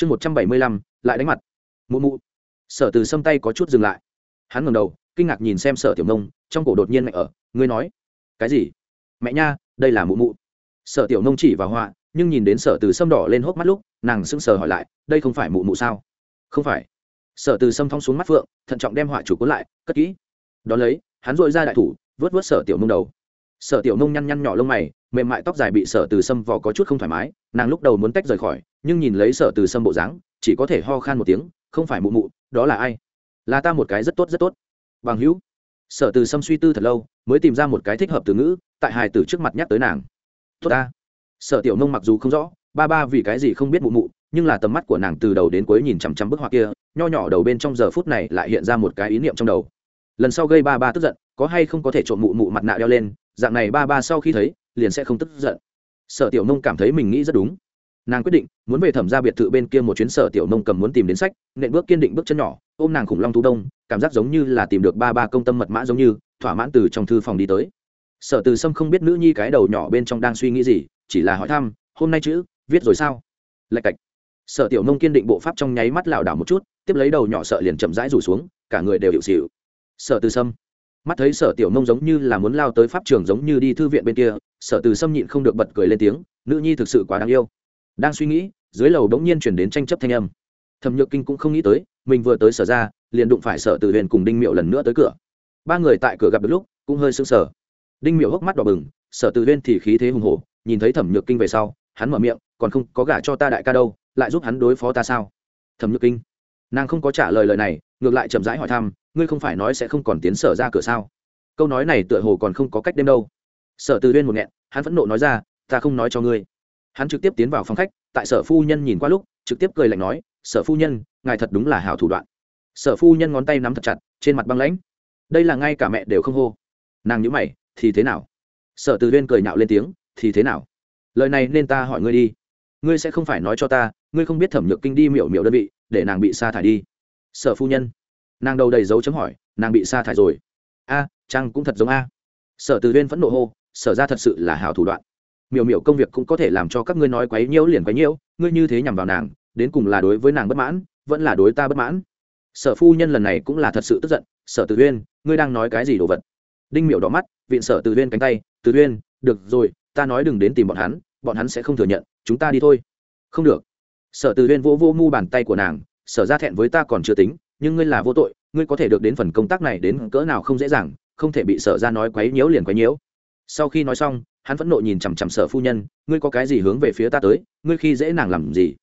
chương một trăm bảy mươi lăm, lại đánh mặt. Mụ mụ. Sở từ sâm tay có chút dừng lại. Hắn ngầm đầu, kinh ngạc nhìn xem sở tiểu nông, trong cổ đột nhiên mẹ ở, ngươi nói, cái gì? Mẹ nha, đây là mụ mụ. Sở tiểu nông chỉ vào họa, nhưng nhìn đến sở từ sâm đỏ lên hốc mắt lúc, nàng sững sờ hỏi lại, đây không phải mụ mụ sao? Không phải. Sở từ sâm thong xuống mắt phượng, thận trọng đem họa chủ cuốn lại, cất kỹ. Đón lấy, hắn dội ra đại thủ, vớt vớt sở tiểu nông đầu. Sở tiểu nông nhăn nhăn nhỏ lông mày, mềm mại tóc dài bị sở từ sâm vò có chút không thoải mái, nàng lúc đầu muốn tách rời khỏi nhưng nhìn lấy sở từ sâm bộ dáng, chỉ có thể ho khan một tiếng, không phải mụ mụ, đó là ai? Là ta một cái rất tốt rất tốt. Bằng hữu. Sở từ sâm suy tư thật lâu, mới tìm ra một cái thích hợp từ ngữ, tại hài tử trước mặt nhắc tới nàng. Tốt ta. Sở tiểu nông mặc dù không rõ, ba ba vì cái gì không biết mụ mụ, nhưng là tầm mắt của nàng từ đầu đến cuối nhìn chằm chằm bức họa kia, nho nhỏ đầu bên trong giờ phút này lại hiện ra một cái ý niệm trong đầu. Lần sau gây ba ba tức giận, có hay không có thể trộm mụ mụ mặt nạ đeo lên, dạng này ba ba sau khi thấy, liền sẽ không tức giận. Sở tiểu nông cảm thấy mình nghĩ rất đúng nàng quyết định, muốn về thẩm ra biệt thự bên kia một chuyến sở tiểu nông cầm muốn tìm đến sách, nện bước kiên định bước chân nhỏ, ôm nàng khủng long thu đông, cảm giác giống như là tìm được ba ba công tâm mật mã giống như, thỏa mãn từ trong thư phòng đi tới. Sở từ sâm không biết nữ nhi cái đầu nhỏ bên trong đang suy nghĩ gì, chỉ là hỏi thăm, hôm nay chữ, viết rồi sao? Lạch cạch. Sở tiểu nông kiên định bộ pháp trong nháy mắt lảo đảo một chút, tiếp lấy đầu nhỏ sợ liền chậm rãi rủ xuống, cả người đều hiệu xịu. Sở từ sâm. Mắt thấy sở tiểu nông giống như là muốn lao tới pháp trường giống như đi thư viện bên kia, sở từ sâm nhịn không được bật cười lên tiếng, nữ nhi thực sự quá đáng yêu đang suy nghĩ, dưới lầu đống nhiên chuyển đến tranh chấp thanh âm. Thẩm nhược kinh cũng không nghĩ tới, mình vừa tới sở ra, liền đụng phải sở từ huyền cùng đinh miệu lần nữa tới cửa. Ba người tại cửa gặp được lúc, cũng hơi sưng sở đinh miệu hốc mắt đỏ bừng, sở từ huyền thì khí thế hùng hổ, nhìn thấy thẩm nhược kinh về sau, hắn mở miệng, còn không có gả cho ta đại ca đâu, lại giúp hắn đối phó ta sao? Thẩm nhược kinh, nàng không có trả lời lời này, ngược lại chậm rãi hỏi thăm, ngươi không phải nói sẽ không còn tiến sở ra cửa sao? Câu nói này tựa hồ còn không có cách đêm đâu. Sở từ huyên một nghẹn, hắn phẫn nộ nói ra, ta không nói cho ngươi hắn trực tiếp tiến vào phòng khách tại sở phu nhân nhìn qua lúc trực tiếp cười lạnh nói sở phu nhân ngài thật đúng là hảo thủ đoạn. Sở phu nhân ngón tay nắm thật chặt trên mặt băng lãnh. Đây là ngay cả mẹ đều không hô. Nàng nhữ mày thì thế nào? Sở từ huyên cười nhạo lên tiếng thì thế nào? Lời này nên ta hỏi ngươi đi. Ngươi sẽ không phải nói cho ta ngươi không biết thẩm nhược kinh đi miểu miểu đơn vị để nàng bị sa thải đi. Sở phu nhân. Nàng đầu đầy dấu chấm hỏi nàng bị sa thải rồi? A à, trang cũng thật giống a. Sở từ huyên phẫn nộ hô sở ra thật sự là hào thủ đoạn miểu miểu công việc cũng có thể làm cho các ngươi nói quấy nhiễu liền quấy nhiễu, ngươi như thế nhằm vào nàng, đến cùng là đối với nàng bất mãn, vẫn là đối ta bất mãn. Sở phu nhân lần này cũng là thật sự tức giận, sở từ huyên, ngươi đang nói cái gì đồ vật? Đinh miểu đỏ mắt viện sở từ huyên cánh tay, từ huyên, được rồi, ta nói đừng đến tìm bọn hắn bọn hắn sẽ không thừa nhận, chúng ta đi thôi. Không được. Sở từ huyên vô vô mu bàn tay của nàng, sở ra thẹn với ta còn chưa tính, nhưng ngươi là vô tội, ngươi có thể được đến phần công tác này đến cỡ nào không dễ dàng, không thể bị sở ra nói quấy nhiễu liền quấy nhiễu sau khi nói xong, hắn phẫn nộ nhìn chằm chằm sở phu nhân, ngươi có cái gì hướng về phía ta tới? Ngươi khi dễ nàng làm gì?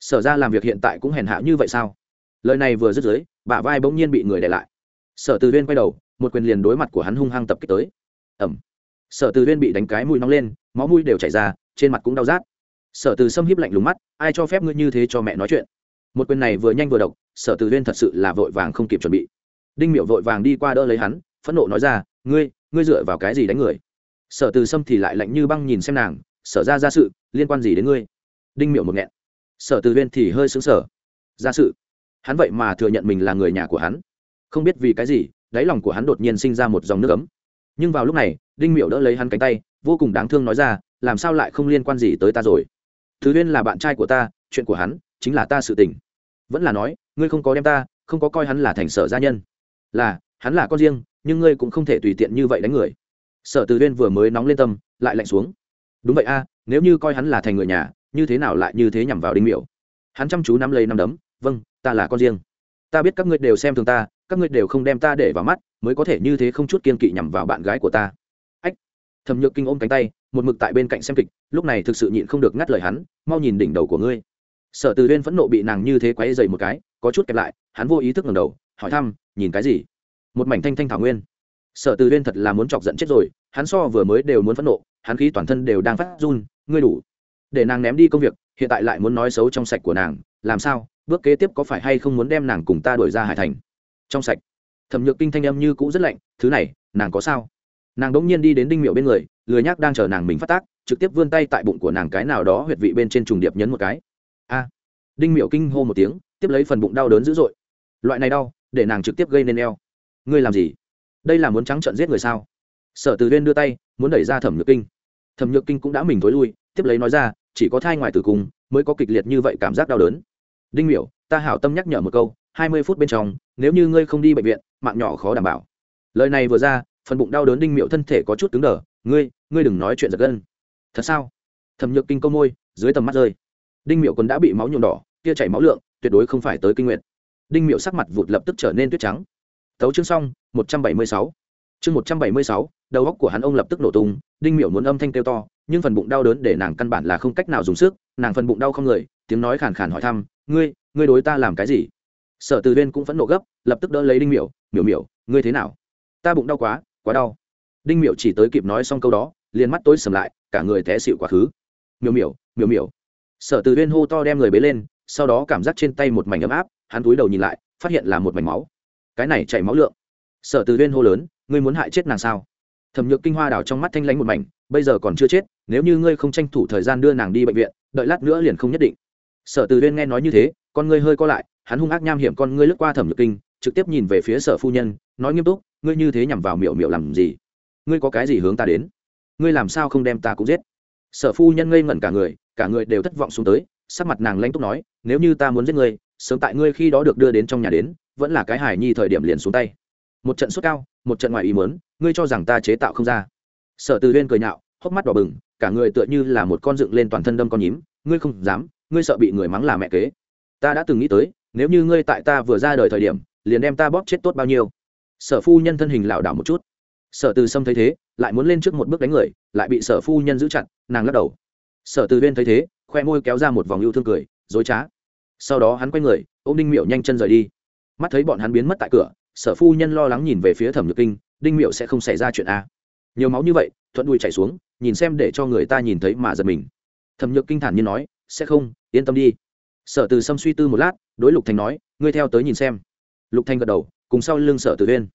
Sở ra làm việc hiện tại cũng hèn hạ như vậy sao? Lời này vừa dứt dưới, bả vai bỗng nhiên bị người để lại. Sở từ viên quay đầu, một quyền liền đối mặt của hắn hung hăng tập kích tới. Ẩm sở từ viên bị đánh cái mũi nóng lên, máu mũi đều chảy ra, trên mặt cũng đau rát. Sở từ xâm hiếp lạnh lùng mắt, ai cho phép ngươi như thế cho mẹ nói chuyện? Một quyền này vừa nhanh vừa độc, sở từ viên thật sự là vội vàng không kịp chuẩn bị. Đinh miệu vội vàng đi qua đỡ lấy hắn, phẫn nộ nói ra, ngươi ngươi dựa vào cái gì đánh người? Sở từ sâm thì lại lạnh như băng nhìn xem nàng, sở ra ra sự, liên quan gì đến ngươi? Đinh miệu một nghẹn. Sở từ huyên thì hơi xứng sở ra sự? Hắn vậy mà thừa nhận mình là người nhà của hắn. Không biết vì cái gì, đáy lòng của hắn đột nhiên sinh ra một dòng nước ấm. Nhưng vào lúc này, đinh miệu đỡ lấy hắn cánh tay, vô cùng đáng thương nói ra, làm sao lại không liên quan gì tới ta rồi? Thứ huyên là bạn trai của ta, chuyện của hắn chính là ta sự tình. Vẫn là nói, ngươi không có đem ta, không có coi hắn là thành sở gia nhân. Là, hắn là con riêng, nhưng ngươi cũng không thể tùy tiện như vậy đánh người sở từ huyên vừa mới nóng lên tâm, lại lạnh xuống. Đúng vậy a, nếu như coi hắn là thành người nhà, như thế nào lại như thế nhằm vào đinh miểu? Hắn chăm chú nắm lấy nắm đấm vâng ta là con riêng. Ta biết các ngươi đều xem thường ta, các ngươi đều không đem ta để vào mắt, mới có thể như thế không chút kiên kỵ nhằm vào bạn gái của ta. Ách. Thẩm nhược kinh ôm cánh tay, một mực tại bên cạnh xem kịch, lúc này thực sự nhịn không được ngắt lời hắn, mau nhìn đỉnh đầu của ngươi. Sở từ huyên phẫn nộ bị nàng như thế quấy dày một cái, có chút kẹp lại, hắn vô ý thức ngầm đầu, hỏi thăm, nhìn cái gì? Một mảnh thanh thanh thảo nguyên sở từ huyên thật là muốn chọc giận chết rồi, hắn so vừa mới đều muốn phẫn nộ, hắn khí toàn thân đều đang phát run, ngươi đủ. Để nàng ném đi công việc, hiện tại lại muốn nói xấu trong sạch của nàng, làm sao? Bước kế tiếp có phải hay không muốn đem nàng cùng ta đuổi ra hải thành? Trong sạch. Thẩm nhược kinh thanh âm như cũ rất lạnh, thứ này, nàng có sao? Nàng đỗng nhiên đi đến đinh miệu bên người, lười nhác đang chờ nàng mình phát tác, trực tiếp vươn tay tại bụng của nàng cái nào đó huyệt vị bên trên trùng điệp nhấn một cái. A. Đinh miệu kinh hô một tiếng, tiếp lấy phần bụng đau đớn dữ dội. Loại này đau, để nàng trực tiếp gây nên eo. Ngươi làm gì? Đây là muốn trắng trợn giết người sao? Sở từ viên đưa tay, muốn đẩy ra thẩm nhược kinh. Thẩm nhược kinh cũng đã mình thối lui, tiếp lấy nói ra, chỉ có thai ngoài tử cung mới có kịch liệt như vậy cảm giác đau đớn. Đinh miểu, ta hảo tâm nhắc nhở một câu, hai mươi phút bên trong, nếu như ngươi không đi bệnh viện, mạng nhỏ khó đảm bảo. Lời này vừa ra, phần bụng đau đớn đinh Miểu thân thể có chút cứng đờ, ngươi ngươi đừng nói chuyện giật gân. Thật sao? Thẩm nhược kinh câu môi, dưới tầm mắt rơi. Đinh Miểu còn đã bị máu nhuộm đỏ, kia chảy máu lượng, tuyệt đối không phải tới kinh nguyện đinh Miểu sắc mặt vụt lập tức trở nên tuyết trắng tấu chương xong, một trăm bảy mươi sáu. Chương một trăm bảy mươi sáu, đầu óc của hắn ông lập tức nổ tung, đinh Miểu muốn âm thanh kêu to, nhưng phần bụng đau đớn để nàng căn bản là không cách nào dùng sức, nàng phần bụng đau không người, tiếng nói khàn khàn hỏi thăm, ngươi ngươi đối ta làm cái gì? Sở từ viên cũng phẫn nộ gấp, lập tức đỡ lấy đinh miểu miểu miểu, ngươi thế nào? Ta bụng đau quá quá đau. Đinh miểu chỉ tới kịp nói xong câu đó, liền mắt tối sầm lại, cả người té xịu quá khứ. Miểu miểu miểu miểu. Sở từ viên hô to đem người bế lên, sau đó cảm giác trên tay một mảnh ấm áp, hắn túi đầu nhìn lại, phát hiện là một mảnh máu cái này chảy máu lượng. Sở từ viên hô lớn, ngươi muốn hại chết nàng sao? Thẩm nhược kinh hoa đào trong mắt thanh lãnh một mảnh, bây giờ còn chưa chết, nếu như ngươi không tranh thủ thời gian đưa nàng đi bệnh viện, đợi lát nữa liền không nhất định. Sở từ viên nghe nói như thế, con ngươi hơi co lại, hắn hung ác nham hiểm con ngươi lướt qua thẩm nhược kinh, trực tiếp nhìn về phía sở phu nhân, nói nghiêm túc, ngươi như thế nhằm vào miệu miệu làm gì? Ngươi có cái gì hướng ta đến? Ngươi làm sao không đem ta cũng giết? Sở phu nhân ngây ngẩn cả người cả người đều thất vọng xuống tới, sắc mặt nàng lanh túc nói, nếu như ta muốn giết ngươi sớm tại ngươi khi đó được đưa đến trong nhà đến, vẫn là cái hài nhi thời điểm liền xuống tay. Một trận suất cao, một trận ngoài ý mớn ngươi cho rằng ta chế tạo không ra. Sở từ huyên cười nhạo, hốc mắt đỏ bừng, cả người tựa như là một con dựng lên toàn thân đâm con nhím, ngươi không dám, ngươi sợ bị người mắng là mẹ kế. Ta đã từng nghĩ tới, nếu như ngươi tại ta vừa ra đời thời điểm, liền đem ta bóp chết tốt bao nhiêu. Sở phu nhân thân hình lảo đảo một chút. Sở từ sâm thấy thế, lại muốn lên trước một bước đánh người, lại bị sở phu nhân giữ chặt, nàng lắc đầu. Sở từ huyên thấy thế, khoe môi kéo ra một vòng yêu thương cười, dối trá sau đó hắn quay người ô m đinh miệu nhanh chân rời đi. Mắt thấy bọn hắn biến mất tại cửa, sở phu nhân lo lắng nhìn về phía thẩm nhược kinh, đinh miệu sẽ không xảy ra chuyện a. Nhiều máu như vậy, thuận đuôi chảy xuống, nhìn xem để cho người ta nhìn thấy mà giật mình. Thẩm nhược kinh thản nhiên nói, sẽ không, yên tâm đi. Sở từ sâm suy tư một lát, đối lục thành nói, ngươi theo tới nhìn xem. Lục thành gật đầu, cùng sau lưng sở từ huyên.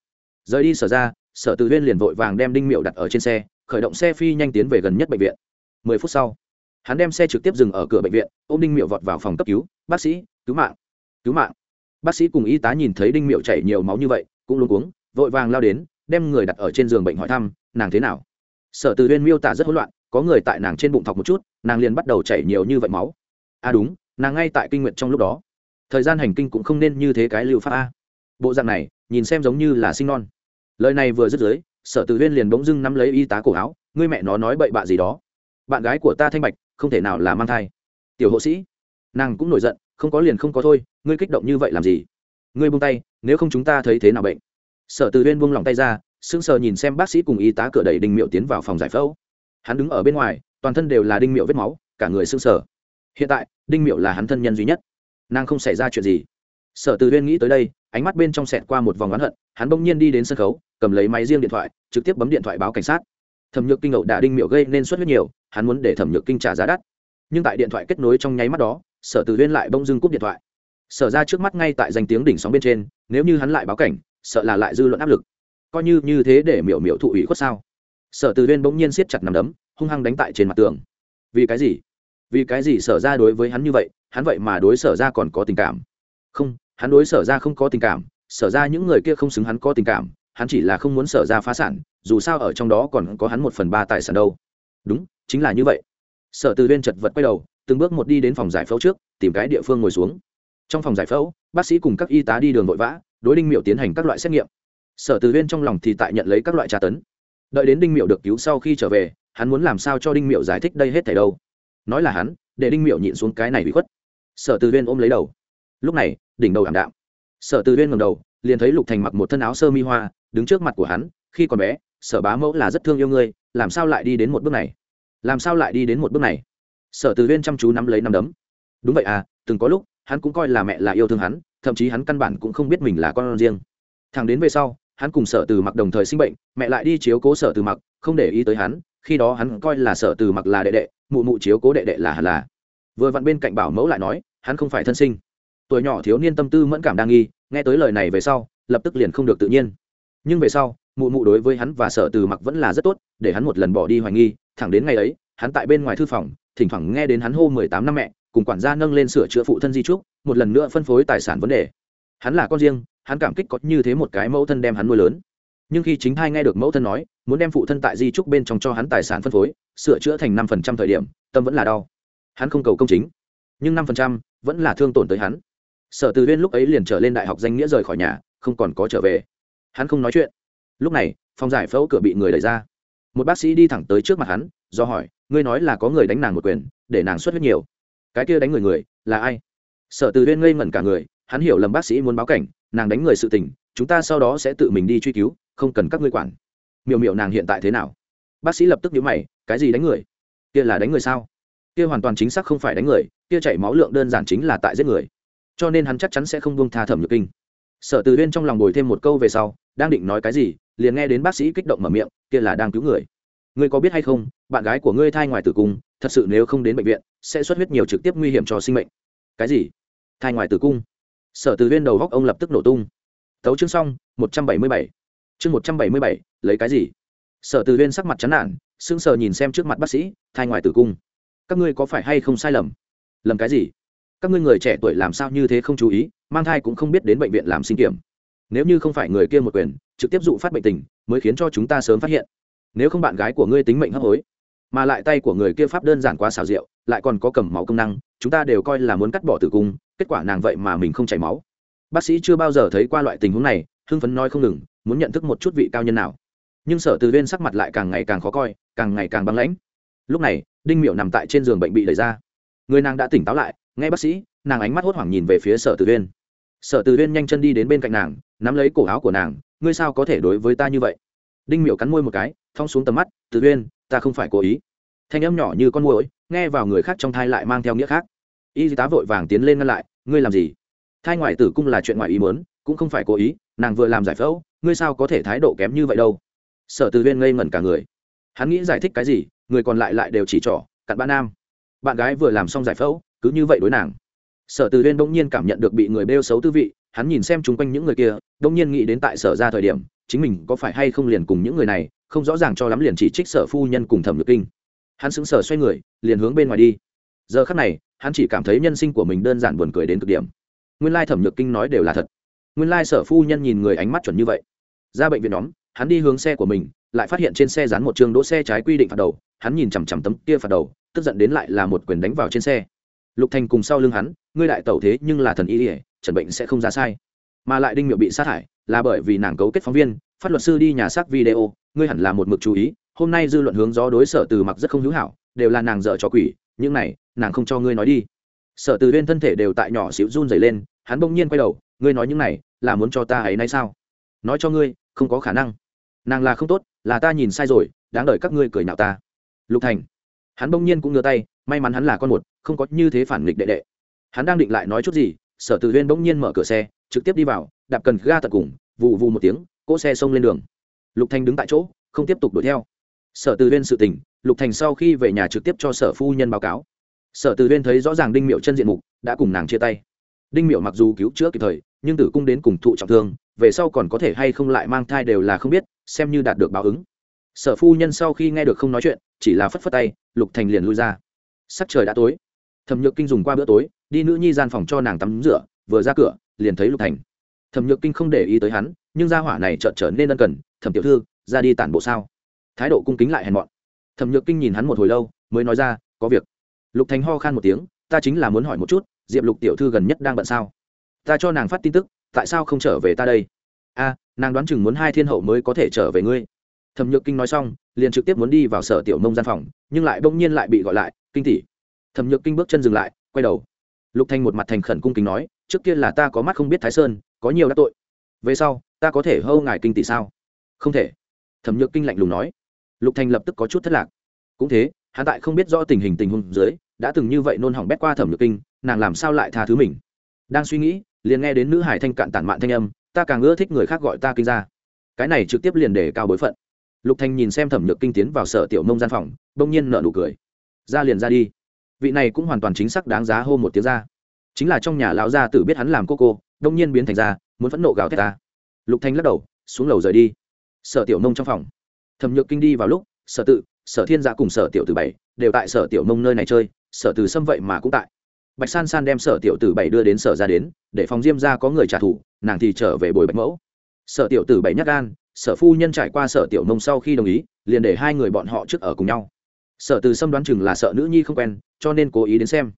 Rời đi sở ra, sở từ huyên liền vội vàng đem đinh miệu đặt ở trên xe, khởi động xe phi nhanh tiến về gần nhất bệnh viện. Mười phút sau hắn đem xe trực tiếp dừng ở cửa bệnh viện, ôm đinh miệu vọt vào phòng cấp cứu, bác sĩ, cứu mạng cứu mạng. Bác sĩ cùng y tá nhìn thấy đinh miệu chảy nhiều máu như vậy, cũng luôn cuống, vội vàng lao đến, đem người đặt ở trên giường bệnh hỏi thăm, nàng thế nào? Sở từ huyên miêu tả rất hỗn loạn, có người tại nàng trên bụng thọc một chút, nàng liền bắt đầu chảy nhiều như vậy máu. À đúng, nàng ngay tại kinh nguyện trong lúc đó. Thời gian hành kinh cũng không nên như thế cái lưu pháp a. Bộ dạng này, nhìn xem giống như là sinh non. Lời này vừa dứt dưới, sở tự huyên liền bỗng dưng nắm lấy y tá cổ áo, ngươi mẹ nó nói bậy bạ gì đó. Bạn gái của ta thanh bạch không thể nào là mang thai. Tiểu hộ sĩ, nàng cũng nổi giận, không có liền không có thôi, ngươi kích động như vậy làm gì? Ngươi buông tay, nếu không chúng ta thấy thế nào bệnh? Sở Từ huyên buông lòng tay ra, sững sờ nhìn xem bác sĩ cùng y tá cửa đẩy đinh miệu tiến vào phòng giải phẫu. Hắn đứng ở bên ngoài, toàn thân đều là đinh miệu vết máu, cả người sững sờ. Hiện tại, đinh miệu là hắn thân nhân duy nhất. Nàng không xảy ra chuyện gì. Sở từ huyên nghĩ tới đây, ánh mắt bên trong sẹt qua một vòng oán hận, hắn bỗng nhiên đi đến sân khấu, cầm lấy máy riêng điện thoại, trực tiếp bấm điện thoại báo cảnh sát thẩm nhược kinh ẩu đả đinh miệu gây nên suất huyết nhiều, hắn muốn để thẩm nhược kinh trả giá đắt. Nhưng tại điện thoại kết nối trong nháy mắt đó, sở từ huyên lại bỗng dưng cúp điện thoại. Sở ra trước mắt ngay tại danh tiếng đỉnh sóng bên trên, nếu như hắn lại báo cảnh, sợ là lại dư luận áp lực. Coi như như thế để miểu miểu thụ ủy khuất sao? Sở từ huyên bỗng nhiên siết chặt nằm đấm, hung hăng đánh tại trên mặt tường. Vì cái gì? Vì cái gì sở ra đối với hắn như vậy, hắn vậy mà đối sở ra còn có tình cảm? Không, hắn đối sở ra không có tình cảm, sở ra những người kia không xứng hắn có tình cảm, hắn chỉ là không muốn sở ra phá sản dù sao ở trong đó còn có hắn một phần ba tài sản đâu. Đúng, chính là như vậy. Sở từ viên chật vật quay đầu, từng bước một đi đến phòng giải phẫu trước, tìm cái địa phương ngồi xuống. Trong phòng giải phẫu, bác sĩ cùng các y tá đi đường vội vã, đối đinh miệu tiến hành các loại xét nghiệm. Sở từ viên trong lòng thì tại nhận lấy các loại tra tấn. Đợi đến đinh miệu được cứu sau khi trở về, hắn muốn làm sao cho đinh miệu giải thích đây hết thảy đâu? Nói là hắn, để đinh miệu nhịn xuống cái này bị khuất. Sở từ viên ôm lấy đầu. Lúc này, đỉnh đầu ảm đạm. Sở từ viên ngầm đầu, liền thấy lục thành mặc một thân áo sơ mi hoa, đứng trước mặt của hắn, khi còn bé sở bá mẫu là rất thương yêu ngươi, làm sao lại đi đến một bước này? Làm sao lại đi đến một bước này? Sở từ viên chăm chú nắm lấy nắm đấm. Đúng vậy à từng có lúc, hắn cũng coi là mẹ là yêu thương hắn, thậm chí hắn căn bản cũng không biết mình là con riêng. Thằng đến về sau, hắn cùng sở từ mặc đồng thời sinh bệnh, mẹ lại đi chiếu cố sở từ mặc, không để ý tới hắn, khi đó hắn coi là sở từ mặc là đệ đệ, mụ mụ chiếu cố đệ đệ là hẳn là. Vừa vặn bên cạnh bảo mẫu lại nói, hắn không phải thân sinh. Tuổi nhỏ thiếu niên tâm tư mẫn cảm đa nghi, nghe tới lời này về sau, lập tức liền không được tự nhiên. Nhưng về sau mụ mụ đối với hắn và sở từ mặc vẫn là rất tốt, để hắn một lần bỏ đi hoài nghi, thẳng đến ngày ấy, hắn tại bên ngoài thư phòng, thỉnh thoảng nghe đến hắn hô mười tám năm mẹ, cùng quản gia nâng lên sửa chữa phụ thân di trúc, một lần nữa phân phối tài sản vấn đề. Hắn là con riêng, hắn cảm kích có như thế một cái mẫu thân đem hắn nuôi lớn. Nhưng khi chính thai nghe được mẫu thân nói, muốn đem phụ thân tại di trúc bên trong cho hắn tài sản phân phối, sửa chữa thành năm phần trăm thời điểm, tâm vẫn là đau. Hắn không cầu công chính, nhưng năm phần trăm vẫn là thương tổn tới hắn. Sở từ viên lúc ấy liền trở lên đại học danh nghĩa rời khỏi nhà, không còn có trở về. Hắn không nói chuyện lúc này, phòng giải phẫu cửa bị người đẩy ra. Một bác sĩ đi thẳng tới trước mặt hắn, do hỏi, ngươi nói là có người đánh nàng một quyền, để nàng xuất huyết nhiều. Cái kia đánh người người, là ai? Sở từ huyên ngây ngẩn cả người, hắn hiểu lầm bác sĩ muốn báo cảnh, nàng đánh người sự tình, chúng ta sau đó sẽ tự mình đi truy cứu, không cần các ngươi quản. Miểu miểu nàng hiện tại thế nào? Bác sĩ lập tức nhíu mày, cái gì đánh người? Kia là đánh người sao? Kia hoàn toàn chính xác không phải đánh người, kia chảy máu lượng đơn giản chính là tại giết người. Cho nên hắn chắc chắn sẽ không buông tha thẩm nhược kinh. Sở từ huyên trong lòng bồi thêm một câu về sau đang định nói cái gì, liền nghe đến bác sĩ kích động mở miệng, kia là đang cứu người. Ngươi có biết hay không, bạn gái của ngươi thai ngoài tử cung, thật sự nếu không đến bệnh viện, sẽ xuất huyết nhiều trực tiếp nguy hiểm cho sinh mệnh. Cái gì? Thai ngoài tử cung? Sở từ Viên đầu góc ông lập tức nổ tung. Tấu chương xong, một trăm bảy mươi bảy. Chương một trăm bảy mươi bảy, lấy cái gì? Sở từ Viên sắc mặt chán nản, sững sờ nhìn xem trước mặt bác sĩ, thai ngoài tử cung. Các ngươi có phải hay không sai lầm? Lầm cái gì? Các ngươi người trẻ tuổi làm sao như thế không chú ý, mang thai cũng không biết đến bệnh viện làm sinh kiểm nếu như không phải người kia một quyền, trực tiếp dụ phát bệnh tình, mới khiến cho chúng ta sớm phát hiện. Nếu không bạn gái của ngươi tính mệnh hấp hối, mà lại tay của người kia pháp đơn giản quá xào rượu lại còn có cầm máu công năng, chúng ta đều coi là muốn cắt bỏ tử cung, kết quả nàng vậy mà mình không chảy máu. Bác sĩ chưa bao giờ thấy qua loại tình huống này, hưng phấn nói không ngừng, muốn nhận thức một chút vị cao nhân nào. Nhưng sở từ viên sắc mặt lại càng ngày càng khó coi, càng ngày càng băng lãnh. Lúc này, đinh miệu nằm tại trên giường bệnh bị đẩy ra. Người nàng đã tỉnh táo lại, nghe bác sĩ, nàng ánh mắt hốt hoảng nhìn về phía sở từ viên sở từ viên nhanh chân đi đến bên cạnh nàng, nắm lấy cổ áo của nàng, ngươi sao có thể đối với ta như vậy? Đinh Miểu cắn môi một cái thong xuống tầm mắt, từ viên ta không phải cố ý. Thanh âm nhỏ như con môi nghe vào người khác trong thai lại mang theo nghĩa khác. Y tá vội vàng tiến lên ngăn lại, ngươi làm gì? Thai ngoại tử cung là chuyện ngoại ý muốn, cũng không phải cố ý, nàng vừa làm giải phẫu, ngươi sao có thể thái độ kém như vậy đâu? Sở từ viên ngây ngẩn cả người. Hắn nghĩ giải thích cái gì, người còn lại lại đều chỉ trỏ, cặn bạn nam. Bạn gái vừa làm xong giải phẫu, cứ như vậy đối nàng sở từ huyên bỗng nhiên cảm nhận được bị người bêu xấu tư vị, hắn nhìn xem chung quanh những người kia, bỗng nhiên nghĩ đến tại sở ra thời điểm, chính mình có phải hay không liền cùng những người này, không rõ ràng cho lắm liền chỉ trích sở phu nhân cùng thẩm nhược kinh. Hắn sững sờ xoay người, liền hướng bên ngoài đi. Giờ khắc này, hắn chỉ cảm thấy nhân sinh của mình đơn giản buồn cười đến cực điểm. Nguyên lai thẩm nhược kinh nói đều là thật. Nguyên lai sở phu nhân nhìn người ánh mắt chuẩn như vậy. Ra bệnh viện nhóm, hắn đi hướng xe của mình, lại phát hiện trên xe dán một trường đỗ xe trái quy định phạt đầu, hắn nhìn chằm chằm tấm kia phạt đầu, tức giận đến lại là một quyền đánh vào trên xe lục thành cùng sau lưng hắn, ngươi đại tẩu thế nhưng là thần y ỉa chẩn bệnh sẽ không ra sai. Mà lại đinh miệu bị sát hại, là bởi vì nàng cấu kết phóng viên, phát luật sư đi nhà xác video, ngươi hẳn là một mực chú ý, hôm nay dư luận hướng gió đối sở từ mặc rất không hữu hảo, đều là nàng dợ cho quỷ, những này, nàng không cho ngươi nói đi. Sở từ bên thân thể đều tại nhỏ xíu run dày lên, hắn bỗng nhiên quay đầu, ngươi nói những này, là muốn cho ta ấy nay sao? Nói cho ngươi, không có khả năng. Nàng là không tốt, là ta nhìn sai rồi, đáng đợi các ngươi cười nhạo ta. Lục thành. Hắn bỗng nhiên cũng ngửa tay may mắn hắn là con một, không có như thế phản nghịch đệ đệ. Hắn đang định lại nói chút gì, sở từ huyên bỗng nhiên mở cửa xe, trực tiếp đi vào, đạp cần ga tận cùng vụ vụ một tiếng, cỗ xe xông lên đường. Lục thành đứng tại chỗ, không tiếp tục đuổi theo. Sở từ huyên sự tình lục thành sau khi về nhà trực tiếp cho sở phu nhân báo cáo. Sở từ huyên thấy rõ ràng đinh miệu chân diện mục, đã cùng nàng chia tay. Đinh miệu mặc dù cứu chữa kịp thời, nhưng tử cung đến cùng thụ trọng thương, về sau còn có thể hay không lại mang thai đều là không biết, xem như đạt được báo ứng. Sở phu nhân sau khi nghe được không nói chuyện, chỉ là phất phất tay, lục thành liền lui ra sắc trời đã tối. Thẩm nhược kinh dùng qua bữa tối, đi nữ nhi gian phòng cho nàng tắm rửa, vừa ra cửa, liền thấy lục thành. Thẩm nhược kinh không để ý tới hắn, nhưng gia hỏa này chợt trở nên ân cần, thẩm tiểu thư, ra đi tản bộ sao? Thái độ cung kính lại hèn mọn. Thẩm nhược kinh nhìn hắn một hồi lâu, mới nói ra, có việc. Lục thành ho khan một tiếng, ta chính là muốn hỏi một chút, diệp lục tiểu thư gần nhất đang bận sao? Ta cho nàng phát tin tức, tại sao không trở về ta đây? A, nàng đoán chừng muốn hai thiên hậu mới có thể trở về ngươi. Thẩm nhược kinh nói xong, liền trực tiếp muốn đi vào sở tiểu nông gian phòng, nhưng lại bỗng nhiên lại bị gọi lại kinh tỷ. Thẩm nhược kinh bước chân dừng lại, quay đầu. Lục thanh một mặt thành khẩn cung kính nói, trước kia là ta có mắt không biết thái sơn, có nhiều đã tội. Về sau, ta có thể hâu ngài kinh tỷ sao? Không thể. Thẩm nhược kinh lạnh lùng nói. Lục thanh lập tức có chút thất lạc. Cũng thế, hắn tại không biết rõ tình hình tình huống dưới, đã từng như vậy nôn hỏng bét qua thẩm nhược kinh, nàng làm sao lại tha thứ mình? Đang suy nghĩ, liền nghe đến nữ hải thanh cạn tản mạn thanh âm, ta càng ưa thích người khác gọi ta kinh ra cái này trực tiếp liền để cao bối phận. Lục thanh nhìn xem thẩm nhược kinh tiến vào sở tiểu mông gian phòng, bỗng nhiên nở nụ cười ra liền ra đi. Vị này cũng hoàn toàn chính xác đáng giá hô một tiếng ra. Chính là trong nhà lão gia tử biết hắn làm cô cô, đông nhiên biến thành ra, muốn phẫn nộ gào thét ta. Lục thanh lắc đầu, xuống lầu rời đi. Sở tiểu nông trong phòng. Thẩm nhược kinh đi vào lúc, sở tự, sở thiên gia cùng sở tiểu tử bảy đều tại sở tiểu nông nơi này chơi, sở từ xâm vậy mà cũng tại. Bạch san san đem sở tiểu tử bảy đưa đến sở ra đến, để phòng diêm ra có người trả thù, nàng thì trở về bồi bạch mẫu. Sở tiểu tử bảy nhắc gan, sở phu nhân trải qua sở tiểu nông sau khi đồng ý, liền để hai người bọn họ trước ở cùng nhau sở từ Sâm đoán chừng là sợ nữ nhi không quen, cho nên cố ý đến xem.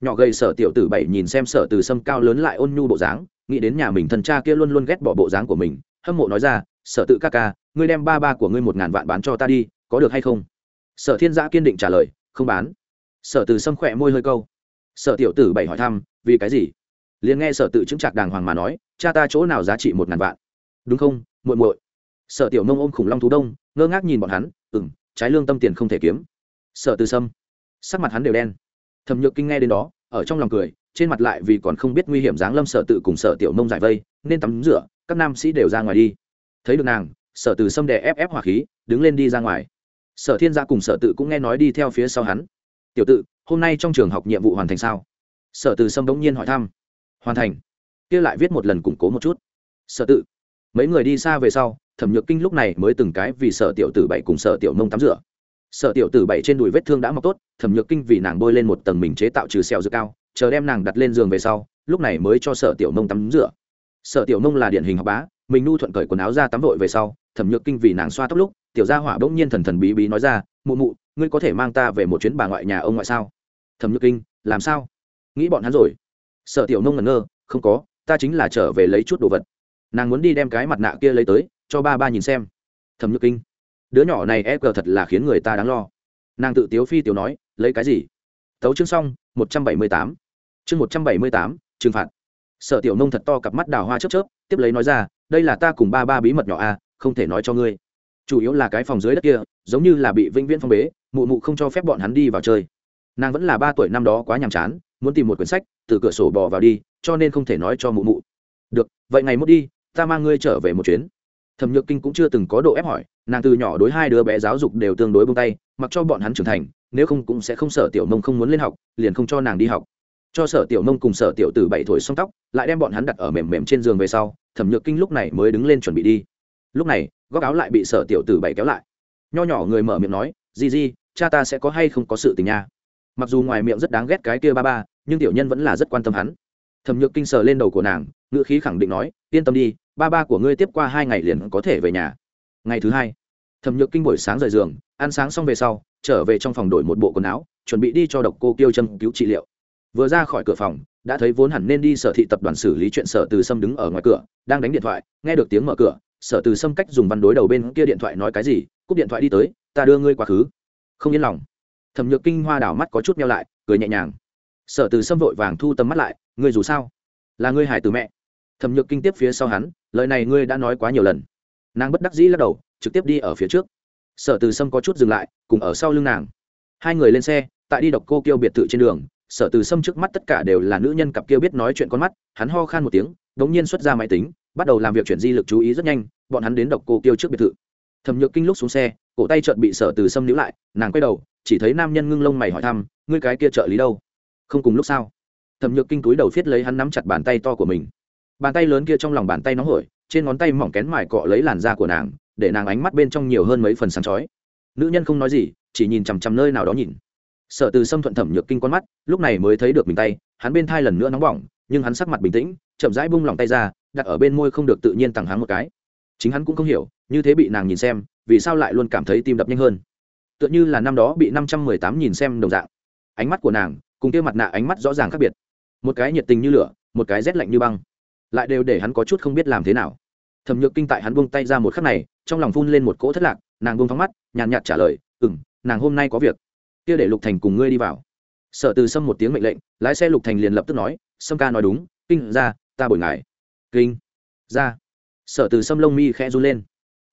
Nhỏ gầy sở tiểu tử bảy nhìn xem sở từ sâm cao lớn lại ôn nhu bộ dáng, nghĩ đến nhà mình thần cha kia luôn luôn ghét bỏ bộ dáng của mình, hâm mộ nói ra, sở tự ca ca, ngươi đem ba ba của ngươi một ngàn vạn bán cho ta đi, có được hay không? Sở thiên giã kiên định trả lời, không bán. Sở từ sâm khỏe môi hơi câu. Sở tiểu tử bảy hỏi thăm, vì cái gì? Liền nghe sở tự chứng trạc đàng hoàng mà nói, cha ta chỗ nào giá trị một ngàn vạn? Đúng không, muội muội? Sở tiểu nông ôm khủng long thú đông, ngơ ngác nhìn bọn hắn ừng trái lương tâm tiền không thể kiếm sở từ sâm. Sắc mặt hắn đều đen. Thẩm nhược kinh nghe đến đó, ở trong lòng cười, trên mặt lại vì còn không biết nguy hiểm dáng lâm sở tự cùng sở tiểu nông giải vây, nên tắm rửa, các nam sĩ đều ra ngoài đi. Thấy được nàng, sở từ sâm đè ép ép hỏa khí, đứng lên đi ra ngoài. Sở thiên gia cùng sở tự cũng nghe nói đi theo phía sau hắn. Tiểu tự, hôm nay trong trường học nhiệm vụ hoàn thành sao? Sở từ sâm bỗng nhiên hỏi thăm. Hoàn thành. Kia lại viết một lần củng cố một chút. Sở tự, mấy người đi xa về sau, thẩm nhược kinh lúc này mới từng cái vì sở tiểu tử bảy cùng sở tiểu nông tắm rửa. Sợ tiểu tử bảy trên đùi vết thương đã mọc tốt, thẩm nhược kinh vì nàng bôi lên một tầng mình chế tạo trừ sẹo dược cao, chờ đem nàng đặt lên giường về sau, lúc này mới cho sở tiểu nông tắm rửa. Sở tiểu nông là điển hình học bá, mình nu thuận cởi quần áo ra tắm vội về sau, thẩm nhược kinh vì nàng xoa tóc lúc, tiểu gia hỏa bỗng nhiên thần thần bí bí nói ra, mụ mụ, ngươi có thể mang ta về một chuyến bà ngoại nhà ông ngoại sao? Thẩm nhược kinh, làm sao? Nghĩ bọn hắn rồi. Sở tiểu nông ngẩn ngơ, không có, ta chính là trở về lấy chút đồ vật. Nàng muốn đi đem cái mặt nạ kia lấy tới, cho ba ba nhìn xem. Thẩm nhược kinh đứa nhỏ này e cờ thật là khiến người ta đáng lo. Nàng tự tiếu phi tiểu nói lấy cái gì? Tấu chương xong một trăm bảy mươi tám. Chương một trăm bảy mươi tám trừng phạt. Sở tiểu nông thật to cặp mắt đào hoa chớp chớp tiếp lấy nói ra đây là ta cùng ba ba bí mật nhỏ a à, không thể nói cho ngươi. Chủ yếu là cái phòng dưới đất kia giống như là bị vĩnh viễn phong bế mụ mụ không cho phép bọn hắn đi vào chơi. Nàng vẫn là ba tuổi năm đó quá nhàm chán muốn tìm một quyển sách từ cửa sổ bỏ vào đi cho nên không thể nói cho mụ mụ. Được vậy ngày mốt đi ta mang ngươi trở về một chuyến thẩm nhược kinh cũng chưa từng có độ ép hỏi, nàng từ nhỏ đối hai đứa bé giáo dục đều tương đối bông tay, mặc cho bọn hắn trưởng thành, nếu không cũng sẽ không sợ tiểu Mông không muốn lên học, liền không cho nàng đi học. Cho sở tiểu Mông cùng sở tiểu tử bảy thổi xong tóc, lại đem bọn hắn đặt ở mềm mềm trên giường về sau, thẩm nhược kinh lúc này mới đứng lên chuẩn bị đi. Lúc này, góc áo lại bị sở tiểu tử bảy kéo lại. Nho nhỏ người mở miệng nói, di di, cha ta sẽ có hay không có sự tình nha? Mặc dù ngoài miệng rất đáng ghét cái kia ba ba, nhưng tiểu nhân vẫn là rất quan tâm hắn. Thẩm nhược kinh sờ lên đầu của nàng, ngữ khí khẳng định nói, yên tâm đi ba ba của ngươi tiếp qua hai ngày liền có thể về nhà. Ngày thứ hai, thẩm nhược kinh buổi sáng rời giường, ăn sáng xong về sau, trở về trong phòng đổi một bộ quần áo, chuẩn bị đi cho độc cô kiêu châm cứu trị liệu. Vừa ra khỏi cửa phòng, đã thấy vốn hẳn nên đi sở thị tập đoàn xử lý chuyện sở từ sâm đứng ở ngoài cửa, đang đánh điện thoại, nghe được tiếng mở cửa, sở từ sâm cách dùng văn đối đầu bên kia điện thoại nói cái gì, cúp điện thoại đi tới, ta đưa ngươi quá khứ. Không yên lòng. Thẩm nhược kinh hoa đảo mắt có chút meo lại, cười nhẹ nhàng. Sở từ sâm vội vàng thu tầm mắt lại, ngươi dù sao là ngươi hải từ mẹ. Thẩm nhược kinh tiếp phía sau hắn lời này ngươi đã nói quá nhiều lần nàng bất đắc dĩ lắc đầu trực tiếp đi ở phía trước sở từ sâm có chút dừng lại cùng ở sau lưng nàng hai người lên xe tại đi độc cô kêu biệt thự trên đường sở từ sâm trước mắt tất cả đều là nữ nhân cặp kia biết nói chuyện con mắt hắn ho khan một tiếng đ ỗ n g nhiên xuất ra máy tính bắt đầu làm việc chuyển di lực chú ý rất nhanh bọn hắn đến độc cô kêu trước biệt thự thẩm nhược kinh lúc xuống xe cổ tay trợn bị sở từ sâm níu lại nàng quay đầu chỉ thấy nam nhân ngưng lông mày hỏi thăm ngươi cái kia trợ lý đâu không cùng lúc sao thẩm nhược kinh túi đầu viết lấy hắn nắm chặt bàn tay to của mình bàn tay lớn kia trong lòng bàn tay nóng hổi, trên ngón tay mỏng kén mài cọ lấy làn da của nàng, để nàng ánh mắt bên trong nhiều hơn mấy phần sáng chói. Nữ nhân không nói gì, chỉ nhìn chằm chằm nơi nào đó nhìn. Sợ từ xâm thuận thẩm nhược kinh con mắt, lúc này mới thấy được mình tay, hắn bên thai lần nữa nóng bỏng, nhưng hắn sắc mặt bình tĩnh, chậm rãi bung lòng tay ra, đặt ở bên môi không được tự nhiên tặng hắn một cái. Chính hắn cũng không hiểu, như thế bị nàng nhìn xem, vì sao lại luôn cảm thấy tim đập nhanh hơn? Tựa như là năm đó bị năm trăm mười tám nhìn xem đồng dạng. Ánh mắt của nàng, cùng kia mặt nạ ánh mắt rõ ràng khác biệt. Một cái nhiệt tình như lửa, một cái rét lạnh như băng lại đều để hắn có chút không biết làm thế nào. Thẩm nhược kinh tại hắn buông tay ra một khắc này, trong lòng phun lên một cỗ thất lạc, nàng buông thóng mắt, nhàn nhạt trả lời ừ m nàng hôm nay có việc. Kia để lục thành cùng ngươi đi vào. Sở từ sâm một tiếng mệnh lệnh, lái xe lục thành liền lập tức nói, sâm ca nói đúng, kinh ra, ta bồi ngài. Kinh, ra. Sở từ sâm lông mi khẽ run lên.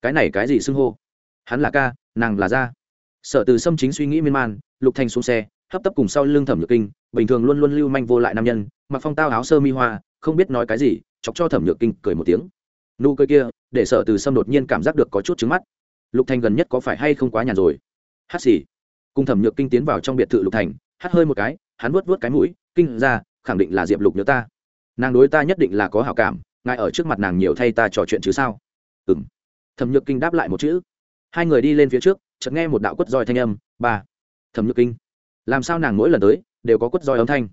Cái này cái gì xưng hô? Hắn là ca, nàng là ra. Sở từ sâm chính suy nghĩ miên man, lục thành xuống xe, hấp tấp cùng sau lưng thẩm nhược kinh, bình thường luôn luôn lưu manh vô lại nam nhân, mặc phong tao áo sơ mi hoa không biết nói cái gì, chọc cho thẩm nhược kinh cười một tiếng. Nụ cười kia, để sở từ sâm đột nhiên cảm giác được có chút trứng mắt. Lục thành gần nhất có phải hay không quá nhàn rồi? Hát xì. Cùng thẩm nhược kinh tiến vào trong biệt thự lục thành, hát hơi một cái, hắn vuốt vuốt cái mũi, kinh ra, khẳng định là diệp lục nhớ ta. Nàng đối ta nhất định là có hảo cảm, ngài ở trước mặt nàng nhiều thay ta trò chuyện chứ sao? Ừ m thẩm nhược kinh đáp lại một chữ. Hai người đi lên phía trước, chợt nghe một đạo quất roi thanh âm, ba. Thẩm nhược kinh. Làm sao nàng mỗi lần tới, đều có quất roi âm thanh?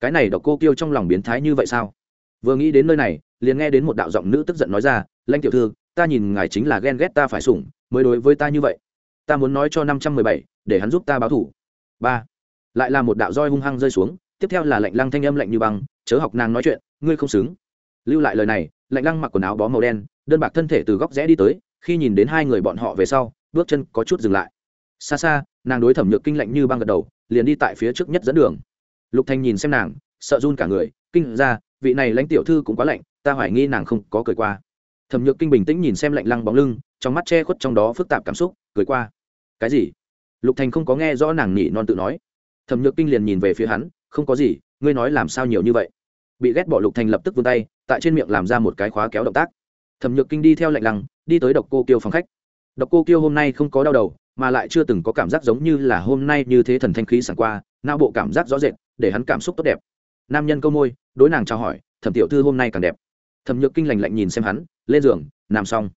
Cái này độc cô kiêu trong lòng biến thái như vậy sao? Vừa nghĩ đến nơi này, liền nghe đến một đạo giọng nữ tức giận nói ra lanh tiểu thư, ta nhìn ngài chính là ghen ghét ta phải sủng, mới đối với ta như vậy. Ta muốn nói cho năm trăm mười bảy, để hắn giúp ta báo thủ. Ba. Lại là một đạo roi hung hăng rơi xuống, tiếp theo là lạnh lăng thanh âm lạnh như băng, chớ học nàng nói chuyện, ngươi không xứng. Lưu lại lời này, lạnh lăng mặc quần áo bó màu đen, đơn bạc thân thể từ góc rẽ đi tới, khi nhìn đến hai người bọn họ về sau, bước chân có chút dừng lại. Xa xa, nàng đối thẩm nhược kinh lạnh như băng gật đầu, liền đi tại phía trước nhất dẫn đường. Lục thanh nhìn xem nàng, sợ run cả người, kinh ra vị này lãnh tiểu thư cũng quá lạnh, ta hoài nghi nàng không có cười qua. Thẩm nhược kinh bình tĩnh nhìn xem lạnh lăng bóng lưng, trong mắt che khuất trong đó phức tạp cảm xúc, cười qua. Cái gì? Lục thành không có nghe rõ nàng nhị non tự nói. Thẩm nhược kinh liền nhìn về phía hắn, không có gì, ngươi nói làm sao nhiều như vậy? Bị ghét bỏ lục thành lập tức vươn tay, tại trên miệng làm ra một cái khóa kéo động tác. Thẩm nhược kinh đi theo lạnh lăng, đi tới độc cô kiêu phòng khách. Độc cô kiêu hôm nay không có đau đầu, mà lại chưa từng có cảm giác giống như là hôm nay như thế thần thanh khí sảng qua, não bộ cảm giác rõ rệt, để hắn cảm xúc tốt đẹp nam nhân câu môi, đối nàng chào hỏi, thẩm tiểu thư hôm nay càng đẹp. Thẩm nhược kinh lành lạnh nhìn xem hắn, lên giường, nằm xong.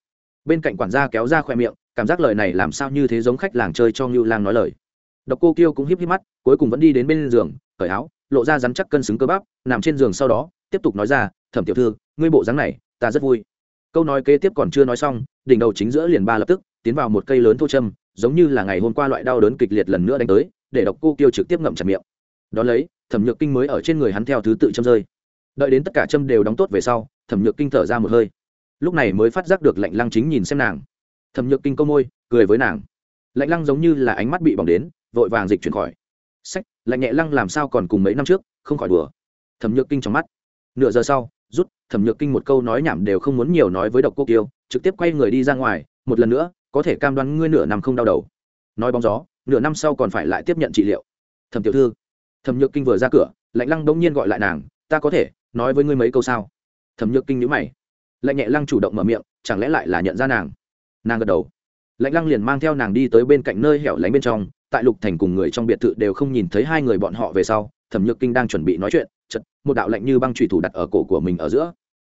Bên cạnh quản gia kéo ra khoe miệng, cảm giác lời này làm sao như thế giống khách làng chơi cho ngưu lang nói lời. Độc cô kiêu cũng híp híp mắt, cuối cùng vẫn đi đến bên giường, cởi áo, lộ ra rắn chắc cân xứng cơ bắp, nằm trên giường sau đó, tiếp tục nói ra, thẩm tiểu thư, ngươi bộ dáng này, ta rất vui. Câu nói kế tiếp còn chưa nói xong, đỉnh đầu chính giữa liền ba lập tức, tiến vào một cây lớn thô châm, giống như là ngày hôm qua loại đau đớn kịch liệt lần nữa đánh tới, để độc cô kiêu trực tiếp ngậm chặt miệng. Đón lấy thẩm nhược kinh mới ở trên người hắn theo thứ tự châm rơi. Đợi đến tất cả châm đều đóng tốt về sau, thẩm nhược kinh thở ra một hơi. Lúc này mới phát giác được lạnh lăng chính nhìn xem nàng. Thẩm nhược kinh câu môi, cười với nàng. Lạnh lăng giống như là ánh mắt bị bỏng đến, vội vàng dịch chuyển khỏi. Sách, lạnh nhẹ lăng làm sao còn cùng mấy năm trước, không khỏi đùa. Thẩm nhược kinh trong mắt. Nửa giờ sau, rút, thẩm nhược kinh một câu nói nhảm đều không muốn nhiều nói với độc cô kiêu, trực tiếp quay người đi ra ngoài, một lần nữa, có thể cam đoan ngươi nửa năm không đau đầu. Nói bóng gió, nửa năm sau còn phải lại tiếp nhận trị liệu. Thẩm tiểu thư thẩm nhược kinh vừa ra cửa, lạnh lăng bỗng nhiên gọi lại nàng, ta có thể nói với ngươi mấy câu sao? Thẩm nhược kinh nhữ mày. Lạnh nhẹ lăng chủ động mở miệng, chẳng lẽ lại là nhận ra nàng? Nàng gật đầu. Lạnh lăng liền mang theo nàng đi tới bên cạnh nơi hẻo lánh bên trong, tại lục thành cùng người trong biệt thự đều không nhìn thấy hai người bọn họ về sau, thẩm nhược kinh đang chuẩn bị nói chuyện chật một đạo lạnh như băng trùy thủ đặt ở cổ của mình ở giữa.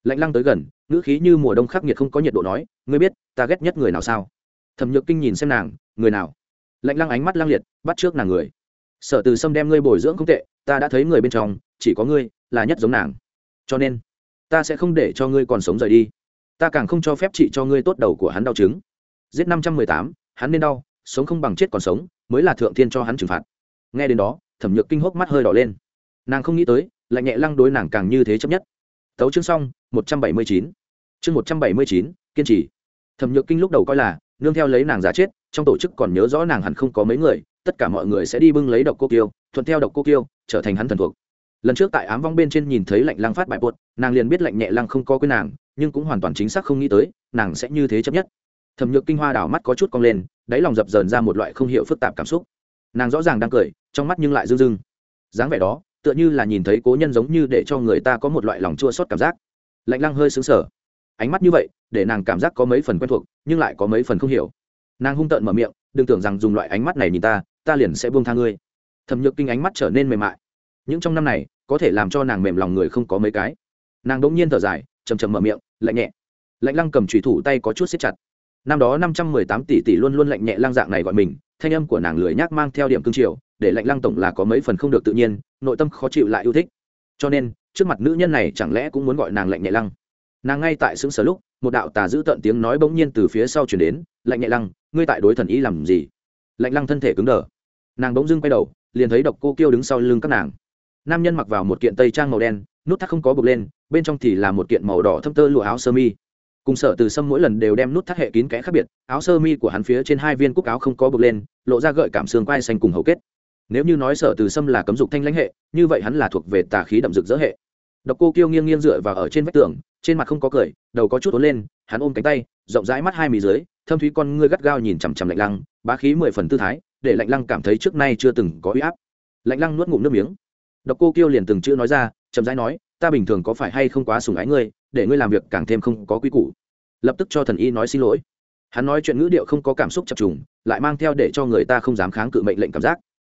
Lạnh lăng tới gần, ngữ khí như mùa đông khắc nghiệt không có nhiệt độ nói, ngươi biết, ta ghét nhất người nào sao? Thẩm nhược kinh nhìn xem nàng, người nào? Lạnh lăng ánh mắt lăng liệt, bắt trước nàng người sở từ sâm đem ngươi bồi dưỡng không tệ, ta đã thấy người bên trong, chỉ có ngươi là nhất giống nàng. Cho nên, ta sẽ không để cho ngươi còn sống rời đi. Ta càng không cho phép chị cho ngươi tốt đầu của hắn đau chứng giết năm trăm mười tám, hắn nên đau, sống không bằng chết còn sống, mới là thượng thiên cho hắn trừng phạt. Nghe đến đó, thẩm nhược kinh hốc mắt hơi đỏ lên. Nàng không nghĩ tới lại nhẹ lăng đối nàng càng như thế chấp nhất. Tấu chương xong, một trăm bảy mươi chín. Chương một trăm bảy mươi chín, kiên trì. Thẩm nhược kinh lúc đầu coi là, nương theo lấy nàng giả chết trong tổ chức còn nhớ rõ nàng hẳn không có mấy người, tất cả mọi người sẽ đi bưng lấy độc cô kiêu, thuận theo độc cô kiêu, trở thành hắn thần thuộc. Lần trước tại ám vong bên trên nhìn thấy lạnh lăng phát bại buột nàng liền biết lạnh nhẹ lăng không có quên nàng, nhưng cũng hoàn toàn chính xác không nghĩ tới, nàng sẽ như thế chấp nhất. Thẩm nhược kinh hoa đảo mắt có chút cong lên, đáy lòng dập dờn ra một loại không hiểu phức tạp cảm xúc. Nàng rõ ràng đang cười, trong mắt nhưng lại rưng rưng. Dáng vẻ đó, tựa như là nhìn thấy cố nhân giống như để cho người ta có một loại lòng chua xót cảm giác. Lạnh lăng hơi xứng sở ánh mắt như vậy, để nàng cảm giác có mấy phần quen thuộc, nhưng lại có mấy phần không hiểu nàng hung tợn mở miệng, đừng tưởng rằng dùng loại ánh mắt này nhìn ta ta liền sẽ buông tha ngươi. Thẩm nhược kinh ánh mắt trở nên mềm mại. Những trong năm này, có thể làm cho nàng mềm lòng người không có mấy cái. Nàng đ ỗ n g nhiên thở dài chầm chầm mở miệng, lạnh nhẹ. Lạnh lăng cầm trùy thủ tay có chút xếp chặt. Năm đó năm trăm mười tám tỷ tỷ luôn luôn lạnh nhẹ lăng dạng này gọi mình, thanh âm của nàng lười nhác mang theo điểm cương triều, để lạnh lăng tổng là có mấy phần không được tự nhiên, nội tâm khó chịu lại yêu thích. Cho nên, trước mặt nữ nhân này chẳng lẽ cũng muốn gọi nàng lạnh nhẹ lăng? Nàng ngay tại xứng sở lúc một đạo tà giữ tận tiếng nói bỗng nhiên từ phía sau chuyển đến, lạnh nhẹ lăng, ngươi tại đối thần ý làm gì? Lạnh lăng thân thể cứng đờ. Nàng bỗng dưng quay đầu, liền thấy độc cô kêu đứng sau lưng các nàng. Nam nhân mặc vào một kiện tây trang màu đen, nút thắt không có bực lên, bên trong thì là một kiện màu đỏ thâm tơ lụa áo sơ mi. Cùng sở từ sâm mỗi lần đều đem nút thắt hệ kín kẽ khác biệt, áo sơ mi của hắn phía trên hai viên cúc áo không có bực lên, lộ ra gợi cảm xương quai xanh cùng hầu kết. Nếu như nói sở từ sâm là cấm dục thanh lãnh hệ, như vậy hắn là thuộc về tà khí đậm rực giữa hệ. Độc cô kêu nghiêng nghiêng dựa vào ở trên vách tường trên mặt không có cười, đầu có chút ốn lên, hắn ôm cánh tay, rộng rãi mắt hai mì dưới, thâm thúy con ngươi gắt gao nhìn chằm chằm lạnh lăng, bá khí mười phần tư thái, để lạnh lăng cảm thấy trước nay chưa từng có uy áp. Lạnh lăng nuốt ngụm nước miếng. Độc cô kiêu liền từng chữ nói ra, chậm rãi nói, ta bình thường có phải hay không quá sùng ái ngươi, để ngươi làm việc càng thêm không có quy củ. Lập tức cho thần y nói xin lỗi. Hắn nói chuyện ngữ điệu không có cảm xúc chập trùng, lại mang theo để cho người ta không dám kháng cự mệnh lệnh cảm giác.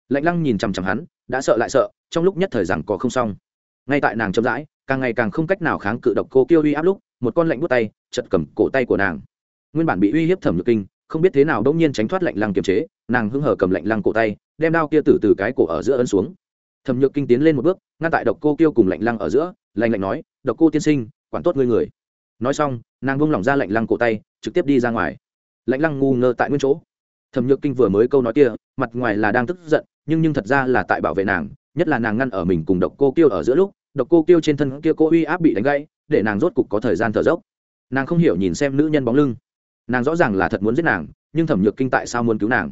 Lạnh lăng nhìn chằm chằm hắn, đã sợ lại sợ, trong lúc nhất thời rằng có không xong ngay tại nàng chậm rãi, càng ngày càng không cách nào kháng cự độc cô kiêu uy áp lúc, một con lạnh bút tay chật cầm cổ tay của nàng. Nguyên bản bị uy hiếp thẩm nhược kinh, không biết thế nào đông nhiên tránh thoát lạnh lăng kiềm chế, nàng hưng hở cầm lạnh lăng cổ tay, đem đao kia từ từ cái cổ ở giữa ấn xuống. Thẩm nhược kinh tiến lên một bước, ngăn tại độc cô kiêu cùng lạnh lăng ở giữa, lạnh lạnh nói, độc cô tiên sinh, quản tốt ngươi người. Nói xong, nàng buông lỏng ra lạnh lăng cổ tay, trực tiếp đi ra ngoài. Lạnh lăng ngu ngơ tại nguyên chỗ. Thẩm nhược kinh vừa mới câu nói kia, mặt ngoài là đang tức giận, nhưng nhưng thật ra là tại bảo vệ nàng nhất là nàng ngăn ở mình cùng độc cô kiêu ở giữa lúc, độc cô kiêu trên thân kia cô uy áp bị đánh gãy, để nàng rốt cục có thời gian thở dốc. Nàng không hiểu nhìn xem nữ nhân bóng lưng. Nàng rõ ràng là thật muốn giết nàng, nhưng thẩm nhược kinh tại sao muốn cứu nàng?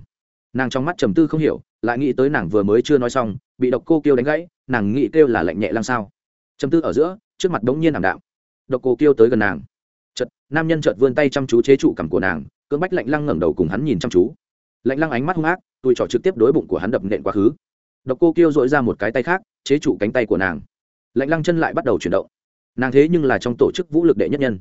Nàng trong mắt trầm tư không hiểu, lại nghĩ tới nàng vừa mới chưa nói xong, bị độc cô kiêu đánh gãy, nàng nghĩ kêu là lạnh nhẹ làm sao. Trầm tư ở giữa, trước mặt đống nhiên ảm đạm. Độc cô kiêu tới gần nàng. Chật nam nhân chợt vươn tay chăm chú chế trụ cằm của nàng, cưỡng bách lạnh lăng ngẩng đầu cùng hắn nhìn chăm chú. Lạnh lăng ánh mắt hung ác tôi trỏ trực tiếp đối bụng của hắn đập nện quá khứ độc cô kiêu dội ra một cái tay khác, chế trụ cánh tay của nàng. Lạnh lăng chân lại bắt đầu chuyển động. Nàng thế nhưng là trong tổ chức vũ lực đệ nhất nhân.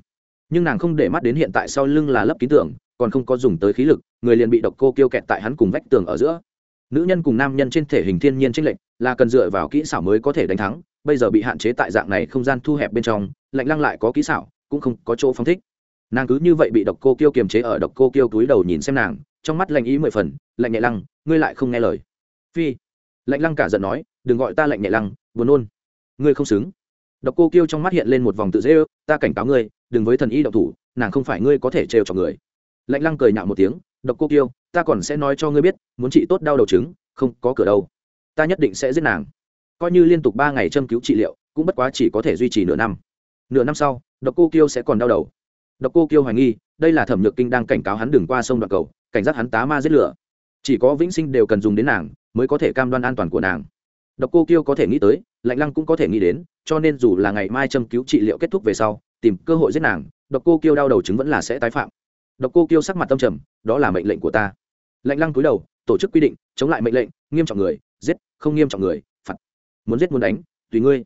Nhưng nàng không để mắt đến hiện tại sau lưng là lấp ký tưởng còn không có dùng tới khí lực, người liền bị độc cô kiêu kẹt tại hắn cùng vách tường ở giữa. Nữ nhân cùng nam nhân trên thể hình thiên nhiên trinh lệnh là cần dựa vào kỹ xảo mới có thể đánh thắng, bây giờ bị hạn chế tại dạng này không gian thu hẹp bên trong, lạnh lăng lại có kỹ xảo, cũng không có chỗ phóng thích. Nàng cứ như vậy bị độc cô kiêu kiềm chế ở độc cô kiêu túi đầu nhìn xem nàng, trong mắt lạnh ý mười phần, lạnh nhẹ lăng, ngươi lại không nghe lời. Phi lạnh lăng cả giận nói, đừng gọi ta lạnh nhẹ lăng, buồn nôn. Ngươi không xứng. Độc cô kiêu trong mắt hiện lên một vòng tự dễ ư ta cảnh cáo ngươi, đừng với thần y độc thủ, nàng không phải ngươi có thể trêu cho người. Lạnh lăng cười nhạo một tiếng, độc cô kiêu, ta còn sẽ nói cho ngươi biết, muốn trị tốt đau đầu trứng, không có cửa đâu. Ta nhất định sẽ giết nàng. Coi như liên tục ba ngày châm cứu trị liệu, cũng bất quá chỉ có thể duy trì nửa năm. Nửa năm sau, độc cô kiêu sẽ còn đau đầu. Độc cô kiêu hoài nghi, đây là thẩm nhược kinh đang cảnh cáo hắn đừng qua sông đoạn cầu, cảnh giác hắn tá ma giết lửa. Chỉ có vĩnh sinh đều cần dùng đến nàng mới có thể cam đoan an toàn của nàng. Độc cô kiêu có thể nghĩ tới, lạnh lăng cũng có thể nghĩ đến, cho nên dù là ngày mai châm cứu trị liệu kết thúc về sau, tìm cơ hội giết nàng, độc cô kiêu đau đầu chứng vẫn là sẽ tái phạm. Độc cô kiêu sắc mặt tâm trầm, đó là mệnh lệnh của ta. Lạnh lăng cúi đầu, tổ chức quy định, chống lại mệnh lệnh, nghiêm trọng người, giết, không nghiêm trọng người, phạt. Muốn giết muốn đánh, tùy ngươi.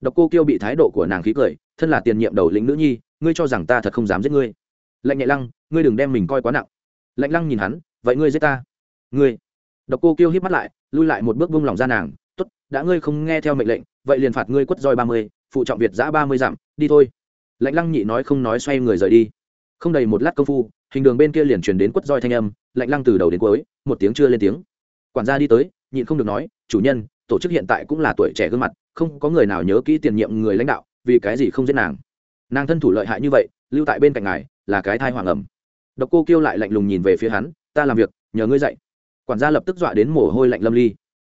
Độc cô kiêu bị thái độ của nàng khí cười, thân là tiền nhiệm đầu lĩnh nữ nhi, ngươi cho rằng ta thật không dám giết ngươi. Lạnh nhẹ lăng, ngươi đừng đem mình coi quá nặng. Lạnh lăng nhìn hắn, vậy ngươi giết ta. Ngươi độc cô kiêu hít mắt lại lui lại một bước vung lòng ra nàng Tốt, đã ngươi không nghe theo mệnh lệnh vậy liền phạt ngươi quất roi ba mươi phụ trọng việt giã ba mươi dặm đi thôi. Lạnh lăng nhị nói không nói xoay người rời đi. Không đầy một lát công phu hình đường bên kia liền truyền đến quất roi thanh âm lạnh lăng từ đầu đến cuối một tiếng chưa lên tiếng. Quản gia đi tới nhịn không được nói chủ nhân tổ chức hiện tại cũng là tuổi trẻ gương mặt không có người nào nhớ kỹ tiền nhiệm người lãnh đạo vì cái gì không giết nàng? Nàng thân thủ lợi hại như vậy lưu tại bên cạnh ngài là cái thai hoàng ẩm độc cô kêu lại lạnh lùng nhìn về phía hắn ta làm việc nhờ ngươi dạy quản gia lập tức dọa đến mồ hôi lạnh lâm ly.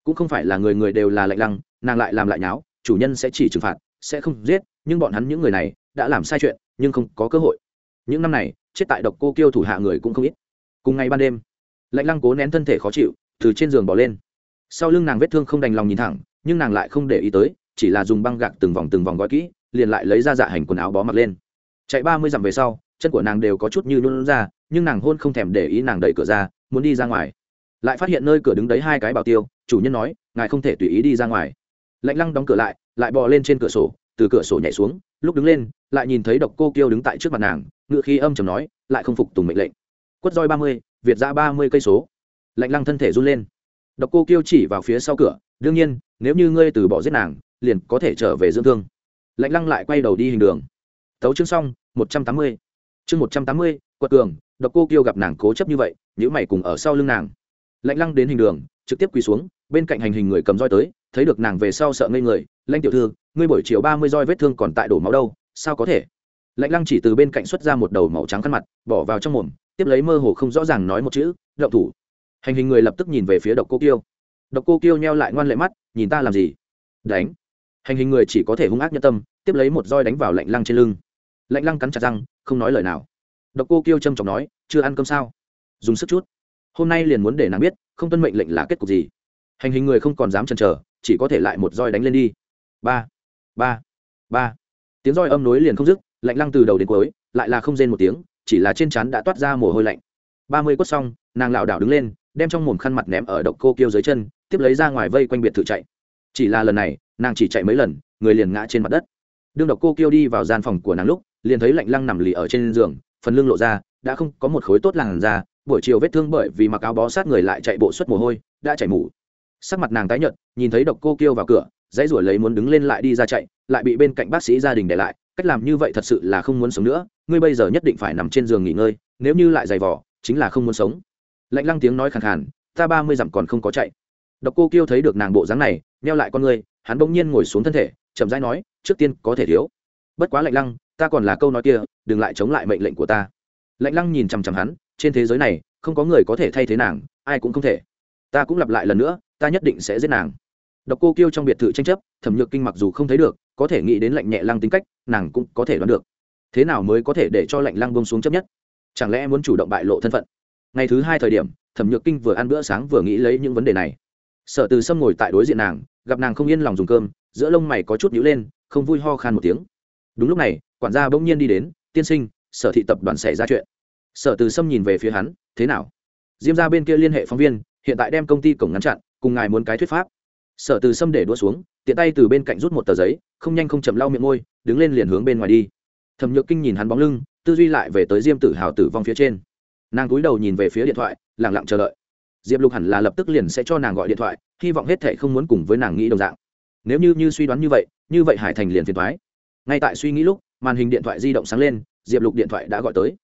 Cũng không phải là người người đều là lạnh lăng, nàng lại làm lại nháo, chủ nhân sẽ chỉ trừng phạt, sẽ không giết, nhưng bọn hắn những người này đã làm sai chuyện, nhưng không có cơ hội. Những năm này, chết tại độc cô kiêu thủ hạ người cũng không ít. Cùng ngày ban đêm, lạnh lăng cố nén thân thể khó chịu, từ trên giường bỏ lên. Sau lưng nàng vết thương không đành lòng nhìn thẳng, nhưng nàng lại không để ý tới, chỉ là dùng băng gạc từng vòng từng vòng gói kỹ, liền lại lấy ra dạ hành quần áo bó mặc lên. Chạy ba mươi dặm về sau, chân của nàng đều có chút như luôn ra, nhưng nàng hôn không thèm để ý nàng đẩy cửa ra, muốn đi ra ngoài lại phát hiện nơi cửa đứng đấy hai cái bảo tiêu, chủ nhân nói, ngài không thể tùy ý đi ra ngoài. Lạnh lăng đóng cửa lại lại bò lên trên cửa sổ, từ cửa sổ nhảy xuống, lúc đứng lên, lại nhìn thấy độc cô kiêu đứng tại trước mặt nàng, ngựa khi âm chầm nói, lại không phục tùng mệnh lệnh. Quất roi ba mươi, việt ra ba mươi cây số. Lạnh lăng thân thể run lên. Độc cô kiêu chỉ vào phía sau cửa, đương nhiên, nếu như ngươi từ bỏ giết nàng, liền có thể trở về dưỡng thương. Lạnh lăng lại quay đầu đi hình đường. Tấu chương xong, một trăm tám mươi. Chương một trăm tám mươi, quật cường, độc cô kiêu gặp nàng cố chấp như vậy nhữ mày cùng ở sau lưng nàng lạnh lăng đến hình đường, trực tiếp quỳ xuống, bên cạnh hành hình người cầm roi tới, thấy được nàng về sau sợ ngây người, lanh tiểu thư, ngươi buổi chiều ba mươi roi vết thương còn tại đổ máu đâu, sao có thể? Lạnh lăng chỉ từ bên cạnh xuất ra một đầu màu trắng khăn mặt, bỏ vào trong mồm, tiếp lấy mơ hồ không rõ ràng nói một chữ, động thủ. Hành hình người lập tức nhìn về phía độc cô kiêu. Độc cô kiêu nheo lại ngoan lệ mắt, nhìn ta làm gì? Đánh. Hành hình người chỉ có thể hung ác nhân tâm, tiếp lấy một roi đánh vào lạnh lăng trên lưng. Lạnh lăng cắn chặt răng, không nói lời nào. Độc cô kiêu trâm trọng nói, chưa ăn cơm sao? Dùng sức chút hôm nay liền muốn để nàng biết, không tuân mệnh lệnh là kết cục gì. Hành hình người không còn dám chần chờ, chỉ có thể lại một roi đánh lên đi. Ba ba ba. Tiếng roi âm nối liền không dứt, lạnh lăng từ đầu đến cuối, lại là không rên một tiếng, chỉ là trên chắn đã toát ra mồ hôi lạnh. Ba mươi quất xong, nàng lảo đảo đứng lên, đem trong mồm khăn mặt ném ở độc cô kêu dưới chân, tiếp lấy ra ngoài vây quanh biệt thự chạy. Chỉ là lần này, nàng chỉ chạy mấy lần, người liền ngã trên mặt đất. Đương độc cô kêu đi vào gian phòng của nàng lúc, liền thấy lạnh lăng nằm lì ở trên giường, phần lưng lộ ra, đã không có một khối tốt làn da buổi chiều vết thương bởi vì mặc áo bó sát người lại chạy bộ suất mồ hôi, đã chảy mủ sắc mặt nàng tái nhợt, nhìn thấy độc cô kiêu vào cửa, dãy ruổi lấy muốn đứng lên lại đi ra chạy, lại bị bên cạnh bác sĩ gia đình để lại, cách làm như vậy thật sự là không muốn sống nữa, ngươi bây giờ nhất định phải nằm trên giường nghỉ ngơi, nếu như lại giày vỏ chính là không muốn sống. Lạnh lăng tiếng nói khàn khàn, ta ba mươi dặm còn không có chạy. Độc cô kiêu thấy được nàng bộ dáng này neo lại con ngươi, hắn bỗng nhiên ngồi xuống thân thể, chậm rãi nói, trước tiên có thể thiếu. Bất quá lạnh lăng, ta còn là câu nói kia, đừng lại chống lại mệnh lệnh của ta. Lạnh lăng nhìn chằm chằm hắn trên thế giới này, không có người có thể thay thế nàng, ai cũng không thể. Ta cũng lặp lại lần nữa, ta nhất định sẽ giết nàng. Độc cô kiêu trong biệt thự tranh chấp, thẩm nhược kinh mặc dù không thấy được, có thể nghĩ đến lạnh nhẹ lăng tính cách, nàng cũng có thể đoán được. Thế nào mới có thể để cho lạnh lăng bông xuống chấp nhất? Chẳng lẽ muốn chủ động bại lộ thân phận? Ngày thứ hai thời điểm, thẩm nhược kinh vừa ăn bữa sáng vừa nghĩ lấy những vấn đề này. Sở từ sâm ngồi tại đối diện nàng, gặp nàng không yên lòng dùng cơm, giữa lông mày có chút nhữ lên, không vui ho khan một tiếng. Đúng lúc này, quản gia bỗng nhiên đi đến, tiên sinh, sở thị tập đoàn xảy ra chuyện sở từ sâm nhìn về phía hắn, thế nào? Diêm ra bên kia liên hệ phóng viên, hiện tại đem công ty cổng ngăn chặn, cùng ngài muốn cái thuyết pháp. Sở từ sâm để đua xuống, tiện tay từ bên cạnh rút một tờ giấy, không nhanh không chậm lau miệng môi, đứng lên liền hướng bên ngoài đi. Thẩm nhược kinh nhìn hắn bóng lưng, tư duy lại về tới diêm tử hào tử vong phía trên. Nàng cúi đầu nhìn về phía điện thoại lẳng lặng chờ đợi. Diệp lục hẳn là lập tức liền sẽ cho nàng gọi điện thoại, hy vọng hết thệ không muốn cùng với nàng nghĩ đồng dạng. Nếu như như suy đoán như vậy như vậy hải thành liền phiền thoái ngay tại suy nghĩ lúc, màn hình điện thoại di động sáng lên, diệp lục điện thoại đã gọi tới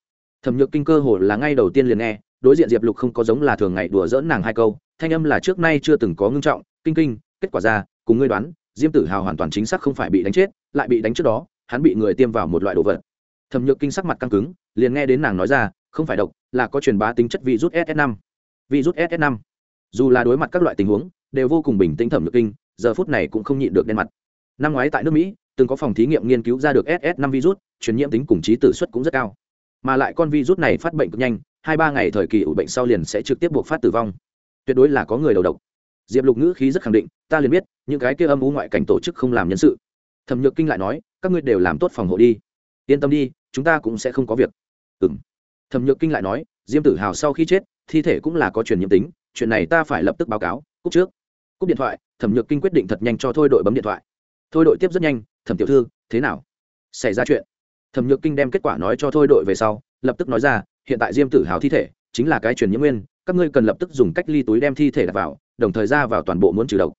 thẩm nhược kinh cơ hồ là ngay đầu tiên liền nghe, đối diện diệp lục không có giống là thường ngày đùa dỡn nàng hai câu, thanh âm là trước nay chưa từng có ngưng trọng, kinh kinh, kết quả ra, cùng ngươi đoán, diêm tử hào hoàn toàn chính xác không phải bị đánh chết, lại bị đánh trước đó, hắn bị người tiêm vào một loại đồ vật. Thẩm nhược kinh sắc mặt căng cứng, liền nghe đến nàng nói ra, không phải độc, là có truyền bá tính chất virus ss 5 virus ss 5 dù là đối mặt các loại tình huống, đều vô cùng bình tĩnh thẩm nhược kinh, giờ phút này cũng không nhịn được đen mặt. Năm ngoái tại nước mỹ, từng có phòng thí nghiệm nghiên cứu ra được ss 5 virus, truyền nhiễm tính cùng trí tử suất cũng rất cao mà lại con virus này phát bệnh cực nhanh, hai ba ngày thời kỳ ủ bệnh sau liền sẽ trực tiếp buộc phát tử vong. Tuyệt đối là có người đầu độc. Diệp lục ngữ khí rất khẳng định, ta liền biết, những cái kia âm u ngoại cảnh tổ chức không làm nhân sự. Thẩm nhược kinh lại nói, các ngươi đều làm tốt phòng hộ đi. Yên tâm đi, chúng ta cũng sẽ không có việc. Ừ m thẩm nhược kinh lại nói, diêm tử hào sau khi chết, thi thể cũng là có truyền nhiễm tính, chuyện này ta phải lập tức báo cáo cúc trước. Cúc điện thoại, thẩm nhược kinh quyết định thật nhanh cho thôi đội bấm điện thoại. Thôi đội tiếp rất nhanh, thẩm tiểu thư, thế nào? Xảy ra chuyện? Thẩm nhược kinh đem kết quả nói cho thôi đội về sau, lập tức nói ra, hiện tại diêm tử hào thi thể chính là cái truyền nhiễm nguyên, các ngươi cần lập tức dùng cách ly túi đem thi thể đặt vào, đồng thời ra vào toàn bộ muốn trừ độc.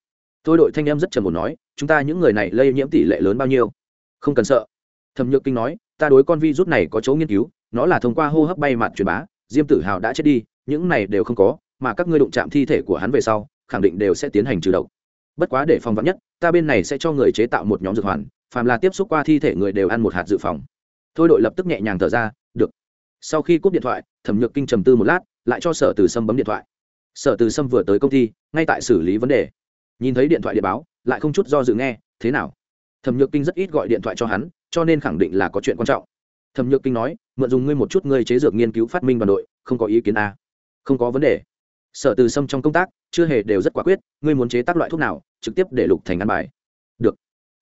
Thôi đội thanh em rất trầm một nói, chúng ta những người này lây nhiễm tỷ lệ lớn bao nhiêu? Không cần sợ. Thẩm nhược kinh nói, ta đối con vi rút này có chỗ nghiên cứu, nó là thông qua hô hấp bay mạn truyền bá, diêm tử hào đã chết đi, những này đều không có, mà các ngươi đụng chạm thi thể của hắn về sau, khẳng định đều sẽ tiến hành trừ độc. Bất quá để phòng vắn nhất, ta bên này sẽ cho người chế tạo một nhóm dược hoàn, phàm là tiếp xúc qua thi thể người đều ăn một hạt dự phòng thôi đội lập tức nhẹ nhàng thở ra, được. Sau khi cúp điện thoại, thẩm nhược kinh trầm tư một lát, lại cho sở từ sâm bấm điện thoại. Sở từ sâm vừa tới công ty, ngay tại xử lý vấn đề. Nhìn thấy điện thoại điện báo, lại không chút do dự nghe, thế nào? Thẩm nhược kinh rất ít gọi điện thoại cho hắn, cho nên khẳng định là có chuyện quan trọng. Thẩm nhược kinh nói, mượn dùng ngươi một chút ngươi chế dược nghiên cứu phát minh đoàn đội, không có ý kiến a. À? không có vấn đề. Sở từ sâm trong công tác, chưa hề đều rất quả quyết, ngươi muốn chế tác loại thuốc nào, trực tiếp để lục thành ăn bài. Được.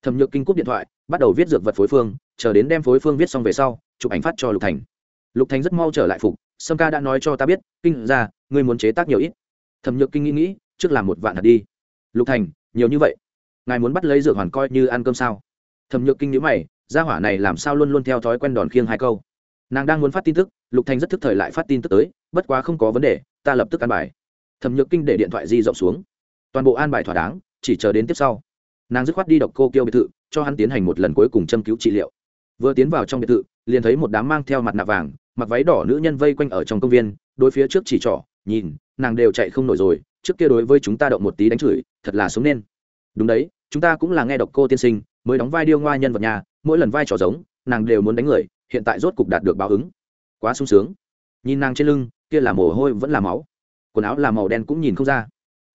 Thẩm nhược kinh cúp điện thoại bắt đầu viết dược vật phối phương, chờ đến đem phối phương viết xong về sau, chụp ảnh phát cho lục thành. Lục thành rất mau trở lại phục, sâm ca đã nói cho ta biết, kinh ra, ngươi muốn chế tác nhiều ít. Thẩm nhược kinh nghĩ nghĩ, trước làm một vạn hạt đi. Lục thành, nhiều như vậy? Ngài muốn bắt lấy dược hoàn coi như ăn cơm sao? Thẩm nhược kinh nhữ mày, gia hỏa này làm sao luôn luôn theo thói quen đòn khiêng hai câu? Nàng đang muốn phát tin tức, lục thành rất thức thời lại phát tin tức tới, bất quá không có vấn đề, ta lập tức ăn bài. Thẩm nhược kinh để điện thoại di rộng xuống. Toàn bộ an bài thỏa đáng, chỉ chờ đến tiếp sau nàng dứt khoát đi đọc cô kêu biệt thự, cho hắn tiến hành một lần cuối cùng châm cứu trị liệu. Vừa tiến vào trong biệt thự, liền thấy một đám mang theo mặt nạ vàng, mặc váy đỏ nữ nhân vây quanh ở trong công viên, đối phía trước chỉ trỏ, nhìn, nàng đều chạy không nổi rồi, trước kia đối với chúng ta động một tí đánh chửi, thật là sống nên. Đúng đấy, chúng ta cũng là nghe độc cô tiên sinh, mới đóng vai điêu ngoa nhân vật nhà, mỗi lần vai trò giống, nàng đều muốn đánh người, hiện tại rốt cục đạt được báo ứng. Quá sung sướng. Nhìn nàng trên lưng, kia là mồ hôi vẫn là máu. Quần áo là màu đen cũng nhìn không ra.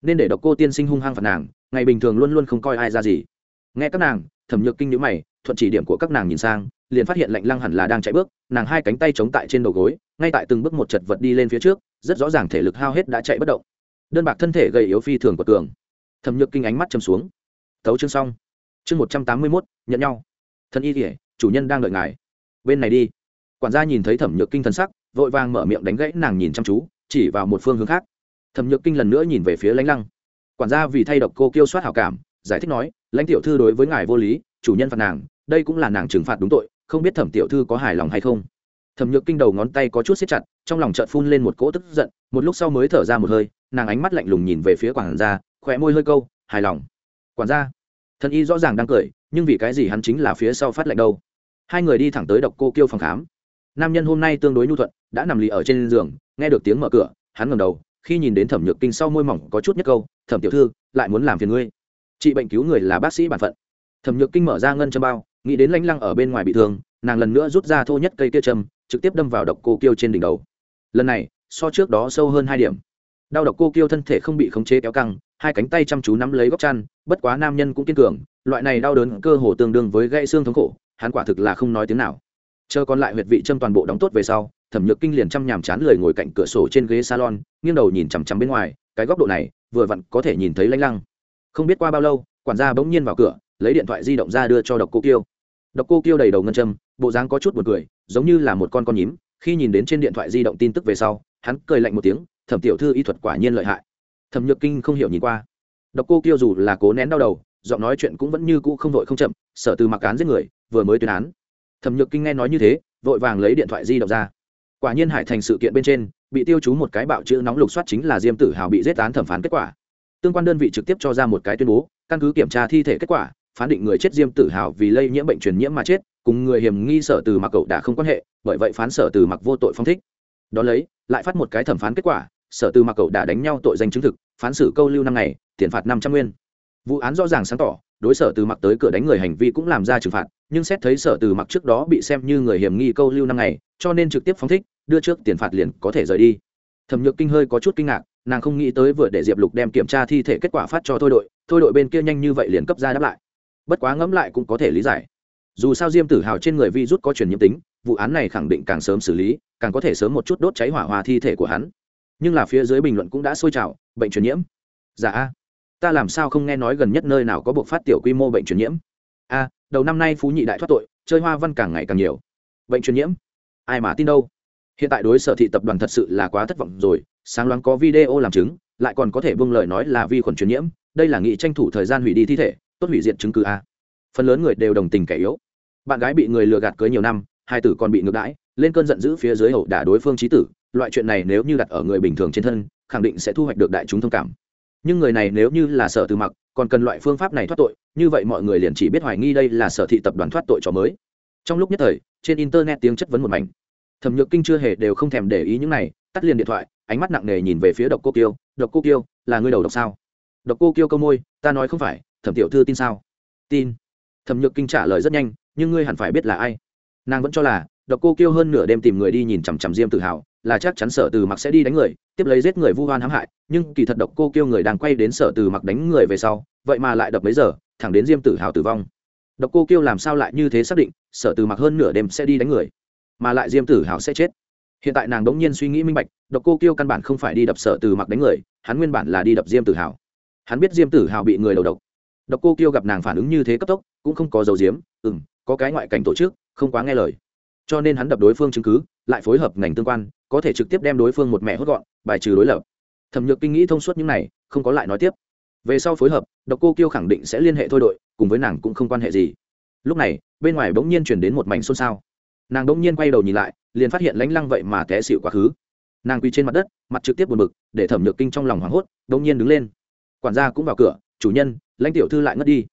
Nên để độc cô tiên sinh hung hăng phạt nàng ngày bình thường luôn luôn không coi ai ra gì. Nghe các nàng, thẩm nhược kinh nhữ mày, thuận chỉ điểm của các nàng nhìn sang, liền phát hiện lạnh lăng hẳn là đang chạy bước, nàng hai cánh tay chống tại trên đầu gối, ngay tại từng bước một chật vật đi lên phía trước, rất rõ ràng thể lực hao hết đã chạy bất động. Đơn bạc thân thể gầy yếu phi thường của tường. Thẩm nhược kinh ánh mắt châm xuống. Tấu chương xong. Chương một trăm tám mươi mốt, nhận nhau. Thân y kỉa chủ nhân đang đợi ngài. Bên này đi. Quản gia nhìn thấy thẩm nhược kinh thần sắc, vội vàng mở miệng đánh gãy nàng nhìn chăm chú, chỉ vào một phương hướng khác. Thẩm nhược kinh lần nữa nhìn về phía lãnh lăng quản gia vì thay độc cô kêu soát hảo cảm, giải thích nói, lãnh tiểu thư đối với ngài vô lý, chủ nhân phạt nàng, đây cũng là nàng trừng phạt đúng tội, không biết thẩm tiểu thư có hài lòng hay không? Thẩm nhược kinh đầu ngón tay có chút xếp chặt, trong lòng chợt phun lên một cỗ tức giận, một lúc sau mới thở ra một hơi, nàng ánh mắt lạnh lùng nhìn về phía quản gia khỏe môi hơi câu, hài lòng. Quản gia? Thần y rõ ràng đang cười, nhưng vì cái gì hắn chính là phía sau phát lệnh đâu? Hai người đi thẳng tới độc cô kêu phòng khám. Nam nhân hôm nay tương đối nhu thuận, đã nằm lì ở trên giường, nghe được tiếng mở cửa, hắn ngầm đầu khi nhìn đến thẩm nhược kinh sau môi mỏng có chút nhất câu, thẩm tiểu thư, lại muốn làm phiền ngươi. Trị bệnh cứu người là bác sĩ bản phận. Thẩm nhược kinh mở ra ngân châm bao, nghĩ đến lãnh lăng ở bên ngoài bị thương, nàng lần nữa rút ra thô nhất cây kia châm, trực tiếp đâm vào độc cô kiêu trên đỉnh đầu. Lần này, so trước đó sâu hơn hai điểm. Đau độc cô kiêu thân thể không bị khống chế kéo căng, hai cánh tay chăm chú nắm lấy góc chăn, bất quá nam nhân cũng kiên cường, loại này đau đớn cơ hồ tương đương với gãy xương thống khổ, hắn quả thực là không nói tiếng nào. Chờ còn lại huyệt vị châm toàn bộ đóng tốt về sau thẩm nhược kinh liền chăm nhàm chán lười ngồi cạnh cửa sổ trên ghế salon, nghiêng đầu nhìn chằm chằm bên ngoài, cái góc độ này, vừa vặn có thể nhìn thấy lanh lăng. Không biết qua bao lâu, quản gia bỗng nhiên vào cửa, lấy điện thoại di động ra đưa cho độc cô kiêu. Độc cô kiêu đầy đầu ngân châm, bộ dáng có chút b u ồ n cười, giống như là một con con nhím, khi nhìn đến trên điện thoại di động tin tức về sau, hắn cười lạnh một tiếng, thẩm tiểu thư y thuật quả nhiên lợi hại. Thẩm nhược kinh không hiểu nhìn qua. Độc cô kiêu dù là cố nén đau đầu, giọng nói chuyện cũng vẫn như cũ không vội không chậm sở từ mặc án giết người, vừa mới tuyên án. Thẩm nhược kinh nghe nói như thế, vội vàng lấy điện thoại di động ra quả nhiên hải thành sự kiện bên trên, bị tiêu chú một cái bạo chữ nóng lục soát chính là diêm tử hào bị giết án thẩm phán kết quả. Tương quan đơn vị trực tiếp cho ra một cái tuyên bố, căn cứ kiểm tra thi thể kết quả, phán định người chết diêm tử hào vì lây nhiễm bệnh truyền nhiễm mà chết, cùng người hiểm nghi sở từ mặc cậu đã không quan hệ, bởi vậy phán sở từ mặc vô tội phong thích. Đón lấy, lại phát một cái thẩm phán kết quả, sở từ mặc cậu đã đánh nhau tội danh chứng thực, phán xử câu lưu năm ngày, tiền phạt năm trăm nguyên. Vụ án rõ ràng sáng tỏ đối sở từ mặc tới cửa đánh người hành vi cũng làm ra trừng phạt, nhưng xét thấy sở từ mặc trước đó bị xem như người hiểm nghi câu lưu năm ngày, cho nên trực tiếp phóng thích, đưa trước tiền phạt liền có thể rời đi. Thẩm nhược kinh hơi có chút kinh ngạc, nàng không nghĩ tới vừa để diệp lục đem kiểm tra thi thể kết quả phát cho thôi đội thôi đội bên kia nhanh như vậy liền cấp ra đáp lại. Bất quá ngẫm lại cũng có thể lý giải. Dù sao diêm tử hào trên người vi rút có truyền nhiễm tính, vụ án này khẳng định càng sớm xử lý, càng có thể sớm một chút đốt cháy hỏa hoa thi thể của hắn. Nhưng là phía dưới bình luận cũng đã sôi trào, bệnh truyền nhiễm. Dạ a ta làm sao không nghe nói gần nhất nơi nào có buộc phát tiểu quy mô bệnh truyền nhiễm? A, đầu năm nay phú nhị đại thoát tội, chơi hoa văn càng ngày càng nhiều. Bệnh truyền nhiễm? Ai mà tin đâu? Hiện tại đối sở thị tập đoàn thật sự là quá thất vọng rồi, sáng loáng có video làm chứng, lại còn có thể buông lời nói là vi khuẩn truyền nhiễm, đây là nghị tranh thủ thời gian hủy đi thi thể, tốt hủy diệt chứng cứ a. Phần lớn người đều đồng tình kẻ yếu. Bạn gái bị người lừa gạt cưới nhiều năm, hai tử còn bị ngược đãi, lên cơn giận dữ phía dưới hậu đả đối phương trí tử, loại chuyện này nếu như đặt ở người bình thường trên thân, khẳng định sẽ thu hoạch được đại chúng thông cảm nhưng người này nếu như là sở từ mặc, còn cần loại phương pháp này thoát tội, như vậy mọi người liền chỉ biết hoài nghi đây là sở thị tập đoàn thoát tội trò mới. Trong lúc nhất thời, trên internet tiếng chất vấn một mảnh. Thẩm nhược kinh chưa hề đều không thèm để ý những này, tắt liền điện thoại, ánh mắt nặng nề nhìn về phía độc cô kiêu. Độc cô kiêu, là người đầu độc sao? Độc cô kiêu câu môi, ta nói không phải, thẩm tiểu thư tin sao? Tin. Thẩm nhược kinh trả lời rất nhanh, nhưng ngươi hẳn phải biết là ai. Nàng vẫn cho là, độc cô kiêu hơn nửa đêm tìm người đi nhìn chằm chằm diêm tự hào là chắc chắn sở từ mặc sẽ đi đánh người, tiếp lấy giết người vu hoan hãm hại, nhưng kỳ thật độc cô kêu người đang quay đến sở từ mặc đánh người về sau, vậy mà lại đập mấy giờ, thẳng đến diêm tử hào tử vong. Độc cô kêu làm sao lại như thế xác định, sở từ mặc hơn nửa đêm sẽ đi đánh người, mà lại diêm tử hào sẽ chết. Hiện tại nàng đống nhiên suy nghĩ minh bạch, độc cô kêu căn bản không phải đi đập sở từ mặc đánh người, hắn nguyên bản là đi đập diêm tử hào. Hắn biết diêm tử hào bị người đầu độc. Độc cô kêu gặp nàng phản ứng như thế cấp tốc, cũng không có dầu diếm ừ m có cái ngoại cảnh tổ chức, không quá nghe lời. Cho nên hắn đập đối phương chứng cứ, lại phối hợp ngành tương quan có thể trực tiếp đem đối phương một mẹ hốt gọn, bài trừ đối lập. Thẩm nhược kinh nghĩ thông suốt những này, không có lại nói tiếp. Về sau phối hợp, độc cô kiêu khẳng định sẽ liên hệ thôi đội, cùng với nàng cũng không quan hệ gì. Lúc này, bên ngoài bỗng nhiên chuyển đến một mảnh xôn xao. Nàng bỗng nhiên quay đầu nhìn lại, liền phát hiện lãnh lăng vậy mà té xịu quá khứ. Nàng quỳ trên mặt đất, mặt trực tiếp buồn bực, để thẩm nhược kinh trong lòng hoảng hốt, bỗng nhiên đứng lên. Quản gia cũng vào cửa, chủ nhân, lãnh tiểu thư lại ngất đi.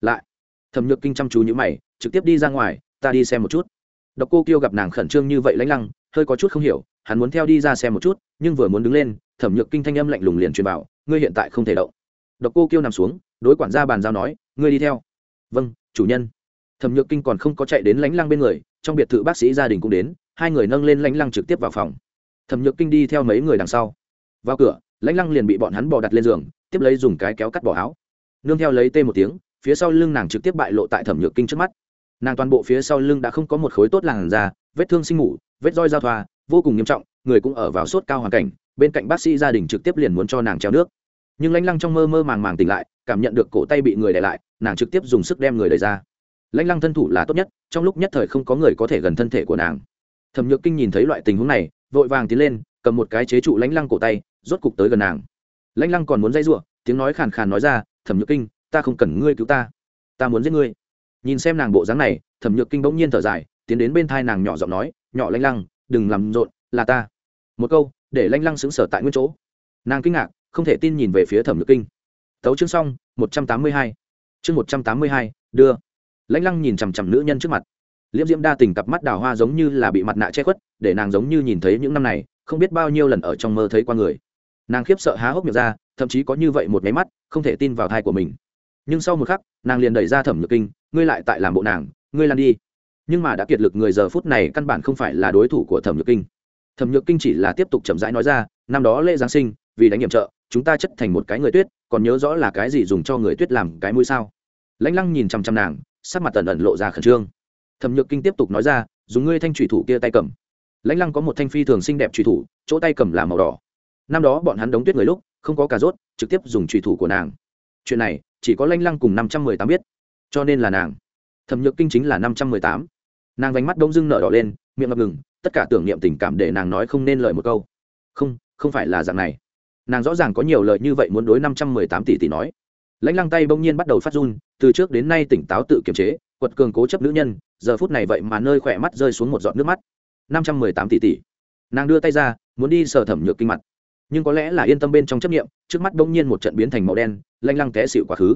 Lại. Thẩm nhược kinh chăm chú như mày, trực tiếp đi ra ngoài, ta đi xem một chút độc cô kiêu gặp nàng khẩn trương như vậy lãnh lăng, hơi có chút không hiểu, hắn muốn theo đi ra xem một chút, nhưng vừa muốn đứng lên, thẩm nhược kinh thanh âm lạnh lùng liền truyền bảo ngươi hiện tại không thể động. Độc cô kiêu nằm xuống, đối quản gia bàn giao nói, ngươi đi theo. Vâng chủ nhân. Thẩm nhược kinh còn không có chạy đến lãnh lăng bên người, trong biệt thự bác sĩ gia đình cũng đến, hai người nâng lên lãnh lăng trực tiếp vào phòng. Thẩm nhược kinh đi theo mấy người đằng sau. Vào cửa, lãnh lăng liền bị bọn hắn bò đặt lên giường, tiếp lấy dùng cái kéo cắt bỏ áo. Nương theo lấy tê một tiếng, phía sau lưng nàng trực tiếp bại lộ tại thẩm nhược kinh trước mắt nàng toàn bộ phía sau lưng đã không có một khối tốt làn da, vết thương sinh ngủ vết roi giao thoa, vô cùng nghiêm trọng, người cũng ở vào sốt cao hoàn cảnh, bên cạnh bác sĩ gia đình trực tiếp liền muốn cho nàng treo nước. Nhưng lãnh lăng trong mơ mơ màng màng tỉnh lại, cảm nhận được cổ tay bị người đè lại, nàng trực tiếp dùng sức đem người đẩy ra. Lãnh lăng thân thủ là tốt nhất, trong lúc nhất thời không có người có thể gần thân thể của nàng. Thẩm nhược kinh nhìn thấy loại tình huống này, vội vàng tiến lên, cầm một cái chế trụ lãnh lăng cổ tay, rốt cục tới gần nàng. Lãnh lăng còn muốn dây giụa, tiếng nói khàn khàn nói ra, thẩm nhược kinh, ta không cần ngươi cứu ta. Ta muốn giết ngươi nhìn xem nàng bộ dáng này, thẩm nhược kinh bỗng nhiên thở dài, tiến đến bên thai nàng nhỏ giọng nói, nhỏ lanh lăng, đừng làm rộn, là ta. Một câu, để lanh lăng xứng sở tại nguyên chỗ. Nàng kinh ngạc, không thể tin nhìn về phía thẩm nhược kinh. Tấu chương xong, một trăm tám mươi hai. Chương một trăm tám mươi hai, đưa. Lãnh lăng nhìn chằm chằm nữ nhân trước mặt. Liễm diễm đa tình cặp mắt đào hoa giống như là bị mặt nạ che khuất, để nàng giống như nhìn thấy những năm này, không biết bao nhiêu lần ở trong mơ thấy qua người. Nàng khiếp sợ há hốc miệng ra, thậm chí có như vậy một máy mắt, không thể tin vào thai của mình nhưng sau một khắc, nàng liền đẩy ra thẩm nhược kinh, ngươi lại tại làm bộ nàng, ngươi lan đi. Nhưng mà đã kiệt lực người giờ phút này căn bản không phải là đối thủ của thẩm nhược kinh. Thẩm nhược kinh chỉ là tiếp tục chậm rãi nói ra, năm đó lễ giáng sinh, vì đánh nhiệm trợ, chúng ta chất thành một cái người tuyết, còn nhớ rõ là cái gì dùng cho người tuyết làm cái mũi sao? Lãnh lăng nhìn chằm chằm nàng, sắc mặt tần ẩn lộ ra khẩn trương. Thẩm nhược kinh tiếp tục nói ra, dùng ngươi thanh thủy thủ kia tay cầm. Lãnh lăng có một thanh phi thường xinh đẹp thủy thủ, chỗ tay cầm là màu đỏ. Năm đó bọn hắn đóng tuyết người lúc, không có cà rốt, trực tiếp dùng thủy thủ của nàng chuyện này chỉ có lãnh lăng cùng năm trăm mười tám biết. Cho nên là nàng. Thẩm nhược kinh chính là năm trăm mười tám. Nàng vánh mắt đông dưng nở đỏ lên, miệng ngập ngừng, tất cả tưởng niệm tình cảm để nàng nói không nên lời một câu. Không không phải là dạng này. Nàng rõ ràng có nhiều lời như vậy muốn đối năm trăm mười tám tỷ tỷ nói. Lãnh lăng tay bỗng nhiên bắt đầu phát run, từ trước đến nay tỉnh táo tự kiềm chế, quật cường cố chấp nữ nhân, giờ phút này vậy mà nơi khỏe mắt rơi xuống một giọt nước mắt. năm trăm mười tám tỷ tỷ. Nàng đưa tay ra, muốn đi sờ thẩm nhược kinh mặt nhưng có lẽ là yên tâm bên trong chấp nghiệm, trước mắt bỗng nhiên một trận biến thành màu đen, lanh lăng té xịu quá khứ.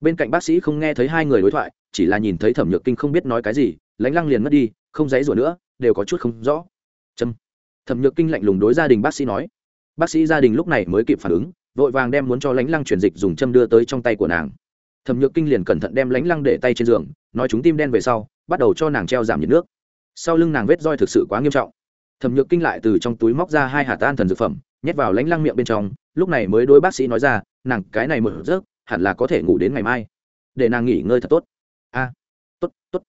Bên cạnh bác sĩ không nghe thấy hai người đối thoại, chỉ là nhìn thấy thẩm nhược kinh không biết nói cái gì lãnh lăng liền mất đi, không dãy rủa nữa, đều có chút không rõ. Trâm thẩm nhược kinh lạnh lùng đối gia đình bác sĩ nói. Bác sĩ gia đình lúc này mới kịp phản ứng, vội vàng đem muốn cho lãnh lăng chuyển dịch dùng châm đưa tới trong tay của nàng. Thẩm nhược kinh liền cẩn thận đem lãnh lăng để tay trên giường, nói chúng tim đen về sau, bắt đầu cho nàng treo giảm nhiệt nước. Sau lưng nàng vết roi thực sự quá nghiêm trọng. Thẩm nhược kinh lại từ trong túi móc ra hai hạt tan thần dược phẩm nhét vào lãnh lăng miệng bên trong lúc này mới đối bác sĩ nói ra nàng cái này mở rớt hẳn là có thể ngủ đến ngày mai. Để nàng nghỉ ngơi thật tốt. A tốt tốt.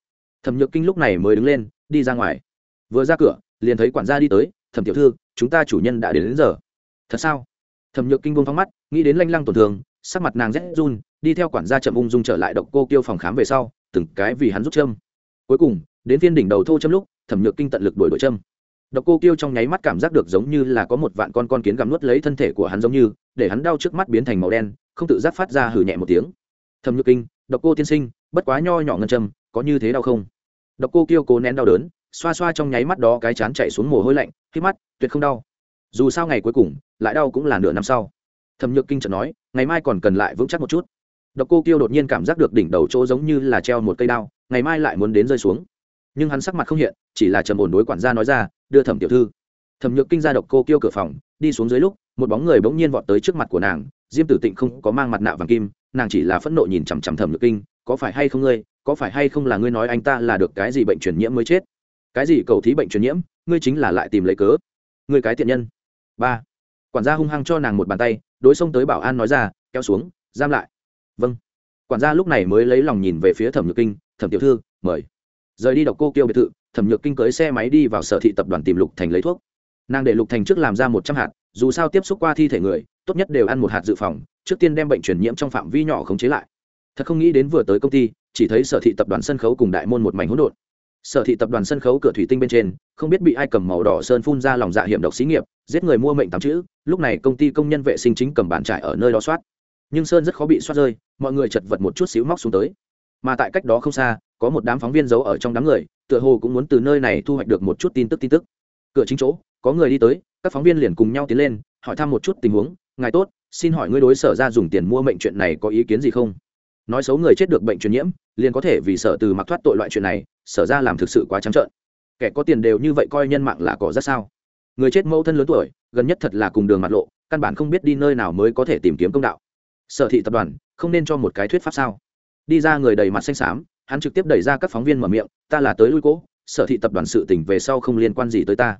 Thẩm nhược kinh lúc này mới đứng lên đi ra ngoài. Vừa ra cửa liền thấy quản gia đi tới thẩm tiểu thư chúng ta chủ nhân đã đến, đến giờ. Thật sao? Thẩm nhược kinh buông phóng mắt nghĩ đến lanh lăng tổn thương sắc mặt nàng rét run đi theo quản gia chậm ung dung trở lại độc cô kêu phòng khám về sau từng cái vì hắn rút châm. Cuối cùng đến phiên đỉnh đầu thô châm lúc thẩm nhược kinh tận lực đuổi đổi châm độc cô kêu trong nháy mắt cảm giác được giống như là có một vạn con con kiến gặm nuốt lấy thân thể của hắn giống như, để hắn đau trước mắt biến thành màu đen, không tự giác phát ra hừ nhẹ một tiếng. Thẩm nhược kinh, độc cô tiên sinh, bất quá nho nhỏ ngân châm, có như thế đau không? Độc cô kêu cố nén đau đớn, xoa xoa trong nháy mắt đó cái chán chạy xuống mồ hôi lạnh, khi mắt tuyệt không đau. Dù sao ngày cuối cùng, lại đau cũng là nửa năm sau. Thẩm nhược kinh chợt nói, ngày mai còn cần lại vững chắc một chút. Độc cô kiêu đột nhiên cảm giác được đỉnh đầu chỗ giống như là treo một cây đao, ngày mai lại muốn đến rơi xuống nhưng hắn sắc mặt không hiện, chỉ là trầm ổn đối quản gia nói ra, đưa thẩm tiểu thư. Thẩm nhược kinh ra độc cô kêu cửa phòng, đi xuống dưới lúc, một bóng người bỗng nhiên vọt tới trước mặt của nàng, diêm tử tịnh không có mang mặt nạ vàng kim, nàng chỉ là phẫn nộ nhìn chằm chằm thẩm nhược kinh, có phải hay không ngươi, có phải hay không là ngươi nói anh ta là được cái gì bệnh truyền nhiễm mới chết? Cái gì cầu thí bệnh truyền nhiễm, ngươi chính là lại tìm lấy cớ. Ngươi cái tiện nhân. Ba. Quản gia hung hăng cho nàng một bàn tay, đối xông tới bảo an nói ra, kéo xuống, giam lại. Vâng. Quản gia lúc này mới lấy lòng nhìn về phía thẩm nhược kinh, thẩm tiểu thư, mời rời đi đọc cô kiêu biệt thự, thẩm nhược kinh cưới xe máy đi vào sở thị tập đoàn tìm lục thành lấy thuốc. Nàng để lục thành trước làm ra một trăm hạt, dù sao tiếp xúc qua thi thể người, tốt nhất đều ăn một hạt dự phòng, trước tiên đem bệnh truyền nhiễm trong phạm vi nhỏ khống chế lại. Thật không nghĩ đến vừa tới công ty, chỉ thấy sở thị tập đoàn sân khấu cùng đại môn một mảnh hỗn độn. Sở thị tập đoàn sân khấu cửa thủy tinh bên trên, không biết bị ai cầm màu đỏ sơn phun ra lòng dạ hiểm độc xí nghiệp, giết người mua mệnh tám chữ, lúc này công ty công nhân vệ sinh chính cầm bàn trải ở nơi đó soát. Nhưng sơn rất khó bị soát rơi, mọi người chật vật một chút xíu móc xuống tới. Mà tại cách đó không xa có một đám phóng viên giấu ở trong đám người, tựa hồ cũng muốn từ nơi này thu hoạch được một chút tin tức tin tức. Cửa chính chỗ, có người đi tới, các phóng viên liền cùng nhau tiến lên, hỏi thăm một chút tình huống, ngài tốt, xin hỏi ngươi đối sở ra dùng tiền mua mệnh chuyện này có ý kiến gì không? Nói xấu người chết được bệnh truyền nhiễm, liền có thể vì sở từ mặc thoát tội loại chuyện này, sở ra làm thực sự quá trắng trợn. Kẻ có tiền đều như vậy coi nhân mạng là cỏ ra sao? Người chết mẫu thân lớn tuổi, gần nhất thật là cùng đường mặt lộ, căn bản không biết đi nơi nào mới có thể tìm kiếm công đạo. Sở thị tập đoàn, không nên cho một cái thuyết pháp sao? Đi ra người đầy mặt xanh xám hắn trực tiếp đẩy ra các phóng viên mở miệng, ta là tới lui cố, sở thị tập đoàn sự tỉnh về sau không liên quan gì tới ta.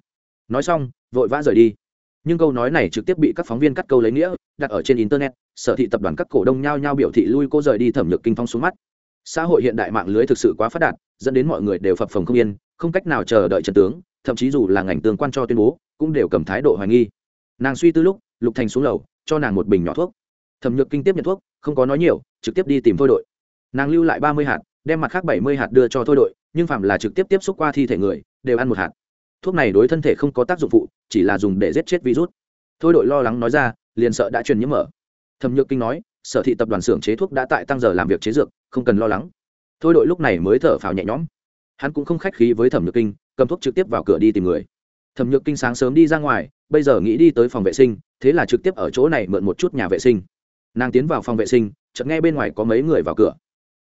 Nói xong, vội vã rời đi. Nhưng câu nói này trực tiếp bị các phóng viên cắt câu lấy nghĩa, đặt ở trên internet, sở thị tập đoàn các cổ đông nhao nhao biểu thị lui cô rời đi thẩm nhược kinh phong xuống mắt. Xã hội hiện đại mạng lưới thực sự quá phát đạt, dẫn đến mọi người đều phập phồng không yên, không cách nào chờ đợi trần tướng, thậm chí dù là ngành tương quan cho tuyên bố, cũng đều cầm thái độ hoài nghi. Nàng suy tư lúc, lục thành xuống lầu, cho nàng một bình nhỏ thuốc. Thẩm nhược kinh tiếp nhận thuốc, không có nói nhiều, trực tiếp đi tìm thôi đội. Nàng lưu lại ba mươi hạt đem mặt khác bảy mươi hạt đưa cho thôi đội, nhưng phạm là trực tiếp tiếp xúc qua thi thể người, đều ăn một hạt. Thuốc này đối thân thể không có tác dụng phụ, chỉ là dùng để giết chết virus. Thôi đội lo lắng nói ra, liền sợ đã truyền nhiễm mở. Thẩm nhược kinh nói, sở thị tập đoàn xưởng chế thuốc đã tại tăng giờ làm việc chế dược, không cần lo lắng. Thôi đội lúc này mới thở phào nhẹ nhõm. Hắn cũng không khách khí với thẩm nhược kinh, cầm thuốc trực tiếp vào cửa đi tìm người. Thẩm nhược kinh sáng sớm đi ra ngoài, bây giờ nghĩ đi tới phòng vệ sinh, thế là trực tiếp ở chỗ này mượn một chút nhà vệ sinh. Nàng tiến vào phòng vệ sinh, chợt nghe bên ngoài có mấy người vào cửa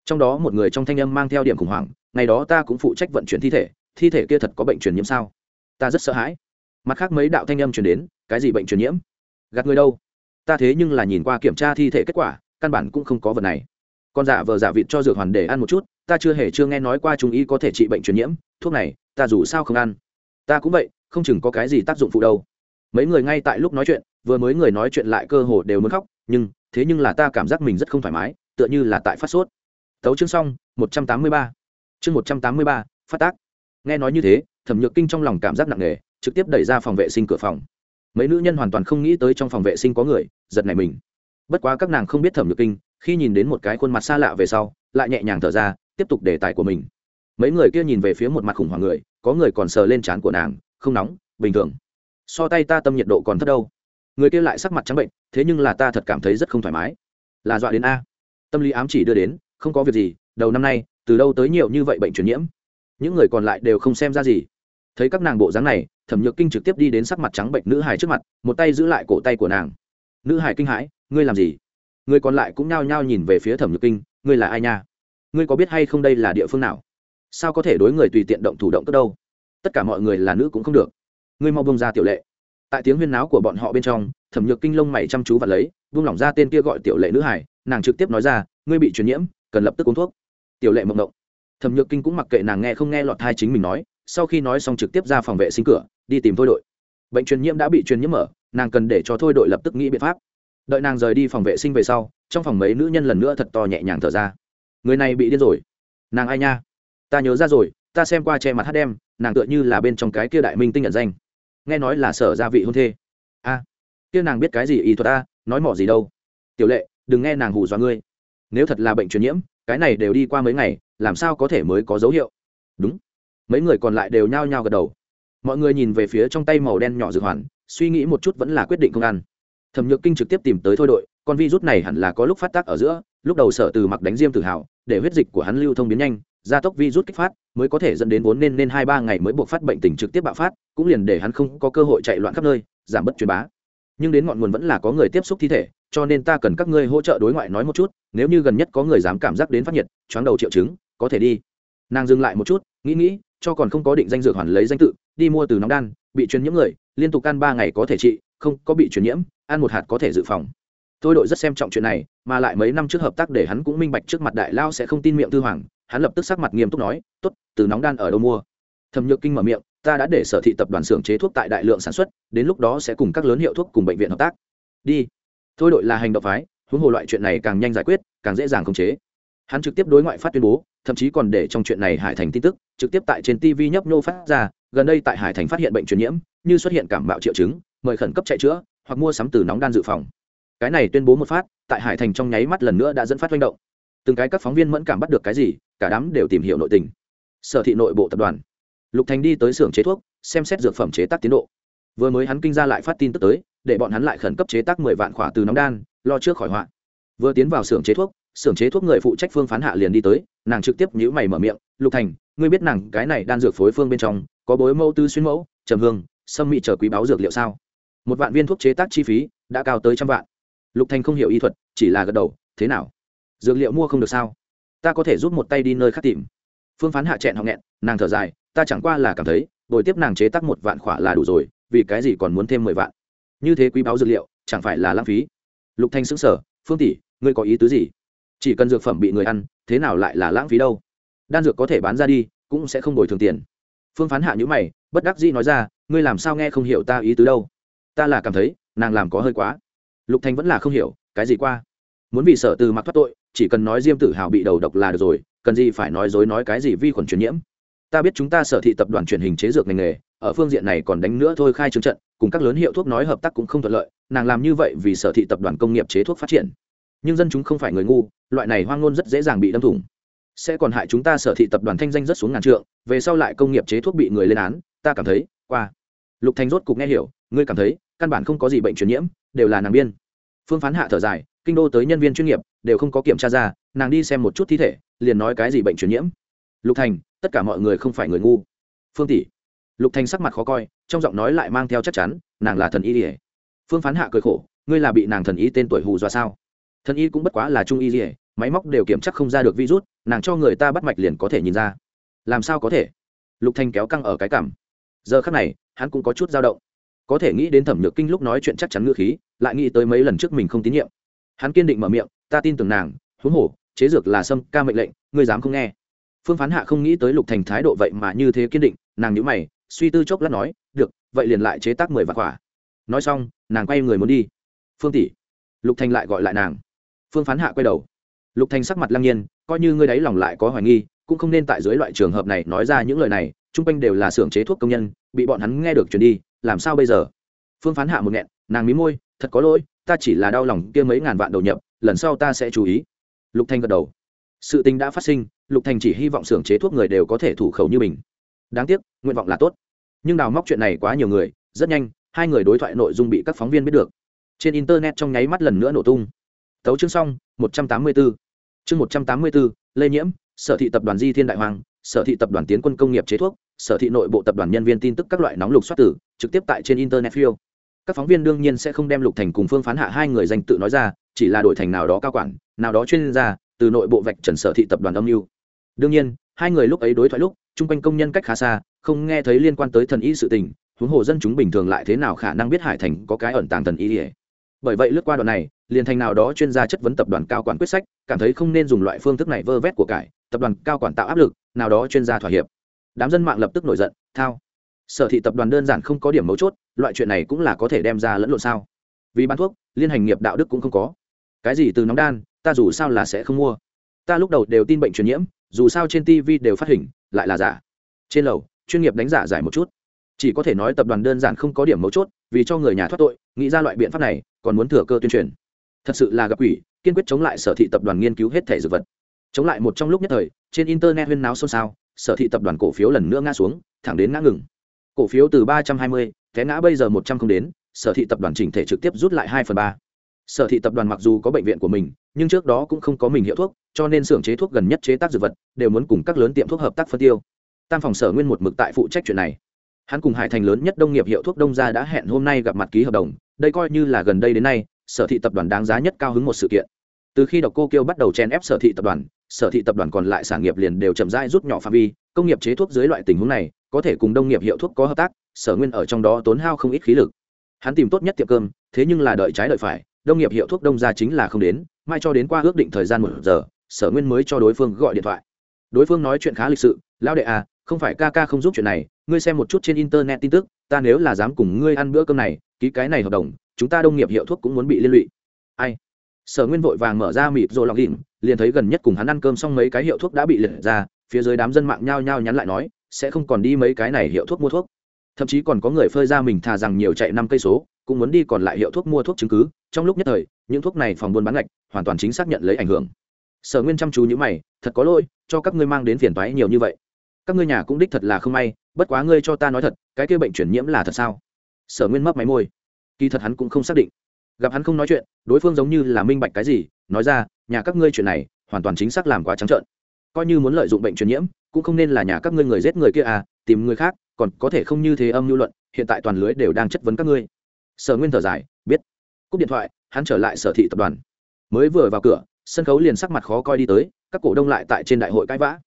trong đó một người trong thanh âm mang theo điểm khủng hoảng, ngày đó ta cũng phụ trách vận chuyển thi thể thi thể kia thật có bệnh truyền nhiễm sao? Ta rất sợ hãi. Mặt khác mấy đạo thanh âm truyền đến, cái gì bệnh truyền nhiễm? Gạt người đâu? Ta thế nhưng là nhìn qua kiểm tra thi thể kết quả, căn bản cũng không có vật này. Con giả vờ giả vịt cho dược hoàn để ăn một chút, ta chưa hề chưa nghe nói qua chúng y có thể trị bệnh truyền nhiễm, thuốc này, ta dù sao không ăn. Ta cũng vậy, không chừng có cái gì tác dụng phụ đâu. Mấy người ngay tại lúc nói chuyện, vừa mới người nói chuyện lại cơ hồ đều muốn khóc, nhưng, thế nhưng là ta cảm giác mình rất không thoải mái, tựa như là tại phát sốt tấu chương xong, một trăm tám mươi ba. Chương một trăm tám mươi ba, phát tác. Nghe nói như thế, thẩm nhược kinh trong lòng cảm giác nặng nề, trực tiếp đẩy ra phòng vệ sinh cửa phòng. Mấy nữ nhân hoàn toàn không nghĩ tới trong phòng vệ sinh có người, giật này mình. Bất quá các nàng không biết thẩm nhược kinh, khi nhìn đến một cái khuôn mặt xa lạ về sau, lại nhẹ nhàng thở ra, tiếp tục đề tài của mình. Mấy người kia nhìn về phía một mặt khủng hoảng người, có người còn sờ lên trán của nàng, không nóng, bình thường. So tay ta tâm nhiệt độ còn thấp đâu. Người kia lại sắc mặt trắng bệnh, thế nhưng là ta thật cảm thấy rất không thoải mái. Là dọa đến a. Tâm lý ám chỉ đưa đến không có việc gì, đầu năm nay, từ đâu tới nhiều như vậy bệnh truyền nhiễm? Những người còn lại đều không xem ra gì. Thấy các nàng bộ dáng này, thẩm nhược kinh trực tiếp đi đến sắc mặt trắng bệnh nữ hải trước mặt, một tay giữ lại cổ tay của nàng. Nữ hải kinh hãi, ngươi làm gì? Người còn lại cũng nhao nhao nhìn về phía thẩm nhược kinh, ngươi là ai nha? Ngươi có biết hay không đây là địa phương nào? Sao có thể đối người tùy tiện động thủ động tất đâu? Tất cả mọi người là nữ cũng không được. Ngươi mau bông ra tiểu lệ. Tại tiếng huyên náo của bọn họ bên trong, thẩm nhược kinh lông mày chăm chú và lấy, buông lỏng ra tên kia gọi tiểu lệ nữ hải nàng trực tiếp nói ra, ngươi bị truyền nhiễm cần lập tức uống thuốc. Tiểu lệ mộng động thẩm nhược kinh cũng mặc kệ nàng nghe không nghe lọt thai chính mình nói, sau khi nói xong trực tiếp ra phòng vệ sinh cửa, đi tìm thôi đội. Bệnh truyền nhiễm đã bị truyền nhiễm mở, nàng cần để cho thôi đội lập tức nghĩ biện pháp. Đợi nàng rời đi phòng vệ sinh về sau, trong phòng mấy nữ nhân lần nữa thật to nhẹ nhàng thở ra. Người này bị điên rồi. Nàng ai nha? Ta nhớ ra rồi, ta xem qua che mặt hát đem nàng tựa như là bên trong cái kia đại minh tinh nhận danh. Nghe nói là sở gia vị hôn thê. A, kia nàng biết cái gì y thuật ta nói mỏ gì đâu. Tiểu lệ, đừng nghe nàng hù dọa ngươi nếu thật là bệnh truyền nhiễm, cái này đều đi qua mấy ngày, làm sao có thể mới có dấu hiệu? Đúng. Mấy người còn lại đều nhao nhao gật đầu. Mọi người nhìn về phía trong tay màu đen nhỏ dược hoàn, suy nghĩ một chút vẫn là quyết định không ăn. Thẩm nhược kinh trực tiếp tìm tới thôi đội, con virus này hẳn là có lúc phát tác ở giữa, lúc đầu sở từ mặc đánh diêm tự hào, để huyết dịch của hắn lưu thông biến nhanh, gia tốc virus kích phát, mới có thể dẫn đến vốn nên nên hai ba ngày mới buộc phát bệnh tình trực tiếp bạo phát, cũng liền để hắn không có cơ hội chạy loạn khắp nơi, giảm bớt truyền bá nhưng đến ngọn nguồn vẫn là có người tiếp xúc thi thể, cho nên ta cần các ngươi hỗ trợ đối ngoại nói một chút, nếu như gần nhất có người dám cảm giác đến phát nhiệt, choáng đầu triệu chứng, có thể đi. Nàng dừng lại một chút, nghĩ nghĩ, cho còn không có định danh dược hoàn lấy danh tự, đi mua từ nóng đan, bị truyền nhiễm người, liên tục ăn ba ngày có thể trị, không có bị truyền nhiễm, ăn một hạt có thể dự phòng. Tôi đội rất xem trọng chuyện này, mà lại mấy năm trước hợp tác để hắn cũng minh bạch trước mặt đại lao sẽ không tin miệng tư hoàng, hắn lập tức sắc mặt nghiêm túc nói, tốt, từ nóng đan ở đâu mua? Thẩm nhược kinh mở miệng ta đã để sở thị tập đoàn xưởng chế thuốc tại đại lượng sản xuất, đến lúc đó sẽ cùng các lớn hiệu thuốc cùng bệnh viện hợp tác. Đi. Thôi đội là hành động phái, huống hồ loại chuyện này càng nhanh giải quyết, càng dễ dàng khống chế. Hắn trực tiếp đối ngoại phát tuyên bố, thậm chí còn để trong chuyện này hải thành tin tức, trực tiếp tại trên tv nhấp nhô phát ra, gần đây tại hải thành phát hiện bệnh truyền nhiễm, như xuất hiện cảm bạo triệu chứng, mời khẩn cấp chạy chữa, hoặc mua sắm từ nóng đan dự phòng. Cái này tuyên bố một phát, tại hải thành trong nháy mắt lần nữa đã dẫn phát manh động. Từng cái các phóng viên mẫn cảm bắt được cái gì, cả đám đều tìm hiểu nội tình. Sở thị nội bộ tập đoàn lục thành đi tới xưởng chế thuốc, xem xét dược phẩm chế tác tiến độ. Vừa mới hắn kinh ra lại phát tin tức tới, để bọn hắn lại khẩn cấp chế tác mười vạn khỏa từ nóng đan, lo trước khỏi họa. Vừa tiến vào xưởng chế thuốc, xưởng chế thuốc người phụ trách phương phán hạ liền đi tới, nàng trực tiếp nhữ mày mở miệng, lục thành, ngươi biết nàng cái này đan dược phối phương bên trong, có bối mẫu tư xuyên mẫu, trầm hương, sâm mị trở quý báo dược liệu sao? Một vạn viên thuốc chế tác chi phí, đã cao tới trăm vạn. Lục thành không hiểu y thuật, chỉ là gật đầu, thế nào? Dược liệu mua không được sao? Ta có thể giúp một tay đi nơi khác tìm. Phương phán hạ chẹn họ nghẹn, nàng thở dài ta chẳng qua là cảm thấy bồi tiếp nàng chế tác một vạn khỏa là đủ rồi vì cái gì còn muốn thêm mười vạn? Như thế quý báo dược liệu chẳng phải là lãng phí? Lục thanh sững sờ, phương tỷ ngươi có ý tứ gì? Chỉ cần dược phẩm bị người ăn thế nào lại là lãng phí đâu? Đan dược có thể bán ra đi cũng sẽ không bồi thường tiền. Phương phán hạ nhữ mày bất đắc dĩ nói ra ngươi làm sao nghe không hiểu ta ý tứ đâu? Ta là cảm thấy nàng làm có hơi quá. Lục thanh vẫn là không hiểu cái gì qua? Muốn vì sợ từ mặc thoát tội chỉ cần nói diêm tử hào bị đầu độc là được rồi cần gì phải nói dối nói cái gì vi khuẩn truyền nhiễm? Ta biết chúng ta sở thị tập đoàn truyền hình chế dược ngành nghề, ở phương diện này còn đánh nữa thôi khai trương trận, cùng các lớn hiệu thuốc nói hợp tác cũng không thuận lợi, nàng làm như vậy vì sở thị tập đoàn công nghiệp chế thuốc phát triển. Nhưng dân chúng không phải người ngu, loại này hoang ngôn rất dễ dàng bị đâm thủng. Sẽ còn hại chúng ta sở thị tập đoàn thanh danh rất xuống ngàn trượng, về sau lại công nghiệp chế thuốc bị người lên án, ta cảm thấy, qua. Lục thành rốt cục nghe hiểu, ngươi cảm thấy, căn bản không có gì bệnh truyền nhiễm, đều là nàng biên. Phương phán hạ thở dài, kinh đô tới nhân viên chuyên nghiệp, đều không có kiểm tra ra, nàng đi xem một chút thi thể, liền nói cái gì bệnh truyền nhiễm lục thành, tất cả mọi người không phải người ngu. Phương tỷ. Lục thành sắc mặt khó coi, trong giọng nói lại mang theo chắc chắn, nàng là thần y ỉa phương phán hạ cười khổ, ngươi là bị nàng thần y tên tuổi hù dọa sao? Thần y cũng bất quá là trung y ỉa máy móc đều kiểm chắc không ra được virus, nàng cho người ta bắt mạch liền có thể nhìn ra. Làm sao có thể? Lục thành kéo căng ở cái cảm giờ khắc này, hắn cũng có chút dao động. Có thể nghĩ đến thẩm nhược kinh lúc nói chuyện chắc chắn ngữ khí, lại nghĩ tới mấy lần trước mình không tín nhiệm. Hắn kiên định mở miệng, ta tin tưởng nàng, huống hồ, chế dược là sâm ca mệnh lệnh, ngươi dám không nghe phương phán hạ không nghĩ tới lục thành thái độ vậy mà như thế kiên định, nàng nhữ mày, suy tư chốc lát nói, được, vậy liền lại chế tác mười vạn quả. Nói xong, nàng quay người muốn đi. Phương tỷ. Lục thành lại gọi lại nàng. Phương phán hạ quay đầu. Lục thành sắc mặt lăng nhiên, coi như ngươi đáy lòng lại có hoài nghi, cũng không nên tại dưới loại trường hợp này nói ra những lời này, chung quanh đều là xưởng chế thuốc công nhân, bị bọn hắn nghe được chuyển đi, làm sao bây giờ? Phương phán hạ một nghẹn, nàng mí môi, thật có lỗi, ta chỉ là đau lòng kia mấy ngàn vạn đầu nhập, lần sau ta sẽ chú ý. Lục thanh gật đầu. Sự tình đã phát sinh lục thành chỉ hy vọng xưởng chế thuốc người đều có thể thủ khẩu như mình. Đáng tiếc nguyện vọng là tốt. Nhưng đào móc chuyện này quá nhiều người rất nhanh hai người đối thoại nội dung bị các phóng viên biết được. Trên internet trong nháy mắt lần nữa nổ tung. Tấu chương xong một trăm tám mươi 184. chương một trăm tám mươi 184, lây nhiễm sở thị tập đoàn di thiên đại hoàng sở thị tập đoàn tiến quân công nghiệp chế thuốc sở thị nội bộ tập đoàn nhân viên tin tức các loại nóng lục xoát tử trực tiếp tại trên internet phiêu. Các phóng viên đương nhiên sẽ không đem lục thành cùng phương phán hạ hai người danh tự nói ra chỉ là đổi thành nào đó cao quản nào đó chuyên gia từ nội bộ vạch trần sở thị tập đoàn âm mưu đương nhiên, hai người lúc ấy đối thoại lúc, chung quanh công nhân cách khá xa, không nghe thấy liên quan tới thần y sự tình, huống hồ dân chúng bình thường lại thế nào khả năng biết hải thành có cái ẩn tàng thần y ỉa bởi vậy lướt qua đoạn này, liền thành nào đó chuyên gia chất vấn tập đoàn cao quản quyết sách, cảm thấy không nên dùng loại phương thức này vơ vét của cải, tập đoàn cao quản tạo áp lực, nào đó chuyên gia thỏa hiệp. Đám dân mạng lập tức nổi giận, thao. Sở thị tập đoàn đơn giản không có điểm mấu chốt, loại chuyện này cũng là có thể đem ra lẫn lộn sao. Vì bán thuốc, liên hành nghiệp đạo đức cũng không có. Cái gì từ nóng đan, ta dù sao là sẽ không mua. Ta lúc đầu đều tin bệnh truyền nhiễm dù sao trên tv đều phát hình, lại là giả. Trên lầu, chuyên nghiệp đánh giả giải một chút. Chỉ có thể nói tập đoàn đơn giản không có điểm mấu chốt, vì cho người nhà thoát tội, nghĩ ra loại biện pháp này, còn muốn thừa cơ tuyên truyền. Thật sự là gặp ủy kiên quyết chống lại sở thị tập đoàn nghiên cứu hết thể dược vật. Chống lại một trong lúc nhất thời, trên internet huyên náo xôn xao, sở thị tập đoàn cổ phiếu lần nữa ngã xuống, thẳng đến ngã ngừng. Cổ phiếu từ ba trăm hai mươi, té ngã bây giờ một trăm không đến, sở thị tập đoàn chỉnh thể trực tiếp rút lại hai phần ba sở thị tập đoàn mặc dù có bệnh viện của mình, nhưng trước đó cũng không có mình hiệu thuốc, cho nên xưởng chế thuốc gần nhất chế tác dược vật đều muốn cùng các lớn tiệm thuốc hợp tác phân tiêu. Tam phòng sở nguyên một mực tại phụ trách chuyện này. Hắn cùng hải thành lớn nhất đông nghiệp hiệu thuốc đông gia đã hẹn hôm nay gặp mặt ký hợp đồng, đây coi như là gần đây đến nay, sở thị tập đoàn đáng giá nhất cao hứng một sự kiện. Từ khi độc cô kêu bắt đầu chen ép sở thị tập đoàn, sở thị tập đoàn còn lại sản nghiệp liền đều chậm rãi rút nhỏ phạm vi, công nghiệp chế thuốc dưới loại tình huống này, có thể cùng đông nghiệp hiệu thuốc có hợp tác, sở nguyên ở trong đó tốn hao không ít khí lực. Hắn tìm tốt nhất tiệm cơm, thế nhưng là đợi trái đợi phải đông nghiệp hiệu thuốc đông ra chính là không đến, mai cho đến qua ước định thời gian một giờ, sở nguyên mới cho đối phương gọi điện thoại. Đối phương nói chuyện khá lịch sự, lão đệ à không phải ca ca không giúp chuyện này, ngươi xem một chút trên internet tin tức, ta nếu là dám cùng ngươi ăn bữa cơm này, ký cái này hợp đồng, chúng ta đông nghiệp hiệu thuốc cũng muốn bị liên lụy. Ai? Sở nguyên vội vàng mở ra mịt rồi lọc đỉnh liền thấy gần nhất cùng hắn ăn cơm xong mấy cái hiệu thuốc đã bị liệt ra, phía dưới đám dân mạng nhao nhao nhắn lại nói, sẽ không còn đi mấy cái này hiệu thuốc mua thuốc. Thậm chí còn có người phơi ra mình thà rằng nhiều chạy năm cây số cũng muốn đi còn lại hiệu thuốc mua thuốc chứng cứ, trong lúc nhất thời, những thuốc này phòng buôn bán ngạch hoàn toàn chính xác nhận lấy ảnh hưởng. Sở nguyên chăm chú như mày, thật có lỗi, cho các ngươi mang đến phiền toái nhiều như vậy. Các ngươi nhà cũng đích thật là không may, bất quá ngươi cho ta nói thật, cái kia bệnh chuyển nhiễm là thật sao? Sở nguyên mấp máy môi. Kỳ thật hắn cũng không xác định. Gặp hắn không nói chuyện, đối phương giống như là minh bạch cái gì, nói ra, nhà các ngươi chuyện này, hoàn toàn chính xác làm quá trắng trợn. Coi như muốn lợi dụng bệnh truyền nhiễm, cũng không nên là nhà các ngươi người giết người kia à tìm người khác, còn có thể không như thế âm lưu luận, hiện tại toàn lưới đều đang chất vấn các ngươi sở nguyên thở dài, biết. Cúp điện thoại, hắn trở lại sở thị tập đoàn. Mới vừa vào cửa, sân khấu liền sắc mặt khó coi đi tới, các cổ đông lại tại trên đại hội cãi vã.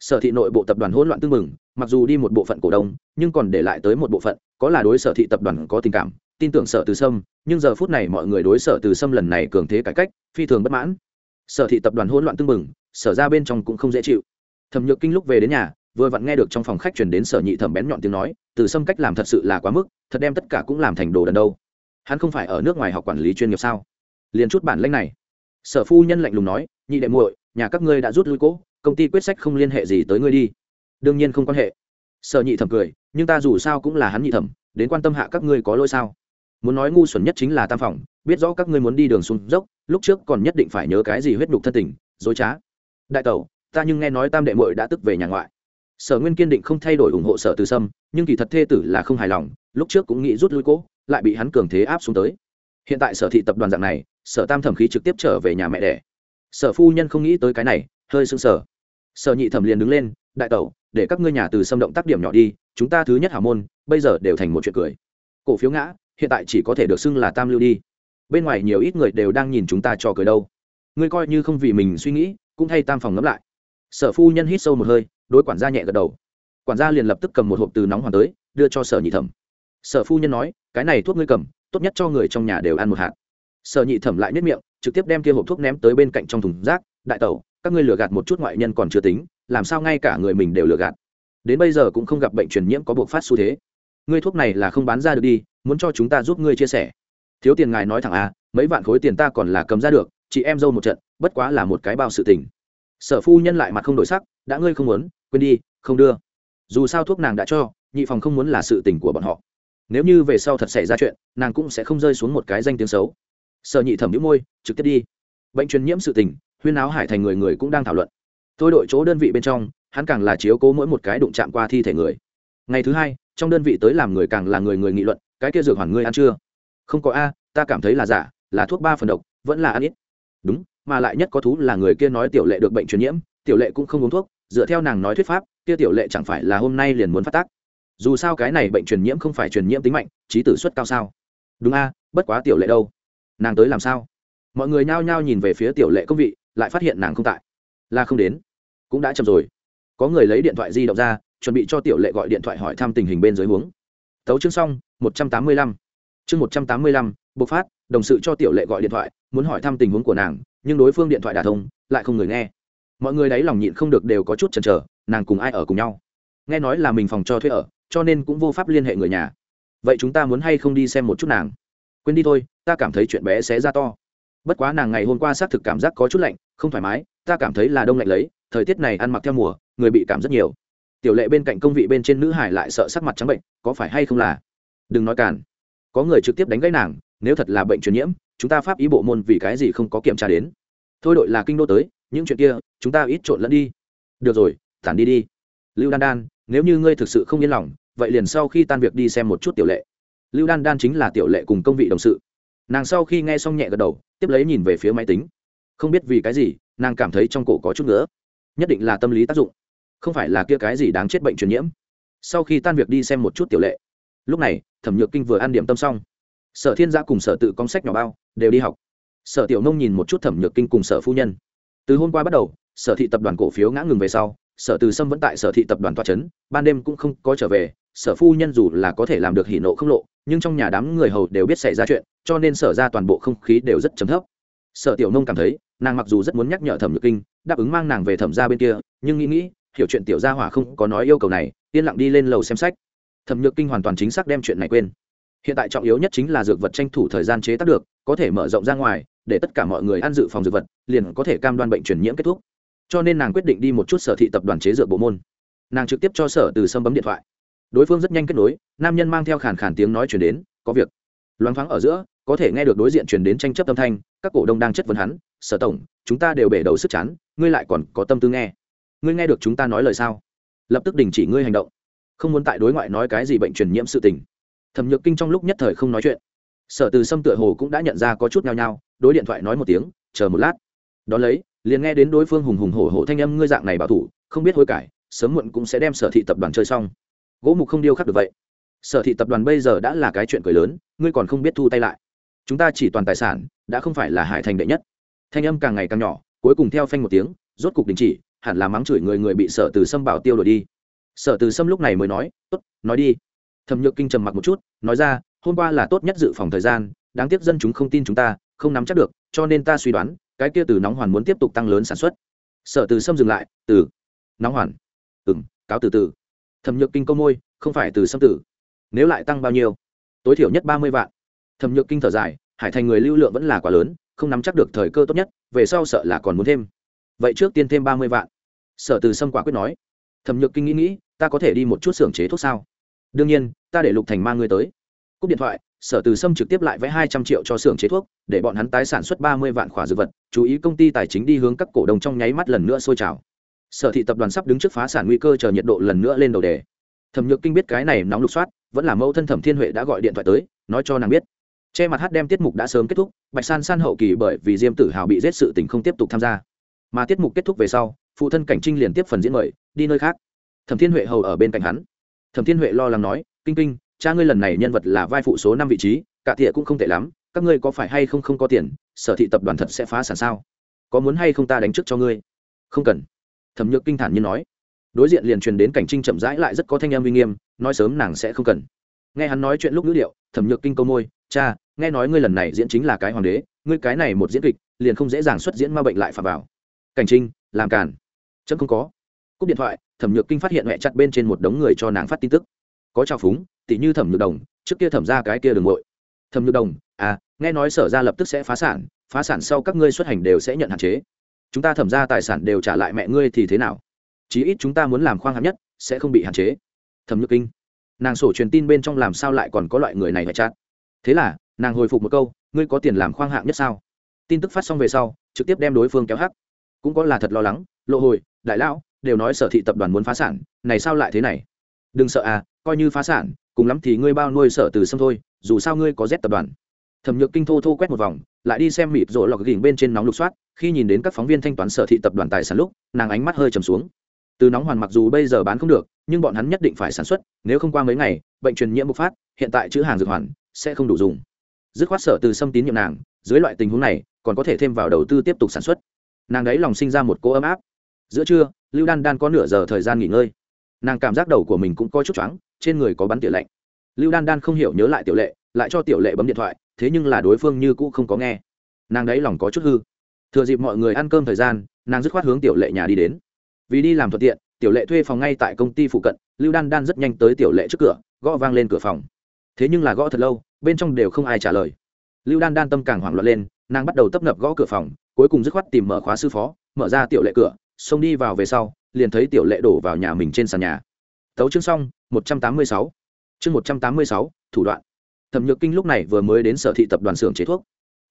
Sở thị nội bộ tập đoàn hỗn loạn tương mừng mặc dù đi một bộ phận cổ đông, nhưng còn để lại tới một bộ phận, có là đối sở thị tập đoàn có tình cảm, tin tưởng sở từ sâm, nhưng giờ phút này mọi người đối sở từ sâm lần này cường thế cải cách, phi thường bất mãn. Sở thị tập đoàn hỗn loạn tương mừng sở ra bên trong cũng không dễ chịu. Thẩm nhược kinh lúc về đến nhà vừa vặn nghe được trong phòng khách chuyển đến sở nhị thẩm bén nhọn tiếng nói, từ sâm cách làm thật sự là quá mức, thật đem tất cả cũng làm thành đồ đần đâu. Hắn không phải ở nước ngoài học quản lý chuyên nghiệp sao? Liền chút bản lãnh này. Sở phu nhân lạnh lùng nói, nhị đệ muội, nhà các ngươi đã rút lui cỗ công ty quyết sách không liên hệ gì tới ngươi đi. Đương nhiên không quan hệ. Sở nhị thẩm cười, nhưng ta dù sao cũng là hắn nhị thẩm, đến quan tâm hạ các ngươi có lỗi sao? Muốn nói ngu xuẩn nhất chính là tam phòng, biết rõ các ngươi muốn đi đường xuống dốc, lúc trước còn nhất định phải nhớ cái gì huyết nhục thân tình, dối trá. Đại tẩu, ta nhưng nghe nói tam đệ muội đã tức về nhà ngoại sở nguyên kiên định không thay đổi ủng hộ sở từ sâm, nhưng kỳ thật thê tử là không hài lòng, lúc trước cũng nghĩ rút lui cỗ lại bị hắn cường thế áp xuống tới. Hiện tại sở thị tập đoàn dạng này, sở tam thẩm khí trực tiếp trở về nhà mẹ đẻ. Sở phu nhân không nghĩ tới cái này, hơi sưng sở sở nhị thẩm liền đứng lên, đại tẩu, để các ngươi nhà từ xâm động tác điểm nhỏ đi, chúng ta thứ nhất hảo môn, bây giờ đều thành một chuyện cười. Cổ phiếu ngã, hiện tại chỉ có thể được xưng là tam lưu đi. Bên ngoài nhiều ít người đều đang nhìn chúng ta cho cười đâu. Ngươi coi như không vì mình suy nghĩ, cũng thay tam phòng ngẫm lại. Sở phu nhân hít sâu một hơi đối quản gia nhẹ gật đầu. Quản gia liền lập tức cầm một hộp từ nóng hoàn tới, đưa cho sở nhị thẩm. Sở phu nhân nói, cái này thuốc ngươi cầm, tốt nhất cho người trong nhà đều ăn một hạt. Sở nhị thẩm lại nếp miệng, trực tiếp đem kia hộp thuốc ném tới bên cạnh trong thùng rác, đại tẩu, các ngươi lừa gạt một chút ngoại nhân còn chưa tính, làm sao ngay cả người mình đều lừa gạt. Đến bây giờ cũng không gặp bệnh truyền nhiễm có buộc phát xu thế. Ngươi thuốc này là không bán ra được đi, muốn cho chúng ta giúp ngươi chia sẻ. Thiếu tiền ngài nói thẳng à mấy vạn khối tiền ta còn là cầm ra được, chị em dâu một trận, bất quá là một cái bao sự tình. Sở phu nhân lại mặt không đổi sắc, đã ngươi không muốn quên đi, không đưa. Dù sao thuốc nàng đã cho, nhị phòng không muốn là sự tình của bọn họ. Nếu như về sau thật xảy ra chuyện, nàng cũng sẽ không rơi xuống một cái danh tiếng xấu. Sợ nhị thẩm nhũ môi, trực tiếp đi. Bệnh truyền nhiễm sự tình, huyên áo hải thành người người cũng đang thảo luận. Tôi đội chỗ đơn vị bên trong, hắn càng là chiếu cố mỗi một cái đụng chạm qua thi thể người. Ngày thứ hai, trong đơn vị tới làm người càng là người người nghị luận, cái kia dược hoàn ngươi ăn chưa? Không có a, ta cảm thấy là giả, là thuốc ba phần độc, vẫn là ăn ít. Đúng, mà lại nhất có thú là người kia nói tiểu lệ được bệnh truyền nhiễm, tiểu lệ cũng không uống thuốc dựa theo nàng nói thuyết pháp, kia tiểu lệ chẳng phải là hôm nay liền muốn phát tác. Dù sao cái này bệnh truyền nhiễm không phải truyền nhiễm tính mạnh, trí tử suất cao sao? Đúng a, bất quá tiểu lệ đâu? Nàng tới làm sao? Mọi người nhao nhao nhìn về phía tiểu lệ công vị, lại phát hiện nàng không tại. Là không đến. Cũng đã chậm rồi. Có người lấy điện thoại di động ra, chuẩn bị cho tiểu lệ gọi điện thoại hỏi thăm tình hình bên dưới huống. Tấu chương xong, một trăm tám mươi lăm. Chương một trăm tám mươi lăm, bộc phát, đồng sự cho tiểu lệ gọi điện thoại, muốn hỏi thăm tình huống của nàng, nhưng đối phương điện thoại đả thông, lại không người nghe mọi người đáy lòng nhịn không được đều có chút chần chờ, nàng cùng ai ở cùng nhau? Nghe nói là mình phòng cho thuê ở, cho nên cũng vô pháp liên hệ người nhà. Vậy chúng ta muốn hay không đi xem một chút nàng? Quên đi thôi, ta cảm thấy chuyện bé sẽ ra to. Bất quá nàng ngày hôm qua xác thực cảm giác có chút lạnh, không thoải mái, ta cảm thấy là đông lạnh lấy, thời tiết này ăn mặc theo mùa, người bị cảm rất nhiều. Tiểu lệ bên cạnh công vị bên trên nữ hải lại sợ sắc mặt trắng bệnh, có phải hay không là? Đừng nói cản có người trực tiếp đánh gãy nàng, nếu thật là bệnh truyền nhiễm, chúng ta pháp ý bộ môn vì cái gì không có kiểm tra đến? Thôi đội là kinh đô tới những chuyện kia, chúng ta ít trộn lẫn đi. Được rồi, tản đi đi. Lưu đan đan, nếu như ngươi thực sự không yên lòng, vậy liền sau khi tan việc đi xem một chút tiểu lệ. Lưu đan đan chính là tiểu lệ cùng công vị đồng sự. Nàng sau khi nghe xong nhẹ gật đầu, tiếp lấy nhìn về phía máy tính. Không biết vì cái gì, nàng cảm thấy trong cổ có chút nữa nhất định là tâm lý tác dụng. Không phải là kia cái gì đáng chết bệnh truyền nhiễm. Sau khi tan việc đi xem một chút tiểu lệ. Lúc này, thẩm nhược kinh vừa ăn điểm tâm xong. Sở thiên gia cùng sở tự công sách nhỏ bao, đều đi học. Sở tiểu nông nhìn một chút thẩm nhược kinh cùng sở phu nhân từ hôm qua bắt đầu, sở thị tập đoàn cổ phiếu ngã ngừng về sau, sở từ sâm vẫn tại sở thị tập đoàn toa c h ấ n ban đêm cũng không có trở về, sở phu nhân dù là có thể làm được hỉ nộ không lộ, nhưng trong nhà đám người hầu đều biết xảy ra chuyện, cho nên sở ra toàn bộ không khí đều rất chấm thấp. Sở tiểu nông cảm thấy, nàng mặc dù rất muốn nhắc nhở thẩm nhược kinh, đáp ứng mang nàng về thẩm ra bên kia, nhưng nghĩ nghĩ, hiểu chuyện tiểu gia hỏa không có nói yêu cầu này, yên lặng đi lên lầu xem sách. Thẩm nhược kinh hoàn toàn chính xác đem chuyện này quên. Hiện tại trọng yếu nhất chính là dược vật tranh thủ thời gian chế tác được, có thể mở rộng ra ngoài để tất cả mọi người ăn dự phòng dược vật, liền có thể cam đoan bệnh truyền nhiễm kết thúc. Cho nên nàng quyết định đi một chút sở thị tập đoàn chế dược bộ môn. Nàng trực tiếp cho sở từ sâm bấm điện thoại. Đối phương rất nhanh kết nối, nam nhân mang theo khàn khàn tiếng nói chuyển đến, có việc. Loáng thoáng ở giữa, có thể nghe được đối diện chuyển đến tranh chấp âm thanh, các cổ đông đang chất vấn hắn, sở tổng, chúng ta đều bể đầu sức chán, ngươi lại còn có tâm tư nghe. Ngươi nghe được chúng ta nói lời sao? Lập tức đình chỉ ngươi hành động. Không muốn tại đối ngoại nói cái gì bệnh truyền nhiễm sự tình. Thẩm nhược kinh trong lúc nhất thời không nói chuyện sở từ sâm tựa hồ cũng đã nhận ra có chút nhao nhao, đối điện thoại nói một tiếng, chờ một lát. Đón lấy, liền nghe đến đối phương hùng hùng hổ hổ thanh âm, ngươi dạng này bảo thủ, không biết hối cải, sớm muộn cũng sẽ đem sở thị tập đoàn chơi xong. Gỗ mục không điêu khắc được vậy. Sở thị tập đoàn bây giờ đã là cái chuyện cười lớn, ngươi còn không biết thu tay lại. Chúng ta chỉ toàn tài sản, đã không phải là hải thành đệ nhất. Thanh âm càng ngày càng nhỏ, cuối cùng theo phanh một tiếng, rốt cục đình chỉ, hẳn là mắng chửi người người bị sở từ sâm bảo tiêu đổi đi. Sở từ sâm lúc này mới nói, tốt, nói đi. Thẩm nhược kinh trầm mặc một chút, nói ra hôm qua là tốt nhất dự phòng thời gian, đáng tiếc dân chúng không tin chúng ta, không nắm chắc được, cho nên ta suy đoán, cái kia từ nóng hoàn muốn tiếp tục tăng lớn sản xuất. Sở từ sâm dừng lại, từ, nóng hoàn. Ừ m cáo từ từ. Thẩm nhược kinh câu môi, không phải từ sâm tử. Nếu lại tăng bao nhiêu? Tối thiểu nhất ba mươi vạn. Thẩm nhược kinh thở dài, hải thành người lưu lượng vẫn là quá lớn, không nắm chắc được thời cơ tốt nhất, về sau sợ là còn muốn thêm. Vậy trước tiên thêm ba mươi vạn. Sở từ sâm quả quyết nói. Thẩm nhược kinh nghĩ nghĩ, ta có thể đi một chút xưởng chế thuốc sao? Đương nhiên, ta để lục thành mang ngươi tới cúp điện thoại, sở từ sâm trực tiếp lại vẽ hai trăm triệu cho xưởng chế thuốc, để bọn hắn tái sản xuất ba mươi vạn khỏa dược vật, chú ý công ty tài chính đi hướng các cổ đông trong nháy mắt lần nữa sôi trào. Sở thị tập đoàn sắp đứng trước phá sản nguy cơ chờ nhiệt độ lần nữa lên đầu đề. Thẩm nhược kinh biết cái này nóng lục soát, vẫn là mẫu thân thẩm thiên huệ đã gọi điện thoại tới, nói cho nàng biết. Che mặt hát đem tiết mục đã sớm kết thúc, bạch san san hậu kỳ bởi vì diêm tử hào bị giết sự tình không tiếp tục tham gia. Mà tiết mục kết thúc về sau, phụ thân cảnh trinh liền tiếp phần diễn mời, đi nơi khác. Thẩm thiên huệ hầu ở bên cạnh hắn. Thẩm thiên huệ lo lắng nói, kinh kinh cha ngươi lần này nhân vật là vai phụ số năm vị trí, cả thịa cũng không tệ lắm, các ngươi có phải hay không không có tiền, sở thị tập đoàn thật sẽ phá sản sao? Có muốn hay không ta đánh trước cho ngươi? Không cần. Thẩm nhược kinh thản như nói. Đối diện liền truyền đến cảnh trinh chậm rãi lại rất có thanh em uy nghiêm, nói sớm nàng sẽ không cần. Nghe hắn nói chuyện lúc ngữ liệu thẩm nhược kinh câu môi, cha, nghe nói ngươi lần này diễn chính là cái hoàng đế, ngươi cái này một diễn kịch, liền không dễ dàng xuất diễn ma bệnh lại phạm vào. Cảnh trinh, làm cản chấm không có. Cúp điện thoại, thẩm nhược kinh phát hiện mẹ chặt bên trên một đống người cho nàng phát tin tức. Có trào phúng tỉ như thẩm nhược đồng, trước kia thẩm ra cái kia đường ngội thẩm nhược đồng à nghe nói sở ra lập tức sẽ phá sản phá sản sau các ngươi xuất hành đều sẽ nhận hạn chế. Chúng ta thẩm ra tài sản đều trả lại mẹ ngươi thì thế nào? Chí ít chúng ta muốn làm khoang hạng nhất, sẽ không bị hạn chế. Thẩm nhược kinh, nàng sổ truyền tin bên trong làm sao lại còn có loại người này phải chát? Thế là, nàng hồi phục một câu, ngươi có tiền làm khoang hạng nhất sao? Tin tức phát xong về sau, trực tiếp đem đối phương kéo hắc. Cũng có là thật lo lắng, lộ hồi, đại lão, đều nói sở thị tập đoàn muốn phá sản, này sao lại thế này? Đừng sợ à coi như phá sản, cùng lắm thì ngươi bao nuôi sở từ sâm thôi, dù sao ngươi có z tập đoàn. Thẩm nhược kinh thô thô quét một vòng, lại đi xem mịt rộ lọc gỉnh bên trên nóng lục soát, khi nhìn đến các phóng viên thanh toán sở thị tập đoàn tài sản lúc, nàng ánh mắt hơi trầm xuống. Từ nóng hoàn mặc dù bây giờ bán không được, nhưng bọn hắn nhất định phải sản xuất, nếu không qua mấy ngày, bệnh truyền nhiễm bộc phát, hiện tại chữ hàng dược hoàn sẽ không đủ dùng. Dứt khoát sở từ xâm tín nhiệm nàng, dưới loại tình huống này, còn có thể thêm vào đầu tư tiếp tục sản xuất. Nàng đấy lòng sinh ra một cỗ ấm áp. Giữa trưa, lưu đan đan có nửa giờ thời gian nghỉ ngơi nàng cảm giác đầu của mình cũng có chút choáng, trên người có bắn tiểu lạnh. Lưu đan đan không hiểu nhớ lại tiểu lệ, lại cho tiểu lệ bấm điện thoại, thế nhưng là đối phương như cũ không có nghe. Nàng đấy lòng có chút hư. Thừa dịp mọi người ăn cơm thời gian, nàng dứt khoát hướng tiểu lệ nhà đi đến. Vì đi làm thuận tiện, tiểu lệ thuê phòng ngay tại công ty phụ cận, lưu đan đan rất nhanh tới tiểu lệ trước cửa, gõ vang lên cửa phòng. Thế nhưng là gõ thật lâu, bên trong đều không ai trả lời. Lưu đan đan tâm càng hoảng loạn lên, nàng bắt đầu tấp nập gõ cửa phòng, cuối cùng dứt khoát tìm mở khóa sư phó, mở ra tiểu lệ cửa xông đi vào về sau, liền thấy tiểu lệ đổ vào nhà mình trên sàn nhà. Tấu chương xong, một trăm tám mươi sáu. Chương một trăm tám mươi sáu, thủ đoạn. Thẩm nhược kinh lúc này vừa mới đến sở thị tập đoàn xưởng chế thuốc.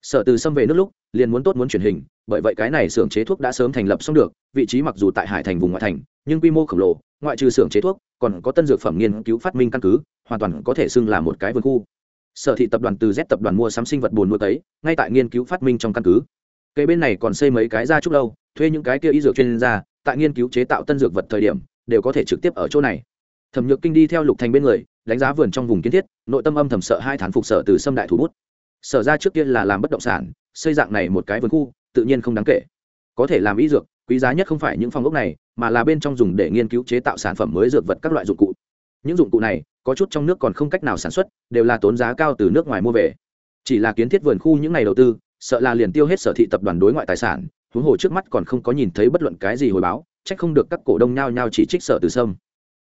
Sở từ xâm về nước lúc, liền muốn tốt muốn truyền hình, bởi vậy cái này xưởng chế thuốc đã sớm thành lập xong được, vị trí mặc dù tại hải thành vùng ngoại thành, nhưng quy mô khổng lồ, ngoại trừ xưởng chế thuốc, còn có tân dược phẩm nghiên cứu phát minh căn cứ, hoàn toàn có thể xưng là một cái vườn khu. Sở thị tập đoàn từ z tập đoàn mua sắm sinh vật bồn nuôi tấy ngay tại nghiên cứu phát minh trong căn cứ. Cây bên này còn xây mấy cái ra trúc lâu thuê những cái kia y dược chuyên gia, tại nghiên cứu chế tạo tân dược vật thời điểm, đều có thể trực tiếp ở chỗ này. Thẩm nhược kinh đi theo lục thành bên người, đánh giá vườn trong vùng kiến thiết, nội tâm âm thầm sợ hai thán phục sở từ Sâm đại thủ bút. Sở ra trước kia là làm bất động sản, xây dạng này một cái vườn khu, tự nhiên không đáng kể. Có thể làm y dược, quý giá nhất không phải những phòng ốc này, mà là bên trong dùng để nghiên cứu chế tạo sản phẩm mới dược vật các loại dụng cụ. Những dụng cụ này, có chút trong nước còn không cách nào sản xuất, đều là tốn giá cao từ nước ngoài mua về. Chỉ là kiến thiết vườn khu những ngày đầu tư, sợ là liền tiêu hết sở thị tập đoàn đối ngoại tài sản huống hồ trước mắt còn không có nhìn thấy bất luận cái gì hồi báo trách không được các cổ đông nhao nhao chỉ trích sở từ sâm.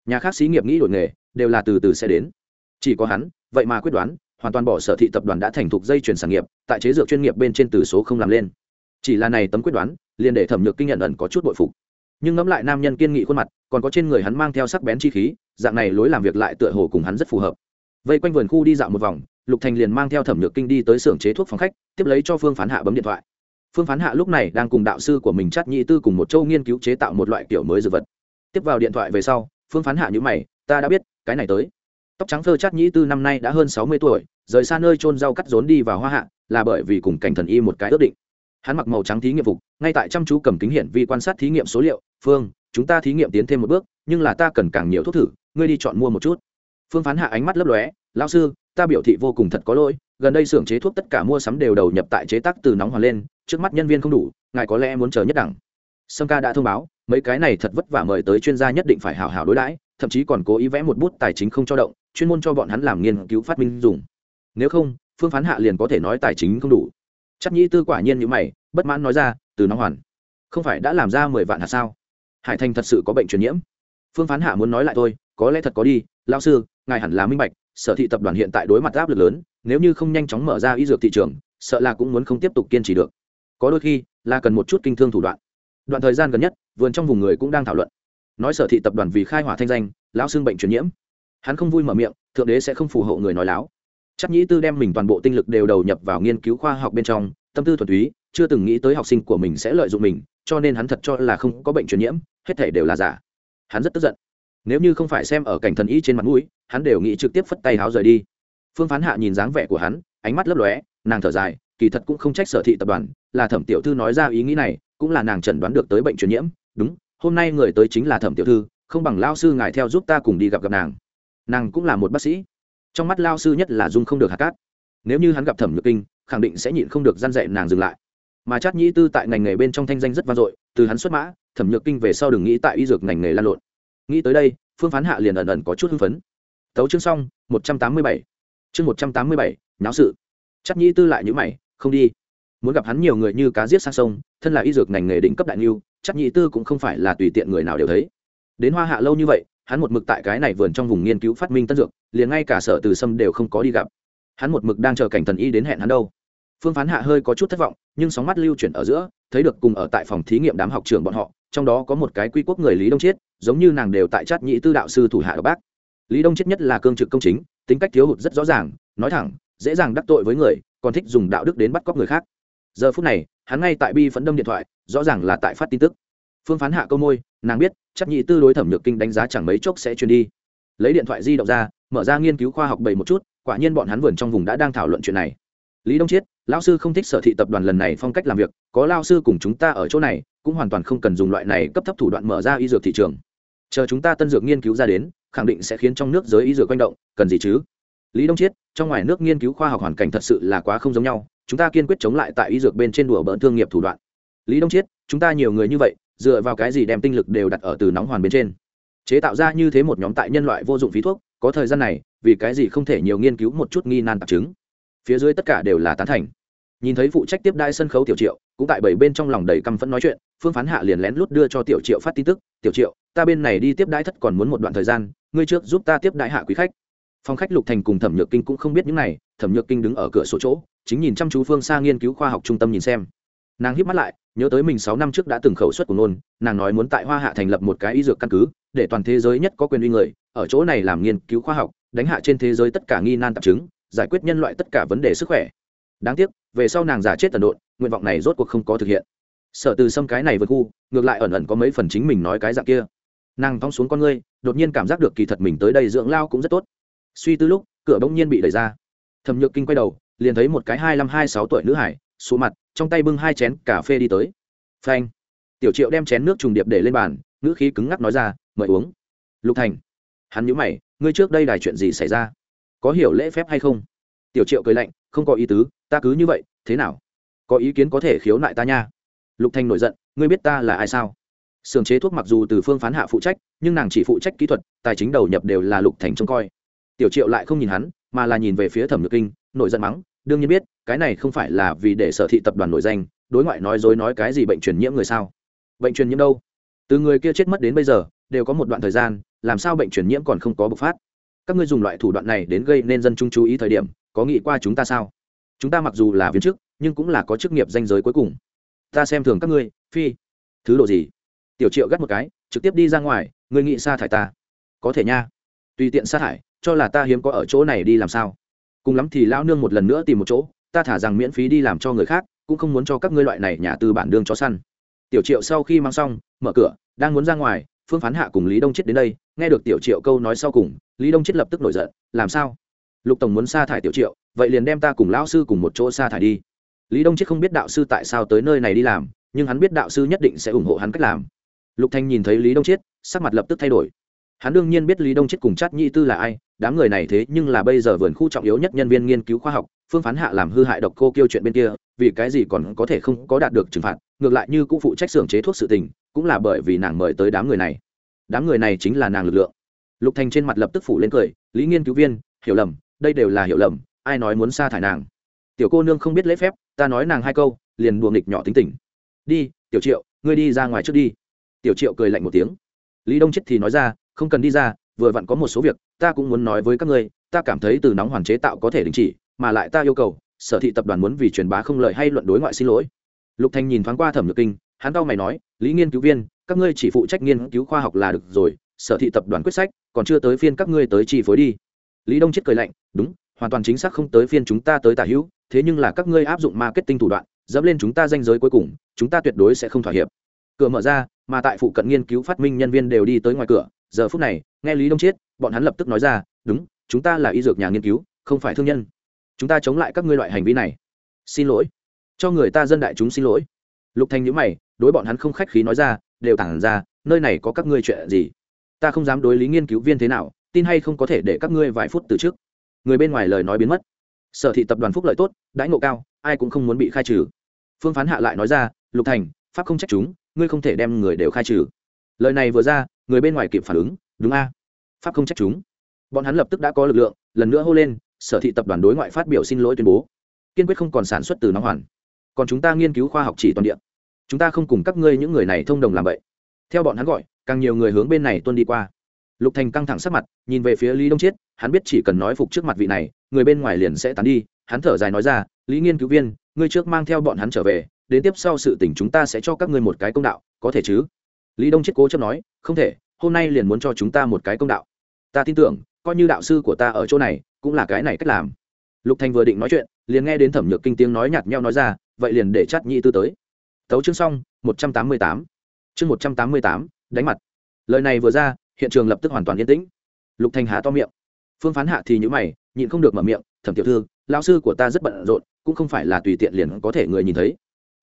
Nhà khác xí nghiệp nghĩ đổi nghề, đều là từ từ sẽ đến. Chỉ có hắn, vậy mà quyết đoán, hoàn toàn bỏ sở thị tập đoàn đã thành thục dây chuyển sản nghiệp, tại chế dược chuyên nghiệp bên trên từ số không làm lên. Chỉ là này tấm quyết đoán, liền để thẩm nhược kinh nhận ẩn có chút bội phục. Nhưng ngẫm lại nam nhân kiên nghị khuôn mặt, còn có trên người hắn mang theo sắc bén chi khí, dạng này lối làm việc lại tựa hồ cùng hắn rất phù hợp. Vây quanh vườn khu đi dạo một vòng, lục thành liền mang theo thẩm nhược kinh đi tới xưởng chế thuốc phòng khách, tiếp lấy cho phương phán hạ bấm điện thoại phương phán hạ lúc này đang cùng đạo sư của mình chắt nhị tư cùng một châu nghiên cứu chế tạo một loại kiểu mới dược vật. Tiếp vào điện thoại về sau, phương phán hạ nhữ mày, ta đã biết, cái này tới. Tóc trắng phơ chắt nhị tư năm nay đã hơn sáu mươi tuổi, rời xa nơi trôn rau cắt rốn đi vào hoa hạ, là bởi vì cùng cảnh thần y một cái ước định. Hắn mặc màu trắng thí nghiệm phục, ngay tại chăm chú cầm kính hiển vi quan sát thí nghiệm số liệu, phương, chúng ta thí nghiệm tiến thêm một bước, nhưng là ta cần càng nhiều thuốc thử, ngươi đi chọn mua một chút. Phương phán hạ ánh mắt lấp lóe lao sư, ta biểu thị vô cùng thật có lỗi gần đây xưởng chế thuốc tất cả mua sắm đều đầu nhập tại chế tác từ nóng hoàn lên, trước mắt nhân viên không đủ, ngài có lẽ muốn chờ nhất đẳng. Sâm ca đã thông báo, mấy cái này thật vất vả mời tới chuyên gia nhất định phải hào hào đối đãi, thậm chí còn cố ý vẽ một bút tài chính không cho động, chuyên môn cho bọn hắn làm nghiên cứu phát minh dùng. Nếu không, phương phán hạ liền có thể nói tài chính không đủ. Chắc nhĩ tư quả nhiên như mày, bất mãn nói ra, từ nóng hoàn, không phải đã làm ra mười vạn hạt sao? Hải thành thật sự có bệnh truyền nhiễm. Phương phán hạ muốn nói lại thôi, có lẽ thật có đi lao sư ngài hẳn là minh bạch, sở thị tập đoàn hiện tại đối mặt áp lực lớn, nếu như không nhanh chóng mở ra y dược thị trường, sợ là cũng muốn không tiếp tục kiên trì được. Có đôi khi, là cần một chút kinh thương thủ đoạn. Đoạn thời gian gần nhất, vườn trong vùng người cũng đang thảo luận. Nói sở thị tập đoàn vì khai hỏa thanh danh, lão xương bệnh truyền nhiễm. Hắn không vui mở miệng, thượng đế sẽ không phù hộ người nói láo. Chắc nhĩ tư đem mình toàn bộ tinh lực đều đầu nhập vào nghiên cứu khoa học bên trong, tâm tư thuần túy, chưa từng nghĩ tới học sinh của mình sẽ lợi dụng mình, cho nên hắn thật cho là không có bệnh truyền nhiễm, hết thể đều là giả. Hắn rất tức giận nếu như không phải xem ở cảnh thần y trên mặt mũi, hắn đều nghĩ trực tiếp phất tay háo rời đi. Phương phán hạ nhìn dáng vẻ của hắn, ánh mắt lấp lóe, nàng thở dài, kỳ thật cũng không trách sở thị tập đoàn, là thẩm tiểu thư nói ra ý nghĩ này, cũng là nàng chẩn đoán được tới bệnh truyền nhiễm. Đúng, hôm nay người tới chính là thẩm tiểu thư, không bằng lao sư ngài theo giúp ta cùng đi gặp gặp nàng. Nàng cũng là một bác sĩ. Trong mắt lao sư nhất là dung không được hạt cát. Nếu như hắn gặp thẩm nhược kinh, khẳng định sẽ nhịn không được gian dạy nàng dừng lại. Mà chát nhĩ tư tại ngành nghề bên trong thanh danh rất vang dội, từ hắn xuất mã, thẩm nhược kinh về sau đừng nghĩ tại y dược ngành nghề lan lộn nghĩ tới đây, phương phán hạ liền ẩn ẩn có chút hưng phấn. Tấu chương xong, một trăm tám mươi bảy. Chương một trăm tám mươi bảy, náo sự. Chắc nhĩ tư lại nhữ mày, không đi. Muốn gặp hắn nhiều người như cá giết sang sông, thân là y dược ngành nghề đỉnh cấp đại niu chắc nhĩ tư cũng không phải là tùy tiện người nào đều thấy. Đến hoa hạ lâu như vậy, hắn một mực tại cái này vườn trong vùng nghiên cứu phát minh tân dược, liền ngay cả sở từ sâm đều không có đi gặp. Hắn một mực đang chờ cảnh thần y đến hẹn hắn đâu. Phương phán hạ hơi có chút thất vọng, nhưng sóng mắt lưu chuyển ở giữa, thấy được cùng ở tại phòng thí nghiệm đám học trường bọn họ trong đó có một cái quy quốc người lý đông chiết, giống như nàng đều tại chát nhị tư đạo sư thủ hạ độc bác. Lý đông chiết nhất là cương trực công chính, tính cách thiếu hụt rất rõ ràng, nói thẳng, dễ dàng đắc tội với người, còn thích dùng đạo đức đến bắt cóc người khác. Giờ phút này, hắn ngay tại bi phấn đâm điện thoại, rõ ràng là tại phát tin tức. Phương phán hạ câu môi, nàng biết chắc nhị tư đối thẩm nhược kinh đánh giá chẳng mấy chốc sẽ truyền đi. Lấy điện thoại di động ra, mở ra nghiên cứu khoa học bảy một chút, quả nhiên bọn hắn vườn trong vùng đã đang thảo luận chuyện này. Lý đông chiết, lão sư không thích sở thị tập đoàn lần này phong cách làm việc, có lao sư cùng chúng ta ở chỗ này cũng hoàn toàn không cần dùng loại này cấp thấp thủ đoạn mở ra y dược thị trường. Chờ chúng ta tân dược nghiên cứu ra đến, khẳng định sẽ khiến trong nước giới y dược quanh động, cần gì chứ? Lý đông chiết, trong ngoài nước nghiên cứu khoa học hoàn cảnh thật sự là quá không giống nhau, chúng ta kiên quyết chống lại tại y dược bên trên đùa bỡn thương nghiệp thủ đoạn. Lý đông chiết, chúng ta nhiều người như vậy, dựa vào cái gì đem tinh lực đều đặt ở từ nóng hoàn bên trên? Chế tạo ra như thế một nhóm tại nhân loại vô dụng phí thuốc, có thời gian này, vì cái gì không thể nhiều nghiên cứu một chút nghi nan tạp chứng? Phía dưới tất cả đều là tán thành nhìn thấy phụ trách tiếp đai sân khấu tiểu triệu, cũng tại bảy bên trong lòng đầy căm phẫn nói chuyện, phương phán hạ liền lén lút đưa cho tiểu triệu phát tin tức, tiểu triệu, ta bên này đi tiếp đai thất còn muốn một đoạn thời gian, ngươi trước giúp ta tiếp đại hạ quý khách. Phòng khách lục thành cùng thẩm nhược kinh cũng không biết những này, thẩm nhược kinh đứng ở cửa sổ chỗ, chính nhìn chăm chú phương xa nghiên cứu khoa học trung tâm nhìn xem. Nàng hít mắt lại, nhớ tới mình sáu năm trước đã từng khẩu suất của nôn nàng nói muốn tại hoa hạ thành lập một cái y dược căn cứ, để toàn thế giới nhất có quyền uy người, ở chỗ này làm nghiên cứu khoa học, đánh hạ trên thế giới tất cả nghi nan tạp chứng, giải quyết nhân loại tất cả vấn đề sức khỏe đáng tiếc, về sau nàng giả chết tần độn, nguyện vọng này rốt cuộc không có thực hiện. Sợ từ xâm cái này vượt khu, ngược lại ẩn ẩn có mấy phần chính mình nói cái dạng kia. Nàng thong xuống con ngươi, đột nhiên cảm giác được kỳ thật mình tới đây dưỡng lao cũng rất tốt. Suy tư lúc, cửa bỗng nhiên bị đẩy ra. Thẩm nhược kinh quay đầu, liền thấy một cái hai năm hai sáu tuổi nữ hải xuống mặt, trong tay bưng hai chén cà phê đi tới. Phanh. Tiểu triệu đem chén nước trùng điệp để lên bàn, ngữ khí cứng ngắc nói ra, mời uống. Lục thành. Hắn nhữ mày, ngươi trước đây đài chuyện gì xảy ra? Có hiểu lễ phép hay không? Tiểu triệu cười lạnh, không có ý tứ ta cứ như vậy, thế nào? Có ý kiến có thể khiếu nại ta nha. Lục Thanh nổi giận, ngươi biết ta là ai sao? Sưởng chế thuốc mặc dù từ phương phán hạ phụ trách, nhưng nàng chỉ phụ trách kỹ thuật, tài chính đầu nhập đều là lục thành trông coi. Tiểu triệu lại không nhìn hắn, mà là nhìn về phía thẩm nhược kinh, nổi giận mắng, đương nhiên biết, cái này không phải là vì để sở thị tập đoàn nổi danh, đối ngoại nói dối nói cái gì bệnh truyền nhiễm người sao? Bệnh truyền nhiễm đâu? Từ người kia chết mất đến bây giờ, đều có một đoạn thời gian, làm sao bệnh truyền nhiễm còn không có bộc phát? Các ngươi dùng loại thủ đoạn này đến gây nên dân chúng chú ý thời điểm, có nghĩ qua chúng ta sao? Chúng ta mặc dù là viên chức, nhưng cũng là có chức nghiệp danh giới cuối cùng. Ta xem thường các ngươi, phi. Thứ độ gì? Tiểu triệu gắt một cái, trực tiếp đi ra ngoài, ngươi nghĩ sa thải ta? Có thể nha. Tùy tiện sa thải, cho là ta hiếm có ở chỗ này đi làm sao? Cùng lắm thì lão nương một lần nữa tìm một chỗ, ta thả rằng miễn phí đi làm cho người khác, cũng không muốn cho các ngươi loại này nhà tư bản đương chó săn. Tiểu triệu sau khi mang xong, mở cửa, đang muốn ra ngoài, phương phán hạ cùng lý đông chết đến đây, nghe được tiểu triệu câu nói sau cùng, lý đông chết lập tức nổi giận, làm sao? Lục tổng muốn sa thải tiểu triệu vậy liền đem ta cùng lão sư cùng một chỗ sa thải đi. Lý đông chết không biết đạo sư tại sao tới nơi này đi làm, nhưng hắn biết đạo sư nhất định sẽ ủng hộ hắn cách làm. Lục thanh nhìn thấy lý đông chết, sắc mặt lập tức thay đổi. Hắn đương nhiên biết lý đông chết cùng chát Nhị tư là ai, đám người này thế nhưng là bây giờ vườn khu trọng yếu nhất nhân viên nghiên cứu khoa học, phương phán hạ làm hư hại độc cô kêu chuyện bên kia, vì cái gì còn có thể không có đạt được trừng phạt, ngược lại như cũng phụ trách xưởng chế thuốc sự tình, cũng là bởi vì nàng mời tới đám người này. Đám người này chính là nàng lực lượng. Lục thành trên mặt lập tức phủ lên cười, lý nghiên cứu viên, hiểu lầm, đây đều là hiểu lầm ai nói muốn sa thải nàng? Tiểu cô nương không biết lễ phép, ta nói nàng hai câu, liền buồng nghịch nhỏ tính tình. Đi, tiểu triệu, ngươi đi ra ngoài trước đi. Tiểu triệu cười lạnh một tiếng. Lý đông chết thì nói ra, không cần đi ra, vừa vặn có một số việc, ta cũng muốn nói với các ngươi, ta cảm thấy từ nóng hoàn chế tạo có thể đình chỉ, mà lại ta yêu cầu, sở thị tập đoàn muốn vì truyền bá không lợi hay luận đối ngoại xin lỗi. Lục thành nhìn thoáng qua thẩm nhược kinh, hắn tao mày nói, lý nghiên cứu viên, các ngươi chỉ phụ trách nghiên cứu khoa học là được rồi, sở thị tập đoàn quyết sách, còn chưa tới phiên các ngươi tới chi phối đi. Lý đông chết cười lạnh, đúng hoàn toàn chính xác không tới phiên chúng ta tới tả hữu, thế nhưng là các ngươi áp dụng marketing thủ đoạn, dẫm lên chúng ta danh giới cuối cùng, chúng ta tuyệt đối sẽ không thỏa hiệp. Cửa mở ra, mà tại phụ cận nghiên cứu phát minh nhân viên đều đi tới ngoài cửa, giờ phút này, nghe lý đông chiết bọn hắn lập tức nói ra, đúng, chúng ta là y dược nhà nghiên cứu, không phải thương nhân. Chúng ta chống lại các ngươi loại hành vi này. Xin lỗi. Cho người ta dân đại chúng xin lỗi. Lục thành nhữ mày, đối bọn hắn không khách khí nói ra, đều tản ra, nơi này có các ngươi chuyện gì? Ta không dám đối lý nghiên cứu viên thế nào, tin hay không có thể để các ngươi vài phút từ trước người bên ngoài lời nói biến mất. Sở thị tập đoàn phúc lợi tốt, đãi ngộ cao, ai cũng không muốn bị khai trừ. Phương phán hạ lại nói ra, lục thành, pháp không trách chúng, ngươi không thể đem người đều khai trừ. Lời này vừa ra, người bên ngoài kịp phản ứng, đúng a, pháp không trách chúng. Bọn hắn lập tức đã có lực lượng, lần nữa hô lên, sở thị tập đoàn đối ngoại phát biểu xin lỗi tuyên bố. Kiên quyết không còn sản xuất từ nóng hoàn. Còn chúng ta nghiên cứu khoa học chỉ toàn địa. Chúng ta không cùng các ngươi những người này thông đồng làm vậy. Theo bọn hắn gọi, càng nhiều người hướng bên này tuân đi qua lục thành căng thẳng sắc mặt, nhìn về phía lý đông chiết, hắn biết chỉ cần nói phục trước mặt vị này, người bên ngoài liền sẽ tán đi. Hắn thở dài nói ra, lý nghiên cứu viên, ngươi trước mang theo bọn hắn trở về, đến tiếp sau sự tình chúng ta sẽ cho các ngươi một cái công đạo, có thể chứ? Lý đông Chiết cố chấp nói, không thể, hôm nay liền muốn cho chúng ta một cái công đạo. Ta tin tưởng, coi như đạo sư của ta ở chỗ này, cũng là cái này cách làm. Lục thành vừa định nói chuyện, liền nghe đến thẩm nhược kinh tiếng nói nhạt nhẽo nói ra, vậy liền để chắt nhị tư tới. Tấu chương xong, một trăm tám mươi tám. Chương một trăm tám mươi tám, đánh mặt. Lời này vừa ra hiện trường lập tức hoàn toàn yên tĩnh. Lục thành há to miệng. Phương phán hạ thì nhữ mày, nhịn không được mở miệng, thẩm tiểu thư lao sư của ta rất bận rộn, cũng không phải là tùy tiện liền có thể người nhìn thấy.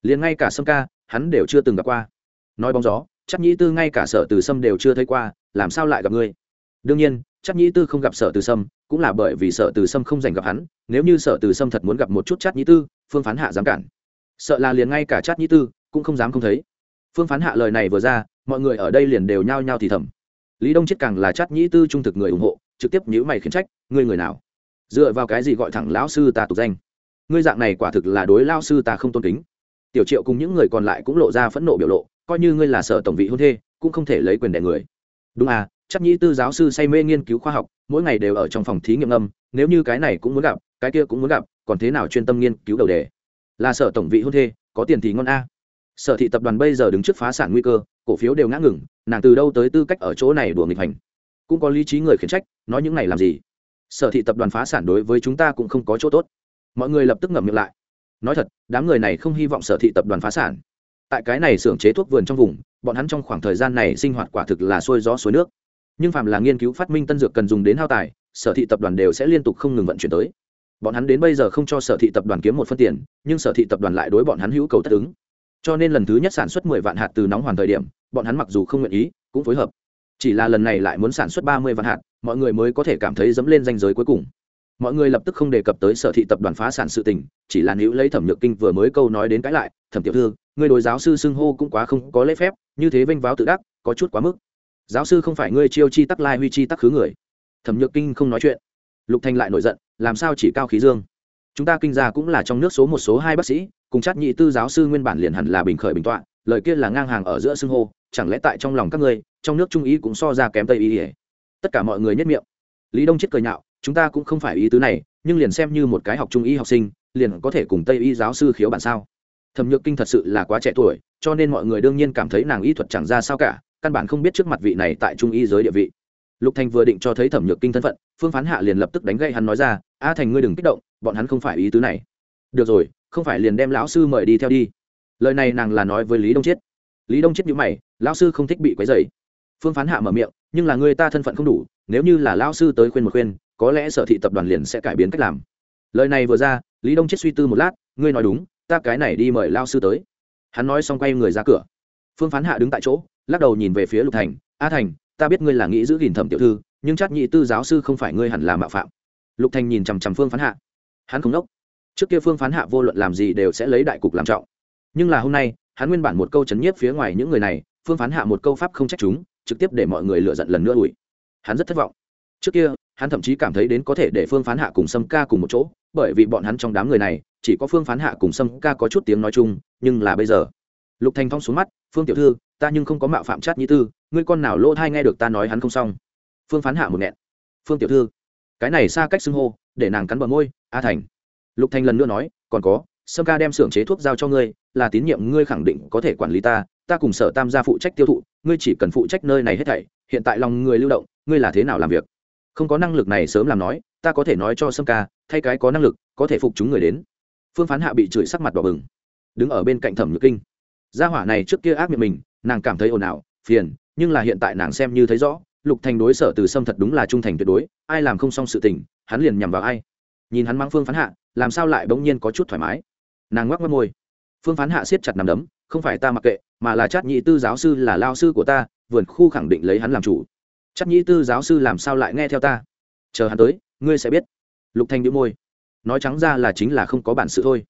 Liền ngay cả sâm ca, hắn đều chưa từng gặp qua. Nói bóng gió, chắc nhĩ tư ngay cả sở từ sâm đều chưa thấy qua, làm sao lại gặp ngươi? Đương nhiên, chắc nhĩ tư không gặp sở từ sâm, cũng là bởi vì sở từ sâm không dành gặp hắn, nếu như sở từ sâm thật muốn gặp một chút chắc nhĩ tư, phương phán hạ dám cản. Sợ là liền ngay cả chắc nhĩ tư cũng không dám không thấy. Phương phán hạ lời này vừa ra, mọi người ở đây liền đều nhao nhao thì thầm lý đông chết càng là chát nhĩ tư trung thực người ủng hộ, trực tiếp nhữ mày khiến trách, ngươi người nào? Dựa vào cái gì gọi thẳng lão sư ta tục danh? Ngươi dạng này quả thực là đối lao sư ta không tôn kính. Tiểu triệu cùng những người còn lại cũng lộ ra phẫn nộ biểu lộ, coi như ngươi là sở tổng vị hôn thê, cũng không thể lấy quyền đẻ người. Đúng à chắc nhĩ tư giáo sư say mê nghiên cứu khoa học, mỗi ngày đều ở trong phòng thí nghiệm âm, nếu như cái này cũng muốn gặp, cái kia cũng muốn gặp, còn thế nào chuyên tâm nghiên cứu đầu đề? Là sở tổng vị hôn thê, có tiền thì ngon a. Sở thị tập đoàn bây giờ đứng trước phá sản nguy cơ, cổ phiếu đều ngã ngừng nàng từ đâu tới tư cách ở chỗ này đùa nghịch hành? Cũng có lý trí người khiển trách, nói những này làm gì? Sở thị tập đoàn phá sản đối với chúng ta cũng không có chỗ tốt. Mọi người lập tức ngậm miệng lại. Nói thật, đám người này không hy vọng sở thị tập đoàn phá sản. Tại cái này xưởng chế thuốc vườn trong vùng, bọn hắn trong khoảng thời gian này sinh hoạt quả thực là xuôi gió suối nước. Nhưng phạm là nghiên cứu phát minh tân dược cần dùng đến hao tài, sở thị tập đoàn đều sẽ liên tục không ngừng vận chuyển tới. Bọn hắn đến bây giờ không cho sở thị tập đoàn kiếm một phân tiền, nhưng sở thị tập đoàn lại đối bọn hắn hữu cầu tất ứng. Cho nên lần thứ nhất sản xuất mười vạn hạt từ nóng hoàn thời điểm bọn hắn mặc dù không nguyện ý, cũng phối hợp. Chỉ là lần này lại muốn sản xuất ba mươi vạn hạt, mọi người mới có thể cảm thấy dẫm lên danh giới cuối cùng. Mọi người lập tức không đề cập tới sở thị tập đoàn phá sản sự tình, chỉ là nữ lấy thẩm nhược kinh vừa mới câu nói đến cãi lại, thẩm tiểu thư người đối giáo sư xưng hô cũng quá không có lễ phép, như thế vênh váo tự đắc, có chút quá mức. Giáo sư không phải ngươi chiêu chi tắc lai huy chi tắc khứ người. Thẩm nhược kinh không nói chuyện. Lục thành lại nổi giận, làm sao chỉ cao khí dương? Chúng ta kinh gia cũng là trong nước số một số hai bác sĩ, cùng chát nhị tư giáo sư nguyên bản liền hẳn là bình khởi bình tọa lời kia là ngang hàng ở giữa xưng hô, chẳng lẽ tại trong lòng các ngươi, trong nước trung ý cũng so ra kém tây y tất cả mọi người nhất miệng. Lý đông chết cười nhạo, chúng ta cũng không phải ý tứ này, nhưng liền xem như một cái học trung y học sinh, liền có thể cùng tây y giáo sư khiếu bản sao? Thẩm nhược kinh thật sự là quá trẻ tuổi, cho nên mọi người đương nhiên cảm thấy nàng y thuật chẳng ra sao cả, căn bản không biết trước mặt vị này tại trung y giới địa vị. Lục thành vừa định cho thấy thẩm nhược kinh thân phận, phương phán hạ liền lập tức đánh gậy hắn nói ra, a thành ngươi đừng kích động, bọn hắn không phải ý tứ này. Được rồi, không phải liền đem lão sư mời đi theo đi lời này nàng là nói với lý đông chiết. Lý đông chiết nhữ mày, lão sư không thích bị quấy dày phương phán hạ mở miệng, nhưng là người ta thân phận không đủ, nếu như là lão sư tới khuyên một khuyên, có lẽ sở thị tập đoàn liền sẽ cải biến cách làm. Lời này vừa ra, lý đông chết suy tư một lát, ngươi nói đúng, ta cái này đi mời lao sư tới. Hắn nói xong quay người ra cửa. Phương phán hạ đứng tại chỗ, lắc đầu nhìn về phía lục thành. A thành, ta biết ngươi là nghĩ giữ gìn thẩm tiểu thư, nhưng chắc nhị tư giáo sư không phải ngươi hẳn là mạo phạm. Lục thành nhìn chằm chằm phương phán hạ. Hắn không đốc. Trước kia phương phán hạ vô luận làm gì đều sẽ lấy đại cục làm trọng nhưng là hôm nay, hắn nguyên bản một câu chấn nhiếp phía ngoài những người này, phương phán hạ một câu pháp không trách chúng, trực tiếp để mọi người lựa giận lần nữa ủi. Hắn rất thất vọng. Trước kia, hắn thậm chí cảm thấy đến có thể để phương phán hạ cùng sâm ca cùng một chỗ, bởi vì bọn hắn trong đám người này, chỉ có phương phán hạ cùng sâm ca có chút tiếng nói chung, nhưng là bây giờ, lục thành phong xuống mắt, phương tiểu thư, ta nhưng không có mạo phạm chát nhĩ tư, ngươi con nào lỗ thai nghe được ta nói hắn không xong? Phương phán hạ một nghẹn. Phương tiểu thư, cái này xa cách xưng hô, để nàng cắn bờ môi, a thành. Lục thành lần nữa nói, còn có sâm ca đem xưởng chế thuốc giao cho ngươi, là tín nhiệm ngươi khẳng định có thể quản lý ta ta cùng sở tam gia phụ trách tiêu thụ, ngươi chỉ cần phụ trách nơi này hết thảy, hiện tại lòng người lưu động, ngươi là thế nào làm việc? Không có năng lực này sớm làm nói, ta có thể nói cho sâm ca, thay cái có năng lực, có thể phục chúng người đến. Phương phán hạ bị chửi sắc mặt đỏ bừng, đứng ở bên cạnh thẩm nhược kinh. Gia hỏa này trước kia ác miệng mình, nàng cảm thấy ồn ào, phiền, nhưng là hiện tại nàng xem như thấy rõ, lục thành đối sở từ sâm thật đúng là trung thành tuyệt đối, ai làm không xong sự tình, hắn liền nhằm vào ai? Nhìn hắn mang phương phán hạ, làm sao lại bỗng nhiên có chút thoải mái? Nàng ngoắc mất môi. Phương phán hạ siết chặt nằm đấm, không phải ta mặc kệ, mà là chát nhị tư giáo sư là lao sư của ta, vườn khu khẳng định lấy hắn làm chủ. Chát nhị tư giáo sư làm sao lại nghe theo ta? Chờ hắn tới, ngươi sẽ biết. Lục thanh đĩu môi. Nói trắng ra là chính là không có bản sự thôi.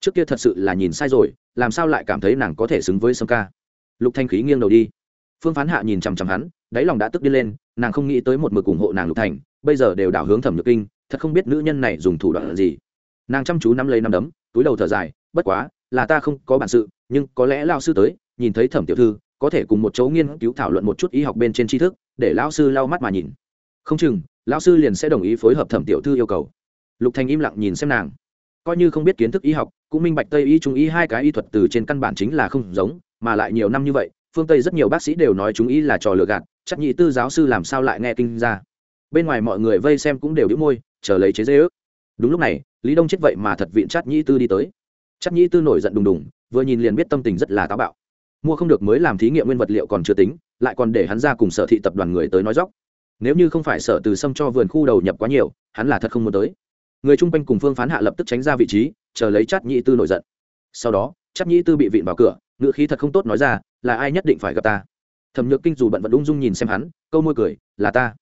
Trước kia thật sự là nhìn sai rồi, làm sao lại cảm thấy nàng có thể xứng với sâm ca? Lục thanh khí nghiêng đầu đi. Phương phán hạ nhìn chằm chằm hắn, đáy lòng đã tức đi lên, nàng không nghĩ tới một mực ủng hộ nàng lục thành bây giờ đều đảo hướng thẩm nhược kinh, thật không biết nữ nhân này dùng thủ đoạn gì. Nàng chăm chú nắm lấy nắm đấm túi đầu thở dài, bất quá, là ta không có bản sự, nhưng có lẽ lao sư tới, nhìn thấy thẩm tiểu thư, có thể cùng một chỗ nghiên cứu thảo luận một chút y học bên trên tri thức, để lão sư lau mắt mà nhìn. Không chừng, lão sư liền sẽ đồng ý phối hợp thẩm tiểu thư yêu cầu. Lục thành im lặng nhìn xem nàng. Coi như không biết kiến thức y học, cũng minh bạch tây y trung y hai cái y thuật từ trên căn bản chính là không giống, mà lại nhiều năm như vậy, phương tây rất nhiều bác sĩ đều nói chúng y là trò lừa gạt, chắc nhị tư giáo sư làm sao lại nghe kinh ra. Bên ngoài mọi người vây xem cũng đều đĩu môi, chờ lấy chế dây ước đúng lúc này, lý đông chết vậy mà thật viện Chát Nhĩ tư đi tới. Chát Nhĩ tư nổi giận đùng đùng, vừa nhìn liền biết tâm tình rất là táo bạo. Mua không được mới làm thí nghiệm nguyên vật liệu còn chưa tính, lại còn để hắn ra cùng sở thị tập đoàn người tới nói dóc nếu như không phải sở từ sâm cho vườn khu đầu nhập quá nhiều, hắn là thật không muốn tới. Người chung quanh cùng phương phán hạ lập tức tránh ra vị trí, chờ lấy chát Nhĩ tư nổi giận. Sau đó, chát Nhĩ tư bị vịn vào cửa ngựa khí thật không tốt nói ra, là ai nhất định phải gặp ta? Thẩm nhược kinh dù bận vẫn ung dung nhìn xem hắn, câu môi cười, là ta.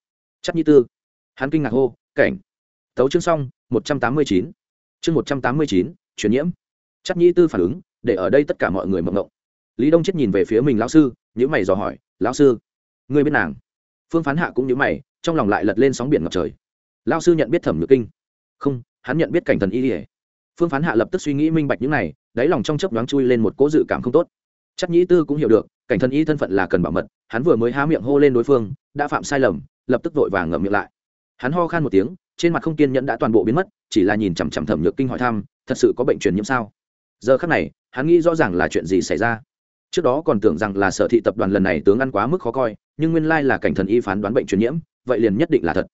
Chát Nhĩ tư. Hắn kinh ngạc hô, cảnh. Tấu chương xong một trăm tám mươi chín. Chương một trăm tám mươi chín, truyền nhiễm. Chắc Nhi tư phản ứng, để ở đây tất cả mọi người mộng mộng. Lý đông chết nhìn về phía mình lão sư nhữ mày dò hỏi, lão sư, ngươi bên nàng? Phương phán hạ cũng nhữ mày, trong lòng lại lật lên sóng biển ngập trời. Lão sư nhận biết thẩm nhược kinh. Không, hắn nhận biết cảnh thần y ỉa phương phán hạ lập tức suy nghĩ minh bạch những này, đáy lòng trong chớp nhoáng chui lên một cố dự cảm không tốt. Chắc nhĩ tư cũng hiểu được, cảnh thần y thân phận là cần bảo mật, hắn vừa mới há miệng hô lên đối phương, đã phạm sai lầm, lập tức vội vàng ngậm miệng lại. Hắn ho khan một tiếng trên mặt không kiên nhẫn đã toàn bộ biến mất, chỉ là nhìn chằm chằm thẩm nhược kinh hỏi thăm, thật sự có bệnh truyền nhiễm sao? Giờ khắc này, hắn nghĩ rõ ràng là chuyện gì xảy ra. Trước đó còn tưởng rằng là sở thị tập đoàn lần này tướng ăn quá mức khó coi, nhưng nguyên lai là cảnh thần y phán đoán bệnh truyền nhiễm, vậy liền nhất định là thật.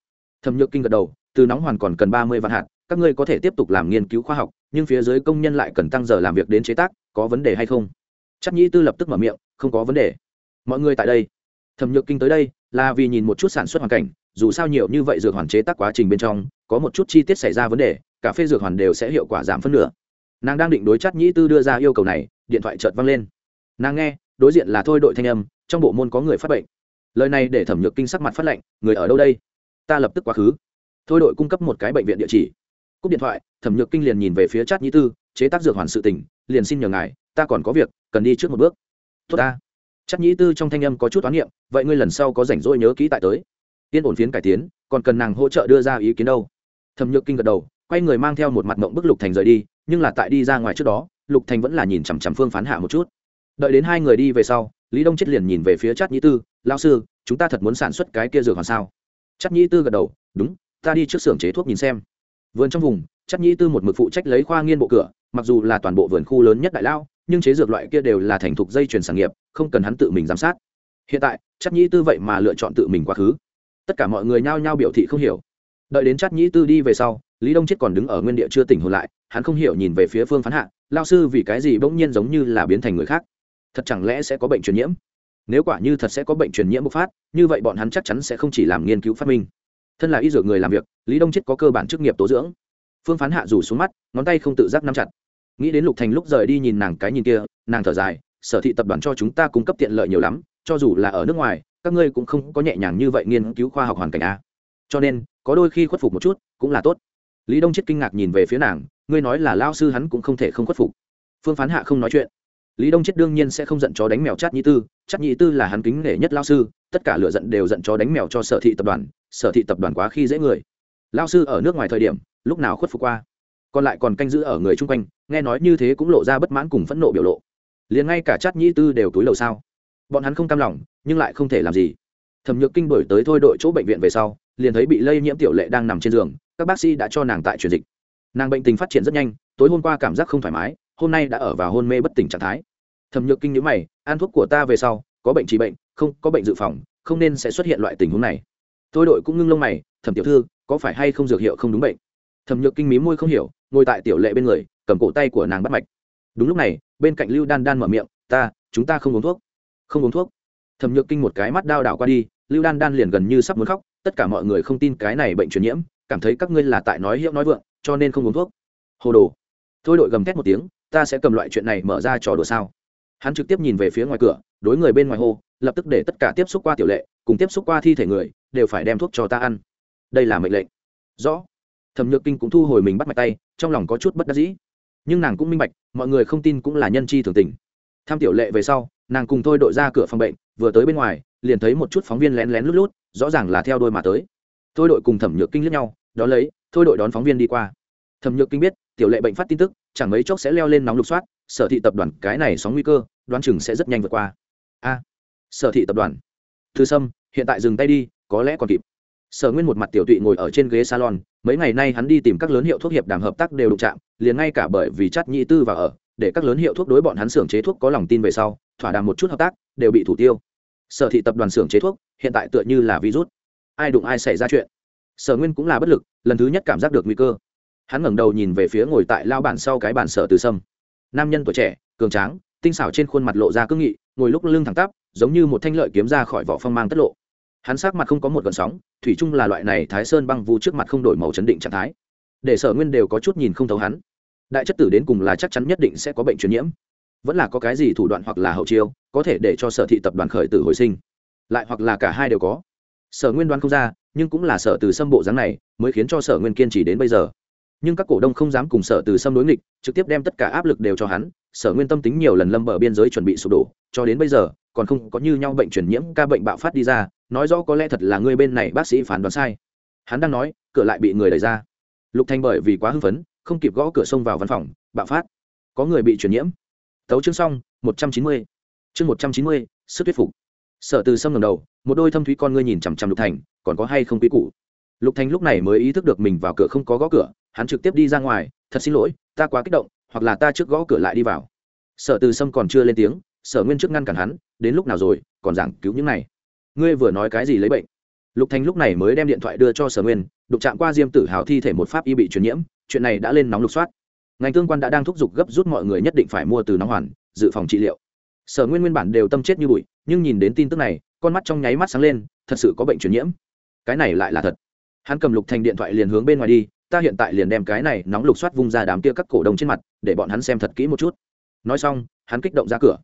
Thẩm nhược kinh gật đầu, từ nóng hoàn còn cần ba mươi vạn hạt, các ngươi có thể tiếp tục làm nghiên cứu khoa học, nhưng phía dưới công nhân lại cần tăng giờ làm việc đến chế tác, có vấn đề hay không? Chắc nhĩ tư lập tức mở miệng, không có vấn đề. Mọi người tại đây. Thẩm nhược kinh tới đây, là vì nhìn một chút sản xuất hoàn cảnh dù sao nhiều như vậy dược hoàn chế tác quá trình bên trong, có một chút chi tiết xảy ra vấn đề, cà phê dược hoàn đều sẽ hiệu quả giảm phân nửa. Nàng đang định đối chất nhĩ tư đưa ra yêu cầu này, điện thoại chợt văng lên. Nàng nghe, đối diện là thôi đội thanh âm, trong bộ môn có người phát bệnh. Lời này để thẩm nhược kinh sắc mặt phát lệnh người ở đâu đây? Ta lập tức quá khứ. Thôi đội cung cấp một cái bệnh viện địa chỉ. Cúp điện thoại, thẩm nhược kinh liền nhìn về phía chát nhĩ tư, chế tác dược hoàn sự tỉnh liền xin nhờ ngài, ta còn có việc, cần đi trước một bước. Tốt ta. Chát nhĩ tư trong thanh âm có chút toán niệm, vậy ngươi lần sau có rảnh rỗi nhớ kỹ tại tới yên ổn phiến cải tiến, còn cần nàng hỗ trợ đưa ra ý kiến đâu. Thẩm nhược kinh gật đầu, quay người mang theo một mặt mộng bức lục thành rời đi, nhưng là tại đi ra ngoài trước đó, lục thành vẫn là nhìn chằm chằm phương phán hạ một chút. Đợi đến hai người đi về sau, lý đông chết liền nhìn về phía chát nhĩ tư lao sư, chúng ta thật muốn sản xuất cái kia dược hoàn sao? Chát nhĩ tư gật đầu, đúng, ta đi trước xưởng chế thuốc nhìn xem. Vườn trong vùng chát nhĩ tư một mực phụ trách lấy khoa nghiên bộ cửa, mặc dù là toàn bộ vườn khu lớn nhất đại lao, nhưng chế dược loại kia đều là thành thục dây chuyển sản nghiệp, không cần hắn tự mình giám sát. Hiện tại chát nhĩ tư vậy mà lựa chọn tự mình quá khứ tất cả mọi người nhao nhao biểu thị không hiểu. Đợi đến chắc nhĩ tư đi về sau, lý đông chết còn đứng ở nguyên địa chưa tỉnh hồn lại, hắn không hiểu nhìn về phía phương phán hạ, lao sư vì cái gì bỗng nhiên giống như là biến thành người khác? Thật chẳng lẽ sẽ có bệnh truyền nhiễm? Nếu quả như thật sẽ có bệnh truyền nhiễm bộc phát, như vậy bọn hắn chắc chắn sẽ không chỉ làm nghiên cứu phát minh. Thân là y dược người làm việc, lý đông chết có cơ bản chức nghiệp tố dưỡng. Phương phán hạ rủ xuống mắt, ngón tay không tự giác nắm chặt. Nghĩ đến lục thành lúc rời đi nhìn nàng cái nhìn kia, nàng thở dài, sở thị tập đoàn cho chúng ta cung cấp tiện lợi nhiều lắm, cho dù là ở nước ngoài các ngươi cũng không có nhẹ nhàng như vậy nghiên cứu khoa học hoàn cảnh a. Cho nên, có đôi khi khuất phục một chút cũng là tốt. Lý đông chết kinh ngạc nhìn về phía nàng, ngươi nói là lao sư hắn cũng không thể không khuất phục. Phương phán hạ không nói chuyện. Lý đông chết đương nhiên sẽ không giận chó đánh mèo chát nhĩ tư, chát nhĩ tư là hắn kính nể nhất lao sư, tất cả lựa giận đều giận chó đánh mèo cho sở thị tập đoàn, sở thị tập đoàn quá khi dễ người. Lao sư ở nước ngoài thời điểm, lúc nào khuất phục qua? Còn lại còn canh giữ ở người chung quanh, nghe nói như thế cũng lộ ra bất mãn cùng phẫn nộ biểu lộ. Liền ngay cả chát nhĩ tư đều túi lầu sao? Bọn hắn không cam lòng nhưng lại không thể làm gì. Thẩm nhược kinh đổi tới thôi đội chỗ bệnh viện về sau, liền thấy bị lây nhiễm tiểu lệ đang nằm trên giường, các bác sĩ đã cho nàng tại truyền dịch. Nàng bệnh tình phát triển rất nhanh, tối hôm qua cảm giác không thoải mái, hôm nay đã ở vào hôn mê bất tỉnh trạng thái. Thẩm nhược kinh nhữ mày, ăn thuốc của ta về sau, có bệnh trị bệnh, không, có bệnh dự phòng, không nên sẽ xuất hiện loại tình huống này. Thôi đội cũng ngưng lông mày, thẩm tiểu thư, có phải hay không dược hiệu không đúng bệnh? Thẩm nhược kinh mí môi không hiểu, ngồi tại tiểu lệ bên người, cầm cổ tay của nàng bắt mạch. Đúng lúc này, bên cạnh lưu đan đan mở miệng, ta, chúng ta không uống thuốc. Không uống thuốc? Thẩm nhược kinh một cái mắt đao đảo qua đi, lưu đan đan liền gần như sắp muốn khóc, tất cả mọi người không tin cái này bệnh truyền nhiễm, cảm thấy các ngươi là tại nói hiệu nói vượng, cho nên không uống thuốc. Hồ đồ. Thôi đội gầm thét một tiếng, ta sẽ cầm loại chuyện này mở ra trò đùa sao? Hắn trực tiếp nhìn về phía ngoài cửa, đối người bên ngoài hô, lập tức để tất cả tiếp xúc qua tiểu lệ, cùng tiếp xúc qua thi thể người, đều phải đem thuốc cho ta ăn. Đây là mệnh lệnh. Rõ. Thẩm nhược kinh cũng thu hồi mình bắt mạch tay, trong lòng có chút bất đắc dĩ. Nhưng nàng cũng minh bạch, mọi người không tin cũng là nhân chi thường tình. Tham tiểu lệ về sau, nàng cùng thôi đội ra cửa phòng bệnh vừa tới bên ngoài, liền thấy một chút phóng viên lén lén lút lút, rõ ràng là theo đôi mà tới. Thôi đội cùng thẩm nhược kinh lướt nhau, đó lấy, thôi đội đón phóng viên đi qua. Thẩm nhược kinh biết, tiểu lệ bệnh phát tin tức, chẳng mấy chốc sẽ leo lên nóng lục soát, sở thị tập đoàn cái này sóng nguy cơ, đoán chừng sẽ rất nhanh vượt qua. A, sở thị tập đoàn. Thư sâm, hiện tại dừng tay đi, có lẽ còn kịp. Sở nguyên một mặt tiểu tụy ngồi ở trên ghế salon, mấy ngày nay hắn đi tìm các lớn hiệu thuốc hiệp đàm hợp tác đều đụng chạm, liền ngay cả bởi vì chắt nhị tư và ở để các lớn hiệu thuốc đối bọn hắn xưởng chế thuốc có lòng tin về sau, thỏa đàm một chút hợp tác, đều bị thủ tiêu. Sở thị tập đoàn xưởng chế thuốc, hiện tại tựa như là virus. Ai đụng ai xảy ra chuyện? Sở nguyên cũng là bất lực, lần thứ nhất cảm giác được nguy cơ. Hắn ngẩng đầu nhìn về phía ngồi tại lao bản sau cái bản sở từ sâm. Nam nhân tuổi trẻ, cường tráng, tinh xảo trên khuôn mặt lộ ra cương nghị, ngồi lúc lưng thẳng tắp, giống như một thanh lợi kiếm ra khỏi vỏ phong mang tất lộ. Hắn sắc mặt không có một gợn sóng, thủy chung là loại này thái sơn băng vu trước mặt không đổi màu chấn định trạng thái. Để sở nguyên đều có chút nhìn không thấu hắn đại chất tử đến cùng là chắc chắn nhất định sẽ có bệnh truyền nhiễm. Vẫn là có cái gì thủ đoạn hoặc là hậu chiêu, có thể để cho sở thị tập đoàn khởi tử hồi sinh. Lại hoặc là cả hai đều có. Sở nguyên đoán không ra, nhưng cũng là sở từ xâm bộ dáng này, mới khiến cho sở nguyên kiên trì đến bây giờ. Nhưng các cổ đông không dám cùng sở từ xâm đối nghịch, trực tiếp đem tất cả áp lực đều cho hắn, sở nguyên tâm tính nhiều lần lâm bờ biên giới chuẩn bị sụp đổ, cho đến bây giờ, còn không có như nhau bệnh truyền nhiễm, ca bệnh bạo phát đi ra, nói rõ có lẽ thật là người bên này bác sĩ phán đoán sai. Hắn đang nói, cửa lại bị người đẩy ra. Lục thanh bởi vì quá hưng phấn không kịp gõ cửa xông vào văn phòng bạo phát. Có người bị truyền nhiễm. Tấu chương xong một trăm chín mươi. Chương một trăm chín mươi sức thuyết phục. Sở từ sâm ngầm đầu một đôi thâm thúy con ngươi nhìn chằm chằm lục thành còn có hay không quý cụ, lục thành lúc này mới ý thức được mình vào cửa không có gõ cửa hắn trực tiếp đi ra ngoài thật xin lỗi ta quá kích động hoặc là ta trước gõ cửa lại đi vào. Sở từ sâm còn chưa lên tiếng sở nguyên trước ngăn cản hắn đến lúc nào rồi còn giảng cứu những này? Ngươi vừa nói cái gì lấy bệnh? Lục thành lúc này mới đem điện thoại đưa cho sở nguyên đụng chạm qua diêm tử hào thi thể một pháp y bị truyền nhiễm chuyện này đã lên nóng lục soát. Ngành tương quan đã đang thúc giục gấp rút mọi người nhất định phải mua từ nóng hoàn, dự phòng trị liệu. Sở nguyên nguyên bản đều tâm chết như bụi, nhưng nhìn đến tin tức này, con mắt trong nháy mắt sáng lên, thật sự có bệnh truyền nhiễm. Cái này lại là thật. Hắn cầm lục thành điện thoại liền hướng bên ngoài đi, ta hiện tại liền đem cái này nóng lục soát vung ra đám kia các cổ đông trên mặt, để bọn hắn xem thật kỹ một chút. Nói xong, hắn kích động ra cửa.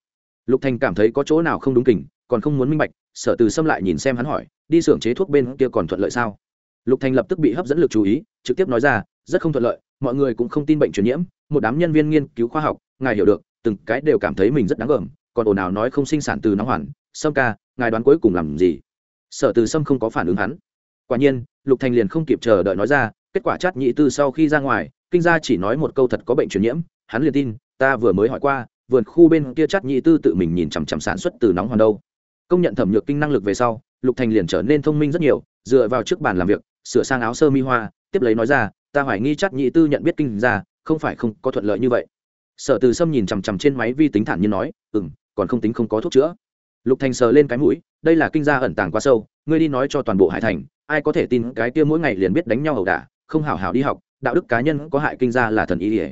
Lục thành cảm thấy có chỗ nào không đúng kình, còn không muốn minh bạch, sở từ xâm lại nhìn xem hắn hỏi, đi xưởng chế thuốc bên kia còn thuận lợi sao? Lục thành lập tức bị hấp dẫn lực chú ý, trực tiếp nói ra rất không thuận lợi, mọi người cũng không tin bệnh truyền nhiễm, một đám nhân viên nghiên cứu khoa học, ngài hiểu được, từng cái đều cảm thấy mình rất đáng gờm còn ồn ào nói không sinh sản từ nóng hoàn, sâm ca, ngài đoán cuối cùng làm gì? Sở từ sâm không có phản ứng hắn. Quả nhiên, lục thành liền không kịp chờ đợi nói ra, kết quả chát nhị tư sau khi ra ngoài, kinh gia chỉ nói một câu thật có bệnh truyền nhiễm, hắn liền tin, ta vừa mới hỏi qua, vườn khu bên kia chát nhị tư tự mình nhìn chằm chằm sản xuất từ nóng hoàn đâu. Công nhận thẩm nhược kinh năng lực về sau, lục thành liền trở nên thông minh rất nhiều, dựa vào trước bàn làm việc, sửa sang áo sơ mi hoa, tiếp lấy nói ra ta hoài nghi chát nhị tư nhận biết kinh gia không phải không có thuận lợi như vậy. Sở từ sâm nhìn chằm chằm trên máy vi tính thản như nói ừ m còn không tính không có thuốc chữa. Lục thành sờ lên cái mũi, đây là kinh gia ẩn tàng quá sâu, ngươi đi nói cho toàn bộ hải thành, ai có thể tin cái kia mỗi ngày liền biết đánh nhau ẩu đả, không hảo hảo đi học, đạo đức cá nhân có hại kinh gia là thần ý ỉa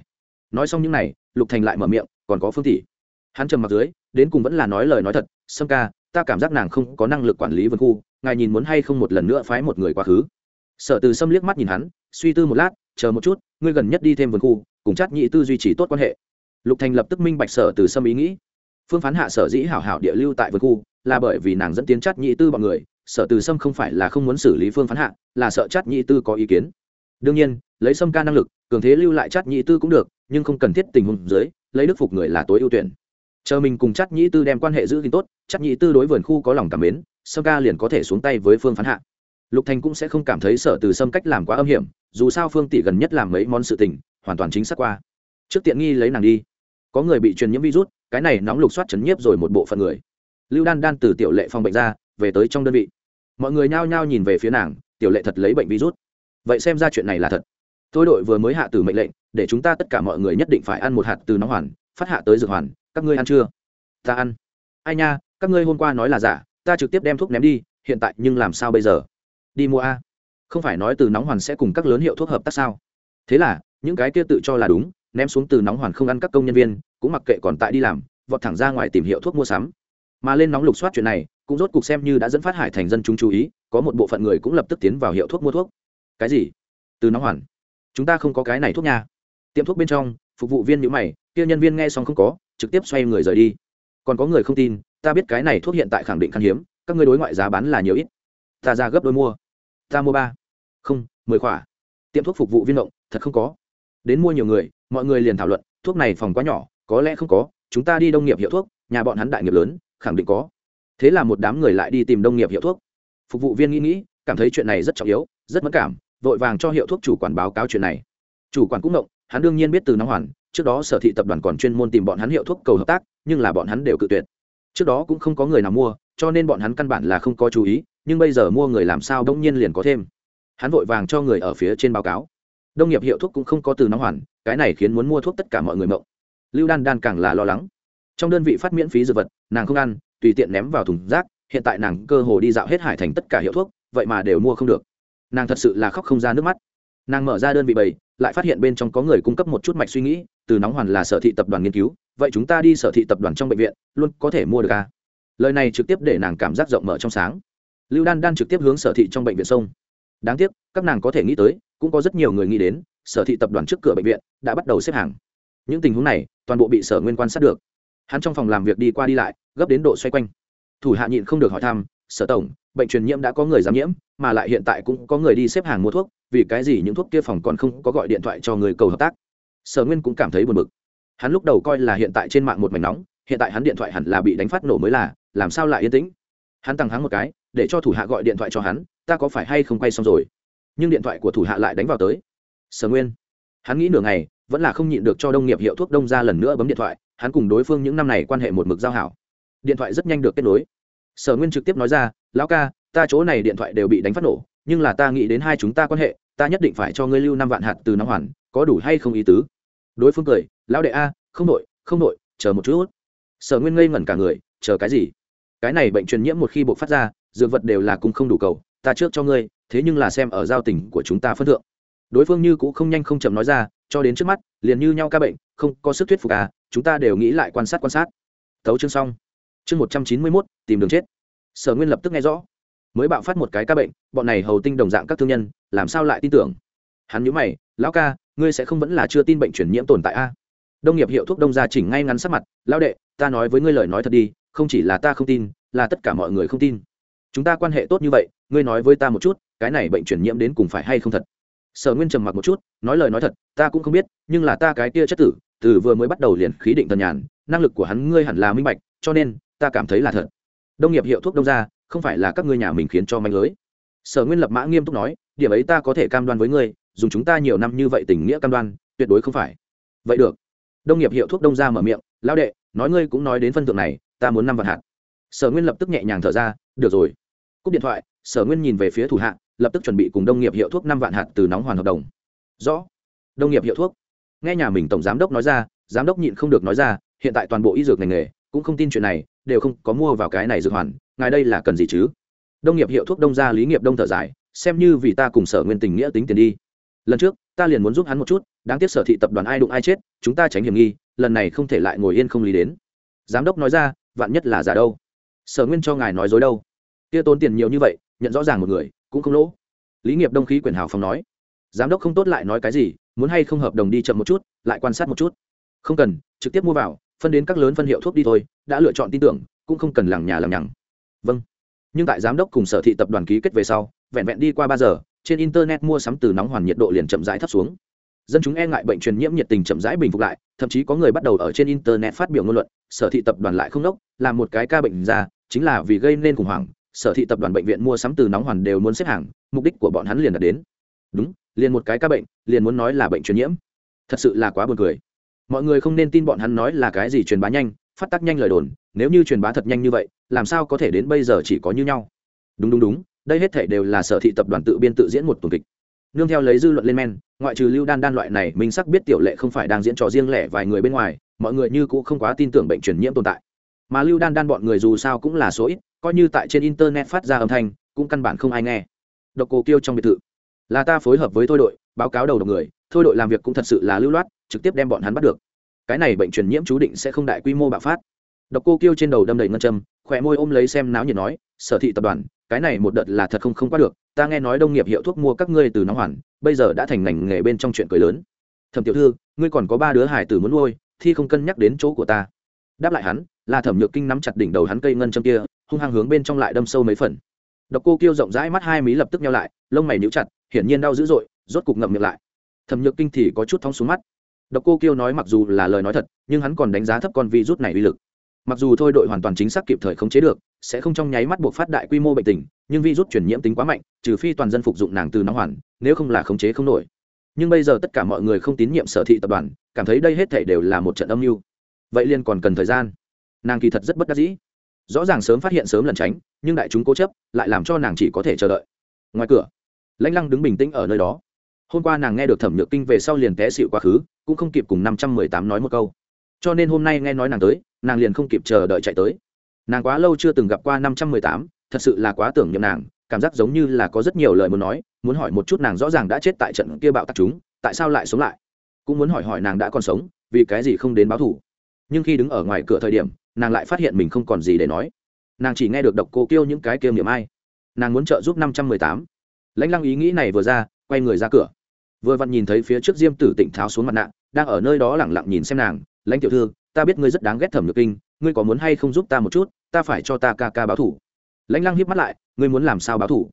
nói xong những này, lục thành lại mở miệng, còn có phương Thị. hắn trầm mặc dưới, đến cùng vẫn là nói lời nói thật, sâm ca, ta cảm giác nàng không có năng lực quản lý vườn khu, ngài nhìn muốn hay không một lần nữa phái một người quá khứ. Sở từ sâm liếc mắt nhìn hắn suy tư một lát, chờ một chút, ngươi gần nhất đi thêm vườn khu, cùng chát nhị tư duy trì tốt quan hệ. Lục thành lập tức minh bạch sở từ sâm ý nghĩ. Phương phán hạ sở dĩ hảo hảo địa lưu tại vườn khu, là bởi vì nàng dẫn tiến chát nhị tư bọn người, sở từ sâm không phải là không muốn xử lý phương phán hạ, là sợ chát nhị tư có ý kiến. Đương nhiên, lấy sâm ca năng lực, cường thế lưu lại chát nhị tư cũng được, nhưng không cần thiết tình huống dưới, lấy đức phục người là tối ưu tuyển. Chờ mình cùng chát nhị tư đem quan hệ giữ gìn tốt, chát nhị tư đối vườn khu có lòng cảm mến, sâm ca liền có thể xuống tay với phương phán hạ. Lục thành cũng sẽ không cảm thấy sở từ sâm cách làm quá âm hiểm dù sao phương tỷ gần nhất làm mấy món sự tình, hoàn toàn chính xác qua. Trước tiện nghi lấy nàng đi. Có người bị truyền nhiễm virus, cái này nóng lục soát chấn nhiếp rồi một bộ phận người. Lưu đan đan từ tiểu lệ phòng bệnh ra, về tới trong đơn vị. Mọi người nhao nhao nhìn về phía nàng, tiểu lệ thật lấy bệnh virus. Vậy xem ra chuyện này là thật. Thôi đội vừa mới hạ từ mệnh lệnh, để chúng ta tất cả mọi người nhất định phải ăn một hạt từ nóng hoàn, phát hạ tới dược hoàn, các ngươi ăn chưa? Ta ăn. Ai nha, các ngươi hôm qua nói là giả, ta trực tiếp đem thuốc ném đi, hiện tại nhưng làm sao bây giờ? Đi mua a không phải nói từ nóng hoàn sẽ cùng các lớn hiệu thuốc hợp tác sao? Thế là, những cái kia tự cho là đúng, ném xuống từ nóng hoàn không ăn các công nhân viên, cũng mặc kệ còn tại đi làm, vọt thẳng ra ngoài tìm hiệu thuốc mua sắm. Mà lên nóng lục soát chuyện này, cũng rốt cuộc xem như đã dẫn phát hải thành dân chúng chú ý, có một bộ phận người cũng lập tức tiến vào hiệu thuốc mua thuốc. Cái gì? Từ nóng hoàn? Chúng ta không có cái này thuốc nha. Tiệm thuốc bên trong, phục vụ viên nhữ mày, kia nhân viên nghe xong không có, trực tiếp xoay người rời đi. Còn có người không tin, ta biết cái này thuốc hiện tại khẳng định khan hiếm, các ngươi đối ngoại giá bán là nhiều ít. Ta ra gấp đôi mua. Ta mua ba không, mười khỏa. Tiệm thuốc phục vụ viên động, thật không có. Đến mua nhiều người, mọi người liền thảo luận, thuốc này phòng quá nhỏ, có lẽ không có, chúng ta đi đông nghiệp hiệu thuốc, nhà bọn hắn đại nghiệp lớn, khẳng định có. Thế là một đám người lại đi tìm đông nghiệp hiệu thuốc. Phục vụ viên nghĩ nghĩ, cảm thấy chuyện này rất trọng yếu, rất mất cảm, vội vàng cho hiệu thuốc chủ quản báo cáo chuyện này. Chủ quản cũng động hắn đương nhiên biết từ nóng hoàn, trước đó sở thị tập đoàn còn chuyên môn tìm bọn hắn hiệu thuốc cầu hợp tác, nhưng là bọn hắn đều cự tuyệt. Trước đó cũng không có người nào mua, cho nên bọn hắn căn bản là không có chú ý, nhưng bây giờ mua người làm sao đông nhiên liền có thêm hắn vội vàng cho người ở phía trên báo cáo. Đông nghiệp hiệu thuốc cũng không có từ nóng hoàn, cái này khiến muốn mua thuốc tất cả mọi người mộng. Lưu đan đan càng là lo lắng. Trong đơn vị phát miễn phí dược vật, nàng không ăn, tùy tiện ném vào thùng rác, hiện tại nàng cơ hồ đi dạo hết hải thành tất cả hiệu thuốc, vậy mà đều mua không được. Nàng thật sự là khóc không ra nước mắt. Nàng mở ra đơn vị bầy lại phát hiện bên trong có người cung cấp một chút mạch suy nghĩ, từ nóng hoàn là sở thị tập đoàn nghiên cứu, vậy chúng ta đi sở thị tập đoàn trong bệnh viện, luôn có thể mua được à? lời này trực tiếp để nàng cảm giác rộng mở trong sáng. Lưu đan đan trực tiếp hướng sở thị trong bệnh viện sông đáng tiếc, các nàng có thể nghĩ tới, cũng có rất nhiều người nghĩ đến, sở thị tập đoàn trước cửa bệnh viện đã bắt đầu xếp hàng. Những tình huống này, toàn bộ bị sở nguyên quan sát được. Hắn trong phòng làm việc đi qua đi lại, gấp đến độ xoay quanh. Thủ hạ nhịn không được hỏi thăm, sở tổng, bệnh truyền nhiễm đã có người dám nhiễm, mà lại hiện tại cũng có người đi xếp hàng mua thuốc, vì cái gì những thuốc kia phòng còn không có gọi điện thoại cho người cầu hợp tác? Sở nguyên cũng cảm thấy buồn bực. Hắn lúc đầu coi là hiện tại trên mạng một mảnh nóng, hiện tại hắn điện thoại hẳn là bị đánh phát nổ mới là, làm sao lại yên tĩnh? Hắn tăng hắn một cái, để cho thủ hạ gọi điện thoại cho hắn ta có phải hay không quay xong rồi? Nhưng điện thoại của thủ hạ lại đánh vào tới. Sở nguyên. Hắn nghĩ nửa ngày, vẫn là không nhịn được cho đông nghiệp hiệu thuốc đông ra lần nữa bấm điện thoại, hắn cùng đối phương những năm này quan hệ một mực giao hảo. Điện thoại rất nhanh được kết nối. Sở nguyên trực tiếp nói ra, lão ca, ta chỗ này điện thoại đều bị đánh phát nổ, nhưng là ta nghĩ đến hai chúng ta quan hệ, ta nhất định phải cho ngươi lưu năm vạn hạt từ năm hoàn, có đủ hay không ý tứ? Đối phương cười, lão đệ a, không đội không đội chờ một chút. Sở nguyên ngây ngẩn cả người, chờ cái gì? Cái này bệnh truyền nhiễm một khi buộc phát ra, dược vật đều là cùng không đủ cầu ta trước cho ngươi, thế nhưng là xem ở giao tình của chúng ta phân thượng. Đối phương như cũng không nhanh không chậm nói ra, cho đến trước mắt, liền như nhau ca bệnh, không có sức thuyết phục à chúng ta đều nghĩ lại quan sát quan sát. Thấu chương xong. Chương một trăm chín mươi mốt, tìm đường chết. Sở nguyên lập tức nghe rõ. Mới bạo phát một cái ca bệnh, bọn này hầu tinh đồng dạng các thương nhân, làm sao lại tin tưởng? Hắn nhớ mày, lão ca, ngươi sẽ không vẫn là chưa tin bệnh truyền nhiễm tồn tại a đông nghiệp hiệu thuốc đông gia chỉnh ngay ngắn sắc mặt, lão đệ, ta nói với ngươi lời nói thật đi, không chỉ là ta không tin, là tất cả mọi người không tin. Chúng ta quan hệ tốt như vậy ngươi nói với ta một chút, cái này bệnh truyền nhiễm đến cùng phải hay không thật? Sở nguyên trầm mặc một chút, nói lời nói thật, ta cũng không biết, nhưng là ta cái kia chất tử, từ vừa mới bắt đầu liền khí định thần nhàn, năng lực của hắn ngươi hẳn là minh bạch, cho nên, ta cảm thấy là thật. Đông nghiệp hiệu thuốc đông ra không phải là các ngươi nhà mình khiến cho manh lưới. Sở nguyên lập mã nghiêm túc nói, điểm ấy ta có thể cam đoan với ngươi, dùng chúng ta nhiều năm như vậy tình nghĩa cam đoan, tuyệt đối không phải. Vậy được. Đông nghiệp hiệu thuốc đông ra mở miệng, lão đệ, nói ngươi cũng nói đến phân tượng này, ta muốn năm vạn hạt. Sở nguyên lập tức nhẹ nhàng thở ra, được rồi. Cúp điện thoại sở nguyên nhìn về phía thủ hạ, lập tức chuẩn bị cùng đông nghiệp hiệu thuốc năm vạn hạt từ nóng hoàn hợp đồng. Rõ. Đông nghiệp hiệu thuốc nghe nhà mình tổng giám đốc nói ra, giám đốc nhịn không được nói ra, hiện tại toàn bộ y dược ngành nghề, cũng không tin chuyện này, đều không có mua vào cái này dược hoàn, ngài đây là cần gì chứ? Đông nghiệp hiệu thuốc đông gia lý nghiệp đông thở dài, xem như vì ta cùng sở nguyên tình nghĩa tính tiền đi. Lần trước, ta liền muốn giúp hắn một chút, đáng tiếc sở thị tập đoàn ai đụng ai chết, chúng ta tránh hiểm nghi, lần này không thể lại ngồi yên không lý đến. Giám đốc nói ra, vạn nhất là giả đâu? Sở nguyên cho ngài nói dối đâu? Kia tốn tiền nhiều như vậy, nhận rõ ràng một người, cũng không lỗ. Lý nghiệp đông khí quyền hào phong nói, giám đốc không tốt lại nói cái gì, muốn hay không hợp đồng đi chậm một chút, lại quan sát một chút. Không cần, trực tiếp mua vào, phân đến các lớn phân hiệu thuốc đi thôi, đã lựa chọn tin tưởng, cũng không cần làng nhà làm nhằng. Vâng. Nhưng tại giám đốc cùng sở thị tập đoàn ký kết về sau, vẹn vẹn đi qua ba giờ, trên internet mua sắm từ nóng hoàn nhiệt độ liền chậm rãi thấp xuống. Dân chúng e ngại bệnh truyền nhiễm nhiệt tình chậm rãi bình phục lại, thậm chí có người bắt đầu ở trên internet phát biểu ngôn luận, sở thị tập đoàn lại không đốc, làm một cái ca bệnh ra, chính là vì gây nên khủng hoảng sở thị tập đoàn bệnh viện mua sắm từ nóng hoàn đều muốn xếp hàng, mục đích của bọn hắn liền đạt đến. Đúng, liền một cái ca bệnh, liền muốn nói là bệnh truyền nhiễm. Thật sự là quá buồn cười. Mọi người không nên tin bọn hắn nói là cái gì truyền bá nhanh, phát tác nhanh lời đồn, nếu như truyền bá thật nhanh như vậy, làm sao có thể đến bây giờ chỉ có như nhau? Đúng đúng đúng, đây hết thể đều là sở thị tập đoàn tự biên tự diễn một tuần kịch. Nương theo lấy dư luận lên men, ngoại trừ lưu đan đan loại này minh sắc biết tiểu lệ không phải đang diễn trò riêng lẻ vài người bên ngoài, mọi người như cũng không quá tin tưởng bệnh truyền nhiễm tồn tại. Mà lưu đan đan bọn người dù sao cũng là số ít coi như tại trên internet phát ra âm thanh, cũng căn bản không ai nghe. Độc cổ kêu trong biệt thự. Là ta phối hợp với thôi đội, báo cáo đầu độc người, thôi đội làm việc cũng thật sự là lưu loát, trực tiếp đem bọn hắn bắt được. Cái này bệnh truyền nhiễm chú định sẽ không đại quy mô bạo phát. Độc cô kêu trên đầu đâm đầy ngân châm, khỏe môi ôm lấy xem náo nhiệt nói, sở thị tập đoàn, cái này một đợt là thật không không qua được, ta nghe nói đông nghiệp hiệu thuốc mua các ngươi từ nóng hoàn, bây giờ đã thành ngành nghề bên trong chuyện cười lớn. Thẩm tiểu thư, ngươi còn có ba đứa hải tử muốn nuôi, thì không cân nhắc đến chỗ của ta. Đáp lại hắn, là thẩm nhược kinh nắm chặt đỉnh đầu hắn cây ngân châm kia hung hăng hướng bên trong lại đâm sâu mấy phần. Độc cô kêu rộng rãi mắt hai mí lập tức nhau lại, lông mày níu chặt, hiển nhiên đau dữ dội, rốt cục ngậm miệng lại. Thẩm nhược kinh thì có chút thong xuống mắt. Độc cô kêu nói mặc dù là lời nói thật, nhưng hắn còn đánh giá thấp con virus này uy lực. Mặc dù thôi đội hoàn toàn chính xác kịp thời khống chế được, sẽ không trong nháy mắt buộc phát đại quy mô bệnh tình, nhưng virus truyền nhiễm tính quá mạnh, trừ phi toàn dân phục dụng nàng từ nóng hoàn, nếu không là khống chế không nổi. Nhưng bây giờ tất cả mọi người không tín nhiệm sở thị tập đoàn, cảm thấy đây hết thể đều là một trận âm mưu. Vậy liên còn cần thời gian. Nàng kỳ thật rất bất đắc dĩ rõ ràng sớm phát hiện sớm lẩn tránh, nhưng đại chúng cố chấp, lại làm cho nàng chỉ có thể chờ đợi. Ngoài cửa, lãnh lăng đứng bình tĩnh ở nơi đó. Hôm qua nàng nghe được thẩm nhược kinh về sau liền té xịu quá khứ, cũng không kịp cùng năm trăm mười tám nói một câu. Cho nên hôm nay nghe nói nàng tới, nàng liền không kịp chờ đợi chạy tới. Nàng quá lâu chưa từng gặp qua năm trăm mười tám, thật sự là quá tưởng nhầm nàng, cảm giác giống như là có rất nhiều lời muốn nói, muốn hỏi một chút nàng rõ ràng đã chết tại trận kia bạo tạc chúng, tại sao lại sống lại? Cũng muốn hỏi hỏi nàng đã còn sống, vì cái gì không đến báo thủ nhưng khi đứng ở ngoài cửa thời điểm nàng lại phát hiện mình không còn gì để nói. Nàng chỉ nghe được độc cô kêu những cái kêu niệm ai. Nàng muốn trợ giúp năm trăm mười tám. Lãnh lăng ý nghĩ này vừa ra, quay người ra cửa. Vừa vặn nhìn thấy phía trước diêm tử tịnh tháo xuống mặt nạ, đang ở nơi đó lẳng lặng nhìn xem nàng. Lãnh tiểu thư, ta biết ngươi rất đáng ghét thẩm nhược kinh, ngươi có muốn hay không giúp ta một chút, ta phải cho ta ca ca báo thủ. Lãnh lăng hiếp mắt lại, ngươi muốn làm sao báo thủ?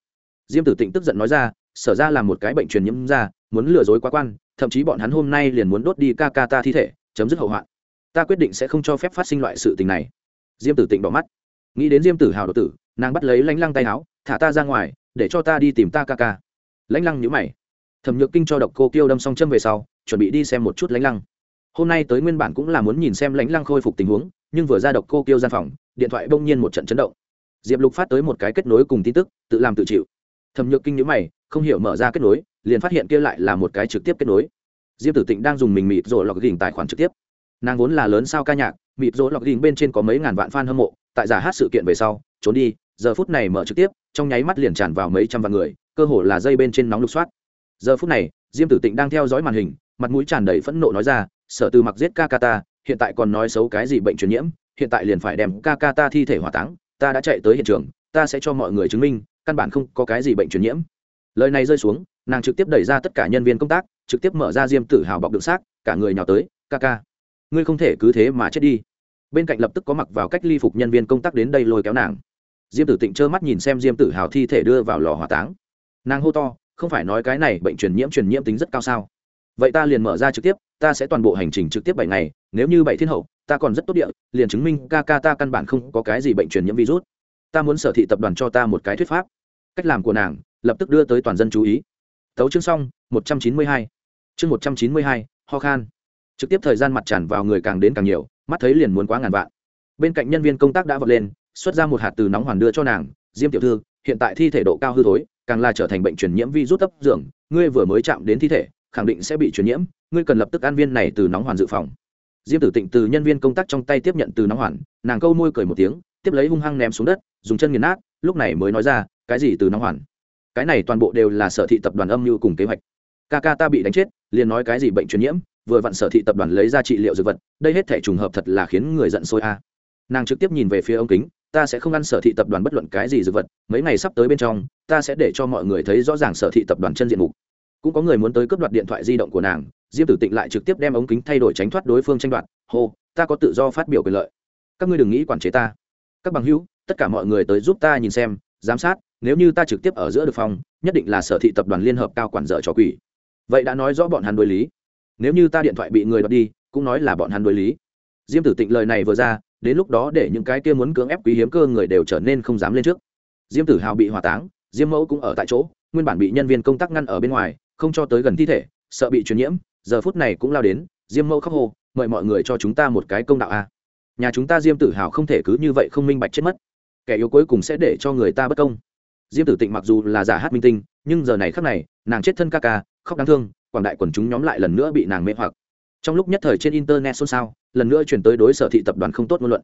Diêm tử tịnh tức giận nói ra, sở ra là một cái bệnh truyền nhiễm ra, muốn lừa dối quá quan, thậm chí bọn hắn hôm nay liền muốn đốt đi ca ca ta thi thể, chấm dứt hậu hoạn ta quyết định sẽ không cho phép phát sinh loại sự tình này. Diêm tử tịnh bỏ mắt. Nghĩ đến diêm tử hào đột tử, nàng bắt lấy lãnh lăng tay áo, thả ta ra ngoài, để cho ta đi tìm ta ca ca. Lãnh lăng nhữ mày. Thẩm nhược kinh cho độc cô kiêu đâm xong châm về sau, chuẩn bị đi xem một chút lãnh lăng. Hôm nay tới nguyên bản cũng là muốn nhìn xem lãnh lăng khôi phục tình huống, nhưng vừa ra độc cô kiêu gian phòng, điện thoại bỗng nhiên một trận chấn động. Diệp lục phát tới một cái kết nối cùng tin tức, tự làm tự chịu. Thẩm nhược kinh nhữ mày, không hiểu mở ra kết nối, liền phát hiện kia lại là một cái trực tiếp kết nối. Diệp tử tịnh đang dùng mình mịt rồi lọc gỉnh tài khoản trực tiếp nàng vốn là lớn sao ca nhạc mịp rỗ lọc đình bên trên có mấy ngàn vạn fan hâm mộ, tại giả hát sự kiện về sau, trốn đi, giờ phút này mở trực tiếp, trong nháy mắt liền tràn vào mấy trăm vạn người, cơ hồ là dây bên trên nóng lục soát. Giờ phút này, diêm tử tịnh đang theo dõi màn hình, mặt mũi tràn đầy phẫn nộ nói ra, sở từ mặc giết ca ca ta, hiện tại còn nói xấu cái gì bệnh truyền nhiễm, hiện tại liền phải đem ca ca ta thi thể hỏa táng, ta đã chạy tới hiện trường, ta sẽ cho mọi người chứng minh, căn bản không có cái gì bệnh truyền nhiễm. Lời này rơi xuống, nàng trực tiếp đẩy ra tất cả nhân viên công tác, trực tiếp mở ra diêm tử hào bọc đựng xác, cả người nhào tới, ca ca ngươi không thể cứ thế mà chết đi. Bên cạnh lập tức có mặc vào cách ly phục nhân viên công tác đến đây lôi kéo nàng. Diêm tử tịnh trơ mắt nhìn xem diêm tử hào thi thể đưa vào lò hỏa táng. Nàng hô to, không phải nói cái này bệnh truyền nhiễm truyền nhiễm tính rất cao sao? Vậy ta liền mở ra trực tiếp, ta sẽ toàn bộ hành trình trực tiếp bảy ngày, nếu như bảy thiên hậu, ta còn rất tốt địa, liền chứng minh ca ca ta căn bản không có cái gì bệnh truyền nhiễm virus. Ta muốn sở thị tập đoàn cho ta một cái thuyết pháp. Cách làm của nàng, lập tức đưa tới toàn dân chú ý. Tấu chương xong, một trăm chín mươi hai. Chương một trăm chín mươi hai, ho khan trực tiếp thời gian mặt tràn vào người càng đến càng nhiều, mắt thấy liền muốn quá ngàn vạn. Bên cạnh nhân viên công tác đã vọt lên, xuất ra một hạt từ nóng hoàn đưa cho nàng, diêm tiểu thư, hiện tại thi thể độ cao hư thối, càng là trở thành bệnh truyền nhiễm vi rút ấp dưỡng ngươi vừa mới chạm đến thi thể, khẳng định sẽ bị truyền nhiễm, ngươi cần lập tức ăn viên này từ nóng hoàn dự phòng. Diêm tử tịnh từ nhân viên công tác trong tay tiếp nhận từ nóng hoàn, nàng câu môi cười một tiếng, tiếp lấy hung hăng ném xuống đất, dùng chân nghiền nát, lúc này mới nói ra, cái gì từ nóng hoàn? Cái này toàn bộ đều là sở thị tập đoàn âm mưu cùng kế hoạch. Ca ca ta bị đánh chết, liền nói cái gì bệnh truyền nhiễm vừa vặn sở thị tập đoàn lấy ra trị liệu dược vật, đây hết thể trùng hợp thật là khiến người giận sôi a. Nàng trực tiếp nhìn về phía ông kính, ta sẽ không ăn sở thị tập đoàn bất luận cái gì dược vật, mấy ngày sắp tới bên trong, ta sẽ để cho mọi người thấy rõ ràng sở thị tập đoàn chân diện mục. Cũng có người muốn tới cướp đoạt điện thoại di động của nàng, diêm tử tịnh lại trực tiếp đem ống kính thay đổi tránh thoát đối phương tranh đoạt. Hô, ta có tự do phát biểu quyền lợi. Các ngươi đừng nghĩ quản chế ta. Các bằng hữu, tất cả mọi người tới giúp ta nhìn xem, giám sát, nếu như ta trực tiếp ở giữa được phòng, nhất định là sở thị tập đoàn liên hợp cao quản dở trò quỷ. Vậy đã nói rõ bọn hắn đối lý nếu như ta điện thoại bị người đoạt đi, cũng nói là bọn hắn đối lý. Diêm tử tịnh lời này vừa ra, đến lúc đó để những cái kia muốn cưỡng ép quý hiếm cơ người đều trở nên không dám lên trước. Diêm tử hào bị hỏa táng, diêm mẫu cũng ở tại chỗ, nguyên bản bị nhân viên công tác ngăn ở bên ngoài, không cho tới gần thi thể, sợ bị truyền nhiễm, giờ phút này cũng lao đến, diêm mẫu khóc hô, mời mọi người cho chúng ta một cái công đạo a. Nhà chúng ta diêm tử hào không thể cứ như vậy không minh bạch chết mất. Kẻ yếu cuối cùng sẽ để cho người ta bất công. Diêm tử tịnh mặc dù là giả hát minh tinh, nhưng giờ này khắc này, nàng chết thân ca ca, khóc đáng thương quảng đại quần chúng nhóm lại lần nữa bị nàng mê hoặc. Trong lúc nhất thời trên internet xôn xao, lần nữa chuyển tới đối sở thị tập đoàn không tốt ngôn luận.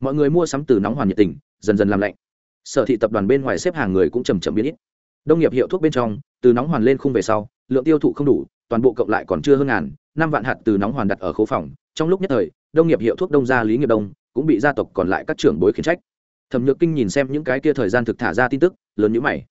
Mọi người mua sắm từ nóng hoàn nhiệt tình, dần dần làm lạnh. Sở thị tập đoàn bên ngoài xếp hàng người cũng chầm chậm biến ít. Đông nghiệp hiệu thuốc bên trong, từ nóng hoàn lên khung về sau, lượng tiêu thụ không đủ, toàn bộ cộng lại còn chưa hơn ngàn, năm vạn hạt từ nóng hoàn đặt ở khấu phòng. Trong lúc nhất thời, đông nghiệp hiệu thuốc đông gia lý nghiệp đông cũng bị gia tộc còn lại các trưởng bối khiển trách. Thẩm nhược kinh nhìn xem những cái kia thời gian thực thả ra tin tức, lớn như mày.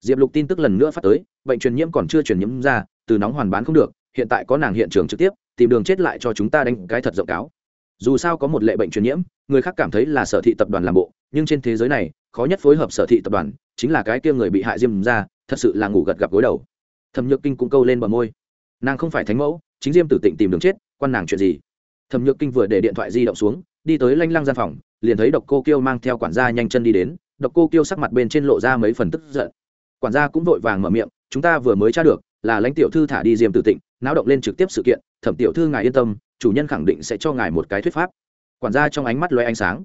Diệp lục tin tức lần nữa phát tới, bệnh truyền nhiễm còn chưa truyền nhiễm ra từ nóng hoàn bán không được, hiện tại có nàng hiện trường trực tiếp, tìm đường chết lại cho chúng ta đánh cái thật rộng cáo. Dù sao có một lệ bệnh truyền nhiễm, người khác cảm thấy là sở thị tập đoàn làm bộ, nhưng trên thế giới này, khó nhất phối hợp sở thị tập đoàn, chính là cái kia người bị hại diêm ra, thật sự là ngủ gật gặp gối đầu. Thẩm nhược kinh cũng câu lên bờ môi. Nàng không phải thánh mẫu, chính diêm tử tịnh tìm đường chết, quan nàng chuyện gì? Thẩm nhược kinh vừa để điện thoại di động xuống, đi tới lanh lăng gian phòng, liền thấy độc cô kiêu mang theo quản gia nhanh chân đi đến, độc cô kiêu sắc mặt bên trên lộ ra mấy phần tức giận. Quản gia cũng vội vàng mở miệng, chúng ta vừa mới tra được là lãnh tiểu thư thả đi diêm tử tịnh, náo động lên trực tiếp sự kiện, thẩm tiểu thư ngài yên tâm, chủ nhân khẳng định sẽ cho ngài một cái thuyết pháp. Quản gia trong ánh mắt loay ánh sáng.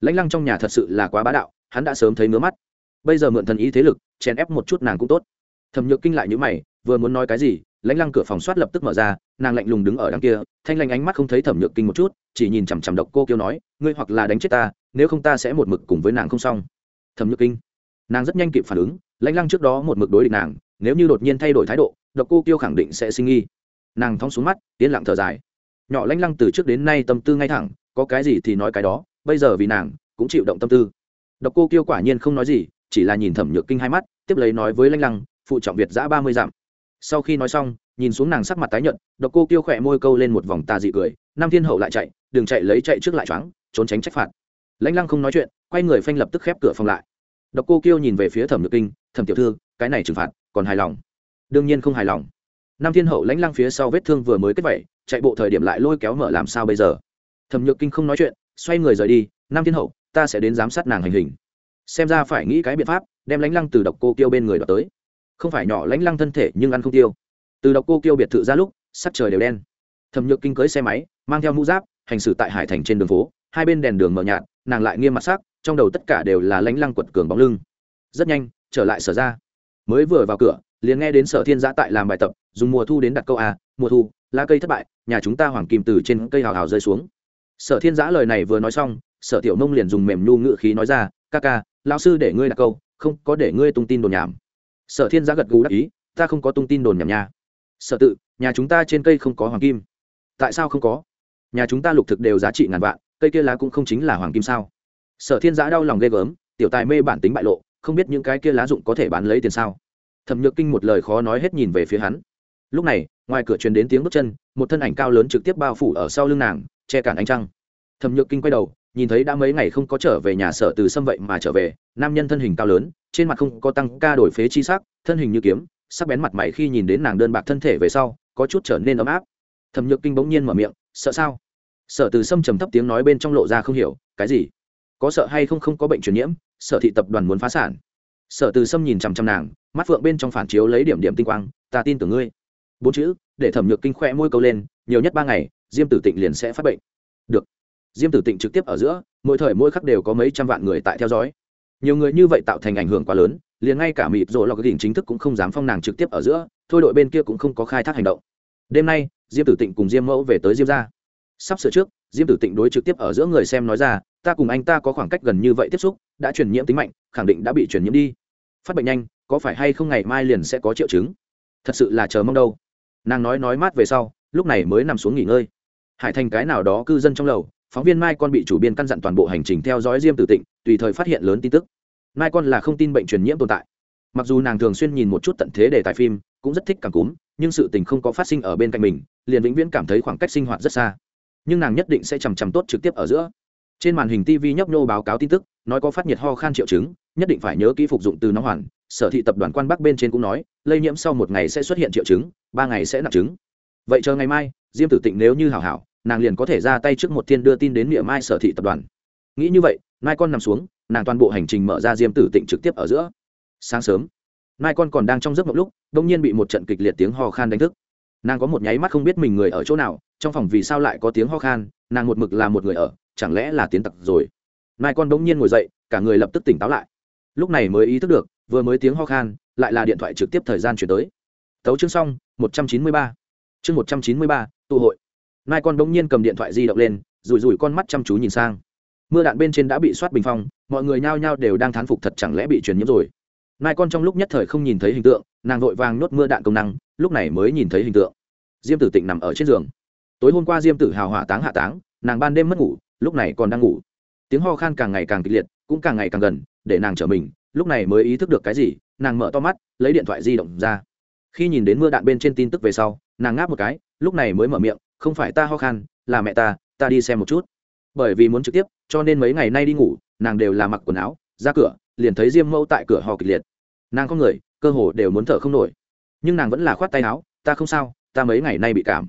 Lãnh lăng trong nhà thật sự là quá bá đạo, hắn đã sớm thấy ngứa mắt. Bây giờ mượn thần ý thế lực, chèn ép một chút nàng cũng tốt. Thẩm nhược kinh lại như mày, vừa muốn nói cái gì, lãnh lăng cửa phòng soát lập tức mở ra, nàng lạnh lùng đứng ở đằng kia, thanh lanh ánh mắt không thấy thẩm nhược kinh một chút, chỉ nhìn chằm chằm độc cô kêu nói, ngươi hoặc là đánh chết ta, nếu không ta sẽ một mực cùng với nàng không xong. Thẩm nhược kinh, nàng rất nhanh kịp phản ứng, lãnh lăng trước đó một mực đối địch nàng, nếu như đột nhiên thay đổi thái độ độc cô kiêu khẳng định sẽ sinh nghi. Nàng thong xuống mắt, yên lặng thở dài. Nhỏ lanh lăng từ trước đến nay tâm tư ngay thẳng, có cái gì thì nói cái đó, bây giờ vì nàng, cũng chịu động tâm tư. Độc cô kiêu quả nhiên không nói gì, chỉ là nhìn thẩm nhược kinh hai mắt, tiếp lấy nói với lanh lăng, phụ trọng việt giã ba mươi dặm. Sau khi nói xong, nhìn xuống nàng sắc mặt tái nhợt, độc cô kiêu khỏe môi câu lên một vòng tà dị cười, nam thiên hậu lại chạy, đừng chạy lấy chạy trước lại choáng, trốn tránh trách phạt. Lãnh lăng không nói chuyện, quay người phanh lập tức khép cửa phòng lại. Độc cô kiêu nhìn về phía thẩm nhược kinh, thẩm tiểu thư, cái này trừng phạt, còn hài lòng đương nhiên không hài lòng. Nam thiên hậu lãnh lăng phía sau vết thương vừa mới kết vẩy chạy bộ thời điểm lại lôi kéo mở làm sao bây giờ? Thẩm nhược kinh không nói chuyện, xoay người rời đi, nam thiên hậu, ta sẽ đến giám sát nàng hành hình. Xem ra phải nghĩ cái biện pháp, đem lãnh lăng từ độc cô kiêu bên người đoạt tới. Không phải nhỏ lãnh lăng thân thể nhưng ăn không tiêu. Từ độc cô kiêu biệt thự ra lúc, sắc trời đều đen. Thẩm nhược kinh cưới xe máy, mang theo mũ giáp, hành xử tại hải thành trên đường phố, hai bên đèn đường mờ nhạt, nàng lại nghiêm mặt sắc, trong đầu tất cả đều là lãnh lăng quật cường bóng lưng. Rất nhanh, trở lại sở ra. Mới vừa vào cửa liền nghe đến sở thiên giã tại làm bài tập, dùng mùa thu đến đặt câu a, mùa thu, lá cây thất bại, nhà chúng ta hoàng kim từ trên cây hào hào rơi xuống. Sở thiên giã lời này vừa nói xong, sở tiểu nông liền dùng mềm nhu ngự khí nói ra, ca ca, lão sư để ngươi đặt câu, không có để ngươi tung tin đồn nhảm. Sở thiên giã gật gù đắc ý, ta không có tung tin đồn nhảm nha. Sở tự, nhà chúng ta trên cây không có hoàng kim. Tại sao không có? Nhà chúng ta lục thực đều giá trị ngàn vạn, cây kia lá cũng không chính là hoàng kim sao? Sở thiên giã đau lòng ghê gớm, tiểu tài mê bản tính bại lộ, không biết những cái kia lá dụng có thể bán lấy tiền sao? Thẩm nhược kinh một lời khó nói hết nhìn về phía hắn. Lúc này, ngoài cửa truyền đến tiếng bước chân, một thân ảnh cao lớn trực tiếp bao phủ ở sau lưng nàng, che cản ánh trăng. Thẩm nhược kinh quay đầu, nhìn thấy đã mấy ngày không có trở về nhà sở từ xâm vậy mà trở về, nam nhân thân hình cao lớn, trên mặt không có tăng ca đổi phế chi sắc, thân hình như kiếm, sắc bén mặt mày khi nhìn đến nàng đơn bạc thân thể về sau, có chút trở nên ấm áp. Thẩm nhược kinh bỗng nhiên mở miệng, sợ sao? Sở từ sâm trầm thấp tiếng nói bên trong lộ ra không hiểu, cái gì? Có sợ hay không không có bệnh truyền nhiễm? Sở thị tập đoàn muốn phá sản sở từ sâm nhìn chằm chằm nàng, mắt phượng bên trong phản chiếu lấy điểm điểm tinh quang, ta tin tưởng ngươi. Bốn chữ, để thẩm nhược kinh khoe môi câu lên, nhiều nhất ba ngày, diêm tử tịnh liền sẽ phát bệnh. Được. Diêm tử tịnh trực tiếp ở giữa, mỗi thời mỗi khắc đều có mấy trăm vạn người tại theo dõi. Nhiều người như vậy tạo thành ảnh hưởng quá lớn, liền ngay cả mịt rồi lọc đỉnh chính thức cũng không dám phong nàng trực tiếp ở giữa, thôi đội bên kia cũng không có khai thác hành động. Đêm nay, diêm tử tịnh cùng diêm mẫu về tới diêm ra sắp sửa trước, diêm tử tịnh đối trực tiếp ở giữa người xem nói ra ta cùng anh ta có khoảng cách gần như vậy tiếp xúc, đã truyền nhiễm tính mạnh, khẳng định đã bị truyền nhiễm đi. Phát bệnh nhanh, có phải hay không ngày mai liền sẽ có triệu chứng? Thật sự là chờ mong đâu. Nàng nói nói mát về sau, lúc này mới nằm xuống nghỉ ngơi. Hải thành cái nào đó cư dân trong lầu, phóng viên mai con bị chủ biên căn dặn toàn bộ hành trình theo dõi diêm tử tịnh, tùy thời phát hiện lớn tin tức. Mai con là không tin bệnh truyền nhiễm tồn tại. Mặc dù nàng thường xuyên nhìn một chút tận thế đề tài phim, cũng rất thích cảm cúm, nhưng sự tình không có phát sinh ở bên cạnh mình, liền vĩnh viễn cảm thấy khoảng cách sinh hoạt rất xa. Nhưng nàng nhất định sẽ chằm chằm tốt trực tiếp ở giữa trên màn hình tv nhấp nhô báo cáo tin tức, nói có phát nhiệt ho khan triệu chứng, nhất định phải nhớ kỹ phục dụng từ nóng hoàn, sở thị tập đoàn quan bắc bên trên cũng nói, lây nhiễm sau một ngày sẽ xuất hiện triệu chứng, ba ngày sẽ nặng chứng. Vậy chờ ngày mai, diêm tử tịnh nếu như hảo hảo, nàng liền có thể ra tay trước một thiên đưa tin đến miệng mai sở thị tập đoàn. Nghĩ như vậy, mai con nằm xuống, nàng toàn bộ hành trình mở ra diêm tử tịnh trực tiếp ở giữa. Sáng sớm, mai con còn đang trong giấc mộng lúc đông nhiên bị một trận kịch liệt tiếng ho khan đánh thức. Nàng có một nháy mắt không biết mình người ở chỗ nào, trong phòng vì sao lại có tiếng ho khan nàng một mực là một người ở, chẳng lẽ là tiến tặc rồi? Mai con bỗng nhiên ngồi dậy, cả người lập tức tỉnh táo lại. Lúc này mới ý thức được, vừa mới tiếng ho khan, lại là điện thoại trực tiếp thời gian chuyển tới. Tấu chương xong, một trăm chín mươi ba. Chương một trăm chín mươi ba, tụ hội. Mai con bỗng nhiên cầm điện thoại di động lên, rủi rủi con mắt chăm chú nhìn sang. Mưa đạn bên trên đã bị soát bình phong, mọi người nhao nhao đều đang thán phục thật chẳng lẽ bị truyền nhiễm rồi. Mai con trong lúc nhất thời không nhìn thấy hình tượng, nàng vội vàng nốt mưa đạn công năng, lúc này mới nhìn thấy hình tượng. Diêm tử tịnh nằm ở trên giường tối hôm qua diêm tử hào hỏa táng hạ táng, nàng ban đêm mất ngủ, lúc này còn đang ngủ. Tiếng ho khan càng ngày càng kịch liệt, cũng càng ngày càng gần, để nàng trở mình, lúc này mới ý thức được cái gì, nàng mở to mắt, lấy điện thoại di động ra. Khi nhìn đến mưa đạn bên trên tin tức về sau, nàng ngáp một cái, lúc này mới mở miệng, không phải ta ho khan, là mẹ ta ta đi xem một chút. Bởi vì muốn trực tiếp, cho nên mấy ngày nay đi ngủ, nàng đều là mặc quần áo, ra cửa, liền thấy diêm mẫu tại cửa ho kịch liệt. Nàng có người, cơ hồ đều muốn thở không nổi. Nhưng nàng vẫn là khoát tay áo, ta không sao, ta mấy ngày nay bị cảm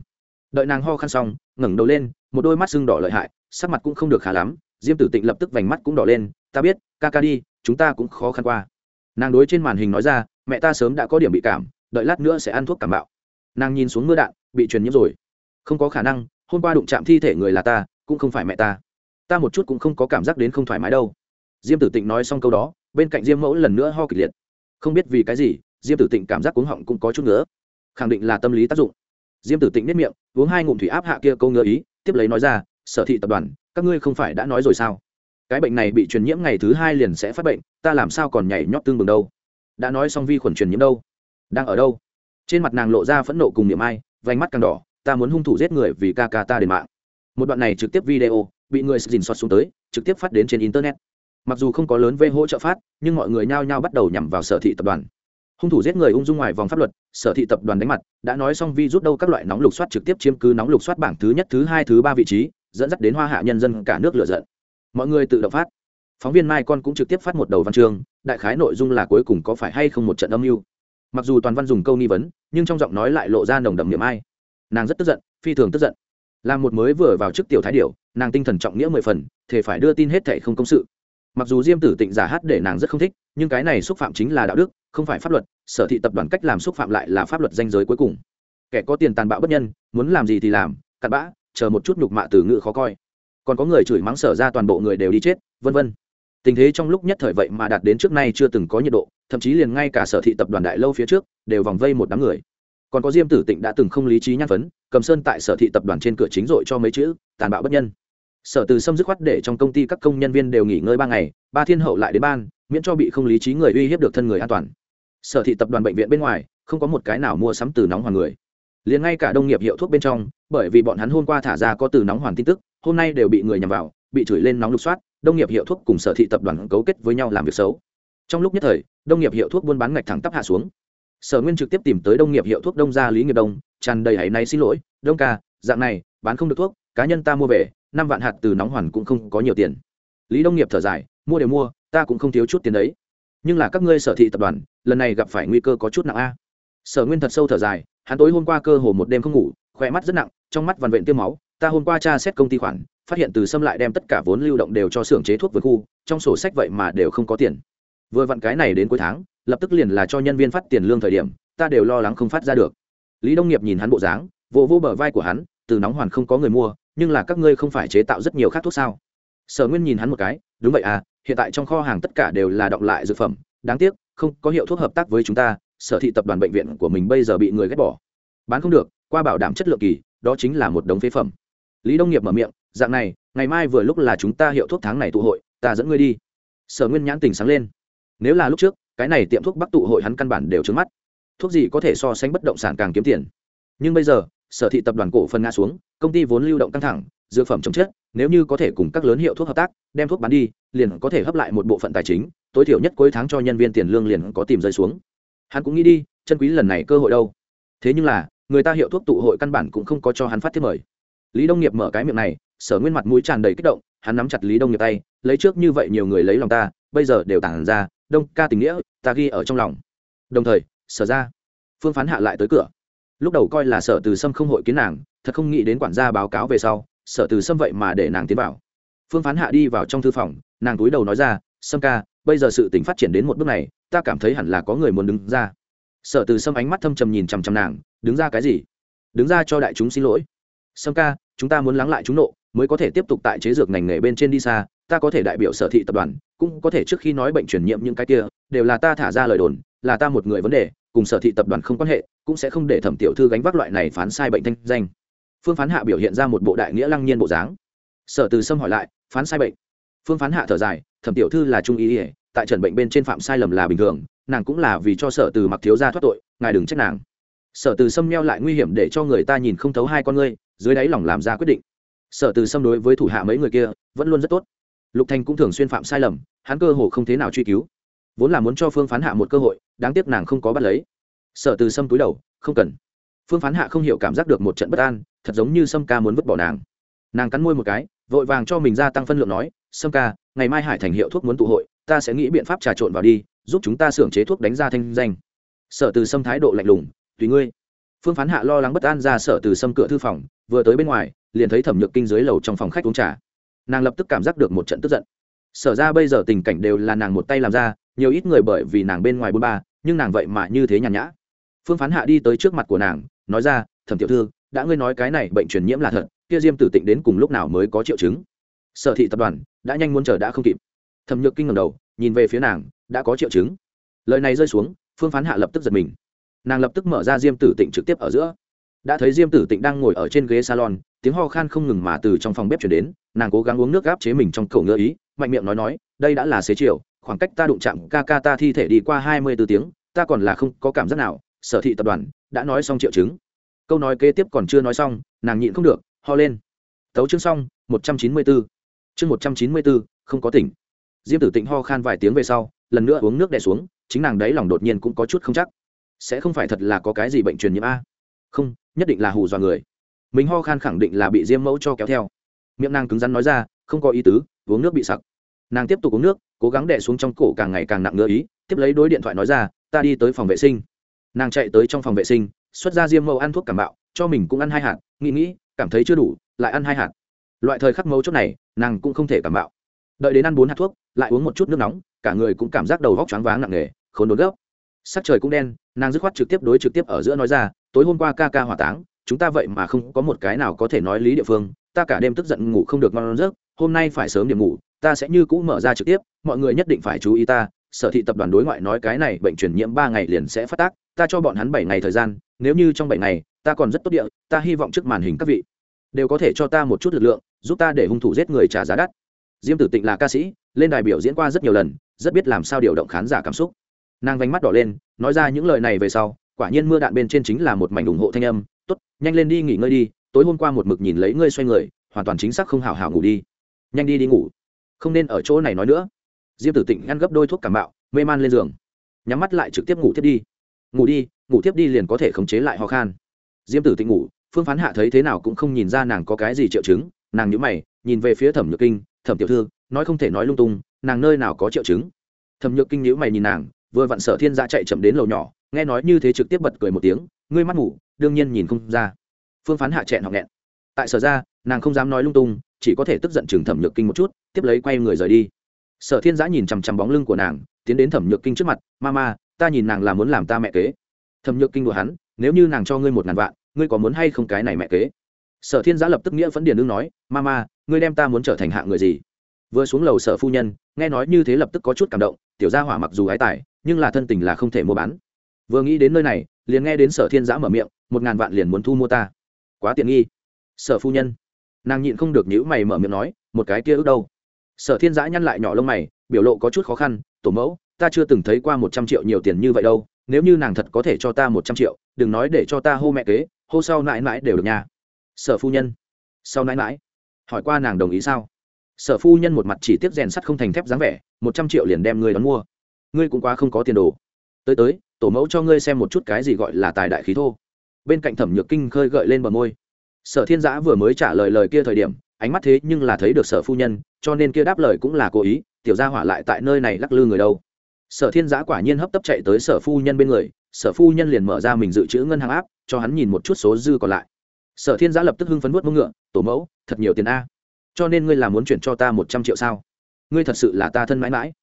đợi nàng ho khăn xong, ngẩng đầu lên, một đôi mắt sưng đỏ lợi hại, sắc mặt cũng không được khá lắm, diêm tử tịnh lập tức vành mắt cũng đỏ lên, ta biết, ca ca đi, chúng ta cũng khó khăn qua. Nàng đối trên màn hình nói ra, mẹ ta sớm đã có điểm bị cảm, đợi lát nữa sẽ ăn thuốc cảm bạo. Nàng nhìn xuống mưa đạn, bị truyền nhiễm rồi. Không có khả năng, hôm qua đụng chạm thi thể người là ta, cũng không phải mẹ ta. Ta một chút cũng không có cảm giác đến không thoải mái đâu. Diêm tử tịnh nói xong câu đó, bên cạnh diêm mẫu lần nữa ho kịch liệt. Không biết vì cái gì, diêm tử tịnh cảm giác cuống họng cũng có chút nữa khẳng định là tâm lý tác dụng diêm tử tịnh nếp miệng, uống hai ngụm thủy áp hạ kia câu ngựa ý, tiếp lấy nói ra, sở thị tập đoàn, các ngươi không phải đã nói rồi sao? Cái bệnh này bị truyền nhiễm ngày thứ hai liền sẽ phát bệnh, ta làm sao còn nhảy nhót tương bừng đâu? Đã nói xong vi khuẩn truyền nhiễm đâu? Đang ở đâu? Trên mặt nàng lộ ra phẫn nộ cùng niệm ai, vành mắt càng đỏ, ta muốn hung thủ giết người vì ca ca ta đền mạng. Một đoạn này trực tiếp video, bị người dình xót xuống tới, trực tiếp phát đến trên internet. Mặc dù không có lớn vê hỗ trợ phát, nhưng mọi người nhao nhao bắt đầu nhằm vào sở thị tập đoàn hung thủ giết người ung dung ngoài vòng pháp luật, sở thị tập đoàn đánh mặt, đã nói xong vi rút đâu các loại nóng lục soát trực tiếp chiếm cứ nóng lục soát bảng thứ nhất, thứ hai, thứ ba vị trí, dẫn dắt đến hoa hạ nhân dân cả nước lựa giận. Mọi người tự động phát. Phóng viên mai con cũng trực tiếp phát một đầu văn chương, đại khái nội dung là cuối cùng có phải hay không một trận âm mưu. Mặc dù toàn văn dùng câu nghi vấn, nhưng trong giọng nói lại lộ ra nồng đậm niệm ai. Nàng rất tức giận, phi thường tức giận. Là một mới vừa vào chức tiểu thái điểu, nàng tinh thần trọng nghĩa mười phần thể phải đưa tin hết thệ không công sự. Mặc dù diêm tử tịnh giả hát để nàng rất không thích, nhưng cái này xúc phạm chính là đạo đức không phải pháp luật, sở thị tập đoàn cách làm xúc phạm lại là pháp luật danh giới cuối cùng. Kẻ có tiền tàn bạo bất nhân, muốn làm gì thì làm, cặn bã, chờ một chút nhục mạ từ ngữ khó coi. Còn có người chửi mắng sở ra toàn bộ người đều đi chết, vân vân. Tình thế trong lúc nhất thời vậy mà đạt đến trước nay chưa từng có nhiệt độ, thậm chí liền ngay cả sở thị tập đoàn đại lâu phía trước, đều vòng vây một đám người. Còn có diêm tử tịnh đã từng không lý trí nhăn phấn, cầm sơn tại sở thị tập đoàn trên cửa chính dội cho mấy chữ, tàn bạo bất nhân. Sở từ xâm dứt khoát để trong công ty các công nhân viên đều nghỉ ngơi ba ngày, ba thiên hậu lại đến ban, miễn cho bị không lý trí người uy hiếp được thân người an toàn sở thị tập đoàn bệnh viện bên ngoài, không có một cái nào mua sắm từ nóng hoàn người. Liền ngay cả đông nghiệp hiệu thuốc bên trong, bởi vì bọn hắn hôm qua thả ra có từ nóng hoàn tin tức, hôm nay đều bị người nhằm vào, bị chửi lên nóng lục soát, đông nghiệp hiệu thuốc cùng sở thị tập đoàn cấu kết với nhau làm việc xấu. Trong lúc nhất thời, đông nghiệp hiệu thuốc buôn bán ngạch thẳng tắp hạ xuống. Sở nguyên trực tiếp tìm tới đông nghiệp hiệu thuốc đông gia lý nghiệp đông, tràn đầy hãy nay xin lỗi, đông ca, dạng này, bán không được thuốc, cá nhân ta mua về, năm vạn hạt từ nóng hoàn cũng không có nhiều tiền. Lý đông nghiệp thở dài, mua đều mua, ta cũng không thiếu chút tiền đấy nhưng là các ngươi sở thị tập đoàn, lần này gặp phải nguy cơ có chút nặng a. Sở nguyên thật sâu thở dài, hắn tối hôm qua cơ hồ một đêm không ngủ, khỏe mắt rất nặng, trong mắt vằn vện tiêm máu. Ta hôm qua tra xét công ty khoản, phát hiện từ xâm lại đem tất cả vốn lưu động đều cho xưởng chế thuốc vượt khu, trong sổ sách vậy mà đều không có tiền. Vừa vặn cái này đến cuối tháng, lập tức liền là cho nhân viên phát tiền lương thời điểm, ta đều lo lắng không phát ra được. Lý đông nghiệp nhìn hắn bộ dáng vô vô bờ vai của hắn, từ nóng hoàn không có người mua, nhưng là các ngươi không phải chế tạo rất nhiều khác thuốc sao? Sở nguyên nhìn hắn một cái, đúng vậy à hiện tại trong kho hàng tất cả đều là động lại dược phẩm, đáng tiếc, không có hiệu thuốc hợp tác với chúng ta, sở thị tập đoàn bệnh viện của mình bây giờ bị người ghét bỏ. Bán không được, qua bảo đảm chất lượng kỳ, đó chính là một đống phế phẩm. Lý đông nghiệp mở miệng, dạng này, ngày mai vừa lúc là chúng ta hiệu thuốc tháng này tụ hội, ta dẫn ngươi đi. Sở nguyên nhãn tình sáng lên. Nếu là lúc trước, cái này tiệm thuốc bắc tụ hội hắn căn bản đều trứng mắt. Thuốc gì có thể so sánh bất động sản càng kiếm tiền. Nhưng bây giờ, sở thị tập đoàn cổ phần ngã xuống, công ty vốn lưu động căng thẳng dược phẩm chống chết nếu như có thể cùng các lớn hiệu thuốc hợp tác, đem thuốc bán đi, liền có thể hấp lại một bộ phận tài chính, tối thiểu nhất cuối tháng cho nhân viên tiền lương liền có tìm rơi xuống. Hắn cũng nghĩ đi, chân quý lần này cơ hội đâu. Thế nhưng là, người ta hiệu thuốc tụ hội căn bản cũng không có cho hắn phát thiết mời. Lý đông nghiệp mở cái miệng này, sở nguyên mặt mũi tràn đầy kích động, hắn nắm chặt lý đông nghiệp tay, lấy trước như vậy nhiều người lấy lòng ta, bây giờ đều tản ra, đông ca tình nghĩa, ta ghi ở trong lòng. Đồng thời, sở ra, phương phán hạ lại tới cửa. Lúc đầu coi là sở từ sâm không hội kiến nàng, thật không nghĩ đến quản gia báo cáo về sau sở từ sâm vậy mà để nàng tiến vào. Phương phán hạ đi vào trong thư phòng, nàng túi đầu nói ra, sâm ca, bây giờ sự tình phát triển đến một bước này, ta cảm thấy hẳn là có người muốn đứng ra. Sở từ sâm ánh mắt thâm trầm nhìn chằm chằm nàng, đứng ra cái gì? Đứng ra cho đại chúng xin lỗi. Sâm ca, chúng ta muốn lắng lại chúng nộ, mới có thể tiếp tục tại chế dược ngành nghề bên trên đi xa, ta có thể đại biểu sở thị tập đoàn, cũng có thể trước khi nói bệnh truyền nhiễm những cái kia, đều là ta thả ra lời đồn, là ta một người vấn đề, cùng sở thị tập đoàn không quan hệ, cũng sẽ không để thẩm tiểu thư gánh vác loại này phán sai bệnh thanh danh phương phán hạ biểu hiện ra một bộ đại nghĩa lăng nhiên bộ dáng. Sở từ sâm hỏi lại, phán sai bệnh? Phương phán hạ thở dài, thẩm tiểu thư là trung ý ỉa tại trần bệnh bên trên phạm sai lầm là bình thường, nàng cũng là vì cho sở từ mặc thiếu gia thoát tội, ngài đừng trách nàng. Sở từ sâm neo lại nguy hiểm để cho người ta nhìn không thấu hai con ngươi, dưới đáy lòng làm ra quyết định. Sở từ sâm đối với thủ hạ mấy người kia, vẫn luôn rất tốt. Lục thành cũng thường xuyên phạm sai lầm, hắn cơ hồ không thế nào truy cứu. Vốn là muốn cho phương phán hạ một cơ hội, đáng tiếc nàng không có bắt lấy. Sở từ sâm túi đầu, không cần. Phương phán hạ không hiểu cảm giác được một trận bất an thật giống như sâm ca muốn vứt bỏ nàng. Nàng cắn môi một cái, vội vàng cho mình gia tăng phân lượng nói, sâm ca, ngày mai hải thành hiệu thuốc muốn tụ hội, ta sẽ nghĩ biện pháp trà trộn vào đi, giúp chúng ta xưởng chế thuốc đánh ra thanh danh. Sở từ sâm thái độ lạnh lùng, tùy ngươi. Phương phán hạ lo lắng bất an ra sở từ sâm cửa thư phòng, vừa tới bên ngoài, liền thấy thẩm nhược kinh dưới lầu trong phòng khách uống trà. Nàng lập tức cảm giác được một trận tức giận. Sở ra bây giờ tình cảnh đều là nàng một tay làm ra, nhiều ít người bởi vì nàng bên ngoài bôn ba, nhưng nàng vậy mà như thế nhàn nhã. Phương phán hạ đi tới trước mặt của nàng, nói ra, thẩm tiểu thư đã ngươi nói cái này bệnh truyền nhiễm là thật, kia diêm tử tịnh đến cùng lúc nào mới có triệu chứng? Sở thị tập đoàn, đã nhanh muốn chờ đã không kịp. Thẩm nhược kinh ngầm đầu, nhìn về phía nàng, đã có triệu chứng. Lời này rơi xuống, phương phán hạ lập tức giật mình. Nàng lập tức mở ra diêm tử tịnh trực tiếp ở giữa. Đã thấy diêm tử tịnh đang ngồi ở trên ghế salon, tiếng ho khan không ngừng mà từ trong phòng bếp chuyển đến, nàng cố gắng uống nước gáp chế mình trong cầu ngựa ý, mạnh miệng nói nói, đây đã là xế chiều, khoảng cách ta đụng chạm ca ca ta thi thể đi qua hai mươi b ố tiếng, ta còn là không có cảm giác nào. Sở thị tập đoàn, đã nói xong triệu chứng câu nói kế tiếp còn chưa nói xong, nàng nhịn không được, ho lên. Tấu chương xong, một trăm chín mươi bốn chương một trăm chín mươi bốn không có tỉnh. Diêm tử tịnh ho khan vài tiếng về sau, lần nữa uống nước đè xuống, chính nàng đấy lòng đột nhiên cũng có chút không chắc. Sẽ không phải thật là có cái gì bệnh truyền nhiễm a? Không, nhất định là hù dọa người. Mình ho khan khẳng định là bị diêm mẫu cho kéo theo. Miệng nàng cứng rắn nói ra, không có ý tứ, uống nước bị sặc. Nàng tiếp tục uống nước, cố gắng đè xuống trong cổ càng ngày càng nặng ngỡ ý, tiếp lấy đối điện thoại nói ra, ta đi tới phòng vệ sinh. Nàng chạy tới trong phòng vệ sinh xuất ra diêm mẫu ăn thuốc cảm bạo cho mình cũng ăn hai hạt, nghĩ nghĩ, cảm thấy chưa đủ, lại ăn hai hạt. Loại thời khắc mấu chốt này, nàng cũng không thể cảm bạo đợi đến ăn bốn hạt thuốc, lại uống một chút nước nóng, cả người cũng cảm giác đầu góc choáng váng nặng nề, khốn đốn gốc sắc trời cũng đen, nàng dứt khoát trực tiếp đối trực tiếp ở giữa nói ra, tối hôm qua ca ca hỏa táng, chúng ta vậy mà không có một cái nào có thể nói lý địa phương, ta cả đêm tức giận ngủ không được ngon giấc, hôm nay phải sớm điểm ngủ, ta sẽ như cũ mở ra trực tiếp, mọi người nhất định phải chú ý ta, sở thị tập đoàn đối ngoại nói cái này bệnh truyền nhiễm ba ngày liền sẽ phát tác, ta cho bọn hắn bảy ngày thời gian nếu như trong bảy ngày, ta còn rất tốt địa, ta hy vọng trước màn hình các vị đều có thể cho ta một chút lực lượng, giúp ta để hung thủ giết người trả giá đắt. Diêm tử tịnh là ca sĩ, lên đài biểu diễn qua rất nhiều lần, rất biết làm sao điều động khán giả cảm xúc. Nàng vánh mắt đỏ lên, nói ra những lời này về sau, quả nhiên mưa đạn bên trên chính là một mảnh ủng hộ thanh âm, tốt, nhanh lên đi nghỉ ngơi đi, tối hôm qua một mực nhìn lấy ngươi xoay người, hoàn toàn chính xác không hào hào ngủ đi. Nhanh đi đi ngủ, không nên ở chỗ này nói nữa. Diêm tử tịnh ăn gấp đôi thuốc cảm bạo mê man lên giường, nhắm mắt lại trực tiếp ngủ tiếp đi. Ngủ đi ngủ tiếp đi liền có thể khống chế lại ho khan. Diêm tử tịnh ngủ, phương phán hạ thấy thế nào cũng không nhìn ra nàng có cái gì triệu chứng, nàng nhữ mày, nhìn về phía thẩm nhược kinh, thẩm tiểu thư, nói không thể nói lung tung, nàng nơi nào có triệu chứng? Thẩm nhược kinh nhữ mày nhìn nàng, vừa vặn sở thiên gia chạy chậm đến lầu nhỏ, nghe nói như thế trực tiếp bật cười một tiếng, ngươi mắt ngủ, đương nhiên nhìn không ra. Phương phán hạ chẹn học nghẹn. Tại sở ra, nàng không dám nói lung tung, chỉ có thể tức giận chừng thẩm nhược kinh một chút, tiếp lấy quay người rời đi. Sở thiên giã nhìn chằm chằm bóng lưng của nàng, tiến đến thẩm nhược kinh trước mặt ma ma ta nhìn nàng là muốn làm ta mẹ kế thẩm nhược kinh của hắn, nếu như nàng cho ngươi một ngàn vạn, ngươi có muốn hay không cái này mẹ kế? Sở thiên giã lập tức nghĩa phấn điền ưng nói ma ma ngươi đem ta muốn trở thành hạ người gì? Vừa xuống lầu sở phu nhân, nghe nói như thế lập tức có chút cảm động, tiểu gia hỏa mặc dù ái tài, nhưng là thân tình là không thể mua bán. Vừa nghĩ đến nơi này, liền nghe đến sở thiên giã mở miệng, một ngàn vạn liền muốn thu mua ta. Quá tiện nghi. Sở phu nhân, nàng nhịn không được nhữ mày mở miệng nói, một cái kia ước đâu? Sở thiên giã nhăn lại nhỏ lông mày, biểu lộ có chút khó khăn, tổ mẫu, ta chưa từng thấy qua một trăm triệu nhiều tiền như vậy đâu nếu như nàng thật có thể cho ta một trăm triệu, đừng nói để cho ta hô mẹ kế, hô sau mãi mãi đều được nha. Sở phu nhân. Sau mãi mãi. Hỏi qua nàng đồng ý sao? Sở phu nhân một mặt chỉ tiếp rèn sắt không thành thép dáng vẻ, một trăm triệu liền đem ngươi đón mua. Ngươi cũng quá không có tiền đồ. Tới tới, tổ mẫu cho ngươi xem một chút cái gì gọi là tài đại khí thô. Bên cạnh thẩm nhược kinh khơi gợi lên bờ môi. Sở thiên giã vừa mới trả lời lời kia thời điểm, ánh mắt thế nhưng là thấy được sở phu nhân, cho nên kia đáp lời cũng là cố ý, tiểu gia hỏa lại tại nơi này lắc lư người đâu sở thiên giã quả nhiên hấp tấp chạy tới sở phu nhân bên người, sở phu nhân liền mở ra mình dự trữ ngân hàng áp, cho hắn nhìn một chút số dư còn lại. Sở thiên giã lập tức hưng phấn vuốt mông ngựa, tổ mẫu, thật nhiều tiền a. Cho nên ngươi là muốn chuyển cho ta một trăm triệu sao? Ngươi thật sự là ta thân mãi mãi.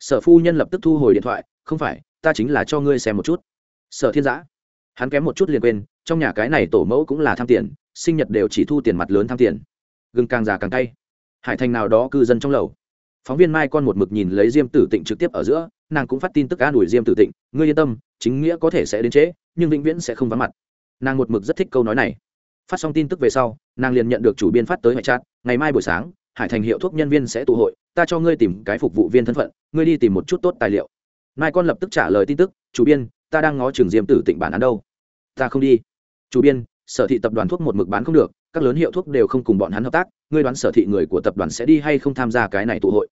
Sở phu nhân lập tức thu hồi điện thoại, không phải, ta chính là cho ngươi xem một chút. Sở thiên giã, hắn kém một chút liền quên, trong nhà cái này tổ mẫu cũng là tham tiền, sinh nhật đều chỉ thu tiền mặt lớn tham tiền. Gừng càng già càng cay. Hải thành nào đó cư dân trong lầu. Phóng viên mai con một mực nhìn lấy diêm tử tịnh trực tiếp ở giữa nàng cũng phát tin tức an ủi diêm tử tịnh, ngươi yên tâm, chính nghĩa có thể sẽ đến trễ, nhưng vĩnh viễn sẽ không vắng mặt. Nàng một mực rất thích câu nói này. Phát xong tin tức về sau, nàng liền nhận được chủ biên phát tới ngoại chat ngày mai buổi sáng, hải thành hiệu thuốc nhân viên sẽ tụ hội, ta cho ngươi tìm cái phục vụ viên thân phận, ngươi đi tìm một chút tốt tài liệu. Mai con lập tức trả lời tin tức, chủ biên, ta đang ngó trường diêm tử tịnh bản án đâu. Ta không đi. Chủ biên, sở thị tập đoàn thuốc một mực bán không được, các lớn hiệu thuốc đều không cùng bọn hắn hợp tác, ngươi đoán sở thị người của tập đoàn sẽ đi hay không tham gia cái này tụ hội?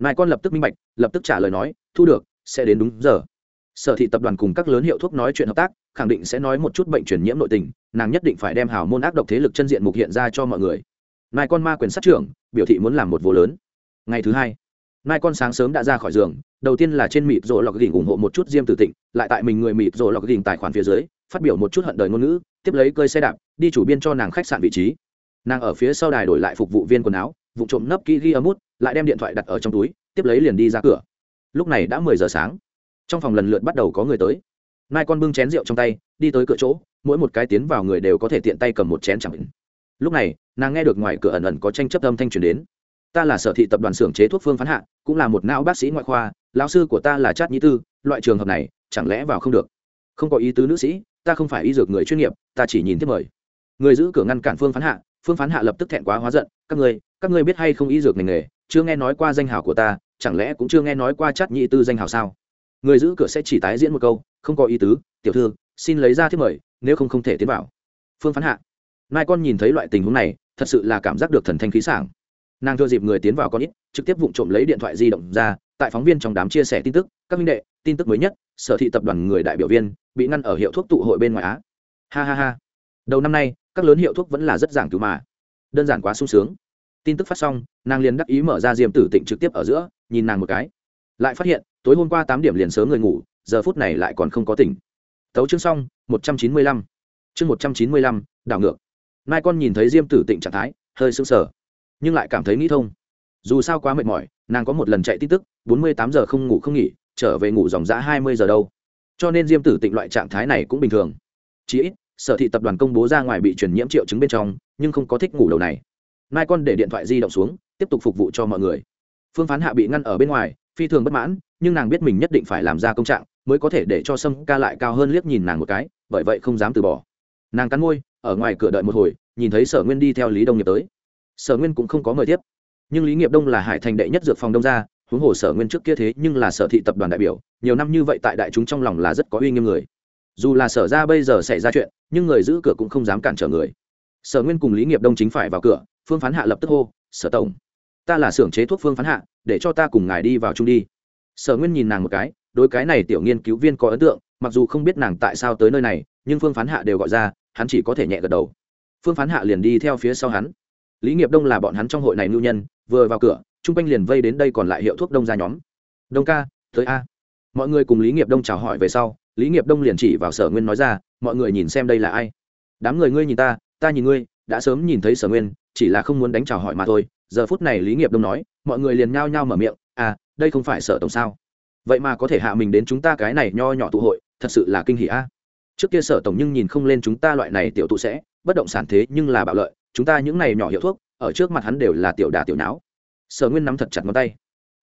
Mai con lập tức minh bạch, lập tức trả lời nói, thu được, sẽ đến đúng giờ. Sở thị tập đoàn cùng các lớn hiệu thuốc nói chuyện hợp tác, khẳng định sẽ nói một chút bệnh truyền nhiễm nội tình, nàng nhất định phải đem hào môn ác độc thế lực chân diện mục hiện ra cho mọi người. Mai con ma quyền sát trưởng, biểu thị muốn làm một vô lớn. Ngày thứ hai, mai con sáng sớm đã ra khỏi giường, đầu tiên là trên mịp rồ lọc đỉnh ủng hộ một chút diêm tử tịnh, lại tại mình người mịp rồ lọc đỉnh tài khoản phía dưới, phát biểu một chút hận đời ngôn ngữ, tiếp lấy cơi xe đạp, đi chủ biên cho nàng khách sạn vị trí. Nàng ở phía sau đài đổi lại phục vụ viên quần áo, vụ trộm nấp kỹ ghi âm lại đem điện thoại đặt ở trong túi, tiếp lấy liền đi ra cửa. Lúc này đã mười giờ sáng. Trong phòng lần lượt bắt đầu có người tới. Mai con bưng chén rượu trong tay, đi tới cửa chỗ, mỗi một cái tiến vào người đều có thể tiện tay cầm một chén chẳng lúc này, nàng nghe được ngoài cửa ẩn ẩn có tranh chấp âm thanh truyền đến. Ta là sở thị tập đoàn xưởng chế thuốc phương phán hạ, cũng là một não bác sĩ ngoại khoa, lão sư của ta là chát nhĩ tư, loại trường hợp này, chẳng lẽ vào không được? Không có ý tứ nữ sĩ, ta không phải y dược người chuyên nghiệp, ta chỉ nhìn tiếp mời. Người giữ cửa ngăn cản phương phán hạ, phương phán hạ lập tức thẹn quá hóa giận, các ngươi các ngươi biết hay không y dược ngành nghề? Chưa nghe nói qua danh hào của ta, chẳng lẽ cũng chưa nghe nói qua chát nhị tư danh hào sao? Người giữ cửa sẽ chỉ tái diễn một câu, không có ý tứ, tiểu thư, xin lấy ra thiết mời, nếu không không thể tiến vào. Phương phán hạ. Nai con nhìn thấy loại tình huống này, thật sự là cảm giác được thần thanh khí sảng. Nàng thua dịp người tiến vào con ít, trực tiếp vụng trộm lấy điện thoại di động ra, tại phóng viên trong đám chia sẻ tin tức, các minh đệ, tin tức mới nhất, sở thị tập đoàn người đại biểu viên, bị ngăn ở hiệu thuốc tụ hội bên ngoài á. Ha ha ha. Đầu năm nay, các lớn hiệu thuốc vẫn là rất giảng cứu mà. Đơn giản quá sung sướng tin tức phát xong, nàng liền đắc ý mở ra diêm tử tịnh trực tiếp ở giữa, nhìn nàng một cái. Lại phát hiện, tối hôm qua tám điểm liền sớm người ngủ, giờ phút này lại còn không có tỉnh. Tấu chương xong, một trăm chín mươi lăm. Chương một trăm chín mươi lăm, đảo ngược. Mai con nhìn thấy diêm tử tịnh trạng thái, hơi sưng sờ, nhưng lại cảm thấy nghĩ thông. Dù sao quá mệt mỏi, nàng có một lần chạy tin tức, bốn mươi tám giờ không ngủ không nghỉ, trở về ngủ dòng dã hai mươi giờ đâu. Cho nên diêm tử tịnh loại trạng thái này cũng bình thường. Chí ít, sở thị tập đoàn công bố ra ngoài bị truyền nhiễm triệu chứng bên trong, nhưng không có thích ngủ đầu này mai con để điện thoại di động xuống, tiếp tục phục vụ cho mọi người. Phương phán hạ bị ngăn ở bên ngoài, phi thường bất mãn, nhưng nàng biết mình nhất định phải làm ra công trạng, mới có thể để cho sâm ca lại cao hơn liếc nhìn nàng một cái, bởi vậy không dám từ bỏ. Nàng cắn môi, ở ngoài cửa đợi một hồi, nhìn thấy sở nguyên đi theo lý đông nghiệp tới. Sở nguyên cũng không có mời tiếp. Nhưng lý nghiệp đông là hải thành đệ nhất dược phòng đông gia, huống hồ sở nguyên trước kia thế nhưng là sở thị tập đoàn đại biểu, nhiều năm như vậy tại đại chúng trong lòng là rất có uy nghiêm người. Dù là sở ra bây giờ xảy ra chuyện, nhưng người giữ cửa cũng không dám cản trở người. Sở nguyên cùng lý nghiệp đông chính phải vào cửa phương phán hạ lập tức hô, sở tổng, ta là xưởng chế thuốc phương phán hạ, để cho ta cùng ngài đi vào chung đi. Sở nguyên nhìn nàng một cái, đối cái này tiểu nghiên cứu viên có ấn tượng, mặc dù không biết nàng tại sao tới nơi này, nhưng phương phán hạ đều gọi ra, hắn chỉ có thể nhẹ gật đầu. Phương phán hạ liền đi theo phía sau hắn. Lý nghiệp đông là bọn hắn trong hội này ngưu nhân, vừa vào cửa, chung quanh liền vây đến đây còn lại hiệu thuốc đông ra nhóm. Đông ca, tới a. Mọi người cùng lý nghiệp đông chào hỏi về sau, lý nghiệp đông liền chỉ vào sở nguyên nói ra, mọi người nhìn xem đây là ai? Đám người ngươi nhìn ta ta nhìn ngươi, đã sớm nhìn thấy sở nguyên chỉ là không muốn đánh chào hỏi mà thôi. Giờ phút này lý nghiệp đông nói, mọi người liền nhao nhao mở miệng à đây không phải sở tổng sao? Vậy mà có thể hạ mình đến chúng ta cái này nho nhỏ tụ hội, thật sự là kinh hỉ a. Trước kia sở tổng nhưng nhìn không lên chúng ta loại này tiểu tụ sẽ, bất động sản thế nhưng là bạo lợi, chúng ta những này nhỏ hiệu thuốc, ở trước mặt hắn đều là tiểu đà tiểu não sở nguyên nắm thật chặt ngón tay.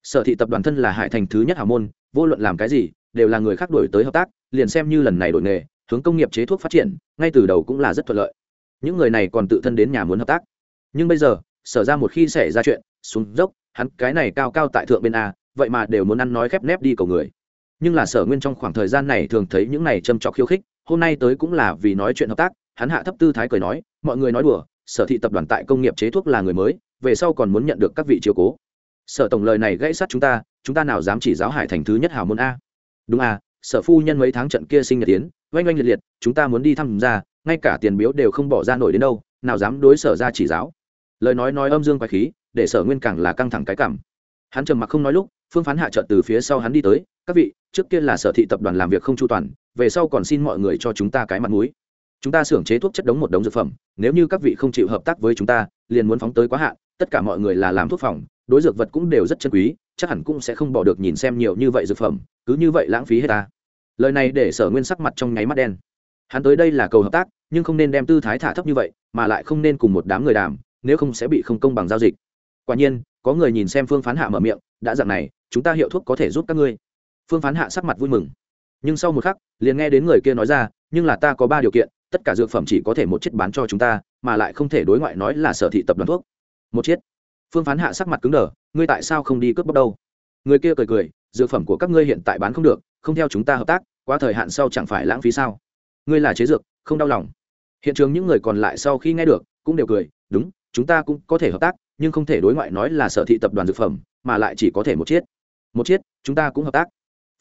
Sở thị tập đoàn thân là hải thành thứ nhất hào môn, vô luận làm cái gì, đều là người khác đổi tới hợp tác, liền xem như lần này đổi nghề, hướng công nghiệp chế thuốc phát triển, ngay từ đầu cũng là rất thuận lợi. Những người này còn tự thân đến nhà muốn hợp tác nhưng bây giờ, sở ra một khi xảy ra chuyện, xuống dốc, hắn cái này cao cao tại thượng bên a, vậy mà đều muốn ăn nói khép nép đi cầu người. Nhưng là sở nguyên trong khoảng thời gian này thường thấy những này châm trọc khiêu khích, hôm nay tới cũng là vì nói chuyện hợp tác, hắn hạ thấp tư thái cười nói, mọi người nói đùa, sở thị tập đoàn tại công nghiệp chế thuốc là người mới, về sau còn muốn nhận được các vị chiều cố. Sở tổng lời này gãy sát chúng ta chúng ta nào dám chỉ giáo hải thành thứ nhất hào môn a. Đúng à sở phu nhân mấy tháng trận kia sinh nhật tiến, oanh oanh liệt liệt, chúng ta muốn đi thăm ra ngay cả tiền biếu đều không bỏ ra nổi đến đâu, nào dám đối sở ra chỉ giáo lời nói nói âm dương quái khí, để sở nguyên càng là căng thẳng cái cảm. Hắn trầm mặc không nói lúc, phương phán hạ trợ từ phía sau hắn đi tới, các vị, trước kia là sở thị tập đoàn làm việc không chu toàn, về sau còn xin mọi người cho chúng ta cái mặt mũi. Chúng ta xưởng chế thuốc chất đống một đống dược phẩm, nếu như các vị không chịu hợp tác với chúng ta, liền muốn phóng tới quá hạn, tất cả mọi người là làm thuốc phòng, đối dược vật cũng đều rất chân quý, chắc hẳn cũng sẽ không bỏ được nhìn xem nhiều như vậy dược phẩm, cứ như vậy lãng phí hết ta. Lời này để sở nguyên sắc mặt trong nháy mắt đen. Hắn tới đây là cầu hợp tác, nhưng không nên đem tư thái thả thấp như vậy, mà lại không nên cùng một đám người đàm nếu không sẽ bị không công bằng giao dịch. Quả nhiên, có người nhìn xem phương phán hạ mở miệng, đã dặn này, chúng ta hiệu thuốc có thể giúp các ngươi. Phương phán hạ sắc mặt vui mừng. Nhưng sau một khắc, liền nghe đến người kia nói ra, nhưng là ta có ba điều kiện, tất cả dược phẩm chỉ có thể một chiếc bán cho chúng ta, mà lại không thể đối ngoại nói là sở thị tập đoàn thuốc. Một chiếc? Phương phán hạ sắc mặt cứng đờ, ngươi tại sao không đi cướp bóc đâu? Người kia cười cười, dược phẩm của các ngươi hiện tại bán không được, không theo chúng ta hợp tác qua thời hạn sau chẳng phải lãng phí sao? Ngươi là chế dược, không đau lòng. Hiện trường những người còn lại sau khi nghe được, cũng đều cười, đúng chúng ta cũng có thể hợp tác, nhưng không thể đối ngoại nói là sở thị tập đoàn dược phẩm, mà lại chỉ có thể một chiếc. Một chiếc, chúng ta cũng hợp tác.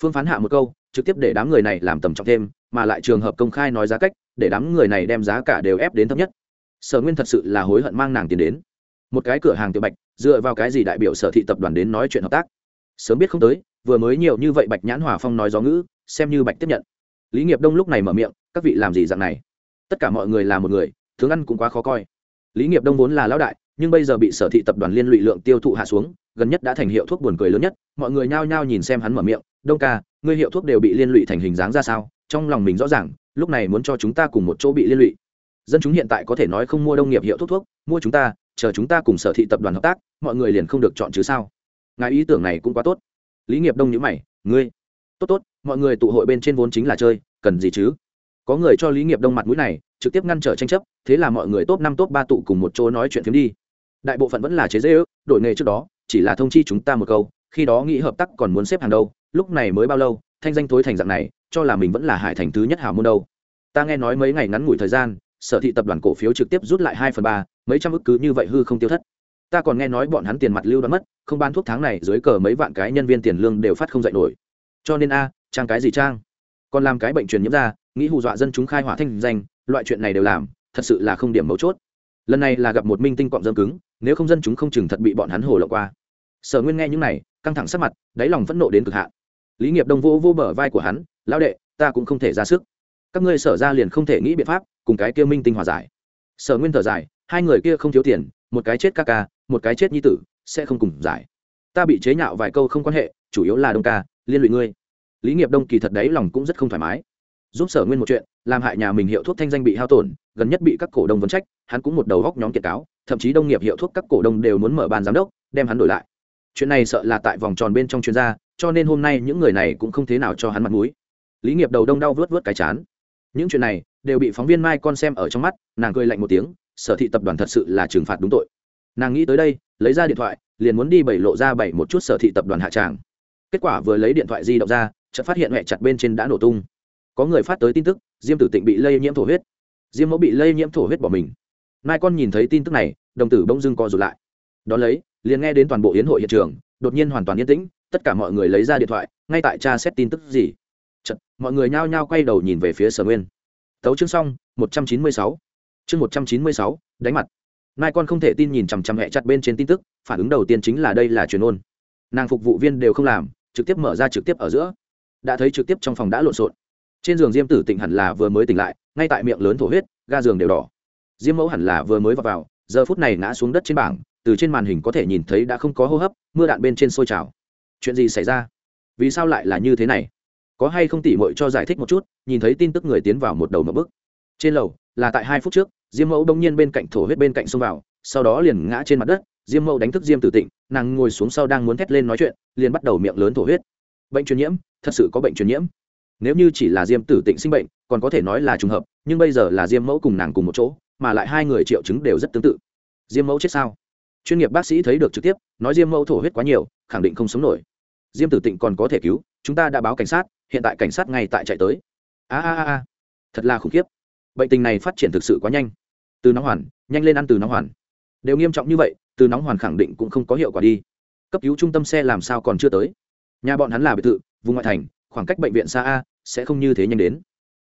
Phương phán hạ một câu, trực tiếp để đám người này làm tầm trọng thêm, mà lại trường hợp công khai nói giá cách, để đám người này đem giá cả đều ép đến thấp nhất. Sở nguyên thật sự là hối hận mang nàng tiền đến. Một cái cửa hàng tiểu bạch, dựa vào cái gì đại biểu sở thị tập đoàn đến nói chuyện hợp tác? Sớm biết không tới, vừa mới nhiều như vậy bạch nhãn hòa phong nói gió ngữ, xem như bạch tiếp nhận. Lý nghiệp đông lúc này mở miệng, các vị làm gì dạng này? Tất cả mọi người là một người, tướng ăn cũng quá khó coi lý nghiệp đông vốn là lão đại, nhưng bây giờ bị sở thị tập đoàn liên lụy lượng tiêu thụ hạ xuống, gần nhất đã thành hiệu thuốc buồn cười lớn nhất, mọi người nhao nhao nhìn xem hắn mở miệng, đông ca, ngươi hiệu thuốc đều bị liên lụy thành hình dáng ra sao? Trong lòng mình rõ ràng, lúc này muốn cho chúng ta cùng một chỗ bị liên lụy. Dân chúng hiện tại có thể nói không mua đông nghiệp hiệu thuốc thuốc, mua chúng ta, chờ chúng ta cùng sở thị tập đoàn hợp tác, mọi người liền không được chọn chứ sao? Ngài ý tưởng này cũng quá tốt. Lý nghiệp đông nhữ mày, ngươi, tốt tốt, mọi người tụ hội bên trên vốn chính là chơi, cần gì chứ? Có người cho lý nghiệp đông mặt mũi này, trực tiếp ngăn trở tranh chấp, thế là mọi người top năm, top ba tụ cùng một chỗ nói chuyện phiếm đi. Đại bộ phận vẫn là chế dễ ước đổi nghề trước đó, chỉ là thông chi chúng ta một câu, khi đó nghĩ hợp tác còn muốn xếp hàng đâu, lúc này mới bao lâu, thanh danh thối thành dạng này, cho là mình vẫn là hải thành thứ nhất hào môn đâu. Ta nghe nói mấy ngày ngắn ngủi thời gian, sở thị tập đoàn cổ phiếu trực tiếp rút lại hai phần ba, mấy trăm ức cứ như vậy hư không tiêu thất. Ta còn nghe nói bọn hắn tiền mặt lưu đoán mất, không bán thuốc tháng này dưới cờ mấy vạn cái nhân viên tiền lương đều phát không dạy nổi. Cho nên a, trang cái gì trang? Còn làm cái bệnh truyền nhiễm ra nghĩ hù dọa dân chúng khai hỏa thanh danh, loại chuyện này đều làm, thật sự là không điểm mấu chốt. Lần này là gặp một minh tinh cọm dâm cứng, nếu không dân chúng không chừng thật bị bọn hắn hồ lộng qua. Sở nguyên nghe những này, căng thẳng sắc mặt, đáy lòng phẫn nộ đến cực hạn. Lý nghiệp đông vô vô bờ vai của hắn, lão đệ, ta cũng không thể ra sức. Các ngươi sở ra liền không thể nghĩ biện pháp, cùng cái kia minh tinh hòa giải. Sở nguyên thở dài, hai người kia không thiếu tiền, một cái chết ca ca, một cái chết nhi tử, sẽ không cùng giải. Ta bị chế nhạo vài câu không quan hệ, chủ yếu là đông ca, liên lụy ngươi. Lý nghiệp đông kỳ thật đấy lòng cũng rất không thoải mái giúp sở nguyên một chuyện, làm hại nhà mình hiệu thuốc thanh danh bị hao tổn, gần nhất bị các cổ đông vấn trách, hắn cũng một đầu góc nhóm kiệt cáo, thậm chí đông nghiệp hiệu thuốc các cổ đông đều muốn mở bàn giám đốc, đem hắn đổi lại. Chuyện này sợ là tại vòng tròn bên trong chuyên gia, cho nên hôm nay những người này cũng không thế nào cho hắn mặt mũi. Lý nghiệp đầu đông đau vớt vớt cái chán. Những chuyện này đều bị phóng viên mai con xem ở trong mắt, nàng cười lạnh một tiếng, sở thị tập đoàn thật sự là trừng phạt đúng tội. Nàng nghĩ tới đây, lấy ra điện thoại, liền muốn đi bảy lộ ra bảy một chút sở thị tập đoàn hạ tràng. Kết quả vừa lấy điện thoại di động ra, chợt phát hiện mẹ chặt bên trên đã nổ tung có người phát tới tin tức diêm tử tịnh bị lây nhiễm thổ huyết. Diêm mẫu bị lây nhiễm thổ huyết bỏ mình. Mai con nhìn thấy tin tức này đồng tử bông dưng co rụt lại. Đón lấy liền nghe đến toàn bộ yến hội hiện trường đột nhiên hoàn toàn yên tĩnh tất cả mọi người lấy ra điện thoại ngay tại cha xét tin tức gì. Chật, mọi người nhao nhao quay đầu nhìn về phía sở nguyên. Tấu chương xong một trăm chín mươi sáu. Chương một trăm chín mươi sáu đánh mặt. Mai con không thể tin nhìn chằm chằm hẹ chặt bên trên tin tức phản ứng đầu tiên chính là đây là truyền ôn. Nàng phục vụ viên đều không làm trực tiếp mở ra trực tiếp ở giữa. Đã thấy trực tiếp trong phòng đã lộn xộn trên giường diêm tử Tịnh hẳn là vừa mới tỉnh lại ngay tại miệng lớn thổ huyết ga giường đều đỏ. Diêm mẫu hẳn là vừa mới vào, vào giờ phút này ngã xuống đất trên bảng từ trên màn hình có thể nhìn thấy đã không có hô hấp mưa đạn bên trên sôi trào. Chuyện gì xảy ra? Vì sao lại là như thế này? Có hay không tỉ mội cho giải thích một chút nhìn thấy tin tức người tiến vào một đầu một bức trên lầu là tại hai phút trước diêm mẫu đông nhiên bên cạnh thổ huyết bên cạnh xông vào sau đó liền ngã trên mặt đất diêm mẫu đánh thức diêm tử tịnh nàng ngồi xuống sau đang muốn thét lên nói chuyện liền bắt đầu miệng lớn thổ huyết. Bệnh truyền nhiễm thật sự có bệnh truyền nhiễm nếu như chỉ là diêm tử tịnh sinh bệnh, còn có thể nói là trùng hợp, nhưng bây giờ là diêm mẫu cùng nàng cùng một chỗ, mà lại hai người triệu chứng đều rất tương tự. Diêm mẫu chết sao? Chuyên nghiệp bác sĩ thấy được trực tiếp, nói diêm mẫu thổ huyết quá nhiều, khẳng định không sống nổi. Diêm tử tịnh còn có thể cứu, chúng ta đã báo cảnh sát, hiện tại cảnh sát ngay tại chạy tới. A a a thật là khủng khiếp. Bệnh tình này phát triển thực sự quá nhanh. Từ nóng hoàn, nhanh lên ăn từ nóng hoàn. Đều nghiêm trọng như vậy, từ nóng hoàn khẳng định cũng không có hiệu quả đi. Cấp cứu trung tâm xe làm sao còn chưa tới. Nhà bọn hắn là biệt thự, vùng ngoại thành khoảng cách bệnh viện xa a, sẽ không như thế nhanh đến.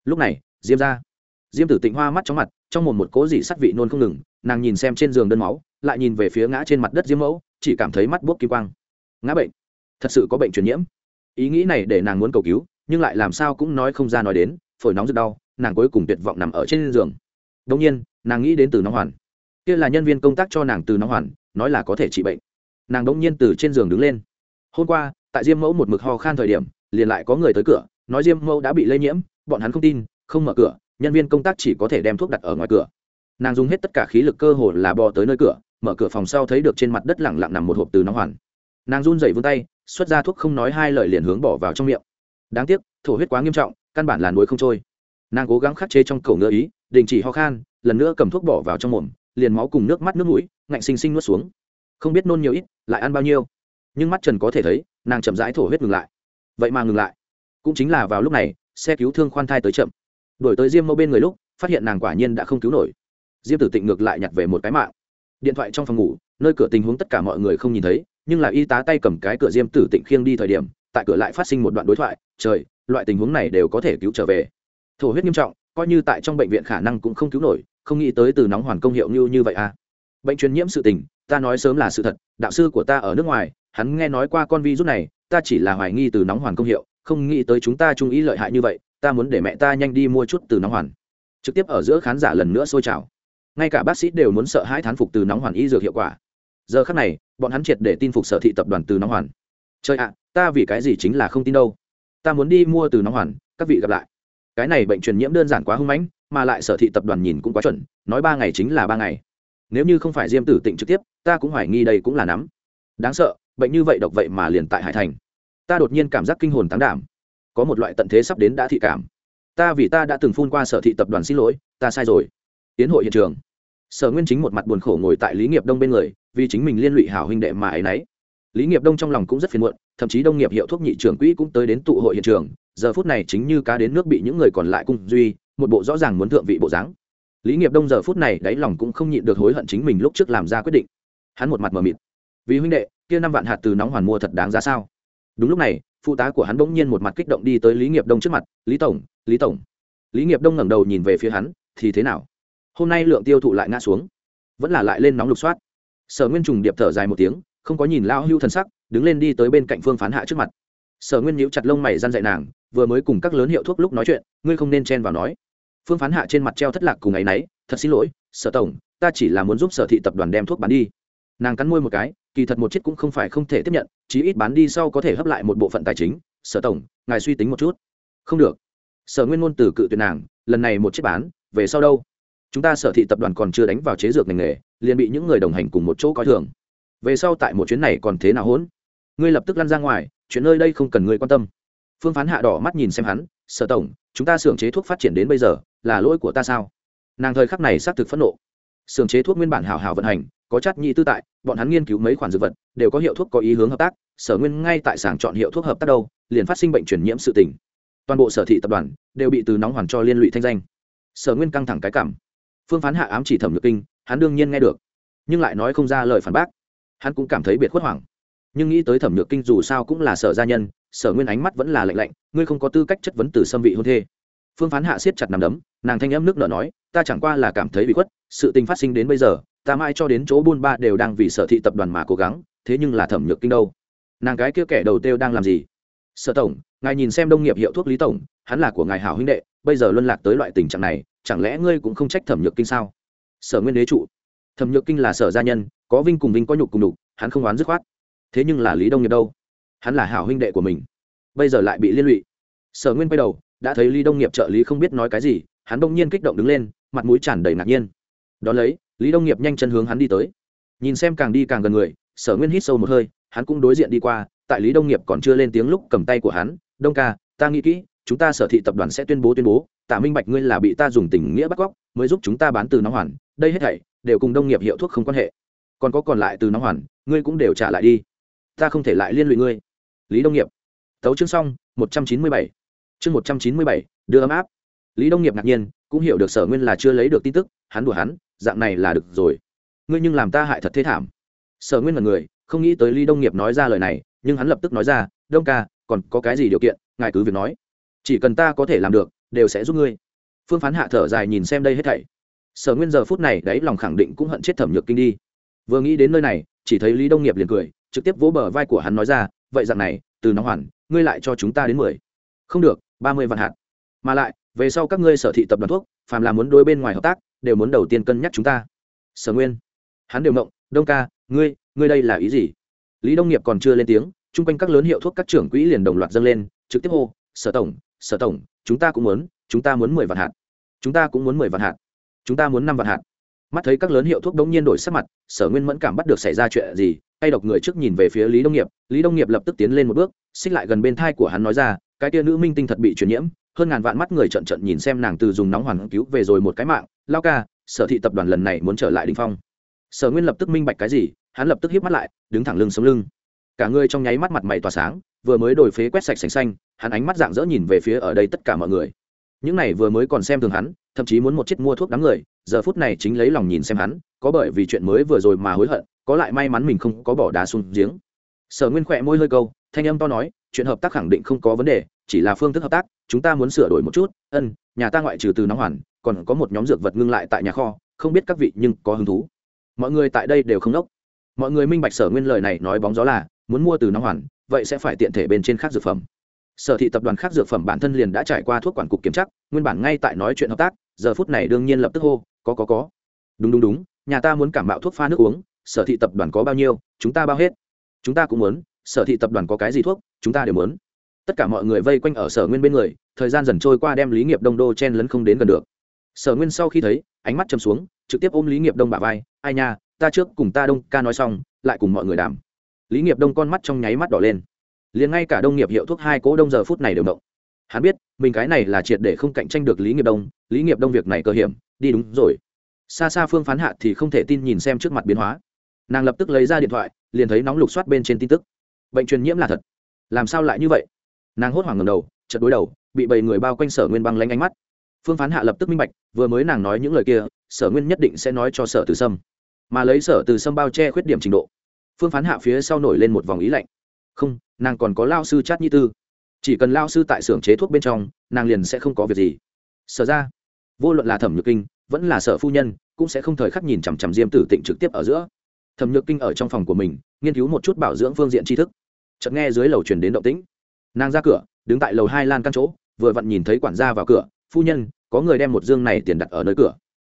Lúc này, diêm ra. Diêm tử tịnh hoa mắt chóng mặt, trong một một cố dị sắt vị nôn không ngừng, nàng nhìn xem trên giường đơn máu, lại nhìn về phía ngã trên mặt đất diêm mẫu, chỉ cảm thấy mắt buốc kỳ quang. Ngã bệnh. Thật sự có bệnh truyền nhiễm. Ý nghĩ này để nàng muốn cầu cứu, nhưng lại làm sao cũng nói không ra nói đến, phổi nóng rất đau, nàng cuối cùng tuyệt vọng nằm ở trên giường. Đông nhiên, nàng nghĩ đến từ nóng hoàn. Kia là nhân viên công tác cho nàng từ nóng hoàn, nói là có thể trị bệnh. Nàng đông nhiên từ trên giường đứng lên. Hôm qua, tại diêm mẫu một mực ho khan thời điểm liền lại có người tới cửa, nói diêm mẫu đã bị lây nhiễm, bọn hắn không tin, không mở cửa, nhân viên công tác chỉ có thể đem thuốc đặt ở ngoài cửa. Nàng dùng hết tất cả khí lực cơ hồ là bò tới nơi cửa, mở cửa phòng sau thấy được trên mặt đất lẳng lặng nằm một hộp từ nóng hoàn. Nàng run dậy vươn tay, xuất ra thuốc không nói hai lời liền hướng bỏ vào trong miệng. Đáng tiếc, thổ huyết quá nghiêm trọng, căn bản là nuối không trôi. Nàng cố gắng khắc chế trong cầu ngựa ý, đình chỉ ho khan, lần nữa cầm thuốc bỏ vào trong mồm, liền máu cùng nước mắt nước mũi, ngạnh xinh xinh nuốt xuống. Không biết nôn nhiều ít, lại ăn bao nhiêu. Nhưng mắt trần có thể thấy, nàng chậm rãi thổ huyết ngừng lại vậy mà ngừng lại. Cũng chính là vào lúc này, xe cứu thương khoan thai tới chậm. Đổi tới diêm mẫu bên người lúc, phát hiện nàng quả nhiên đã không cứu nổi. Diêm tử tịnh ngược lại nhặt về một cái mạng. Điện thoại trong phòng ngủ, nơi cửa tình huống tất cả mọi người không nhìn thấy, nhưng là y tá tay cầm cái cửa diêm tử tịnh khiêng đi thời điểm, tại cửa lại phát sinh một đoạn đối thoại, trời, loại tình huống này đều có thể cứu trở về. Thổ huyết nghiêm trọng, coi như tại trong bệnh viện khả năng cũng không cứu nổi, không nghĩ tới từ nóng hoàn công hiệu như như vậy à. Bệnh truyền nhiễm sự tình, ta nói sớm là sự thật, đạo sư của ta ở nước ngoài, hắn nghe nói qua con virus này ta chỉ là hoài nghi từ nóng hoàn công hiệu, không nghĩ tới chúng ta trung ý lợi hại như vậy, ta muốn để mẹ ta nhanh đi mua chút từ nóng hoàn. Trực tiếp ở giữa khán giả lần nữa sôi trào. Ngay cả bác sĩ đều muốn sợ hãi thán phục từ nóng hoàn y dược hiệu quả. Giờ khắc này, bọn hắn triệt để tin phục sở thị tập đoàn từ nóng hoàn. Trời ạ, ta vì cái gì chính là không tin đâu. Ta muốn đi mua từ nóng hoàn, các vị gặp lại. Cái này bệnh truyền nhiễm đơn giản quá hưng mãnh, mà lại sở thị tập đoàn nhìn cũng quá chuẩn, nói ba ngày chính là ba ngày. Nếu như không phải diêm tử tịnh trực tiếp, ta cũng hoài nghi đây cũng là nắm. Đáng sợ bệnh như vậy độc vậy mà liền tại hải thành. Ta đột nhiên cảm giác kinh hồn tán đảm. Có một loại tận thế sắp đến đã thị cảm. Ta vì ta đã từng phun qua sở thị tập đoàn xin lỗi, ta sai rồi. Tiến hội hiện trường. Sở nguyên chính một mặt buồn khổ ngồi tại lý nghiệp đông bên người, vì chính mình liên lụy hảo huynh đệ mà ấy nấy. Lý nghiệp đông trong lòng cũng rất phiền muộn, thậm chí đông nghiệp hiệu thuốc nhị trưởng quỹ cũng tới đến tụ hội hiện trường. Giờ phút này chính như cá đến nước bị những người còn lại cung duy, một bộ rõ ràng muốn thượng vị bộ dáng. Lý nghiệp đông giờ phút này đáy lòng cũng không nhịn được hối hận chính mình lúc trước làm ra quyết định. Hắn một mặt mờ mịt. Vì huynh đệ kia năm vạn hạt từ nóng hoàn mua thật đáng giá sao? Đúng lúc này, phụ tá của hắn bỗng nhiên một mặt kích động đi tới lý nghiệp đông trước mặt, lý tổng lý tổng. Lý nghiệp đông ngẩng đầu nhìn về phía hắn, thì thế nào? Hôm nay lượng tiêu thụ lại ngã xuống, vẫn là lại lên nóng lục soát. Sở nguyên trùng điệp thở dài một tiếng, không có nhìn lao hưu thần sắc, đứng lên đi tới bên cạnh phương phán hạ trước mặt. Sở nguyên nhíu chặt lông mày răn dạy nàng, vừa mới cùng các lớn hiệu thuốc lúc nói chuyện, ngươi không nên chen vào nói. Phương phán hạ trên mặt treo thất lạc cùng ngày y n ấ y thật xin lỗi, sở tổng, ta chỉ là muốn giúp sở thị tập đoàn đem thuốc bán đi. Nàng cắn môi một cái kỳ thật một chiếc cũng không phải không thể tiếp nhận, chí ít bán đi sau có thể hấp lại một bộ phận tài chính. Sở tổng, ngài suy tính một chút. Không được. Sở nguyên ngôn từ cự tuyệt nàng, lần này một chiếc bán, về sau đâu? Chúng ta sở thị tập đoàn còn chưa đánh vào chế dược ngành nghề, liền bị những người đồng hành cùng một chỗ coi thường. Về sau tại một chuyến này còn thế nào hỗn? Ngươi lập tức lăn ra ngoài, chuyện nơi đây không cần ngươi quan tâm. Phương phán hạ đỏ mắt nhìn xem hắn, sở tổng, chúng ta xưởng chế thuốc phát triển đến bây giờ, là lỗi của ta sao? Nàng thời khắc này xác thực phẫn nộ. Xưởng chế thuốc nguyên bản hảo hảo vận hành có chắt nhị tư tại, bọn hắn nghiên cứu mấy khoản dược vật, đều có hiệu thuốc có ý hướng hợp tác, sở nguyên ngay tại sảng chọn hiệu thuốc hợp tác đâu, liền phát sinh bệnh truyền nhiễm sự tình. Toàn bộ sở thị tập đoàn đều bị từ nóng hoàn cho liên lụy thanh danh. Sở nguyên căng thẳng cái cảm. Phương phán hạ ám chỉ thẩm nhược kinh, hắn đương nhiên nghe được, nhưng lại nói không ra lời phản bác. Hắn cũng cảm thấy biệt khuất hoảng. Nhưng nghĩ tới thẩm nhược kinh dù sao cũng là sở gia nhân, sở nguyên ánh mắt vẫn là lạnh lạnh, ngươi không có tư cách chất vấn từ xâm vị hôn thê. Phương phán hạ siết chặt nằm đấm, nàng thanh âm nước nở nói, ta chẳng qua là cảm thấy bị khuất, sự tình phát sinh đến bây giờ ta mãi cho đến chỗ buôn ba đều đang vì sở thị tập đoàn mà cố gắng, thế nhưng là thẩm nhược kinh đâu? Nàng cái kia kẻ đầu tiêu đang làm gì? Sở tổng, ngài nhìn xem đông nghiệp hiệu thuốc lý tổng, hắn là của ngài hảo huynh đệ, bây giờ luân lạc tới loại tình trạng này, chẳng lẽ ngươi cũng không trách thẩm nhược kinh sao? Sở nguyên đế trụ. Thẩm nhược kinh là sở gia nhân, có vinh cùng vinh có nhục cùng đục hắn không oán dứt khoát. Thế nhưng là lý đông nghiệp đâu? Hắn là hảo huynh đệ của mình. Bây giờ lại bị liên lụy. Sở nguyên quay đầu, đã thấy lý đông nghiệp trợ lý không biết nói cái gì, hắn đông nhiên kích động đứng lên, mặt mũi tràn đầy ngạc nhiên. Đón lấy lý đông nghiệp nhanh chân hướng hắn đi tới. Nhìn xem càng đi càng gần người, sở nguyên hít sâu một hơi, hắn cũng đối diện đi qua, tại lý đông nghiệp còn chưa lên tiếng lúc cầm tay của hắn, đông ca, ta nghĩ kỹ, chúng ta sở thị tập đoàn sẽ tuyên bố tuyên bố, tạ minh bạch ngươi là bị ta dùng tình nghĩa bắt cóc, mới giúp chúng ta bán từ nóng hoàn, đây hết thảy đều cùng đông nghiệp hiệu thuốc không quan hệ. Còn có còn lại từ nóng hoàn, ngươi cũng đều trả lại đi. Ta không thể lại liên lụy ngươi. Lý đông nghiệp. Tấu chương xong, một trăm chín mươi bảy. Chương một trăm chín mươi bảy, đưa ấm áp. Lý đông nghiệp ngạc nhiên, cũng hiểu được sở nguyên là chưa lấy được tin tức, hắn đùa hắn dạng này là được rồi. Ngươi nhưng làm ta hại thật thế thảm. Sở nguyên là người, không nghĩ tới lý đông nghiệp nói ra lời này, nhưng hắn lập tức nói ra, đông ca, còn có cái gì điều kiện, ngài cứ việc nói. Chỉ cần ta có thể làm được, đều sẽ giúp ngươi. Phương phán hạ thở dài nhìn xem đây hết thảy. Sở nguyên giờ phút này đấy lòng khẳng định cũng hận chết thẩm nhược kinh đi. Vừa nghĩ đến nơi này, chỉ thấy lý đông nghiệp liền cười, trực tiếp vỗ bờ vai của hắn nói ra, vậy dạng này, từ nóng hoàn ngươi lại cho chúng ta đến mười. Không được, ba mươi vạn hạt. Mà lại, về sau các ngươi sở thị tập đoàn thuốc, phàm là muốn đôi bên ngoài hợp tác đều muốn đầu tiên cân nhắc chúng ta. Sở nguyên, hắn đều mộng đông ca, ngươi ngươi đây là ý gì? Lý đông nghiệp còn chưa lên tiếng, chung quanh các lớn hiệu thuốc các trưởng quỹ liền đồng loạt dâng lên, trực tiếp hô, sở tổng sở tổng, chúng ta cũng muốn, chúng ta muốn mười vạn hạt. Chúng ta cũng muốn mười vạn hạt. Chúng ta muốn năm vạn hạt. Mắt thấy các lớn hiệu thuốc đống nhiên đổi sắc mặt, sở nguyên mẫn cảm bắt được xảy ra chuyện gì hay độc người trước nhìn về phía lý đông nghiệp. Lý đông nghiệp lập tức tiến lên một bước, xích lại gần bên thai của hắn nói ra, cái tia nữ minh tinh thật bị truyền nhiễm, hơn ngàn vạn mắt người trận trận nhìn xem nàng từ dùng nóng hoàn cứu về rồi một cái mạng lao ca, sở thị tập đoàn lần này muốn trở lại đình phong. Sở nguyên lập tức minh bạch cái gì, hắn lập tức hiếp mắt lại, đứng thẳng lưng sống lưng. Cả người trong nháy mắt mặt mày tỏa sáng, vừa mới đổi phế quét sạch sành xanh, hắn ánh mắt dạng dỡ nhìn về phía ở đây tất cả mọi người. Những này vừa mới còn xem thường hắn, thậm chí muốn một chiếc mua thuốc đám người, giờ phút này chính lấy lòng nhìn xem hắn, có bởi vì chuyện mới vừa rồi mà hối hận, có lại may mắn mình không có bỏ đá xuống giếng. Sở nguyên khỏe môi hơi câu, thanh âm to nói chuyện hợp tác khẳng định không có vấn đề, chỉ là phương thức hợp tác, chúng ta muốn sửa đổi một chút. Ân, nhà ta ngoại trừ từ nóng hoàn, còn có một nhóm dược vật ngưng lại tại nhà kho, không biết các vị nhưng có hứng thú. Mọi người tại đây đều không đốc. Mọi người minh bạch sở nguyên lời này nói bóng gió là, muốn mua từ nóng hoàn, vậy sẽ phải tiện thể bên trên khác dược phẩm. Sở thị tập đoàn khác dược phẩm bản thân liền đã trải qua thuốc quản cục kiểm tra, nguyên bản ngay tại nói chuyện hợp tác, giờ phút này đương nhiên lập tức hô, có có có. Đúng đúng đúng, nhà ta muốn cảm mạo thuốc pha nước uống, sở thị tập đoàn có bao nhiêu, chúng ta bao hết. Chúng ta cũng muốn sở thị tập đoàn có cái gì thuốc, chúng ta đều muốn. Tất cả mọi người vây quanh ở sở nguyên bên người, thời gian dần trôi qua đem lý nghiệp đông đô chen lấn không đến gần được. Sở nguyên sau khi thấy, ánh mắt châm xuống, trực tiếp ôm lý nghiệp đông bà vai, ai nha, ta trước cùng ta đông ca nói xong, lại cùng mọi người đàm. Lý nghiệp đông con mắt trong nháy mắt đỏ lên. Liền ngay cả đông nghiệp hiệu thuốc hai cố đông giờ phút này đều động. Hắn biết, mình cái này là triệt để không cạnh tranh được lý nghiệp đông, lý nghiệp đông việc này cơ hiểm, đi đúng rồi. Xa xa phương phán hạ thì không thể tin nhìn xem trước mặt biến hóa. Nàng lập tức lấy ra điện thoại, liền thấy nóng lục soát bên trên tin tức bệnh truyền nhiễm là thật. Làm sao lại như vậy? Nàng hốt hoảng ngầm đầu chật đối đầu, bị bầy người bao quanh sở nguyên băng lanh ánh mắt. Phương phán hạ lập tức minh bạch, vừa mới nàng nói những lời kia, sở nguyên nhất định sẽ nói cho sở từ sâm. Mà lấy sở từ sâm bao che khuyết điểm trình độ, phương phán hạ phía sau nổi lên một vòng ý lạnh. Không, nàng còn có lao sư chát nhi tư. Chỉ cần lao sư tại xưởng chế thuốc bên trong, nàng liền sẽ không có việc gì. Sở ra, vô luận là thẩm nhược kinh, vẫn là sở phu nhân, cũng sẽ không thời khắc nhìn chằm chằm diêm tử tịnh trực tiếp ở giữa. Thẩm nhược kinh ở trong phòng của mình, nghiên cứu một chút bảo dưỡng phương diện tri thức chợt nghe dưới lầu truyền đến động tĩnh. Nàng ra cửa, đứng tại lầu hai lan căn chỗ, vừa vặn nhìn thấy quản gia vào cửa. Phu nhân, có người đem một dương này tiền đặt ở nơi cửa.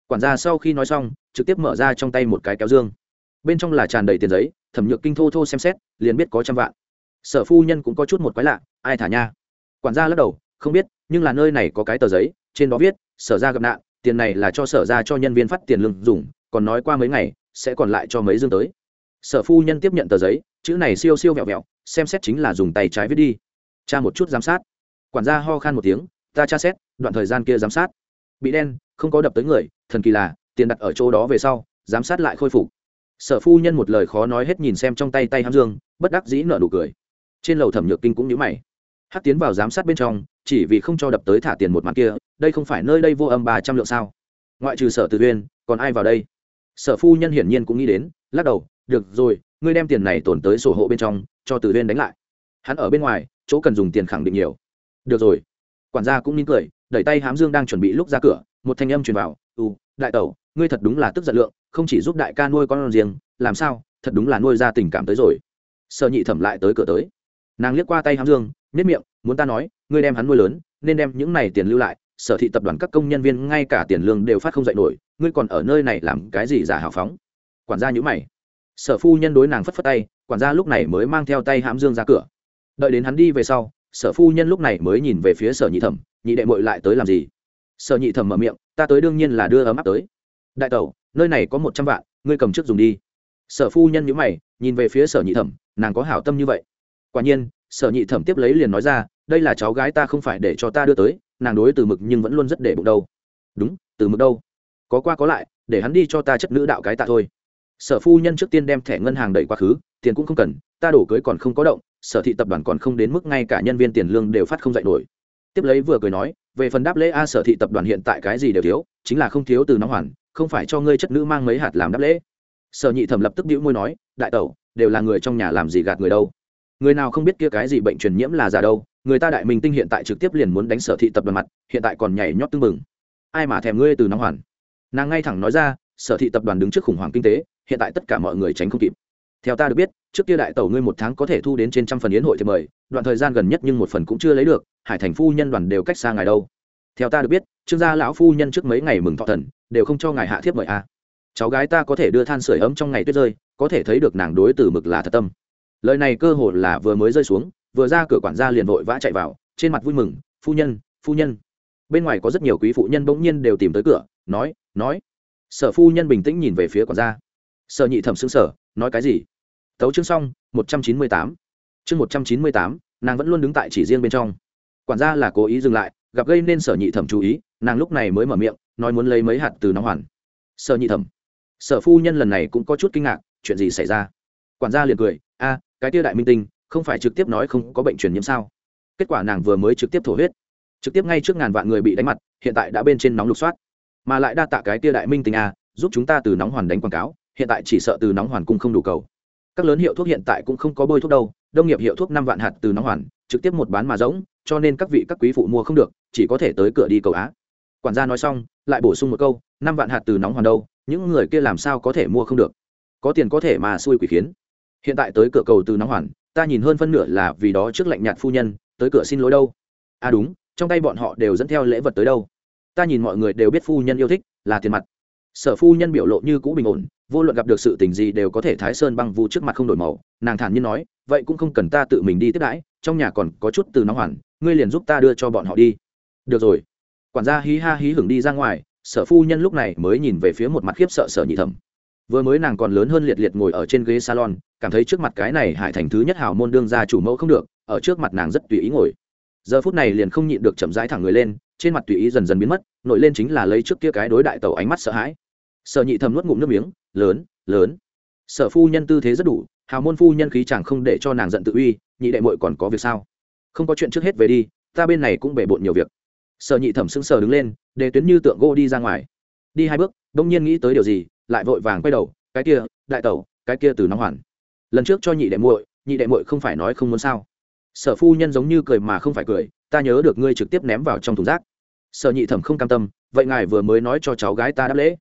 Quản gia sau khi nói xong, trực tiếp mở ra trong tay một cái kéo dương. Bên trong là tràn đầy tiền giấy, thẩm nhược kinh thô thô xem xét, liền biết có trăm vạn. Sở phu nhân cũng có chút một quái lạ, ai thả nha? Quản gia lắc đầu, không biết, nhưng là nơi này có cái tờ giấy, trên đó viết, sở ra gặp nạn, tiền này là cho sở ra cho nhân viên phát tiền lương dùng, còn nói qua mấy ngày, sẽ còn lại cho mấy dương tới. Sở phu nhân tiếp nhận tờ giấy, chữ này siêu siêu vẹo vẹo xem xét chính là dùng tay trái viết đi. Tra một chút giám sát. Quản gia ho khan một tiếng, ta tra xét, đoạn thời gian kia giám sát. Bị đen, không có đập tới người, thần kỳ là, tiền đặt ở chỗ đó về sau, giám sát lại khôi phục. Sở phu nhân một lời khó nói hết nhìn xem trong tay tay hám dương, bất đắc dĩ nợ nụ cười. Trên lầu thẩm nhược kinh cũng nhíu mày. Hát tiến vào giám sát bên trong, chỉ vì không cho đập tới thả tiền một mặt kia, đây không phải nơi đây vô âm ba trăm lượng sao? Ngoại trừ sở từ huyên còn ai vào đây? Sở phu nhân hiển nhiên cũng nghĩ đến, lắc đầu, được rồi, ngươi đem tiền này tổn tới sổ hộ bên trong cho từ huyên đánh lại. Hắn ở bên ngoài, chỗ cần dùng tiền khẳng định nhiều. Được rồi. Quản gia cũng nín cười, đẩy tay hám dương đang chuẩn bị lúc ra cửa, một thanh âm truyền vào u đại tẩu, ngươi thật đúng là tức giận lượng, không chỉ giúp đại ca nuôi con riêng, làm sao, thật đúng là nuôi ra tình cảm tới rồi. Sợ nhị thẩm lại tới cửa tới. Nàng liếc qua tay hám dương nhất miệng, muốn ta nói, ngươi đem hắn nuôi lớn, nên đem những này tiền lưu lại, sở thị tập đoàn các công nhân viên ngay cả tiền lương đều phát không dạy nổi, ngươi còn ở nơi này làm cái gì giả hào phóng? Quản gia nhữ mày. Sở phu nhân đối nàng phất phất tay quản gia lúc này mới mang theo tay hãm dương ra cửa. Đợi đến hắn đi về sau, sở phu nhân lúc này mới nhìn về phía sở nhị thẩm, nhị đệ mội lại tới làm gì? Sở nhị thẩm mở miệng, ta tới đương nhiên là đưa ấm áp tới. Đại tẩu, nơi này có một trăm vạn, ngươi cầm trước dùng đi. Sở phu nhân nhữ mày, nhìn về phía sở nhị thẩm, nàng có hảo tâm như vậy. Quả nhiên, sở nhị thẩm tiếp lấy liền nói ra, đây là cháu gái ta không phải để cho ta đưa tới, nàng đối từ mực nhưng vẫn luôn rất để bụng đâu. Đúng, từ mực đâu? Có qua có lại, để hắn đi cho ta chất nữ đạo cái tạ thôi. Sở phu nhân trước tiên đem thẻ ngân hàng đẩy quá khứ tiền cũng không cần, ta đổ cưới còn không có động, sở thị tập đoàn còn không đến mức ngay cả nhân viên tiền lương đều phát không dạy nổi. Tiếp lấy vừa cười nói, về phần đáp lễ a sở thị tập đoàn hiện tại cái gì đều thiếu, chính là không thiếu từ nóng hoàn, không phải cho ngươi chất nữ mang mấy hạt làm đáp lễ. Sở nhị thẩm lập tức đĩu môi nói, đại tẩu, đều là người trong nhà làm gì gạt người đâu? Người nào không biết kia cái gì bệnh truyền nhiễm là giả đâu? Người ta đại minh tinh hiện tại trực tiếp liền muốn đánh sở thị tập đoàn mặt, hiện tại còn nhảy nhót tưng bừng. Ai mà thèm ngươi từ nóng hoàn? Nàng ngay thẳng nói ra, sở thị tập đoàn đứng trước khủng hoảng kinh tế, hiện tại tất cả mọi người tránh không kịp theo ta được biết, trước kia đại tẩu ngươi một tháng có thể thu đến trên trăm phần yến hội thì mời, đoạn thời gian gần nhất nhưng một phần cũng chưa lấy được, hải thành phu nhân đoàn đều cách xa ngài đâu. Theo ta được biết, trương gia lão phu nhân trước mấy ngày mừng thọ thần, đều không cho ngài hạ thiếp mời a. Cháu gái ta có thể đưa than sửa ấm trong ngày tuyết rơi, có thể thấy được nàng đối từ mực là thật tâm. Lời này cơ hồ là vừa mới rơi xuống, vừa ra cửa quản gia liền vội vã chạy vào, trên mặt vui mừng, phu nhân phu nhân. Bên ngoài có rất nhiều quý phụ nhân bỗng nhiên đều tìm tới cửa, nói nói. Sở phu nhân bình tĩnh nhìn về phía quản gia sở nhị thẩm xứng sở nói cái gì? Tấu chương xong, một trăm chín mươi tám. Chương một trăm chín mươi tám, nàng vẫn luôn đứng tại chỉ riêng bên trong. Quản gia là cố ý dừng lại, gặp gây nên sở nhị thẩm chú ý, nàng lúc này mới mở miệng, nói muốn lấy mấy hạt từ nóng hoàn. Sở nhị thẩm. Sở phu nhân lần này cũng có chút kinh ngạc, chuyện gì xảy ra? Quản gia liền cười, a, cái tia đại minh tinh, không phải trực tiếp nói không có bệnh truyền nhiễm sao? Kết quả nàng vừa mới trực tiếp thổ huyết. Trực tiếp ngay trước ngàn vạn người bị đánh mặt, hiện tại đã bên trên nóng lục soát. Mà lại đa tạ cái tia đại minh tinh a, giúp chúng ta từ nóng hoàn đánh quảng cáo hiện tại chỉ sợ từ nóng hoàn cung không đủ cầu. Các lớn hiệu thuốc hiện tại cũng không có bôi thuốc đâu, đông nghiệp hiệu thuốc năm vạn hạt từ nóng hoàn, trực tiếp một bán mà rỗng, cho nên các vị các quý phụ mua không được, chỉ có thể tới cửa đi cầu á. Quản gia nói xong, lại bổ sung một câu, năm vạn hạt từ nóng hoàn đâu, những người kia làm sao có thể mua không được? Có tiền có thể mà xui quỷ khiến. Hiện tại tới cửa cầu từ nóng hoàn, ta nhìn hơn phân nửa là vì đó trước lạnh nhạt phu nhân, tới cửa xin lỗi đâu. À đúng, trong tay bọn họ đều dẫn theo lễ vật tới đâu. Ta nhìn mọi người đều biết phu nhân yêu thích, là tiền mặt sở phu nhân biểu lộ như cũ bình ổn, vô luận gặp được sự tình gì đều có thể thái sơn băng vu trước mặt không đổi màu. Nàng thản nhiên nói, vậy cũng không cần ta tự mình đi tiếp đãi, trong nhà còn có chút từ nóng hoàn ngươi liền giúp ta đưa cho bọn họ đi. Được rồi. Quản gia hí ha hí hưởng đi ra ngoài, sở phu nhân lúc này mới nhìn về phía một mặt khiếp sợ sở nhị thẩm. Vừa mới nàng còn lớn hơn liệt liệt ngồi ở trên ghế salon, cảm thấy trước mặt cái này hải thành thứ nhất hào môn đương gia chủ mẫu không được, ở trước mặt nàng rất tùy ý ngồi. Giờ phút này liền không nhịn được chậm rãi thẳng người lên, trên mặt tùy ý dần dần biến mất, nổi lên chính là lấy trước kia cái đối đại tàu ánh mắt sợ hãi sở nhị thầm nuốt ngụm nước miếng, lớn lớn. Sở phu nhân tư thế rất đủ, hào môn phu nhân khí chẳng không để cho nàng giận tự uy, nhị đệ muội còn có việc sao? Không có chuyện trước hết về đi, ta bên này cũng bể bộn nhiều việc. Sở nhị thẩm sững sờ đứng lên, để tuyến như tượng gỗ đi ra ngoài. Đi hai bước, đông nhiên nghĩ tới điều gì, lại vội vàng quay đầu, cái kia, đại tẩu, cái kia từ nóng hoàn lần trước cho nhị đệ muội, nhị đệ muội không phải nói không muốn sao? Sở phu nhân giống như cười mà không phải cười, ta nhớ được ngươi trực tiếp ném vào trong thùng rác. Sở nhị thẩm không cam tâm, vậy ngài vừa mới nói cho cháu gái ta đáp lễ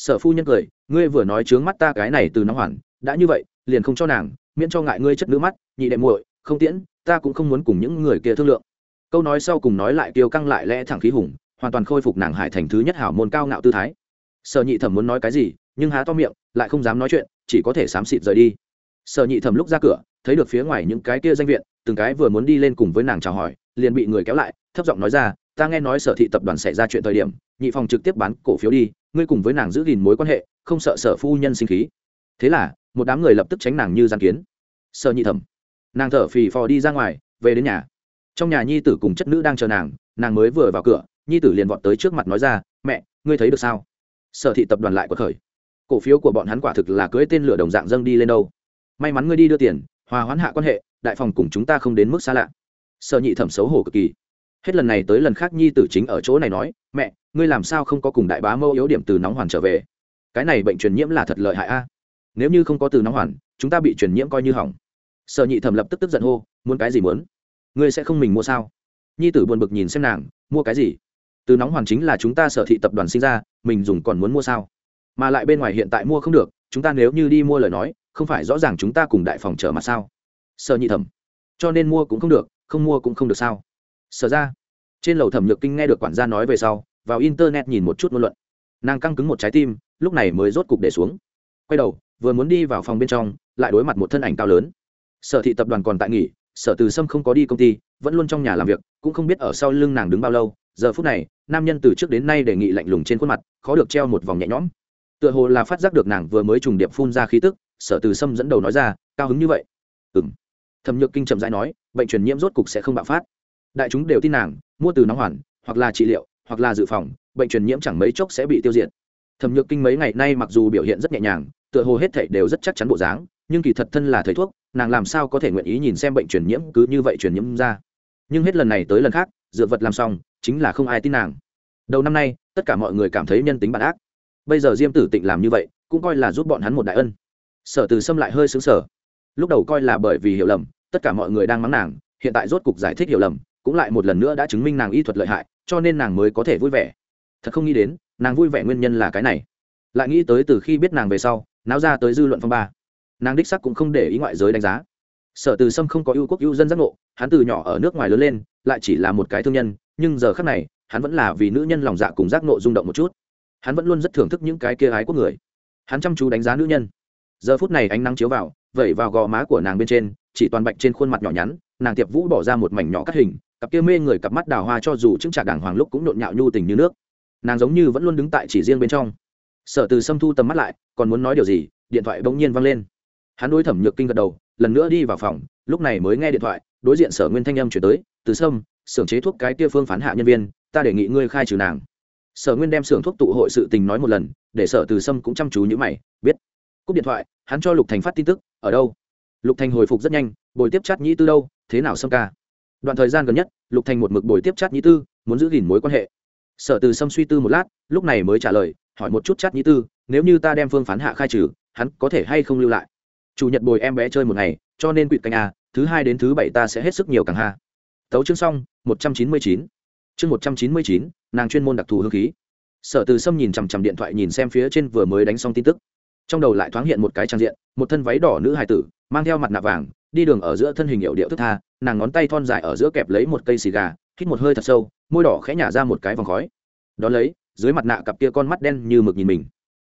sở phu nhân cười, ngươi vừa nói trướng mắt ta cái này từ nóng hoàn đã như vậy, liền không cho nàng, miễn cho ngại ngươi chất nữ mắt, nhị đệ muội, không tiễn, ta cũng không muốn cùng những người kia thương lượng. Câu nói sau cùng nói lại tiêu căng lại lẽ thẳng khí hùng, hoàn toàn khôi phục nàng hải thành thứ nhất hảo môn cao ngạo tư thái. Sở nhị thẩm muốn nói cái gì, nhưng há to miệng, lại không dám nói chuyện, chỉ có thể xám xịt rời đi. Sở nhị thẩm lúc ra cửa, thấy được phía ngoài những cái kia danh viện, từng cái vừa muốn đi lên cùng với nàng chào hỏi, liền bị người kéo lại, thấp giọng nói ra, ta nghe nói sở thị tập đoàn xảy ra chuyện thời điểm nhị phòng trực tiếp bán cổ phiếu đi, ngươi cùng với nàng giữ gìn mối quan hệ, không sợ sở phu nhân sinh khí. Thế là, một đám người lập tức tránh nàng như gian kiến. Sợ nhị thẩm, nàng thở phì phò đi ra ngoài, về đến nhà. Trong nhà nhi tử cùng chất nữ đang chờ nàng nàng mới vừa vào cửa, nhi tử liền vọt tới trước mặt nói ra, mẹ, ngươi thấy được sao? Sở thị tập đoàn lại có khởi. Cổ phiếu của bọn hắn quả thực là cưỡi tên lửa đồng dạng dâng đi lên đâu. May mắn ngươi đi đưa tiền, hòa hoãn hạ quan hệ, đại phòng cùng chúng ta không đến mức xa lạ. Sở nhị thẩm xấu hổ cực kỳ. Hết lần này tới lần khác nhi tử chính ở chỗ này nói, mẹ ngươi làm sao không có cùng đại bá mâu yếu điểm từ nóng hoàn trở về? Cái này bệnh truyền nhiễm là thật lợi hại a. Nếu như không có từ nóng hoàn, chúng ta bị truyền nhiễm coi như hỏng. Sở nhị thẩm lập tức tức giận hô, muốn cái gì muốn? Ngươi sẽ không mình mua sao? Nhi tử buồn bực nhìn xem nàng, mua cái gì? Từ nóng hoàn chính là chúng ta sở thị tập đoàn sinh ra, mình dùng còn muốn mua sao? Mà lại bên ngoài hiện tại mua không được, chúng ta nếu như đi mua lời nói, không phải rõ ràng chúng ta cùng đại phòng trở mặt sao? Sở nhị thẩm, cho nên mua cũng không được, không mua cũng không được sao? Sở ra, trên lầu thẩm nhược kinh nghe được quản gia nói về sau vào internet nhìn một chút ngôn luận. Nàng căng cứng một trái tim, lúc này mới rốt cục để xuống. Quay đầu, vừa muốn đi vào phòng bên trong, lại đối mặt một thân ảnh cao lớn. Sở thị tập đoàn còn tại nghỉ, sở từ sâm không có đi công ty, vẫn luôn trong nhà làm việc, cũng không biết ở sau lưng nàng đứng bao lâu. Giờ phút này, nam nhân từ trước đến nay đề nghị lạnh lùng trên khuôn mặt, khó được treo một vòng nhẹ nhõm. Tựa hồ là phát giác được nàng vừa mới trùng điệp phun ra khí tức, sở từ sâm dẫn đầu nói ra, cao hứng như vậy. Ừ m thẩm nhược kinh chậm rãi nói, bệnh truyền nhiễm rốt cục sẽ không bạo phát. Đại chúng đều tin nàng, mua từ nóng hoàn hoặc là trị liệu hoặc là dự phòng, bệnh truyền nhiễm chẳng mấy chốc sẽ bị tiêu diệt. Thẩm nhược kinh mấy ngày nay mặc dù biểu hiện rất nhẹ nhàng, tựa hồ hết thảy đều rất chắc chắn bộ dáng, nhưng kỳ thật thân là thầy thuốc, nàng làm sao có thể nguyện ý nhìn xem bệnh truyền nhiễm cứ như vậy truyền nhiễm ra. Nhưng hết lần này tới lần khác dược vật làm xong, chính là không ai tin nàng. Đầu năm nay, tất cả mọi người cảm thấy nhân tính bản ác. Bây giờ diêm tử tịnh làm như vậy, cũng coi là giúp bọn hắn một đại ân. Sở từ xâm lại hơi xứng sở lúc đầu coi là bởi vì hiểu lầm, tất cả mọi người đang mắng nàng, hiện tại rốt cục giải thích hiểu lầm, cũng lại một lần nữa đã chứng minh nàng y thuật lợi hại cho nên nàng mới có thể vui vẻ. Thật không nghĩ đến, nàng vui vẻ nguyên nhân là cái này. Lại nghĩ tới từ khi biết nàng về sau, náo ra tới dư luận phong ba. Nàng đích sắc cũng không để ý ngoại giới đánh giá. Sở từ sâm không có ưu quốc ưu dân giác ngộ, hắn từ nhỏ ở nước ngoài lớn lên, lại chỉ là một cái thương nhân, nhưng giờ khác này, hắn vẫn là vì nữ nhân lòng dạ cùng giác ngộ rung động một chút. Hắn vẫn luôn rất thưởng thức những cái kia ái quốc người. Hắn chăm chú đánh giá nữ nhân. Giờ phút này ánh nắng chiếu vào, vẩy vào gò má của nàng bên trên, chỉ toàn bạch trên khuôn mặt nhỏ nhắn, nàng tiệp vũ bỏ ra một mảnh nhỏ cắt hình cặp kia mê người cặp mắt đào hoa cho dù chứng trả đàng hoàng lúc cũng nhộn nhạo nhu tình như nước. Nàng giống như vẫn luôn đứng tại chỉ riêng bên trong. Sở từ xâm thu tầm mắt lại, còn muốn nói điều gì, điện thoại bỗng nhiên văng lên. Hắn đối thẩm nhược kinh gật đầu, lần nữa đi vào phòng, lúc này mới nghe điện thoại, đối diện sở nguyên thanh âm chuyển tới, từ sâm, xưởng chế thuốc cái kia phương phán hạ nhân viên, ta đề nghị ngươi khai trừ nàng. Sở nguyên đem xưởng thuốc tụ hội sự tình nói một lần, để sở từ sâm cũng chăm chú như mày, biết. Cúp điện thoại, hắn cho lục thành phát tin tức, ở đâu? Lục thành hồi phục rất nhanh, bồi tiếp chát nhĩ tư đâu, thế nào sâm ca? Đoạn thời gian gần nhất, lục thành một mực bồi tiếp chát nhĩ tư, muốn giữ gìn mối quan hệ. Sở từ sâm suy tư một lát, lúc này mới trả lời, hỏi một chút chát nhĩ tư, nếu như ta đem phương phán hạ khai trừ, hắn có thể hay không lưu lại? Chủ nhật bồi em bé chơi một ngày, cho nên quỵt canh a, thứ hai đến thứ bảy ta sẽ hết sức nhiều càng ha. Tấu chương xong, một trăm chín mươi chín. Chương một trăm chín mươi chín, nàng chuyên môn đặc thù hương khí. Sở từ sâm nhìn chằm chằm điện thoại nhìn xem phía trên vừa mới đánh xong tin tức trong đầu lại thoáng hiện một cái trang diện, một thân váy đỏ nữ hài tử, mang theo mặt nạ vàng, đi đường ở giữa thân hình hiệu điệu thức tha, nàng ngón tay thon dài ở giữa kẹp lấy một cây xì gà, hít một hơi thật sâu, môi đỏ khẽ nhả ra một cái vòng khói. Đ ó lấy, dưới mặt nạ cặp kia con mắt đen như mực nhìn mình.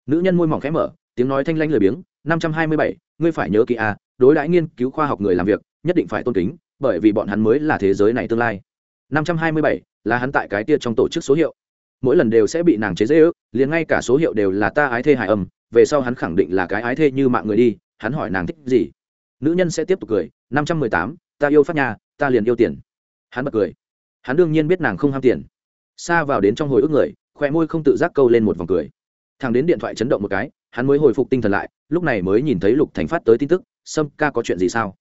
Nữ nhân môi mỏng khẽ mở, tiếng nói thanh lanh lười biếng, năm trăm hai mươi bảy, ngươi phải nhớ kỹ a đối đãi nghiên cứu khoa học người làm việc, nhất định phải tôn kính, bởi vì bọn hắn mới là thế giới này tương lai. Năm trăm hai mươi bảy, là hắn tại cái tia trong tổ chức số hiệu mỗi lần đều sẽ bị nàng chế dễ ước, liền ngay cả số hiệu đều là ta ái thê hài âm, về sau hắn khẳng định là cái ái thê như mạng người đi, hắn hỏi nàng thích gì. Nữ nhân sẽ tiếp tục cười, năm trăm mười tám, ta yêu phát nhà ta liền yêu tiền. Hắn bật cười. Hắn đương nhiên biết nàng không ham tiền. Xa vào đến trong hồi ức người khoe môi không tự giác câu lên một vòng cười. Thằng đến điện thoại chấn động một cái, hắn mới hồi phục tinh thần lại, lúc này mới nhìn thấy lục thành phát tới tin tức, sâm ca có chuyện gì sao?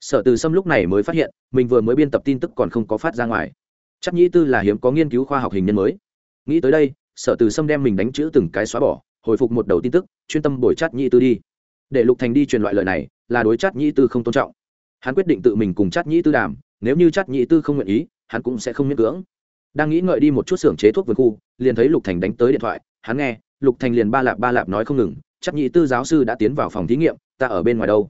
Sở từ sâm lúc này mới phát hiện, mình vừa mới biên tập tin tức còn không có phát ra ngoài. Chắc nhĩ tư là hiếm có nghiên cứu khoa học hình nhân mới nghĩ tới đây, sở từ sâm đem mình đánh chữ từng cái xóa bỏ, hồi phục một đầu tin tức, chuyên tâm bồi chát nhĩ tư đi. Để lục thành đi truyền loại lời này, là đối chát nhĩ tư không tôn trọng. Hắn quyết định tự mình cùng chát nhĩ tư đàm, nếu như chát nhĩ tư không nguyện ý, hắn cũng sẽ không miễn cưỡng. Đang nghĩ ngợi đi một chút xưởng chế thuốc vườn khu, liền thấy lục thành đánh tới điện thoại, hắn nghe, lục thành liền ba lạp ba lạp nói không ngừng chắc nhị tư giáo sư đã tiến vào phòng thí nghiệm, ta ở bên ngoài đâu?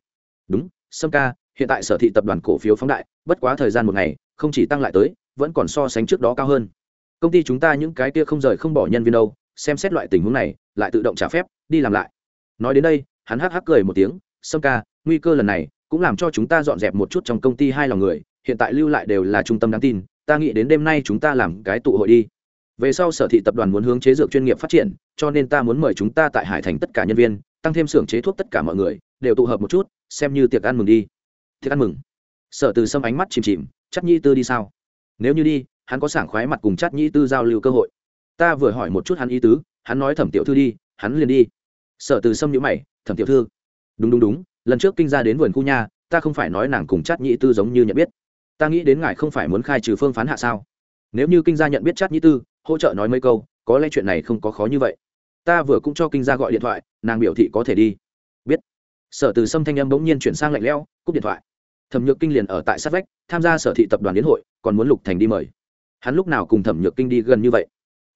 Đúng, sâm ca, hiện tại sở thị tập đoàn cổ phiếu phóng đại, bất quá thời gian một ngày, không chỉ tăng lại tới, vẫn còn so sánh trước đó cao hơn công ty chúng ta những cái kia không rời không bỏ nhân viên đâu, xem xét loại tình huống này, lại tự động trả phép, đi làm lại. Nói đến đây, hắn hắc hắc cười một tiếng, sâm ca, nguy cơ lần này cũng làm cho chúng ta dọn dẹp một chút trong công ty hai lòng người, hiện tại lưu lại đều là trung tâm đáng tin, ta nghĩ đến đêm nay chúng ta làm cái tụ hội đi. Về sau sở thị tập đoàn muốn hướng chế dược chuyên nghiệp phát triển, cho nên ta muốn mời chúng ta tại hải thành tất cả nhân viên, tăng thêm xưởng chế thuốc tất cả mọi người, đều tụ hợp một chút, xem như tiệc ăn mừng đi. Tiệc ăn mừng. Sở từ sâm ánh mắt chìm chìm, chắc nhi tư đi sao? Nếu như đi hắn có sảng khoái mặt cùng Chát Nhĩ tư giao lưu cơ hội. Ta vừa hỏi một chút hắn ý tứ, hắn nói thẩm tiểu thư đi, hắn liền đi. Sở từ sâm nhữ mày, thẩm tiểu thư. Đúng đúng đúng, lần trước kinh ra đến vườn khu nha, ta không phải nói nàng cùng Chát Nhĩ tư giống như nhận biết. Ta nghĩ đến ngài không phải muốn khai trừ phương phán hạ sao? Nếu như kinh gia nhận biết Chát Nhĩ tư, hỗ trợ nói mấy câu, có lẽ chuyện này không có khó như vậy. Ta vừa cũng cho kinh gia gọi điện thoại, nàng biểu thị có thể đi. Biết. Sở từ sâm thanh âm bỗng nhiên chuyển sang lạnh lẽo, cúp điện thoại. Thẩm nhược kinh liền ở tại sát vách, tham gia sở thị tập đoàn đến hội, còn muốn lục thành đi mời hắn lúc nào cùng thẩm nhược kinh đi gần như vậy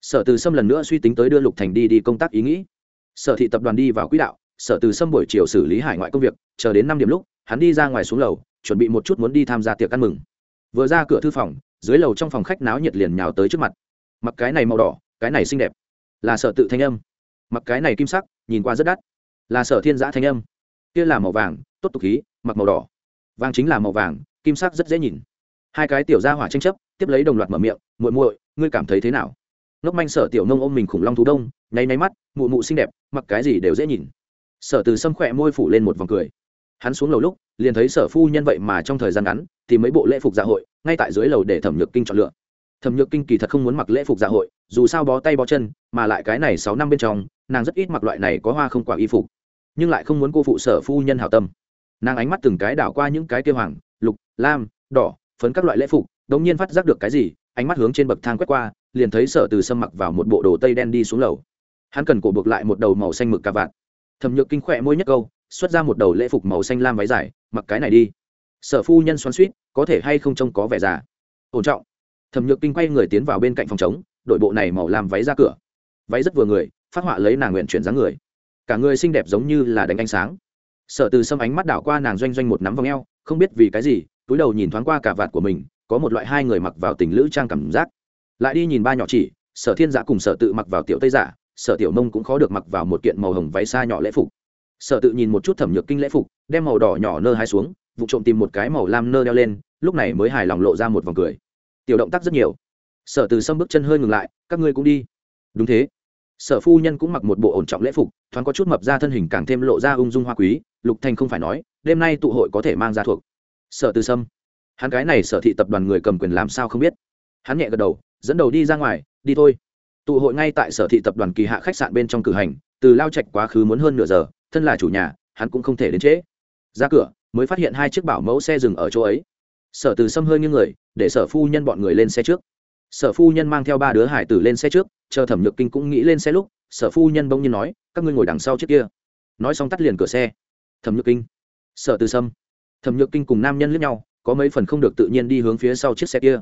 sở từ sâm lần nữa suy tính tới đưa lục thành đi đi công tác ý nghĩ sở thị tập đoàn đi vào quỹ đạo sở từ sâm buổi chiều xử lý hải ngoại công việc chờ đến năm điểm lúc hắn đi ra ngoài xuống lầu chuẩn bị một chút muốn đi tham gia tiệc ăn mừng vừa ra cửa thư phòng dưới lầu trong phòng khách náo nhiệt liền nhào tới trước mặt mặc cái này màu đỏ cái này xinh đẹp là sở tự thanh âm mặc cái này kim sắc nhìn qua rất đắt là sở thiên giã thanh âm kia là màu vàng tốt tục khí mặc màu đỏ vàng chính là màu vàng kim sắc rất dễ nhìn hai cái tiểu gia hỏa tranh chấp, tiếp lấy đồng loạt mở miệng, muội muội, ngươi cảm thấy thế nào? Ngốc manh sở tiểu nông ôm mình khủng long thú đông, nháy nháy mắt, mụ mụ xinh đẹp, mặc cái gì đều dễ nhìn. Sở từ sâm khỏe môi phủ lên một vòng cười. Hắn xuống lầu lúc, liền thấy sở phu nhân vậy mà trong thời gian ngắn thì mấy bộ lễ phục dạ hội, ngay tại dưới lầu để thẩm nhược kinh chọn lựa. Thẩm nhược kinh kỳ thật không muốn mặc lễ phục dạ hội, dù sao bó tay bó chân, mà lại cái này sáu năm bên trong, nàng rất ít mặc loại này có hoa không quả y phục. Nhưng lại không muốn cô phụ sở phu nhân hảo tâm. Nàng ánh mắt từng cái đảo qua những cái kêu hoàng, lục, lam, đỏ phấn các loại lễ phục, đống nhiên phát giác được cái gì, ánh mắt hướng trên bậc thang quét qua, liền thấy sở từ sâm mặc vào một bộ đồ tây đen đi xuống lầu. Hắn cần cổ buộc lại một đầu màu xanh mực cà vạt. Thẩm nhược kinh khỏe môi nhất câu, xuất ra một đầu lễ phục màu xanh lam váy dài, mặc cái này đi. Sở phu nhân xoắn suýt có thể hay không trông có vẻ già. Ổn trọng. Thẩm nhược kinh quay người tiến vào bên cạnh phòng chống đội bộ này màu làm váy ra cửa. Váy rất vừa người, phát họa lấy nàng nguyện chuyển dáng người. Cả người xinh đẹp giống như là đánh ánh sáng. Sở từ sâm ánh mắt đảo qua nàng doanh doanh một nắm vòng eo, không biết vì cái gì túi đầu nhìn thoáng qua cả vạt của mình, có một loại hai người mặc vào tình lữ trang cảm giác. Lại đi nhìn ba nhỏ chỉ, sở thiên giả cùng sở tự mặc vào tiểu tây giả, sở tiểu nông cũng khó được mặc vào một kiện màu hồng váy xa nhỏ lễ phục. Sở tự nhìn một chút thẩm nhược kinh lễ phục, đem màu đỏ nhỏ nơ hai xuống, vụ trộm tìm một cái màu lam nơ đeo lên, lúc này mới hài lòng lộ ra một vòng cười. Tiểu động tác rất nhiều. Sở từ sâm bước chân hơi ngừng lại, các ngươi cũng đi. Đúng thế. Sở phu nhân cũng mặc một bộ ổn trọng lễ phục, thoáng có chút mập ra thân hình càng thêm lộ ra ung dung hoa quý, lục thành không phải nói, đêm nay tụ hội có thể mang ra thuộc sở từ sâm. Hắn cái này sở thị tập đoàn người cầm quyền làm sao không biết? Hắn nhẹ gật đầu, dẫn đầu đi ra ngoài, đi thôi. Tụ hội ngay tại sở thị tập đoàn kỳ hạ khách sạn bên trong cử hành, từ lao trạch quá khứ muốn hơn nửa giờ, thân là chủ nhà, hắn cũng không thể đến trễ. Ra cửa, mới phát hiện hai chiếc bảo mẫu xe dừng ở chỗ ấy. Sở từ sâm hơi như người, để sở phu nhân bọn người lên xe trước. Sở phu nhân mang theo ba đứa hải tử lên xe trước, chờ thẩm nhược kinh cũng nghĩ lên xe lúc, sở phu nhân bỗng nhiên nói, các ngươi ngồi đằng sau trước kia. Nói xong tắt liền cửa xe. Thẩm nhược kinh. Sở từ sâm thẩm nhược kinh cùng nam nhân lướt nhau, có mấy phần không được tự nhiên đi hướng phía sau chiếc xe kia.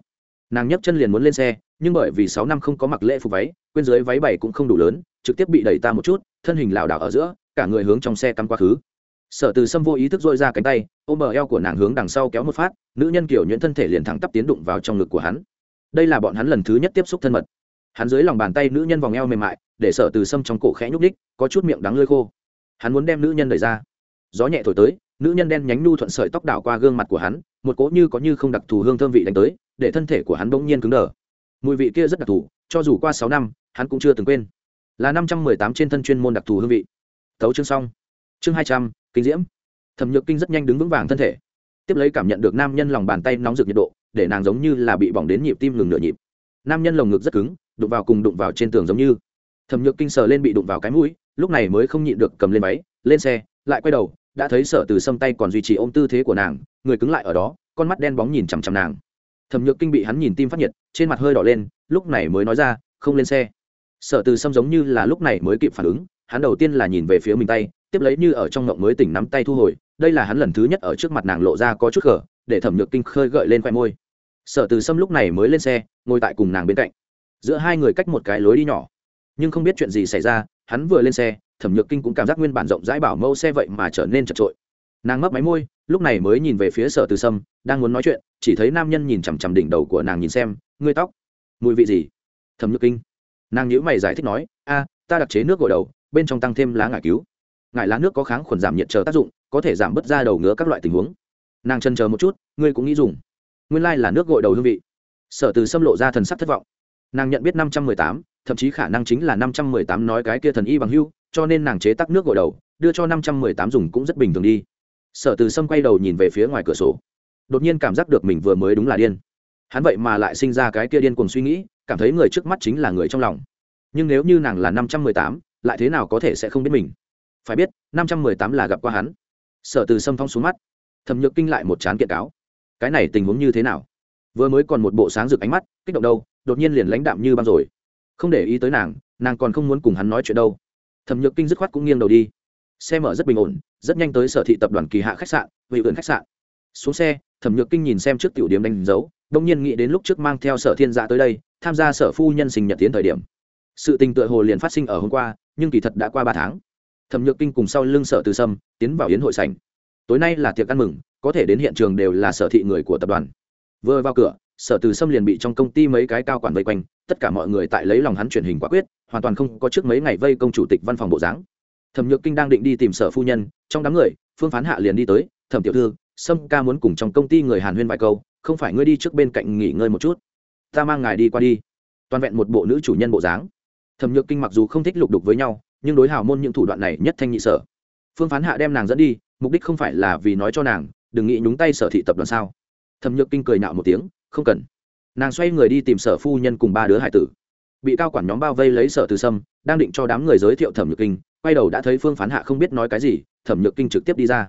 Nàng nhấc chân liền muốn lên xe, nhưng bởi vì sáu năm không có mặc lễ phục váy, quên dưới váy bảy cũng không đủ lớn, trực tiếp bị đẩy ta một chút, thân hình lảo đảo ở giữa, cả người hướng trong xe cắm quá khứ. Sở từ sâm vô ý thức dội ra cánh tay, ôm bờ eo của nàng hướng đằng sau kéo một phát, nữ nhân kiểu nhuyễn thân thể liền thẳng tắp tiến đụng vào trong ngực của hắn. Đây là bọn hắn lần thứ nhất tiếp xúc thân mật. Hắn dưới lòng bàn tay nữ nhân vòng eo mềm mại, để sở từ sâm trong cổ khẽ nhúc ních có chút miệng đắng lơi khô. Hắn muốn đem nữ nhân đẩy ra. Gió nhẹ thổi tới nữ nhân đen nhánh nhu thuận sợi tóc đảo qua gương mặt của hắn, một cỗ như có như không đặc thù hương thơm vị đánh tới, để thân thể của hắn bỗng nhiên cứng đờ. Mùi vị kia rất đặc thù, cho dù qua sáu năm, hắn cũng chưa từng quên. Là năm trăm mười tám trên thân chuyên môn đặc thù hương vị. Thấu chương xong. Chương hai trăm, kinh diễm. Thẩm nhược kinh rất nhanh đứng vững vàng thân thể. Tiếp lấy cảm nhận được nam nhân lòng bàn tay nóng rực nhiệt độ, để nàng giống như là bị bỏng đến nhịp tim ngừng nửa nhịp. Nam nhân lồng ngực rất cứng, đụng vào cùng đụng vào trên tường giống như. Thẩm nhược kinh sờ lên bị đụng vào cái mũi, lúc này mới không nhịn được cầm lên máy lên xe, lại quay đầu đã thấy sở từ sâm tay còn duy trì ôm tư thế của nàng, người cứng lại ở đó, con mắt đen bóng nhìn chằm chằm nàng. Thẩm nhược kinh bị hắn nhìn tim phát nhiệt, trên mặt hơi đỏ lên, lúc này mới nói ra, không lên xe. Sở từ sâm giống như là lúc này mới kịp phản ứng, hắn đầu tiên là nhìn về phía mình tay, tiếp lấy như ở trong ngộng mới tỉnh nắm tay thu hồi, đây là hắn lần thứ nhất ở trước mặt nàng lộ ra có chút gở để thẩm nhược kinh khơi gợi lên khoe môi. Sở từ sâm lúc này mới lên xe, ngồi tại cùng nàng bên cạnh. Giữa hai người cách một cái lối đi nhỏ. Nhưng không biết chuyện gì xảy ra, hắn vừa lên xe thẩm nhược kinh cũng cảm giác nguyên bản rộng rãi bảo mẫu xe vậy mà trở nên chật trội. Nàng mấp máy môi, lúc này mới nhìn về phía sở từ sâm, đang muốn nói chuyện, chỉ thấy nam nhân nhìn chằm chằm đỉnh đầu của nàng nhìn xem, ngươi tóc, mùi vị gì? Thẩm nhược kinh. Nàng nhữ mày giải thích nói, a, ta đặc chế nước gội đầu, bên trong tăng thêm lá ngải cứu. Ngải lá nước có kháng khuẩn giảm nhiệt chờ tác dụng, có thể giảm bớt da đầu ngứa các loại tình huống. Nàng chân chờ một chút, ngươi cũng nghĩ dùng. Nguyên lai là nước gội đầu hương vị. Sở từ Sâm lộ ra thần sắc thất vọng. Nàng nhận biết năm trăm mười tám thậm chí khả năng chính là năm trăm mười tám nói cái kia thần y bằng hưu, cho nên nàng chế tắc nước gội đầu, đưa cho năm trăm mười tám dùng cũng rất bình thường đi. Sở từ sâm quay đầu nhìn về phía ngoài cửa sổ. Đột nhiên cảm giác được mình vừa mới đúng là điên. Hắn vậy mà lại sinh ra cái kia điên cùng suy nghĩ, cảm thấy người trước mắt chính là người trong lòng. Nhưng nếu như nàng là năm trăm mười tám, lại thế nào có thể sẽ không biết mình? Phải biết, năm trăm mười tám là gặp qua hắn. Sở từ sâm phong xuống mắt. Thẩm nhược kinh lại một chán kiện cáo. Cái này tình huống như thế nào? Vừa mới còn một bộ sáng rực ánh mắt, kích động đâu, đột nhiên liền lãnh đạm như băng rồi không để ý tới nàng nàng còn không muốn cùng hắn nói chuyện đâu. Thẩm nhược kinh dứt khoát cũng nghiêng đầu đi. Xe mở rất bình ổn, rất nhanh tới sở thị tập đoàn kỳ hạ khách sạn, vị ưỡn khách sạn. Xuống xe, thẩm nhược kinh nhìn xem trước tiểu điểm đánh dấu đông nhiên nghĩ đến lúc trước mang theo sở thiên gia tới đây, tham gia sở phu nhân sinh nhật tiến thời điểm. Sự tình tựa hồ liền phát sinh ở hôm qua, nhưng kỳ thật đã qua ba tháng. Thẩm nhược kinh cùng sau lưng sở từ sâm, tiến vào yến hội sảnh. Tối nay là tiệc ăn mừng, có thể đến hiện trường đều là sở thị người của tập đoàn. Vừa vào cửa sở từ sâm liền bị trong công ty mấy cái cao quản vây quanh, tất cả mọi người tại lấy lòng hắn truyền hình quả quyết, hoàn toàn không có trước mấy ngày vây công chủ tịch văn phòng bộ dáng. Thẩm nhược kinh đang định đi tìm sở phu nhân, trong đám người, phương phán hạ liền đi tới, thẩm tiểu thư, sâm ca muốn cùng trong công ty người hàn huyên vài câu, không phải ngươi đi trước bên cạnh nghỉ ngơi một chút, ta mang ngài đi qua đi. Toàn vẹn một bộ nữ chủ nhân bộ dáng. Thẩm nhược kinh mặc dù không thích lục đục với nhau, nhưng đối hào môn những thủ đoạn này nhất thanh nhị sở. Phương phán hạ đem nàng dẫn đi, mục đích không phải là vì nói cho nàng, đừng nghĩ nhúng tay sở thị tập đoàn sao. Thẩm nhược kinh cười nạo một tiếng không cần. Nàng xoay người đi tìm sở phu nhân cùng ba đứa hải tử. Bị cao quản nhóm bao vây lấy sở từ sâm, đang định cho đám người giới thiệu thẩm nhược kinh, quay đầu đã thấy phương phán hạ không biết nói cái gì, thẩm nhược kinh trực tiếp đi ra.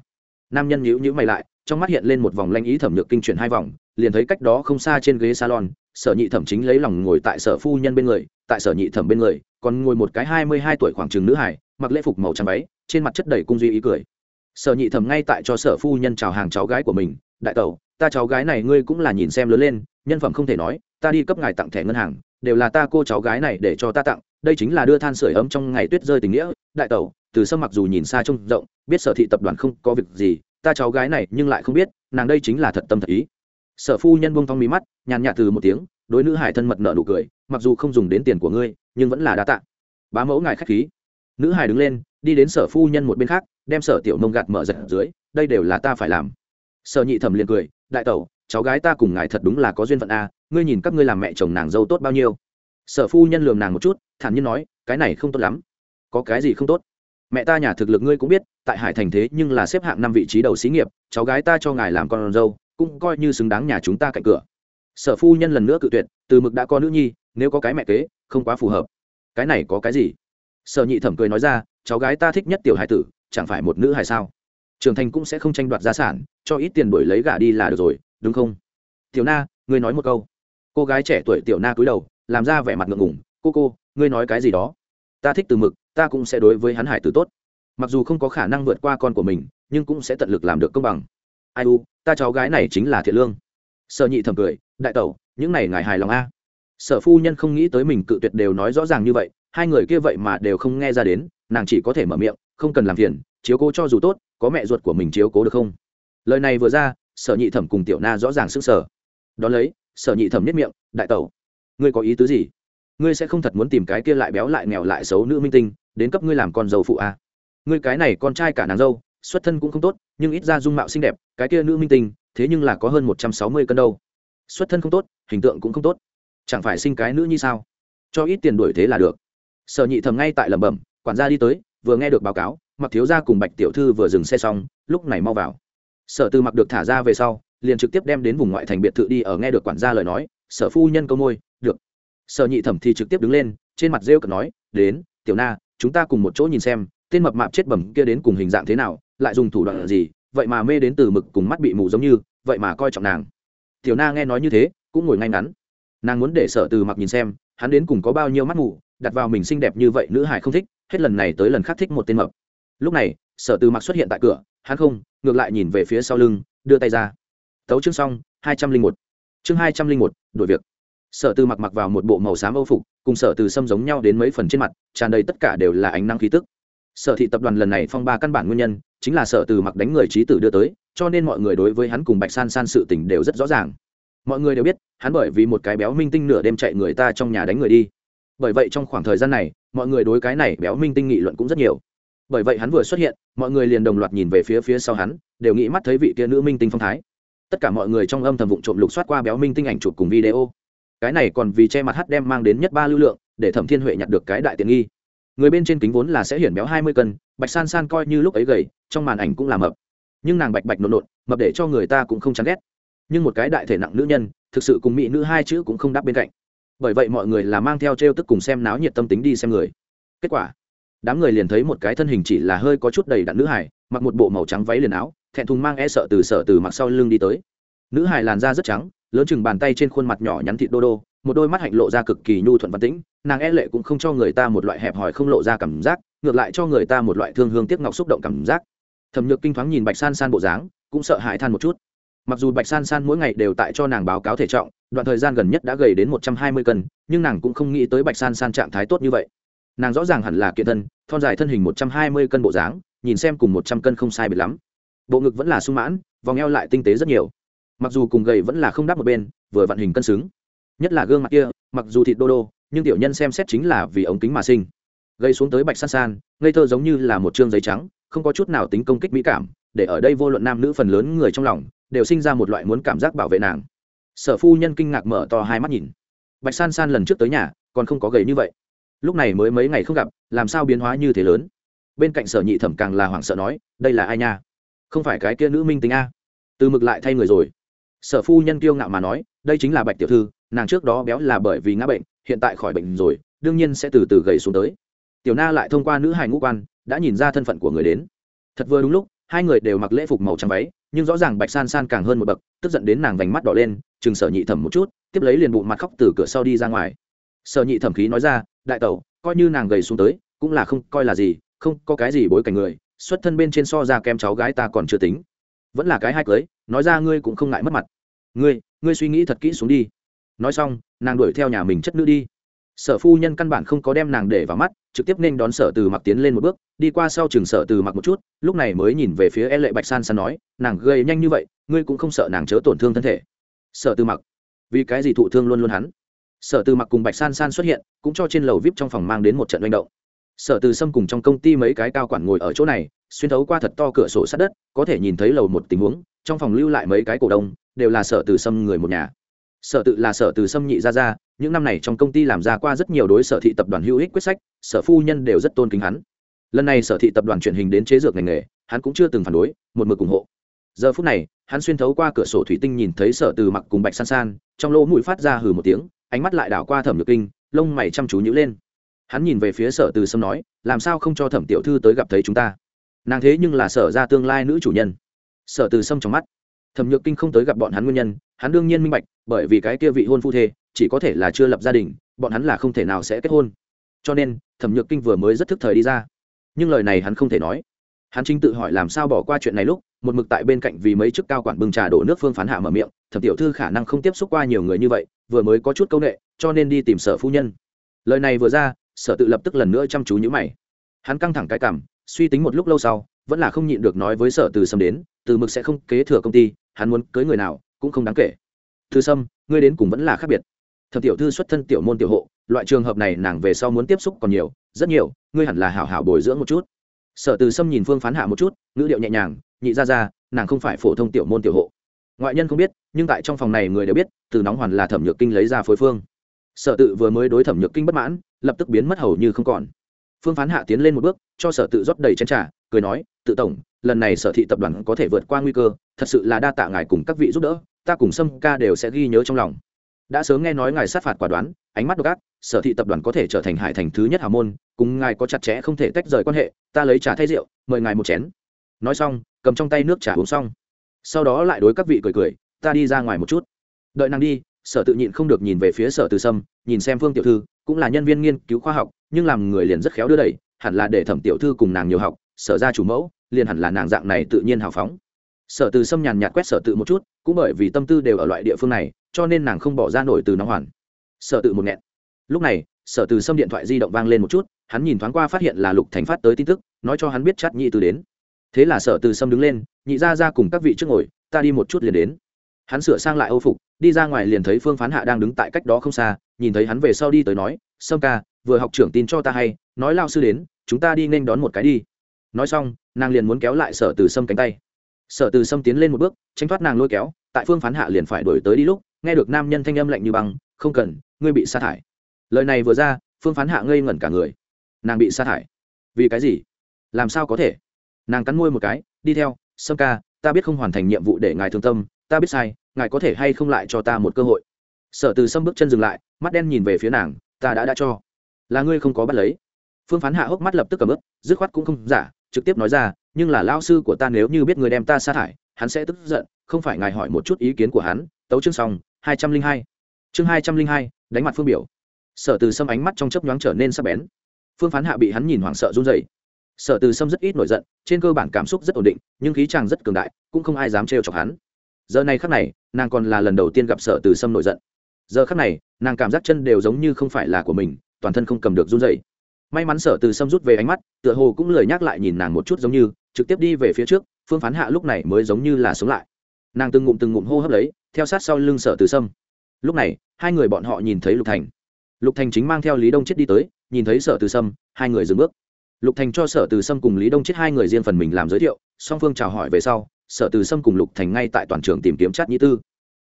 Nam nhân nhíu nhíu mày lại, trong mắt hiện lên một vòng lanh ý thẩm nhược kinh chuyển hai vòng, liền thấy cách đó không xa trên ghế salon, sở nhị thẩm chính lấy lòng ngồi tại sở phu nhân bên người, tại sở nhị thẩm bên người, còn ngồi một cái hai mươi hai tuổi khoảng chừng nữ hải mặc lễ phục màu trắng váy, trên mặt chất đầy cung duy ý cười. Sở nhị thẩm ngay tại cho sở phu nhân chào hàng cháu gái của mình đại tẩu, ta cháu gái này ngươi cũng là nhìn xem lớn lên, nhân phẩm không thể nói, ta đi cấp ngài tặng thẻ ngân hàng, đều là ta cô cháu gái này để cho ta tặng, đây chính là đưa than sửa ấm trong ngày tuyết rơi tình nghĩa, đại tẩu, từ sâm mặc dù nhìn xa trông rộng, biết sở thị tập đoàn không có việc gì, ta cháu gái này nhưng lại không biết, nàng đây chính là thật tâm thật ý. Sở phu nhân buông thong mí mắt, nhàn nhạt từ một tiếng, đối nữ hải thân mật nợ nụ cười, mặc dù không dùng đến tiền của ngươi, nhưng vẫn là đa tạ. Bá mẫu ngài khách khí. Nữ hải đứng lên, đi đến sở phu nhân một bên khác, đem sở tiểu nông gạt mở giật dưới, đây đều là ta phải làm sở nhị thẩm liền cười, đại tẩu, cháu gái ta cùng ngài thật đúng là có duyên phận a, ngươi nhìn các ngươi làm mẹ chồng nàng dâu tốt bao nhiêu. Sở phu nhân lường nàng một chút, thản nhiên nói, cái này không tốt lắm. Có cái gì không tốt? Mẹ ta nhà thực lực ngươi cũng biết, tại hải thành thế nhưng là xếp hạng năm vị trí đầu xí nghiệp, cháu gái ta cho ngài làm con dâu, cũng coi như xứng đáng nhà chúng ta cạnh cửa. Sở phu nhân lần nữa cự tuyệt, từ mực đã có nữ nhi, nếu có cái mẹ kế, không quá phù hợp. Cái này có cái gì? Sở nhị thẩm cười nói ra, cháu gái ta thích nhất tiểu hải tử, chẳng phải một nữ hải sao? Trưởng thành cũng sẽ không tranh đoạt gia sản, cho ít tiền đổi lấy gả đi là được rồi, đúng không? Tiểu na, ngươi nói một câu. Cô gái trẻ tuổi tiểu na cúi đầu, làm ra vẻ mặt ngượng ngủng cô cô, ngươi nói cái gì đó? Ta thích từ mực, ta cũng sẽ đối với hắn hải tử tốt. Mặc dù không có khả năng vượt qua con của mình, nhưng cũng sẽ tận lực làm được công bằng. Ai u, ta cháu gái này chính là thiện lương. Sợ nhị thầm cười, đại tẩu, những này ngài hài lòng a. Sở phu nhân không nghĩ tới mình cự tuyệt đều nói rõ ràng như vậy, hai người kia vậy mà đều không nghe ra đến, nàng chỉ có thể mở miệng, không cần làm phiền, chiếu cố cho dù tốt có mẹ ruột của mình chiếu cố được không? Lời này vừa ra, sở nhị thẩm cùng tiểu na rõ ràng sức sở đón lấy, sở nhị thẩm nhất miệng, đại tẩu, ngươi có ý tứ gì? Ngươi sẽ không thật muốn tìm cái kia lại béo lại nghèo lại xấu nữ minh tinh, đến cấp ngươi làm con dâu phụ à. ngươi cái này con trai cả nàng dâu, xuất thân cũng không tốt, nhưng ít ra dung mạo xinh đẹp, cái kia nữ minh tinh, thế nhưng là có hơn một trăm sáu mươi cân đâu. Xuất thân không tốt, hình tượng cũng không tốt. Chẳng phải sinh cái nữ như sao? Cho ít tiền đuổi thế là được. Sở nhị thầm ngay tại lẩm bẩm, quản gia đi tới vừa nghe được báo cáo mặc thiếu gia cùng bạch tiểu thư vừa dừng xe xong, lúc này mau vào. Sở từ mặc được thả ra về sau, liền trực tiếp đem đến vùng ngoại thành biệt thự đi ở nghe được quản gia lời nói, sở phu nhân câu môi, được. Sở nhị thẩm thì trực tiếp đứng lên, trên mặt rêu cợt nói, đến, tiểu na, chúng ta cùng một chỗ nhìn xem, tên mập mạp chết bẩm kia đến cùng hình dạng thế nào, lại dùng thủ đoạn gì, vậy mà mê đến từ mực cùng mắt bị mù giống như, vậy mà coi trọng nàng. Tiểu na nghe nói như thế, cũng ngồi ngay ngắn. Nàng muốn để sở từ mặc nhìn xem, hắn đến cùng có bao nhiêu mắt mù, đặt vào mình xinh đẹp như vậy nữ hải không thích hết lần này tới lần khác thích một tên mập. Lúc này, sở từ mặc xuất hiện tại cửa, hắn không, ngược lại nhìn về phía sau lưng, đưa tay ra. Tấu chương xong, hai trăm linh một. Chương hai trăm linh một, đổi việc. Sở từ mặc mặc vào một bộ màu xám âu phục, cùng sở từ xâm giống nhau đến mấy phần trên mặt, tràn đầy tất cả đều là ánh năng khí tức. Sở thị tập đoàn lần này phong ba căn bản nguyên nhân, chính là sở từ mặc đánh người trí tử đưa tới, cho nên mọi người đối với hắn cùng bạch san san sự tình đều rất rõ ràng. Mọi người đều biết, hắn bởi vì một cái béo minh tinh nửa đêm chạy người ta trong nhà đánh người đi. Bởi vậy trong khoảng thời gian này mọi người đối cái này béo minh tinh nghị luận cũng rất nhiều. Bởi vậy hắn vừa xuất hiện, mọi người liền đồng loạt nhìn về phía phía sau hắn, đều nghĩ mắt thấy vị kia nữ minh tinh phong thái. Tất cả mọi người trong âm thầm vụ trộm lục soát qua béo minh tinh ảnh chụp cùng video. Cái này còn vì che mặt hát đem mang đến nhất ba lưu lượng, để thẩm thiên huệ nhặt được cái đại tiện nghi. Người bên trên kính vốn là sẽ hiển béo hai mươi cân, bạch san san coi như lúc ấy gầy, trong màn ảnh cũng là mập. Nhưng nàng bạch bạch nộn nộn, mập để cho người ta cũng không chán ghét. Nhưng một cái đại thể nặng nữ nhân, thực sự cùng mỹ nữ hai chữ cũng không đáp bên cạnh bởi vậy mọi người là mang theo t r e o tức cùng xem náo nhiệt tâm tính đi xem người. Kết quả, đám người liền thấy một cái thân hình chỉ là hơi có chút đầy đặn nữ hải mặc một bộ màu trắng váy liền áo, thẹn thùng mang e sợ từ sợ từ mặc sau lưng đi tới. Nữ hải làn da rất trắng, lớn chừng bàn tay trên khuôn mặt nhỏ nhắn thịt đô đô, một đôi mắt hạnh lộ ra cực kỳ nhu thuận văn tĩnh, nàng e lệ cũng không cho người ta một loại hẹp hòi không lộ ra cảm giác, ngược lại cho người ta một loại thương hương tiếc ngọc xúc động cảm giác. Thẩm nhược kinh thoáng nhìn bạch san san bộ dáng, cũng sợ hãi than một chút mặc dù bạch san san mỗi ngày đều tại cho nàng báo cáo thể trọng, đoạn thời gian gần nhất đã gầy đến một trăm hai mươi cân, nhưng nàng cũng không nghĩ tới bạch san san trạng thái tốt như vậy. Nàng rõ ràng hẳn là kiện thân, thon dài thân hình một trăm hai mươi cân bộ dáng, nhìn xem cùng một trăm cân không sai biệt lắm. Bộ ngực vẫn là sung mãn, vòng eo lại tinh tế rất nhiều. Mặc dù cùng gầy vẫn là không đáp một bên, vừa vặn hình cân xứng. Nhất là gương mặt kia, mặc dù thịt đô đô, nhưng tiểu nhân xem xét chính là vì ống kính mà sinh. Gây xuống tới bạch san san, ngây thơ giống như là một chương giấy trắng, không có chút nào tính công kích mỹ cảm, để ở đây vô luận nam nữ phần lớn người trong lòng đều sinh ra một loại muốn cảm giác bảo vệ nàng. Sở phu nhân kinh ngạc mở to hai mắt nhìn. Bạch san san lần trước tới nhà, còn không có gầy như vậy. Lúc này mới mấy ngày không gặp, làm sao biến hóa như thế lớn? Bên cạnh sở nhị thẩm càng là hoảng sợ nói, đây là ai nha? Không phải cái kia nữ minh tính a? Từ mực lại thay người rồi. Sở phu nhân kiêu ngạo mà nói, đây chính là bạch tiểu thư, nàng trước đó béo là bởi vì ngã bệnh, hiện tại khỏi bệnh rồi, đương nhiên sẽ từ từ gầy xuống tới. Tiểu na lại thông qua nữ hài ngũ quan, đã nhìn ra thân phận của người đến. Thật vừa đúng lúc, hai người đều mặc lễ phục màu trắng váy nhưng rõ ràng bạch san san càng hơn một bậc, tức giận đến nàng vành mắt đỏ lên, chừng sở nhị thẩm một chút, tiếp lấy liền bụng mặt khóc từ cửa sau đi ra ngoài. Sở nhị thẩm khí nói ra, đại tẩu, coi như nàng gầy xuống tới, cũng là không, coi là gì, không có cái gì bối cảnh người, xuất thân bên trên so ra kem cháu gái ta còn chưa tính. Vẫn là cái hai cưới, nói ra ngươi cũng không ngại mất mặt. Ngươi ngươi suy nghĩ thật kỹ xuống đi. Nói xong, nàng đuổi theo nhà mình chất nữ đi sở phu nhân căn bản không có đem nàng để vào mắt, trực tiếp nên đón sở từ mặc tiến lên một bước, đi qua sau trường sở từ mặc một chút, lúc này mới nhìn về phía e lệ bạch san san nói, nàng gây nhanh như vậy, ngươi cũng không sợ nàng chớ tổn thương thân thể. Sở từ mặc, vì cái gì thụ thương luôn luôn hắn? Sở từ mặc cùng bạch san san xuất hiện, cũng cho trên lầu vip trong phòng mang đến một trận manh động. Sở từ sâm cùng trong công ty mấy cái cao quản ngồi ở chỗ này, xuyên thấu qua thật to cửa sổ sát đất, có thể nhìn thấy lầu một tình huống, trong phòng lưu lại mấy cái cổ đông, đều là sở từ sâm người một nhà. Sở tự là sở từ sâm nhị ra ra những năm này trong công ty làm ra qua rất nhiều đối sở thị tập đoàn hữu ích quyết sách, sở phu nhân đều rất tôn kính hắn. Lần này sở thị tập đoàn truyền hình đến chế dược ngành nghề, hắn cũng chưa từng phản đối, một mực ủng hộ. Giờ phút này, hắn xuyên thấu qua cửa sổ thủy tinh nhìn thấy sở từ mặc cùng bạch san san, trong lỗ mũi phát ra hừ một tiếng, ánh mắt lại đảo qua thẩm nhược kinh, lông mày chăm chú nhữ lên. Hắn nhìn về phía sở từ sâm nói, làm sao không cho thẩm tiểu thư tới gặp thấy chúng ta? Nàng thế nhưng là sở ra tương lai nữ chủ nhân. Sở từ sâm trong mắt. Thẩm nhược kinh không tới gặp bọn hắn nguyên nhân, hắn đương nhiên minh bạch, bởi vì cái kia vị hôn phu thê chỉ có thể là chưa lập gia đình, bọn hắn là không thể nào sẽ kết hôn. Cho nên, thẩm nhược kinh vừa mới rất thức thời đi ra. Nhưng lời này hắn không thể nói. Hắn chính tự hỏi làm sao bỏ qua chuyện này lúc, một mực tại bên cạnh vì mấy chức cao quản bưng trà đổ nước phương phán hạ mở miệng, thẩm tiểu thư khả năng không tiếp xúc qua nhiều người như vậy, vừa mới có chút c â u n ệ cho nên đi tìm sở phu nhân. Lời này vừa ra, sở tự lập tức lần nữa chăm chú nhữ mày. Hắn căng thẳng cái cảm suy tính một lúc lâu sau, vẫn là không nhịn được nói với sở từ sâm đến, từ mực sẽ không kế thừa công ty, hắn muốn cưới người nào cũng không đáng kể. Thư sâm, ngươi đến cùng vẫn là khác biệt thẩm tiểu thư xuất thân tiểu môn tiểu hộ, loại trường hợp này nàng về sau muốn tiếp xúc còn nhiều, rất nhiều, ngươi hẳn là hảo hảo bồi dưỡng một chút. Sở từ sâm nhìn phương phán hạ một chút, ngữ điệu nhẹ nhàng, nhị ra ra, nàng không phải phổ thông tiểu môn tiểu hộ. Ngoại nhân không biết, nhưng tại trong phòng này người đều biết, từ nóng hoàn là thẩm nhược kinh lấy ra phối phương. Sở tự vừa mới đối thẩm nhược kinh bất mãn, lập tức biến mất hầu như không còn. Phương phán hạ tiến lên một bước, cho sở tự rót đầy chén trà, cười nói, tự tổng, lần này sở thị tập đoàn có thể vượt qua nguy cơ, thật sự là đa tạ ngài cùng các vị giúp đỡ, ta cùng sâm ca đều sẽ ghi nhớ trong lòng đã sớm nghe nói ngài sát phạt quả đoán, ánh mắt độc ác, sở thị tập đoàn có thể trở thành hải thành thứ nhất hào môn, cùng ngài có chặt chẽ không thể tách rời quan hệ, ta lấy trà thay rượu, mời ngài một chén. Nói xong, cầm trong tay nước trà uống xong. Sau đó lại đối các vị cười cười, ta đi ra ngoài một chút. Đợi nàng đi, sở tự nhịn không được nhìn về phía sở từ sâm, nhìn xem phương tiểu thư, cũng là nhân viên nghiên cứu khoa học, nhưng làm người liền rất khéo đưa đẩy, hẳn là để thẩm tiểu thư cùng nàng nhiều học, sở ra chủ mẫu, liền hẳn là nàng dạng này tự nhiên hào phóng. Sở từ sâm nhàn nhạt quét sở tự một chút cũng bởi vì tâm tư đều ở loại địa phương này, cho nên nàng không bỏ ra nổi từ nóng hoàn sở tự một nghẹn. Lúc này, sở từ xâm điện thoại di động vang lên một chút, hắn nhìn thoáng qua phát hiện là lục thành phát tới tin tức, nói cho hắn biết chắt nhị từ đến. Thế là sở từ xâm đứng lên, nhị ra ra cùng các vị trước ngồi, ta đi một chút liền đến. Hắn sửa sang lại âu phục, đi ra ngoài liền thấy phương phán hạ đang đứng tại cách đó không xa, nhìn thấy hắn về sau đi tới nói, sâm ca, vừa học trưởng tin cho ta hay, nói lao sư đến, chúng ta đi nên đón một cái đi. Nói xong, nàng liền muốn kéo lại sở từ sâm cánh tay sở từ sâm tiến lên một bước tranh thoát nàng lôi kéo, tại phương phán hạ liền phải đổi tới đi lúc, nghe được nam nhân thanh âm lạnh như băng, không cần, ngươi bị sa thải. Lời này vừa ra, phương phán hạ ngây ngẩn cả người. Nàng bị sa thải. Vì cái gì? Làm sao có thể? Nàng cắn môi một cái, đi theo, sâm ca, ta biết không hoàn thành nhiệm vụ để ngài thương tâm, ta biết sai, ngài có thể hay không lại cho ta một cơ hội. Sở từ sâm bước chân dừng lại, mắt đen nhìn về phía nàng, ta đã đã cho. Là ngươi không có bắt lấy. Phương phán hạ hốc mắt lập tức cầm ướp dứt khoát cũng không giả, trực tiếp nói ra nhưng là lao sư của ta nếu như biết người đem ta sa thải, hắn sẽ tức giận, không phải ngài hỏi một chút ý kiến của hắn. Tấu chương xong, hai trăm linh hai. Chương hai trăm linh hai, đánh mặt phương biểu. Sở từ sâm ánh mắt trong chớp nhoáng trở nên sắc bén. Phương phán hạ bị hắn nhìn hoảng sợ run dày sở từ sâm rất ít nổi giận, trên cơ bản cảm xúc rất ổn định, nhưng khí chàng rất cường đại, cũng không ai dám trêu chọc hắn. Giờ này khắc này, nàng còn là lần đầu tiên gặp sở từ sâm nổi giận. Giờ khắc này, nàng cảm giác chân đều giống như không phải là của mình, toàn thân không cầm được run dày may mắn sở từ sâm rút về ánh mắt, tựa hồ cũng lời nhắc lại nhìn nàng một chút giống như trực tiếp đi về phía trước, phương phán hạ lúc này mới giống như là sống lại. Nàng từng ngụm từng ngụm hô hấp lấy, theo sát sau lưng sở từ sâm. Lúc này, hai người bọn họ nhìn thấy lục thành. Lục thành chính mang theo lý đông chết đi tới, nhìn thấy sở từ sâm, hai người dừng bước. Lục thành cho sở từ sâm cùng lý đông chết hai người riêng phần mình làm giới thiệu, song phương chào hỏi về sau, sở từ sâm cùng lục thành ngay tại toàn trường tìm kiếm chát nhĩ tư.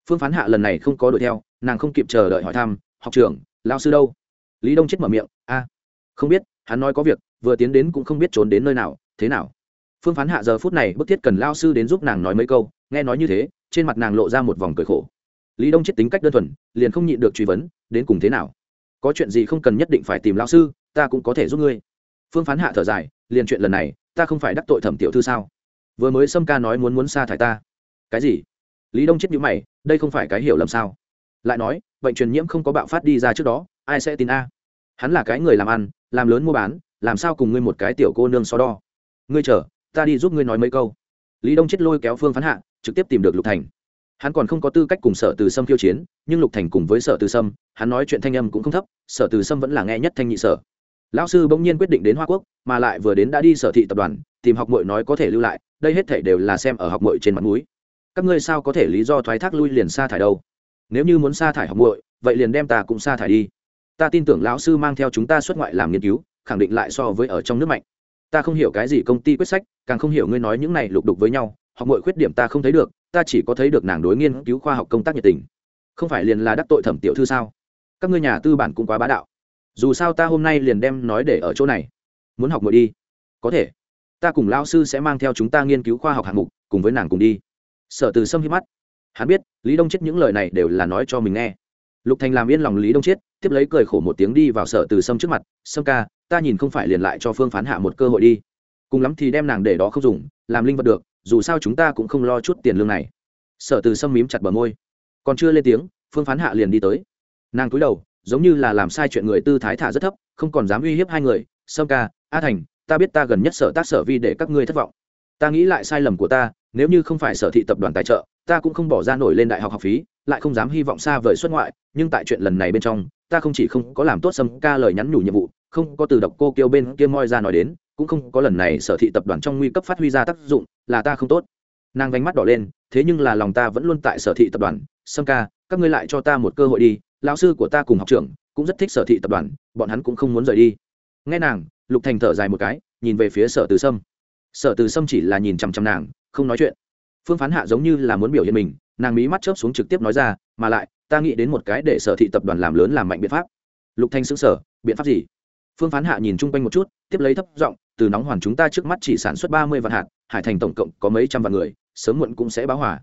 Phương phán hạ lần này không có đuổi theo, nàng không kịp chờ đợi hỏi thăm, học trưởng lao sư đâu? Lý đông chết mở miệng, a, không biết, hắn nói có việc, vừa tiến đến cũng không biết trốn đến nơi nào, thế nào? Phương phán hạ giờ phút này bức thiết cần lao sư đến giúp nàng nói mấy câu, nghe nói như thế, trên mặt nàng lộ ra một vòng cười khổ. Lý đông chết tính cách đơn thuần, liền không nhịn được truy vấn, đến cùng thế nào? Có chuyện gì không cần nhất định phải tìm lao sư, ta cũng có thể giúp ngươi. Phương phán hạ thở dài, liền chuyện lần này, ta không phải đắc tội thẩm tiểu thư sao? Vừa mới sâm ca nói muốn muốn sa thải ta. Cái gì? Lý đông chết nhữ mày, đây không phải cái hiểu lầm sao? Lại nói, bệnh truyền nhiễm không có bạo phát đi ra trước đó, ai sẽ tin a? Hắn là cái người làm ăn, làm lớn mua bán, làm sao cùng ngươi một cái tiểu cô nương so đo? Ngươi chờ ta đi giúp ngươi nói mấy câu. Lý đông chết lôi kéo phương phán hạ, trực tiếp tìm được lục thành. Hắn còn không có tư cách cùng sở từ sâm khiêu chiến, nhưng lục thành cùng với sở từ sâm, hắn nói chuyện thanh âm cũng không thấp, sở từ sâm vẫn là nghe nhất thanh nhị sở. Lão sư bỗng nhiên quyết định đến hoa quốc, mà lại vừa đến đã đi sở thị tập đoàn, tìm học mội nói có thể lưu lại, đây hết thể đều là xem ở học mội trên mặt núi các ngươi sao có thể lý do thoái thác lui liền sa thải đâu? Nếu như muốn sa thải học mội vậy liền đem ta cũng sa thải đi. Ta tin tưởng lão sư mang theo chúng ta xuất ngoại làm nghiên cứu, khẳng định lại so với ở trong nước mạnh ta không hiểu cái gì công ty quyết sách, càng không hiểu ngươi nói những này lục đục với nhau, học mọi khuyết điểm ta không thấy được, ta chỉ có thấy được nàng đối nghiên cứu khoa học công tác nhiệt tình. Không phải liền là đắc tội thẩm tiểu thư sao? Các ngươi nhà tư bản cũng quá bá đạo. Dù sao ta hôm nay liền đem nói để ở chỗ này. Muốn học mọi đi. Có thể. Ta cùng lao sư sẽ mang theo chúng ta nghiên cứu khoa học hạng mục, cùng với nàng cùng đi. Sở từ sâm hiếp mắt. Hắn biết, lý đông chết những lời này đều là nói cho mình nghe lục thành làm yên lòng lý đông chết tiếp lấy cười khổ một tiếng đi vào sở từ sâm trước mặt, sâm ca, ta nhìn không phải liền lại cho phương phán hạ một cơ hội đi. Cùng lắm thì đem nàng để đó không dùng, làm linh vật được, dù sao chúng ta cũng không lo chút tiền lương này. Sở từ sâm mím chặt bờ môi. Còn chưa lên tiếng, phương phán hạ liền đi tới. Nàng cúi đầu, giống như là làm sai chuyện người tư thái thả rất thấp, không còn dám uy hiếp hai người, sâm ca, a thành, ta biết ta gần nhất sở tác sở vi để các ngươi thất vọng. Ta nghĩ lại sai lầm của ta, nếu như không phải sở thị tập đoàn tài trợ, ta cũng không bỏ ra nổi lên đại học học phí lại không dám hy vọng xa vời xuất ngoại, nhưng tại chuyện lần này bên trong, ta không chỉ không có làm tốt sâm ca lời nhắn nhủ nhiệm vụ, không có từ độc cô kêu bên kia moi ra nói đến, cũng không có lần này sở thị tập đoàn trong nguy cấp phát huy ra tác dụng, là ta không tốt. Nàng vánh mắt đỏ lên, thế nhưng là lòng ta vẫn luôn tại sở thị tập đoàn. Sâm ca, các ngươi lại cho ta một cơ hội đi, lão sư của ta cùng học trưởng cũng rất thích sở thị tập đoàn, bọn hắn cũng không muốn rời đi. Nghe nàng, lục thành thở dài một cái, nhìn về phía sở từ sâm. Sở từ sâm chỉ là nhìn chằm chằm nàng, không nói chuyện. Phương phán hạ giống như là muốn biểu hiện mình nàng mí mắt chớp xuống trực tiếp nói ra, mà lại, ta nghĩ đến một cái để sở thị tập đoàn làm lớn làm mạnh biện pháp. Lục thanh xứng sở biện pháp gì? Phương phán hạ nhìn chung quanh một chút, tiếp lấy thấp giọng, từ nóng hoàn chúng ta trước mắt chỉ sản xuất ba mươi vạn hạt, hải thành tổng cộng có mấy trăm vạn người, sớm muộn cũng sẽ báo hỏa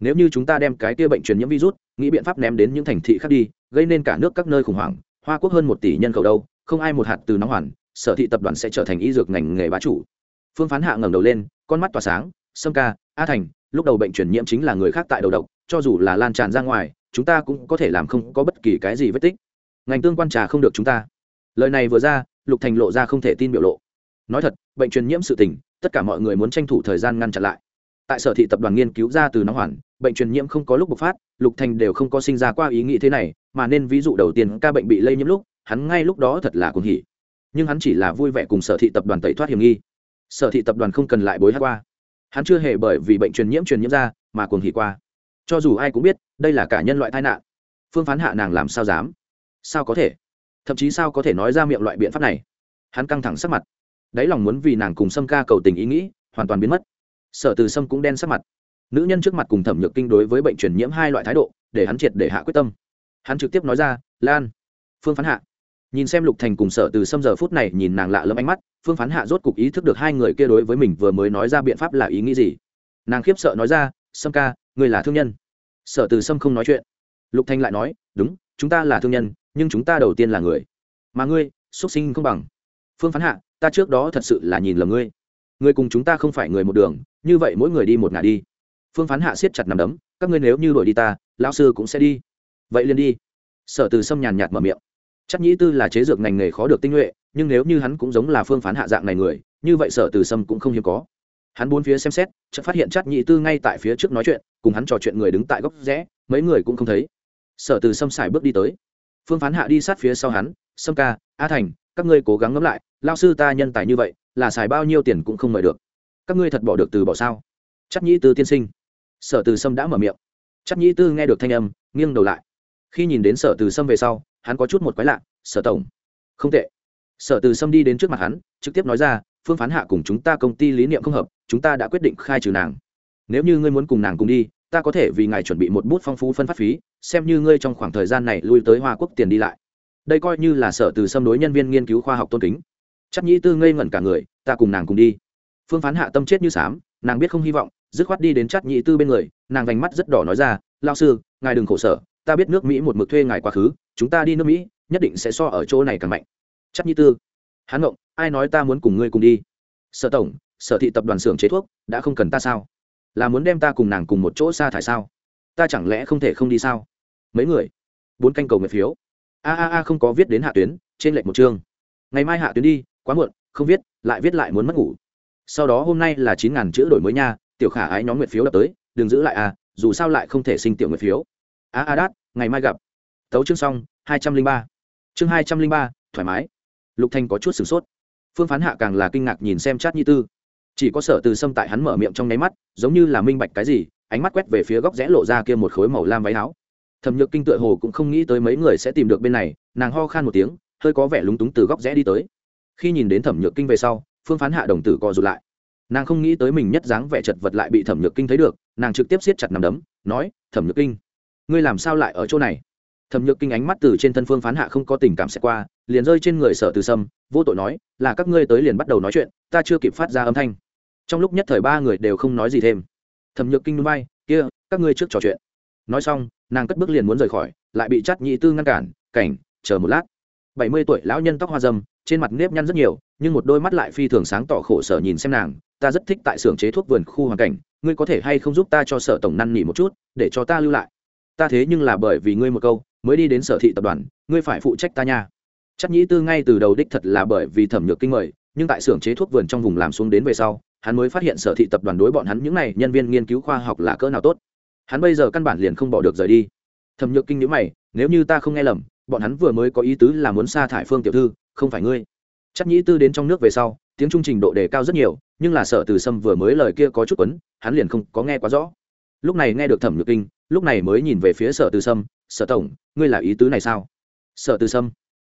nếu như chúng ta đem cái kia bệnh truyền nhiễm virus, nghĩ biện pháp ném đến những thành thị khác đi, gây nên cả nước các nơi khủng hoảng, hoa quốc hơn một tỷ nhân khẩu đâu, không ai một hạt từ nóng hoàn, sở thị tập đoàn sẽ trở thành y dược ngành nghề bá chủ. Phương phán hạ ngẩng đầu lên, con mắt tỏa sáng, sâm ca, a thành lúc đầu bệnh truyền nhiễm chính là người khác tại đầu độc, cho dù là lan tràn ra ngoài, chúng ta cũng có thể làm không có bất kỳ cái gì vết tích. Ngành tương quan trà không được chúng ta. Lời này vừa ra, lục thành lộ ra không thể tin biểu lộ. Nói thật, bệnh truyền nhiễm sự tình, tất cả mọi người muốn tranh thủ thời gian ngăn chặn lại. Tại sở thị tập đoàn nghiên cứu ra từ nóng hoàn, bệnh truyền nhiễm không có lúc bộc phát, lục thành đều không có sinh ra qua ý nghĩ thế này, mà nên ví dụ đầu tiên ca bệnh bị lây nhiễm lúc, hắn ngay lúc đó thật là cuồng hỉ. Nhưng hắn chỉ là vui vẻ cùng sở thị tập đoàn tẩy thoát hiểm nghi. Sở thị tập đoàn không cần lại bối hát qua hắn chưa hề bởi vì bệnh truyền nhiễm truyền nhiễm ra, mà cuồng hỉ qua. Cho dù ai cũng biết, đây là cả nhân loại tai nạn. Phương phán hạ nàng làm sao dám? Sao có thể? Thậm chí sao có thể nói ra miệng loại biện pháp này? Hắn căng thẳng sắc mặt. Đáy lòng muốn vì nàng cùng sâm ca cầu tình ý nghĩ, hoàn toàn biến mất. Sở từ sâm cũng đen sắc mặt. Nữ nhân trước mặt cùng thẩm nhược kinh đối với bệnh truyền nhiễm hai loại thái độ, để hắn triệt để hạ quyết tâm. Hắn trực tiếp nói ra, lan, phương phán hạ nhìn xem lục thành cùng sở từ xâm giờ phút này nhìn nàng lạ lẫm ánh mắt, phương phán hạ rốt cục ý thức được hai người kia đối với mình vừa mới nói ra biện pháp là ý nghĩ gì. Nàng khiếp sợ nói ra, sâm ca người là thương nhân. Sở từ sâm không nói chuyện. Lục thanh lại nói, đúng, chúng ta là thương nhân, nhưng chúng ta đầu tiên là người. Mà ngươi, xuất sinh không bằng. Phương phán hạ, ta trước đó thật sự là nhìn lầm ngươi. Ngươi cùng chúng ta không phải người một đường, như vậy mỗi người đi một ngả đi. Phương phán hạ siết chặt nằm đấm, các ngươi nếu như đuổi đi ta, lão sư cũng sẽ đi. Vậy liền đi. Sở từ sâm nhàn nhạt mở miệng chắc nhĩ tư là chế dược ngành nghề khó được tinh nhuệ, nhưng nếu như hắn cũng giống là phương phán hạ dạng này người, như vậy sở từ sâm cũng không hiếm có. Hắn bốn phía xem xét, chợt phát hiện chắc nhĩ tư ngay tại phía trước nói chuyện, cùng hắn trò chuyện người đứng tại góc rẽ, mấy người cũng không thấy. Sở từ sâm xài bước đi tới. Phương phán hạ đi sát phía sau hắn, sâm ca, a thành, các ngươi cố gắng ngẫm lại lao sư ta nhân tài như vậy, là xài bao nhiêu tiền cũng không mời được. Các ngươi thật bỏ được từ bỏ sao? Chắc nhĩ tư tiên sinh. Sở từ sâm đã mở miệng. Chắc nhĩ tư nghe được thanh âm, nghiêng đầu lại khi nhìn đến sở từ sâm về sau, hắn có chút một quái lạ, sở tổng. Không tệ. Sở từ sâm đi đến trước mặt hắn, trực tiếp nói ra, phương phán hạ cùng chúng ta công ty lý niệm không hợp, chúng ta đã quyết định khai trừ nàng. Nếu như ngươi muốn cùng nàng cùng đi, ta có thể vì ngài chuẩn bị một bút phong phú phân phát phí, xem như ngươi trong khoảng thời gian này lui tới hoa quốc tiền đi lại. Đây coi như là sở từ xâm đối nhân viên nghiên cứu khoa học tôn kính. Chắc nhĩ tư ngây ngẩn cả người, ta cùng nàng cùng đi. Phương phán hạ tâm chết như sám, nàng biết không hy vọng, dứt khoát đi đến chắc nhĩ tư bên người, nàng vành mắt rất đỏ nói ra lao sư, ngài đừng khổ sở ta biết nước mỹ một mực thuê ngài quá khứ, chúng ta đi nước mỹ, nhất định sẽ so ở chỗ này càng mạnh. Chắc như tư hắn ngộng, ai nói ta muốn cùng ngươi cùng đi? Sở tổng, sở thị tập đoàn xưởng chế thuốc, đã không cần ta sao? Là muốn đem ta cùng nàng cùng một chỗ xa thải sao? Ta chẳng lẽ không thể không đi sao? Mấy người, bốn canh cầu nguyện phiếu. A a a không có viết đến hạ tuyến, trên lệnh một chương. Ngày mai hạ tuyến đi, quá muộn, không viết, lại viết lại muốn mất ngủ. Sau đó hôm nay là chín ngàn chữ đổi mới nha, tiểu khả ái nhóm nguyện phiếu đập tới, đừng giữ lại à dù sao lại không thể sinh tiểu nguyện phiếu a a đát, ngày mai gặp. Tấu chương xong, hai trăm linh ba. Chương hai trăm linh ba, thoải mái. Lục thanh có chút sửng sốt. Phương phán hạ càng là kinh ngạc nhìn xem chát nhi tư. Chỉ có sở từ sâm tại hắn mở miệng trong nháy mắt, giống như là minh bạch cái gì, ánh mắt quét về phía góc rẽ lộ ra kia một khối màu lam váy áo. Thẩm nhược kinh tựa hồ cũng không nghĩ tới mấy người sẽ tìm được bên này, nàng ho khan một tiếng, hơi có vẻ lúng túng từ góc rẽ đi tới. Khi nhìn đến thẩm nhược kinh về sau, phương phán hạ đồng tử co rụt lại. Nàng không nghĩ tới mình nhất dáng vẻ chật vật lại bị thẩm nhược kinh thấy được, nàng trực tiếp siết chặt nằm đấm, nói, thẩm nhược kinh ngươi làm sao lại ở chỗ này? Thẩm nhược kinh ánh mắt từ trên thân phương phán hạ không có tình cảm sẽ qua, liền rơi trên người sở từ sâm, vô tội nói, là các ngươi tới liền bắt đầu nói chuyện, ta chưa kịp phát ra âm thanh. Trong lúc nhất thời ba người đều không nói gì thêm. Thẩm nhược kinh núi bay kia, các ngươi trước trò chuyện. Nói xong, nàng cất bước liền muốn rời khỏi, lại bị chắt nhị tư ngăn cản, cảnh, chờ một lát. Bảy mươi tuổi lão nhân tóc hoa dâm, trên mặt nếp nhăn rất nhiều, nhưng một đôi mắt lại phi thường sáng tỏ khổ sở nhìn xem nàng, ta rất thích tại xưởng chế thuốc vườn khu hoàn cảnh, ngươi có thể hay không giúp ta cho sở tổng năn nỉ một chút, để cho ta lưu lại? Ta thế nhưng là bởi vì ngươi một câu, mới đi đến sở thị tập đoàn, ngươi phải phụ trách ta nha. Chắc nhĩ tư ngay từ đầu đích thật là bởi vì thẩm nhược kinh mời, nhưng tại xưởng chế thuốc vườn trong vùng làm xuống đến về sau, hắn mới phát hiện sở thị tập đoàn đối bọn hắn những n à y nhân viên nghiên cứu khoa học là cỡ nào tốt. Hắn bây giờ căn bản liền không bỏ được rời đi. Thẩm nhược kinh nhữ mày, nếu như ta không nghe lầm, bọn hắn vừa mới có ý tứ là muốn sa thải phương tiểu thư, không phải ngươi. Chắc nhĩ tư đến trong nước về sau, tiếng trung trình độ đề cao rất nhiều, nhưng là sở từ sâm vừa mới lời kia có chút quấn, hắn liền không có nghe quá rõ. Lúc này nghe được thẩm nhược kinh lúc này mới nhìn về phía sở từ sâm, sở tổng, ngươi là ý tứ này sao? Sở từ sâm.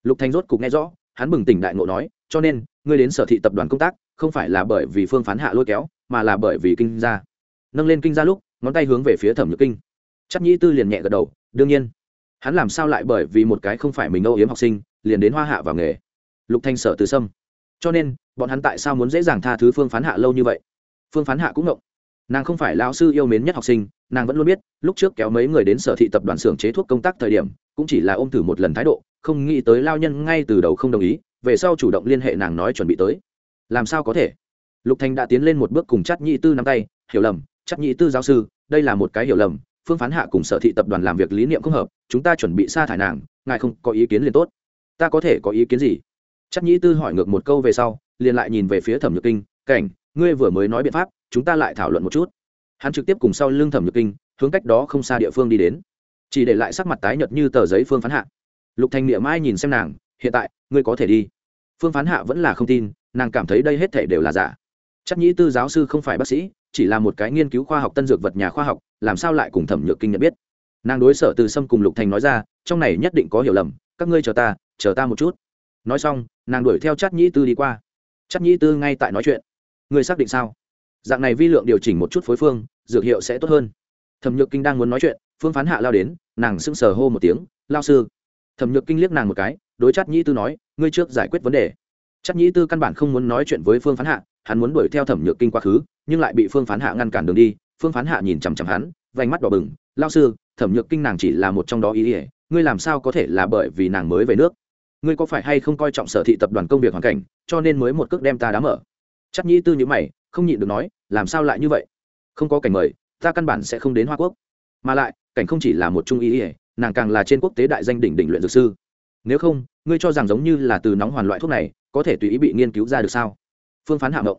Lục thanh rốt cục nghe rõ, hắn bừng tỉnh đại ngộ nói, cho nên, ngươi đến sở thị tập đoàn công tác, không phải là bởi vì phương phán hạ lôi kéo, mà là bởi vì kinh gia. Nâng lên kinh gia lúc, ngón tay hướng về phía thẩm nhược kinh. Chắc nhĩ tư liền nhẹ gật đầu, đương nhiên. Hắn làm sao lại bởi vì một cái không phải mình âu yếm học sinh, liền đến hoa hạ vào nghề? Lục thanh sở từ sâm. Cho nên, bọn hắn tại sao muốn dễ dàng tha thứ phương phán hạ lâu như vậy? Phương phán hạ cũng ngộng. Nàng không phải lão sư yêu mến nhất học sinh nàng vẫn luôn biết, lúc trước kéo mấy người đến sở thị tập đoàn xưởng chế thuốc công tác thời điểm, cũng chỉ là ôm thử một lần thái độ, không nghĩ tới lao nhân ngay từ đầu không đồng ý, về sau chủ động liên hệ nàng nói chuẩn bị tới. Làm sao có thể? Lục thành đã tiến lên một bước cùng chắc nhị tư nắm tay, hiểu lầm chắc nhị tư giáo sư, đây là một cái hiểu lầm, phương phán hạ cùng sở thị tập đoàn làm việc lý niệm không hợp, chúng ta chuẩn bị sa thải nàng, ngài không có ý kiến liền tốt. Ta có thể có ý kiến gì? Chắc nhị tư hỏi ngược một câu về sau, liền lại nhìn về phía thẩm nhược kinh, cảnh, ngươi vừa mới nói biện pháp, chúng ta lại thảo luận một chút hắn trực tiếp cùng sau lưng thẩm nhược kinh, hướng cách đó không xa địa phương đi đến. Chỉ để lại sắc mặt tái nhợt như tờ giấy phương phán hạ. Lục thành niệm mai nhìn xem nàng, hiện tại, ngươi có thể đi. Phương phán hạ vẫn là không tin, nàng cảm thấy đây hết thể đều là giả. Chắc nhĩ tư giáo sư không phải bác sĩ, chỉ là một cái nghiên cứu khoa học tân dược vật nhà khoa học, làm sao lại cùng thẩm nhược kinh nhận biết? Nàng đối sở từ sâm cùng lục thành nói ra, trong này nhất định có hiểu lầm, các ngươi chờ ta chờ ta một chút. Nói xong, nàng đuổi theo chắc nhĩ tư đi qua. Chắc nhĩ tư ngay tại nói chuyện. Ngươi xác định sao? Dạng này vi lượng điều chỉnh một chút phối phương, dược hiệu sẽ tốt hơn. Thẩm nhược kinh đang muốn nói chuyện, phương phán hạ lao đến, nàng sững sờ hô một tiếng, lao sư. Thẩm nhược kinh liếc nàng một cái, đối chắc nhĩ tư nói, ngươi trước giải quyết vấn đề. Chắc nhĩ tư căn bản không muốn nói chuyện với phương phán hạ, hắn muốn đuổi theo thẩm nhược kinh quá khứ, nhưng lại bị phương phán hạ ngăn cản đường đi, phương phán hạ nhìn chằm chằm hắn, vành mắt đỏ bừng, lao sư, thẩm nhược kinh nàng chỉ là một trong đó ý ỉa ngươi làm sao có thể là bởi vì nàng mới về nước? Ngươi có phải hay không coi trọng sở thị tập đoàn công việc hoàn cảnh, cho nên mới một cước đem ta đá mở? Chắc nhĩ tư nhữ mày không nhịn được nói, làm sao lại như vậy? Không có cảnh mời, ta căn bản sẽ không đến hoa quốc. Mà lại, cảnh không chỉ là một trung ý ỉa nàng càng là trên quốc tế đại danh đỉnh đỉnh luyện dược sư. Nếu không, ngươi cho rằng giống như là từ nóng hoàn loại thuốc này, có thể tùy ý bị nghiên cứu ra được sao? Phương phán hạ mộng.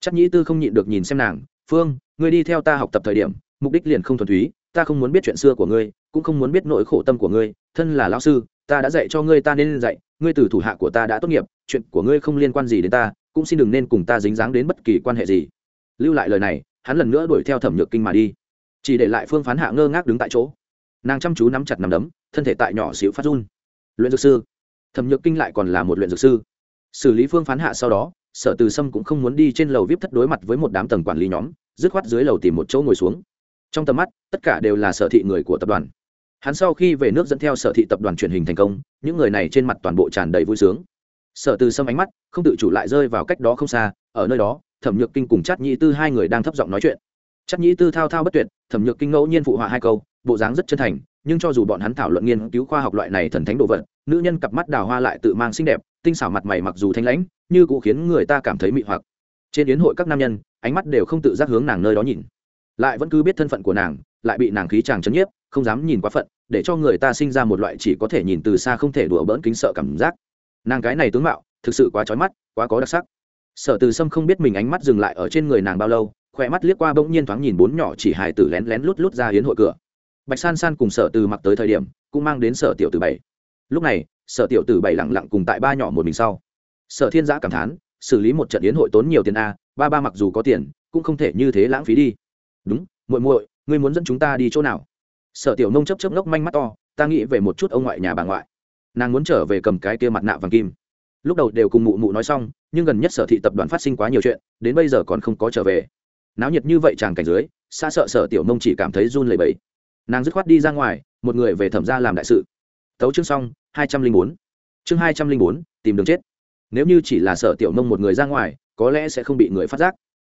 Chắc nhĩ tư không nhịn được nhìn xem nàng, phương, ngươi đi theo ta học tập thời điểm, mục đích liền không thuần túy, ta không muốn biết chuyện xưa của ngươi, cũng không muốn biết nỗi khổ tâm của ngươi, thân là lão sư, ta đã dạy cho ngươi ta nên dạy, ngươi từ thủ hạ của ta đã tốt nghiệp, chuyện của ngươi không liên quan gì đến ta cũng xin đừng nên cùng ta dính dáng đến bất kỳ quan hệ gì. Lưu lại lời này, hắn lần nữa đuổi theo thẩm nhược kinh mà đi. Chỉ để lại phương phán hạ ngơ ngác đứng tại chỗ. Nàng chăm chú nắm chặt nắm đấm, thân thể tại nhỏ xịu phát run. Luyện dược sư. Thẩm nhược kinh lại còn là một luyện dược sư. Xử lý phương phán hạ sau đó, sở từ sâm cũng không muốn đi trên lầu vip thất đối mặt với một đám tầng quản lý nhóm, dứt khoát dưới lầu tìm một chỗ ngồi xuống. Trong tầm mắt, tất cả đều là sở thị người của tập đoàn. Hắn sau khi về nước dẫn theo sở thị tập đoàn truyền hình thành công, những người này trên mặt toàn bộ tràn đầy vui sướng sở từ sâm ánh mắt không tự chủ lại rơi vào cách đó không xa, ở nơi đó, thẩm nhược kinh cùng chát nhĩ tư hai người đang thấp giọng nói chuyện. Chát nhĩ tư thao thao bất tuyệt, thẩm nhược kinh ngẫu nhiên phụ họa hai câu, bộ dáng rất chân thành, nhưng cho dù bọn hắn thảo luận nghiên cứu khoa học loại này thần thánh đồ vật, nữ nhân cặp mắt đào hoa lại tự mang xinh đẹp, tinh xảo mặt mày mặc dù thanh lãnh, như cũng khiến người ta cảm thấy mị hoặc. Trên yến hội các nam nhân, ánh mắt đều không tự giác hướng nàng nơi đó nhìn. Lại vẫn cứ biết thân phận của nàng, lại bị nàng khí chàng chấn nhiếp, không dám nhìn quá phận, để cho người ta sinh ra một loại chỉ có thể nhìn từ xa không thể đùa bỡn kính sợ cảm giác nàng cái này tướng mạo thực sự quá trói mắt, quá có đặc sắc. Sở từ sâm không biết mình ánh mắt dừng lại ở trên người nàng bao lâu khỏe mắt liếc qua bỗng nhiên thoáng nhìn bốn nhỏ chỉ hài tử lén lén lút lút ra hiến hội cửa. Bạch san san cùng sở từ mặc tới thời điểm, cũng mang đến sở tiểu từ bảy. Lúc này, sở tiểu từ bảy lẳng lặng cùng tại ba nhỏ một mình sau. Sở thiên giã cảm thán, xử lý một trận yến hội tốn nhiều tiền a, ba ba mặc dù có tiền, cũng không thể như thế lãng phí đi. Đúng, muội muội, ngươi muốn dẫn chúng ta đi chỗ nào? Sở tiểu nông chấp chấp ngốc manh mắt to, ta nghĩ về một chút ông ngoại nhà bà ngoại nàng muốn trở về cầm cái kia mặt nạ vàng kim. Lúc đầu đều cùng mụ mụ nói xong, nhưng gần nhất sở thị tập đoàn phát sinh quá nhiều chuyện, đến bây giờ còn không có trở về. Náo nhiệt như vậy chàng cảnh dưới, xa sợ sở tiểu nông chỉ cảm thấy run lẩy bẩy. Nàng dứt khoát đi ra ngoài, một người về thẩm ra làm đại sự. Tấu chương xong, hai trăm linh bốn. Chương hai trăm linh bốn, tìm đường chết. Nếu như chỉ là sở tiểu nông một người ra ngoài, có lẽ sẽ không bị người phát giác.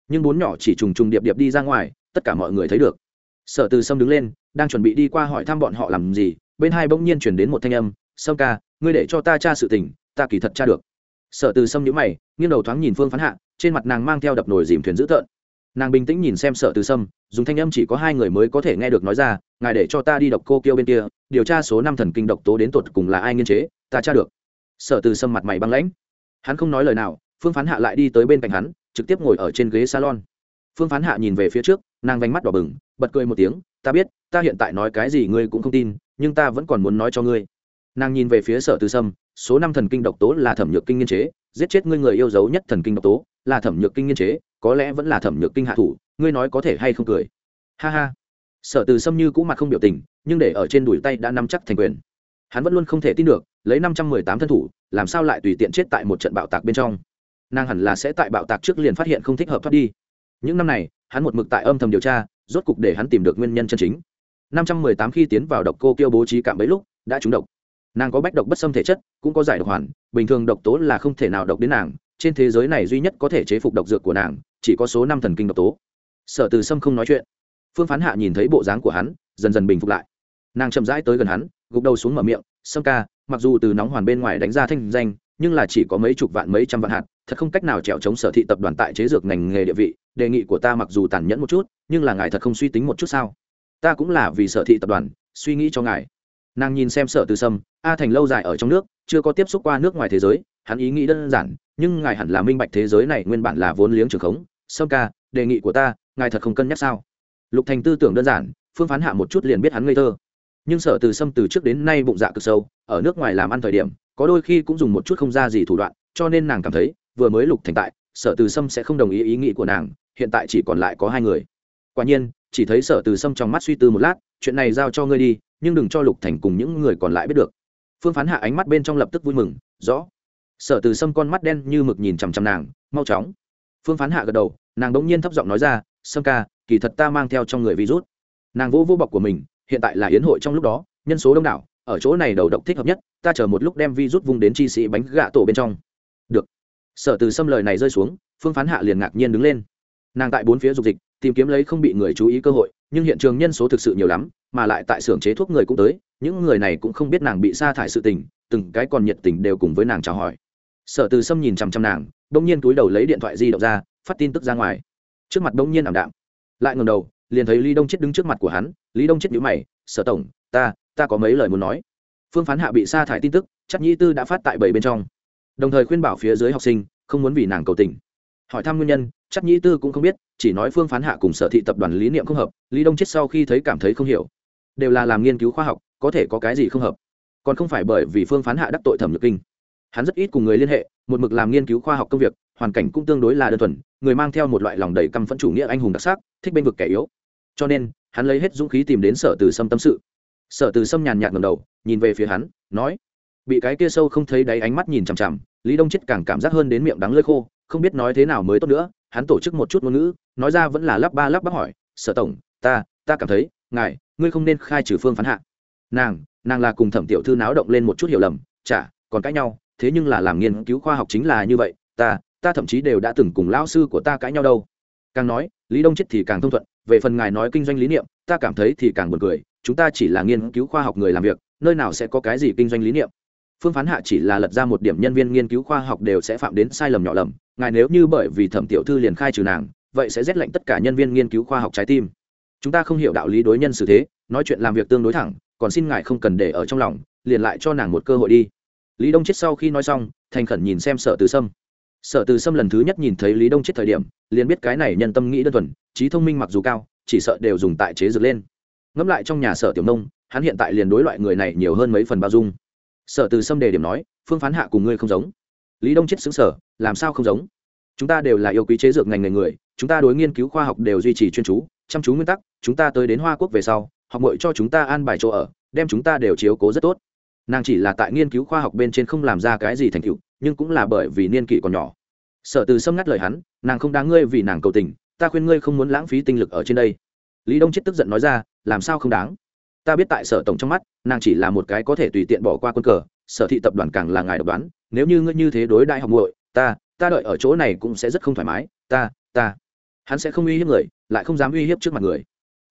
Nhưng bốn nhỏ chỉ trùng trùng điệp điệp đi ra ngoài, tất cả mọi người thấy được. Sở từ sâm đứng lên, đang chuẩn bị đi qua hỏi thăm bọn họ làm gì, bên hai bỗng nhiên chuyển đến một thanh âm sâm ca, ngươi để cho ta tra sự tình, ta kỳ thật tra được. Sở từ sâm nhữ mày, nghiêng đầu thoáng nhìn phương phán hạ, trên mặt nàng mang theo đập nồi dìm thuyền dữ tợn. Nàng bình tĩnh nhìn xem sở từ sâm, dùng thanh âm chỉ có hai người mới có thể nghe được nói ra, ngài để cho ta đi đọc cô kêu bên kia, điều tra số năm thần kinh độc tố đến tột cùng là ai nghiên chế, ta tra được. Sở từ sâm mặt mày băng lãnh. Hắn không nói lời nào, phương phán hạ lại đi tới bên cạnh hắn, trực tiếp ngồi ở trên ghế salon. Phương phán hạ nhìn về phía trước, nàng vánh mắt đỏ bừng, bật cười một tiếng, ta biết, ta hiện tại nói cái gì ngươi cũng không tin, nhưng ta vẫn còn muốn nói cho ngươi nàng nhìn về phía sở từ sâm, số năm thần kinh độc tố là thẩm nhược kinh nghiên chế, giết chết ngươi người yêu dấu nhất thần kinh độc tố, là thẩm nhược kinh nghiên chế, có lẽ vẫn là thẩm nhược kinh hạ thủ, ngươi nói có thể hay không cười? Ha ha. Sở từ sâm như cũ mặt không biểu tình, nhưng để ở trên đùi tay đã nắm chắc thành quyền. Hắn vẫn luôn không thể tin được, lấy năm trăm mười tám thân thủ, làm sao lại tùy tiện chết tại một trận bạo tạc bên trong? Nàng hẳn là sẽ tại bạo tạc trước liền phát hiện không thích hợp thoát đi. Những năm này, hắn một mực tại âm thầm điều tra, rốt cục để hắn tìm được nguyên nhân chân chính. Năm trăm mười tám khi tiến vào độc cô kêu bố trí cạm bẫy lúc, đã trúng độc nàng có bách độc bất xâm thể chất, cũng có giải độc hoàn, bình thường độc tố là không thể nào độc đến nàng, trên thế giới này duy nhất có thể chế phục độc dược của nàng, chỉ có số năm thần kinh độc tố. Sở từ sâm không nói chuyện. Phương phán hạ nhìn thấy bộ dáng của hắn, dần dần bình phục lại. Nàng chậm rãi tới gần hắn, gục đầu xuống mở miệng, sâm ca, mặc dù từ nóng hoàn bên ngoài đánh ra thanh danh, nhưng là chỉ có mấy chục vạn mấy trăm vạn hạt, thật không cách nào trèo chống sở thị tập đoàn tại chế dược ngành nghề địa vị, đề nghị của ta mặc dù tàn nhẫn một chút, nhưng là ngài thật không suy tính một chút sao? Ta cũng là vì sở thị tập đoàn, suy nghĩ cho ngài nàng nhìn xem sở từ sâm, a thành lâu dài ở trong nước, chưa có tiếp xúc qua nước ngoài thế giới, hắn ý nghĩ đơn giản, nhưng ngài hẳn là minh bạch thế giới này nguyên bản là vốn liếng trường khống. Sâm ca, đề nghị của ta, ngài thật không cân nhắc sao? Lục thành tư tưởng đơn giản, phương phán hạ một chút liền biết hắn ngây thơ. Nhưng sở từ sâm từ trước đến nay bụng dạ cực sâu, ở nước ngoài làm ăn thời điểm, có đôi khi cũng dùng một chút không ra gì thủ đoạn, cho nên nàng cảm thấy, vừa mới lục thành tại, sở từ sâm sẽ không đồng ý ý nghĩ của nàng, hiện tại chỉ còn lại có hai người. Quả nhiên, chỉ thấy sở từ sâm trong mắt suy tư một lát, chuyện này giao cho ngươi đi nhưng đừng cho lục thành cùng những người còn lại biết được phương phán hạ ánh mắt bên trong lập tức vui mừng rõ sở từ sâm con mắt đen như mực nhìn chằm chằm nàng mau chóng phương phán hạ gật đầu nàng đ ỗ n g nhiên thấp giọng nói ra sâm ca kỳ thật ta mang theo trong người virus nàng vỗ vô bọc của mình hiện tại là yến hội trong lúc đó nhân số đông đảo ở chỗ này đầu độc thích hợp nhất ta chờ một lúc đem virus vung đến chi sĩ bánh gạ tổ bên trong được sở từ sâm lời này rơi xuống phương phán hạ liền ngạc nhiên đứng lên nàng tại bốn phía dục dịch tìm kiếm lấy không bị người chú ý cơ hội nhưng hiện trường nhân số thực sự nhiều lắm, mà lại tại xưởng chế thuốc người cũng tới, những người này cũng không biết nàng bị sa thải sự tình, từng cái còn nhiệt tình đều cùng với nàng chào hỏi. Sở từ sâm nhìn chằm chằm nàng, bỗng nhiên túi đầu lấy điện thoại di động ra, phát tin tức ra ngoài. Trước mặt bỗng nhiên ảm đạm. Lại ngầm đầu, liền thấy lý đông chết đứng trước mặt của hắn, lý đông chết nhữ mày, sở tổng, ta ta có mấy lời muốn nói. Phương phán hạ bị sa thải tin tức chắc nhĩ tư đã phát tại bảy bên trong. Đồng thời khuyên bảo phía dưới học sinh, không muốn vì nàng cầu tình hỏi thăm nguyên nhân, chắc nhĩ tư cũng không biết, chỉ nói phương phán hạ cùng sở thị tập đoàn lý niệm không hợp, lý đông chết sau khi thấy cảm thấy không hiểu. Đều là làm nghiên cứu khoa học, có thể có cái gì không hợp. Còn không phải bởi vì phương phán hạ đắc tội thẩm nhược kinh. Hắn rất ít cùng người liên hệ, một mực làm nghiên cứu khoa học công việc, hoàn cảnh cũng tương đối là đơn thuần, người mang theo một loại lòng đầy căm phẫn chủ nghĩa anh hùng đặc sắc, thích bênh vực kẻ yếu. Cho nên, hắn lấy hết dũng khí tìm đến sở từ sâm tâm sự. Sở từ sâm nhàn nhạt ngầm đầu, nhìn về phía hắn, nói, bị cái kia sâu không thấy đáy ánh mắt nhìn chằm chằm, lý đông chết càng cảm giác hơn đến miệng đắng lơi khô không biết nói thế nào mới tốt nữa, hắn tổ chức một chút ngôn ngữ, nói ra vẫn là lắp ba lắp bắp hỏi, sở tổng, ta ta cảm thấy, ngài, ngươi không nên khai trừ phương phán hạ. Nàng nàng là cùng thẩm tiểu thư náo động lên một chút hiểu lầm, chả, còn cãi nhau, thế nhưng là làm nghiên cứu khoa học chính là như vậy, ta ta thậm chí đều đã từng cùng lão sư của ta cãi nhau đâu. Càng nói, lý đông chết thì càng thông thuận, về phần ngài nói kinh doanh lý niệm, ta cảm thấy thì càng buồn cười, chúng ta chỉ là nghiên cứu khoa học người làm việc, nơi nào sẽ có cái gì kinh doanh lý niệm? Phương phán hạ chỉ là lật ra một điểm nhân viên nghiên cứu khoa học đều sẽ phạm đến sai lầm nhỏ lầm ngài nếu như bởi vì thẩm tiểu thư liền khai trừ nàng, vậy sẽ rét lệnh tất cả nhân viên nghiên cứu khoa học trái tim. Chúng ta không hiểu đạo lý đối nhân xử thế, nói chuyện làm việc tương đối thẳng, còn xin ngài không cần để ở trong lòng, liền lại cho nàng một cơ hội đi. Lý đông chết sau khi nói xong, thành khẩn nhìn xem sở từ sâm. Sở từ sâm lần thứ nhất nhìn thấy lý đông chết thời điểm, liền biết cái này nhân tâm nghĩ đơn thuần, trí thông minh mặc dù cao, chỉ sợ đều dùng tại chế dược lên. Ngẫm lại trong nhà sở tiểu nông, hắn hiện tại liền đối loại người này nhiều hơn mấy phần bao dung. Sở từ sâm đề điểm nói, phương phán hạ cùng ngươi không giống lý đông chết xứng sở, làm sao không giống? Chúng ta đều là yêu quý chế dược ngành nghề người, chúng ta đối nghiên cứu khoa học đều duy trì chuyên chú, chăm chú nguyên tắc, chúng ta tới đến hoa quốc về sau, học mội cho chúng ta an bài chỗ ở, đem chúng ta đều chiếu cố rất tốt. Nàng chỉ là tại nghiên cứu khoa học bên trên không làm ra cái gì thành tựu, nhưng cũng là bởi vì niên kỷ còn nhỏ. Sở từ xâm ngắt lời hắn, nàng không đáng ngươi vì nàng cầu tình, ta khuyên ngươi không muốn lãng phí tinh lực ở trên đây. Lý đông chết tức giận nói ra, làm sao không đáng? Ta biết tại sở tổng trong mắt, nàng chỉ là một cái có thể tùy tiện bỏ qua quân cờ sở thị tập đoàn càng là ngài độc đoán, nếu như ngươi như thế đối đại học muội, ta ta đợi ở chỗ này cũng sẽ rất không thoải mái, ta ta. Hắn sẽ không uy hiếp người, lại không dám uy hiếp trước mặt người.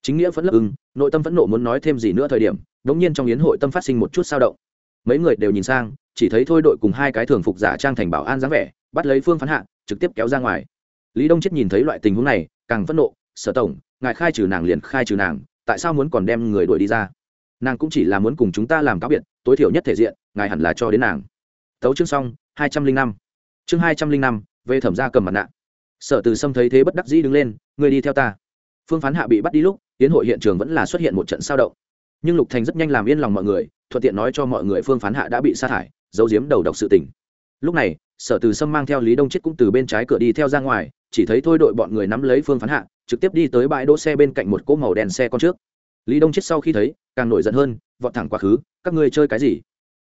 Chính nghĩa vẫn lấp ưng, nội tâm phẫn nộ muốn nói thêm gì nữa thời điểm, đống nhiên trong yến hội tâm phát sinh một chút sao động. Mấy người đều nhìn sang, chỉ thấy thôi đội cùng hai cái thường phục giả trang thành bảo an dáng vẻ, bắt lấy phương phán hạ, trực tiếp kéo ra ngoài. Lý đông chết nhìn thấy loại tình huống này, càng phẫn nộ, sở tổng, ngài khai trừ nàng liền khai trừ nàng, tại sao muốn còn đem người đuổi đi ra? Nàng cũng chỉ là muốn cùng chúng ta làm cáo biệt tối thiểu nhất thể diện, ngài hẳn là cho đến nàng. Tấu chương xong, hai trăm linh năm. Chương hai trăm linh năm, về thẩm gia cầm mặt nạ. Sở từ sâm thấy thế bất đắc dĩ đứng lên người đi theo ta. Phương phán hạ bị bắt đi lúc, tiến hội hiện trường vẫn là xuất hiện một trận sao động. Nhưng lục thành rất nhanh làm yên lòng mọi người, thuận tiện nói cho mọi người phương phán hạ đã bị sa thải, giấu giếm đầu độc sự tình. Lúc này, sở từ sâm mang theo lý đông chết cũng từ bên trái cửa đi theo ra ngoài, chỉ thấy thôi đội bọn người nắm lấy phương phán hạ, trực tiếp đi tới bãi đỗ xe bên cạnh một cỗ màu đen xe con trước lý đông chết sau khi thấy, càng nổi giận hơn, vọt thẳng quá khứ, các ngươi chơi cái gì?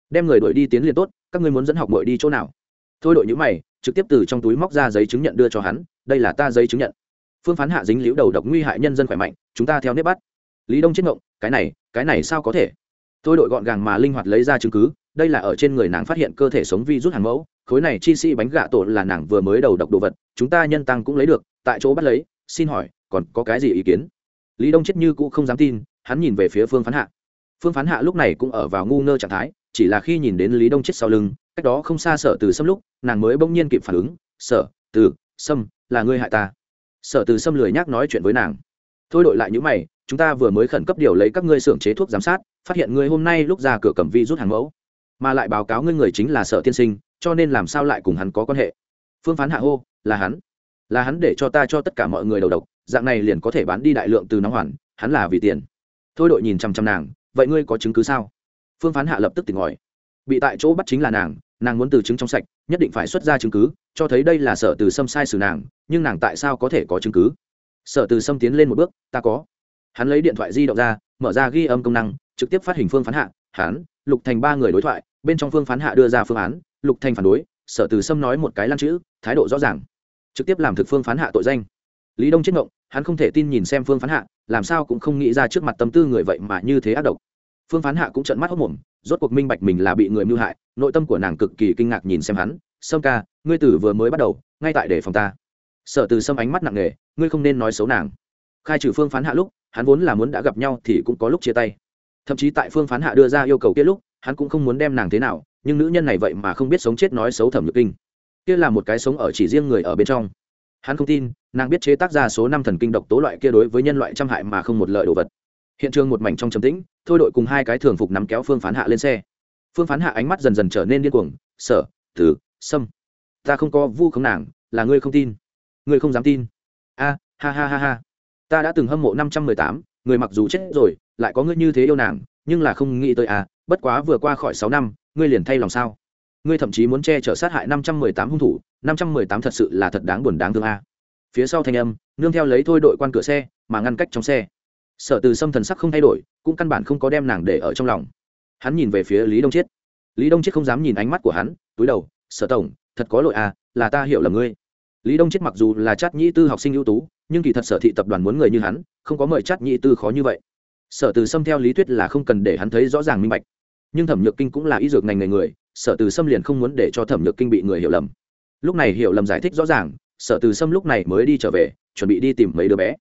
Đem người đuổi đi tiến liền tốt, các ngươi muốn dẫn học bội đi chỗ nào? Thôi đội nhữ mày, trực tiếp từ trong túi móc ra giấy chứng nhận đưa cho hắn, đây là ta giấy chứng nhận. Phương phán hạ dính liễu đầu độc nguy hại nhân dân khỏe mạnh, chúng ta theo nếp bắt. Lý đông chết ngộng, cái này cái này sao có thể? Thôi đội gọn gàng mà linh hoạt lấy ra chứng cứ, đây là ở trên người nàng phát hiện cơ thể sống vi rút hàng mẫu, khối này chi sĩ bánh gạ tổ là nàng vừa mới đầu độc đồ vật, chúng ta nhân tăng cũng lấy được, tại chỗ bắt lấy, xin hỏi, còn có cái gì ý kiến? Lý đông chết như cũ không dám tin hắn nhìn về phía phương phán hạ. Phương phán hạ lúc này cũng ở vào ngu ngơ trạng thái, chỉ là khi nhìn đến lý đông chết sau lưng, cách đó không xa sở từ xâm lúc, nàng mới bỗng nhiên kịp phản ứng, sở, từ xâm là ngươi hại ta. Sở từ xâm lười nhác nói chuyện với nàng. Thôi đội lại những mày, chúng ta vừa mới khẩn cấp điều lấy các ngươi xưởng chế thuốc giám sát, phát hiện ngươi hôm nay lúc ra cửa cầm vi rút hàng mẫu, mà lại báo cáo ngươi người chính là sở tiên sinh, cho nên làm sao lại cùng hắn có quan hệ? Phương phán hạ hô, là hắn là hắn để cho ta cho tất cả mọi người đầu độc, dạng này liền có thể bán đi đại lượng từ nóng hoàn, hắn là vì tiền thôi đội nhìn chăm chăm nàng, vậy ngươi có chứng cứ sao? Phương phán hạ lập tức tỉnh ngòi bị tại chỗ bắt chính là nàng nàng muốn từ chứng trong sạch, nhất định phải xuất ra chứng cứ, cho thấy đây là sở từ Sâm sai xử nàng, nhưng nàng tại sao có thể có chứng cứ? Sở từ Sâm tiến lên một bước, ta có. Hắn lấy điện thoại di động ra, mở ra ghi âm công năng, trực tiếp phát hình phương phán hạ, hắn, lục thành ba người đối thoại, bên trong phương phán hạ đưa ra phương án, lục thành phản đối, sở từ Sâm nói một cái lăn chữ, thái độ rõ ràng, trực tiếp làm thực phương phán hạ tội danh. Lý đông chết ngộng, hắn không thể tin nhìn xem phương phán hạ làm sao cũng không nghĩ ra trước mặt tâm tư người vậy mà như thế ác độc. Phương phán hạ cũng trợn mắt hốc mồm rốt cuộc minh bạch mình là bị người mưu hại, nội tâm của nàng cực kỳ kinh ngạc nhìn xem hắn, sâm ca, ngươi tử vừa mới bắt đầu, ngay tại để phòng ta. Sở từ sâm ánh mắt nặng nề, ngươi không nên nói xấu nàng. Khai trừ phương phán hạ lúc, hắn vốn là muốn đã gặp nhau thì cũng có lúc chia tay. Thậm chí tại phương phán hạ đưa ra yêu cầu kia lúc, hắn cũng không muốn đem nàng thế nào, nhưng nữ nhân này vậy mà không biết sống chết nói xấu thẩm nhược kinh. Kia là một cái sống ở chỉ riêng người ở bên trong hắn không tin, nàng biết chế tác ra số năm thần kinh độc tố loại kia đối với nhân loại trăm hại mà không một lợi đồ vật. Hiện trường một mảnh trong trầm tĩnh, thôi đội cùng hai cái thường phục nắm kéo phương phán hạ lên xe. Phương phán hạ ánh mắt dần dần trở nên điên cuồng, sở tử sâm, ta không có vu khống nàng, là ngươi không tin. Ngươi không dám tin. A, ha ha ha ha, ta đã từng hâm mộ năm trăm mười tám, người mặc dù chết rồi, lại có ngươi như thế yêu nàng, nhưng là không nghĩ tới à bất quá vừa qua khỏi sáu năm, ngươi liền thay lòng sao? Ngươi thậm chí muốn che chở sát hại năm trăm mười tám hung thủ, năm trăm mười tám thật sự là thật đáng buồn đáng thương a. Phía sau thanh âm, nương theo lấy thôi đội quan cửa xe, mà ngăn cách trong xe. Sở từ Sâm thần sắc không thay đổi, cũng căn bản không có đem nàng để ở trong lòng. Hắn nhìn về phía lý đông chiết. Lý đông chiết không dám nhìn ánh mắt của hắn, túi đầu, sở tổng, thật có lỗi à là ta hiểu là ngươi. Lý đông chiết mặc dù là chát nhĩ tư học sinh ưu tú, nhưng kỳ thật sở thị tập đoàn muốn người như hắn, không có mời chát nhĩ tư khó như vậy. Sở từ Sâm theo lý thuyết là không cần để hắn thấy rõ ràng minh bạch. Nhưng thẩm nhược kinh cũng là ý dược ngành nghề người sở từ Sâm liền không muốn để cho thẩm nhược kinh bị người hiểu lầm. Lúc này hiểu lầm giải thích rõ ràng, sở từ Sâm lúc này mới đi trở về, chuẩn bị đi tìm mấy đứa bé.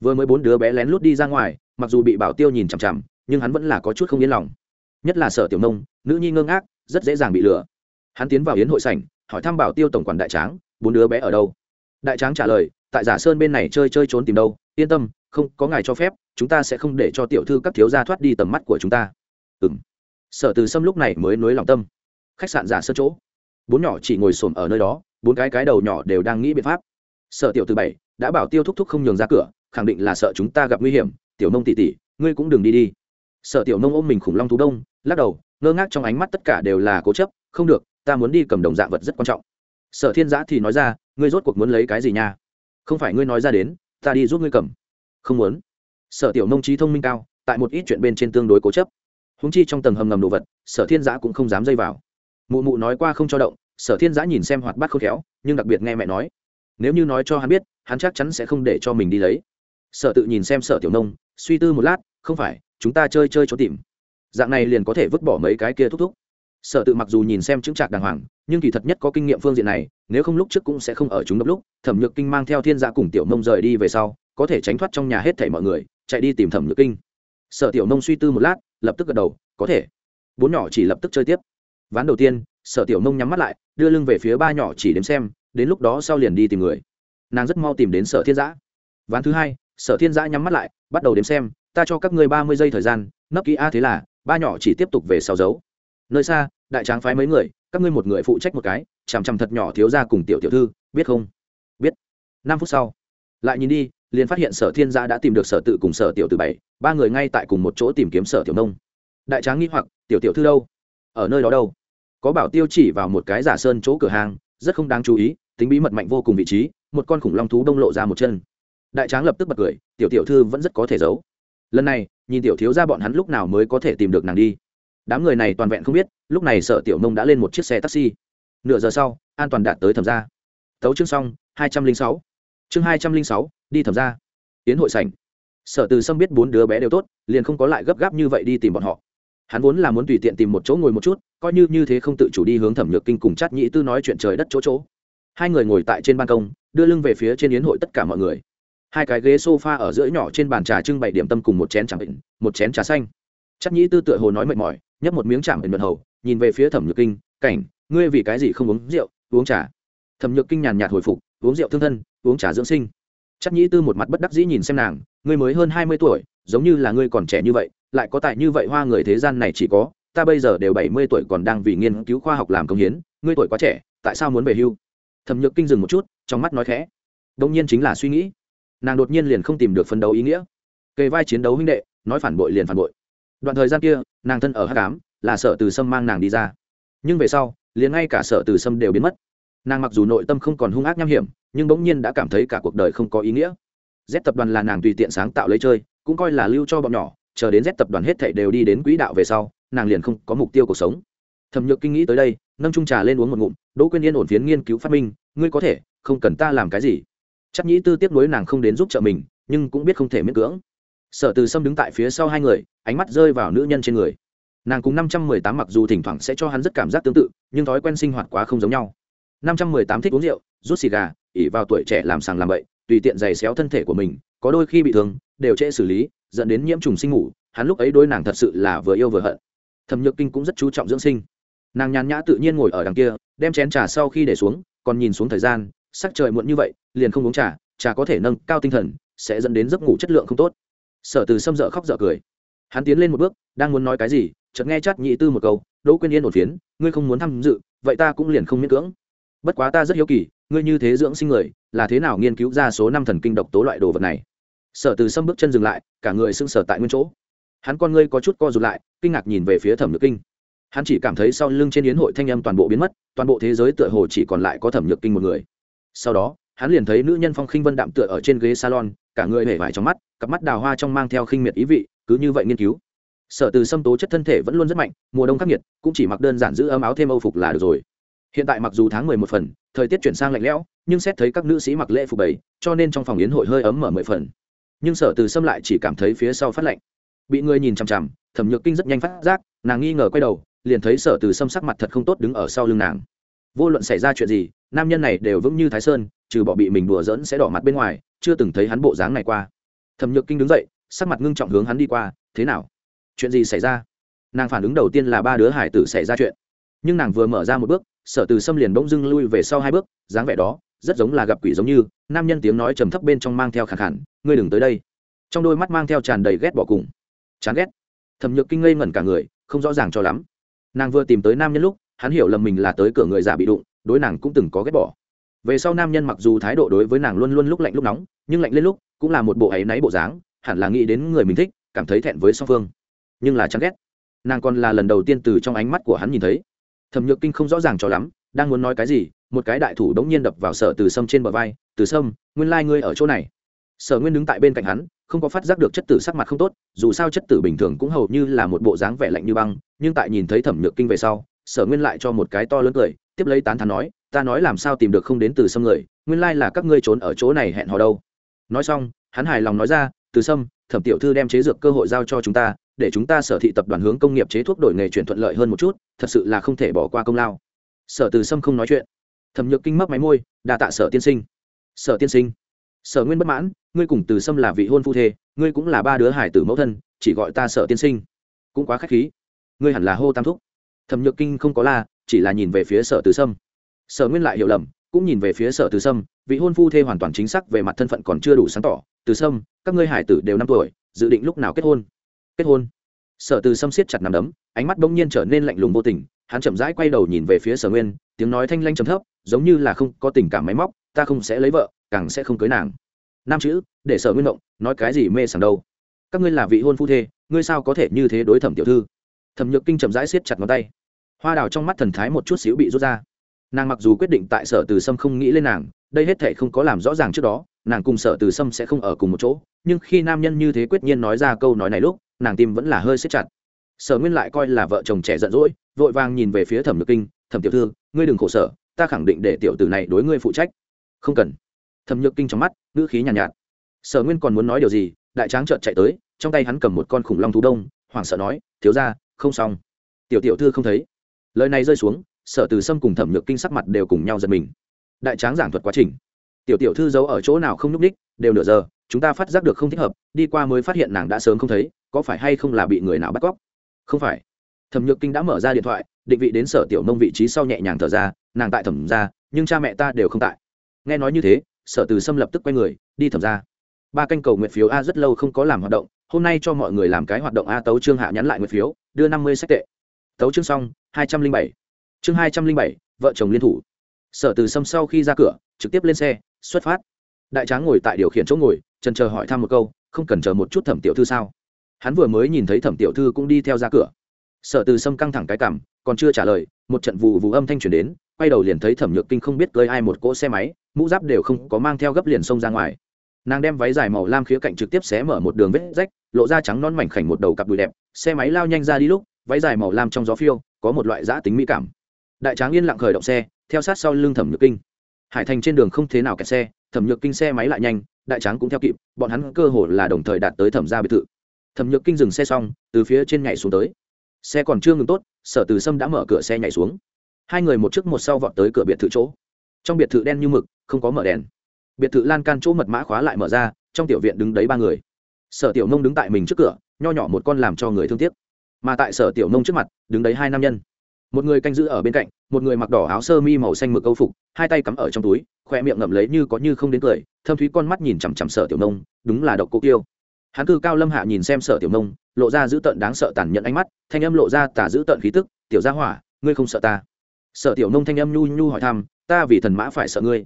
Vừa mới bốn đứa bé lén lút đi ra ngoài, mặc dù bị bảo tiêu nhìn chằm chằm, nhưng hắn vẫn là có chút không yên lòng. Nhất là sở tiểu nông, nữ nhi ngơ ngác, rất dễ dàng bị lừa. Hắn tiến vào yến hội sảnh, hỏi thăm bảo tiêu tổng quản đại tráng, bốn đứa bé ở đâu? Đại tráng trả lời, tại giả sơn bên này chơi chơi trốn tìm đâu, yên tâm, không có ngài cho phép, chúng ta sẽ không để cho tiểu thư các thiếu gia thoát đi tầm mắt của chúng ta. Ừ m sở từ sâm lúc này mới nối lòng tâm khách sạn giả sơ chỗ. Bốn nhỏ chỉ ngồi xổm ở nơi đó, bốn cái cái đầu nhỏ đều đang nghĩ biện pháp. Sở tiểu từ bảy, đã bảo tiêu thúc thúc không nhường ra cửa, khẳng định là sợ chúng ta gặp nguy hiểm, tiểu nông tỉ tỉ ngươi cũng đừng đi đi. Sợ tiểu nông ôm mình khủng long thú đông, lắc đầu, ngơ ngác trong ánh mắt tất cả đều là cố chấp, không được, ta muốn đi cầm đồng dạng vật rất quan trọng. Sở thiên giã thì nói ra, ngươi rốt cuộc muốn lấy cái gì nha? Không phải ngươi nói ra đến, ta đi giúp ngươi cầm. Không muốn. Sở tiểu nông trí thông minh cao, tại một ít chuyện bên trên tương đối cố chấp. Húng chi trong tầng hầm ngầm đồ vật, sở thiên giã cũng không dám dây vào mụ mụ nói qua không cho động, sở thiên giã nhìn xem hoạt bát khôn khéo, nhưng đặc biệt nghe mẹ nói. Nếu như nói cho hắn biết, hắn chắc chắn sẽ không để cho mình đi lấy. Sở tự nhìn xem sở tiểu nông, suy tư một lát, không phải, chúng ta chơi chơi trốn tìm. Dạng này liền có thể vứt bỏ mấy cái kia thúc thúc. Sở tự mặc dù nhìn xem chứng trạc đàng hoàng, nhưng kỳ thật nhất có kinh nghiệm phương diện này, nếu không lúc trước cũng sẽ không ở chúng đốc lúc, thẩm nhược kinh mang theo thiên gia cùng tiểu nông rời đi về sau, có thể tránh thoát trong nhà hết thảy mọi người, chạy đi tìm thẩm nhược kinh. Sở tiểu nông suy tư một lát, lập tức gật đầu, có thể. Bốn nhỏ chỉ lập tức chơi tiếp ván đầu tiên, sở tiểu nông nhắm mắt lại, đưa lưng về phía ba nhỏ chỉ đếm xem, đến lúc đó sau liền đi tìm người. Nàng rất mau tìm đến sở thiên giã. Ván thứ hai, sở thiên giã nhắm mắt lại, bắt đầu đếm xem, ta cho các ngươi ba mươi giây thời gian, nấp kỹ a thế là, ba nhỏ chỉ tiếp tục về sau dấu. Nơi xa, đại tráng phái mấy người, các ngươi một người phụ trách một cái, chằm chằm thật nhỏ thiếu ra cùng tiểu tiểu thư, biết không? Biết. Năm phút sau, lại nhìn đi, liền phát hiện sở thiên gia đã tìm được sở tự cùng sở tiểu từ bảy, ba người ngay tại cùng một chỗ tìm kiếm sở tiểu nông đại tráng nghĩ hoặc, tiểu tiểu thư đâu? Ở nơi đó đâu? Có bảo tiêu chỉ vào một cái giả sơn chỗ cửa hàng, rất không đáng chú ý, tính bí mật mạnh vô cùng vị trí, một con khủng long thú đông lộ ra một chân. Đại tráng lập tức bật cười, tiểu tiểu thư vẫn rất có thể giấu. Lần này, nhìn tiểu thiếu ra bọn hắn lúc nào mới có thể tìm được nàng đi. Đám người này toàn vẹn không biết, lúc này sợ tiểu nông đã lên một chiếc xe taxi. Nửa giờ sau, an toàn đạt tới thẩm gia. Tấu chương xong, hai trăm linh sáu. Chương hai trăm linh sáu, đi thẩm gia. Tiến hội sảnh. Sở từ sâm biết bốn đứa bé đều tốt, liền không có lại gấp gáp như vậy đi tìm bọn họ hắn vốn là muốn tùy tiện tìm một chỗ ngồi một chút, coi như như thế không tự chủ đi hướng thẩm nhược kinh cùng chát nhĩ tư nói chuyện trời đất chỗ chỗ. Hai người ngồi tại trên ban công, đưa lưng về phía trên yến hội tất cả mọi người. Hai cái ghế sofa ở giữa nhỏ trên bàn trà trưng bày điểm tâm cùng một chén trà bệnh một chén trà xanh. Chắc nhĩ tư tựa hồ nói mệt mỏi, nhấp một miếng chạm bệnh mật hầu, nhìn về phía thẩm nhược kinh, cảnh, ngươi vì cái gì không uống rượu, uống trà? Thẩm nhược kinh nhàn nhạt hồi phục, uống rượu thương thân, uống trà dưỡng sinh. Chắc nhĩ tư một mặt bất đắc dĩ nhìn xem nàng, ngươi mới hơn hai mươi tuổi, giống như là ngươi còn trẻ như vậy lại có tại như vậy hoa người thế gian này chỉ có, ta bây giờ đều bảy mươi tuổi còn đang vì nghiên cứu khoa học làm công hiến, ngươi tuổi quá trẻ, tại sao muốn về hưu? Thẩm nhược kinh dừng một chút, trong mắt nói khẽ. Đông nhiên chính là suy nghĩ. Nàng đột nhiên liền không tìm được phân đấu ý nghĩa. Kề vai chiến đấu huynh đệ, nói phản bội liền phản bội. Đoạn thời gian kia, nàng thân ở h tám là sợ từ sâm mang nàng đi ra. Nhưng về sau, liền ngay cả sợ từ sâm đều biến mất. Nàng mặc dù nội tâm không còn hung ác nham hiểm, nhưng bỗng nhiên đã cảm thấy cả cuộc đời không có ý nghĩa. Z tập đoàn là nàng tùy tiện sáng tạo lấy chơi, cũng coi là lưu cho bọn nhỏ chờ đến z tập đoàn hết thảy đều đi đến quỹ đạo về sau, nàng liền không có mục tiêu cuộc sống. Thẩm nhược kinh nghĩ tới đây, nâng trung trà lên uống một ngụm, đỗ quyên yên ổn phiến nghiên cứu phát minh, ngươi có thể, không cần ta làm cái gì. Chắc nhĩ tư tiếp nối nàng không đến giúp trợ mình, nhưng cũng biết không thể miễn cưỡng. Sở từ sâm đứng tại phía sau hai người, ánh mắt rơi vào nữ nhân trên người. Nàng cùng năm trăm mười tám mặc dù thỉnh thoảng sẽ cho hắn rất cảm giác tương tự, nhưng thói quen sinh hoạt quá không giống nhau. năm trăm mười tám thích uống rượu, rút xì gà ỷ vào tuổi trẻ làm sàng làm bậy, tùy tiện giày xéo thân thể của mình, có đôi khi bị thương, đều trễ xử lý dẫn đến nhiễm trùng sinh ngủ, hắn lúc ấy đôi nàng thật sự là vừa yêu vừa hận. Thẩm nhược kinh cũng rất chú trọng dưỡng sinh. Nàng nhàn nhã tự nhiên ngồi ở đằng kia, đem chén trà sau khi để xuống, còn nhìn xuống thời gian, sắc trời muộn như vậy, liền không uống trà trà có thể nâng cao tinh thần, sẽ dẫn đến giấc ngủ chất lượng không tốt. Sở từ xâm dợ khóc dợ cười. Hắn tiến lên một bước, đang muốn nói cái gì, chợt nghe chắt nhị tư một câu, đỗ quyên yên ổn phiến, ngươi không muốn tham dự, vậy ta cũng liền không miễn cưỡng. Bất quá ta rất hiếu kỳ, ngươi như thế dưỡng sinh người, là thế nào nghiên cứu ra số năm thần kinh độc tố loại đồ vật này? Sở từ Sâm bước chân dừng lại, cả người sưng sở tại nguyên chỗ. Hắn con ngươi có chút co rụt lại, kinh ngạc nhìn về phía thẩm nhược kinh. Hắn chỉ cảm thấy sau lưng trên yến hội thanh âm toàn bộ biến mất, toàn bộ thế giới tựa hồ chỉ còn lại có thẩm nhược kinh một người. Sau đó, hắn liền thấy nữ nhân phong khinh vân đạm tựa ở trên ghế salon, cả người hể vải trong mắt, cặp mắt đào hoa trong mang theo khinh miệt ý vị, cứ như vậy nghiên cứu. Sở từ xâm tố chất thân thể vẫn luôn rất mạnh, mùa đông khắc nghiệt, cũng chỉ mặc đơn giản giữ ấm áo thêm âu phục là được rồi. Hiện tại mặc dù tháng mười một phần, thời tiết chuyển sang lạnh lẽo, nhưng xét thấy các nữ sĩ mặc lễ phục bảy cho nên trong phòng yến hội hơi ấm mở mười phần nhưng sở từ xâm lại chỉ cảm thấy phía sau phát lạnh. Bị người nhìn chằm chằm, thẩm nhược kinh rất nhanh phát giác, nàng nghi ngờ quay đầu, liền thấy sở từ xâm sắc mặt thật không tốt đứng ở sau lưng nàng. Vô luận xảy ra chuyện gì, nam nhân này đều vững như thái sơn, trừ bỏ bị mình đùa dỡn sẽ đỏ mặt bên ngoài, chưa từng thấy hắn bộ dáng này qua. Thẩm nhược kinh đứng dậy, sắc mặt ngưng trọng hướng hắn đi qua, thế nào? Chuyện gì xảy ra? Nàng phản ứng đầu tiên là ba đứa hải tử xảy ra chuyện. Nhưng nàng vừa mở ra một bước, sở từ xâm liền bỗng dưng lui về sau hai bước, dáng vẻ đó rất giống là gặp quỷ giống như, nam nhân tiếng nói trầm thấp bên trong mang theo khẳng khẳng ngươi đừng tới đây. Trong đôi mắt mang theo tràn đầy ghét bỏ cùng chán ghét. Thẩm nhược kinh ngây ngẩn cả người, không rõ ràng cho lắm. Nàng vừa tìm tới nam nhân lúc, hắn hiểu lầm mình là tới cửa người già bị đụng, đối nàng cũng từng có ghét bỏ. Về sau nam nhân mặc dù thái độ đối với nàng luôn luôn lúc lạnh lúc nóng, nhưng lạnh lên lúc cũng là một bộ áy náy bộ dáng, hẳn là nghĩ đến người mình thích, cảm thấy thẹn với song phương. Nhưng là chán ghét. Nàng còn là lần đầu tiên từ trong ánh mắt của hắn nhìn thấy. Thẩm nhược kinh không rõ ràng cho lắm đang muốn nói cái gì, một cái đại thủ đống nhiên đập vào sở từ sâm trên bờ vai, từ sâm, nguyên lai、like、ngươi ở chỗ này. Sở nguyên đứng tại bên cạnh hắn, không có phát giác được chất tử sắc mặt không tốt, dù sao chất tử bình thường cũng hầu như là một bộ dáng vẻ lạnh như băng, nhưng tại nhìn thấy thẩm nhược kinh về sau, sở nguyên lại cho một cái to lớn cười, tiếp lấy tán thắn nói, ta nói làm sao tìm được không đến từ sâm người, nguyên lai là các ngươi trốn ở chỗ này hẹn hò đâu. Nói xong, hắn hài lòng nói ra, từ sâm, thẩm tiểu thư đem chế dược cơ hội giao cho chúng ta, để chúng ta sở thị tập đoàn hướng công nghiệp chế thuốc đổi nghề chuyển thuận lợi hơn một chút, thật sự là không thể bỏ qua công lao sở từ sâm không nói chuyện. Thẩm nhược kinh mấp máy môi, đa tạ sở tiên sinh. Sở tiên sinh, sở nguyên bất mãn, ngươi cùng từ sâm là vị hôn phu thê, ngươi cũng là ba đứa hải tử mẫu thân, chỉ gọi ta sở tiên sinh. Cũng quá k h á c h khí. Ngươi hẳn là hô tam thúc. Thẩm nhược kinh không có la, chỉ là nhìn về phía sở từ sâm. Sở nguyên lại hiểu lầm, cũng nhìn về phía sở từ sâm, vị hôn phu thê hoàn toàn chính xác về mặt thân phận còn chưa đủ sáng tỏ. Từ sâm, các ngươi hải tử đều năm tuổi, dự định lúc nào kết hôn? Kết hôn. Sở từ sâm siết chặt nằm đấm, ánh mắt bỗng nhiên trở nên lạnh lùng vô tình hắn chậm rãi quay đầu nhìn về phía sở nguyên, tiếng nói thanh lanh trầm thấp, giống như là không có tình cảm máy móc, ta không sẽ lấy vợ, càng sẽ không cưới nàng. Năm chữ, để sở nguyên động, nói cái gì mê sảng đâu. Các ngươi là vị hôn phu thê, ngươi sao có thể như thế đối thẩm tiểu thư? Thẩm nhược kinh chậm rãi siết chặt ngón tay. Hoa đào trong mắt thần thái một chút xíu bị rút ra. Nàng mặc dù quyết định tại sở từ sâm không nghĩ lên nàng, đây hết thể không có làm rõ ràng trước đó, nàng cùng sở từ sâm sẽ không ở cùng một chỗ, nhưng khi nam nhân như thế quyết nhiên nói ra câu nói này lúc, nàng tim vẫn là hơi siết chặt. Sở nguyên lại coi là vợ chồng trẻ giận dỗi vội vàng nhìn về phía thẩm nhược kinh thẩm tiểu thư ngươi đừng khổ sở ta khẳng định để tiểu tử này đối ngươi phụ trách. Không cần. Thẩm nhược kinh trong mắt ngữ khí nhàn nhạt, nhạt. Sở nguyên còn muốn nói điều gì? Đại tráng trợn chạy tới trong tay hắn cầm một con khủng long thú đông hoảng sợ nói thiếu ra không xong. Tiểu tiểu thư không thấy. Lời này rơi xuống sở từ sâm cùng thẩm nhược kinh sắc mặt đều cùng nhau giật mình. Đại tráng giảng thuật quá trình. Tiểu tiểu thư giấu ở chỗ nào không nhúc ních đều nửa giờ chúng ta phát giác được không thích hợp đi qua mới phát hiện nàng đã sớm không thấy có phải hay không là bị người nào bắt cóc? Không phải thẩm nhược kinh đã mở ra điện thoại, định vị đến sở tiểu nông vị trí sau nhẹ nhàng thở ra, nàng tại thẩm ra, nhưng cha mẹ ta đều không tại. Nghe nói như thế, sở từ sâm lập tức quay người, đi thẩm ra. Ba canh cầu nguyện phiếu a rất lâu không có làm hoạt động, hôm nay cho mọi người làm cái hoạt động a tấu trương hạ nhắn lại nguyện phiếu, đưa năm mươi sách tệ. Tấu chương xong, hai trăm linh bảy. Chương hai trăm linh bảy, vợ chồng liên thủ. Sở từ sâm sau khi ra cửa, trực tiếp lên xe, xuất phát. Đại tráng ngồi tại điều khiển chỗ ngồi, trần chờ hỏi thăm một câu, không cần chờ một chút thẩm tiểu thư sao. Hắn vừa mới nhìn thấy thẩm tiểu thư cũng đi theo ra cửa sở từ sâm căng thẳng cái cảm, còn chưa trả lời, một trận vụ vụ âm thanh truyền đến, quay đầu liền thấy thẩm nhược kinh không biết cưới ai một cỗ xe máy, mũ giáp đều không có mang theo gấp liền xông ra ngoài. Nàng đem váy dài màu lam khía cạnh trực tiếp xé mở một đường vết rách, lộ ra trắng non mảnh khảnh một đầu cặp đùi đẹp, xe máy lao nhanh ra đi lúc, váy dài màu lam trong gió phiêu, có một loại giã tính mỹ cảm. Đại tráng yên lặng khởi động xe, theo sát sau lưng thẩm nhược kinh. Hải thành trên đường không thế nào kẹt xe, thẩm nhược kinh xe máy lại nhanh, đại tráng cũng theo kịp, bọn hắn cơ hồ là đồng thời đạt tới thẩm gia biệt thự. Thẩm nhược kinh dừng xe xong, từ phía trên nhảy xuống tới xe còn chưa ngừng tốt, sở từ sâm đã mở cửa xe nhảy xuống. Hai người một trước một sau vọt tới cửa biệt thự chỗ. Trong biệt thự đen như mực, không có mở đèn. Biệt thự lan can chỗ mật mã khóa lại mở ra, trong tiểu viện đứng đấy ba người. Sở tiểu nông đứng tại mình trước cửa, nho nhỏ một con làm cho người thương tiếc. Mà tại sở tiểu nông trước mặt, đứng đấy hai nam nhân. Một người canh giữ ở bên cạnh, một người mặc đỏ áo sơ mi màu xanh mực câu phục, hai tay cắm ở trong túi, khoe miệng ngậm lấy như có như không đến cười, thâm thúy con mắt nhìn chằm chằm sở tiểu nông, đúng là độc cô kiêu hắn cư cao lâm hạ nhìn xem sở tiểu nông, lộ ra dữ tợn đáng sợ tàn nhẫn ánh mắt, thanh âm lộ ra tà dữ tợn khí tức, tiểu gia hỏa, ngươi không sợ ta? Sở tiểu nông thanh âm nhu nhu hỏi thăm, ta vì thần mã phải sợ ngươi.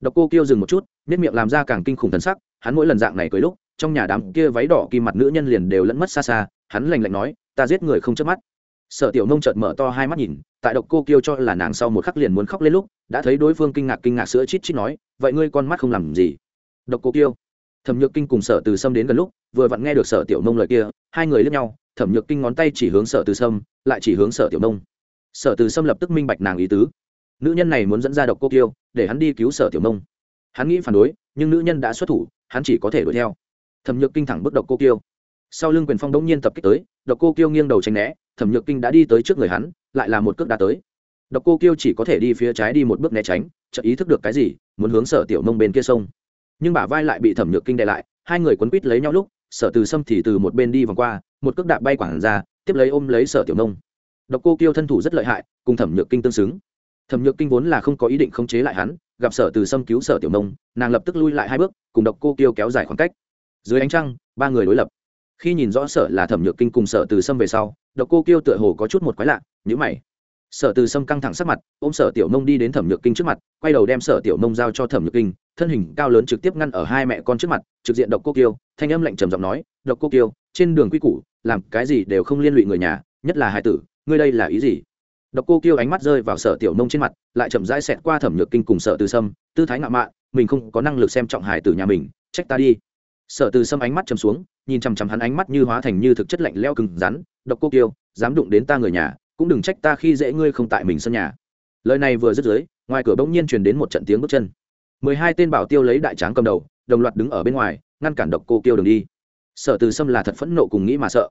Độc cô kiêu dừng một chút nếp miệng làm ra càng kinh khủng thần sắc, hắn mỗi lần dạng này cười lúc, trong nhà đám kia váy đỏ kim mặt nữ nhân liền đều lẫn mất xa xa, hắn lành lạnh nói, ta giết người không chớp mắt. Sở tiểu nông chợt mở to hai mắt nhìn, tại độc cô kiêu cho là nàng sau một khắc liền muốn khóc lên lúc, đã thấy đối phương kinh ngạc kinh ngạc sữa chít chít nói, vậy ngươi con mắt không làm gì? Độc cô kiêu thẩm nhược kinh cùng sở từ sâm đến gần lúc, vừa vặn nghe được sở tiểu nông lời kia, hai người lướt nhau, thẩm nhược kinh ngón tay chỉ hướng sở từ sâm, lại chỉ hướng sở tiểu nông. Sở từ sâm lập tức minh bạch nàng ý tứ. Nữ nhân này muốn dẫn ra độc cô Tiêu để hắn đi cứu sở tiểu nông. Hắn nghĩ phản đối, nhưng nữ nhân đã xuất thủ, hắn chỉ có thể đuổi theo. Thẩm nhược kinh thẳng bước độc cô Tiêu. sau lưng quyền phong đống nhiên tập kích tới, độc cô Tiêu nghiêng đầu tránh né, thẩm nhược kinh đã đi tới trước người hắn, lại là một cước đã tới. Độc cô Tiêu chỉ có thể đi phía trái đi một bước né tránh, chợt ý thức được cái gì, muốn hướng sở tiểu nông bên kia sông nhưng bả vai lại bị thẩm nhược kinh đè lại, hai người quấn quít lấy nhau lúc, sở từ sâm thì từ một bên đi vòng qua, một cước đạp bay quảng ra, tiếp lấy ôm lấy sở tiểu nông. Độc cô kiêu thân thủ rất lợi hại, cùng thẩm nhược kinh tương xứng. Thẩm nhược kinh vốn là không có ý định khống chế lại hắn, gặp sở từ sâm cứu sở tiểu nông, nàng lập tức lui lại hai bước, cùng độc cô kiêu kéo dài khoảng cách. Dưới ánh trăng, ba người đối lập. Khi nhìn rõ sở là thẩm nhược kinh cùng sở từ sâm về sau, độc cô kiêu tựa hồ có chút một quái lạ nhữ mày. Sở từ sâm căng thẳng sắc mặt, ôm sở tiểu nông đi đến thẩm nhược kinh trước mặt, quay đầu đem sở tiểu nông giao cho thẩm nhược kinh thân hình cao lớn trực tiếp ngăn ở hai mẹ con trước mặt, trực diện độc cô kiêu, thanh âm lạnh trầm giọng nói, độc cô kiêu, trên đường quy củ, làm cái gì đều không liên lụy người nhà, nhất là hai tử, ngươi đây là ý gì? Độc cô kiêu ánh mắt rơi vào sở tiểu nông trên mặt, lại chậm rãi xẹt qua thẩm nhược kinh cùng sở từ sâm, tư thái ngạo mạn, mình không có năng lực xem trọng hài tử nhà mình, trách ta đi. Sở từ sâm ánh mắt chầm xuống, nhìn chằm chằm hắn ánh mắt như hóa thành như thực chất lạnh leo cứng rắn, độc cô kiêu, dám đụng đến ta người nhà, cũng đừng trách ta khi dễ ngươi không tại mình sân nhà. Lời này vừa dứt dưới, ngoài cửa bỗng nhiên truyền đến một trận tiếng bước chân mười hai tên bảo tiêu lấy đại tráng cầm đầu, đồng loạt đứng ở bên ngoài, ngăn cản độc cô kiêu đường đi. Sở từ sâm là thật phẫn nộ cùng nghĩ mà sợ.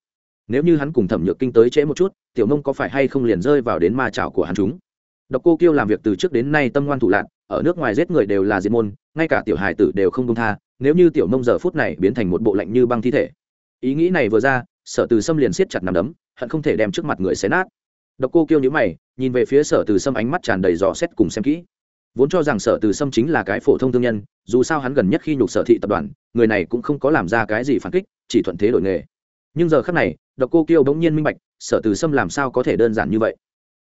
Nếu như hắn cùng thẩm nhược kinh tới trễ một chút, tiểu nông có phải hay không liền rơi vào đến ma trảo của hắn chúng? Độc cô kiêu làm việc từ trước đến nay tâm ngoan thủ lạc ở nước ngoài giết người đều là diệt môn, ngay cả tiểu hài tử đều không công tha, nếu như tiểu nông giờ phút này biến thành một bộ lạnh như băng thi thể. Ý nghĩ này vừa ra, sở từ sâm liền siết chặt nằm đấm, hận không thể đem trước mặt người xé nát. Độc cô kêu nhữ mày, nhìn về phía sở từ sâm ánh mắt tràn đầy dò xét cùng xem kỹ vốn cho rằng sở từ sâm chính là cái phổ thông thương nhân, dù sao hắn gần nhất khi nhục sở thị tập đoàn, người này cũng không có làm ra cái gì phản kích, chỉ thuận thế đổi nghề. Nhưng giờ khác này, độc cô kiêu bỗng nhiên minh bạch, sở từ sâm làm sao có thể đơn giản như vậy.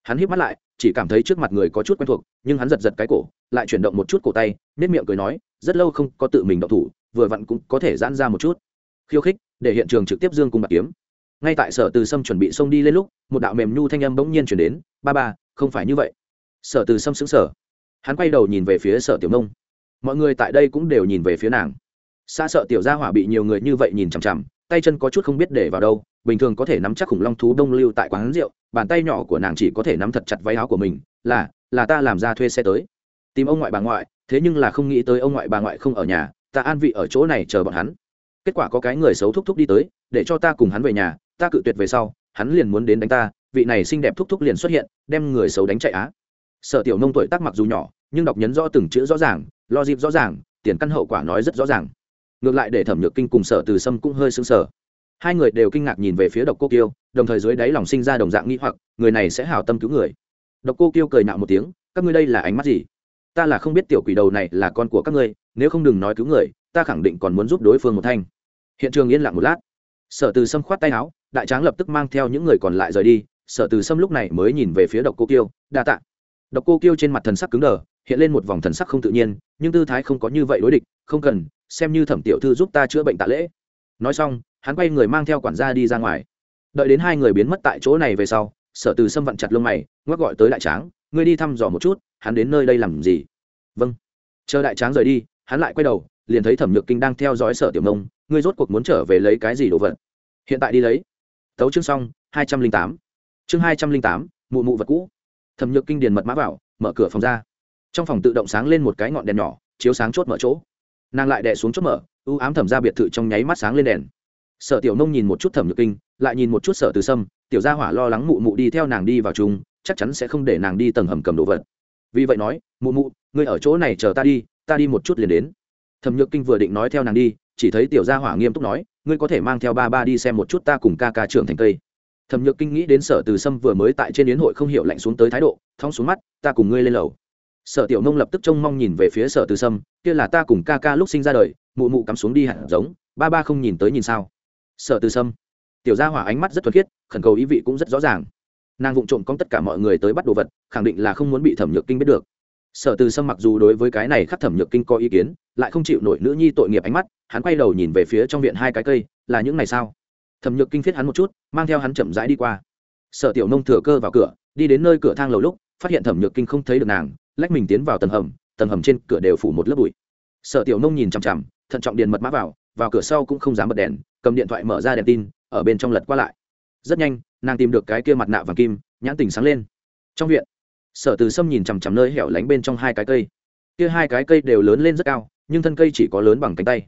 Hắn hít mắt lại, chỉ cảm thấy trước mặt người có chút quen thuộc, nhưng hắn giật giật cái cổ, lại chuyển động một chút cổ tay nết miệng cười nói, rất lâu không có tự mình đậu thủ, vừa vặn cũng có thể giãn ra một chút. Khiêu khích, để hiện trường trực tiếp dương cung bạc kiếm. Ngay tại sở từ sâm chuẩn bị xông đi lên lúc, một đạo mềm nhu thanh âm bỗng nhiên chuyển đến, ba ba, không phải như vậy. Sở từ sâm xứng sở hắn quay đầu nhìn về phía sở tiểu nông. Mọi người tại đây cũng đều nhìn về phía nàng. Xa sợ tiểu gia hỏa bị nhiều người như vậy nhìn chằm chằm, tay chân có chút không biết để vào đâu, bình thường có thể nắm chắc khủng long thú đông lưu tại quán rượu, bàn tay nhỏ của nàng chỉ có thể nắm thật chặt váy áo của mình, là là ta làm ra thuê xe tới. Tìm ông ngoại bà ngoại, thế nhưng là không nghĩ tới ông ngoại bà ngoại không ở nhà, ta an vị ở chỗ này chờ bọn hắn. Kết quả có cái người xấu thúc thúc đi tới, để cho ta cùng hắn về nhà, ta cự tuyệt về sau, hắn liền muốn đến đánh ta, vị này xinh đẹp thúc thúc liền xuất hiện, đem người xấu đánh chạy á sở tiểu nông tuổi tác mặc dù nhỏ, nhưng đọc nhấn rõ từng chữ rõ ràng, lo dịp rõ ràng, tiền căn hậu quả nói rất rõ ràng. Ngược lại để thẩm nhược kinh cùng sở từ sâm cũng hơi xứng sở hai người đều kinh ngạc nhìn về phía độc cô kiêu, đồng thời dưới đáy lòng sinh ra đồng dạng nghĩ hoặc, người này sẽ hào tâm cứu người. Độc cô kiêu cười nạo một tiếng, các ngươi đây là ánh mắt gì? Ta là không biết tiểu quỷ đầu này là con của các ngươi, nếu không đừng nói cứu người, ta khẳng định còn muốn giúp đối phương một thanh. Hiện trường yên lặng một lát. Sở từ sâm khoát tay áo, đại tráng lập tức mang theo những người còn lại rời đi, sở từ sâm lúc này mới nhìn về phía độc cô kiêu, đa tạ độc cô kiêu trên mặt thần sắc cứng đờ, hiện lên một vòng thần sắc không tự nhiên, nhưng tư thái không có như vậy đối địch, không cần, xem như thẩm tiểu thư giúp ta chữa bệnh tạ lễ. Nói xong, hắn quay người mang theo quản gia đi ra ngoài. Đợi đến hai người biến mất tại chỗ này về sau, sở từ sâm vặn chặt lông mày, ngoắc gọi tới đại tráng, ngươi đi thăm dò một chút, hắn đến nơi đây làm gì? Vâng. Chờ đại tráng rời đi, hắn lại quay đầu, liền thấy thẩm nhược kinh đang theo dõi sở tiểu nông, ngươi rốt cuộc muốn trở về lấy cái gì đồ vật? Hiện tại đi lấy. Tấu chương xong, hai trăm linh tám. Chương hai trăm linh tám, mụ mụ vật cũ thẩm nhược kinh điền mật mã vào, mở cửa phòng ra. Trong phòng tự động sáng lên một cái ngọn đèn nhỏ, chiếu sáng chốt mở chỗ. Nàng lại đè xuống chốt mở, ưu ám thẩm ra biệt thự trong nháy mắt sáng lên đèn. Sở tiểu nông nhìn một chút thẩm nhược kinh, lại nhìn một chút sở từ sâm, tiểu gia hỏa lo lắng mụ mụ đi theo nàng đi vào chung, chắc chắn sẽ không để nàng đi tầng hầm cầm đồ vật. Vì vậy nói, mụ mụ, ngươi ở chỗ này chờ ta đi ta đi một chút liền đến. Thẩm nhược kinh vừa định nói theo nàng đi, chỉ thấy tiểu gia hỏa nghiêm túc nói, ngươi có thể mang theo ba ba đi xem một chút ta cùng ca ca trưởng thành cây thẩm nhược kinh nghĩ đến sở từ sâm vừa mới tại trên yến hội không hiểu lạnh xuống tới thái độ, thong xuống mắt, ta cùng ngươi lên lầu. Sở tiểu nông lập tức trông mong nhìn về phía sở từ sâm, kia là ta cùng ca ca lúc sinh ra đời, mụ mụ cắm xuống đi hẳn giống, ba ba không nhìn tới nhìn sao? Sở từ sâm, tiểu gia hỏa ánh mắt rất thuật khiết, khẩn cầu ý vị cũng rất rõ ràng. Nàng vụng trộm con tất cả mọi người tới bắt đồ vật, khẳng định là không muốn bị thẩm nhược kinh biết được. Sở từ sâm mặc dù đối với cái này khắc thẩm nhược kinh có ý kiến, lại không chịu nổi nữ nhi tội nghiệp ánh mắt, hắn quay đầu nhìn về phía trong viện hai cái cây, là những này sao? Thẩm nhược kinh phiết hắn một chút, mang theo hắn chậm rãi đi qua. Sở tiểu nông thừa cơ vào cửa, đi đến nơi cửa thang lầu lúc, phát hiện thẩm nhược kinh không thấy được nàng, lách mình tiến vào tầng hầm tầng hầm trên cửa đều phủ một lớp bụi. Sở tiểu nông nhìn chằm chằm, thận trọng điện mật mã vào vào cửa sau cũng không dám bật đèn, cầm điện thoại mở ra đèn tin, ở bên trong lật qua lại. Rất nhanh, nàng tìm được cái kia mặt nạ vàng kim, nhãn tình sáng lên. Trong viện, sở từ sâm nhìn chằm chằm nơi hẻo lánh bên trong hai cái cây. Kia hai cái cây đều lớn lên rất cao, nhưng thân cây chỉ có lớn bằng cánh tay.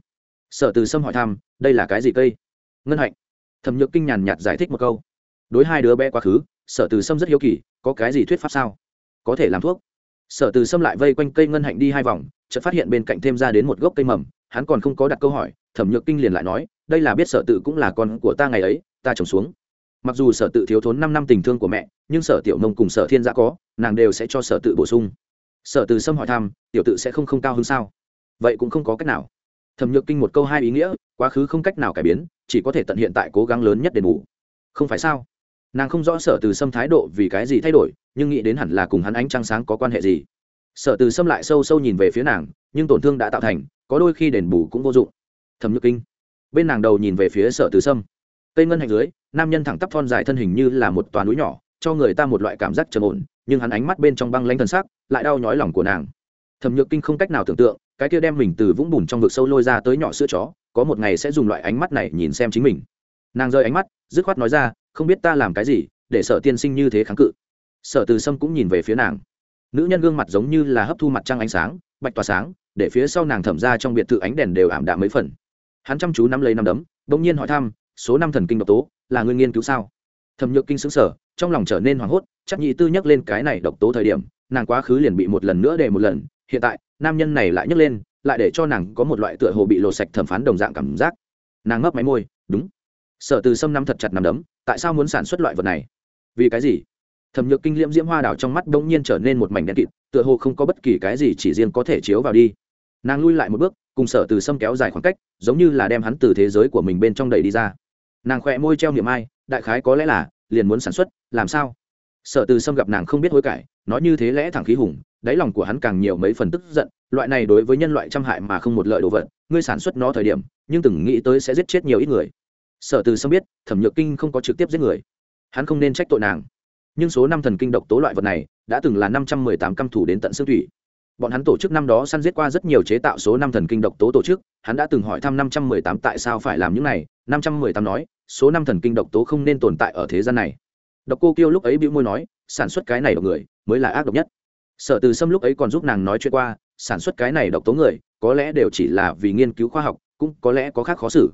Sở từ sâm hỏi thăm, đây là cái gì cây? Ngân hạnh thẩm nhược kinh nhàn nhạt giải thích một câu. Đối hai đứa bé quá khứ, sở từ sâm rất hiếu kỳ, có cái gì thuyết pháp sao? Có thể làm thuốc. Sở từ sâm lại vây quanh cây ngân hạnh đi hai vòng, chợt phát hiện bên cạnh thêm ra đến một gốc cây mầm, hắn còn không có đặt câu hỏi, thẩm nhược kinh liền lại nói, đây là biết sở tự cũng là con của ta ngày ấy, ta trồng xuống. Mặc dù sở tự thiếu thốn năm năm tình thương của mẹ, nhưng sở tiểu nông cùng sở thiên giã có, nàng đều sẽ cho sở tự bổ sung. Sở từ sâm hỏi thăm, tiểu tự sẽ không không cao hơn sao? Vậy cũng không có cách nào. Thẩm nhược kinh một câu hai ý nghĩa, quá khứ không cách nào cải biến chỉ có thể tận hiện tại cố gắng lớn nhất đền bù. Không phải sao? Nàng không rõ sở từ sâm thái độ vì cái gì thay đổi, nhưng nghĩ đến hẳn là cùng hắn ánh trăng sáng có quan hệ gì. Sở từ sâm lại sâu sâu nhìn về phía nàng, nhưng tổn thương đã tạo thành, có đôi khi đền bù cũng vô dụng. Thẩm nhược kinh. Bên nàng đầu nhìn về phía sở từ sâm. Cây ngân hạnh dưới, nam nhân thẳng tắp thon dài thân hình như là một toàn núi nhỏ, cho người ta một loại cảm giác trầm ổn, nhưng hắn ánh mắt bên trong băng lanh thần sắc, lại đau nhói lòng của nàng. Thẩm nhược kinh không cách nào tưởng tượng, cái kia đem mình từ vũng bùn trong vực sâu lôi ra tới nhỏ sữa chó có một ngày sẽ dùng loại ánh mắt này nhìn xem chính mình. Nàng rơi ánh mắt, dứt khoát nói ra, không biết ta làm cái gì để sợ tiên sinh như thế kháng cự. Sở từ sâm cũng nhìn về phía nàng. Nữ nhân gương mặt giống như là hấp thu mặt trăng ánh sáng, bạch tỏa sáng, để phía sau nàng thẩm ra trong biệt thự ánh đèn đều ảm đạm mấy phần. Hắn chăm chú nắm lấy nắm đấm, bỗng nhiên hỏi thăm, số năm thần kinh độc tố, là người nghiên cứu sao? Thẩm nhược kinh xứng sở trong lòng trở nên hoảng hốt, chắc nhị tư nhắc lên cái này độc tố thời điểm, nàng quá khứ liền bị một lần nữa để một lần, hiện tại, nam nhân này lại nhắc lên lại để cho nàng có một loại tựa hồ bị lột sạch thẩm phán đồng dạng cảm giác. Nàng ngấp máy môi, đúng. Sở từ sâm nắm thật chặt nằm đấm, tại sao muốn sản xuất loại vật này? Vì cái gì? Thẩm nhược kinh liễm diễm hoa đảo trong mắt đông nhiên trở nên một mảnh đen kịt, tựa hồ không có bất kỳ cái gì chỉ riêng có thể chiếu vào đi. Nàng lui lại một bước, cùng sở từ sâm kéo dài khoảng cách, giống như là đem hắn từ thế giới của mình bên trong đầy đi ra. Nàng khỏe môi treo niệm ai đại khái có lẽ là, liền muốn sản xuất, làm sao? Sở từ sâm gặp nàng không biết hối cải nói như thế lẽ thẳng khí hùng, đáy lòng của hắn càng nhiều mấy phần tức giận, loại này đối với nhân loại trăm hại mà không một lợi đồ vật, ngươi sản xuất nó thời điểm, nhưng từng nghĩ tới sẽ giết chết nhiều ít người. Sở từ sâm biết, thẩm nhược kinh không có trực tiếp giết người. Hắn không nên trách tội nàng. Nhưng số năm thần kinh độc tố loại vật này, đã từng là năm trăm mười tám căm thủ đến tận xương thủy. Bọn hắn tổ chức năm đó săn giết qua rất nhiều chế tạo số năm thần kinh độc tố tổ chức, hắn đã từng hỏi thăm năm trăm mười tám tại sao phải làm những này, năm trăm mười tám nói, số năm thần kinh độc tố không nên tồn tại ở thế gian này. Độc cô kêu lúc ấy bĩu môi nói, sản xuất cái này độc người mới là ác độc nhất. Sở từ sâm lúc ấy còn giúp nàng nói chuyện qua, sản xuất cái này độc tố người, có lẽ đều chỉ là vì nghiên cứu khoa học, cũng có lẽ có khác khó xử.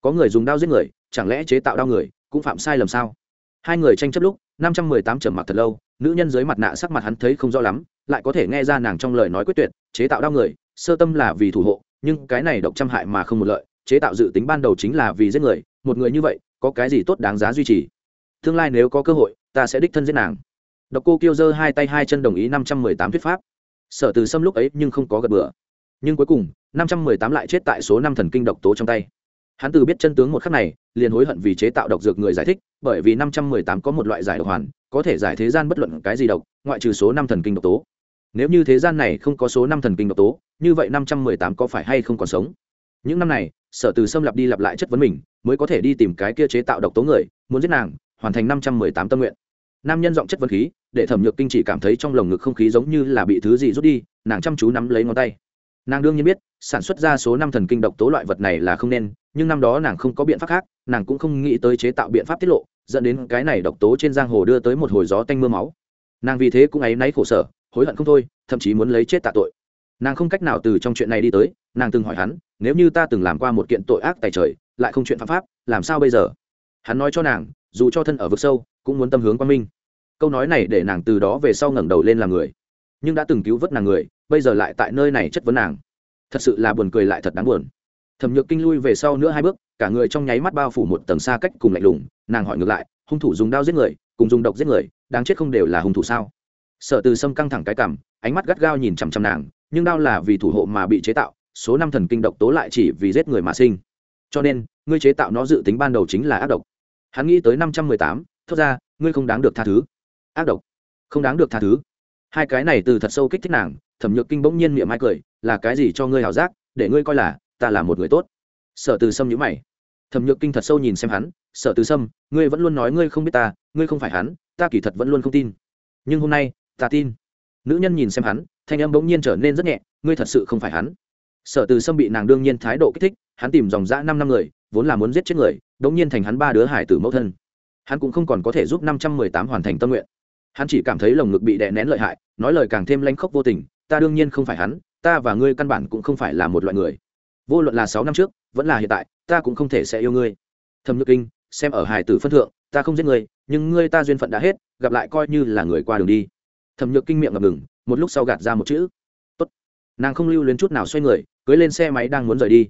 Có người dùng đao giết người, chẳng lẽ chế tạo đao người, cũng phạm sai lầm sao? Hai người tranh chấp lúc, năm trăm mười tám trầm mặc thật lâu, nữ nhân dưới mặt nạ sắc mặt hắn thấy không rõ lắm, lại có thể nghe ra nàng trong lời nói quyết tuyệt, chế tạo đao người, sơ tâm là vì thủ hộ, nhưng cái này độc trăm hại mà không một lợi, chế tạo dự tính ban đầu chính là vì giết người, một người như vậy, có cái gì tốt đáng giá duy trì? Tương lai nếu có cơ hội, ta sẽ đích thân giết nàng độc cô kiêu giơ hai tay hai chân đồng ý năm trăm mười tám thuyết pháp. Sở từ sâm lúc ấy nhưng không có gật bừa. Nhưng cuối cùng, năm trăm mười tám lại chết tại số năm thần kinh độc tố trong tay. Hắn từ biết chân tướng một khắc này, liền hối hận vì chế tạo độc dược người giải thích, bởi vì năm trăm mười tám có một loại giải độc hoàn, có thể giải thế gian bất luận cái gì độc, ngoại trừ số năm thần kinh độc tố. Nếu như thế gian này không có số năm thần kinh độc tố, như vậy năm trăm mười tám có phải hay không còn sống? Những năm này, sở từ sâm lặp đi lặp lại chất vấn mình, mới có thể đi tìm cái kia chế tạo độc tố người, muốn giết nàng, hoàn thành năm trăm mười tám tâm nguyện nam nhân giọng chất vấn khí, để thẩm nhược kinh chỉ cảm thấy trong lồng ngực không khí giống như là bị thứ gì rút đi, nàng chăm chú nắm lấy ngón tay. Nàng đương nhiên biết, sản xuất ra số năm thần kinh độc tố loại vật này là không nên, nhưng năm đó nàng không có biện pháp khác, nàng cũng không nghĩ tới chế tạo biện pháp tiết lộ, dẫn đến cái này độc tố trên giang hồ đưa tới một hồi gió tanh m ư a máu. Nàng vì thế cũng áy náy khổ sở, hối hận không thôi, thậm chí muốn lấy chết tạ tội. Nàng không cách nào từ trong chuyện này đi tới, nàng từng hỏi hắn, nếu như ta từng làm qua một kiện tội ác tài trời, lại không chuyện phạm pháp, làm sao bây giờ? Hắn nói cho nàng, dù cho thân ở vực sâu cũng muốn tâm hướng quan minh. Câu nói này để nàng từ đó về sau ngẩng đầu lên làm người. Nhưng đã từng cứu vớt nàng người, bây giờ lại tại nơi này chất vấn nàng. Thật sự là buồn cười lại thật đáng buồn. Thẩm nhược kinh lui về sau nữa hai bước, cả người trong nháy mắt bao phủ một tầng xa cách cùng lạnh lùng, nàng hỏi ngược lại, hung thủ dùng đao giết người, cùng dùng độc giết người, đáng chết không đều là hung thủ sao? Sợ từ sâm căng thẳng cái cằm, ánh mắt gắt gao nhìn chằm chằm nàng, nhưng đao là vì thủ hộ mà bị chế tạo, số năm thần kinh độc tố lại chỉ vì giết người mà sinh. Cho nên, ngươi chế tạo nó dự tính ban đầu chính là ác độc. Hắn nghĩ tới năm trăm mười tám thốt ra, ngươi không đáng được tha thứ. Ác độc. Không đáng được tha thứ. Hai cái này từ thật sâu kích thích nàng, thẩm nhược kinh bỗng nhiên miệng mai cười, là cái gì cho ngươi hảo giác, để ngươi coi là, ta là một người tốt. Sở từ sâm nhữ mày. Thẩm nhược kinh thật sâu nhìn xem hắn, sở từ sâm, ngươi vẫn luôn nói ngươi không biết ta, ngươi không phải hắn, ta kỳ thật vẫn luôn không tin. Nhưng hôm nay, ta tin. Nữ nhân nhìn xem hắn, thanh âm bỗng nhiên trở nên rất nhẹ, ngươi thật sự không phải hắn. Sở từ sâm bị nàng đương nhiên thái độ kích thích, hắn tìm dòng dã năm năm người, vốn là muốn giết chết người, bỗng nhiên thành hắn ba đứa hải tử mẫu thân hắn cũng không còn có thể giúp năm trăm mười tám hoàn thành tâm nguyện. Hắn chỉ cảm thấy lồng ngực bị đè nén lợi hại, nói lời càng thêm lanh khốc vô tình, ta đương nhiên không phải hắn, ta và ngươi căn bản cũng không phải là một loại người. Vô luận là sáu năm trước, vẫn là hiện tại, ta cũng không thể sẽ yêu ngươi. Thẩm nhược kinh, xem ở hải tử phân thượng, ta không giết ngươi, nhưng ngươi ta duyên phận đã hết, gặp lại coi như là người qua đường đi. Thẩm nhược kinh miệng ngập ngừng, một lúc sau gạt ra một chữ, tốt. Nàng không lưu luyến chút nào xoay người, cưới lên xe máy đang muốn rời đi.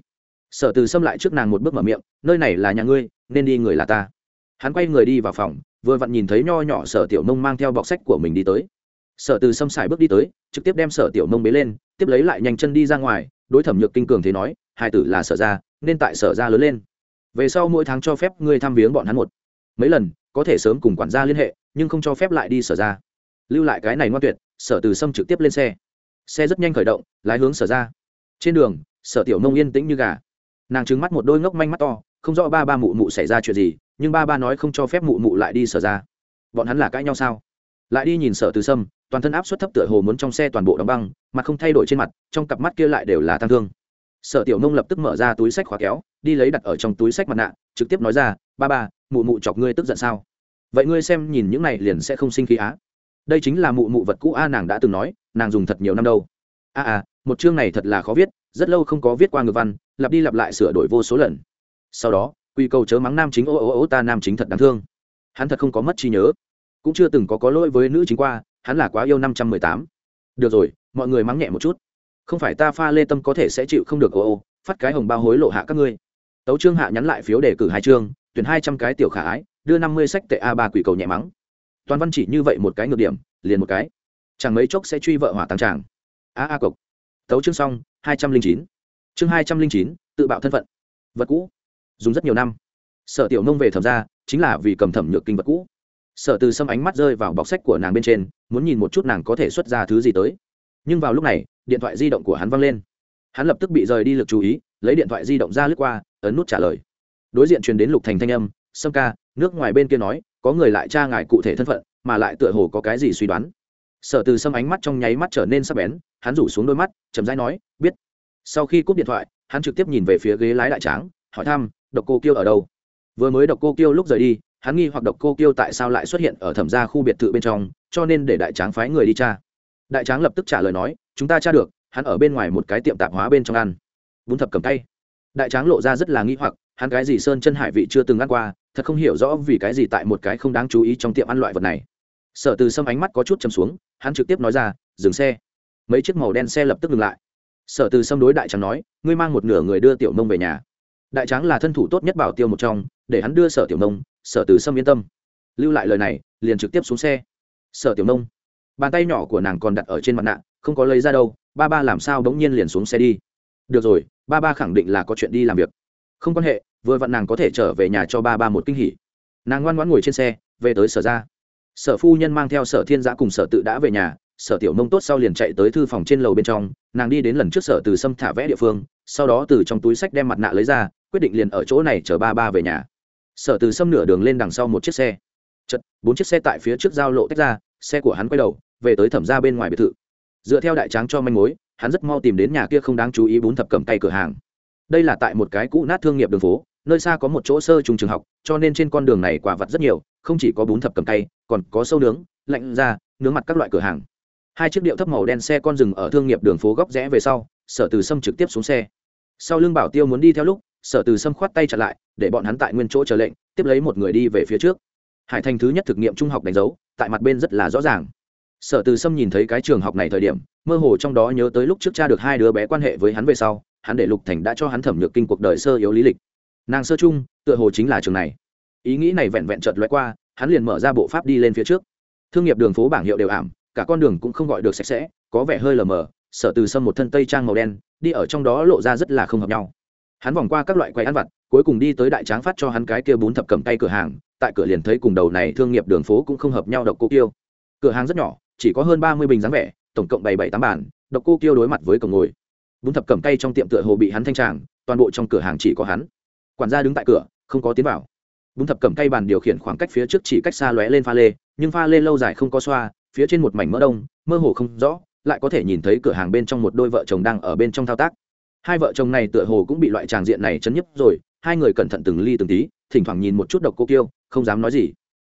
Sở từ xâm lại trước nàng một bước mở miệng, nơi này là nhà ngươi, nên đi người là ta hắn quay người đi vào phòng, vừa vặn nhìn thấy nho nhỏ sở tiểu nông mang theo bọc sách của mình đi tới. Sở từ xâm xài bước đi tới, trực tiếp đem sở tiểu nông bế lên, tiếp lấy lại nhanh chân đi ra ngoài, đối thẩm nhược kinh cường thế nói, hai tử là sở ra nên tại sở ra lớn lên. Về sau mỗi tháng cho phép ngươi thăm viếng bọn hắn một. Mấy lần, có thể sớm cùng quản gia liên hệ, nhưng không cho phép lại đi sở ra lưu lại cái này ngoan tuyệt, sở từ sâm trực tiếp lên xe. Xe rất nhanh khởi động, lái hướng sở ra trên đường, sở tiểu nông yên tĩnh như gà. Nàng trứng mắt một đôi ngốc manh mắt to, không rõ ba ba mụ mụ xảy ra chuyện gì nhưng ba ba nói không cho phép mụ mụ lại đi sở ra. Bọn hắn là cãi nhau sao? Lại đi nhìn sở từ sâm toàn thân áp suất thấp tựa hồ muốn trong xe toàn bộ đóng băng mặt không thay đổi trên mặt trong cặp mắt kia lại đều là tăng thương. Sở tiểu nông lập tức mở ra túi sách khóa kéo đi lấy đặt ở trong túi sách mặt nạ trực tiếp nói ra ba ba mụ mụ chọc ngươi tức giận sao? Vậy ngươi xem nhìn những này liền sẽ không sinh khí á. Đây chính là mụ mụ vật cũ a nàng đã từng nói nàng dùng thật nhiều năm đâu. A à, à một chương này thật là khó viết rất lâu không có viết qua ngược văn lặp đi lặp lại sửa đổi vô số lần. Sau đó quy cầu chớ mắng nam chính, ô ô ô, ta nam chính thật đáng thương. Hắn thật không có mất trí nhớ. Cũng chưa từng có có lỗi với nữ chính qua, hắn là quá yêu năm trăm mười tám. Được rồi, mọi người mắng nhẹ một chút. Không phải ta pha lê tâm có thể sẽ chịu không được, ô ô, phát cái hồng bao hối lộ hạ các ngươi. Tấu trương hạ nhắn lại phiếu đề cử hai chương, tuyển hai trăm cái tiểu khả ái, đưa năm mươi sách tệ a ba quỷ cầu nhẹ mắng. Toàn văn chỉ như vậy một cái ngược điểm, liền một cái. Chẳng mấy chốc sẽ truy vợ hỏa tăng tràng. A a cộc tấu chương xong, hai trăm linh chín. Chương hai trăm linh chín, tự bạo thân phận. Vật cũ dùng rất nhiều năm. Sở tiểu nông về thẩm ra, chính là vì cầm thẩm nhược kinh vật cũ. Sở từ sâm ánh mắt rơi vào bọc sách của nàng bên trên, muốn nhìn một chút nàng có thể xuất ra thứ gì tới. Nhưng vào lúc này, điện thoại di động của hắn văng lên. Hắn lập tức bị rời đi lực chú ý, lấy điện thoại di động ra lướt qua, ấn nút trả lời. Đối diện truyền đến lục thành thanh âm, sâm ca, nước ngoài bên kia nói, có người lại tra ngài cụ thể thân phận, mà lại tựa hồ có cái gì suy đoán. Sở từ sâm ánh mắt trong nháy mắt trở nên sắc bén, hắn rủ xuống đôi mắt chầm rãi nói, biết. Sau khi cúp điện thoại, hắn trực tiếp nhìn về phía ghế lái đại tráng, hỏi thăm độc cô kiêu ở đâu? Vừa mới độc cô kiêu lúc rời đi, hắn nghi hoặc độc cô kiêu tại sao lại xuất hiện ở thẩm gia khu biệt thự bên trong, cho nên để đại tráng phái người đi tra. Đại tráng lập tức trả lời nói, chúng ta tra được, hắn ở bên ngoài một cái tiệm tạp hóa bên trong ăn. Bún thập cầm tay. Đại tráng lộ ra rất là nghi hoặc, hắn cái gì sơn chân hải vị chưa từng ăn qua, thật không hiểu rõ vì cái gì tại một cái không đáng chú ý trong tiệm ăn loại vật này. Sở từ sâm ánh mắt có chút chầm xuống, hắn trực tiếp nói ra, dừng xe. Mấy chiếc màu đen xe lập tức ngừng lại. Sở từ sâm đối đại trắng nói, ngươi mang một nửa người đưa tiểu mông về nhà đại tráng là thân thủ tốt nhất bảo tiêu một trong, để hắn đưa sở tiểu nông, sở từ sâm yên tâm. Lưu lại lời này, liền trực tiếp xuống xe. Sở tiểu nông, bàn tay nhỏ của nàng còn đặt ở trên mặt nạ, không có lấy ra đâu, ba ba làm sao bỗng nhiên liền xuống xe đi. Được rồi, ba ba khẳng định là có chuyện đi làm việc. Không quan hệ, vừa vặn nàng có thể trở về nhà cho ba ba một kinh hỉ. Nàng ngoan ngoãn ngồi trên xe, về tới sở ra. Sở phu nhân mang theo sở thiên giã cùng sở tự đã về nhà, sở tiểu nông tốt sau liền chạy tới thư phòng trên lầu bên trong, nàng đi đến lần trước sở từ sâm thả vẽ địa phương, sau đó từ trong túi sách đem mặt nạ lấy ra quyết định liền ở chỗ này chở ba ba về nhà. Sở từ xâm nửa đường lên đằng sau một chiếc xe. Chật, bốn chiếc xe tại phía trước giao lộ tách ra, xe của hắn quay đầu, về tới thẩm ra bên ngoài biệt thự. Dựa theo đại tráng cho manh mối, hắn rất mau tìm đến nhà kia không đáng chú ý bún thập cầm tay cửa hàng. Đây là tại một cái cũ nát thương nghiệp đường phố, nơi xa có một chỗ sơ trùng trường học, cho nên trên con đường này quả vật rất nhiều, không chỉ có bún thập cầm tay, còn có sâu nướng, lạnh ra nướng mặt các loại cửa hàng. Hai chiếc điệu thấp màu đen xe con rừng ở thương nghiệp đường phố góc rẽ về sau, sở từ sâm trực tiếp xuống xe. Sau lưng bảo tiêu muốn đi theo lúc sở từ sâm khoát tay chặt lại, để bọn hắn tại nguyên chỗ chờ lệnh, tiếp lấy một người đi về phía trước. Hải thành thứ nhất thực nghiệm trung học đánh dấu, tại mặt bên rất là rõ ràng. Sở từ sâm nhìn thấy cái trường học này thời điểm, mơ hồ trong đó nhớ tới lúc trước cha được hai đứa bé quan hệ với hắn về sau, hắn để lục thành đã cho hắn thẩm nhược kinh cuộc đời sơ yếu lý lịch. Nàng sơ chung, tựa hồ chính là trường này. Ý nghĩ này vẹn vẹn chợt lóe qua, hắn liền mở ra bộ pháp đi lên phía trước. Thương nghiệp đường phố bảng hiệu đều ảm, cả con đường cũng không gọi được sạch sẽ, có vẻ hơi lờ mờ, sở từ sâm một thân tây trang màu đen, đi ở trong đó lộ ra rất là không hợp nhau hắn vòng qua các loại quầy ăn vặt, cuối cùng đi tới đại tráng phát cho hắn cái kia bún thập cầm tay cửa hàng, tại cửa liền thấy cùng đầu này thương nghiệp đường phố cũng không hợp nhau độc cô tiêu. cửa hàng rất nhỏ, chỉ có hơn ba mươi bình dáng vẻ, tổng cộng bảy bảy tám bản độc cô tiêu đối mặt với cổng ngồi. Bún thập cầm tay trong tiệm tựa hồ bị hắn thanh tràng, toàn bộ trong cửa hàng chỉ có hắn. Quản gia đứng tại cửa, không có tiến vào. Bún thập cầm tay bàn điều khiển khoảng cách phía trước chỉ cách xa lóe lên pha lê, nhưng pha lê lâu dài không có xoa, phía trên một mảnh mỡ đông, mơ hồ không rõ, lại có thể nhìn thấy cửa hàng bên trong một đôi vợ chồng đang ở bên trong thao tác hai vợ chồng này tựa hồ cũng bị loại tràng diện này chấn nhấp rồi, hai người cẩn thận từng ly từng tí, thỉnh thoảng nhìn một chút độc cô kiêu, không dám nói gì.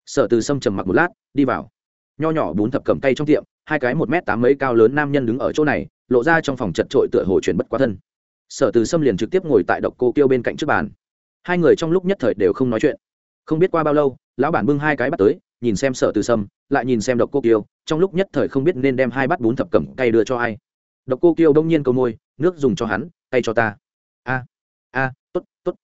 Sở từ sâm trầm mặc một lát, đi vào. Nho nhỏ bún thập cầm cây trong tiệm, hai cái một m tám mấy cao lớn nam nhân đứng ở chỗ này, lộ ra trong phòng chật trội tựa hồ chuyển bất quá thân. Sở từ sâm liền trực tiếp ngồi tại độc cô kiêu bên cạnh trước bàn. Hai người trong lúc nhất thời đều không nói chuyện. Không biết qua bao lâu, lão bản bưng hai cái bắt tới, nhìn xem sở từ sâm, lại nhìn xem độc cô kiêu, trong lúc nhất thời không biết nên đem hai bát bún thập cẩm cay đưa cho ai. Độc cô kiêu đông nhiên câu môi, nước dùng cho hắn cay cho ta. A a t ố t t ố t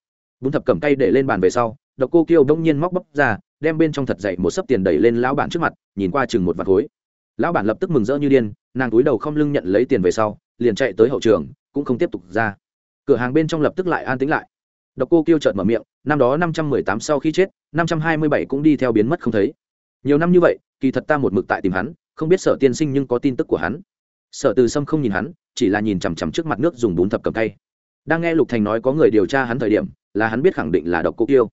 bún thập cầm cay để lên bàn về sau, độc cô kiêu đông nhiên móc bóc ra, đem bên trong thật dậy một sấp tiền đẩy lên lão bản trước mặt, nhìn qua chừng một vạt khối. Lão bản lập tức mừng rỡ như điên, nàng túi đầu không lưng nhận lấy tiền về sau, liền chạy tới hậu trường, cũng không tiếp tục ra. Cửa hàng bên trong lập tức lại an tĩnh lại. Độc cô Kiêu chợt mở miệng, năm đó năm trăm mười tám sau khi chết, năm trăm hai mươi bảy cũng đi theo biến mất không thấy. Nhiều năm như vậy, kỳ thật ta một mực tại tìm hắn, không biết sở tiên sinh nhưng có tin tức của hắn. Sở từ sâm không nhìn hắn chỉ là nhìn chằm chằm trước mặt nước dùng bún thập cầm tay đang nghe lục thành nói có người điều tra hắn thời điểm, là hắn biết khẳng định là độc cô kiêu.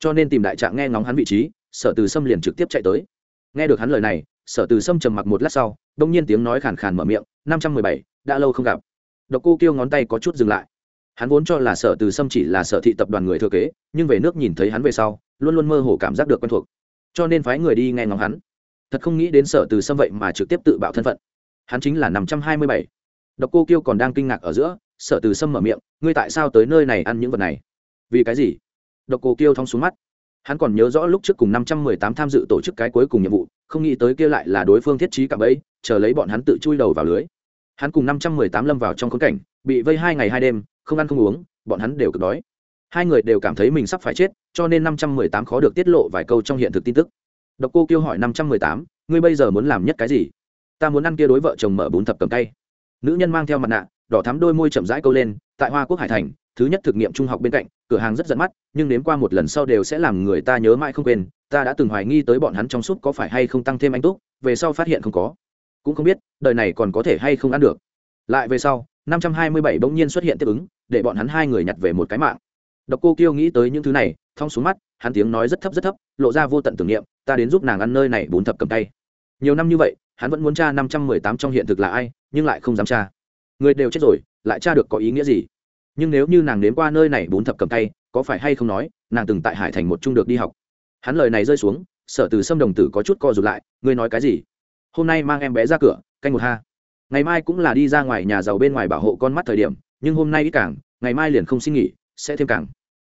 Cho nên tìm đại trạng nghe ngóng hắn vị trí, sở từ sâm liền trực tiếp chạy tới. Nghe được hắn lời này, sở từ sâm trầm mặc một lát sau, đông nhiên tiếng nói khàn khàn mở miệng, năm trăm mười bảy, đã lâu không gặp. Độc cô kiêu ngón tay có chút dừng lại. Hắn vốn cho là sở từ sâm chỉ là sở thị tập đoàn người thừa kế, nhưng về nước nhìn thấy hắn về sau, luôn luôn mơ hồ cảm giác được quen thuộc. Cho nên phái người đi nghe ngóng hắn. Thật không nghĩ đến sở từ sâm vậy mà trực tiếp tự bạo thân phận. Hắn chính là năm trăm hai mươi bảy độc cô kiêu còn đang kinh ngạc ở giữa, sở từ sâm mở miệng, ngươi tại sao tới nơi này ăn những vật này? Vì cái gì? Độc cô kiêu thong xuống mắt. Hắn còn nhớ rõ lúc trước cùng năm trăm mười tám tham dự tổ chức cái cuối cùng nhiệm vụ, không nghĩ tới kia lại là đối phương thiết trí cả bẫy, chờ lấy bọn hắn tự chui đầu vào lưới. Hắn cùng năm trăm mười tám lâm vào trong khốn cảnh, bị vây hai ngày hai đêm, không ăn không uống, bọn hắn đều cực đói. Hai người đều cảm thấy mình sắp phải chết, cho nên năm trăm mười tám khó được tiết lộ vài câu trong hiện thực tin tức. Độc cô kêu hỏi năm trăm mười tám, ngươi bây giờ muốn làm nhất cái gì? Ta muốn ăn kia đối vợ chồng mở bún thập cầm tay nữ nhân mang theo mặt nạ, đỏ thắm đôi môi chậm rãi câu lên, tại hoa quốc hải thành, thứ nhất thực nghiệm trung học bên cạnh, cửa hàng rất dẫn mắt, nhưng đến qua một lần sau đều sẽ làm người ta nhớ mãi không quên, ta đã từng hoài nghi tới bọn hắn trong suốt có phải hay không tăng thêm anh túc, về sau phát hiện không có. Cũng không biết, đời này còn có thể hay không ăn được. Lại về sau, năm trăm hai mươi bảy bỗng nhiên xuất hiện tiếp ứng, để bọn hắn hai người nhặt về một cái mạng. Độc cô kiêu nghĩ tới những thứ này, thong xuống mắt, hắn tiếng nói rất thấp rất thấp, lộ ra vô tận tưởng niệm, ta đến giúp nàng ăn nơi này, bốn thập cầm tay. Nhiều năm như vậy hắn vẫn muốn tra năm trăm mười tám trong hiện thực là ai, nhưng lại không dám tra. Người đều chết rồi, lại tra được có ý nghĩa gì? Nhưng nếu như nàng đến qua nơi này bốn thập cầm tay, có phải hay không nói, nàng từng tại hải thành một trung được đi học? Hắn lời này rơi xuống, sở từ sâm đồng tử có chút co rụt lại, ngươi nói cái gì? Hôm nay mang em bé ra cửa, canh một ha. Ngày mai cũng là đi ra ngoài nhà giàu bên ngoài bảo hộ con mắt thời điểm, nhưng hôm nay ít càng, ngày mai liền không xin nghỉ, sẽ thêm càng.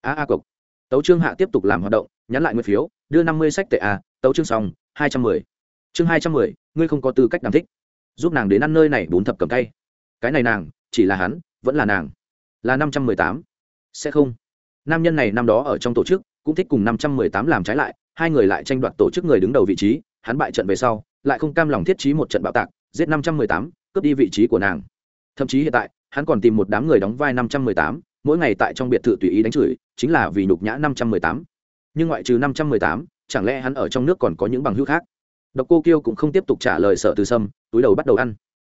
A a cộc tấu trương hạ tiếp tục làm hoạt động, nhắn lại nguyên phiếu, đưa năm mươi sách tệ a, tấu trương xong, hai trăm mười chương hai trăm mười, ngươi không có tư cách đàm thích. Giúp nàng đến ăn nơi này bốn thập cầm tay cái này nàng, chỉ là hắn, vẫn là nàng. Là năm trăm mười tám. Sẽ không. Nam nhân này năm đó ở trong tổ chức, cũng thích cùng năm trăm mười tám làm trái lại, hai người lại tranh đoạt tổ chức người đứng đầu vị trí, hắn bại trận về sau, lại không cam lòng thiết trí một trận bạo tạc, giết năm trăm mười tám, cướp đi vị trí của nàng. Thậm chí hiện tại, hắn còn tìm một đám người đóng vai năm trăm mười tám, mỗi ngày tại trong biệt thự tùy ý đánh chửi, chính là vì nhục nhã năm trăm mười tám. Nhưng ngoại trừ năm trăm mười tám, chẳng lẽ hắn ở trong nước còn có những bằng hữu khác? Độc cô kiêu cũng không tiếp tục trả lời sợ từ sâm, túi đầu bắt đầu ăn.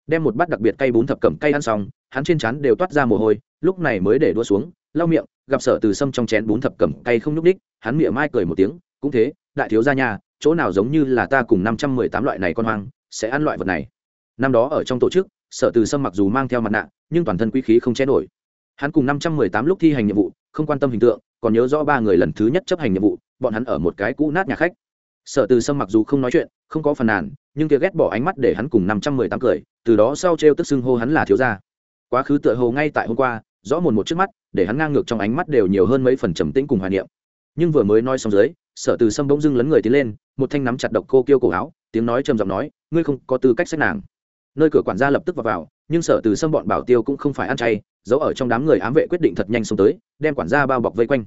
Đem một bát đặc biệt cay bún thập cẩm cay ăn xong, hắn trên trán đều toát ra mồ hôi, lúc này mới để đua xuống, lau miệng, gặp sở từ sâm trong chén bún thập cẩm cay không nhúc ních hắn miệng mai cười một tiếng, cũng thế, đại thiếu gia nhà chỗ nào giống như là ta cùng năm trăm mười tám loại này con hoang, sẽ ăn loại vật này. Năm đó ở trong tổ chức, sở từ sâm mặc dù mang theo mặt nạ, nhưng toàn thân quý khí không che nổi. Hắn cùng năm trăm mười tám lúc thi hành nhiệm vụ, không quan tâm hình tượng, còn nhớ rõ ba người lần thứ nhất chấp hành nhiệm vụ, bọn hắn ở một cái cũ nát nhà khách sở từ sâm mặc dù không nói chuyện không có phần nàn nhưng kia ghét bỏ ánh mắt để hắn cùng năm trăm mười tám cười từ đó sau t r e o tức xưng hô hắn là thiếu gia. Quá khứ tựa hồ ngay tại hôm qua rõ mồn một trước mắt để hắn ngang ngược trong ánh mắt đều nhiều hơn mấy phần trầm tĩnh cùng hoài niệm. Nhưng vừa mới nói xong dưới sở từ sâm bỗng dưng lấn người tiến lên một thanh nắm chặt độc cô kêu cổ áo tiếng nói trầm giọng nói ngươi không có tư cách sách nàng. Nơi cửa quản gia lập tức vào, vào nhưng sở từ sâm bọn bảo tiêu cũng không phải ăn chay giấu ở trong đám người ám vệ quyết định thật nhanh xông tới đem quản gia bao bọc vây quanh.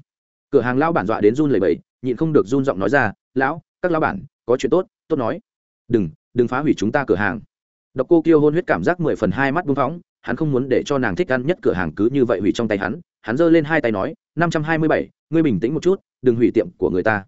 Cửa hàng lão bản dọa đến run lẩy bẩy nhịn không được run giọng nói ra lão các lão bản, có chuyện tốt tốt nói. Đừng đừng phá hủy chúng ta cửa hàng. Độc cô kêu hôn huyết cảm giác mười phần hai mắt buông phóng, hắn không muốn để cho nàng thích ăn nhất cửa hàng cứ như vậy hủy trong tay hắn. Hắn giơ lên hai tay nói, năm trăm hai mươi bảy, ngươi bình tĩnh một chút, đừng hủy tiệm của người ta.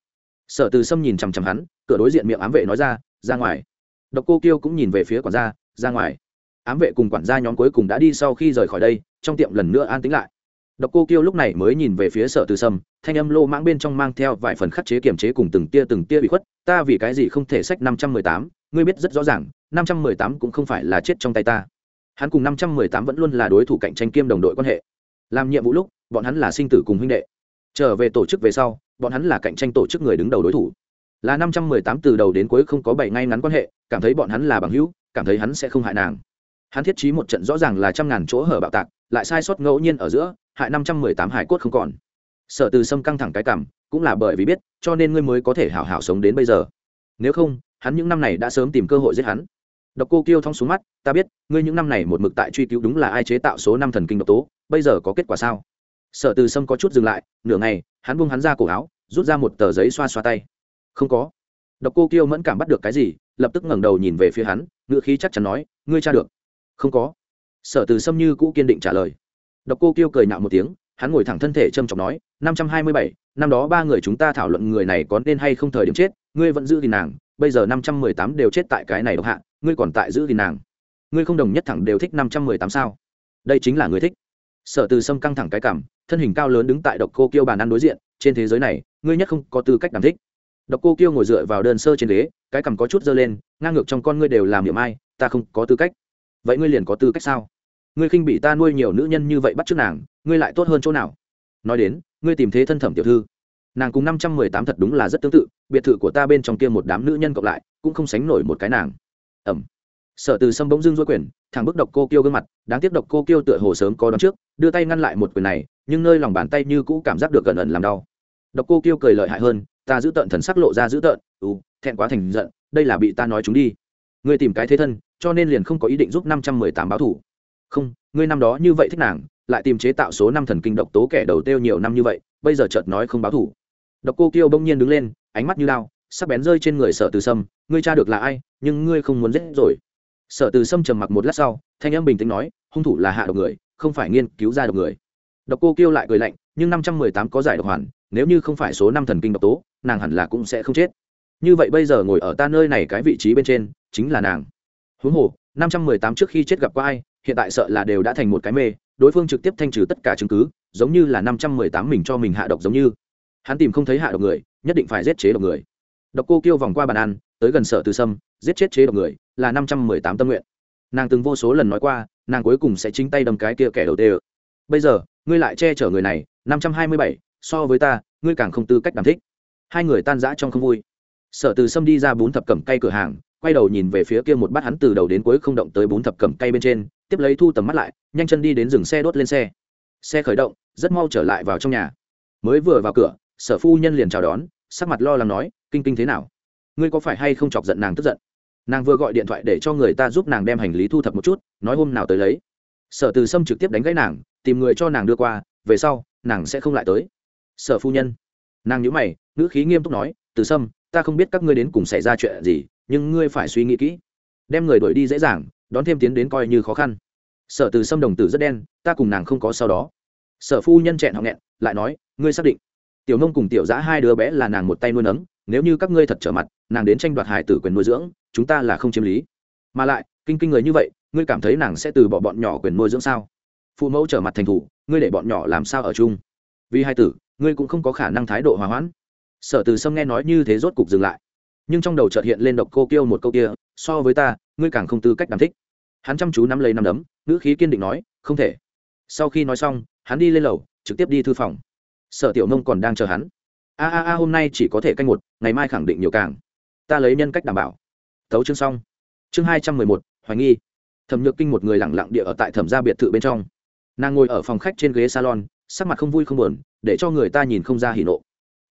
Sở từ sâm nhìn chằm chằm hắn, cửa đối diện miệng ám vệ nói ra ra ngoài. Độc cô kiêu cũng nhìn về phía quản gia, ra ngoài. Ám vệ cùng quản gia nhóm cuối cùng đã đi sau khi rời khỏi đây, trong tiệm lần nữa an tính lại. Độc cô kiêu lúc này mới nhìn về phía sở từ sâm thanh âm lô mãng bên trong mang theo vài phần khắc chế kiềm chế cùng từng tia từng tia bị khuất, ta vì cái gì không thể sách năm trăm mười tám? Ngươi biết rất rõ ràng, năm trăm mười tám cũng không phải là chết trong tay ta. Hắn cùng năm trăm mười tám vẫn luôn là đối thủ cạnh tranh kiêm đồng đội quan hệ. Làm nhiệm vụ lúc, bọn hắn là sinh tử cùng huynh đệ. Trở về tổ chức về sau, bọn hắn là cạnh tranh tổ chức người đứng đầu đối thủ. Là năm trăm mười tám từ đầu đến cuối không có bảy ngay ngắn quan hệ, cảm thấy bọn hắn là bằng hữu, cảm thấy hắn sẽ không hại nàng. Hắn thiết trí một trận rõ ràng là trăm ngàn chỗ hở bạo tạc, lại sai sót ngẫu nhiên ở giữa, hại năm trăm mười tám hải cốt không còn sở từ sâm căng thẳng cái cảm, cũng là bởi vì biết, cho nên ngươi mới có thể hảo hảo sống đến bây giờ. Nếu không, hắn những năm này đã sớm tìm cơ hội giết hắn. Độc cô kiêu thong xuống mắt, ta biết, ngươi những năm này một mực tại truy cứu đúng là ai chế tạo số năm thần kinh độc tố, bây giờ có kết quả sao? Sở từ sâm có chút dừng lại, nửa ngày, hắn buông hắn ra cổ áo, rút ra một tờ giấy xoa xoa tay. Không có. Độc cô kiêu mẫn cảm bắt được cái gì, lập tức ngẩng đầu nhìn về phía hắn ngựa khí chắc chắn nói, ngươi tra được. Không có. Sở từ sâm như cũ kiên định trả lời. Độc cô kiêu cười nạo một tiếng hắn ngồi thẳng thân thể trầm trọng nói, năm trăm hai mươi bảy, năm đó ba người chúng ta thảo luận người này có nên hay không thời điểm chết, ngươi vẫn giữ thì nàng, bây giờ năm trăm mười tám đều chết tại cái này độc hạ, ngươi còn tại giữ thì nàng. Ngươi không đồng nhất thẳng đều thích năm trăm mười tám sao? Đây chính là người thích. Sở từ sâm căng thẳng cái cảm, thân hình cao lớn đứng tại độc cô kiêu bàn ăn đối diện, trên thế giới này, ngươi nhất không có tư cách đảm thích. Độc cô kiêu ngồi dựa vào đơn sơ trên ghế, cái cằm có chút dơ lên, ngang ngược trong con ngươi đều làm miệng ai, ta không có tư cách. Vậy ngươi liền có tư cách sao? Ngươi khinh bị ta nuôi nhiều nữ nhân như vậy bắt trước nàng, ngươi lại tốt hơn chỗ nào? Nói đến, ngươi tìm thế thân thẩm tiểu thư. Nàng cùng năm trăm mười tám thật đúng là rất tương tự, biệt thự của ta bên trong kia một đám nữ nhân cộng lại, cũng không sánh nổi một cái nàng. Ẩm. Sở từ sâm bỗng dưng dối quyền thằng bức độc cô kêu gương mặt, đáng tiếc độc cô kêu tựa hồ sớm có đón trước, đưa tay ngăn lại một quyền này, nhưng nơi lòng bàn tay như cũ cảm giác được gần ẩn làm đau. Độc cô kêu cười lợi hại hơn, ta giữ tợn thần sắc lộ ra giữ tợn ừ thẹn quá thành giận, đây là bị ta nói chúng đi. Ngươi tìm cái thế thân, cho nên liền không có ý định giúp năm trăm mười tám báo thủ không, ngươi năm đó như vậy thích nàng, lại tìm chế tạo số năm thần kinh độc tố kẻ đầu tiêu nhiều năm như vậy, bây giờ chợt nói không báo thủ. Độc cô kiêu bỗng nhiên đứng lên, ánh mắt như lao sắc bén rơi trên người sở từ sâm, ngươi cha được là ai, nhưng ngươi không muốn giết rồi. Sở từ sâm trầm mặc một lát sau, thanh âm bình tĩnh nói, hung thủ là hạ độc người, không phải nghiên cứu ra độc người. Độc cô kiêu lại cười lạnh, nhưng năm trăm mười tám có giải độc hoàn, nếu như không phải số năm thần kinh độc tố, nàng hẳn là cũng sẽ không chết. Như vậy bây giờ ngồi ở ta nơi này cái vị trí bên trên, chính là nàng. Huống hồ, năm trăm mười tám trước khi chết gặp qua ai hiện tại sợ là đều đã thành một cái mê, đối phương trực tiếp thanh trừ tất cả chứng cứ, giống như là năm trăm mười tám mình cho mình hạ độc giống như. Hắn tìm không thấy hạ độc người, nhất định phải giết chế độc người. Độc cô kêu vòng qua bàn ăn, tới gần sở từ sâm, giết chết chế độc người, là năm trăm mười tám tâm nguyện. Nàng từng vô số lần nói qua, nàng cuối cùng sẽ chính tay đâm cái kia kẻ đầu tê bây giờ, ngươi lại che chở người này, năm trăm hai mươi bảy, so với ta, ngươi càng không tư cách đảm thích. Hai người tan rã trong không vui. Sở từ sâm đi ra bốn thập cẩm cây cửa hàng quay đầu nhìn về phía kia một bát hắn từ đầu đến cuối không động tới bốn thập cẩm cây bên trên, tiếp lấy thu tầm mắt lại, nhanh chân đi đến dừng xe đốt lên xe. Xe khởi động, rất mau trở lại vào trong nhà. Mới vừa vào cửa, sở phu nhân liền chào đón, sắc mặt lo lắng nói, kinh kinh thế nào? Ngươi có phải hay không chọc giận nàng tức giận? Nàng vừa gọi điện thoại để cho người ta giúp nàng đem hành lý thu thập một chút, nói hôm nào tới lấy. Sở từ sâm trực tiếp đánh gãy nàng, tìm người cho nàng đưa qua, về sau, nàng sẽ không lại tới. Sở phu nhân, nàng nhữ mày, ngữ khí nghiêm túc nói, từ sâm, ta không biết các ngươi đến cùng xảy ra chuyện gì nhưng ngươi phải suy nghĩ kỹ. Đem người đuổi đi dễ dàng, đón thêm tiến đến coi như khó khăn. Sở từ sâm đồng tử rất đen, ta cùng nàng không có sau đó. Sở phu nhân chẹn họ nghẹn, lại nói, ngươi xác định. Tiểu nông cùng tiểu giã hai đứa bé là nàng một tay nuôi nấng, nếu như các ngươi thật trở mặt, nàng đến tranh đoạt hải tử quyền nuôi dưỡng, chúng ta là không chiếm lý. Mà lại, kinh kinh người như vậy, ngươi cảm thấy nàng sẽ từ bỏ bọn nhỏ quyền nuôi dưỡng sao? Phụ mẫu trở mặt thành thủ, ngươi để bọn nhỏ làm sao ở chung? Vì hai tử, ngươi cũng không có khả năng thái độ hòa hoãn. Sở từ sâm nghe nói như thế rốt cục dừng lại nhưng trong đầu chợt hiện lên độc cô kêu một câu kia, so với ta, ngươi càng không tư cách đàm thích. Hắn chăm chú nắm lấy nắm đấm, ngữ khí kiên định nói, không thể. Sau khi nói xong, hắn đi lên lầu, trực tiếp đi thư phòng. Sở tiểu nông còn đang chờ hắn. A a a, hôm nay chỉ có thể canh một, ngày mai khẳng định nhiều càng. Ta lấy nhân cách đảm bảo. Thấu chương xong. Chương hai trăm mười một, hoài nghi. Thẩm nhược kinh một người lẳng lặng địa ở tại thẩm gia biệt thự bên trong. Nàng ngồi ở phòng khách trên ghế salon, sắc mặt không vui không buồn, để cho người ta nhìn không ra hỉ nộ.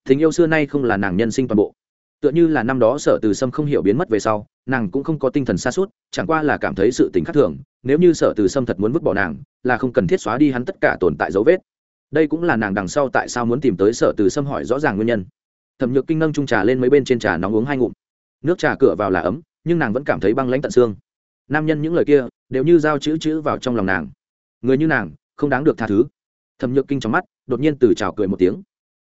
Tình yêu xưa nay không là nàng nhân sinh toàn bộ tựa như là năm đó sở từ sâm không hiểu biến mất về sau, nàng cũng không có tinh thần xa suốt chẳng qua là cảm thấy sự tình khắc thường, nếu như sở từ sâm thật muốn vứt bỏ nàng, là không cần thiết xóa đi hắn tất cả tồn tại dấu vết. Đây cũng là nàng đằng sau tại sao muốn tìm tới sở từ sâm hỏi rõ ràng nguyên nhân. Thẩm nhược kinh nâng trung trà lên mấy bên trên trà nóng uống hai ngụm. Nước trà cửa vào là ấm, nhưng nàng vẫn cảm thấy băng lãnh tận xương. Nam nhân những lời kia, đều như giao chữ chữ vào trong lòng nàng. Người như nàng, không đáng được tha thứ. Thẩm nhược kinh trong mắt, đột nhiên từ trào cười một tiếng.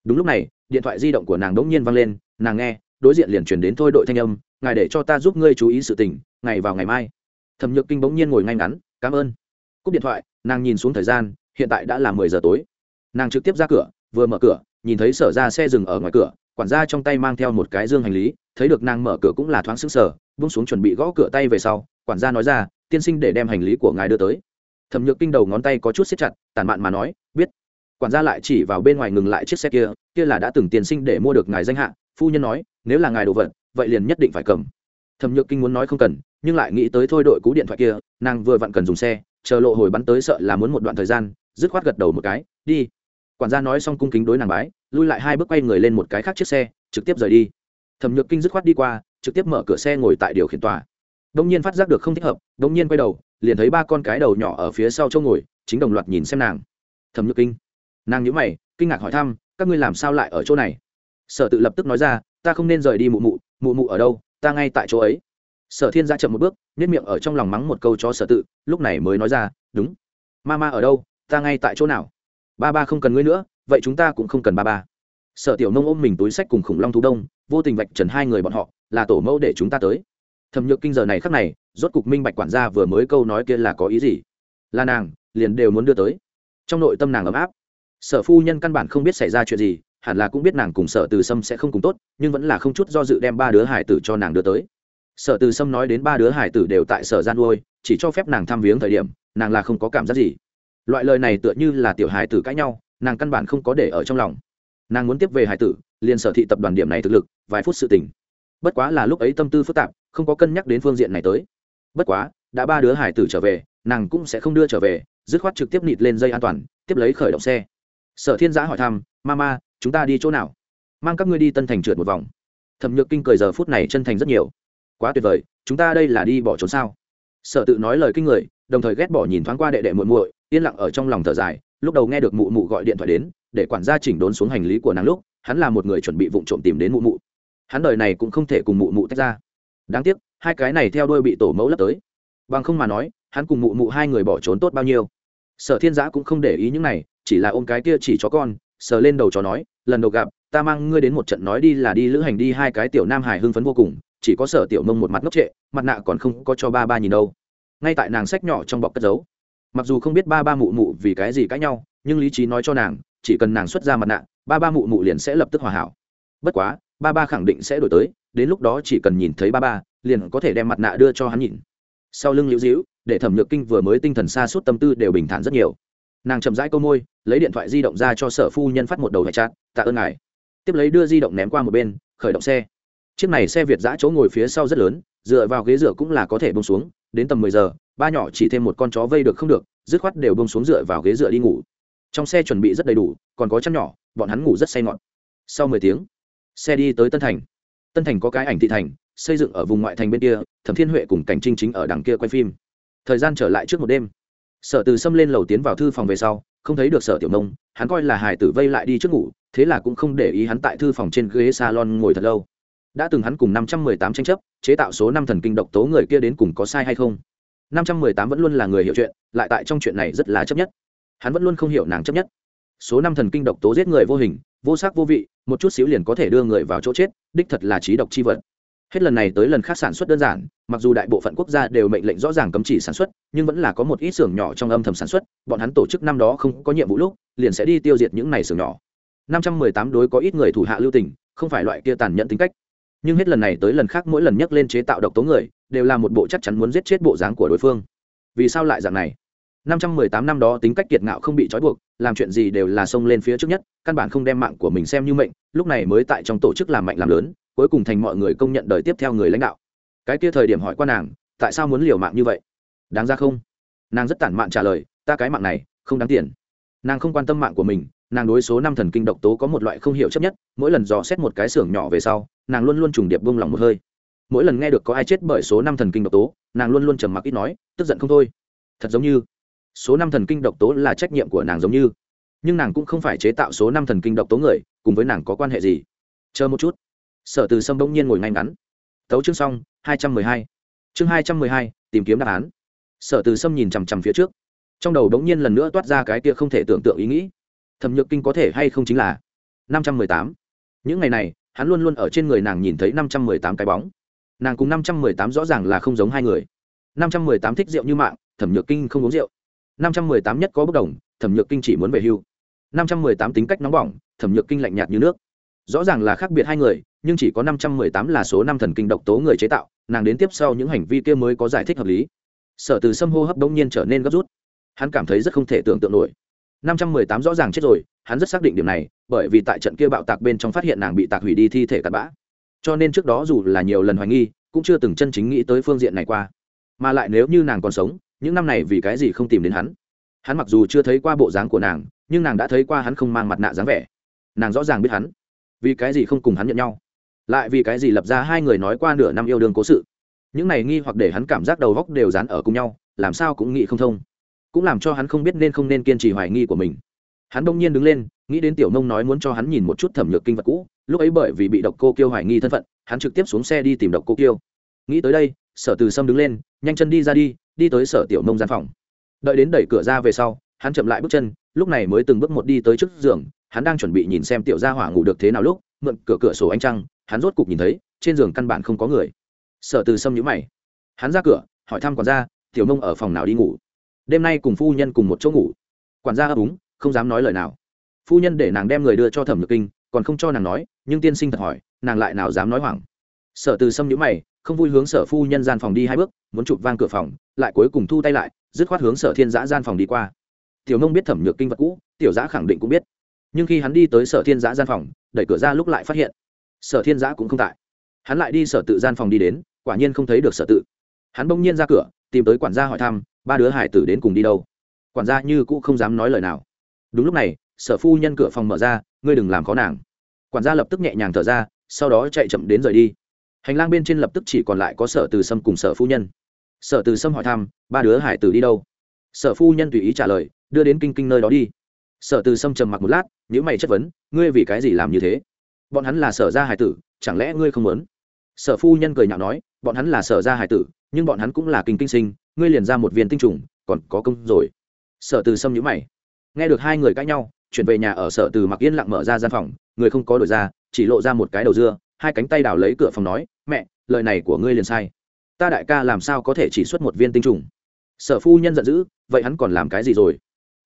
Đúng lúc này, điện thoại di động của nàng đ ỗ n g nhiên văng lên, nàng nghe đối diện liền chuyển đến thôi đội thanh âm, ngài để cho ta giúp ngươi chú ý sự tình, ngày vào ngày mai. Thẩm nhược kinh bỗng nhiên ngồi ngay ngắn, cảm ơn. Cúp điện thoại, nàng nhìn xuống thời gian, hiện tại đã là mười giờ tối. Nàng trực tiếp ra cửa, vừa mở cửa, nhìn thấy sở ra xe dừng ở ngoài cửa, quản gia trong tay mang theo một cái dương hành lý, thấy được nàng mở cửa cũng là thoáng xứng sở bung xuống chuẩn bị gõ cửa tay về sau, quản gia nói ra, tiên sinh để đem hành lý của ngài đưa tới. Thẩm nhược kinh đầu ngón tay có chút xếp chặt, tàn mạn mà nói, biết. Quản gia lại chỉ vào bên ngoài ngừng lại chiếc xe kia kia là đã từng tiên sinh để mua được ngài danh hạ, phu nhân nói nếu là ngài đồ vật, vậy liền nhất định phải cầm. Thẩm nhược kinh muốn nói không cần, nhưng lại nghĩ tới thôi đội cú điện thoại kia, nàng vừa vặn cần dùng xe, chờ lộ hồi bắn tới sợ là muốn một đoạn thời gian, dứt khoát gật đầu một cái, đi. Quản gia nói xong cung kính đối nàng bái, lui lại hai bước quay người lên một cái khác chiếc xe, trực tiếp rời đi. Thẩm nhược kinh dứt khoát đi qua, trực tiếp mở cửa xe ngồi tại điều khiển tòa. Đông nhiên phát giác được không thích hợp, đông nhiên quay đầu, liền thấy ba con cái đầu nhỏ ở phía sau châu ngồi, chính đồng loạt nhìn xem nàng. Thẩm nhược kinh, nàng nhữ mày, kinh ngạc hỏi thăm, các ngươi làm sao lại ở chỗ này? Sở tự lập tức nói ra ta không nên rời đi mụ mụ mụ mụ ở đâu, ta ngay tại chỗ ấy. Sở thiên ra chậm một bước nhất miệng ở trong lòng mắng một câu cho sở tự, lúc này mới nói ra, đúng. Ma ma ở đâu, ta ngay tại chỗ nào? Ba ba không cần ngươi nữa, vậy chúng ta cũng không cần ba ba. Sở tiểu nông ôm mình túi sách cùng khủng long thú đông, vô tình vạch trần hai người bọn họ, là tổ mẫu để chúng ta tới. Thẩm nhược kinh giờ này khắc này, rốt cục minh bạch quản gia vừa mới câu nói kia là có ý gì. Là nàng, liền đều muốn đưa tới. Trong nội tâm nàng ấm áp. Sở phu nhân căn bản không biết xảy ra chuyện gì hẳn là cũng biết nàng cùng sở từ sâm sẽ không cùng tốt, nhưng vẫn là không chút do dự đem ba đứa hải tử cho nàng đưa tới. Sở từ sâm nói đến ba đứa hải tử đều tại sở gian nuôi, chỉ cho phép nàng thăm viếng thời điểm, nàng là không có cảm giác gì. Loại lời này tựa như là tiểu hải tử cãi nhau, nàng căn bản không có để ở trong lòng. Nàng muốn tiếp về hải tử, liền sở thị tập đoàn điểm này thực lực, vài phút sự tình. Bất quá là lúc ấy tâm tư phức tạp, không có cân nhắc đến phương diện này tới. Bất quá, đã ba đứa hải tử trở về, nàng cũng sẽ không đưa trở về, dứt khoát trực tiếp nịt lên dây an toàn, tiếp lấy khởi động xe. Sở thiên giã hỏi thăm, mama chúng ta đi chỗ nào? Mang các ngươi đi tân thành trượt một vòng. Thẩm nhược kinh cười giờ phút này chân thành rất nhiều. Quá tuyệt vời, chúng ta đây là đi bỏ trốn sao? Sở tự nói lời kinh người, đồng thời ghét bỏ nhìn thoáng qua đệ đệ muội muội, yên lặng ở trong lòng thở dài, lúc đầu nghe được mụ mụ gọi điện thoại đến, để quản gia chỉnh đốn xuống hành lý của nàng lúc, hắn là một người chuẩn bị vụng trộm tìm đến mụ mụ. Hắn đời này cũng không thể cùng mụ mụ tách ra. Đáng tiếc, hai cái này theo đôi bị tổ mẫu lấp tới. Bằng không mà nói, hắn cùng mụ mụ hai người bỏ trốn tốt bao nhiêu. Sở thiên giã cũng không để ý những này, chỉ là ôm cái kia chỉ chó con, sờ lên đầu chó nói lần đầu gặp, ta mang ngươi đến một trận nói đi là đi lữ hành đi, hai cái tiểu nam hải hưng phấn vô cùng, chỉ có sở tiểu mông một mặt ngốc trệ, mặt nạ còn không có cho ba ba nhìn đâu. Ngay tại nàng sách nhỏ trong bọc cất giấu. Mặc dù không biết ba ba mụ mụ vì cái gì cãi nhau, nhưng lý trí nói cho nàng, chỉ cần nàng xuất ra mặt nạ, ba ba mụ mụ liền sẽ lập tức hòa hảo. Bất quá, ba ba khẳng định sẽ đổi tới, đến lúc đó chỉ cần nhìn thấy ba ba, liền có thể đem mặt nạ đưa cho hắn nhìn. Sau lưng liễu dĩu để thẩm nhược kinh vừa mới tinh thần xa suốt tâm tư đều bình thản rất nhiều nàng chậm rãi câu môi, lấy điện thoại di động ra cho sở phu nhân phát một đầu hệ chát tạ ơn ngài. Tiếp lấy đưa di động ném qua một bên, khởi động xe. Chiếc này xe việt giã chỗ ngồi phía sau rất lớn, dựa vào ghế dựa cũng là có thể bông xuống, đến tầm mười giờ, ba nhỏ chỉ thêm một con chó vây được không được, dứt khoát đều bông xuống dựa vào ghế dựa đi ngủ. Trong xe chuẩn bị rất đầy đủ, còn có chăn nhỏ, bọn hắn ngủ rất say ngọn sau mười tiếng, xe đi tới tân thành. Tân thành có cái ảnh thị thành, xây dựng ở vùng ngoại thành bên kia, thẩm thiên huệ cùng cảnh trinh chính ở đằng kia quay phim. Thời gian trở lại trước một đêm sở từ xâm lên lầu tiến vào thư phòng về sau, không thấy được sở tiểu nông, hắn coi là hải tử vây lại đi trước ngủ, thế là cũng không để ý hắn tại thư phòng trên ghế salon ngồi thật lâu. Đã từng hắn cùng năm trăm mười tám tranh chấp, chế tạo số năm thần kinh độc tố người kia đến cùng có sai hay không? năm trăm mười tám vẫn luôn là người hiểu chuyện, lại tại trong chuyện này rất là chấp nhất. Hắn vẫn luôn không hiểu nàng chấp nhất. Số năm thần kinh độc tố giết người vô hình, vô sắc vô vị, một chút xíu liền có thể đưa người vào chỗ chết, đích thật là trí độc chi vật hết lần này tới lần khác sản xuất đơn giản, mặc dù đại bộ phận quốc gia đều mệnh lệnh rõ ràng cấm chỉ sản xuất, nhưng vẫn là có một ít xưởng nhỏ trong âm thầm sản xuất, bọn hắn tổ chức năm đó không có nhiệm vụ lúc, liền sẽ đi tiêu diệt những này xưởng nhỏ. Năm trăm mười tám đối có ít người thủ hạ lưu tình, không phải loại kia tàn nhẫn tính cách. Nhưng hết lần này tới lần khác mỗi lần nhắc lên chế tạo độc tố người, đều là một bộ chắc chắn muốn giết chết bộ dáng của đối phương. Vì sao lại dạng này? Năm trăm mười tám năm đó tính cách kiệt ngạo không bị trói buộc, làm chuyện gì đều là xông lên phía trước nhất, căn bản không đem mạng của mình xem như mệnh, lúc này mới tại trong tổ chức làm mạnh làm lớn cuối cùng thành mọi người công nhận đời tiếp theo người lãnh đạo. Cái kia thời điểm hỏi qua nàng, tại sao muốn liều mạng như vậy? Đáng ra không. Nàng rất tản mạn trả lời, ta cái mạng này, không đáng tiền. Nàng không quan tâm mạng của mình, nàng đối số năm thần kinh độc tố có một loại không hiểu chấp nhất, mỗi lần dò xét một cái xưởng nhỏ về sau, nàng luôn luôn trùng điệp bông lòng một hơi. Mỗi lần nghe được có ai chết bởi số năm thần kinh độc tố, nàng luôn luôn trầm mặc ít nói, tức giận không thôi. Thật giống như, số năm thần kinh độc tố là trách nhiệm của nàng giống như. Nhưng nàng cũng không phải chế tạo số năm thần kinh độc tố người, cùng với nàng có quan hệ gì? Chờ một chút sở từ sâm bỗng nhiên ngồi ngay ngắn. Tấu chương xong, hai trăm mười hai. Chương hai trăm mười hai, tìm kiếm đáp án. Sở từ sâm nhìn chằm chằm phía trước. Trong đầu bỗng nhiên lần nữa toát ra cái kia không thể tưởng tượng ý nghĩ. Thẩm nhược kinh có thể hay không chính là năm trăm mười tám. Những ngày này, hắn luôn luôn ở trên người nàng nhìn thấy năm trăm mười tám cái bóng. Nàng cùng năm trăm mười tám rõ ràng là không giống hai người. năm trăm mười tám thích rượu như mạng, thẩm nhược kinh không uống rượu. năm trăm mười tám nhất có bất đồng, thẩm nhược kinh chỉ muốn về hưu. năm trăm mười tám tính cách nóng bỏng, thẩm nhược kinh lạnh nhạt như nước. Rõ ràng là khác biệt hai người nhưng chỉ có năm trăm mười tám là số năm thần kinh độc tố người chế tạo, nàng đến tiếp sau những hành vi kia mới có giải thích hợp lý. Sở từ sâm hô hấp đông nhiên trở nên gấp rút. Hắn cảm thấy rất không thể tưởng tượng nổi. năm trăm mười tám rõ ràng chết rồi, hắn rất xác định điểm này, bởi vì tại trận kia bạo tạc bên trong phát hiện nàng bị tạc hủy đi thi thể tạt bã. Cho nên trước đó dù là nhiều lần hoài nghi, cũng chưa từng chân chính nghĩ tới phương diện này qua. Mà lại nếu như nàng còn sống, những năm này vì cái gì không tìm đến hắn? Hắn mặc dù chưa thấy qua bộ dáng của nàng, nhưng nàng đã thấy qua hắn không mang mặt nạ dáng vẻ. Nàng rõ ràng biết hắn. Vì cái gì không cùng hắn nhận nhau? Lại vì cái gì lập ra hai người nói qua nửa năm yêu đương cố sự. Những này nghi hoặc để hắn cảm giác đầu góc đều dán ở cùng nhau, làm sao cũng nghĩ không thông. Cũng làm cho hắn không biết nên không nên kiên trì hoài nghi của mình. Hắn đông nhiên đứng lên, nghĩ đến tiểu nông nói muốn cho hắn nhìn một chút thẩm nhược kinh vật cũ, lúc ấy bởi vì bị độc cô kiêu hoài nghi thân phận, hắn trực tiếp xuống xe đi tìm độc cô kiêu. Nghĩ tới đây, sở từ sâm đứng lên, nhanh chân đi ra đi đi tới sở tiểu nông gian phòng. Đợi đến đẩy cửa ra về sau, hắn chậm lại bước chân, lúc này mới từng bước một đi tới trước giường, hắn đang chuẩn bị nhìn xem tiểu gia hỏa ngủ được thế nào lúc, mượn cửa cửa sổ ánh trăng hắn rốt cục nhìn thấy, trên giường căn bản không có người. Sở từ sâm nhữ mày. Hắn ra cửa, hỏi thăm quản gia, tiểu nông ở phòng nào đi ngủ? Đêm nay cùng phu nhân cùng một chỗ ngủ. Quản gia ấp úng không dám nói lời nào. Phu nhân để nàng đem người đưa cho thẩm nhược kinh, còn không cho nàng nói, nhưng tiên sinh thật hỏi, nàng lại nào dám nói hoảng. Sở từ sâm nhữ mày, không vui hướng sở phu nhân gian phòng đi hai bước, muốn chụp vang cửa phòng, lại cuối cùng thu tay lại, dứt khoát hướng sở thiên giã gian phòng đi qua. Tiểu nông biết thẩm nhược kinh vật cũ, tiểu giã khẳng định cũng biết. Nhưng khi hắn đi tới sở thiên giã gian phòng, đẩy cửa ra lúc lại phát hiện sở thiên giã cũng không tại. Hắn lại đi sở tự gian phòng đi đến, quả nhiên không thấy được sở tự. Hắn bỗng nhiên ra cửa, tìm tới quản gia hỏi thăm, ba đứa hải tử đến cùng đi đâu? Quản gia như cũ không dám nói lời nào. Đúng lúc này, sở phu nhân cửa phòng mở ra, ngươi đừng làm khó nàng. Quản gia lập tức nhẹ nhàng thở ra, sau đó chạy chậm đến rời đi. Hành lang bên trên lập tức chỉ còn lại có sở từ sâm cùng sở phu nhân. Sở từ sâm hỏi thăm, ba đứa hải tử đi đâu? Sở phu nhân tùy ý trả lời, đưa đến kinh kinh nơi đó đi. Sở từ sâm trầm mặc một lát nhữ mày chất vấn, ngươi vì cái gì làm như thế? Bọn hắn là sở gia hải tử, chẳng lẽ ngươi không muốn? Sở phu nhân cười nhạo nói, bọn hắn là sở gia hải tử, nhưng bọn hắn cũng là kinh kinh sinh, ngươi liền ra một viên tinh trùng, còn có công rồi. Sở từ sâm nhữ mày. Nghe được hai người cãi nhau, chuyển về nhà ở sở từ mặc yên lặng mở ra gian phòng, người không có đổi ra, chỉ lộ ra một cái đầu dưa, hai cánh tay đào lấy cửa phòng nói, mẹ, lời này của ngươi liền sai. Ta đại ca làm sao có thể chỉ xuất một viên tinh trùng? Sở phu nhân giận dữ, vậy hắn còn làm cái gì rồi?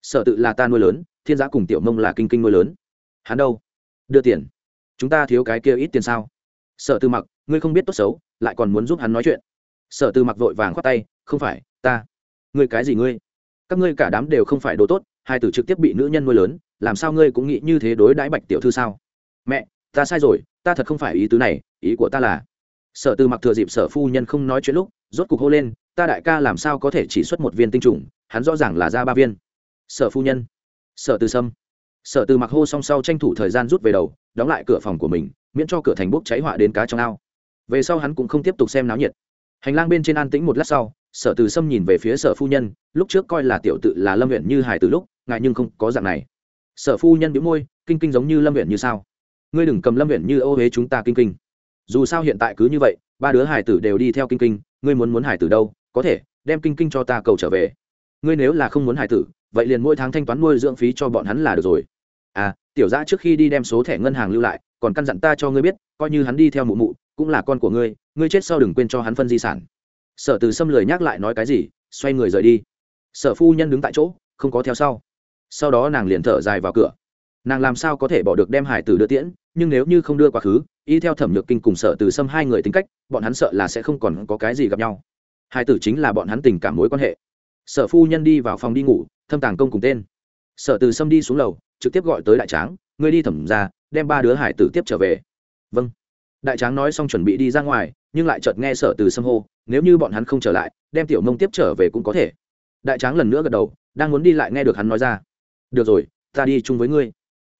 Sở tự là ta nuôi lớn, thiên giã cùng tiểu mông là kinh kinh nuôi lớn. Hắn đâu? Đưa tiền chúng ta thiếu cái kia ít tiền sao? Sở tư mặc, ngươi không biết tốt xấu, lại còn muốn giúp hắn nói chuyện. Sở tư mặc vội vàng khoát tay, không phải, ta. Ngươi cái gì ngươi? Các ngươi cả đám đều không phải đồ tốt, hai tử trực tiếp bị nữ nhân nuôi lớn, làm sao ngươi cũng nghĩ như thế đối đãi bạch tiểu thư sao? Mẹ, ta sai rồi, ta thật không phải ý tứ này, ý của ta là. Sở tư mặc thừa dịp sở phu nhân không nói chuyện lúc, rốt cục hô lên, ta đại ca làm sao có thể chỉ xuất một viên tinh trùng, hắn rõ ràng là ra ba viên. Sở phu nhân. Sở Tư sâm sở từ mặc hô song sau tranh thủ thời gian rút về đầu, đóng lại cửa phòng của mình, miễn cho cửa thành bốc cháy họa đến cá trong ao. Về sau hắn cũng không tiếp tục xem náo nhiệt. Hành lang bên trên an tĩnh một lát sau, sở từ sâm nhìn về phía sở phu nhân, lúc trước coi là tiểu tự là lâm huyện như hải từ lúc, ngại nhưng không có dạng này. Sở phu nhân bĩu môi, kinh kinh giống như lâm huyện như sao. Ngươi đừng cầm lâm huyện như ô huế chúng ta kinh kinh. Dù sao hiện tại cứ như vậy, ba đứa hải tử đều đi theo kinh kinh, ngươi muốn muốn hải tử đâu, có thể, đem kinh kinh cho ta cầu trở về. Ngươi nếu là không muốn hải tử, vậy liền mỗi tháng thanh toán nuôi dưỡng phí cho bọn hắn là được rồi à tiểu giã trước khi đi đem số thẻ ngân hàng lưu lại, còn căn dặn ta cho ngươi biết, coi như hắn đi theo mụ mụ, cũng là con của ngươi ngươi chết sau đừng quên cho hắn phân di sản. Sở từ Sâm lười nhắc lại nói cái gì, xoay người rời đi. Sở phu nhân đứng tại chỗ, không có theo sau. Sau đó nàng liền thở dài vào cửa. Nàng làm sao có thể bỏ được đem hải tử đưa tiễn, nhưng nếu như không đưa quá khứ, y theo thẩm nhược kinh cùng sở từ Sâm hai người tính cách, bọn hắn sợ là sẽ không còn có cái gì gặp nhau. Hải tử chính là bọn hắn tình cảm mối quan hệ. Sở phu nhân đi vào phòng đi ngủ, thâm tàng công cùng tên. Sở từ Sâm đi xuống lầu trực tiếp gọi tới đại tráng, ngươi đi thẩm ra, đem ba đứa hải tử tiếp trở về. Vâng. Đại tráng nói xong chuẩn bị đi ra ngoài, nhưng lại chợt nghe sở từ sâm hô, nếu như bọn hắn không trở lại, đem tiểu mông tiếp trở về cũng có thể. Đại tráng lần nữa gật đầu, đang muốn đi lại nghe được hắn nói ra, được rồi, ta đi chung với ngươi.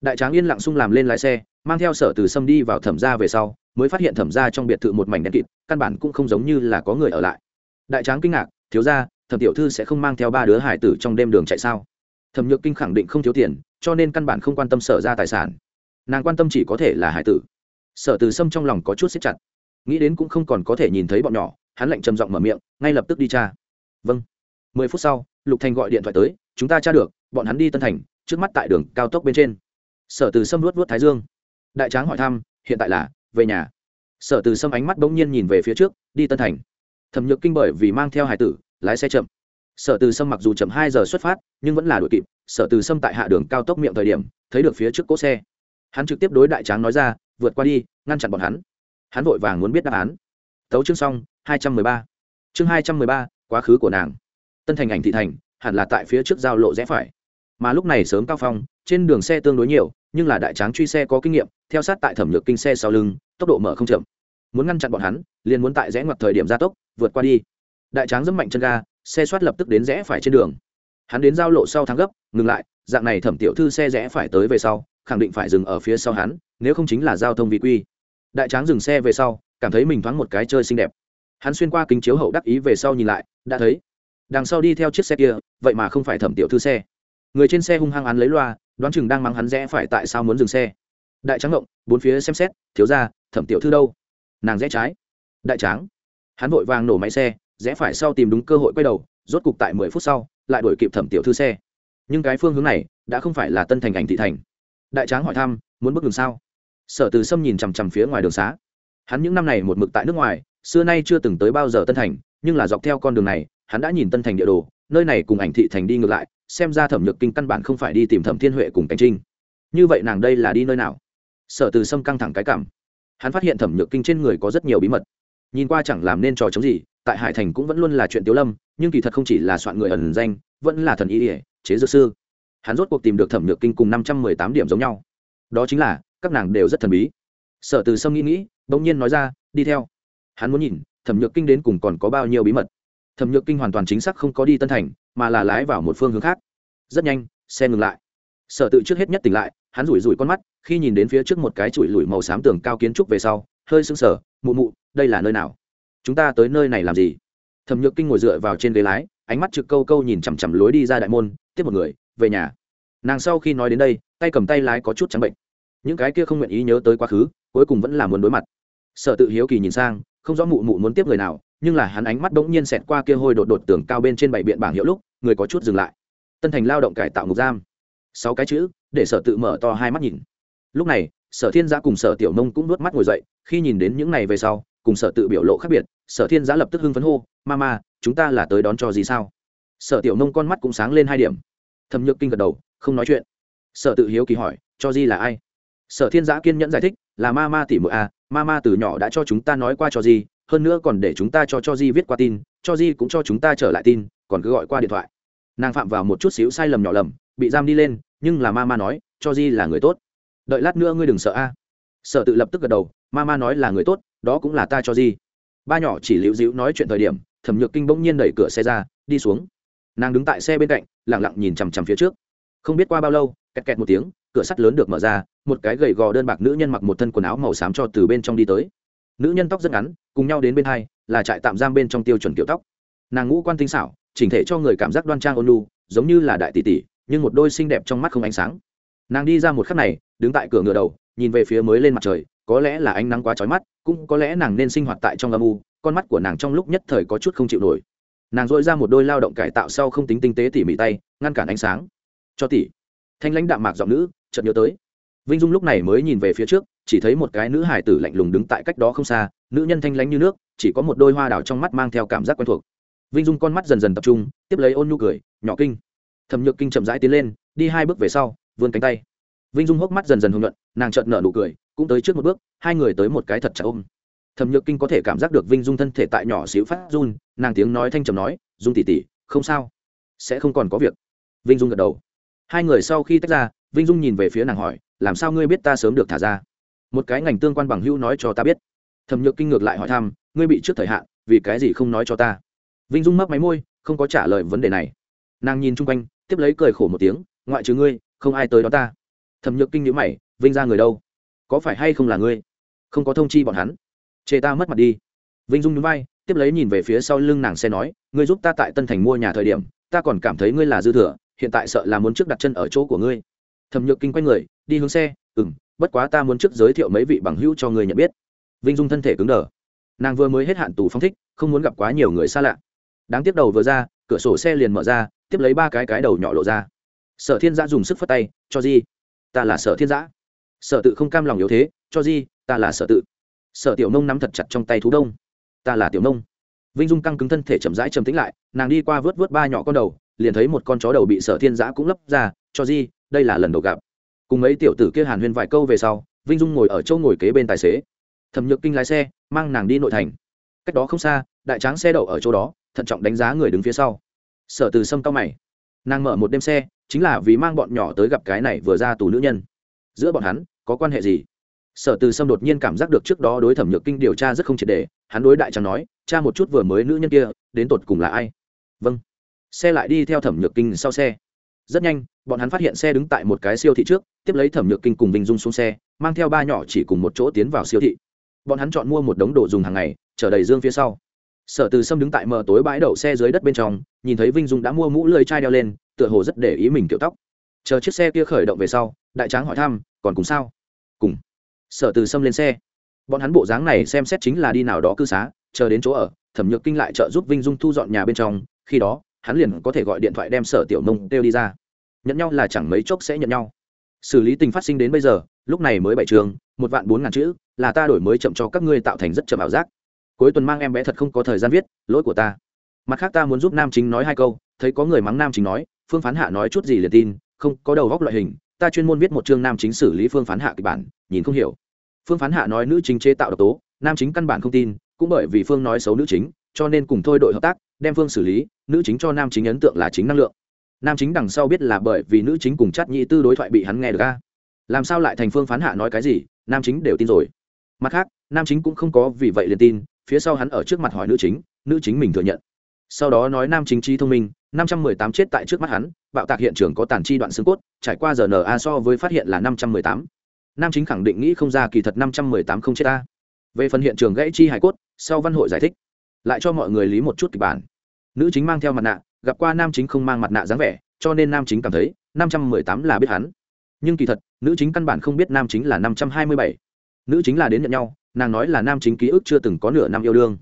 Đại tráng yên lặng sung làm lên lái xe, mang theo sở từ sâm đi vào thẩm ra về sau, mới phát hiện thẩm ra trong biệt thự một mảnh đen kịt, căn bản cũng không giống như là có người ở lại. Đại tráng kinh ngạc, thiếu ra thẩm tiểu thư sẽ không mang theo ba đứa hải tử trong đêm đường chạy sao? Thẩm nhược kinh khẳng định không thiếu tiền, cho nên căn bản không quan tâm sở ra tài sản. Nàng quan tâm chỉ có thể là hải tử. Sở từ sâm trong lòng có chút xếp chặt. Nghĩ đến cũng không còn có thể nhìn thấy bọn nhỏ, hắn lạnh trầm giọng mở miệng, ngay lập tức đi cha vâng. Mười phút sau, lục thành gọi điện thoại tới, chúng ta tra được, bọn hắn đi tân thành, trước mắt tại đường cao tốc bên trên. Sở từ sâm luốt luốt thái dương. Đại tráng hỏi thăm, hiện tại là, về nhà? Sở từ sâm ánh mắt bỗng nhiên nhìn về phía trước, đi tân thành. Thẩm nhược kinh bởi vì mang theo hải tử, lái xe chậm sở từ sâm mặc dù chậm hai giờ xuất phát, nhưng vẫn là đội kịp. Sở từ sâm tại hạ đường cao tốc miệng thời điểm, thấy được phía trước cỗ xe. Hắn trực tiếp đối đại tráng nói ra, vượt qua đi, ngăn chặn bọn hắn. Hắn vội vàng muốn biết đáp án. Tấu chương xong, hai trăm mười ba. Chương hai trăm mười ba, quá khứ của nàng. Tân thành ảnh thị thành, hẳn là tại phía trước giao lộ rẽ phải. Mà lúc này sớm cao phong, trên đường xe tương đối nhiều, nhưng là đại tráng truy xe có kinh nghiệm, theo sát tại thẩm lược kinh xe sau lưng, tốc độ mở không chậm. Muốn ngăn chặn bọn hắn, liền muốn tại rẽ ngoặt thời điểm gia tốc, vượt qua đi. Đại tráng dẫm mạnh chân ga xe soát lập tức đến rẽ phải trên đường. Hắn đến giao lộ sau thắng gấp, ngừng lại, dạng này thẩm tiểu thư xe rẽ phải tới về sau, khẳng định phải dừng ở phía sau hắn, nếu không chính là giao thông vị quy. Đại tráng dừng xe về sau, cảm thấy mình thoáng một cái chơi xinh đẹp. Hắn xuyên qua kính chiếu hậu đắc ý về sau nhìn lại, đã thấy, đằng sau đi theo chiếc xe kia, vậy mà không phải thẩm tiểu thư xe. Người trên xe hung hăng hắn lấy loa, đoán chừng đang mắng hắn rẽ phải tại sao muốn dừng xe. Đại tráng động bốn phía xem xét, thiếu ra thẩm tiểu thư đâu? Nàng rẽ trái. Đại tráng, hắn vội vàng nổ máy xe rẽ phải sau tìm đúng cơ hội quay đầu, rốt cục tại mười phút sau, lại đuổi kịp thẩm tiểu thư xe. Nhưng cái phương hướng này, đã không phải là tân thành ảnh thị thành. Đại tráng hỏi thăm, muốn bước đường sao? Sở từ sâm nhìn chằm chằm phía ngoài đường xá. Hắn những năm này một mực tại nước ngoài, xưa nay chưa từng tới bao giờ tân thành, nhưng là dọc theo con đường này, hắn đã nhìn tân thành địa đồ, nơi này cùng ảnh thị thành đi ngược lại, xem ra thẩm nhược kinh căn bản không phải đi tìm thẩm thiên huệ cùng cạnh trinh. Như vậy nàng đây là đi nơi nào? Sở từ sâm căng thẳng cái cảm. Hắn phát hiện thẩm nhược kinh trên người có rất nhiều bí mật. Nhìn qua chẳng làm nên trò chống gì tại hải thành cũng vẫn luôn là chuyện tiếu lâm, nhưng kỳ thật không chỉ là soạn người ẩn danh, vẫn là thần ý ỉa chế dược sư. Hắn rốt cuộc tìm được thẩm nhược kinh cùng năm trăm mười tám điểm giống nhau. Đó chính là, các nàng đều rất thần bí. Sở từ sâm nghĩ nghĩ, bỗng nhiên nói ra, đi theo. Hắn muốn nhìn, thẩm nhược kinh đến cùng còn có bao nhiêu bí mật. Thẩm nhược kinh hoàn toàn chính xác không có đi tân thành, mà là lái vào một phương hướng khác. Rất nhanh, xe ngừng lại. Sở tự trước hết nhất tỉnh lại, hắn rủi rủi con mắt, khi nhìn đến phía trước một cái chùi lùi màu xám tường cao kiến trúc về sau, hơi sưng sở mụ mụ, đây là nơi nào? Chúng ta tới nơi này làm gì? Thẩm nhược kinh ngồi dựa vào trên ghế lái, ánh mắt trực câu câu nhìn chằm chằm lối đi ra đại môn, tiếp một người, về nhà. Nàng sau khi nói đến đây, tay cầm tay lái có chút trắng bệnh. Những cái kia không nguyện ý nhớ tới quá khứ, cuối cùng vẫn là muốn đối mặt. Sở tự hiếu kỳ nhìn sang, không rõ mụ mụ muốn tiếp người nào, nhưng là hắn ánh mắt bỗng nhiên xẹt qua kia hôi đột đột tường cao bên trên bảy biện bảng hiệu lúc, người có chút dừng lại. Tân thành lao động cải tạo ngục giam. Sáu cái chữ, để sở tự mở to hai mắt nhìn. Lúc này, sở thiên giã cùng sở tiểu nông cũng nuốt mắt ngồi dậy, khi nhìn đến những này về sau, cùng sở tự biểu lộ khác biệt sở thiên giã lập tức hưng phấn hô, ma ma, chúng ta là tới đón cho gì sao? Sở tiểu nông con mắt cũng sáng lên hai điểm. Thẩm nhược kinh gật đầu, không nói chuyện. Sở tự hiếu kỳ hỏi, cho di là ai? Sở thiên giã kiên nhẫn giải thích, là ma ma tỷ mụi a à, ma ma từ nhỏ đã cho chúng ta nói qua cho di, hơn nữa còn để chúng ta cho cho di viết qua tin, cho di cũng cho chúng ta trở lại tin, còn cứ gọi qua điện thoại. Nàng phạm vào một chút xíu sai lầm nhỏ lầm, bị giam đi lên, nhưng là ma ma nói, cho di là người tốt. Đợi lát nữa ngươi đừng sợ a. Sở tự lập tức gật đầu, ma ma nói là người tốt, đó cũng là ta cho di ba nhỏ chỉ liễu dĩu nói chuyện thời điểm, thẩm nhược kinh bỗng nhiên đẩy cửa xe ra, đi xuống. Nàng đứng tại xe bên cạnh lẳng lặng nhìn chằm chằm phía trước. Không biết qua bao lâu, kẹt kẹt một tiếng, cửa sắt lớn được mở ra, một cái gầy gò đơn bạc nữ nhân mặc một thân quần áo màu xám cho từ bên trong đi tới. Nữ nhân tóc rất ngắn, cùng nhau đến bên hai, là trại tạm giam bên trong tiêu chuẩn kiểu tóc. Nàng ngũ quan tinh xảo, chỉnh thể cho người cảm giác đoan trang ôn lu giống như là đại tỷ tỷ, nhưng một đôi xinh đẹp trong mắt không ánh sáng. Nàng đi ra một khắc này, đứng tại cửa ngựa đầu, nhìn về phía mới lên mặt trời có lẽ là ánh nắng quá trói mắt, cũng có lẽ nàng nên sinh hoạt tại trong âm u, con mắt của nàng trong lúc nhất thời có chút không chịu nổi. Nàng dội ra một đôi lao động cải tạo sau không tính tinh tế tỉ mỉ tay, ngăn cản ánh sáng. Cho tỷ. Thanh lãnh đạm mạc giọng nữ chợt nhớ tới. Vinh dung lúc này mới nhìn về phía trước, chỉ thấy một cái nữ hải tử lạnh lùng đứng tại cách đó không xa, nữ nhân thanh lãnh như nước, chỉ có một đôi hoa đào trong mắt mang theo cảm giác quen thuộc. Vinh dung con mắt dần dần tập trung, tiếp lấy ôn nhu cười, nhỏ kinh. Thẩm nhược kinh chậm rãi tiến lên, đi hai bước về sau, vươn cánh tay vinh dung hốc mắt dần dần hưng luận nàng chợt nở nụ cười, cũng tới trước một bước, hai người tới một cái thật chặt ôm. Thẩm nhược kinh có thể cảm giác được vinh dung thân thể tại nhỏ xíu phát run, nàng tiếng nói thanh trầm nói, dung tỉ tỉ không sao, sẽ không còn có việc. Vinh dung gật đầu. Hai người sau khi tách ra, vinh dung nhìn về phía nàng hỏi, làm sao ngươi biết ta sớm được thả ra? Một cái ngành tương quan bằng hữu nói cho ta biết. Thẩm nhược kinh ngược lại hỏi thăm, ngươi bị trước thời hạn, vì cái gì không nói cho ta? Vinh dung mấp máy môi, không có trả lời vấn đề này. Nàng nhìn chung quanh, tiếp lấy cười khổ một tiếng, ngoại trừ ngươi, không ai tới đó ta thẩm nhược kinh nhữ mày vinh ra người đâu? Có phải hay không là ngươi? Không có thông chi bọn hắn. Chê ta mất mặt đi. Vinh dung núi vai, tiếp lấy nhìn về phía sau lưng nàng xe nói ngươi giúp ta tại tân thành mua nhà thời điểm ta còn cảm thấy ngươi là dư thừa hiện tại sợ là muốn trước đặt chân ở chỗ của ngươi. Thẩm nhược kinh quay người đi hướng xe ừ m bất quá ta muốn trước giới thiệu mấy vị bằng hữu cho ngươi nhận biết. Vinh dung thân thể cứng đờ. Nàng vừa mới hết hạn tù phong thích không muốn gặp quá nhiều người xa lạ. Đáng tiếc đầu vừa ra cửa sổ xe liền mở ra tiếp lấy ba cái cái đầu nhỏ lộ ra. Sở thiên giã dùng sức phất tay cho di ta là sở thiên giã. Sở tự không cam lòng yếu thế, cho di, ta là sở tự. Sở tiểu nông nắm thật chặt trong tay thú đông. Ta là tiểu nông. Vinh dung căng cứng thân thể chậm rãi chầm tĩnh lại, nàng đi qua vớt vớt ba nhỏ con đầu, liền thấy một con chó đầu bị sở thiên giã cũng lấp ra, cho di, đây là lần đầu gặp. Cùng mấy tiểu tử kia hàn huyên vài câu về sau, vinh dung ngồi ở chỗ ngồi kế bên tài xế. Thẩm nhược kinh lái xe, mang nàng đi nội thành. Cách đó không xa, đại tráng xe đậu ở chỗ đó, thận trọng đánh giá người đứng phía sau. Sở từ sâm cao mày nàng mở một đêm xe, chính là vì mang bọn nhỏ tới gặp cái này vừa ra tù nữ nhân. Giữa bọn hắn, có quan hệ gì? Sở từ sâm đột nhiên cảm giác được trước đó đối thẩm nhược kinh điều tra rất không triệt đề hắn đối đại tráng nói, cha một chút vừa mới nữ nhân kia, đến tột cùng là ai? Vâng. Xe lại đi theo thẩm nhược kinh sau xe. Rất nhanh, bọn hắn phát hiện xe đứng tại một cái siêu thị trước, tiếp lấy thẩm nhược kinh cùng vinh dung xuống xe, mang theo ba nhỏ chỉ cùng một chỗ tiến vào siêu thị. Bọn hắn chọn mua một đống đồ dùng hàng ngày chở đầy dương phía sau sở từ sâm đứng tại mờ tối bãi đậu xe dưới đất bên trong, nhìn thấy vinh dung đã mua mũ lưới chai đeo lên, tựa hồ rất để ý mình kiểu tóc. Chờ chiếc xe kia khởi động về sau, đại tráng hỏi thăm, còn cùng sao? Cùng. Sở từ sâm lên xe. Bọn hắn bộ dáng này xem xét chính là đi nào đó cư xá, chờ đến chỗ ở, thẩm nhược kinh lại trợ giúp vinh dung thu dọn nhà bên trong, khi đó, hắn liền có thể gọi điện thoại đem sở tiểu nông kêu đi ra. Nhận nhau là chẳng mấy chốc sẽ nhận nhau. Xử lý tình phát sinh đến bây giờ, lúc này mới bảy trường, một vạn bốn ngàn chữ, là ta đổi mới chậm cho các ngươi tạo thành rất chậm ảo giác cuối tuần mang em bé thật không có thời gian viết, lỗi của ta. Mặt khác ta muốn giúp nam chính nói hai câu, thấy có người mắng nam chính nói, phương phán hạ nói chút gì liền tin, không, có đầu góc loại hình, ta chuyên môn viết một chương nam chính xử lý phương phán hạ kịch bản, nhìn không hiểu. Phương phán hạ nói nữ chính chế tạo độc tố, nam chính căn bản không tin, cũng bởi vì phương nói xấu nữ chính, cho nên cùng thôi đội hợp tác, đem phương xử lý, nữ chính cho nam chính ấn tượng là chính năng lượng. Nam chính đằng sau biết là bởi vì nữ chính cùng chắt nhị tư đối thoại bị hắn nghe được ca làm sao lại thành phương phán hạ nói cái gì, nam chính đều tin rồi. Mặt khác, nam chính cũng không có vì vậy liền tin phía sau hắn ở trước mặt hỏi nữ chính nữ chính mình thừa nhận. Sau đó nói nam chính trí thông minh, năm trăm mười tám chết tại trước mắt hắn, bạo tạc hiện trường có tàn chi đoạn xương cốt, trải qua giờ na so với phát hiện là năm trăm mười tám. Nam chính khẳng định nghĩ không ra kỳ thật năm trăm mười tám không chết ta. Về phần hiện trường gãy chi hải cốt, sau văn hội giải thích. Lại cho mọi người lý một chút kịch bản. Nữ chính mang theo mặt nạ, gặp qua nam chính không mang mặt nạ dáng vẻ, cho nên nam chính cảm thấy năm trăm mười tám là biết hắn. Nhưng kỳ thật, nữ chính căn bản không biết nam chính là năm trăm hai mươi bảy. Nữ chính là đến nhận nhau nàng nói là nam chính ký ức chưa từng có nửa năm yêu đương.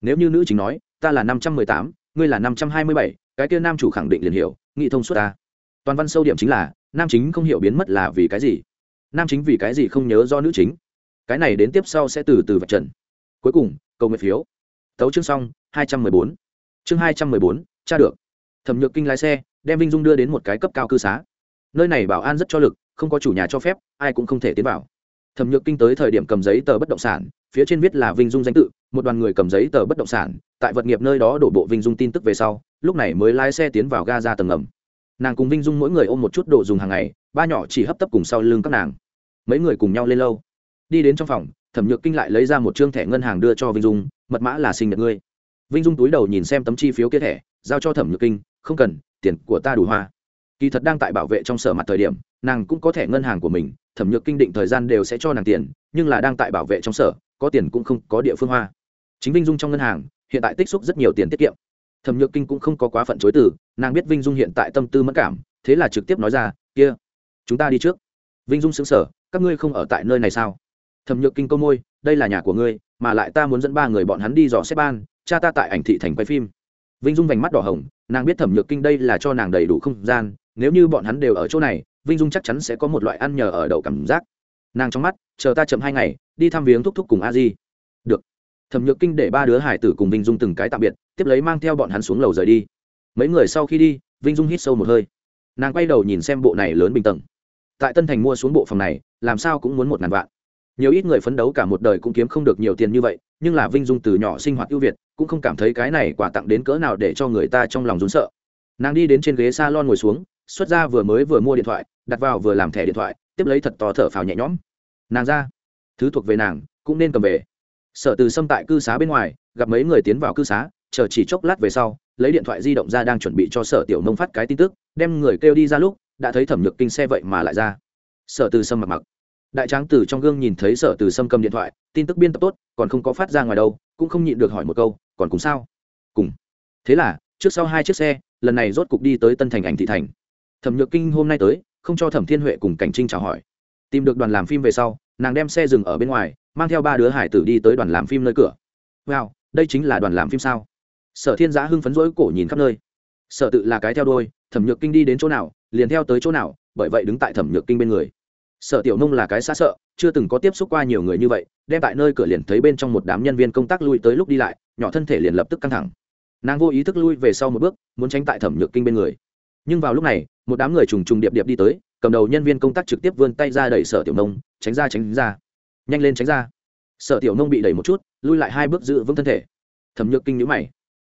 Nếu như nữ chính nói, ta là năm trăm mười tám, ngươi là năm trăm hai mươi bảy, cái kia nam chủ khẳng định liền hiểu, nghị thông suốt ta. Toàn văn sâu điểm chính là, nam chính không hiểu biến mất là vì cái gì. Nam chính vì cái gì không nhớ do nữ chính. Cái này đến tiếp sau sẽ từ từ vạch trần. Cuối cùng cầu nguyện phiếu. Tấu chương xong, hai trăm mười bốn. Chương hai trăm mười bốn, tra được. Thẩm nhược kinh lái xe, đem vinh dung đưa đến một cái cấp cao cư xá. Nơi này bảo an rất cho lực, không có chủ nhà cho phép, ai cũng không thể tiến vào thẩm nhược kinh tới thời điểm cầm giấy tờ bất động sản, phía trên viết là vinh dung danh tự, một đoàn người cầm giấy tờ bất động sản, tại vật nghiệp nơi đó đổ bộ vinh dung tin tức về sau, lúc này mới lái xe tiến vào ga ra tầng ngầm. Nàng cùng vinh dung mỗi người ôm một chút đồ dùng hàng ngày, ba nhỏ chỉ hấp tấp cùng sau lưng các nàng. Mấy người cùng nhau lên lâu đi đến trong phòng, thẩm nhược kinh lại lấy ra một chương thẻ ngân hàng đưa cho vinh dung, mật mã là sinh nhật ngươi. Vinh dung túi đầu nhìn xem tấm chi phiếu kia thẻ, giao cho thẩm nhược kinh, không cần, tiền của ta đủ hoa. Kỳ thật đang tại bảo vệ trong sở mặt thời điểm, nàng cũng có thẻ ngân hàng của mình thẩm nhược kinh định thời gian đều sẽ cho nàng tiền, nhưng là đang tại bảo vệ trong sở, có tiền cũng không có địa phương hoa. Chính vinh dung trong ngân hàng, hiện tại tích xúc rất nhiều tiền tiết kiệm. Thẩm nhược kinh cũng không có quá phận chối từ, nàng biết vinh dung hiện tại tâm tư mất cảm, thế là trực tiếp nói ra, kia, chúng ta đi trước. Vinh dung xứng sở các ngươi không ở tại nơi này sao? Thẩm nhược kinh câu môi, đây là nhà của ngươi, mà lại ta muốn dẫn ba người bọn hắn đi dò xếp ban, cha ta tại ảnh thị thành quay phim. Vinh dung vành mắt đỏ hồng, nàng biết thẩm nhược kinh đây là cho nàng đầy đủ không gian, nếu như bọn hắn đều ở chỗ này vinh dung chắc chắn sẽ có một loại ăn nhờ ở đậu cảm giác. Nàng trong mắt, chờ ta chậm hai ngày, đi thăm viếng thúc thúc cùng a di. Được. Thẩm nhược kinh để ba đứa hải tử cùng vinh dung từng cái tạm biệt, tiếp lấy mang theo bọn hắn xuống lầu rời đi. Mấy người sau khi đi, vinh dung hít sâu một hơi. Nàng quay đầu nhìn xem bộ này lớn bình tầng. Tại tân thành mua xuống bộ phòng này, làm sao cũng muốn một ngàn vạn. Nhiều ít người phấn đấu cả một đời cũng kiếm không được nhiều tiền như vậy, nhưng là vinh dung từ nhỏ sinh hoạt ưu việt, cũng không cảm thấy cái này quà tặng đến cỡ nào để cho người ta trong lòng rún sợ. Nàng đi đến trên ghế s a lon ngồi xuống xuất ra vừa mới vừa mua điện thoại, đặt vào vừa làm thẻ điện thoại, tiếp lấy thật to thở phào nhẹ nhõm. Nàng ra. Thứ thuộc về nàng, cũng nên cầm về. Sở từ xâm tại cư xá bên ngoài, gặp mấy người tiến vào cư xá, chờ chỉ chốc lát về sau, lấy điện thoại di động ra đang chuẩn bị cho sở tiểu nông phát cái tin tức, đem người kêu đi ra lúc, đã thấy thẩm nhược kinh xe vậy mà lại ra. Sở từ sâm mặc mặc. Đại tráng từ trong gương nhìn thấy sở từ sâm cầm điện thoại, tin tức biên tập tốt, còn không có phát ra ngoài đâu, cũng không nhịn được hỏi một câu, còn cùng sao? Cùng. Thế là, trước sau hai chiếc xe, lần này rốt cục đi tới tân thành ảnh thị thành thẩm nhược kinh hôm nay tới, không cho thẩm thiên huệ cùng cảnh trinh chào hỏi. Tìm được đoàn làm phim về sau, nàng đem xe dừng ở bên ngoài, mang theo ba đứa hải tử đi tới đoàn làm phim nơi cửa. Wow, đây chính là đoàn làm phim sao? Sở thiên giã hưng phấn rỗi cổ nhìn khắp nơi. Sở tự là cái theo đôi thẩm nhược kinh đi đến chỗ nào, liền theo tới chỗ nào, bởi vậy đứng tại thẩm nhược kinh bên người. Sở tiểu nông là cái xa sợ, chưa từng có tiếp xúc qua nhiều người như vậy, đem tại nơi cửa liền thấy bên trong một đám nhân viên công tác lui tới lúc đi lại, nhỏ thân thể liền lập tức căng thẳng. Nàng vô ý thức lui về sau một bước, muốn tránh tại thẩm nhược kinh bên người. Nhưng vào lúc này một đám người trùng trùng điệp điệp đi tới, cầm đầu nhân viên công tác trực tiếp vươn tay ra đẩy sở tiểu nông, tránh ra tránh ra. Nhanh lên tránh ra. Sở tiểu nông bị đẩy một chút, lui lại hai bước giữ vững thân thể. Thẩm nhược kinh nhữ mày.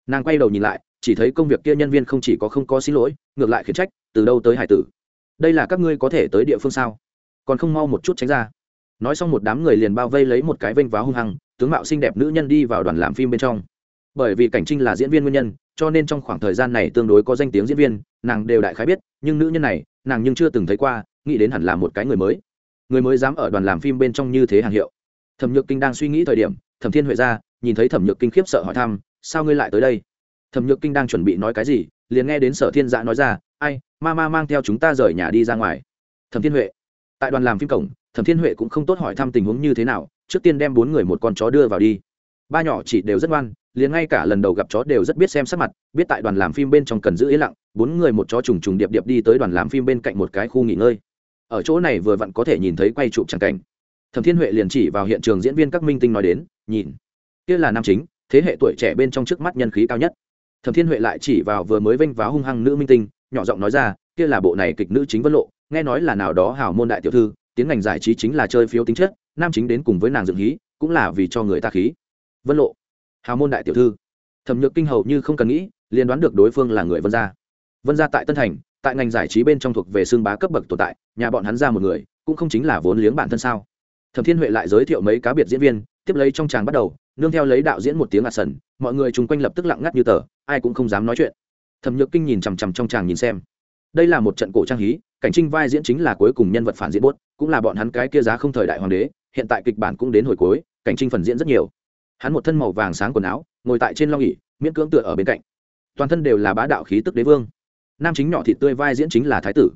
Nàng quay đầu nhìn lại, chỉ thấy công việc kia nhân viên không chỉ có không có xin lỗi, ngược lại khiển trách, từ đâu tới hải tử? Đây là các ngươi có thể tới địa phương sao? Còn không mau một chút tránh ra. Nói xong một đám người liền bao vây lấy một cái vênh váo hung hăng, tướng mạo xinh đẹp nữ nhân đi vào đoàn làm phim bên trong. Bởi vì cảnh trinh là diễn viên nguyên nhân cho nên trong khoảng thời gian này tương đối có danh tiếng diễn viên, nàng đều đại khái biết, nhưng nữ nhân này, nàng nhưng chưa từng thấy qua, nghĩ đến hẳn là một cái người mới. Người mới dám ở đoàn làm phim bên trong như thế hàng hiệu. Thẩm nhược kinh đang suy nghĩ thời điểm, thẩm thiên huệ ra, nhìn thấy thẩm nhược kinh khiếp sợ hỏi thăm, sao ngươi lại tới đây? Thẩm nhược kinh đang chuẩn bị nói cái gì, liền nghe đến sở thiên giã nói ra, ai, ma ma mang theo chúng ta rời nhà đi ra ngoài. Thẩm thiên huệ, tại đoàn làm phim cổng, thẩm thiên huệ cũng không tốt hỏi thăm tình huống như thế nào, trước tiên đem bốn người một con chó đưa vào đi ba nhỏ chỉ đều rất ngoan, liền ngay cả lần đầu gặp chó đều rất biết xem sắc mặt, biết tại đoàn làm phim bên trong cần giữ yên lặng, bốn người một chó trùng trùng điệp điệp đi tới đoàn làm phim bên cạnh một cái khu nghỉ ngơi. Ở chỗ này vừa vặn có thể nhìn thấy quay chụp tràng cảnh. Thẩm thiên huệ liền chỉ vào hiện trường diễn viên các minh tinh nói đến, nhìn, kia là nam chính, thế hệ tuổi trẻ bên trong trước mắt nhân khí cao nhất. Thẩm thiên huệ lại chỉ vào vừa mới vênh váo hung hăng nữ minh tinh, nhỏ giọng nói ra, kia là bộ này kịch nữ chính vân lộ, nghe nói là nào đó hào môn đại tiểu thư tiếng ngành giải trí chính là chơi phiếu tính chất, nam chính đến cùng với nàng dựng hí, cũng là vì cho người ta khí vân lộ. Hào môn đại tiểu thư. Thẩm nhược kinh hầu như không cần nghĩ, liền đoán được đối phương là người vân gia. Vân gia tại tân thành, tại ngành giải trí bên trong thuộc về xương bá cấp bậc tồn tại, nhà bọn hắn ra một người, cũng không chính là vốn liếng bản thân sao? Thẩm thiên huệ lại giới thiệu mấy cá biệt diễn viên, tiếp lấy trong tràng bắt đầu, nương theo lấy đạo diễn một tiếng ạt sần, mọi người chung quanh lập tức lặng ngắt như tờ, ai cũng không dám nói chuyện. Thẩm nhược kinh nhìn chằm chằm trong tràng nhìn xem. Đây là một trận cổ trang hí, cảnh trinh vai diễn chính là cuối cùng nhân vật phản diễn bốt, cũng là bọn hắn cái kia giá không thời đại hoàng đế, hiện tại kịch bản cũng đến hồi cuối, cảnh trinh phần diễn rất nhiều hắn một thân màu vàng sáng quần áo, ngồi tại trên long nghỉ miễn cưỡng tựa ở bên cạnh. Toàn thân đều là bá đạo khí tức đế vương. Nam chính nhỏ thịt tươi vai diễn chính là thái tử.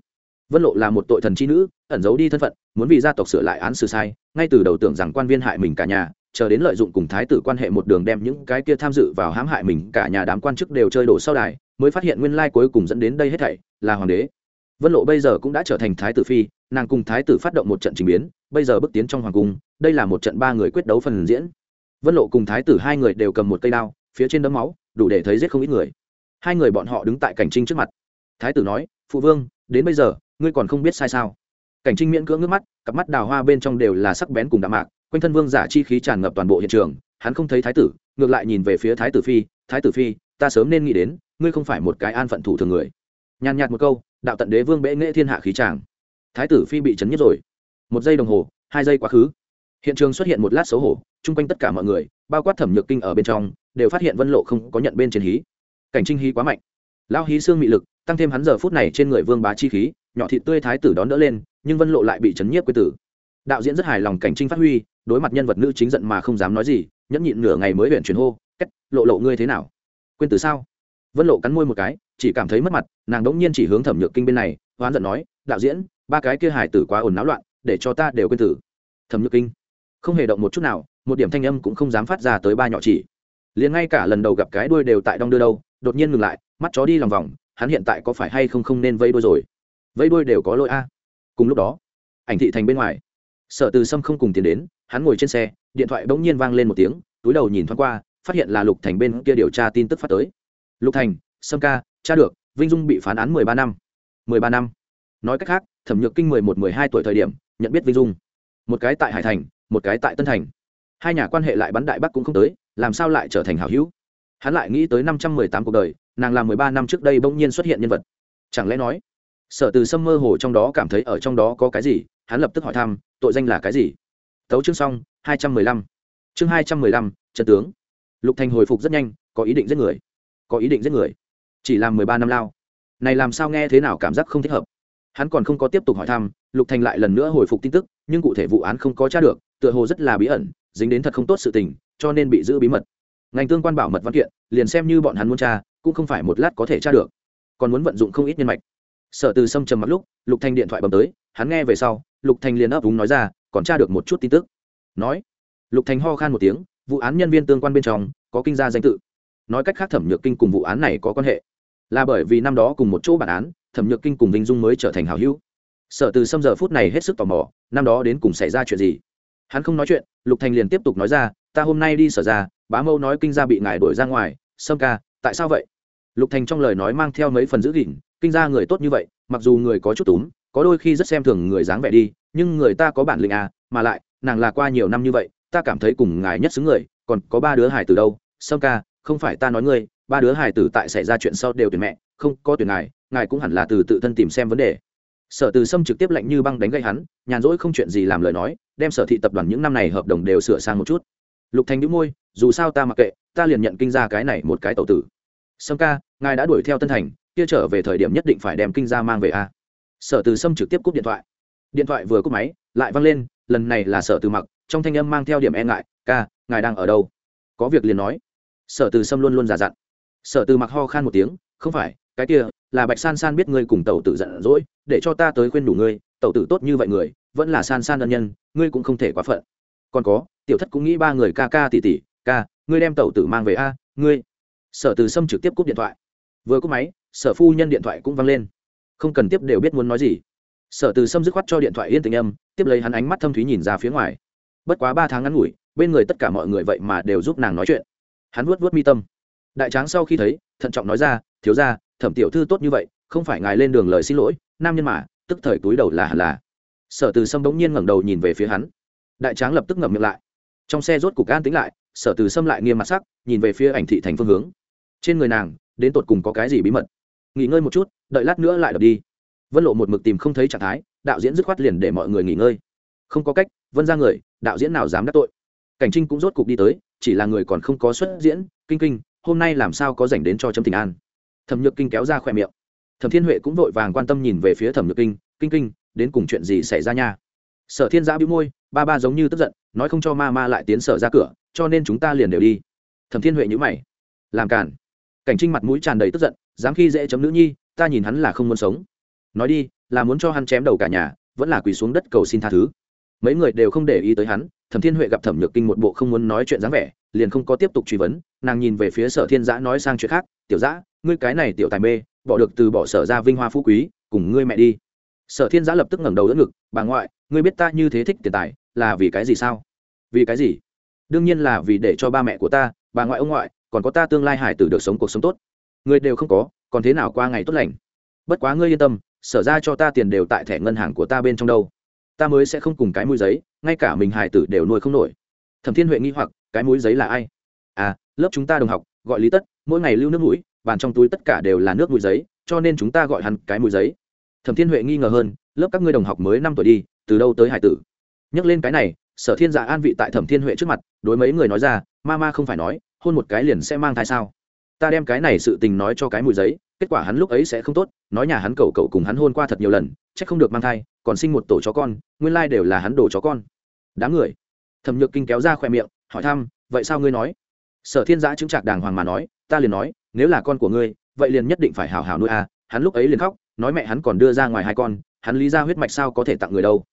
Vân lộ là một tội thần chi nữ, ẩn giấu đi thân phận, muốn vì gia tộc sửa lại án xử sai, ngay từ đầu tưởng rằng quan viên hại mình cả nhà, chờ đến lợi dụng cùng thái tử quan hệ một đường đem những cái kia tham dự vào hãm hại mình cả nhà đám quan chức đều chơi đổ sau đài, mới phát hiện nguyên lai cuối cùng dẫn đến đây hết thảy là hoàng đế. Vân lộ bây giờ cũng đã trở thành thái tử phi, nàng cùng thái tử phát động một trận trình biến, bây giờ bước tiến trong hoàng cung, đây là một trận ba người quyết đấu phần diễn vân lộ cùng thái tử hai người đều cầm một cây đao, phía trên đấm máu, đủ để thấy giết không ít người. Hai người bọn họ đứng tại cảnh trinh trước mặt. Thái tử nói, phụ vương, đến bây giờ, ngươi còn không biết sai sao? Cảnh trinh miễn cưỡng nước mắt, cặp mắt đào hoa bên trong đều là sắc bén cùng đạm mạc, quanh thân vương giả chi khí tràn ngập toàn bộ hiện trường, hắn không thấy thái tử, ngược lại nhìn về phía thái tử phi, thái tử phi, ta sớm nên nghĩ đến, ngươi không phải một cái an phận thủ thường người. Nhàn nhạt một câu, đạo tận đế vương bệ nghệ thiên hạ khí tràng. Thái tử phi bị chấn nhất rồi. Một giây đồng hồ, hai giây quá khứ hiện trường xuất hiện một lát xấu hổ, chung quanh tất cả mọi người, bao quát thẩm nhược kinh ở bên trong, đều phát hiện vân lộ không có nhận bên trên hí. Cảnh trinh hí quá mạnh. Lao hí xương mị lực, tăng thêm hắn giờ phút này trên người vương bá chi khí, nhỏ thịt tươi thái tử đón đỡ lên, nhưng vân lộ lại bị chấn nhiếp quê tử. Đạo diễn rất hài lòng cảnh trinh phát huy, đối mặt nhân vật nữ chính giận mà không dám nói gì, nhẫn nhịn nửa ngày mới huyện chuyển hô, cách, lộ lộ ngươi thế nào? Quên từ sao? Vân lộ cắn môi một cái, chỉ cảm thấy mất mặt, nàng đống nhiên chỉ hướng thẩm nhược kinh bên này, hoán giận nói, đạo diễn, ba cái kia hài tử quá ồn náo loạn, để cho ta đều quên tử. Thẩm nhược kinh không hề động một chút nào, một điểm thanh âm cũng không dám phát ra tới ba nhỏ chỉ. Liền ngay cả lần đầu gặp cái đuôi đều tại đong đưa đâu, đột nhiên ngừng lại, mắt chó đi lòng vòng, hắn hiện tại có phải hay không không nên vây đuôi rồi? Vây đuôi đều có lỗi a. Cùng lúc đó, ảnh thị thành bên ngoài, sở từ sâm không cùng tiến đến, hắn ngồi trên xe, điện thoại bỗng nhiên vang lên một tiếng, túi đầu nhìn thoáng qua, phát hiện là lục thành bên kia điều tra tin tức phát tới. Lục thành, sâm ca, cha được, vinh dung bị phán án mười ba năm. Mười ba năm. Nói cách khác, thẩm nhược kinh mười một, mười hai tuổi thời điểm, nhận biết vinh dung. Một cái tại hải thành một cái tại tân thành. Hai nhà quan hệ lại bắn đại bắc cũng không tới, làm sao lại trở thành hảo hữu? Hắn lại nghĩ tới năm trăm mười tám cuộc đời, nàng làm mười ba năm trước đây bỗng nhiên xuất hiện nhân vật. Chẳng lẽ nói, sở từ sâm mơ hồ trong đó cảm thấy ở trong đó có cái gì? Hắn lập tức hỏi thăm, tội danh là cái gì? Tấu chương xong, hai trăm mười lăm. Chương hai trăm mười lăm trần tướng. Lục thành hồi phục rất nhanh, có ý định giết người. Có ý định giết người. Chỉ làm mười ba năm lao. Này làm sao nghe thế nào cảm giác không thích hợp? Hắn còn không có tiếp tục hỏi thăm, lục thành lại lần nữa hồi phục tin tức, nhưng cụ thể vụ án không có t r a được tựa hồ rất là bí ẩn, dính đến thật không tốt sự tình, cho nên bị giữ bí mật. Ngành tương quan bảo mật văn kiện, liền xem như bọn hắn muốn tra, cũng không phải một lát có thể tra được. Còn muốn vận dụng không ít nhân mạch. Sở từ sâm trầm mặc lúc, lục Thanh điện thoại bấm tới, hắn nghe về sau, lục Thanh liền ấp úng nói ra, còn tra được một chút tin tức. Nói, lục Thanh ho khan một tiếng, vụ án nhân viên tương quan bên trong, có kinh gia danh tự. Nói cách khác thẩm nhược kinh cùng vụ án này có quan hệ. Là bởi vì năm đó cùng một chỗ bản án, thẩm nhược kinh cùng vinh dung mới trở thành hào hữu. Sở từ sâm giờ phút này hết sức tò mò, năm đó đến cùng xảy ra chuyện gì? Hắn không nói chuyện, lục thành liền tiếp tục nói ra, ta hôm nay đi sở ra, bá mâu nói kinh gia bị ngài đuổi ra ngoài, sâm ca, tại sao vậy? Lục thành trong lời nói mang theo mấy phần giữ gìn, kinh gia người tốt như vậy, mặc dù người có chút túm, có đôi khi rất xem thường người dáng vẻ đi, nhưng người ta có bản lĩnh à mà lại, nàng là qua nhiều năm như vậy, ta cảm thấy cùng ngài nhất xứng người, còn có ba đứa hải từ đâu. Sâm ca, không phải ta nói ngươi, ba đứa hải tử tại xảy ra chuyện sau đều tuyển mẹ, không có tuyển ngài ngài cũng hẳn là từ tự thân tìm xem vấn đề. Sở từ sâm trực tiếp lạnh như băng đánh gây hắn, nhàn rỗi không chuyện gì làm lời nói đem sở thị tập đoàn những năm này hợp đồng đều sửa sang một chút. Lục thành đĩu môi, dù sao ta mặc kệ, ta liền nhận kinh gia cái này một cái tàu tử. Sâm ca, ngài đã đuổi theo tân thành, kia trở về thời điểm nhất định phải đem kinh gia mang về a. Sở từ sâm trực tiếp cúp điện thoại. Điện thoại vừa cúp máy, lại văng lên, lần này là sở từ mặc, trong thanh âm mang theo điểm e ngại, ca, ngài đang ở đâu? Có việc liền nói. Sở từ sâm luôn luôn giả dặn. Sở từ mặc ho khan một tiếng, không phải, cái kia, là bạch san san biết ngươi cùng tàu tử giận dỗi, để cho ta tới khuyên đủ ngươi tàu tử tốt như vậy người vẫn là san san ân nhân, ngươi cũng không thể quá phận. Còn có, tiểu thất cũng nghĩ ba người ca ca tỷ tỷ, ca, ngươi đem tàu tử mang về a, ngươi. Sở từ sâm trực tiếp cúp điện thoại. Vừa cúp máy, sở phu nhân điện thoại cũng văng lên. Không cần tiếp đều biết muốn nói gì. Sở từ sâm dứt khoát cho điện thoại yên tình âm, tiếp lấy hắn ánh mắt thâm thúy nhìn ra phía ngoài. Bất quá ba tháng ngắn ngủi, bên người tất cả mọi người vậy mà đều giúp nàng nói chuyện. Hắn vuốt vuốt mi tâm. Đại tráng sau khi thấy, thận trọng nói ra, thiếu ra thẩm tiểu thư tốt như vậy, không phải ngài lên đường lời xin lỗi, nam nhân mà, tức thời túi đầu là hẳn là sở từ sâm bỗng nhiên ngẩng đầu nhìn về phía hắn. Đại tráng lập tức ngậm miệng lại. Trong xe rốt cục an tính lại, sở từ sâm lại nghiêm mặt sắc, nhìn về phía ảnh thị thành phương hướng. Trên người nàng, đến tột cùng có cái gì bí mật? Nghỉ ngơi một chút, đợi lát nữa lại đập đi. Vân lộ một mực tìm không thấy trạng thái, đạo diễn dứt khoát liền để mọi người nghỉ ngơi. Không có cách, vân ra người, đạo diễn nào dám đắc tội? Cảnh trinh cũng rốt cục đi tới, chỉ là người còn không có xuất diễn, kinh kinh, hôm nay làm sao có dành đến cho trâm tình an? Thẩm nhược kinh kéo ra khỏe miệng. Thẩm thiên huệ cũng vội vàng quan tâm nhìn về phía thẩm nhược kinh kinh kinh đến cùng chuyện gì xảy ra nha? Sở thiên giã bĩu môi, ba ba giống như tức giận, nói không cho ma ma lại tiến sở ra cửa, cho nên chúng ta liền đều đi. Thẩm thiên huệ nhữ mày. Làm cản cảnh trinh mặt mũi tràn đầy tức giận, dám khi dễ chấm nữ nhi, ta nhìn hắn là không muốn sống. Nói đi, là muốn cho hắn chém đầu cả nhà, vẫn là quỳ xuống đất cầu xin tha thứ. Mấy người đều không để ý tới hắn, thẩm thiên huệ gặp thẩm nhược kinh một bộ không muốn nói chuyện dáng vẻ, liền không có tiếp tục truy vấn, nàng nhìn về phía sở thiên giã nói sang chuyện khác, tiểu giã, ngươi cái này tiểu tài mê, bỏ được từ bỏ sở ra vinh hoa phú quý, cùng ngươi mẹ đi sở thiên giã lập tức ngẩng đầu đỡ ngực, bà ngoại, ngươi biết ta như thế thích tiền tài, là vì cái gì sao? Vì cái gì? Đương nhiên là vì để cho ba mẹ của ta, bà ngoại ông ngoại, còn có ta tương lai hải tử được sống cuộc sống tốt. Ngươi đều không có, còn thế nào qua ngày tốt lành? Bất quá ngươi yên tâm, sở ra cho ta tiền đều tại thẻ ngân hàng của ta bên trong đâu. Ta mới sẽ không cùng cái mũi giấy, ngay cả mình hải tử đều nuôi không nổi. Thẩm thiên huệ nghi hoặc, cái mũi giấy là ai? À lớp chúng ta đồng học, gọi lý tất, mỗi ngày lưu nước mũi, bàn trong túi tất cả đều là nước mũi giấy, cho nên chúng ta gọi hắn cái mũi giấy thẩm thiên huệ nghi ngờ hơn, lớp các ngươi đồng học mới năm tuổi đi, từ đâu tới hải tử? Nhắc lên cái này, sở thiên giả an vị tại thẩm thiên huệ trước mặt, đối mấy người nói ra, ma ma không phải nói, hôn một cái liền sẽ mang thai sao? Ta đem cái này sự tình nói cho cái mùi giấy, kết quả hắn lúc ấy sẽ không tốt, nói nhà hắn cầu cậu cùng hắn hôn qua thật nhiều lần c h ắ c không được mang thai, còn sinh một tổ chó con, nguyên lai、like、đều là hắn đồ chó con. Đám người. Thẩm nhược kinh kéo ra khỏe miệng, hỏi thăm, vậy sao ngươi nói? Sở thiên giã chứng trạc đàng hoàng mà nói, ta liền nói, nếu là con của ngươi, vậy liền nhất định phải hào hào nuôi à hắn lúc ấy liền khóc nói mẹ hắn còn đưa ra ngoài hai con, hắn lý ra huyết mạch sao có thể tặng người đâu.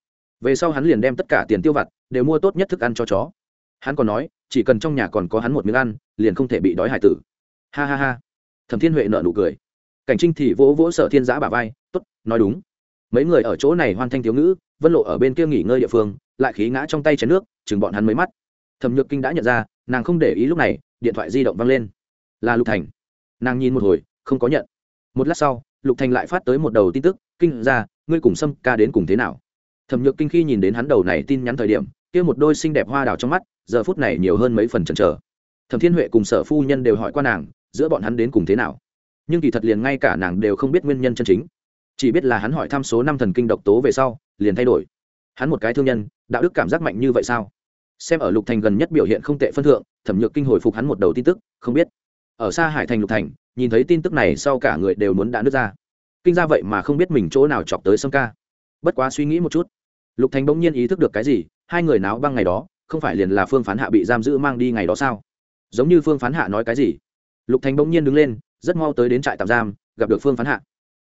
Về sau hắn liền đem tất cả tiền tiêu vặt, đều mua tốt nhất thức ăn cho chó. Hắn còn nói, chỉ cần trong nhà còn có hắn một miếng ăn, liền không thể bị đói hải tử. Ha ha ha. Thẩm thiên huệ nợ nụ cười. Cảnh trinh thì vỗ vỗ sở thiên giã bà vai t ố t nói đúng. Mấy người ở chỗ này hoan thanh thiếu ngữ, vân lộ ở bên kia nghỉ ngơi địa phương, lại khí ngã trong tay chén nước, chừng bọn hắn mới mắt. Thẩm nhược kinh đã nhận ra, nàng không để ý lúc này, điện thoại di động văng lên. Là lục thành. Nàng nhìn một hồi, không có nhận. Một lát sau lục thành lại phát tới một đầu tin tức, kinh ra ngươi cùng sâm ca đến cùng thế nào? Thẩm nhược kinh khi nhìn đến hắn đầu này tin nhắn thời điểm, kia một đôi xinh đẹp hoa đào trong mắt, giờ phút này nhiều hơn mấy phần chần chờ. Thẩm thiên huệ cùng sở phu nhân đều hỏi qua nàng, giữa bọn hắn đến cùng thế nào. Nhưng kỳ thật liền ngay cả nàng đều không biết nguyên nhân chân chính. Chỉ biết là hắn hỏi thăm số năm thần kinh độc tố về sau, liền thay đổi. Hắn một cái thương nhân, đạo đức cảm giác mạnh như vậy sao? Xem ở lục thành gần nhất biểu hiện không tệ phân thượng, thẩm nhược kinh hồi phục hắn một đầu tin tức, không biết. Ở xa hải thành lục thành nhìn thấy tin tức này sau cả người đều muốn đã nứt ra. Kinh ra vậy mà không biết mình chỗ nào chọc tới sâm ca. Bất quá suy nghĩ một chút. Lục thành bỗng nhiên ý thức được cái gì, hai người náo băng ngày đó, không phải liền là phương phán hạ bị giam giữ mang đi ngày đó sao? Giống như phương phán hạ nói cái gì? Lục thành bỗng nhiên đứng lên, rất mau tới đến trại tạm giam, gặp được phương phán hạ.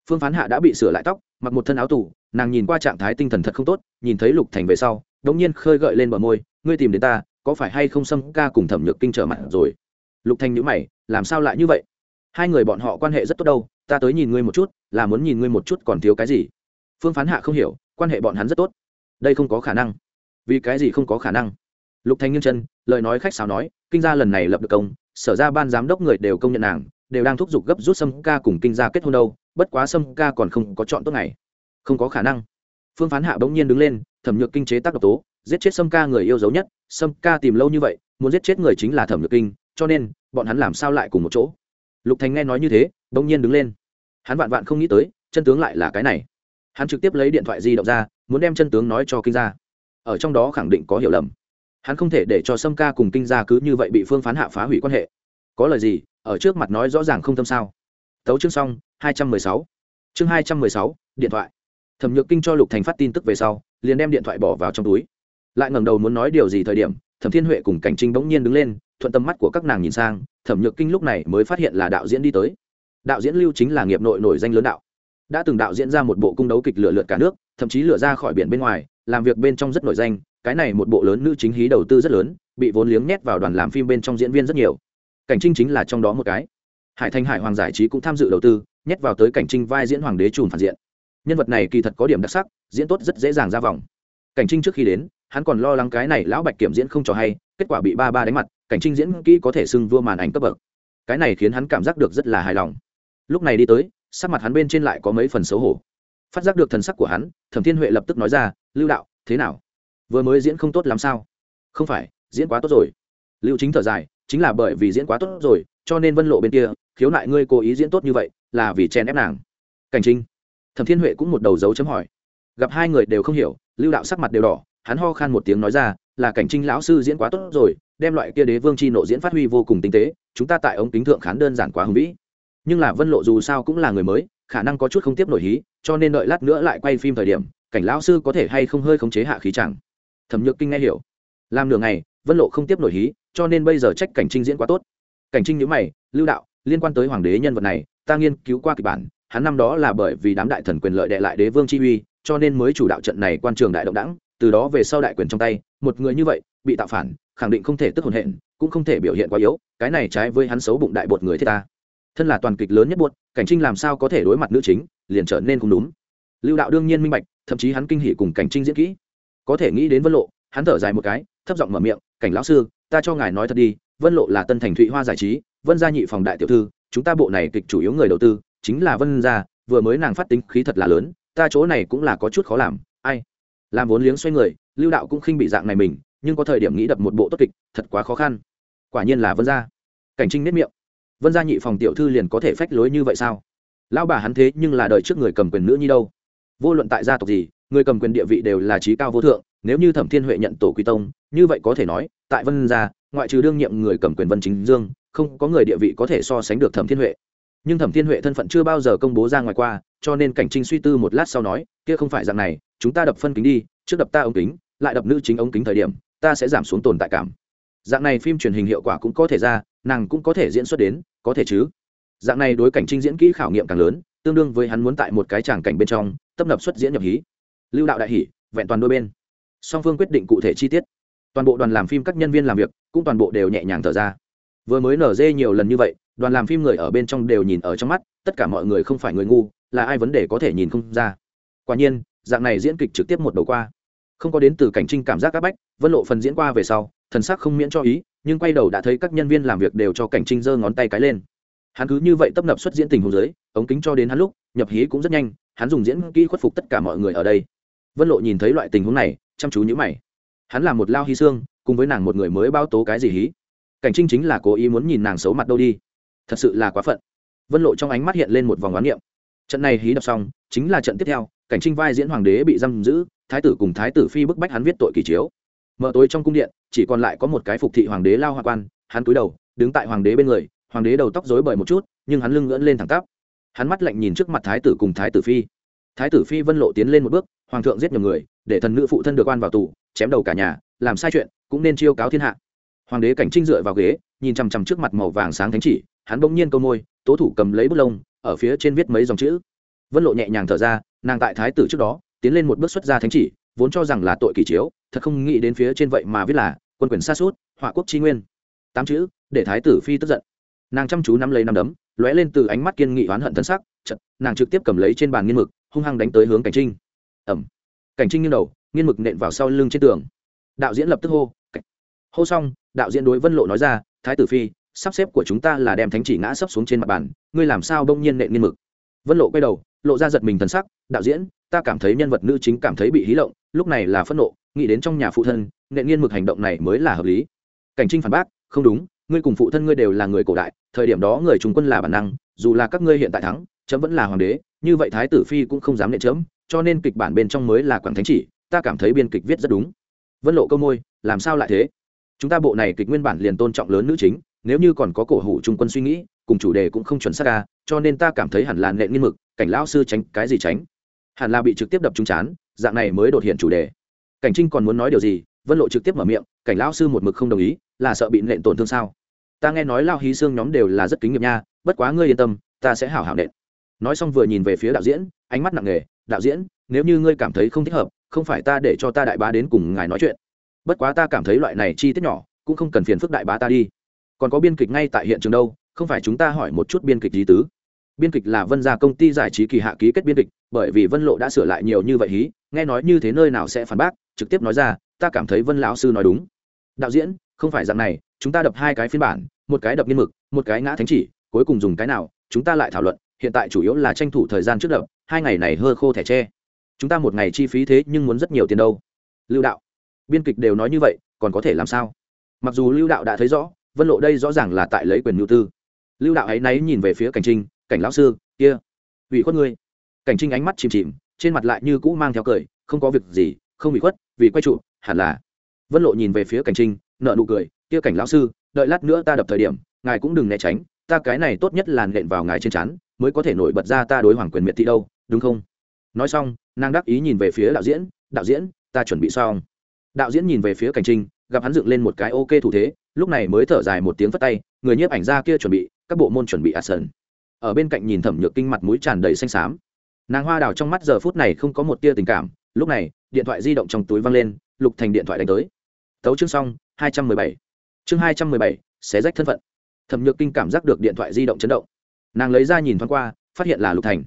Phương phán hạ đã bị sửa lại tóc, mặc một thân áo tủ nàng nhìn qua trạng thái tinh thần thật không tốt, nhìn thấy lục thành về sau, bỗng nhiên khơi gợi lên bờ môi, ngươi tìm đến ta, có phải hay không xâm ca cùng thẩm nhược kinh trở mặt rồi? Lục thành nhữ mày, làm sao lại như vậy? Hai người bọn họ quan hệ rất tốt đâu, ta tới nhìn ngươi một chút, là muốn nhìn ngươi một chút còn thiếu cái gì. Phương phán hạ không hiểu, quan hệ bọn hắn rất tốt. Đây không có khả năng. Vì cái gì không có khả năng? Lục Thanh nghiêng chân, lời nói khách sáo nói, kinh gia lần này lập được công, sở ra ban giám đốc người đều công nhận nàng, đều đang thúc giục gấp rút sâm ca cùng kinh gia kết hôn đâu, bất quá sâm ca còn không có chọn tốt này không có khả năng. Phương phán hạ bỗng nhiên đứng lên, thẩm nhược kinh chế tác độc tố, giết chết sâm ca người yêu dấu nhất, sâm ca tìm lâu như vậy, muốn giết chết người chính là thẩm nhược kinh, cho nên, bọn hắn làm sao lại cùng một chỗ? Lục thành nghe nói như thế, bỗng nhiên đứng lên. Hắn vạn vạn không nghĩ tới, chân tướng lại là cái này. Hắn trực tiếp lấy điện thoại di động ra, muốn đem chân tướng nói cho kinh gia. Ở trong đó khẳng định có hiểu lầm. Hắn không thể để cho sâm ca cùng kinh gia cứ như vậy bị phương phán hạ phá hủy quan hệ. Có lời gì, ở trước mặt nói rõ ràng không tâm sao? Tấu chương xong, hai trăm mười sáu. Chương hai trăm mười sáu, điện thoại. Thẩm nhược kinh cho lục thành phát tin tức về sau, liền đem điện thoại bỏ vào trong túi. Lại ngẩng đầu muốn nói điều gì thời điểm, thẩm thiên huệ cùng cảnh trinh bỗng nhiên đứng lên, thuận tâm mắt của các nàng nhìn sang thẩm nhược kinh lúc này mới phát hiện là đạo diễn đi tới. Đạo diễn lưu chính là nghiệp nội nổi danh lớn đạo. Đã từng đạo diễn ra một bộ cung đấu kịch lửa lượt cả nước, thậm chí lửa ra khỏi biển bên ngoài, làm việc bên trong rất nổi danh, cái này một bộ lớn nữ chính hí đầu tư rất lớn, bị vốn liếng nhét vào đoàn làm phim bên trong diễn viên rất nhiều. Cảnh trinh chính là trong đó một cái. Hải thanh hải hoàng giải trí cũng tham dự đầu tư, nhét vào tới cảnh trinh vai diễn hoàng đế trùm phản diện. Nhân vật này kỳ thật có điểm đặc sắc, diễn tốt rất dễ dàng ra vòng. Cảnh trinh trước khi đến, hắn còn lo lắng cái này lão bạch kiểm diễn không cho hay kết quả bị ba ba đánh mặt, cảnh trinh diễn kỹ có thể xưng vua màn ảnh cấp bậc. Cái này khiến hắn cảm giác được rất là hài lòng. Lúc này đi tới, sắc mặt hắn bên trên lại có mấy phần xấu hổ. Phát giác được thần sắc của hắn, thẩm thiên huệ lập tức nói ra, lưu đạo, thế nào? Vừa mới diễn không tốt làm sao? Không phải, diễn quá tốt rồi. Lưu chính thở dài, chính là bởi vì diễn quá tốt rồi, cho nên vân lộ bên kia, khiếu nại ngươi cố ý diễn tốt như vậy, là vì chen ép nàng. Cảnh trinh. Thẩm thiên huệ cũng một đầu dấu chấm hỏi. Gặp hai người đều không hiểu, lưu đạo sắc mặt đều đỏ, hắn ho khan một tiếng nói ra là cảnh trinh lão sư diễn quá tốt rồi, đem loại kia đế vương c h i nộ diễn phát huy vô cùng tinh tế, chúng ta tại ống kính thượng khán đơn giản quá hùng vĩ. Nhưng là vân lộ dù sao cũng là người mới, khả năng có chút không tiếp nổi hí, cho nên đợi lát nữa lại quay phim thời điểm, cảnh lão sư có thể hay không hơi khống chế hạ khí chẳng. Thẩm nhược kinh nghe hiểu. Làm nửa ngày, vân lộ không tiếp nổi hí, cho nên bây giờ trách cảnh trinh diễn quá tốt. Cảnh trinh nhữ mày, lưu đạo, liên quan tới hoàng đế nhân vật này, ta nghiên cứu qua kịch bản, hắn năm đó là bởi vì đám đại thần quyền lợi đệ lại đế vương chi uy, cho nên mới chủ đạo trận này quan trường đại động đẳng từ đó về sau đại quyền trong tay, một người như vậy, bị tạo phản, khẳng định không thể tức hồn hện, cũng không thể biểu hiện quá yếu, cái này trái với hắn xấu bụng đại bột người thế ta. Thân là toàn kịch lớn nhất bột, cảnh trinh làm sao có thể đối mặt nữ chính, liền trở nên không đúng. Lưu đạo đương nhiên minh bạch, thậm chí hắn kinh hỉ cùng cảnh trinh diễn kỹ. Có thể nghĩ đến vân lộ, hắn thở dài một cái, thấp giọng mở miệng, cảnh lão sư, ta cho ngài nói thật đi, vân lộ là tân thành thụy hoa giải trí, vân gia nhị phòng đại tiểu thư, chúng ta bộ này kịch chủ yếu người đầu tư chính là vân gia, vừa mới nàng phát tính khí thật là lớn, ta chỗ này cũng là có chút khó làm, ai? Làm vốn liếng xoay người, lưu đạo cũng khinh bị dạng này mình, nhưng có thời điểm nghĩ đập một bộ tốt kịch, thật quá khó khăn. Quả nhiên là vân gia. Cảnh trinh nếp miệng. Vân gia nhị phòng tiểu thư liền có thể phách lối như vậy sao? Lão bà hắn thế nhưng là đời trước người cầm quyền nữ nhi đâu. Vô luận tại gia tộc gì, người cầm quyền địa vị đều là trí cao vô thượng, nếu như thẩm thiên huệ nhận tổ quy tông, như vậy có thể nói, tại vân gia, ngoại trừ đương nhiệm người cầm quyền vân chính dương, không có người địa vị có thể so sánh được thẩm thiên huệ nhưng thẩm thiên huệ thân phận chưa bao giờ công bố ra ngoài qua, cho nên cảnh trinh suy tư một lát sau nói, kia không phải dạng này, chúng ta đập phân kính đi, trước đập ta ống kính, lại đập nữ chính ống kính thời điểm, ta sẽ giảm xuống tồn tại cảm. Dạng này phim truyền hình hiệu quả cũng có thể ra, nàng cũng có thể diễn xuất đến, có thể chứ? Dạng này đối cảnh trinh diễn kỹ khảo nghiệm càng lớn, tương đương với hắn muốn tại một cái tràng cảnh bên trong, tấp nập xuất diễn nhập hí. Lưu đạo đại hỷ vẹn toàn đôi bên. Song phương quyết định cụ thể chi tiết. Toàn bộ đoàn làm phim các nhân viên làm việc, cũng toàn bộ đều nhẹ nhàng thở ra. Vừa mới nở dê nhiều lần như vậy đoàn làm phim người ở bên trong đều nhìn ở trong mắt, tất cả mọi người không phải người ngu, là ai vấn đề có thể nhìn không ra. Quả nhiên, dạng này diễn kịch trực tiếp một đầu qua. Không có đến từ cảnh trinh cảm giác áp bách, vân lộ phần diễn qua về sau, thần sắc không miễn cho ý, nhưng quay đầu đã thấy các nhân viên làm việc đều cho cảnh trinh giơ ngón tay cái lên. Hắn cứ như vậy tấp nập xuất diễn tình hồ dưới, ống kính cho đến hắn lúc, nhập hí cũng rất nhanh, hắn dùng diễn kỹ khuất phục tất cả mọi người ở đây. Vân lộ nhìn thấy loại tình huống này, chăm chú nhữ mày. Hắn là một lao hy xương, cùng với nàng một người mới bao tố cái gì hí? Cảnh trinh chính là cố ý muốn nhìn nàng xấu mặt đâu đi thật sự là quá phận. Vân lộ trong ánh mắt hiện lên một vòng oán niệm. Trận này hí đọc xong, chính là trận tiếp theo, cảnh trinh vai diễn hoàng đế bị giam giữ, thái tử cùng thái tử phi bức bách hắn viết tội kỳ chiếu. Mở tối trong cung điện, chỉ còn lại có một cái phục thị hoàng đế lao hoa quan, hắn cúi đầu, đứng tại hoàng đế bên người, hoàng đế đầu tóc rối bời một chút, nhưng hắn lưng ngưỡn lên thẳng tắp. Hắn mắt lạnh nhìn trước mặt thái tử cùng thái tử phi. Thái tử phi vân lộ tiến lên một bước, hoàng thượng giết nhiều người, để thần nữ phụ thân được oan vào tù, chém đầu cả nhà, làm sai chuyện, cũng nên chiêu cáo thiên hạ hoàng đế cảnh trinh dựa vào ghế, nhìn chằm chằm trước mặt màu vàng sáng thánh chỉ, hắn bỗng nhiên câu môi, tố thủ cầm lấy bút lông, ở phía trên viết mấy dòng chữ. Vân lộ nhẹ nhàng thở ra, nàng tại thái tử trước đó, tiến lên một bước xuất ra thánh chỉ, vốn cho rằng là tội kỳ chiếu, thật không nghĩ đến phía trên vậy mà viết là, quân quyền xa suốt, họa quốc tri nguyên. Tám chữ, để thái tử phi tức giận. Nàng chăm chú nắm lấy nắm đấm, lóe lên từ ánh mắt kiên nghị oán hận thân sắc chật nàng trực tiếp cầm lấy trên bàn nghiên mực, hung hăng đánh tới hướng cảnh trinh. Ẩm cảnh trinh nghiêng đầu, nghiên mực nện vào sau lưng trên tường. Đạo diễn lập tức hô hô xong, đạo diễn đối vân lộ nói ra, thái tử phi, sắp xếp của chúng ta là đem thánh chỉ ngã sấp xuống trên mặt bàn, ngươi làm sao đông nhiên nện nghiên mực? Vân lộ quay đầu, lộ ra giật mình thần sắc, đạo diễn, ta cảm thấy nhân vật nữ chính cảm thấy bị hí lộng, lúc này là phẫn nộ, nghĩ đến trong nhà phụ thân, nện nghiên mực hành động này mới là hợp lý. Cảnh trinh phản bác, không đúng, ngươi cùng phụ thân ngươi đều là người cổ đại, thời điểm đó người trung quân là bản năng, dù là các ngươi hiện tại thắng, chấm vẫn là hoàng đế, như vậy thái tử phi cũng không dám nện chấm, cho nên kịch bản bên trong mới là quảng thánh chỉ, ta cảm thấy biên kịch viết rất đúng. Vân lộ câu môi, làm sao lại thế? Chúng ta bộ này kịch nguyên bản liền tôn trọng lớn nữ chính, nếu như còn có cổ hủ trung quân suy nghĩ, cùng chủ đề cũng không chuẩn xác ca cho nên ta cảm thấy hẳn là nện nghiên mực, cảnh lão sư tránh cái gì tránh. Hẳn là bị trực tiếp đập trúng chán, dạng này mới đột hiện chủ đề. Cảnh trinh còn muốn nói điều gì, vân lộ trực tiếp mở miệng, cảnh lão sư một mực không đồng ý, là sợ bị nện tổn thương sao? Ta nghe nói lao hí xương nhóm đều là rất kính nghiệp nha, bất quá ngươi yên tâm, ta sẽ hảo hảo nện. Nói xong vừa nhìn về phía đạo diễn, ánh mắt nặng nề, đạo diễn, nếu như ngươi cảm thấy không thích hợp, không phải ta để cho ta đại bá đến cùng ngài nói chuyện bất quá ta cảm thấy loại này chi tiết nhỏ, cũng không cần phiền phức đại bá ta đi. Còn có biên kịch ngay tại hiện trường đâu, không phải chúng ta hỏi một chút biên kịch lý tứ. Biên kịch là vân gia công ty giải trí kỳ hạ ký kết biên kịch, bởi vì vân lộ đã sửa lại nhiều như vậy hí, nghe nói như thế nơi nào sẽ phản bác, trực tiếp nói ra, ta cảm thấy vân lão sư nói đúng. Đạo diễn, không phải dạng này, chúng ta đập hai cái phiên bản, một cái đập nghiên mực, một cái ngã thánh chỉ, cuối cùng dùng cái nào, chúng ta lại thảo luận, hiện tại chủ yếu là tranh thủ thời gian trước đập, hai ngày này hơ khô thẻ tre. Chúng ta một ngày chi phí thế nhưng muốn rất nhiều tiền đâu. Lưu đạo biên kịch đều nói như vậy, còn có thể làm sao? Mặc dù lưu đạo đã thấy rõ, vân lộ đây rõ ràng là tại lấy quyền nhu tư. Lưu đạo ấy náy nhìn về phía cảnh trinh, cảnh lão sư, kia, ủy khuất ngươi. Cảnh trinh ánh mắt chìm chìm, trên mặt lại như cũ mang theo cười, không có việc gì, không bị khuất, vì quay trụ, hẳn là. Vân lộ nhìn về phía cảnh trinh nợ nụ cười, kia cảnh lão sư, đợi lát nữa ta đập thời điểm, ngài cũng đừng né tránh, ta cái này tốt nhất là nện vào ngài trên chắn mới có thể nổi bật ra ta đối hoàng quyền miệt thị đâu, đúng không? Nói xong, nàng đắc ý nhìn về phía đạo diễn đạo diễn, ta chuẩn bị xong đạo diễn nhìn về phía cảnh trinh, gặp hắn dựng lên một cái ok thủ thế, lúc này mới thở dài một tiếng phất tay, người nhiếp ảnh ra kia chuẩn bị, các bộ môn chuẩn bị ạt sần. Ở bên cạnh nhìn thẩm nhược kinh mặt mũi tràn đầy xanh xám. Nàng hoa đào trong mắt giờ phút này không có một tia tình cảm, lúc này, điện thoại di động trong túi văng lên, lục thành điện thoại đánh tới. Tấu chương xong, hai trăm mười bảy. Chương hai trăm mười bảy, xé rách thân phận. Thẩm nhược kinh cảm giác được điện thoại di động chấn động. Nàng lấy ra nhìn thoáng qua, phát hiện là lục thành.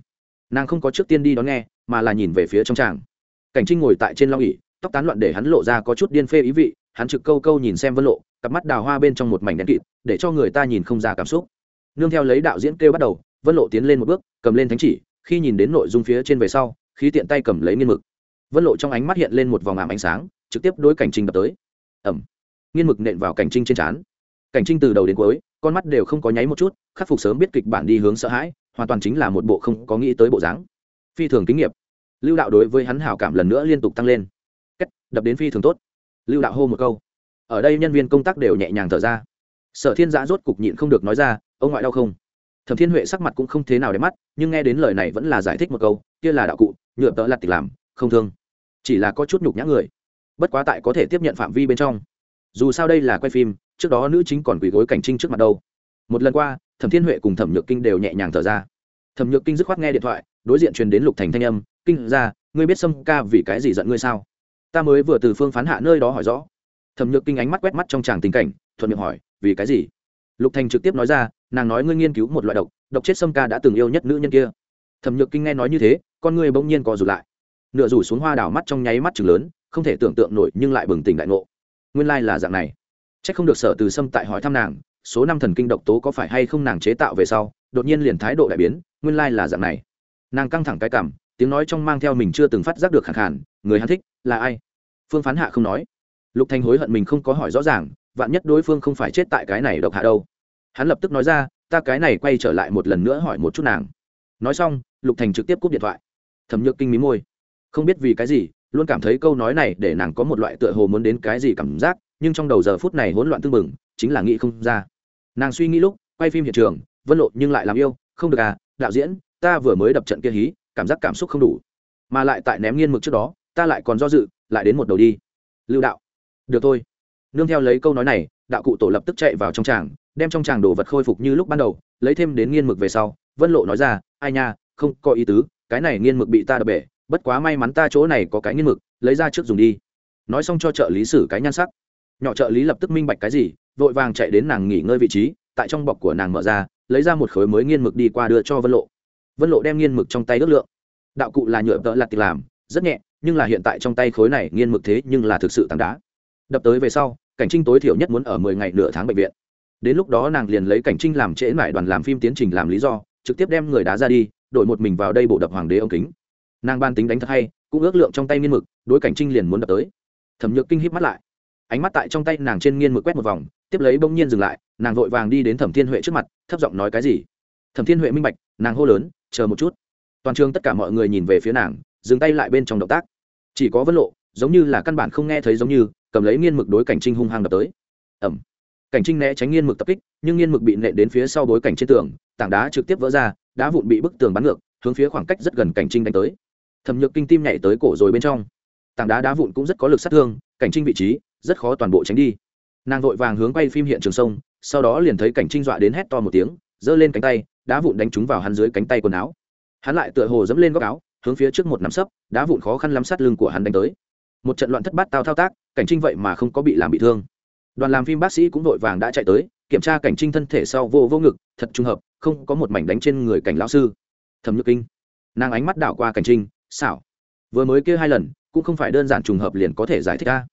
Nàng không có trước tiên đi đón nghe, mà là nhìn về phía trong tràng. Cảnh trinh ngồi tại trên long ỉ tóc tán loạn để hắn lộ ra có chút điên phê ý vị, hắn trực câu câu nhìn xem vân lộ, cặp mắt đào hoa bên trong một mảnh đen kịt, để cho người ta nhìn không ra cảm xúc. Nương theo lấy đạo diễn kêu bắt đầu, vân lộ tiến lên một bước, cầm lên thánh chỉ, khi nhìn đến nội dung phía trên về sau, khí tiện tay cầm lấy nghiên mực. Vân lộ trong ánh mắt hiện lên một vòng ảm ánh sáng, trực tiếp đối cảnh trinh đập tới. Ẩm. Nghiên mực nện vào cảnh trinh trên trán. Cảnh trinh từ đầu đến cuối, con mắt đều không có nháy một chút, khắc phục sớm biết kịch bản đi hướng sợ hãi, hoàn toàn chính là một bộ không có nghĩ tới bộ dáng. Phi thường kinh nghiệm. Lưu đạo đối với hắn hảo cảm lần nữa liên tục tăng lên đập đến phi thường tốt. Lưu đạo hô một câu. Ở đây nhân viên công tác đều nhẹ nhàng thở ra. Sở thiên giã rốt cục nhịn không được nói ra, ông ngoại đau không? Thẩm thiên huệ sắc mặt cũng không thế nào để mắt, nhưng nghe đến lời này vẫn là giải thích một câu, kia là đạo cụ, nhựa tợ lặt tịch làm, không thương. Chỉ là có chút nhục nhã người. Bất quá tại có thể tiếp nhận phạm vi bên trong. Dù sao đây là quay phim, trước đó nữ chính còn quỳ gối cảnh trinh trước mặt đâu. Một lần qua, thẩm thiên huệ cùng thẩm nhược kinh đều nhẹ nhàng thở ra. Thẩm nhược kinh dứt khoát nghe điện thoại, đối diện truyền đến lục thành thanh âm, kinh ra ngươi biết sâm ca vì cái gì giận ngươi sao? Ta mới vừa từ phương phán hạ nơi đó hỏi rõ. Thẩm nhược kinh ánh mắt quét mắt trong tràng tình cảnh, thuận miệng hỏi, vì cái gì? Lục thành trực tiếp nói ra, nàng nói ngươi nghiên cứu một loại độc độc chết sâm ca đã từng yêu nhất nữ nhân kia. Thẩm nhược kinh nghe nói như thế, con ngươi bỗng nhiên co rụt lại. Nửa rủ xuống hoa đảo mắt trong nháy mắt chừng lớn, không thể tưởng tượng nổi nhưng lại bừng tỉnh đại ngộ. Nguyên lai là dạng này. C h ắ c không được sở từ sâm tại hỏi thăm nàng, số năm thần kinh độc tố có phải hay không nàng chế tạo về sau, đột nhiên liền thái độ đại biến, nguyên lai là dạng này. Nàng căng thẳng cái cảm tiếng nói trong mang theo mình chưa từng phát giác được khẳng khản người hắn thích là ai? Phương phán hạ không nói. Lục thành hối hận mình không có hỏi rõ ràng, vạn nhất đối phương không phải chết tại cái này độc hạ đâu. Hắn lập tức nói ra, ta cái này quay trở lại một lần nữa hỏi một chút nàng. Nói xong, lục thành trực tiếp cúp điện thoại. Thẩm nhược kinh mí môi. Không biết vì cái gì, luôn cảm thấy câu nói này để nàng có một loại tựa hồ muốn đến cái gì cảm giác, nhưng trong đầu giờ phút này hỗn loạn tương mừng chính là nghĩ không ra. Nàng suy nghĩ lúc, quay phim hiện trường, vân lộ nhưng lại làm yêu, không được à đạo diễn, ta vừa mới đập trận kia hí cảm giác cảm xúc không đủ. Mà lại tại ném nghiên mực trước đó, ta lại còn do dự, lại đến một đầu đi. Lưu đạo. Được thôi. Nương theo lấy câu nói này, đạo cụ tổ lập tức chạy vào trong tràng, đem trong tràng đồ vật khôi phục như lúc ban đầu, lấy thêm đến nghiên mực về sau, vân lộ nói ra, ai nha, không có ý tứ, cái này nghiên mực bị ta đập bể, bất quá may mắn ta chỗ này có cái nghiên mực, lấy ra trước dùng đi. Nói xong cho trợ lý xử cái nhan sắc. Nhỏ trợ lý lập tức minh bạch cái gì, vội vàng chạy đến nàng nghỉ ngơi vị trí, tại trong bọc của nàng mở ra, lấy ra một khối mới nghiên mực đi qua đưa cho vân lộ vân lộ đem nghiên mực trong tay ước lượng. Đạo cụ là nhựa tợ lặt làm, rất nhẹ, nhưng là hiện tại trong tay khối này nghiên mực thế nhưng là thực sự tảng đá. Đập tới về sau, cảnh trinh tối thiểu nhất muốn ở mười ngày nửa tháng bệnh viện. Đến lúc đó nàng liền lấy cảnh trinh làm trễ mãi đoàn làm phim tiến trình làm lý do, trực tiếp đem người đá ra đi, đổi một mình vào đây bộ đập hoàng đế ông kính. Nàng ban tính đánh thật hay, cũng ước lượng trong tay nghiên mực, đối cảnh trinh liền muốn đập tới. Thẩm nhược kinh híp mắt lại. Ánh mắt tại trong tay nàng trên nghiên mực quét một vòng, tiếp lấy bỗng nhiên dừng lại, nàng vội vàng đi đến thẩm thiên huệ trước mặt, thấp giọng nói cái gì? Thẩm thiên huệ minh bạch, nàng hô lớn chờ một chút. Toàn trường tất cả mọi người nhìn về phía nàng, dừng tay lại bên trong động tác. Chỉ có vân lộ, giống như là căn bản không nghe thấy giống như, cầm lấy nghiên mực đối cảnh trinh hung hăng đập tới. Ẩm cảnh trinh né tránh nghiên mực tập kích, nhưng nghiên mực bị nệ đến phía sau bối cảnh trên tường, tảng đá trực tiếp vỡ ra, đá vụn bị bức tường bắn ngược, hướng phía khoảng cách rất gần cảnh trinh đánh tới. Thẩm nhược kinh tim nhảy tới cổ rồi bên trong. Tảng đá đá vụn cũng rất có lực sát thương, cảnh trinh vị trí rất khó toàn bộ tránh đi. Nàng vội vàng hướng quay phim hiện trường sông, sau đó liền thấy cảnh trinh dọa đến hét to một tiếng, giơ lên cánh tay đá vụn đánh trúng vào hắn dưới cánh tay quần áo. Hắn lại tựa hồ dẫm lên góc áo, hướng phía trước một nắm sấp, đá vụn khó khăn lắm sát lưng của hắn đánh tới. Một trận loạn thất bát tao thao tác, cảnh trinh vậy mà không có bị làm bị thương. Đoàn làm phim bác sĩ cũng vội vàng đã chạy tới, kiểm tra cảnh trinh thân thể sau vô vô ngực, thật trùng hợp, không có một mảnh đánh trên người cảnh lão sư. Thẩm nhược kinh. Nàng ánh mắt đảo qua cảnh trinh, xảo, vừa mới kia hai lần, cũng không phải đơn giản trùng hợp liền có thể giải thích ra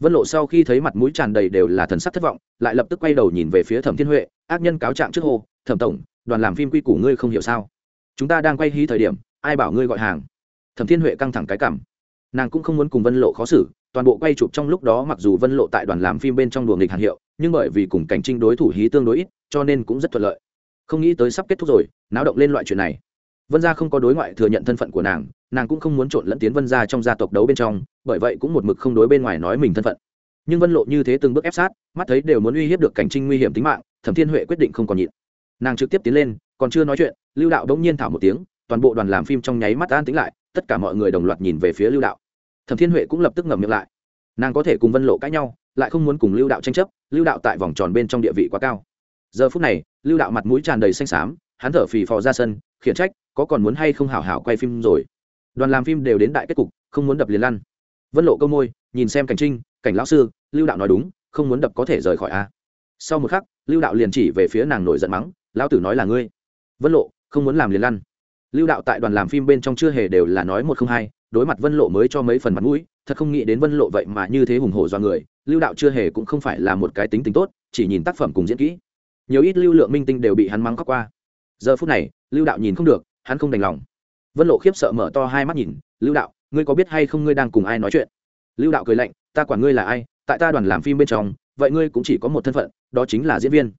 vân lộ sau khi thấy mặt mũi tràn đầy đều là thần sắc thất vọng, lại lập tức quay đầu nhìn về phía thẩm thiên huệ, ác nhân cáo trạng trước hồ thẩm tổng đoàn làm phim quy củ ngươi không hiểu sao? Chúng ta đang quay hí thời điểm, ai bảo ngươi gọi hàng? Thẩm thiên huệ căng thẳng cái cảm. Nàng cũng không muốn cùng vân lộ khó xử, toàn bộ quay chụp trong lúc đó mặc dù vân lộ tại đoàn làm phim bên trong đùa nghịch hàng hiệu, nhưng bởi vì cùng cảnh trinh đối thủ hí tương đối ít, cho nên cũng rất thuận lợi. Không nghĩ tới sắp kết thúc rồi, náo động lên loại chuyện này. Vân gia không có đối ngoại thừa nhận thân phận của nàng nàng cũng không muốn trộn lẫn tiến vân gia trong gia tộc đấu bên trong, bởi vậy cũng một mực không đối bên ngoài nói mình thân phận. Nhưng vân lộ như thế từng bước ép sát, mắt thấy đều muốn uy hiếp được cảnh trinh nguy hiểm tính mạng, thẩm thiên huệ quyết định không còn nhịn nàng trực tiếp tiến lên, còn chưa nói chuyện, lưu đạo bỗng nhiên thảo một tiếng, toàn bộ đoàn làm phim trong nháy mắt an tính lại, tất cả mọi người đồng loạt nhìn về phía lưu đạo. Thẩm thiên huệ cũng lập tức ngậm miệng lại. Nàng có thể cùng vân lộ cãi nhau, lại không muốn cùng lưu đạo tranh chấp, lưu đạo tại vòng tròn bên trong địa vị quá cao. Giờ phút này, lưu đạo mặt mũi tràn đầy xanh xám, hắn thở phì phò ra sân, khiển trách, có còn muốn hay không hảo hảo quay phim rồi. Đoàn làm phim đều đến đại kết cục, không muốn đập liền lăn. Vân lộ câu môi, nhìn xem cảnh trinh, cảnh lão sư, lưu đạo nói đúng, không muốn đập có thể rời khỏi a. Sau một khắc, lưu đạo liền chỉ về phía nàng nổi giận mắng lão tử nói là ngươi. Vân lộ, không muốn làm liền lăn. Lưu đạo tại đoàn làm phim bên trong chưa hề đều là nói một không hai, đối mặt vân lộ mới cho mấy phần mặt mũi, thật không nghĩ đến vân lộ vậy mà như thế hùng hổ do người. Lưu đạo chưa hề cũng không phải là một cái tính tính tốt, chỉ nhìn tác phẩm cùng diễn kỹ. Nhiều ít lưu lượng minh tinh đều bị hắn mắng khóc qua. Giờ phút này, lưu đạo nhìn không được, hắn không đành lòng. Vân lộ khiếp sợ mở to hai mắt nhìn, lưu đạo, ngươi có biết hay không ngươi đang cùng ai nói chuyện? Lưu đạo cười lạnh, ta quản ngươi là ai, tại ta đoàn làm phim bên trong, vậy ngươi cũng chỉ có một thân phận, đó chính là diễn viên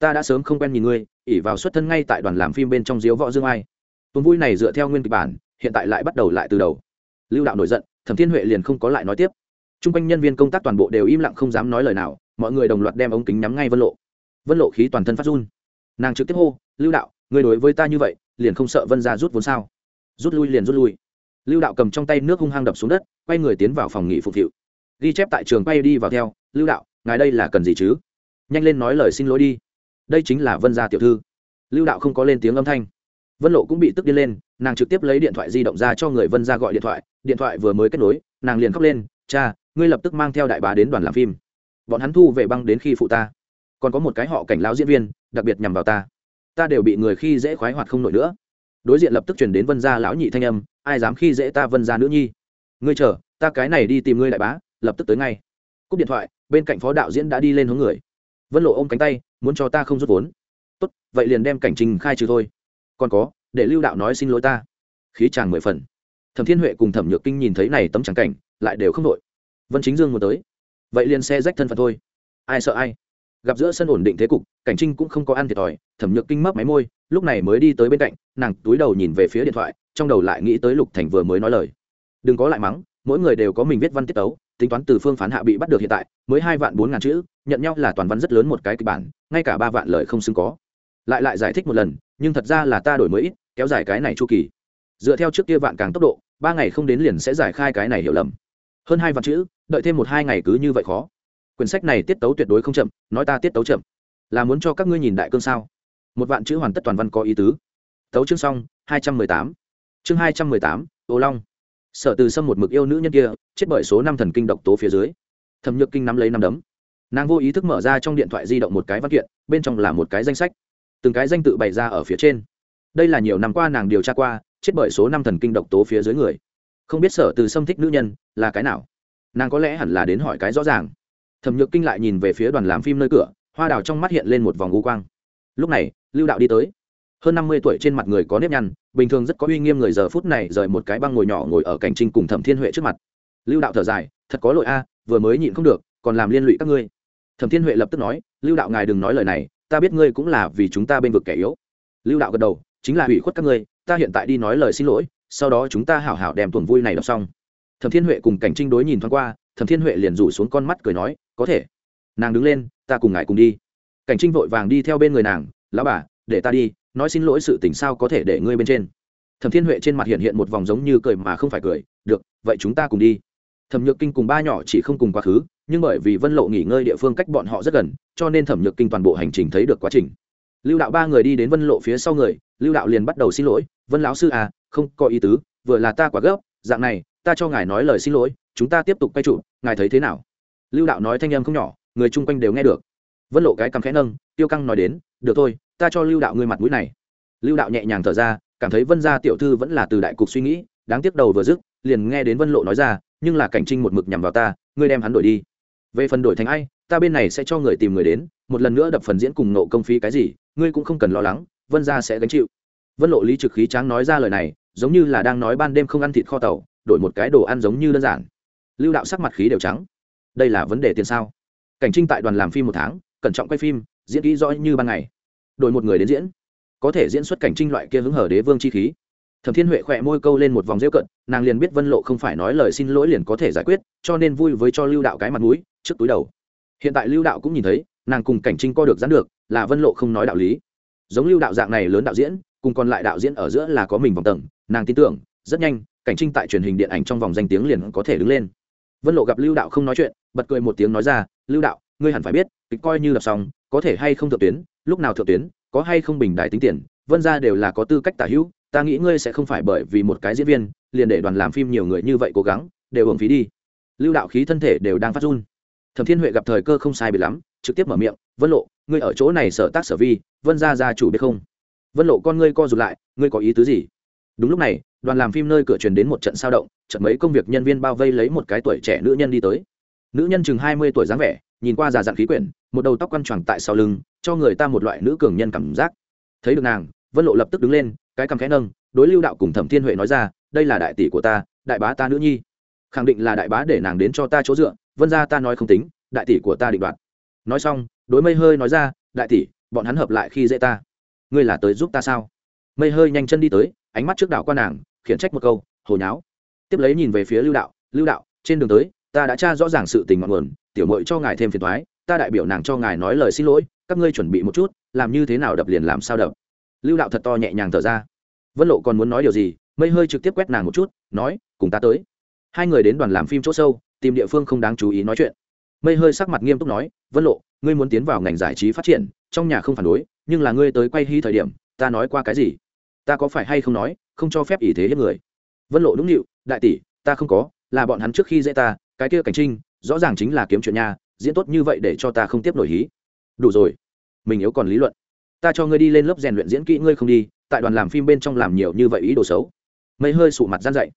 ta đã sớm không quen nhìn ngươi ỉ vào xuất thân ngay tại đoàn làm phim bên trong diếu võ dương ai. Tuần vui này dựa theo nguyên kịch bản, hiện tại lại bắt đầu lại từ đầu. Lưu đạo nổi giận, thẩm thiên huệ liền không có lại nói tiếp. T r u n g quanh nhân viên công tác toàn bộ đều im lặng không dám nói lời nào, mọi người đồng loạt đem ống kính nhắm ngay vân lộ. Vân lộ khí toàn thân phát run. Nàng trực tiếp hô, lưu đạo người đối với ta như vậy, liền không sợ vân ra rút vốn sao? Rút lui liền rút lui. Lưu đạo cầm trong tay nước hung hăng đập xuống đất, quay người tiến vào phòng nghỉ phục vụ ghi chép tại trường quay đi vào theo, lưu đạo, ngài đây là cần gì chứ? Nhanh lên nói lời xin lỗi đi đây chính là vân gia tiểu thư. Lưu đạo không có lên tiếng âm thanh. Vân lộ cũng bị tức điên lên, nàng trực tiếp lấy điện thoại di động ra cho người vân ra gọi điện thoại điện thoại vừa mới kết nối, nàng liền khóc lên, cha, ngươi lập tức mang theo đại bá đến đoàn làm phim. Bọn hắn thu về băng đến khi phụ ta. Còn có một cái họ cảnh lão diễn viên, đặc biệt nhằm vào ta. Ta đều bị người khi dễ khoái hoạt không nổi nữa. Đối diện lập tức chuyển đến vân gia lão nhị thanh âm, ai dám khi dễ ta vân gia nữ nhi? Ngươi chờ, ta cái này đi tìm ngươi đại bá, lập tức tới ngay. Cúp điện thoại, bên cạnh phó đạo diễn đã đi lên hướng người. Vân lộ ôm cánh tay muốn cho ta không rút vốn. Tốt, vậy liền đem cảnh trình khai trừ thôi. Còn có, để lưu đạo nói xin lỗi ta. Khí chàng mười phần. Thẩm thiên huệ cùng thẩm nhược kinh nhìn thấy này tấm tràng cảnh, lại đều không đội vân chính dương muốn tới. Vậy liền xe rách thân phận thôi. Ai sợ ai? Gặp giữa sân ổn định thế cục, cảnh trinh cũng không có ăn thiệt thòi. Thẩm nhược kinh mấp máy môi, lúc này mới đi tới bên cạnh, nàng túi đầu nhìn về phía điện thoại, trong đầu lại nghĩ tới lục thành vừa mới nói lời. Đừng có lại mắng, mỗi người đều có mình viết văn tiết tấu tính toán từ phương phán hạ bị bắt được hiện tại, mới hai vạn bốn ngàn chữ, nhận nhau là toàn văn rất lớn một cái kịch bản, ngay cả ba vạn lời không xứng có. Lại lại giải thích một lần, nhưng thật ra là ta đổi mới ít, kéo dài cái này chu kỳ. Dựa theo trước kia vạn càng tốc độ, ba ngày không đến liền sẽ giải khai cái này hiểu lầm. Hơn hai vạn chữ, đợi thêm một hai ngày cứ như vậy khó. Quyển sách này tiết tấu tuyệt đối không chậm, nói ta tiết tấu chậm. Là muốn cho các ngươi nhìn đại cương sao? Một vạn chữ hoàn tất toàn văn có ý tứ. Tấu chương xong, hai trăm mười tám. Chương hai trăm mười tám, ô long sở từ Sâm một mực yêu nữ nhân kia, chết bởi số năm thần kinh độc tố phía dưới. Thẩm nhược kinh nắm lấy năm đấm. Nàng vô ý thức mở ra trong điện thoại di động một cái văn kiện, bên trong là một cái danh sách. Từng cái danh tự bày ra ở phía trên. Đây là nhiều năm qua nàng điều tra qua, chết bởi số năm thần kinh độc tố phía dưới người. Không biết sở từ Sâm thích nữ nhân là cái nào. Nàng có lẽ hẳn là đến hỏi cái rõ ràng. Thẩm nhược kinh lại nhìn về phía đoàn làm phim nơi cửa, hoa đào trong mắt hiện lên một vòng u quang. Lúc này, lưu đạo đi tới. Hơn năm mươi tuổi trên mặt người có nếp nhăn bình thường rất có uy nghiêm người giờ phút này rời một cái băng ngồi nhỏ ngồi ở cảnh trinh cùng thẩm thiên huệ trước mặt. Lưu đạo thở dài, thật có lỗi a, vừa mới nhịn không được, còn làm liên lụy các ngươi. Thẩm thiên huệ lập tức nói, lưu đạo ngài đừng nói lời này, ta biết ngươi cũng là vì chúng ta bên vực kẻ yếu. Lưu đạo gật đầu, chính là hủy khuất các ngươi, ta hiện tại đi nói lời xin lỗi, sau đó chúng ta hảo hảo đem tuần vui này đọc xong. Thẩm thiên huệ cùng cảnh trinh đối nhìn thoáng qua, thẩm thiên huệ liền rủ xuống con mắt cười nói, có thể, nàng đứng lên, ta cùng ngài cùng đi. Cảnh trinh vội vàng đi theo bên người nàng, lão bà, để ta đi nói xin lỗi sự tình sao có thể để ngươi bên trên. Thẩm thiên huệ trên mặt hiện hiện một vòng giống như cười mà không phải cười, được, vậy chúng ta cùng đi. Thẩm nhược kinh cùng ba nhỏ chỉ không cùng quá khứ, nhưng bởi vì vân lộ nghỉ ngơi địa phương cách bọn họ rất gần, cho nên thẩm nhược kinh toàn bộ hành trình thấy được quá trình. Lưu đạo ba người đi đến vân lộ phía sau người, lưu đạo liền bắt đầu xin lỗi, vân lão sư à không có ý tứ, vừa là ta quá gấp, dạng này, ta cho ngài nói lời xin lỗi, chúng ta tiếp tục quay trụ, ngài thấy thế nào? Lưu đạo nói thanh âm không nhỏ, người chung quanh đều nghe được vân lộ cái cằm khẽ nâng, tiêu căng nói đến, được thôi, ta cho lưu đạo ngươi mặt mũi này. Lưu đạo nhẹ nhàng thở ra, cảm thấy vân gia tiểu thư vẫn là từ đại cục suy nghĩ, đáng tiếc đầu vừa dứt, liền nghe đến vân lộ nói ra, nhưng là cảnh trinh một mực nhằm vào ta, ngươi đem hắn đổi đi. Về phần đổi thành ai, ta bên này sẽ cho người tìm người đến, một lần nữa đập phần diễn cùng nộ công phí cái gì, ngươi cũng không cần lo lắng, vân gia sẽ gánh chịu. Vân lộ lý trực khí tráng nói ra lời này, giống như là đang nói ban đêm không ăn thịt kho tàu, đổi một cái đồ ăn giống như đơn giản. Lưu đạo sắc mặt khí đều trắng. Đây là vấn đề tiền sao? Cảnh trinh tại đoàn làm phim một tháng cẩn trọng quay phim, diễn kỹ rõ như ban ngày. Đổi một người đến diễn. Có thể diễn xuất cảnh trinh loại kia hứng hở đế vương chi khí. Thẩm thiên huệ khỏe môi câu lên một vòng rêu cận, nàng liền biết vân lộ không phải nói lời xin lỗi liền có thể giải quyết, cho nên vui với cho lưu đạo cái mặt mũi, trước túi đầu. Hiện tại lưu đạo cũng nhìn thấy, nàng cùng cảnh trinh co được dán được, là vân lộ không nói đạo lý. Giống lưu đạo dạng này lớn đạo diễn, cùng còn lại đạo diễn ở giữa là có mình vòng tầng, nàng tin tưởng, rất nhanh, cảnh trinh tại truyền hình điện ảnh trong vòng danh tiếng liền có thể đứng lên. Vân lộ gặp lưu đạo không nói chuyện, bật cười một tiếng nói ra, lưu đạo, ngươi hẳn phải biết kịch coi như lập xong, có thể hay không thượng tuyến, lúc nào thượng tuyến, có hay không bình đại tính tiền, vân ra đều là có tư cách tả hữu, ta nghĩ ngươi sẽ không phải bởi vì một cái diễn viên, liền để đoàn làm phim nhiều người như vậy cố gắng, đều hưởng phí đi. Lưu đạo khí thân thể đều đang phát run. Thẩm thiên huệ gặp thời cơ không sai bị lắm, trực tiếp mở miệng, vân lộ, ngươi ở chỗ này sở tác sở vi, vân ra gia chủ biết không? Vân lộ con ngươi co rụt lại, ngươi có ý tứ gì? Đúng lúc này, đoàn làm phim nơi cửa truyền đến một trận sao động trận mấy công việc nhân viên bao vây lấy một cái tuổi trẻ nữ nhân đi tới. Nữ nhân chừng hai mươi tuổi dáng vẻ nhìn qua già dặn khí quyển, một đầu tóc quăn choàng tại sau lưng, cho người ta một loại nữ cường nhân cảm giác. Thấy được nàng, vân lộ lập tức đứng lên, cái cằm khẽ nâng, đối lưu đạo cùng thẩm thiên huệ nói ra, đây là đại tỷ của ta, đại bá ta nữ nhi. Khẳng định là đại bá để nàng đến cho ta chỗ dựa, vân ra ta nói không tính, đại tỷ của ta định đoạt. Nói xong, đối mây hơi nói ra, đại tỷ, bọn hắn hợp lại khi dễ ta. Ngươi là tới giúp ta sao? Mây hơi nhanh chân đi tới, ánh mắt trước đạo qua nàng, khiển trách một câu hồi nháo. Tiếp lấy nhìn về phía lưu đạo lưu đạo, trên đường tới, ta đã tra rõ ràng sự tình ngọn nguồn tiểu mội cho ngài thêm phiền thoái ta đại biểu nàng cho ngài nói lời xin lỗi, các ngươi chuẩn bị một chút, làm như thế nào đập liền làm sao đập. Lưu đạo thật to nhẹ nhàng thở ra. Vân lộ còn muốn nói điều gì, mây hơi trực tiếp quét nàng một chút, nói, cùng ta tới. Hai người đến đoàn làm phim chỗ sâu, tìm địa phương không đáng chú ý nói chuyện. Mây hơi sắc mặt nghiêm túc nói, vân lộ, ngươi muốn tiến vào ngành giải trí phát triển, trong nhà không phản đối, nhưng là ngươi tới quay hy thời điểm, ta nói qua cái gì? Ta có phải hay không nói, không cho phép ý thế hết người? Vân lộ đúng nịu, đại tỷ, ta không có, là bọn hắn trước khi dễ ta, cái kia cảnh trinh rõ ràng chính là kiếm chuyện nha, diễn tốt như vậy để cho ta không tiếp nổi hí. Đủ rồi. Mình yếu còn lý luận. Ta cho ngươi đi lên lớp rèn luyện diễn kỹ ngươi không đi, tại đoàn làm phim bên trong làm nhiều như vậy ý đồ xấu. Mây hơi sụ mặt gian dậy.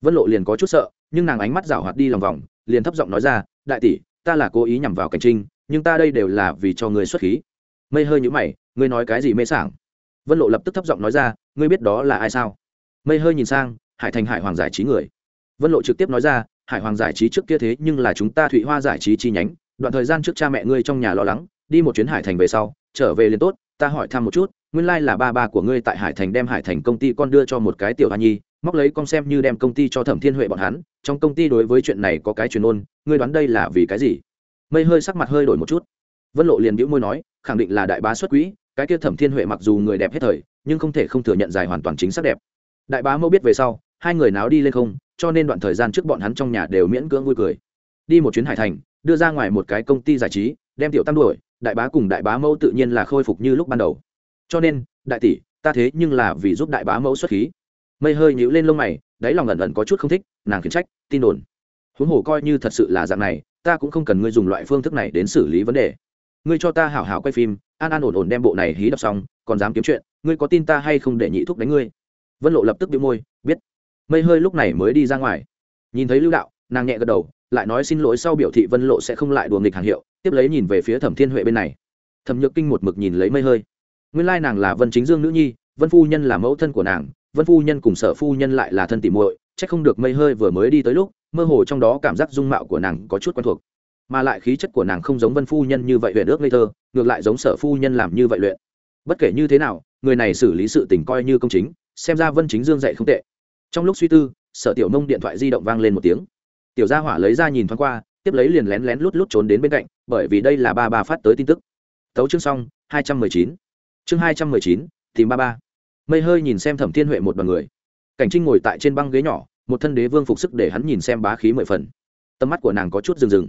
Vân lộ liền có chút sợ, nhưng nàng ánh mắt rảo hoạt đi lòng vòng, liền thấp giọng nói ra, đại tỷ, ta là cố ý nhằm vào cảnh trinh, nhưng ta đây đều là vì cho ngươi xuất khí. Mây hơi nhũ mày, ngươi nói cái gì mê sảng? Vân lộ lập tức thấp giọng nói ra, ngươi biết đó là ai sao? Mây hơi nhìn sang, hải thành hải hoàng giải trí người. Vân lộ trực tiếp nói ra hải hoàng giải trí trước kia thế nhưng là chúng ta thụy hoa giải trí chi nhánh, đoạn thời gian trước cha mẹ ngươi trong nhà lo lắng, đi một chuyến hải thành về sau, trở về liền tốt, ta hỏi thăm một chút, nguyên lai、like、là ba ba của ngươi tại hải thành đem hải thành công ty con đưa cho một cái tiểu hoa nhi, móc lấy con xem như đem công ty cho thẩm thiên huệ bọn hắn, trong công ty đối với chuyện này có cái truyền ôn, ngươi đoán đây là vì cái gì? Mây hơi sắc mặt hơi đổi một chút. Vân lộ liền bĩu môi nói, khẳng định là đại bá xuất quỹ, cái kia thẩm thiên huệ mặc dù người đẹp hết thời, nhưng không thể không thừa nhận dài hoàn toàn chính xác đẹp. Đại bá mẫu biết về sau, hai người náo đi lên không cho nên đoạn thời gian trước bọn hắn trong nhà đều miễn cưỡng vui cười. Đi một chuyến hải thành, đưa ra ngoài một cái công ty giải trí, đem tiểu tam đuổi, đại bá cùng đại bá mẫu tự nhiên là khôi phục như lúc ban đầu. Cho nên, đại tỷ, ta thế nhưng là vì giúp đại bá mẫu xuất khí. Mây hơi nhíu lên lông mày, đáy lòng ẩn ẩn có chút không thích, nàng khiển trách, tin đồn. Huống hồ coi như thật sự là dạng này, ta cũng không cần ngươi dùng loại phương thức này đến xử lý vấn đề. Ngươi cho ta hảo hảo quay phim, an an ổn ổn đem bộ này hí đọc xong, còn dám kiếm chuyện, ngươi có tin ta hay không để nhị thúc đánh ngươi? Vân lộ lập tức bị môi, biết mây hơi lúc này mới đi ra ngoài. Nhìn thấy lưu đạo, nàng nhẹ gật đầu, lại nói xin lỗi sau biểu thị vân lộ sẽ không lại đùa nghịch hàng hiệu, tiếp lấy nhìn về phía thẩm thiên huệ bên này. Thẩm nhược kinh một mực nhìn lấy mây hơi. Nguyên lai nàng là vân chính dương nữ nhi, vân phu nhân là mẫu thân của nàng, vân phu nhân cùng sở phu nhân lại là thân tỉ muội c h ắ c không được mây hơi vừa mới đi tới lúc, mơ hồ trong đó cảm giác dung mạo của nàng có chút quen thuộc. Mà lại khí chất của nàng không giống vân phu nhân như vậy huyện ước ngây thơ, ngược lại giống sở phu nhân làm như vậy luyện. Bất kể như thế nào, người này xử lý sự tình coi như công chính, xem ra vân chính dương dạy không tệ trong lúc suy tư, sở tiểu mông điện thoại di động vang lên một tiếng. Tiểu gia hỏa lấy ra nhìn thoáng qua, tiếp lấy liền lén lén lút lút trốn đến bên cạnh, bởi vì đây là ba ba phát tới tin tức. Tấu chương xong, hai trăm mười chín. Chương hai trăm mười chín, tìm ba ba. Mây hơi nhìn xem thẩm thiên huệ một đ o à n người. Cảnh trinh ngồi tại trên băng ghế nhỏ, một thân đế vương phục sức để hắn nhìn xem bá khí mười phần. Tầm mắt của nàng có chút rừng rừng.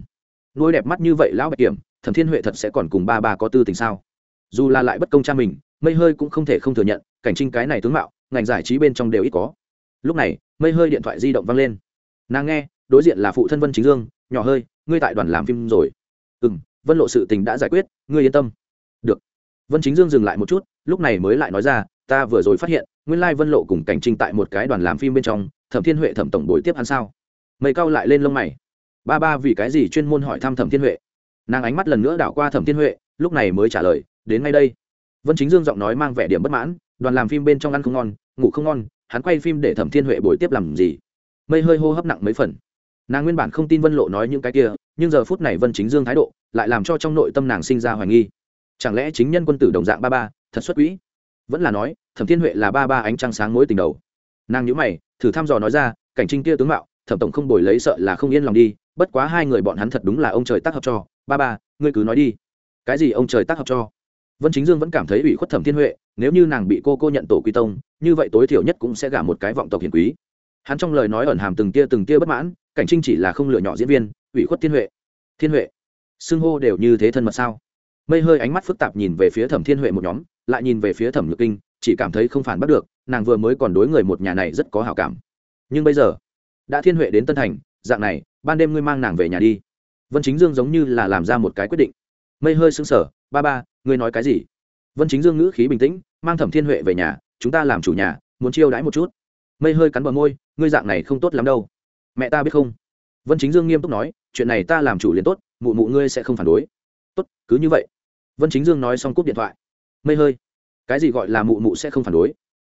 Nuôi đẹp mắt như vậy lão bạch kiểm, thẩm thiên huệ thật sẽ còn cùng ba ba có tư tình sao? Dù là lại bất công cha mình, mây hơi cũng không thể không thừa nhận, cảnh trinh cái này tướng mạo, ngành giải trí bên trong đều ít có lúc này, mây hơi điện thoại di động văng lên. Nàng nghe, đối diện là phụ thân vân chính dương, nhỏ hơi, ngươi tại đoàn làm phim rồi. Ừ m vân lộ sự tình đã giải quyết, ngươi yên tâm. Được. Vân chính dương dừng lại một chút, lúc này mới lại nói ra, ta vừa rồi phát hiện, nguyên lai vân lộ cùng cảnh trinh tại một cái đoàn làm phim bên trong, thẩm thiên huệ thẩm tổng buổi tiếp hắn sao? Mây cao lại lên lông mày. Ba ba vì cái gì chuyên môn hỏi thăm thẩm thiên huệ? Nàng ánh mắt lần nữa đảo qua thẩm thiên huệ, lúc này mới trả lời, đến ngay đây. Vân chính dương giọng nói mang vẻ điểm bất mãn, đoàn làm phim bên trong ăn không ngon, ngủ không ngon hắn quay phim để thẩm thiên huệ bồi tiếp làm gì? Mây hơi hô hấp nặng mấy phần. Nàng nguyên bản không tin vân lộ nói những cái kia, nhưng giờ phút này vân chính dương thái độ lại làm cho trong nội tâm nàng sinh ra hoài nghi. Chẳng lẽ chính nhân quân tử đồng dạng ba ba, thật xuất quỹ? Vẫn là nói, thẩm thiên huệ là ba ba ánh trăng sáng mối tình đầu. Nàng nhữ mày, thử thăm dò nói ra, cảnh trinh kia tướng mạo, thẩm tổng không bồi lấy sợ là không yên lòng đi, bất quá hai người bọn hắn thật đúng là ông trời tác hợp cho. Ba ba, ngươi cứ nói đi. Cái gì ông trời tác hợp cho? Vân chính dương vẫn cảm thấy ủy khuất thẩm thiên huệ, nếu như nàng bị cô cô nhận tổ quy tông, như vậy tối thiểu nhất cũng sẽ gả một cái vọng tộc hiền quý. Hắn trong lời nói ẩn hàm từng tia từng tia bất mãn, cảnh trinh chỉ là không lựa nhỏ diễn viên, ủy khuất thiên huệ. Thiên huệ, xưng hô đều như thế thân mật sao? Mây hơi ánh mắt phức tạp nhìn về phía thẩm thiên huệ một nhóm, lại nhìn về phía thẩm nhược kinh, chỉ cảm thấy không phản bắt được, nàng vừa mới còn đối người một nhà này rất có hào cảm. Nhưng bây giờ, đã thiên huệ đến tân thành, dạng này, ban đêm ngươi mang nàng về nhà đi. Vân chính dương giống như là làm ra một cái quyết định. Mây hơi xứng sở ba ba ngươi nói cái gì? Vân chính dương ngữ khí bình tĩnh, mang thẩm thiên huệ về nhà, chúng ta làm chủ nhà, muốn chiêu đãi một chút. Mây hơi cắn bờ môi, ngươi dạng này không tốt lắm đâu. Mẹ ta biết không? Vân chính dương nghiêm túc nói, chuyện này ta làm chủ liền tốt, mụ mụ ngươi sẽ không phản đối. Tốt, cứ như vậy. Vân chính dương nói xong cúp điện thoại. Mây hơi. Cái gì gọi là mụ mụ sẽ không phản đối?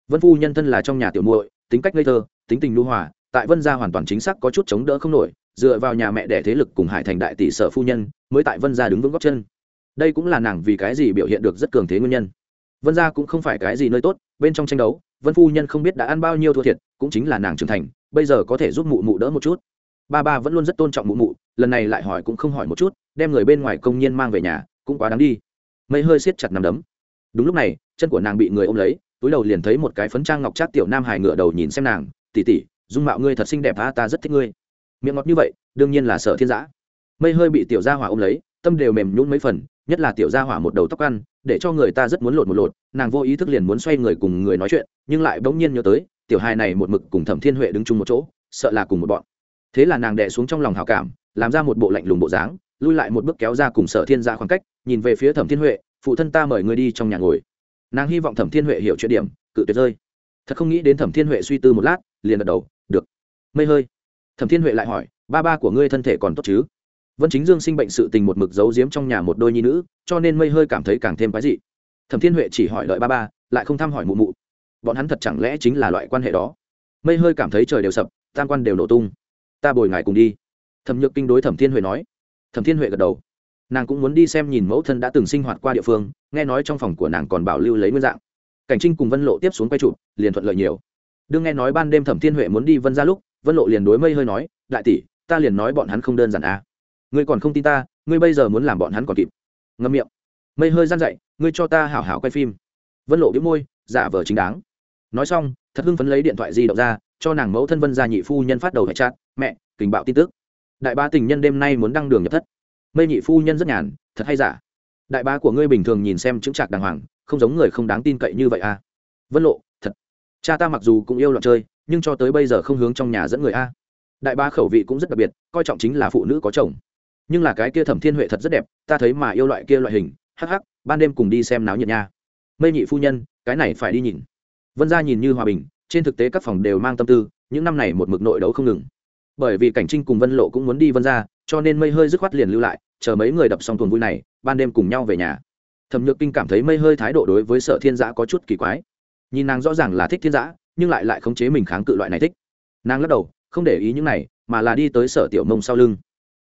Vân phu nhân thân là trong nhà tiểu muội, tính cách ngây thơ, tính tình lưu hòa, tại vân gia hoàn toàn chính xác có chút chống đỡ không nổi, dựa vào nhà mẹ đẻ thế lực cùng hải thành đại tỷ sở phu nhân, mới tại vân gia đứng vững góc chân đây cũng là nàng vì cái gì biểu hiện được rất cường thế nguyên nhân. Vân gia cũng không phải cái gì nơi tốt, bên trong tranh đấu, vân phu nhân không biết đã ăn bao nhiêu thua thiệt, cũng chính là nàng trưởng thành, bây giờ có thể giúp mụ mụ đỡ một chút. Ba ba vẫn luôn rất tôn trọng mụ mụ, lần này lại hỏi cũng không hỏi một chút, đem người bên ngoài công nhân mang về nhà, cũng quá đáng đi. Mây hơi siết chặt nằm đấm. Đúng lúc này, chân của nàng bị người ôm lấy, túi đầu liền thấy một cái phấn trang ngọc trác tiểu nam hải ngựa đầu nhìn xem nàng tỉ tỉ dung mạo ngươi thật xinh đẹp a ta rất thích ngươi. Miệng ngọt như vậy, đương nhiên là sở thiên giã. Mây hơi bị tiểu gia hỏa ôm lấy, tâm đều mềm nhún mấy phần nhất là tiểu gia hỏa một đầu tóc ăn, để cho người ta rất muốn lột một lột, nàng vô ý thức liền muốn xoay người cùng người nói chuyện, nhưng lại bỗng nhiên nhớ tới, tiểu hài này một mực cùng thẩm thiên huệ đứng chung một chỗ, sợ là cùng một bọn. Thế là nàng đè xuống trong lòng hào cảm, làm ra một bộ lạnh lùng bộ dáng, lui lại một bước kéo ra cùng sở thiên ra khoảng cách, nhìn về phía thẩm thiên huệ, phụ thân ta mời người đi trong nhà ngồi. Nàng hy vọng thẩm thiên huệ hiểu chuyện điểm, cự tuyệt rơi. Thật không nghĩ đến thẩm thiên huệ suy tư một lát, liền gật đầu, được. Mây hơi. Thẩm thiên huệ lại hỏi, ba ba của ngươi thân thể còn tốt chứ? Vân chính dương sinh bệnh sự tình một mực giấu giếm trong nhà một đôi nhi nữ, cho nên mây hơi cảm thấy càng thêm cái gì thẩm thiên huệ chỉ hỏi đợi ba ba, lại không thăm hỏi mụ mụ. Bọn hắn thật chẳng lẽ chính là loại quan hệ đó? Mây hơi cảm thấy trời đều sập, tam quan đều nổ tung. Ta bồi ngài cùng đi. Thẩm nhược kinh đối thẩm thiên huệ nói. Thẩm thiên huệ gật đầu. Nàng cũng muốn đi xem nhìn mẫu thân đã từng sinh hoạt qua địa phương, nghe nói trong phòng của nàng còn bảo lưu lấy nguyên dạng. Cảnh trinh cùng vân lộ tiếp xuống quay chụp, liền thuận lợi nhiều. Đương nghe nói ban đêm thẩm thiên huệ muốn đi vân ra lúc, vân lộ liền đối mây hơi nói, đại tỷ, ta liền nói bọn hắn không đơn giản à ngươi còn không tin ta, ngươi bây giờ muốn làm bọn hắn còn kịp. Ngâm miệng. Mây hơi gian dậy, ngươi cho ta hảo hảo quay phim. Vân lộ đĩu môi, giả vờ chính đáng. Nói xong, thật hưng phấn lấy điện thoại di động ra, cho nàng mẫu thân vân gia nhị phu nhân phát đầu hệ chat, mẹ tình bạo tin tức. Đại ba tình nhân đêm nay muốn đăng đường nhập thất. Mây nhị phu nhân rất nhàn, thật hay giả? Đại ba của ngươi bình thường nhìn xem chứng trạc đàng hoàng, không giống người không đáng tin cậy như vậy à? Vân lộ, thật. Cha ta mặc dù cũng yêu loạn chơi, nhưng cho tới bây giờ không hướng trong nhà dẫn người a. Đại ba khẩu vị cũng rất đặc biệt, coi trọng chính là phụ nữ có chồng nhưng là cái kia thẩm thiên huệ thật rất đẹp, ta thấy mà yêu loại kia loại hình, hắc hắc, ban đêm cùng đi xem náo nhiệt nha. Mây nhị phu nhân, cái này phải đi nhìn. Vân gia nhìn như hòa bình, trên thực tế các phòng đều mang tâm tư, những năm này một mực nội đấu không ngừng. Bởi vì cảnh trinh cùng vân lộ cũng muốn đi vân ra cho nên mây hơi dứt khoát liền lưu lại, chờ mấy người đập xong tuần vui này, ban đêm cùng nhau về nhà. Thẩm nhược kinh cảm thấy mây hơi thái độ đối với sợ thiên giã có chút kỳ quái. Nhìn nàng rõ ràng là thích thiên giã, nhưng lại lại khống chế mình kháng cự loại này thích. Nàng lắc đầu, không để ý những này, mà là đi tới sở tiểu mông sau lưng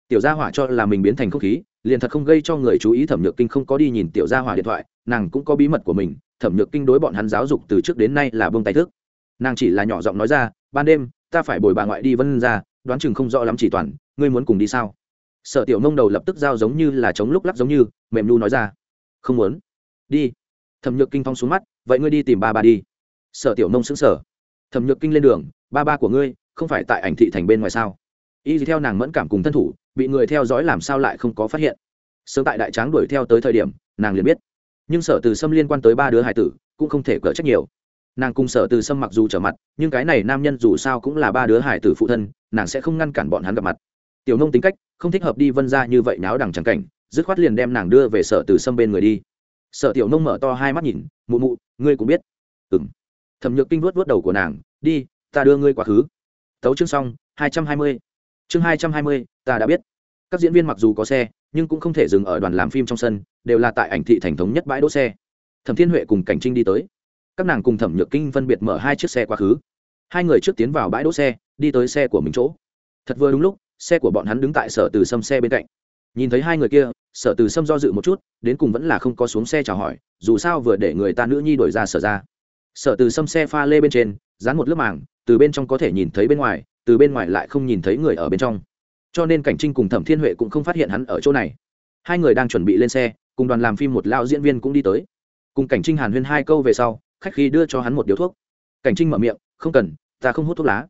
tiểu gia hỏa cho là mình biến thành không khí, liền thật không gây cho người chú ý thẩm nhược kinh không có đi nhìn tiểu gia hỏa điện thoại, nàng cũng có bí mật của mình, thẩm nhược kinh đối bọn hắn giáo dục từ trước đến nay là bông tay thức. Nàng chỉ là nhỏ giọng nói ra, ban đêm, ta phải bồi bà ngoại đi vân ra đoán chừng không rõ lắm chỉ toàn, ngươi muốn cùng đi sao? Sợ tiểu nông đầu lập tức giao giống như là chống lúc lắc giống như, mềm nu nói ra, không muốn. Đi. Thẩm nhược kinh thong xuống mắt, vậy ngươi đi tìm ba ba đi. Sợ tiểu nông xứng sở thẩm nhược kinh lên đường, ba ba của ngươi, không phải tại ảnh thị thành bên ngoài sao? Y theo nàng mẫn cảm cùng thân thủ bị người theo dõi làm sao lại không có phát hiện. Sớm tại đại tráng đuổi theo tới thời điểm, nàng liền biết. Nhưng sở từ sâm liên quan tới ba đứa hải tử, cũng không thể cỡ trách nhiều. Nàng cùng sở từ sâm mặc dù trở mặt, nhưng cái này nam nhân dù sao cũng là ba đứa hải tử phụ thân, nàng sẽ không ngăn cản bọn hắn gặp mặt. Tiểu nông tính cách, không thích hợp đi vân ra như vậy náo đằng trắng cảnh, dứt khoát liền đem nàng đưa về sở từ sâm bên người đi. Sở tiểu nông mở to hai mắt nhìn, mụ mụ, ngươi cũng biết. Ừ m thẩm nhược kinh vuốt vuốt đầu của nàng, đi, ta đưa ngươi quá khứ. Tấu chương xong, hai trăm hai mươi chương hai trăm hai mươi, ta đã biết. Các diễn viên mặc dù có xe, nhưng cũng không thể dừng ở đoàn làm phim trong sân, đều là tại ảnh thị thành thống nhất bãi đỗ xe. Thẩm thiên huệ cùng cảnh trinh đi tới. Các nàng cùng thẩm nhược kinh phân biệt mở hai chiếc xe quá khứ. Hai người trước tiến vào bãi đỗ xe, đi tới xe của mình chỗ. Thật vừa đúng lúc, xe của bọn hắn đứng tại sở từ sâm xe bên cạnh. Nhìn thấy hai người kia, sở từ sâm do dự một chút, đến cùng vẫn là không có xuống xe chào hỏi, dù sao vừa để người ta nữ nhi đổi ra sở ra. Sở từ sâm xe pha lê bên trên, dán một lớp màng, từ bên trong có thể nhìn thấy bên ngoài từ bên ngoài lại không nhìn thấy người ở bên trong. Cho nên cảnh trinh cùng thẩm thiên huệ cũng không phát hiện hắn ở chỗ này. Hai người đang chuẩn bị lên xe, cùng đoàn làm phim một lao diễn viên cũng đi tới. Cùng cảnh trinh hàn huyên hai câu về sau, khách khi đưa cho hắn một điếu thuốc. Cảnh trinh mở miệng, không cần, ta không hút thuốc lá.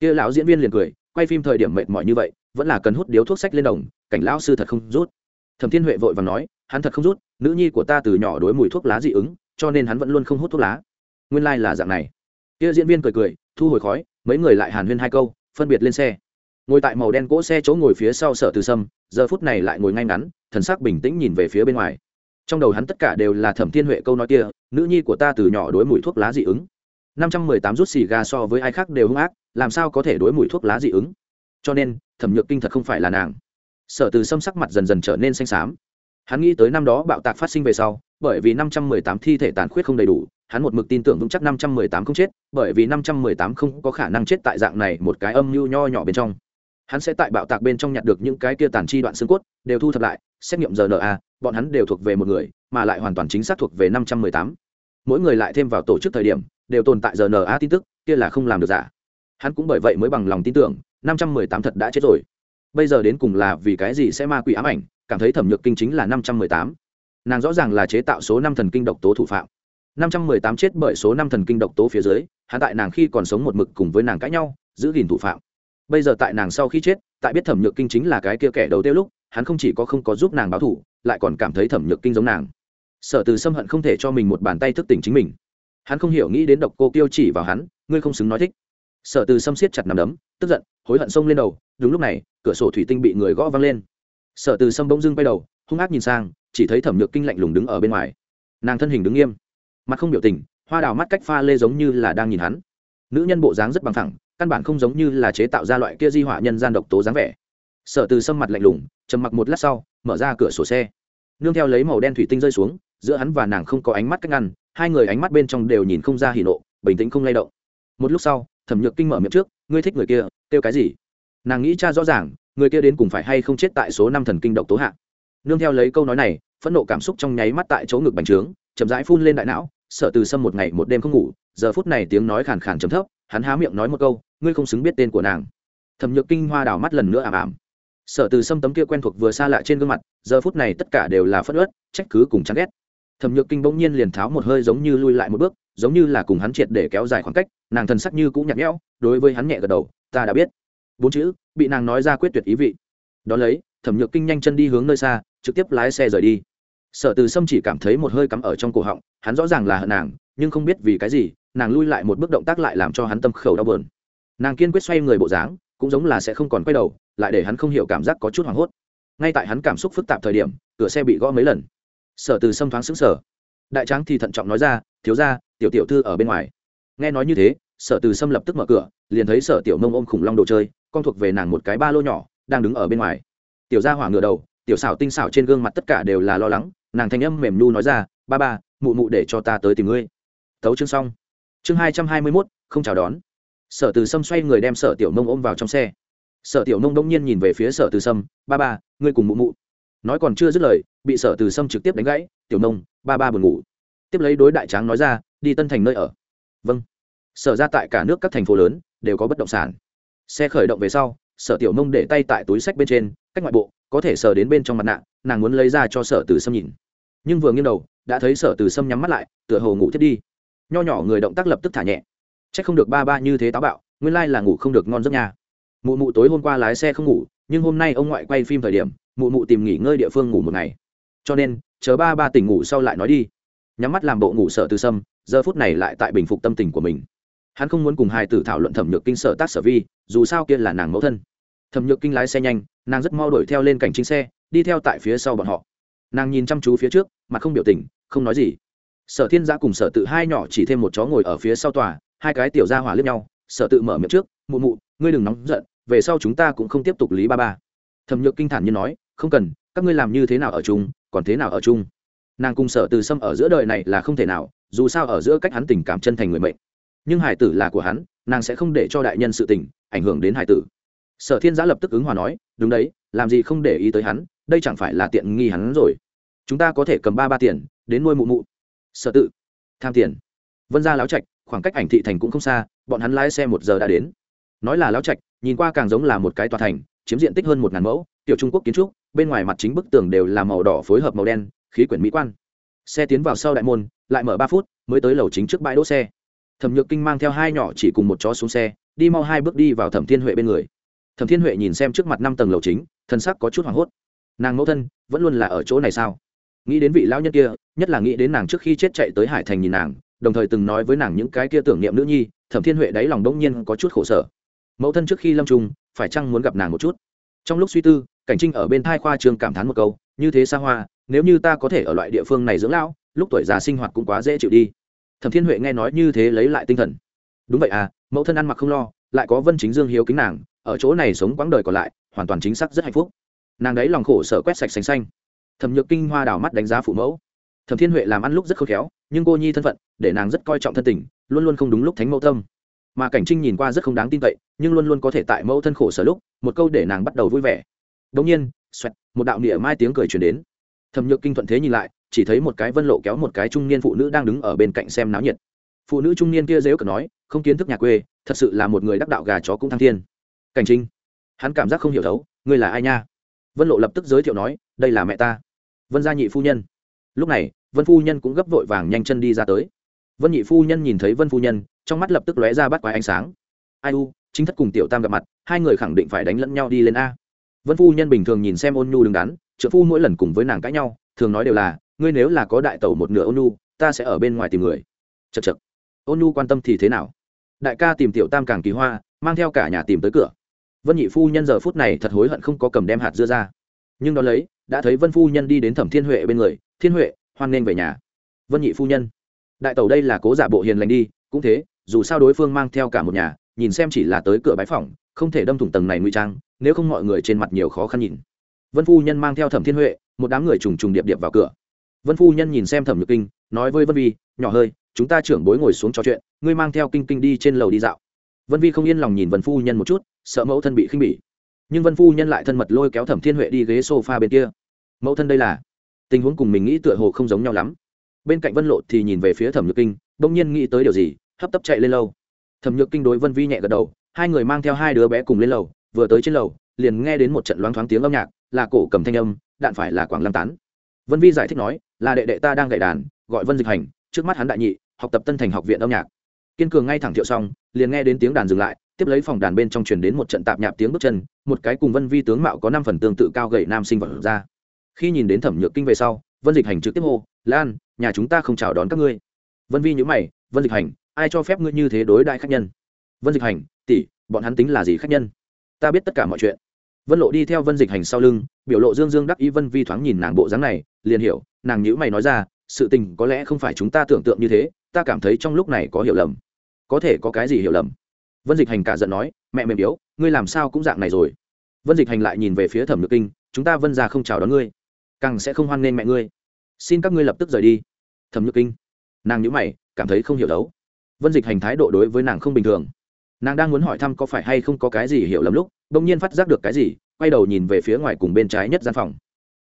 Kia lão diễn viên liền cười, quay phim thời điểm mệt mỏi như vậy, vẫn là cần hút điếu thuốc sách lên đồng, cảnh lão sư thật không rút. Thẩm thiên huệ vội và nói, hắn thật không rút, nữ nhi của ta từ nhỏ đối mùi thuốc lá dị ứng, cho nên hắn vẫn luôn không hút thuốc lá. Nguyên lai、like、là dạng này. Kia diễn viên cười cười, thu hồi khói, mấy người lại hàn huyên hai câu phân biệt lên xe. Ngồi tại màu đen cỗ xe chỗ ngồi phía sau sở từ sâm, giờ phút này lại ngồi ngay ngắn, thần sắc bình tĩnh nhìn về phía bên ngoài. Trong đầu hắn tất cả đều là thẩm thiên huệ câu nói kia, nữ nhi của ta từ nhỏ đối mùi thuốc lá dị ứng. năm trăm mười tám rút xì gà so với ai khác đều hung ác, làm sao có thể đối mùi thuốc lá dị ứng? Cho nên, thẩm nhược kinh thật không phải là nàng. Sở từ sâm sắc mặt dần dần trở nên xanh xám hắn nghĩ tới năm đó bạo tạc phát sinh về sau, bởi vì năm trăm mười tám thi thể tàn khuyết không đầy đủ, hắn một mực tin tưởng vững chắc năm trăm mười tám không chết, bởi vì năm trăm mười tám không có khả năng chết tại dạng này một cái âm mưu nho nhỏ bên trong. Hắn sẽ tại bạo tạc bên trong nhặt được những cái kia tàn chi đoạn xương cốt, đều thu thập lại, xét nghiệm rna bọn hắn đều thuộc về một người, mà lại hoàn toàn chính xác thuộc về năm trăm mười tám. Mỗi người lại thêm vào tổ chức thời điểm, đều tồn tại rna tin tức, kia là không làm được giả. Hắn cũng bởi vậy mới bằng lòng tin tưởng, năm trăm mười tám thật đã chết rồi bây giờ đến cùng là vì cái gì sẽ ma quỷ ám ảnh, cảm thấy thẩm nhược kinh chính là năm trăm mười tám. Nàng rõ ràng là chế tạo số năm thần kinh độc tố thủ phạm. năm trăm mười tám chết bởi số năm thần kinh độc tố phía dưới hạ tại nàng khi còn sống một mực cùng với nàng cãi nhau, giữ gìn thủ phạm. Bây giờ tại nàng sau khi chết, tại biết thẩm nhược kinh chính là cái kia kẻ đầu tiêu lúc, hắn không chỉ có không có giúp nàng báo thủ lại còn cảm thấy thẩm nhược kinh giống nàng. Sở từ xâm hận không thể cho mình một bàn tay thức tỉnh chính mình. Hắn không hiểu nghĩ đến độc cô tiêu chỉ vào hắn, ngươi không xứng nói thích. Sở từ xâm siết chặt nằm đấm, tức giận, hối hận xông lên đầu đúng lúc này, cửa sổ thủy tinh bị người gõ văng lên. Sở từ Sâm bỗng dưng quay đầu, hung ác nhìn sang, chỉ thấy thẩm nhược kinh lạnh lùng đứng ở bên ngoài. Nàng thân hình đứng nghiêm, mặt không biểu tình, hoa đào mắt cách pha lê giống như là đang nhìn hắn. Nữ nhân bộ dáng rất bằng thẳng căn bản không giống như là chế tạo ra loại kia di họa nhân gian độc tố dáng vẻ. Sở từ sâm mặt lạnh lùng, trầm mặc một lát sau, mở ra cửa sổ xe. Nương theo lấy màu đen thủy tinh rơi xuống, giữa hắn và nàng không có ánh mắt cách ngăn, hai người ánh mắt bên trong đều nhìn không ra hỉ nộ, bình tĩnh không lay động. Một lúc sau, thẩm nhược kinh mở miệng trước, ngươi thích người kia, kêu cái gì? Nàng nghĩ cha rõ ràng, người kia đến cùng phải hay không chết tại số năm thần kinh độc tố hạ. Nương theo lấy câu nói này, phẫn nộ cảm xúc trong nháy mắt tại chỗ ngực bành trướng, chậm rãi phun lên đại não, sợ từ sâm một ngày một đêm không ngủ, giờ phút này tiếng nói khàn khàn chấm thấp, hắn há miệng nói một câu, ngươi không xứng biết tên của nàng. Thẩm nhược kinh hoa đảo mắt lần nữa ảm ảm. Sở từ sâm tấm kia quen thuộc vừa xa lạ trên gương mặt, giờ phút này tất cả đều là phất ớt trách cứ cùng chán ghét. Thẩm nhược kinh bỗng nhiên liền tháo một hơi giống như lui lại một bước, giống như là cùng hắn triệt để kéo dài khoảng cách, nàng thần sắc như cũng nhạt nhẽo, đối với hắn nhẹ gật đầu, ta đã biết bốn chữ, bị nàng nói ra quyết tuyệt ý vị. Đ ó lấy, thẩm nhược kinh nhanh chân đi hướng nơi xa, trực tiếp lái xe rời đi. Sở từ sâm chỉ cảm thấy một hơi cắm ở trong cổ họng, hắn rõ ràng là hận nàng, nhưng không biết vì cái gì, nàng lui lại một bước động tác lại làm cho hắn tâm khẩu đau bờn nàng kiên quyết xoay người bộ dáng, cũng giống là sẽ không còn quay đầu, lại để hắn không hiểu cảm giác có chút hoảng hốt. Ngay tại hắn cảm xúc phức tạp thời điểm, cửa xe bị gõ mấy lần. Sở từ sâm thoáng xứng sở đại tráng thì thận trọng nói ra, thiếu ra tiểu tiểu thư ở bên ngoài. Nghe nói như thế, sở từ sâm lập tức mở cửa, liền thấy sở tiểu mông ôm khủng long đồ chơi con thuộc về nàng một cái ba lô nhỏ, đang đứng ở bên ngoài. Tiểu gia hỏa ngựa đầu, tiểu xảo tinh xảo trên gương mặt tất cả đều là lo lắng, nàng thanh âm mềm nhu nói ra, ba ba, mụ mụ để cho ta tới tìm ngươi. Tấu chương xong. Chương hai trăm hai mươi mốt, không chào đón. Sở từ sâm xoay người đem sở tiểu nông ôm vào trong xe. Sở tiểu nông đông nhiên nhìn về phía sở từ sâm, ba ba, ngươi cùng mụ mụ. Nói còn chưa dứt lời, bị sở từ sâm trực tiếp đánh gãy, tiểu nông, ba ba buồn ngủ. Tiếp lấy đối đại tráng nói ra, đi tân thành nơi ở. Vâng. Sở ra tại cả nước các thành phố lớn, đều có bất động sản xe khởi động về sau sở tiểu nông để tay tại túi sách bên trên cách ngoại bộ có thể sờ đến bên trong mặt nạ nàng muốn lấy ra cho sở từ sâm nhìn. Nhưng vừa nghiêng đầu đã thấy sở từ sâm nhắm mắt lại tựa hồ ngủ thiết đi. Nho nhỏ người động tác lập tức thả nhẹ. C h ắ c không được ba ba như thế táo bạo nguyên lai là ngủ không được ngon giấc nha, mụ mụ tối hôm qua lái xe không ngủ nhưng hôm nay ông ngoại quay phim thời điểm mụ mụ tìm nghỉ ngơi địa phương ngủ một ngày. Cho nên chờ ba ba tỉnh ngủ sau lại nói đi. Nhắm mắt làm bộ ngủ sở từ sâm giờ phút này lại tại bình phục tâm tình của mình hắn không muốn cùng hai tử thảo luận thẩm nhược kinh sở tác sở vi, dù sao kia là nàng mẫu thân. Thẩm nhược kinh lái xe nhanh, nàng rất mau đuổi theo lên cảnh chính xe, đi theo tại phía sau bọn họ. Nàng nhìn chăm chú phía trước mà không biểu tình, không nói gì. Sở thiên giã cùng sở tự hai nhỏ chỉ thêm một chó ngồi ở phía sau tòa, hai cái tiểu ra hỏa lướt nhau, sở tự mở miệng trước, mụ mụ, ngươi đừng nóng giận, về sau chúng ta cũng không tiếp tục lý ba ba. Thẩm nhược kinh thản như nói, không cần, các ngươi làm như thế nào ở chung, còn thế nào ở chung? Nàng cùng sở từ sâm ở giữa đời này là không thể nào, dù sao ở giữa cách hắn tình cảm chân thành người mệnh nhưng hải tử là của hắn, nàng sẽ không để cho đại nhân sự tình ảnh hưởng đến hải tử. Sở thiên giã lập tức ứng hòa nói, đúng đấy, làm gì không để ý tới hắn, đây chẳng phải là tiện nghi hắn rồi. Chúng ta có thể cầm ba ba tiền, đến nuôi mụ mụ. Sở tự, tham tiền. Vân ra láo trạch, khoảng cách ảnh thị thành cũng không xa, bọn hắn lái xe một giờ đã đến. Nói là láo trạch, nhìn qua càng giống là một cái tòa thành, chiếm diện tích hơn một ngàn mẫu, tiểu trung quốc kiến trúc, bên ngoài mặt chính bức tường đều là màu đỏ phối hợp màu đen, khí quyển mỹ quan. Xe tiến vào sau đại môn, lại mở ba phút, mới tới lầu chính trước bãi đỗ xe thẩm nhược kinh mang theo hai nhỏ chỉ cùng một chó xuống xe, đi mau hai bước đi vào thẩm thiên huệ bên người. Thẩm thiên huệ nhìn xem trước mặt năm tầng lầu chính, thân sắc có chút hoảng hốt. Nàng mẫu thân, vẫn luôn là ở chỗ này sao? Nghĩ đến vị lão nhân kia, nhất là nghĩ đến nàng trước khi chết chạy tới hải thành nhìn nàng, đồng thời từng nói với nàng những cái kia tưởng niệm nữ nhi, thẩm thiên huệ đáy lòng đông nhiên có chút khổ sở. Mẫu thân trước khi lâm trung phải chăng muốn gặp nàng một chút? Trong lúc suy tư, cảnh trinh ở bên thai khoa trường cảm thán một câu, như thế xa hoa, nếu như ta có thể ở loại địa phương này dưỡng lão, lúc tuổi già sinh hoạt cũng quá dễ chịu đi thẩm thiên huệ nghe nói như thế lấy lại tinh thần. Đúng vậy à mẫu thân ăn mặc không lo lại có vân chính dương hiếu kính nàng ở chỗ này sống quãng đời còn lại hoàn toàn chính xác rất hạnh phúc. Nàng đấy lòng khổ sở quét sạch xanh xanh. Thẩm nhược kinh hoa đảo mắt đánh giá phụ mẫu. Thẩm thiên huệ làm ăn lúc rất khôn khéo nhưng cô nhi thân phận để nàng rất coi trọng thân tình luôn luôn không đúng lúc thánh mẫu tâm. Mà cảnh trinh nhìn qua rất không đáng tin cậy nhưng luôn luôn có thể tại mẫu thân khổ sở lúc một câu để nàng bắt đầu vui vẻ. Đ ỗ n g nhiên xoẹt, một đạo nịa mai tiếng cười chuyển đến. Thẩm nhược kinh thuận thế nhìn lại chỉ thấy một cái vân lộ kéo một cái trung niên phụ nữ đang đứng ở bên cạnh xem náo nhiệt. Phụ nữ trung niên kia dếu cờ nói, không kiến thức nhà quê, thật sự là một người đắc đạo gà chó cũng thăng thiên. Cảnh trinh. Hắn cảm giác không hiểu thấu, ngươi là ai nha? Vân lộ lập tức giới thiệu nói, đây là mẹ ta. Vân gia nhị phu nhân. Lúc này, vân phu nhân cũng gấp vội vàng nhanh chân đi ra tới. Vân nhị phu nhân nhìn thấy vân phu nhân, trong mắt lập tức lóe ra bắt quái ánh sáng. Ai u, chính thất cùng tiểu tam gặp mặt, hai người khẳng định phải đánh lẫn nhau đi lên a. Vân phu nhân bình thường nhìn xem ôn nhu đứng đắn trợ phu mỗi lần cùng với nàng cãi nhau, thường nói đều là ngươi nếu là có đại tẩu một nửa ônu ta sẽ ở bên ngoài tìm người. Chật chật ônu quan tâm thì thế nào? Đại ca tìm tiểu tam càng kỳ hoa, mang theo cả nhà tìm tới cửa. Vân nhị phu nhân giờ phút này thật hối hận không có cầm đem hạt dưa ra. Nhưng đón lấy, đã thấy vân phu nhân đi đến thẩm thiên huệ bên người, thiên huệ, hoan nghênh về nhà. Vân nhị phu nhân, đại tẩu đây là cố giả bộ hiền lành đi, cũng thế, dù sao đối phương mang theo cả một nhà, nhìn xem chỉ là tới cửa bái phòng không thể đâm thủng tầng này nguy trang, nếu không mọi người trên mặt nhiều khó khăn nhìn. Vân phu nhân mang theo thẩm thiên huệ, một đám người trùng trùng điệp điệp vào cửa vân phu nhân nhìn xem thẩm nhược kinh, nói với vân vi, nhỏ hơi, chúng ta trưởng bối ngồi xuống trò chuyện, ngươi mang theo kinh kinh đi trên lầu đi dạo. Vân vi không yên lòng nhìn vân phu nhân một chút, sợ mẫu thân bị khinh bỉ. Nhưng vân phu nhân lại thân mật lôi kéo thẩm thiên huệ đi ghế s o f a bên kia. Mẫu thân đây là? Tình huống cùng mình nghĩ tựa hồ không giống nhau lắm. Bên cạnh vân lộ thì nhìn về phía thẩm nhược kinh, bỗng nhiên nghĩ tới điều gì, hấp tấp chạy lên lầu. thẩm nhược kinh đối vân vi nhẹ gật đầu, hai người mang theo hai đứa bé cùng lên lầu, vừa tới trên lầu, liền nghe đến một trận loáng thoáng tiếng âm nhạc, là cổ cầm thanh âm, đạn phải là quảng lăng tán. Vân vi giải thích nói là đệ đệ ta đang gậy đàn, gọi vân dịch hành, trước mắt hắn đại nhị, học tập tân thành học viện âm nhạc. Kiên cường ngay thẳng thiệu xong, liền nghe đến tiếng đàn dừng lại, tiếp lấy phòng đàn bên trong truyền đến một trận tạp nhạp tiếng bước chân, một cái cùng vân vi tướng mạo có năm phần tương tự cao gậy nam sinh vật ra. Khi nhìn đến thẩm nhược kinh về sau, vân dịch hành trực tiếp hô, lan, nhà chúng ta không chào đón các ngươi. Vân vi nhữ mày, vân dịch hành, ai cho phép ngươi như thế đối đại khách nhân? Vân dịch hành, tỷ, bọn hắn tính là gì khách nhân? Ta biết tất cả mọi chuyện. Vân lộ đi theo vân dịch hành sau lưng, biểu lộ dương dương đắc ý vân vi thoáng nhìn nàng bộ dáng này, liền hiểu nàng nhữ mày nói ra, sự tình có lẽ không phải chúng ta tưởng tượng như thế, ta cảm thấy trong lúc này có hiểu lầm. Có thể có cái gì hiểu lầm? Vân dịch hành cả giận nói, mẹ mềm yếu, ngươi làm sao cũng dạng này rồi. Vân dịch hành lại nhìn về phía thẩm nhược kinh, chúng ta vân ra không chào đón ngươi. Càng sẽ không hoan nghênh mẹ ngươi. Xin các ngươi lập tức rời đi. Thẩm nhược kinh, nàng nhữ mày, cảm thấy không hiểu đấu. Vân dịch hành thái độ đối với nàng không bình thường. Nàng đang muốn hỏi thăm có phải hay không có cái gì hiểu lầm lúc đ ỗ n g nhiên phát giác được cái gì, quay đầu nhìn về phía ngoài cùng bên trái nhất gian phòng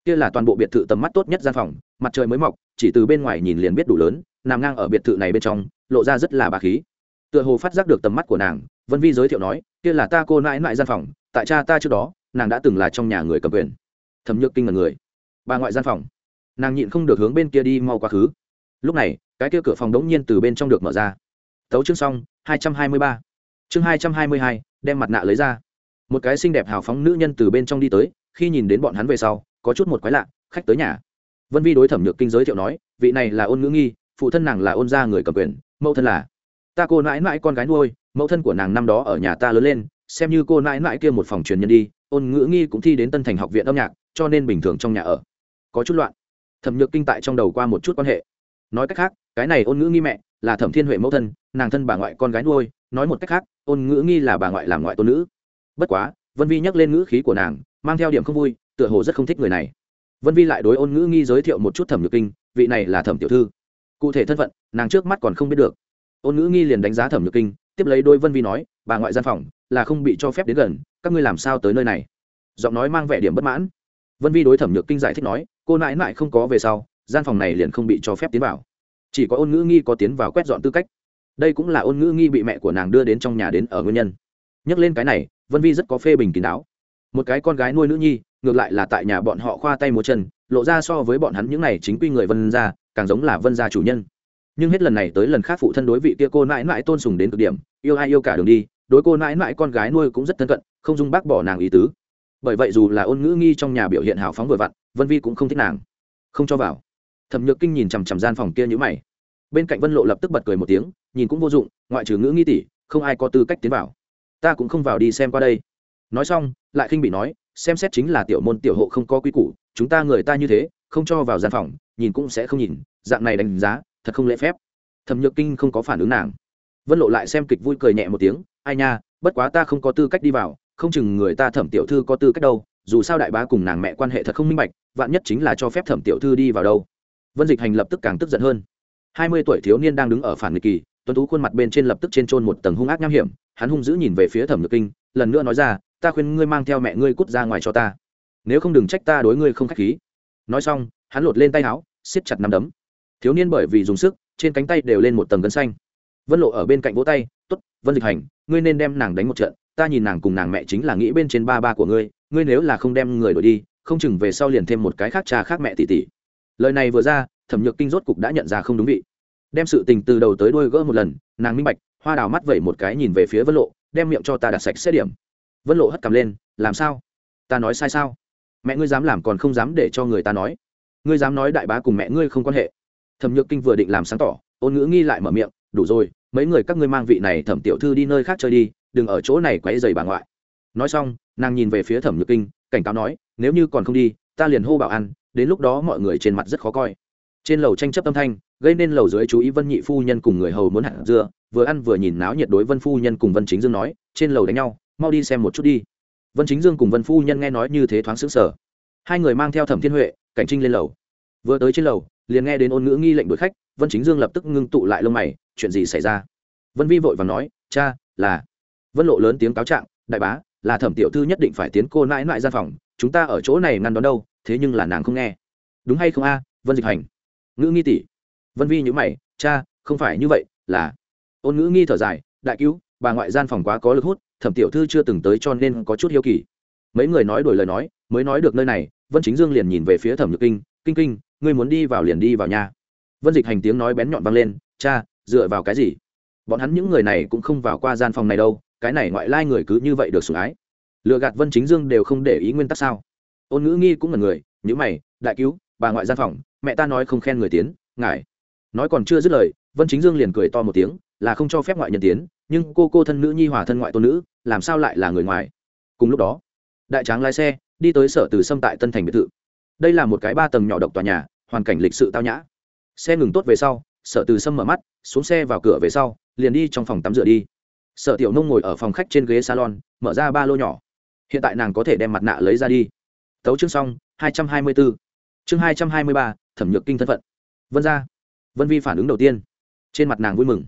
kia là toàn bộ biệt thự tầm mắt tốt nhất gian phòng, mặt trời mới mọc, chỉ từ bên ngoài nhìn liền biết đủ lớn, nằm ngang ở biệt thự này bên trong, lộ ra rất là bà khí. Tựa hồ phát giác được tầm mắt của nàng, vân vi giới thiệu nói, kia là ta cô nãi nãi gian phòng, tại cha ta trước đó, nàng đã từng là trong nhà người cầm quyền. Thẩm nhược kinh là người. Bà ngoại gian phòng? Nàng nhịn không được hướng bên kia đi mau quá khứ. Lúc này, cái kia cửa phòng đống nhiên từ bên trong được mở ra. Tấu chương xong, hai trăm hai mươi ba. Chương hai trăm hai mươi hai, đem mặt nạ lấy ra. Một cái xinh đẹp hào phóng nữ nhân từ bên trong đi tới, khi nhìn đến bọn hắn về sau có chút một quái lạ, khách tới nhà. Vân vi đối thẩm nhược kinh giới thiệu nói, vị này là ôn ngữ nghi, phụ thân nàng là ôn gia người cầm quyền, mẫu thân là. Ta cô nãi nãi con gái nuôi, mẫu thân của nàng năm đó ở nhà ta lớn lên, xem như cô nãi nãi kia một phòng truyền nhân đi, ôn ngữ nghi cũng thi đến tân thành học viện âm nhạc, cho nên bình thường trong nhà ở. Có chút loạn. Thẩm nhược kinh tại trong đầu qua một chút quan hệ. Nói cách khác, cái này ôn ngữ nghi mẹ, là thẩm thiên huệ mẫu thân, nàng thân bà ngoại con gái nuôi, nói một cách khác, ôn ngữ nghi là bà ngoại làm ngoại tôn nữ. Bất quá, vân vi nhắc lên ngữ khí của nàng, mang theo điểm không vui tựa hồ rất không thích người này. Vân vi lại đối ôn ngữ nghi giới thiệu một chút thẩm nhược kinh, vị này là thẩm tiểu thư. Cụ thể thân phận, nàng trước mắt còn không biết được. Ôn ngữ nghi liền đánh giá thẩm nhược kinh, tiếp lấy đôi vân vi nói, bà ngoại gian phòng là không bị cho phép đến gần, các ngươi làm sao tới nơi này? Giọng nói mang vẻ điểm bất mãn. Vân vi đối thẩm nhược kinh giải thích nói, cô nãi nãi không có về sau, gian phòng này liền không bị cho phép tiến vào. Chỉ có ôn ngữ nghi có tiến vào quét dọn tư cách. Đây cũng là ôn ngữ nghi bị mẹ của nàng đưa đến trong nhà đến ở nguyên nhân. Nhắc lên cái này, vân vi rất có phê bình kín đáo. Một cái con gái nuôi nữ nhi ngược lại là tại nhà bọn họ khoa tay múa chân, lộ ra so với bọn hắn những n à y chính quy người vân gia, càng giống là vân gia chủ nhân. Nhưng hết lần này tới lần khác phụ thân đối vị kia cô mãi mãi tôn sùng đến cực điểm, yêu ai yêu cả đường đi, đối cô mãi mãi con gái nuôi cũng rất thân cận, không dung bác bỏ nàng ý tứ. Bởi vậy dù là ôn ngữ nghi trong nhà biểu hiện hào phóng vừa vặn, vân vi cũng không thích nàng. Không cho vào. Thẩm nhược kinh nhìn chằm chằm gian phòng kia nhữ mày. Bên cạnh vân lộ lập tức bật cười một tiếng, nhìn cũng vô dụng, ngoại trừ ngữ nghi tỷ, không ai có tư cách tiến vào. Ta cũng không vào đi xem qua đây. Nói xong, lại khinh bị nói xem xét chính là tiểu môn tiểu hộ không có quy củ, chúng ta người ta như thế, không cho vào gian phòng, nhìn cũng sẽ không nhìn, dạng này đánh giá, thật không lễ phép. Thẩm nhược kinh không có phản ứng nàng. Vân lộ lại xem kịch vui cười nhẹ một tiếng, ai nha, bất quá ta không có tư cách đi vào, không chừng người ta thẩm tiểu thư có tư cách đâu, dù sao đại bá cùng nàng mẹ quan hệ thật không minh bạch, vạn nhất chính là cho phép thẩm tiểu thư đi vào đâu. Vân dịch hành lập tức càng tức giận hơn. Hai mươi tuổi thiếu niên đang đứng ở phản nghịch kỳ, tuấn tú khuôn mặt bên trên lập tức trên trôn một tầng hung ác nham hiểm, hắn hung dữ nhìn về phía thẩm nhược kinh, lần nữa nói ra ta khuyên ngươi mang theo mẹ ngươi cút ra ngoài cho ta. Nếu không đừng trách ta đối ngươi không k h á c h khí. Nói xong, hắn lột lên tay áo, siết chặt nắm đấm. Thiếu niên bởi vì dùng sức, trên cánh tay đều lên một tầng gân xanh. Vân lộ ở bên cạnh vỗ tay t ố t vân dịch hành, ngươi nên đem nàng đánh một trận. Ta nhìn nàng cùng nàng mẹ chính là nghĩ bên trên ba ba của ngươi ngươi nếu là không đem người đổi đi, không chừng về sau liền thêm một cái khác cha khác mẹ tỷ tỷ. Lời này vừa ra, thẩm nhược kinh rốt cục đã nhận ra không đúng vị. Đem sự tình từ đầu tới đuôi gỡ một lần, nàng minh bạch, hoa đào mắt vẩy một cái nhìn về phía vân lộ, đem miệng cho ta đặt sạch xét điểm vân lộ hất cầm lên làm sao ta nói sai sao mẹ ngươi dám làm còn không dám để cho người ta nói ngươi dám nói đại bá cùng mẹ ngươi không quan hệ thẩm nhược kinh vừa định làm sáng tỏ ôn ngữ nghi lại mở miệng đủ rồi mấy người các ngươi mang vị này thẩm tiểu thư đi nơi khác chơi đi đừng ở chỗ này quấy dày bà ngoại nói xong nàng nhìn về phía thẩm nhược kinh cảnh cáo nói nếu như còn không đi ta liền hô bảo ăn đến lúc đó mọi người trên mặt rất khó coi trên lầu tranh chấp âm thanh gây nên lầu dưới chú ý vân nhị phu nhân cùng người hầu muốn hạ dưa vừa ăn vừa nhìn náo nhiệt đối vân phu nhân cùng vân chính dương nói trên lầu đánh nhau mau đi xem một chút đi. Vân chính dương cùng vân phu nhân nghe nói như thế thoáng xứng sở hai người mang theo thẩm thiên huệ, cảnh trinh lên lầu. Vừa tới trên lầu, liền nghe đến ôn ngữ nghi lệnh đuổi khách, vân chính dương lập tức ngưng tụ lại lông mày, chuyện gì xảy ra? Vân vi vội và nói, cha, là vân lộ lớn tiếng cáo trạng, đại bá, là thẩm tiểu thư nhất định phải tiến cô nãi nãi gian phòng, chúng ta ở chỗ này ngăn đón đâu, thế nhưng là nàng không nghe. Đúng hay không a, vân dịch hành? Ngữ nghi tỷ. Vân vi nhữ mày, cha, không phải như vậy, là ôn ngữ nghi thở dài, đại cứu, bà ngoại gian phòng quá có lực hút thẩm tiểu thư chưa từng tới cho nên có chút hiếu kỳ. Mấy người nói đổi lời nói, mới nói được nơi này, vân chính dương liền nhìn về phía thẩm nhược kinh kinh kinh, ngươi muốn đi vào liền đi vào nhà vân dịch hành tiếng nói bén nhọn vang lên, cha, dựa vào cái gì? Bọn hắn những người này cũng không vào qua gian phòng này đâu, cái này ngoại lai người cứ như vậy được sủng ái. Lừa gạt vân chính dương đều không để ý nguyên tắc sao? Ôn ngữ nghi cũng là người nhữ mày, đại cứu, bà ngoại gian phòng, mẹ ta nói không khen người tiến, ngài. Nói còn chưa dứt lời, vân chính dương liền cười to một tiếng là không cho phép ngoại nhân tiến, nhưng cô cô thân nữ nhi hòa thân ngoại tôn nữ, làm sao lại là người ngoài? Cùng lúc đó, đại tráng lái xe đi tới sở từ sâm tại tân thành biệt thự. Đây là một cái ba tầng nhỏ độc tòa nhà, hoàn cảnh lịch sự tao nhã. Xe ngừng tốt về sau, sở từ sâm mở mắt, xuống xe vào cửa về sau, liền đi trong phòng tắm rửa đi. Sở tiểu nông ngồi ở phòng khách trên ghế salon, mở ra ba lô nhỏ. Hiện tại nàng có thể đem mặt nạ lấy ra đi. Tấu chương xong, hai trăm hai mươi bốn chương hai trăm hai mươi ba, thẩm nhược kinh thân phận. Vân ra. Vân vi phản ứng đầu tiên. Trên mặt nàng vui mừng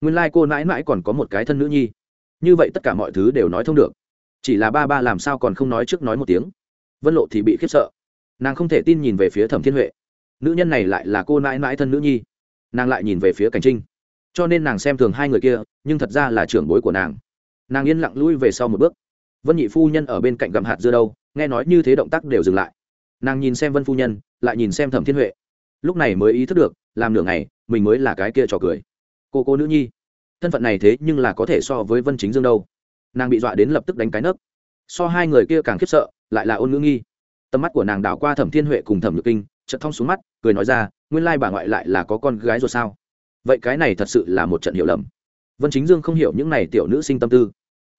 nguyên lai、like、cô mãi mãi còn có một cái thân nữ nhi. Như vậy tất cả mọi thứ đều nói thông được. Chỉ là ba ba làm sao còn không nói trước nói một tiếng. Vân lộ thì bị khiếp sợ. Nàng không thể tin nhìn về phía thẩm thiên huệ. Nữ nhân này lại là cô mãi mãi thân nữ nhi. Nàng lại nhìn về phía cảnh trinh. Cho nên nàng xem thường hai người kia, nhưng thật ra là trưởng bối của nàng. Nàng yên lặng lui về sau một bước. Vân nhị phu nhân ở bên cạnh gặm hạt dưa đâu, nghe nói như thế động tác đều dừng lại. Nàng nhìn xem vân phu nhân, lại nhìn xem thẩm thiên huệ. Lúc này mới ý thức được, làm nửa ngày, mình mới là cái kia trò cười cô cô nữ nhi. Thân phận này thế nhưng là có thể so với vân chính dương đâu. Nàng bị dọa đến lập tức đánh cái nấc. So hai người kia càng khiếp sợ, lại là ôn ngữ nghi. Tầm mắt của nàng đảo qua thẩm thiên huệ cùng thẩm nhược kinh, chợt thong xuống mắt, cười nói ra, nguyên lai bà ngoại lại là có con gái rồi sao? Vậy cái này thật sự là một trận hiểu lầm. Vân chính dương không hiểu những này tiểu nữ sinh tâm tư.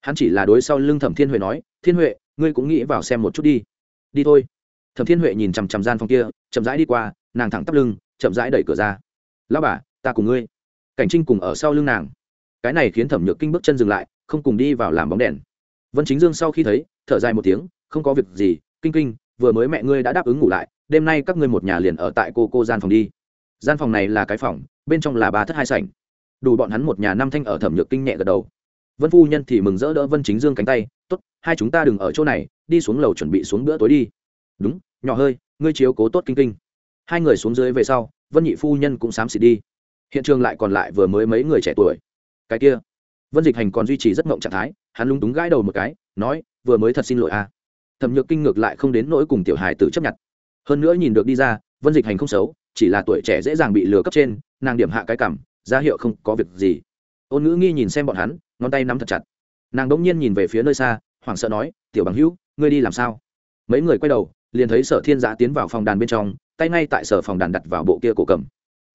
Hắn chỉ là đối sau lưng thẩm thiên huệ nói, thiên huệ, ngươi cũng nghĩ vào xem một chút đi. Đi thôi. Thẩm thiên huệ nhìn chằm chằm gian phòng kia, chậm rãi đi qua, nàng thẳng tắp lưng, chậm rãi đẩy cửa ra. Lao bà, ta cùng ngươi cảnh trinh cùng ở sau lưng nàng. Cái này khiến thẩm nhược kinh bước chân dừng lại, không cùng đi vào làm bóng đèn. Vân chính dương sau khi thấy, thở dài một tiếng, không có việc gì, kinh kinh, vừa mới mẹ ngươi đã đáp ứng ngủ lại, đêm nay các ngươi một nhà liền ở tại cô cô gian phòng đi. Gian phòng này là cái phòng, bên trong là ba thất hai sảnh. Đủ bọn hắn một nhà năm thanh ở thẩm nhược kinh nhẹ gật đầu. Vân phu nhân thì mừng rỡ đỡ vân chính dương cánh tay t ố t hai chúng ta đừng ở chỗ này, đi xuống lầu chuẩn bị xuống bữa tối đi. Đúng, nhỏ hơi, ngươi chiếu cố tốt kinh kinh. Hai người xuống dưới về sau, vân nhị phu nhân cũng xám xịt đi hiện trường lại còn lại vừa mới mấy người trẻ tuổi. Cái kia, vân dịch hành còn duy trì rất mộng trạng thái, hắn lúng túng gãi đầu một cái, nói, vừa mới thật xin lỗi a. À. thẩm nhược kinh ngược lại không đến nỗi cùng tiểu hài tử chấp nhận. Hơn nữa nhìn được đi ra, vân dịch hành không xấu, chỉ là tuổi trẻ dễ dàng bị lừa cấp trên, nàng điểm hạ cái cảm, ra hiệu không có việc gì. Ôn ngữ nghi nhìn xem bọn hắn, ngón tay nắm thật chặt. Nàng đ ỗ n g nhiên nhìn về phía nơi xa, hoảng sợ nói, tiểu bằng hữu, ngươi đi làm sao? Mấy người quay đầu, liền thấy sở thiên giã tiến vào phòng đàn bên trong, tay ngay tại sở phòng đàn đặt vào bộ kia cổ cầm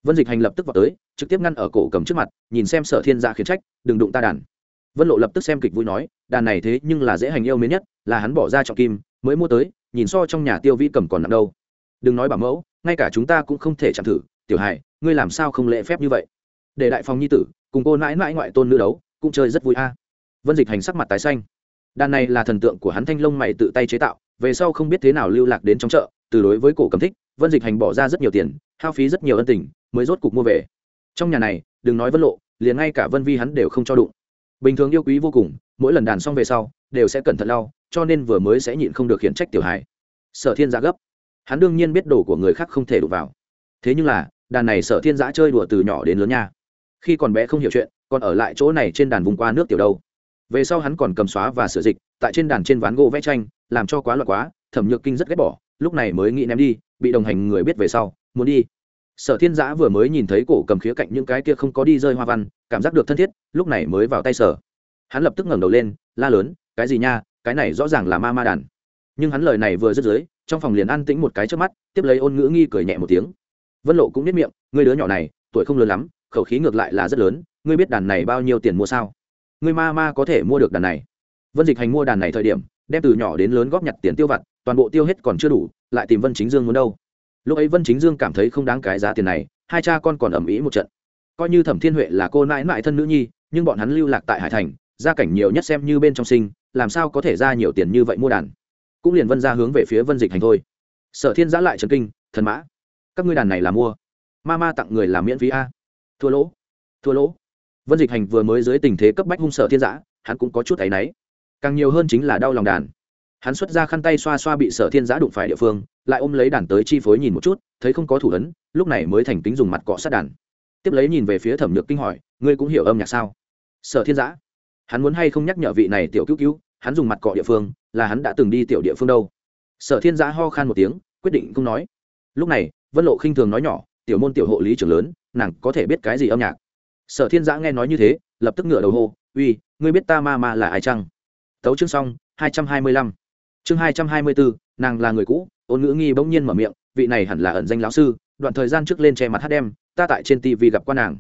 vân dịch hành lập tức vào tới, trực tiếp ngăn ở cổ cầm trước mặt, nhìn xem sở thiên dạ gia khiến trách, đừng đụng ta đàn. Vân lộ lập tức xem kịch vui nói, đàn này thế nhưng là dễ hành yêu mến nhất, là hắn bỏ ra trọng kim, mới mua tới, nhìn so trong nhà tiêu vi cầm còn nặng đâu. Đừng nói bảo mẫu, ngay cả chúng ta cũng không thể chạm thử, tiểu hài, ngươi làm sao không lễ phép như vậy? Để đại phòng nhi tử, cùng cô nãi nãi ngoại tôn nữ đấu, cũng chơi rất vui a. Vân dịch hành sắc mặt tái xanh. Đàn này là thần tượng của hắn thanh long mày tự tay chế tạo, về sau không biết thế nào lưu lạc đến trong chợ, từ đối với cổ cầm thích vân dịch hành bỏ ra rất nhiều tiền, hao phí rất nhiều ân tình, mới rốt cục mua về. Trong nhà này, đừng nói vân lộ, liền ngay cả vân vi hắn đều không cho đụng. Bình thường yêu quý vô cùng, mỗi lần đàn xong về sau, đều sẽ cẩn thận lau, cho nên vừa mới sẽ nhịn không được khiển trách tiểu hài. Sở thiên giã gấp. Hắn đương nhiên biết đồ của người khác không thể đụng vào. Thế nhưng là, đàn này sở thiên giã chơi đùa từ nhỏ đến lớn nha. Khi còn bé không hiểu chuyện, còn ở lại chỗ này trên đàn vùng qua nước tiểu đâu. Về sau hắn còn cầm xóa và sửa dịch, tại trên đàn trên ván gỗ vẽ tranh, làm cho quá loạn quá, thẩm nhược kinh rất ghét bỏ lúc này mới nghĩ ném đi, bị đồng hành người biết về sau, muốn đi. Sở thiên giã vừa mới nhìn thấy cổ cầm khía cạnh những cái kia không có đi rơi hoa văn, cảm giác được thân thiết, lúc này mới vào tay sở. Hắn lập tức ngẩng đầu lên, la lớn, cái gì nha, cái này rõ ràng là ma ma đàn. Nhưng hắn lời này vừa dứt dưới, trong phòng liền an tĩnh một cái trước mắt, tiếp lấy ôn ngữ nghi cười nhẹ một tiếng. Vân lộ cũng biết miệng, ngươi đứa nhỏ này, tuổi không lớn lắm, khẩu khí ngược lại là rất lớn, ngươi biết đàn này bao nhiêu tiền mua sao? Ngươi ma ma có thể mua được đàn này. Vân dịch hành mua đàn này thời điểm, đem từ nhỏ đến lớn góp nhặt tiền tiêu vặt toàn bộ tiêu hết còn chưa đủ, lại tìm vân chính dương muốn đâu. Lúc ấy vân chính dương cảm thấy không đáng cái giá tiền này, hai cha con còn ầm ĩ một trận. Coi như thẩm thiên huệ là cô nãi nãi thân nữ nhi, nhưng bọn hắn lưu lạc tại hải thành, gia cảnh nhiều nhất xem như bên trong sinh, làm sao có thể ra nhiều tiền như vậy mua đàn. Cũng liền vân ra hướng về phía vân dịch hành thôi. Sở thiên giã lại trần kinh, thần mã, các ngươi đàn này là mua. Ma ma tặng người làm miễn phí a. Thua lỗ thua lỗ. Vân dịch hành vừa mới dưới tình thế cấp bách hung sở thiên giã, hắn cũng có chút áy náy. Càng nhiều hơn chính là đau lòng đàn hắn xuất ra khăn tay xoa xoa bị sở thiên giã đụng phải địa phương, lại ôm lấy đàn tới chi phối nhìn một chút, thấy không có thủ ấn, lúc này mới thành kính dùng mặt cọ sát đàn. Tiếp lấy nhìn về phía thẩm nhược kinh hỏi, ngươi cũng hiểu âm nhạc sao? Sở thiên giã. Hắn muốn hay không nhắc nhở vị này tiểu cứu cứu, hắn dùng mặt cọ địa phương, là hắn đã từng đi tiểu địa phương đâu. Sở thiên giã ho khan một tiếng, quyết định không nói. Lúc này, vân lộ khinh thường nói nhỏ, tiểu môn tiểu hộ lý trưởng lớn, nàng có thể biết cái gì âm nhạc? Sở thiên giã nghe nói như thế, lập tức ngửa đầu hô, uy, ngươi biết ta ma ma là ai chăng? Tấu chương xong, hai trăm hai mươi lăm chương hai trăm hai mươi bốn nàng là người cũ, ôn ngữ nghi bỗng nhiên mở miệng, vị này hẳn là ẩn danh lão sư, đoạn thời gian trước lên che mặt hát đem, ta tại trên tv gặp qua nàng.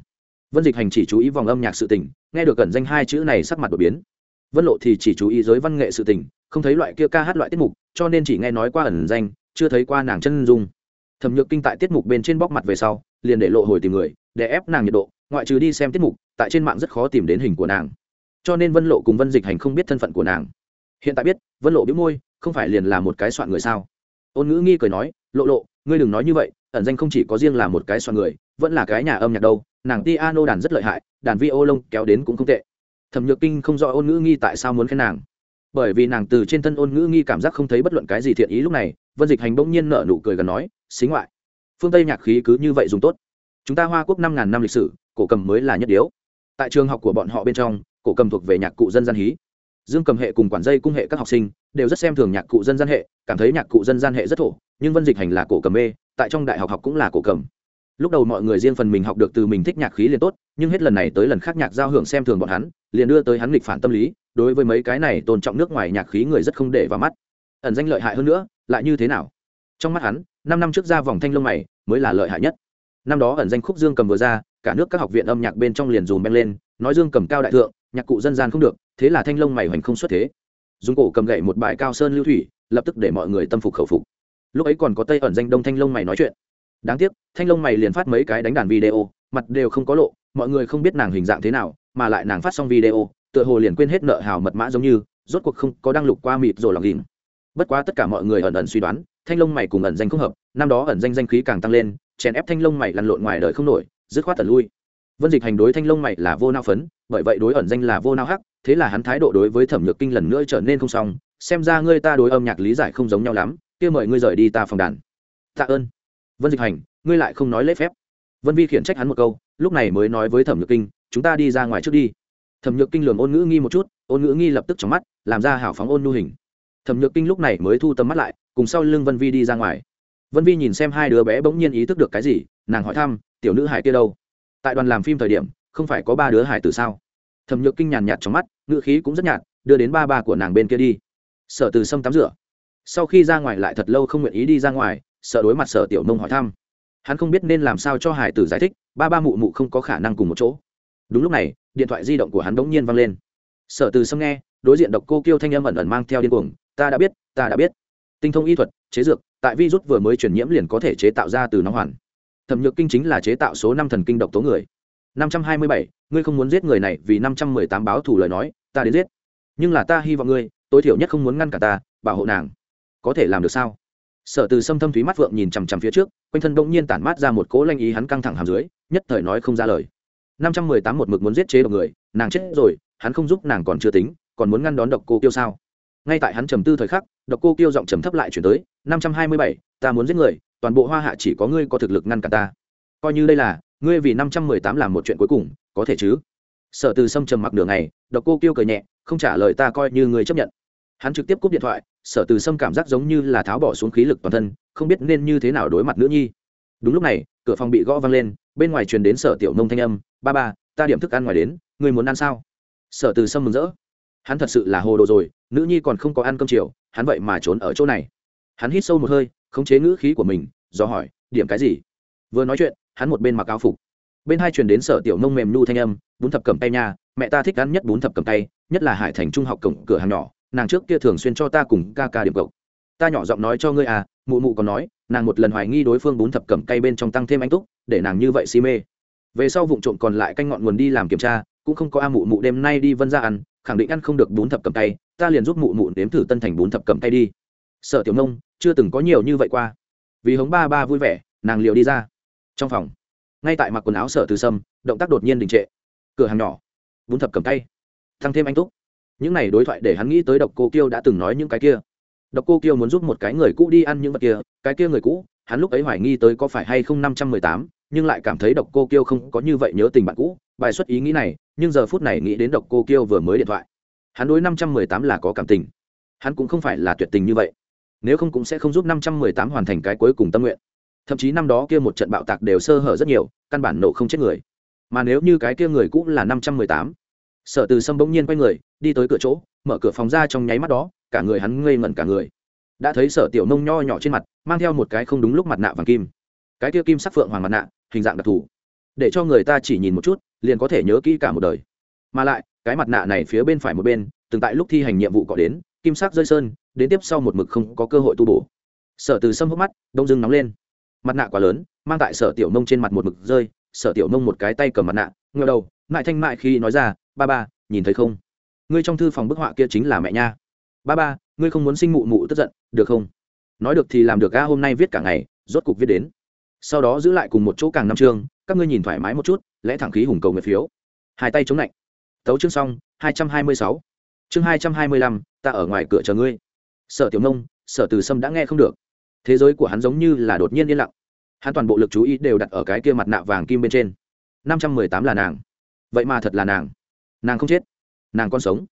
Vân dịch hành chỉ chú ý vòng âm nhạc sự tình, nghe được ẩn danh hai chữ này sắc mặt đột biến. Vân lộ thì chỉ chú ý giới văn nghệ sự tình, không thấy loại kia ca hát loại tiết mục, cho nên chỉ nghe nói qua ẩn danh, chưa thấy qua nàng chân dung. Thẩm nhược kinh tại tiết mục bên trên bóc mặt về sau, liền để lộ hồi tìm người, để ép nàng nhiệt độ, ngoại trừ đi xem tiết mục, tại trên mạng rất khó tìm đến hình của nàng. Cho nên vân lộ cùng vân dịch hành không biết thân phận của nàng. Hiện tại biết, vân lộ biếu môi không phải liền là một cái soạn người sao? Ôn ngữ nghi cười nói, lộ lộ, ngươi đừng nói như vậy, ẩn danh không chỉ có riêng là một cái soạn người, vẫn là cái nhà âm nhạc đâu, nàng Ti piano đàn rất lợi hại, đàn vi ô lông kéo đến cũng không tệ. Thẩm nhược kinh không rõ ôn ngữ nghi tại sao muốn khen nàng. Bởi vì nàng từ trên thân ôn ngữ nghi cảm giác không thấy bất luận cái gì thiện ý lúc này, vân dịch hành bỗng nhiên nở nụ cười gần nói, xính ngoại, phương tây nhạc khí cứ như vậy dùng tốt. Chúng ta hoa quốc năm ngàn năm lịch sử, cổ cầm mới là nhất điếu. Tại trường học của bọn họ bên trong, cổ cầm thuộc về nhạc cụ dân gian hí. Dương cầm hệ cùng quản dây cung hệ các học sinh đều rất xem thường nhạc cụ dân gian hệ, cảm thấy nhạc cụ dân gian hệ rất thổ, nhưng vân dịch hành là cổ cầm mê, tại trong đại học học cũng là cổ cầm. Lúc đầu mọi người riêng phần mình học được từ mình thích nhạc khí liền tốt, nhưng hết lần này tới lần khác nhạc giao hưởng xem thường bọn hắn, liền đưa tới hắn nghịch phản tâm lý, đối với mấy cái này tôn trọng nước ngoài nhạc khí người rất không để vào mắt. Ẩn danh lợi hại hơn nữa, lại như thế nào? Trong mắt hắn, năm năm trước ra vòng thanh lông mày, mới là lợi hại nhất. Năm đó ẩn danh khúc dương cầm vừa ra, cả nước các học viện âm nhạc bên trong liền dùm beng lên, nói dương cầm cao đại thượng, nhạc cụ dân gian không được, thế là thanh lông mày hoành không xuất thế dùng cổ cầm gậy một bài cao sơn lưu thủy, lập tức để mọi người tâm phục khẩu phục. Lúc ấy còn có tây ẩn danh đông thanh Long mày nói chuyện. Đáng tiếc, thanh Long mày liền phát mấy cái đánh đàn video, mặt đều không có lộ, mọi người không biết nàng hình dạng thế nào, mà lại nàng phát xong video, tựa hồ liền quên hết nợ hào mật mã giống như, rốt cuộc không có đăng lục qua mịt rồi lòng ghìm bất quá tất cả mọi người ẩn ẩn suy đoán, thanh Long mày cùng ẩn danh không hợp, năm đó ẩn danh danh khí càng tăng lên, chèn ép thanh Long mày lăn lộn ngoài đời không nổi, dứt khoát tẩn lui. Vân dịch hành đối thanh Long mày là vô nao phấn, bởi vậy đối ẩn danh là vô nao hắc thế là hắn thái độ đối với thẩm nhược kinh lần nữa trở nên không xong, xem ra ngươi ta đối âm nhạc lý giải không giống nhau lắm, kia mời ngươi rời đi ta phòng đàn. Tạ ơn. Vân dịch hành, ngươi lại không nói lễ phép. Vân vi khiển trách hắn một câu, lúc này mới nói với thẩm nhược kinh, chúng ta đi ra ngoài trước đi. Thẩm nhược kinh lường ôn ngữ nghi một chút, ôn ngữ nghi lập tức trong mắt, làm ra hảo phóng ôn nu hình. Thẩm nhược kinh lúc này mới thu tầm mắt lại, cùng sau lưng vân vi đi ra ngoài. Vân vi nhìn xem hai đứa bé bỗng nhiên ý thức được cái gì, nàng hỏi thăm, tiểu nữ hải kia đâu? Tại đoàn làm phim thời điểm, không phải có ba đứa hải từ sao? Thẩm nhược kinh nhàn nhạt trong mắt ngựa khí cũng rất nhạt, đưa đến ba ba của nàng bên kia đi. Sở từ sâm tắm rửa. Sau khi ra ngoài lại thật lâu không nguyện ý đi ra ngoài, sợ đối mặt sở tiểu nông hỏi thăm. Hắn không biết nên làm sao cho hải tử giải thích, ba ba mụ mụ không có khả năng cùng một chỗ. Đúng lúc này, điện thoại di động của hắn đ ỗ n g nhiên văng lên. Sở từ sâm nghe, đối diện độc cô kêu thanh âm ẩn ẩn mang theo điên cuồng, ta đã biết, ta đã biết. Tinh thông y thuật, chế dược, tại virus vừa mới chuyển nhiễm liền có thể chế tạo ra từ nóng hoàn. Thẩm nhược kinh chính là chế tạo số năm thần kinh độc tố người năm trăm hai mươi bảy, ngươi không muốn giết người này vì năm trăm mười tám báo thủ lời nói, ta đến giết. Nhưng là ta hy vọng ngươi, tối thiểu nhất không muốn ngăn cả ta, bảo hộ nàng. Có thể làm được sao? Sở từ sâm thâm thúy mắt vượng nhìn chằm chằm phía trước, quanh thân bỗng nhiên tản mát ra một cỗ lanh ý hắn căng thẳng hàm dưới, nhất thời nói không ra lời. năm trăm mười tám một mực muốn giết chế độc người, nàng chết rồi, hắn không giúp nàng còn chưa tính, còn muốn ngăn đón độc cô kiêu sao? Ngay tại hắn trầm tư thời khắc, độc cô kiêu giọng trầm thấp lại chuyển tới, năm trăm hai mươi bảy, ta muốn giết người, toàn bộ hoa hạ chỉ có ngươi có thực lực ngăn cả ta. Coi như đây là ngươi vì năm trăm mười tám làm một chuyện cuối cùng, có thể chứ? Sở từ sâm trầm mặc đường này độc cô kêu cười nhẹ, không trả lời ta coi như người chấp nhận. Hắn trực tiếp cúp điện thoại, sở từ sâm cảm giác giống như là tháo bỏ xuống khí lực toàn thân, không biết nên như thế nào đối mặt nữ nhi. Đúng lúc này, cửa phòng bị gõ văng lên, bên ngoài truyền đến sở tiểu nông thanh âm, ba ba, ta điểm thức ăn ngoài đến người muốn ăn sao? Sở từ sâm mừng rỡ. Hắn thật sự là hồ đồ rồi, nữ nhi còn không có ăn cơm chiều, hắn vậy mà trốn ở chỗ này. Hắn hít sâu một hơi, khống chế ngữ khí của mình, do hỏi, điểm cái gì? Vừa nói chuyện hắn một bên mặc áo phục. Bên hai truyền đến sở tiểu nông mềm nhu thanh âm, bún thập cầm tay nha, mẹ ta thích ăn nhất bún thập cầm tay, nhất là hải thành trung học cổng cửa hàng nhỏ, nàng trước kia thường xuyên cho ta cùng ca ca điểm cộng ta nhỏ giọng nói cho ngươi à mụ mụ còn nói, nàng một lần hoài nghi đối phương bún thập cầm tay bên trong tăng thêm anh túc, để nàng như vậy si mê. Về sau vụ trộm còn lại canh ngọn nguồn đi làm kiểm tra, cũng không có a mụ mụ đêm nay đi vân ra ăn, khẳng định ăn không được bún thập cầm tay, ta liền giúp mụ mụ nếm thử tân thành bún thập cầm tay đi. Sợ tiểu nông, chưa từng có nhiều như vậy qua. Vì hống ba ba vui vẻ, nàng liệu đi ra trong phòng, ngay tại mặc quần áo sở từ sâm, động tác đột nhiên đình trệ. Cửa hàng nhỏ, bún thập cầm tay, thăng thêm anh túc. Những này đối thoại để hắn nghĩ tới độc cô kiêu đã từng nói những cái kia. Độc cô kiêu muốn giúp một cái người cũ đi ăn những vật kia, cái kia người cũ, hắn lúc ấy hoài nghi tới có phải hay không năm trăm mười tám, nhưng lại cảm thấy độc cô kiêu không có như vậy nhớ tình bạn cũ. Bài xuất ý nghĩ này, nhưng giờ phút này nghĩ đến độc cô kiêu vừa mới điện thoại, hắn đối năm trăm mười tám là có cảm tình. Hắn cũng không phải là tuyệt tình như vậy. Nếu không cũng sẽ không giúp năm trăm mười tám hoàn thành cái cuối cùng tâm nguyện thậm chí năm đó kia một trận bạo tạc đều sơ hở rất nhiều, căn bản nổ không chết người. Mà nếu như cái kia người cũng là năm trăm mười tám sở từ sâm bỗng nhiên quay người, đi tới cửa chỗ, mở cửa phòng ra trong nháy mắt đó, cả người hắn ngây ngẩn cả người. Đã thấy sở tiểu nông nho nhỏ trên mặt, mang theo một cái không đúng lúc mặt nạ vàng kim. Cái kia kim sắc phượng hoàng mặt nạ, hình dạng đặc thù. Để cho người ta chỉ nhìn một chút, liền có thể nhớ kỹ cả một đời. Mà lại, cái mặt nạ này phía bên phải một bên, từng tại lúc thi hành nhiệm vụ cọ đến, kim sắc rơi sơn, đến tiếp sau một mực không có cơ hội tu bổ. Sở từ sâm hốc mắt, đông dưng nóng lên mặt nạ quá lớn, mang tại sở tiểu nông trên mặt một mực rơi, sở tiểu nông một cái tay cầm mặt nạ ngờ đầu, mại thanh mại khi nói ra, ba ba, nhìn thấy không? Ngươi trong thư phòng bức họa kia chính là mẹ nha. Ba ba, ngươi không muốn sinh mụ mụ tức giận, được không? Nói được thì làm được ga hôm nay viết cả ngày, rốt cục viết đến. Sau đó giữ lại cùng một chỗ càng năm chương, các ngươi nhìn thoải mái một chút, lẽ thẳng khí hùng cầu nguyện phiếu. Hai tay chống lạnh. Tấu chương xong, hai trăm hai mươi sáu. Chương hai trăm hai mươi lăm, ta ở ngoài cửa chờ ngươi. Sở tiểu nông, sở từ sâm đã nghe không được thế giới của hắn giống như là đột nhiên yên lặng. Hắn toàn bộ lực chú ý đều đặt ở cái kia mặt nạ vàng kim bên trên. Năm trăm mười tám là nàng. Vậy mà thật là nàng. Nàng không chết. Nàng còn sống.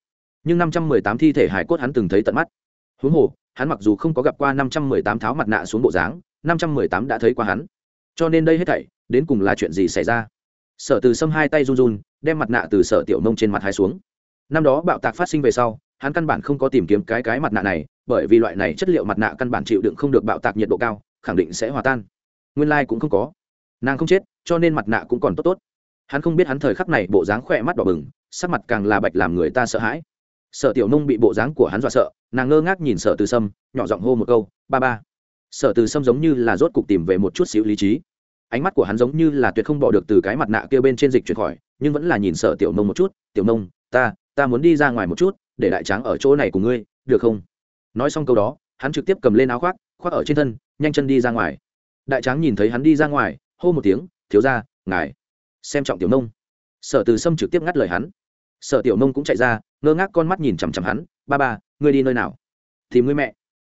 Nhưng năm trăm mười tám thi thể hải cốt hắn từng thấy tận mắt. Huống hồ, hắn mặc dù không có gặp qua năm trăm mười tám tháo mặt nạ xuống bộ dáng, năm trăm mười tám đã thấy qua hắn. Cho nên đây hết thảy, đến cùng là chuyện gì xảy ra? Sở từ sâm hai tay run run, đem mặt nạ từ sở tiểu nông trên mặt hai xuống. Năm đó bạo tạc phát sinh về sau hắn căn bản không có tìm kiếm cái cái mặt nạ này, bởi vì loại này chất liệu mặt nạ căn bản chịu đựng không được bạo tạc nhiệt độ cao, khẳng định sẽ hòa tan. Nguyên lai、like、cũng không có. Nàng không chết, cho nên mặt nạ cũng còn tốt tốt. Hắn không biết hắn thời khắc này bộ dáng khỏe mắt đỏ bừng, sắc mặt càng là bạch làm người ta sợ hãi. Sở tiểu nông bị bộ dáng của hắn dọa sợ, nàng ngơ ngác nhìn sở từ sâm, nhỏ giọng hô một câu, ba ba. Sở từ sâm giống như là rốt cục tìm về một chút xíu lý trí. Ánh mắt của hắn giống như là tuyệt không bỏ được từ cái mặt nạ kia bên trên dịch chuyển khỏi, nhưng vẫn là nhìn sở tiểu nông một chút, tiểu nông, ta ta muốn đi ra ngoài một chút để đại tráng ở chỗ này của ngươi, được không? Nói xong câu đó, hắn trực tiếp cầm lên áo khoác khoác ở trên thân, nhanh chân đi ra ngoài. Đại tráng nhìn thấy hắn đi ra ngoài, hô một tiếng, thiếu ra ngài. Xem trọng tiểu nông. Sở từ sâm trực tiếp ngắt lời hắn. Sở tiểu nông cũng chạy ra, ngơ ngác con mắt nhìn chằm chằm hắn, ba ba, ngươi đi nơi nào? Tìm ngươi mẹ.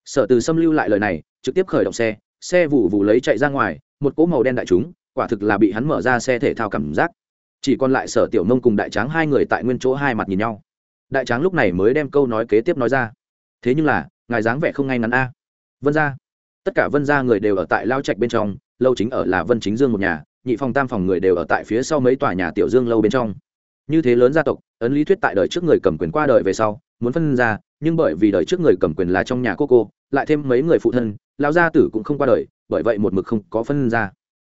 Sở từ sâm lưu lại lời này, trực tiếp khởi động xe xe vụ vụ lấy chạy ra ngoài, một cỗ màu đen đại chúng, quả thực là bị hắn mở ra xe thể thao cảm giác. Chỉ còn lại sở tiểu nông cùng đại tráng hai người tại nguyên chỗ hai mặt nhìn nhau đại tráng lúc này mới đem câu nói kế tiếp nói ra. Thế nhưng là, ngài dáng vẻ không ngay ngắn a. Vân ra tất cả vân ra người đều ở tại lao trạch bên trong, lâu chính ở là vân chính dương một nhà, nhị phòng tam phòng người đều ở tại phía sau mấy tòa nhà tiểu dương lâu bên trong. Như thế lớn gia tộc, ấn lý thuyết tại đời trước người cầm quyền qua đời về sau, muốn phân ra, nhưng bởi vì đời trước người cầm quyền là trong nhà cô cô, lại thêm mấy người phụ thân lao gia tử cũng không qua đời, bởi vậy một mực không có phân ra.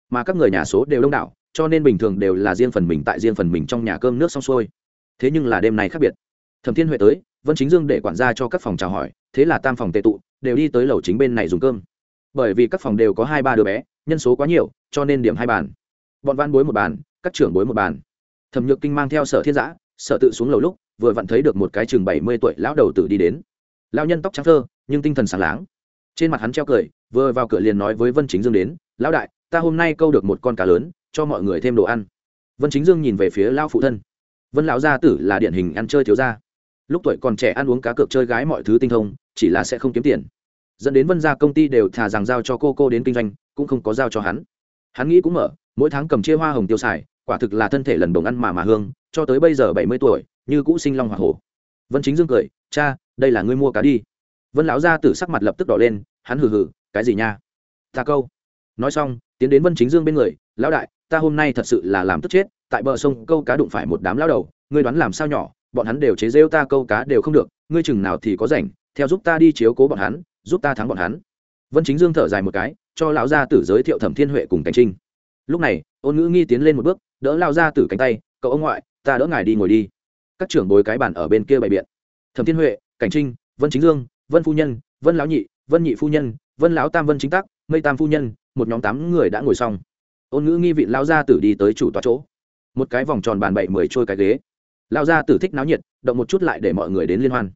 Mà các người nhà số đều đông đảo, cho nên bình thường đều là riêng phần mình tại riêng phần mình trong nhà cơm nước xong xuôi. Thế nhưng là đêm này khác biệt thẩm thiên huệ tới, vân chính dương để quản gia cho các phòng chào hỏi, thế là tam phòng tệ tụ, đều đi tới lầu chính bên này dùng cơm. Bởi vì các phòng đều có hai ba đứa bé, nhân số quá nhiều, cho nên điểm hai bàn. Bọn văn bối một bàn, các trưởng bối một bàn. Thẩm nhược kinh mang theo sở thiên giã, sở tự xuống lầu lúc, vừa vặn thấy được một cái chừng bảy mươi tuổi lão đầu tử đi đến. Lão nhân tóc trắng thơ, nhưng tinh thần sáng láng. Trên mặt hắn treo cười, vừa vào cửa liền nói với vân chính dương đến, lão đại, ta hôm nay câu được một con cá lớn, cho mọi người thêm đồ ăn. Vân chính dương nhìn về phía lão phụ thân. Vân lão gia tử là điển hình ăn chơi thiếu gia lúc tuổi còn trẻ ăn uống cá cược chơi gái mọi thứ tinh thông, chỉ là sẽ không kiếm tiền. Dẫn đến vân gia công ty đều thà rằng giao cho cô cô đến kinh doanh, cũng không có giao cho hắn. Hắn nghĩ cũng mở, mỗi tháng cầm chia hoa hồng tiêu xài, quả thực là thân thể lần đồng ăn mà mà hương, cho tới bây giờ bảy mươi tuổi, như cũ sinh long hoa hổ. Vân chính dương cười, cha, đây là ngươi mua cá đi. Vân lão gia tử sắc mặt lập tức đỏ lên, hắn hừ hừ, cái gì nha? Ta câu. Nói xong, tiến đến vân chính dương bên người, lão đại, ta hôm nay thật sự là làm tức chết, tại bờ sông câu cá đụng phải một đám lao đầu, ngươi đoán làm sao nhỏ bọn hắn đều chế rêu ta câu cá đều không được, ngươi chừng nào thì có rảnh, theo giúp ta đi chiếu cố bọn hắn, giúp ta thắng bọn hắn. Vân chính dương thở dài một cái, cho lão gia tử giới thiệu thẩm thiên huệ cùng cảnh trinh. Lúc này, ôn ngữ nghi tiến lên một bước, đỡ lao gia tử cánh tay, cậu ông ngoại, ta đỡ ngài đi ngồi đi. Các trưởng bối cái bàn ở bên kia bày biện. Thẩm thiên huệ, cảnh trinh, vân chính dương, vân phu nhân, vân lão nhị, vân nhị phu nhân, vân lão tam vân chính tắc, mây tam phu nhân, một nhóm tám người đã ngồi xong. Ôn ngữ nghi vị lao gia tử đi tới chủ tọa chỗ. Một cái vòng tròn bàn bậy mười trôi cái ghế lao gia tử thích náo nhiệt, động một chút lại để mọi người đến liên hoan.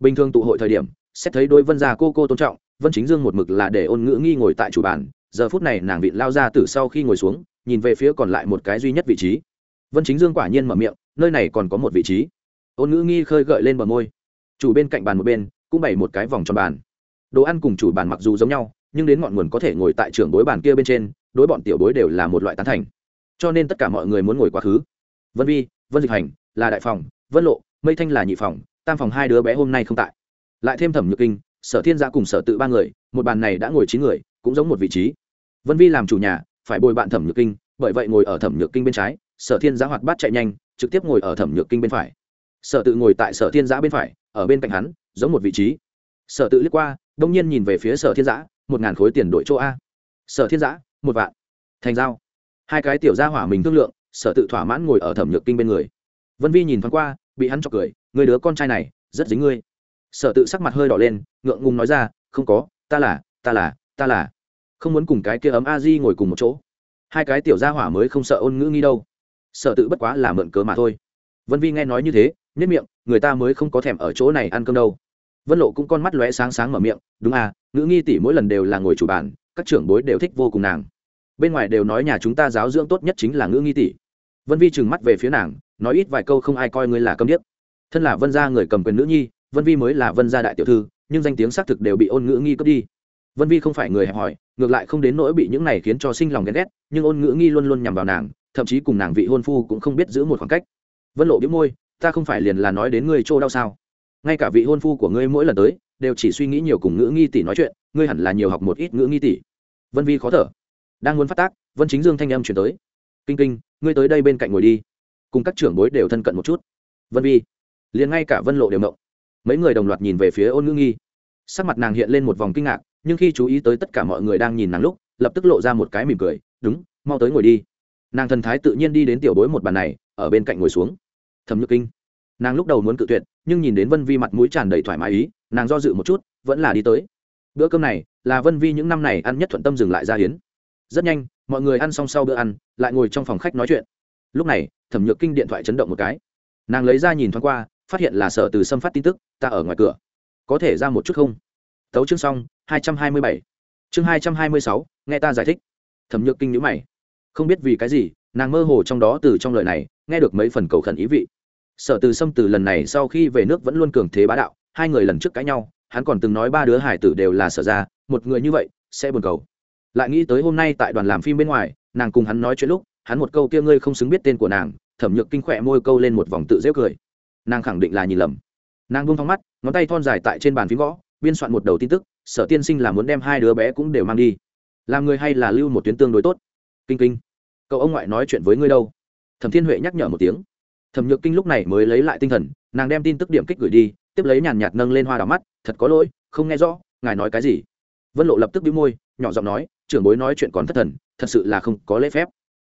Bình thường tụ hội thời điểm, xét thấy đôi vân gia cô cô tôn trọng, vân chính dương một mực là để ôn ngữ nghi ngồi tại chủ bàn, giờ phút này nàng vị lao gia tử sau khi ngồi xuống, nhìn về phía còn lại một cái duy nhất vị trí. Vân chính dương quả nhiên mở miệng, nơi này còn có một vị trí. Ôn ngữ nghi khơi gợi lên bờ môi. Chủ bên cạnh bàn một bên, cũng bày một cái vòng tròn bàn. Đồ ăn cùng chủ bàn mặc dù giống nhau, nhưng đến ngọn nguồn có thể ngồi tại trưởng bối bàn kia bên trên, đối bọn tiểu bối đều là một loại tán thành. Cho nên tất cả mọi người muốn ngồi quá khứ. Vân vi, vân dịch hành là đại phòng, vân lộ, mây thanh là nhị phòng, tam phòng hai đứa bé hôm nay không tại. Lại thêm thẩm nhược kinh, sở thiên giã cùng sở tự ba người, một bàn này đã ngồi chín người, cũng giống một vị trí. Vân vi làm chủ nhà, phải bồi bạn thẩm nhược kinh, bởi vậy ngồi ở thẩm nhược kinh bên trái, sở thiên giã hoạt bát chạy nhanh, trực tiếp ngồi ở thẩm nhược kinh bên phải. Sở tự ngồi tại sở thiên giã bên phải, ở bên cạnh hắn, giống một vị trí. Sở tự liếc qua, đông nhiên nhìn về phía sở thiên giã, một ngàn khối tiền đội chỗ a. Sở thiên giã, một vạn. Thành giao. Hai cái tiểu gia hỏa mình thương lượng, sở tự thỏa mãn ngồi ở thẩm nhược kinh bên người vân vi nhìn thoáng qua, bị hắn chọc cười người đứa con trai này, rất dính ngươi. Sở tự sắc mặt hơi đỏ lên, ngượng ngùng nói ra, không có, ta là ta là ta là. Không muốn cùng cái kia ấm a di ngồi cùng một chỗ. Hai cái tiểu gia hỏa mới không sợ ôn ngữ nghi đâu. Sở tự bất quá là mượn cớ mà thôi. Vân vi nghe nói như thế nhất miệng, người ta mới không có thèm ở chỗ này ăn cơm đâu. Vân lộ cũng con mắt lóe sáng sáng mở miệng, đúng à ngữ nghi tỷ mỗi lần đều là ngồi chủ bàn, các trưởng bối đều thích vô cùng nàng. Bên ngoài đều nói nhà chúng ta giáo dưỡng tốt nhất chính là ngữ nghi tỷ vân vi trừng mắt về phía nàng, nói ít vài câu không ai coi ngươi là câm điếc. Thân là vân gia người cầm quyền nữ nhi, vân vi mới là vân gia đại tiểu thư, nhưng danh tiếng xác thực đều bị ôn ngữ nghi cướp đi. Vân vi không phải người hẹp hòi, ngược lại không đến nỗi bị những này khiến cho sinh lòng ghen ghét, nhưng ôn ngữ nghi luôn luôn nhằm vào nàng, thậm chí cùng nàng vị hôn phu cũng không biết giữ một khoảng cách. Vân lộ biếu môi, ta không phải liền là nói đến ngươi trô đau sao? Ngay cả vị hôn phu của ngươi mỗi lần tới, đều chỉ suy nghĩ nhiều cùng ngữ nghi tỷ nói chuyện, ngươi hẳn là nhiều học một ít ngữ nghi tỷ vân vi khó thở. Đang muốn phát tác, vân chính dương thanh âm chuyển tới. Kinh kinh ngươi tới đây bên cạnh ngồi đi, cùng các trưởng bối đều thân cận một chút. Vân vi liền ngay cả vân lộ đều mộng mấy người đồng loạt nhìn về phía ôn ngữ nghi. Sắc mặt nàng hiện lên một vòng kinh ngạc, nhưng khi chú ý tới tất cả mọi người đang nhìn nàng lúc, lập tức lộ ra một cái mỉm cười, đúng, mau tới ngồi đi. Nàng thần thái tự nhiên đi đến tiểu bối một bàn này, ở bên cạnh ngồi xuống. Thẩm nhược kinh. Nàng lúc đầu muốn cự tuyệt, nhưng nhìn đến vân vi mặt mũi tràn đầy thoải mái ý, nàng do dự một chút, vẫn là đi tới. Bữa cơm này là vân vi những năm này ăn nhất thuận tâm dừng lại ra hiến rất nhanh, mọi người ăn xong sau bữa ăn, lại ngồi trong phòng khách nói chuyện. Lúc này, thẩm nhược kinh điện thoại chấn động một cái. Nàng lấy ra nhìn thoáng qua, phát hiện là sở từ xâm phát tin tức, ta ở ngoài cửa. Có thể ra một chút không? Tấu chương xong, hai trăm hai mươi bảy. Chương hai trăm hai mươi sáu, nghe ta giải thích. Thẩm nhược kinh nhữ mày. Không biết vì cái gì, nàng mơ hồ trong đó từ trong lời này, nghe được mấy phần cầu khẩn ý vị. Sở từ xâm từ lần này sau khi về nước vẫn luôn cường thế bá đạo, hai người lần trước cãi nhau, hắn còn từng nói ba đứa hải tử đều là sở ra một người như vậy, sẽ buồn cầu lại nghĩ tới hôm nay tại đoàn làm phim bên ngoài, nàng cùng hắn nói chuyện lúc, hắn một câu kia ngươi không xứng biết tên của nàng, thẩm nhược kinh khỏe môi câu lên một vòng tự dễ cười. Nàng khẳng định là nhìn lầm. Nàng buông thong mắt, ngón tay thon dài tại trên bàn phím gõ, biên soạn một đầu tin tức, sở tiên sinh là muốn đem hai đứa bé cũng đều mang đi. Làm người hay là lưu một tuyến tương đối tốt. Kinh kinh, cậu ông ngoại nói chuyện với ngươi đâu? Thẩm thiên huệ nhắc nhở một tiếng. Thẩm nhược kinh lúc này mới lấy lại tinh thần, nàng đem tin tức điểm kích gửi đi, tiếp lấy nhàn nhạt nâng lên hoa đỏ mắt, thật có lỗi, không nghe rõ, ngài nói cái gì? Vân lộ lập tức đĩu môi, nhỏ giọng nói trưởng bối nói chuyện còn thất thần, thật sự là không có lễ phép.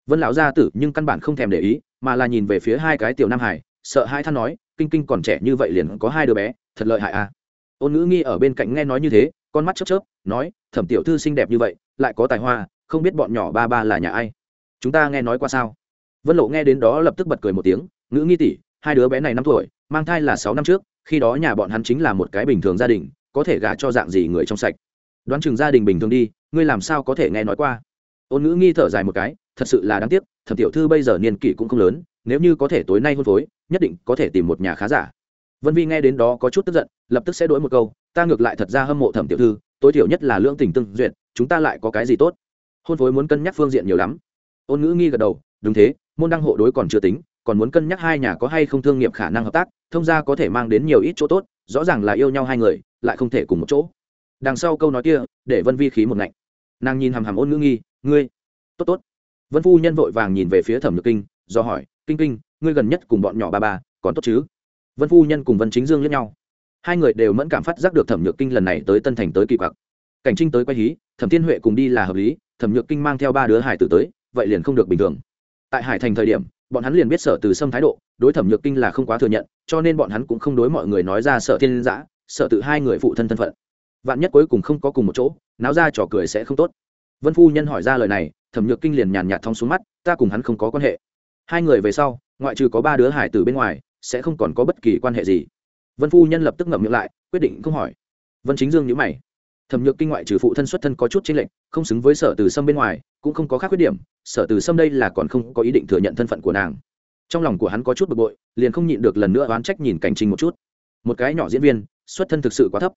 Vân lão gia tử nhưng căn bản không thèm để ý, mà là nhìn về phía hai cái tiểu nam hải, sợ hai than nói, kinh kinh còn trẻ như vậy liền có hai đứa bé, thật lợi hại à. Ôn ngữ nghi ở bên cạnh nghe nói như thế, con mắt chớp chớp, nói, thẩm tiểu thư xinh đẹp như vậy, lại có tài hoa, không biết bọn nhỏ ba ba là nhà ai? Chúng ta nghe nói qua sao? Vân lộ nghe đến đó lập tức bật cười một tiếng, ngữ nghi tỷ, hai đứa bé này năm tuổi, mang thai là sáu năm trước, khi đó nhà bọn hắn chính là một cái bình thường gia đình, có thể gả cho dạng gì người trong sạch? Đoán chừng gia đình bình thường đi, ngươi làm sao có thể nghe nói qua? Ôn ngữ nghi thở dài một cái, thật sự là đáng tiếc, thẩm tiểu thư bây giờ niên kỷ cũng không lớn, nếu như có thể tối nay hôn phối, nhất định có thể tìm một nhà khá giả. Vân vi nghe đến đó có chút tức giận, lập tức sẽ đổi một câu, ta ngược lại thật ra hâm mộ thẩm tiểu thư, tối thiểu nhất là lưỡng tình tương duyệt, chúng ta lại có cái gì tốt? Hôn phối muốn cân nhắc phương diện nhiều lắm. Ôn ngữ nghi gật đầu, đúng thế, môn đăng hộ đối còn chưa tính, còn muốn cân nhắc hai nhà có hay không thương nghiệp khả năng hợp tác, thông gia có thể mang đến nhiều ít chỗ tốt, rõ ràng là yêu nhau hai người, lại không thể cùng một chỗ đằng sau câu nói kia, để vân vi khí một ngạnh. Nàng nhìn hàm hàm ôn ngữ nghi, ngươi, tốt tốt. Vân phu nhân vội vàng nhìn về phía thẩm nhược kinh, do hỏi, kinh kinh, ngươi gần nhất cùng bọn nhỏ ba ba, còn tốt chứ? Vân phu nhân cùng vân chính dương lẫn nhau. Hai người đều mẫn cảm phát giác được thẩm nhược kinh lần này tới tân thành tới kỳ quặc. Cảnh trinh tới quay hí, thẩm thiên huệ cùng đi là hợp lý, thẩm nhược kinh mang theo ba đứa hải tử tới, vậy liền không được bình thường. Tại hải thành thời điểm, bọn hắn liền biết sở từ sâm thái độ, đối thẩm nhược kinh là không quá thừa nhận, cho nên bọn hắn cũng không đối mọi người nói ra sở thiên giã sợ tự hai người phụ thân thân phận vạn nhất cuối cùng không có cùng một chỗ, náo ra trò cười sẽ không tốt. Vân phu nhân hỏi ra lời này, thẩm nhược kinh liền nhàn nhạt thong xuống mắt, ta cùng hắn không có quan hệ. Hai người về sau, ngoại trừ có ba đứa hải tử bên ngoài, sẽ không còn có bất kỳ quan hệ gì. Vân phu nhân lập tức ngậm miệng lại, quyết định không hỏi. Vân chính dương nhữ mày. Thẩm nhược kinh ngoại trừ phụ thân xuất thân có chút chênh lệch, không xứng với sở từ sâm bên ngoài, cũng không có khác khuyết điểm, sở từ sâm đây là còn không có ý định thừa nhận thân phận của nàng. Trong lòng của hắn có chút bực bội, liền không nhịn được lần nữa oán trách nhìn cảnh trình một chút. Một cái nhỏ diễn viên, xuất thân thực sự quá thấp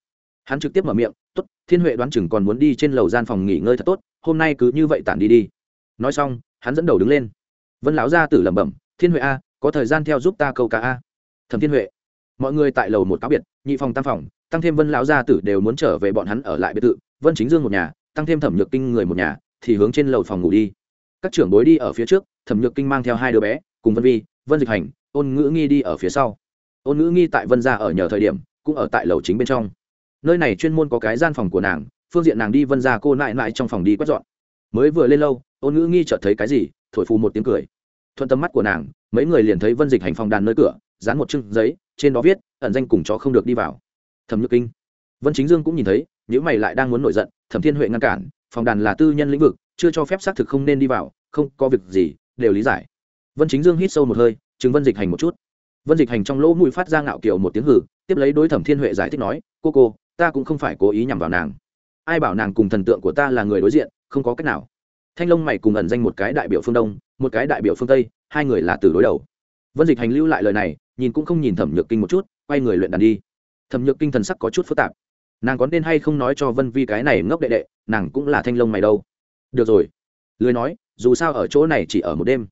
hắn trực tiếp mở miệng, tốt, thiên huệ đoán chừng còn muốn đi trên lầu gian phòng nghỉ ngơi thật tốt, hôm nay cứ như vậy tản đi đi. Nói xong, hắn dẫn đầu đứng lên. Vân lão gia tử lẩm bẩm, thiên huệ a, có thời gian theo giúp ta câu cả a. Thẩm thiên huệ. Mọi người tại lầu một cáo biệt, nhị phòng tam phòng, tăng thêm vân lão gia tử đều muốn trở về bọn hắn ở lại biệt thự, vân chính dương một nhà, tăng thêm thẩm nhược kinh người một nhà, thì hướng trên lầu phòng ngủ đi. Các trưởng bối đi ở phía trước, thẩm nhược kinh mang theo hai đứa bé, cùng vân vi, vân dịch hành, ôn ngữ nghi đi ở phía sau. Ôn ngữ nghi tại vân gia ở nhờ thời điểm, cũng ở tại lầu chính bên trong nơi này chuyên môn có cái gian phòng của nàng, phương diện nàng đi vân ra cô nại nại trong phòng đi quét dọn. Mới vừa lên lâu, ôn ngữ nghi chợt thấy cái gì, thổi phù một tiếng cười. Thuận tâm mắt của nàng, mấy người liền thấy vân dịch hành phòng đàn nơi cửa, dán một chưng giấy, trên đó viết, ẩn danh cùng chó không được đi vào. Thẩm nhược kinh. Vân chính dương cũng nhìn thấy nếu mày lại đang muốn nổi giận, thẩm thiên huệ ngăn cản, phòng đàn là tư nhân lĩnh vực, chưa cho phép xác thực không nên đi vào, không có việc gì, đều lý giải. Vân chính dương hít sâu một hơi chứng vân dịch hành một chút. Vân dịch hành trong lỗ mũi phát ra ngạo kiểu một tiếng hử tiếp lấy đối thẩm thiên huệ giải thích nói, cô cô ta cũng không phải cố ý nhằm vào nàng. Ai bảo nàng cùng thần tượng của ta là người đối diện, không có cách nào. Thanh long mày cùng ẩn danh một cái đại biểu phương đông, một cái đại biểu phương tây, hai người là từ đối đầu. Vân dịch hành lưu lại lời này, nhìn cũng không nhìn thẩm nhược kinh một chút, quay người luyện đàn đi. Thẩm nhược kinh thần sắc có chút phức tạp. Nàng có nên hay không nói cho vân vi cái này ngốc đệ đệ, nàng cũng là thanh long mày đâu. Được rồi. Lười nói, dù sao ở chỗ này chỉ ở một đêm.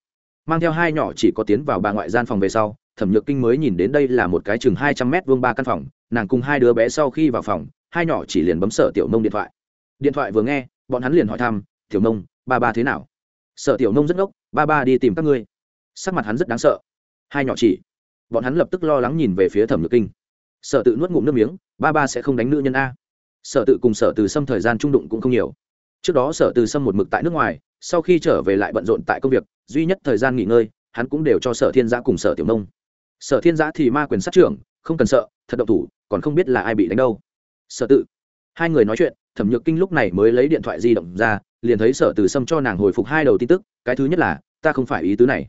Mang theo hai nhỏ chỉ có tiến vào bà ngoại gian phòng về sau thẩm nhược kinh mới nhìn đến đây là một cái chừng hai trăm mét vuông ba căn phòng, nàng cùng hai đứa bé sau khi vào phòng, hai nhỏ chỉ liền bấm sở tiểu nông điện thoại. Điện thoại vừa nghe, bọn hắn liền hỏi thăm, tiểu nông, ba ba thế nào? Sở tiểu nông rất ngốc, ba ba đi tìm các ngươi. Sắc mặt hắn rất đáng sợ. Hai nhỏ chỉ, bọn hắn lập tức lo lắng nhìn về phía thẩm nhược kinh. Sở tự nuốt ngụm nước miếng, ba ba sẽ không đánh nữ nhân a. Sở tự cùng sở từ xâm thời gian trung đụng cũng không nhiều. Trước đó sở từ xâm một mực tại nước ngoài, sau khi trở về lại bận rộn tại công việc, duy nhất thời gian nghỉ ngơi, hắn cũng đều cho sở thiên gia cùng sở tiểu nông sở thiên giã thì ma quyền sát trưởng, không cần sợ, thật độc thủ, còn không biết là ai bị đánh đâu. Sở tự. Hai người nói chuyện, thẩm nhược kinh lúc này mới lấy điện thoại di động ra, liền thấy sở từ sâm cho nàng hồi phục hai đầu tin tức, cái thứ nhất là, ta không phải ý tứ này.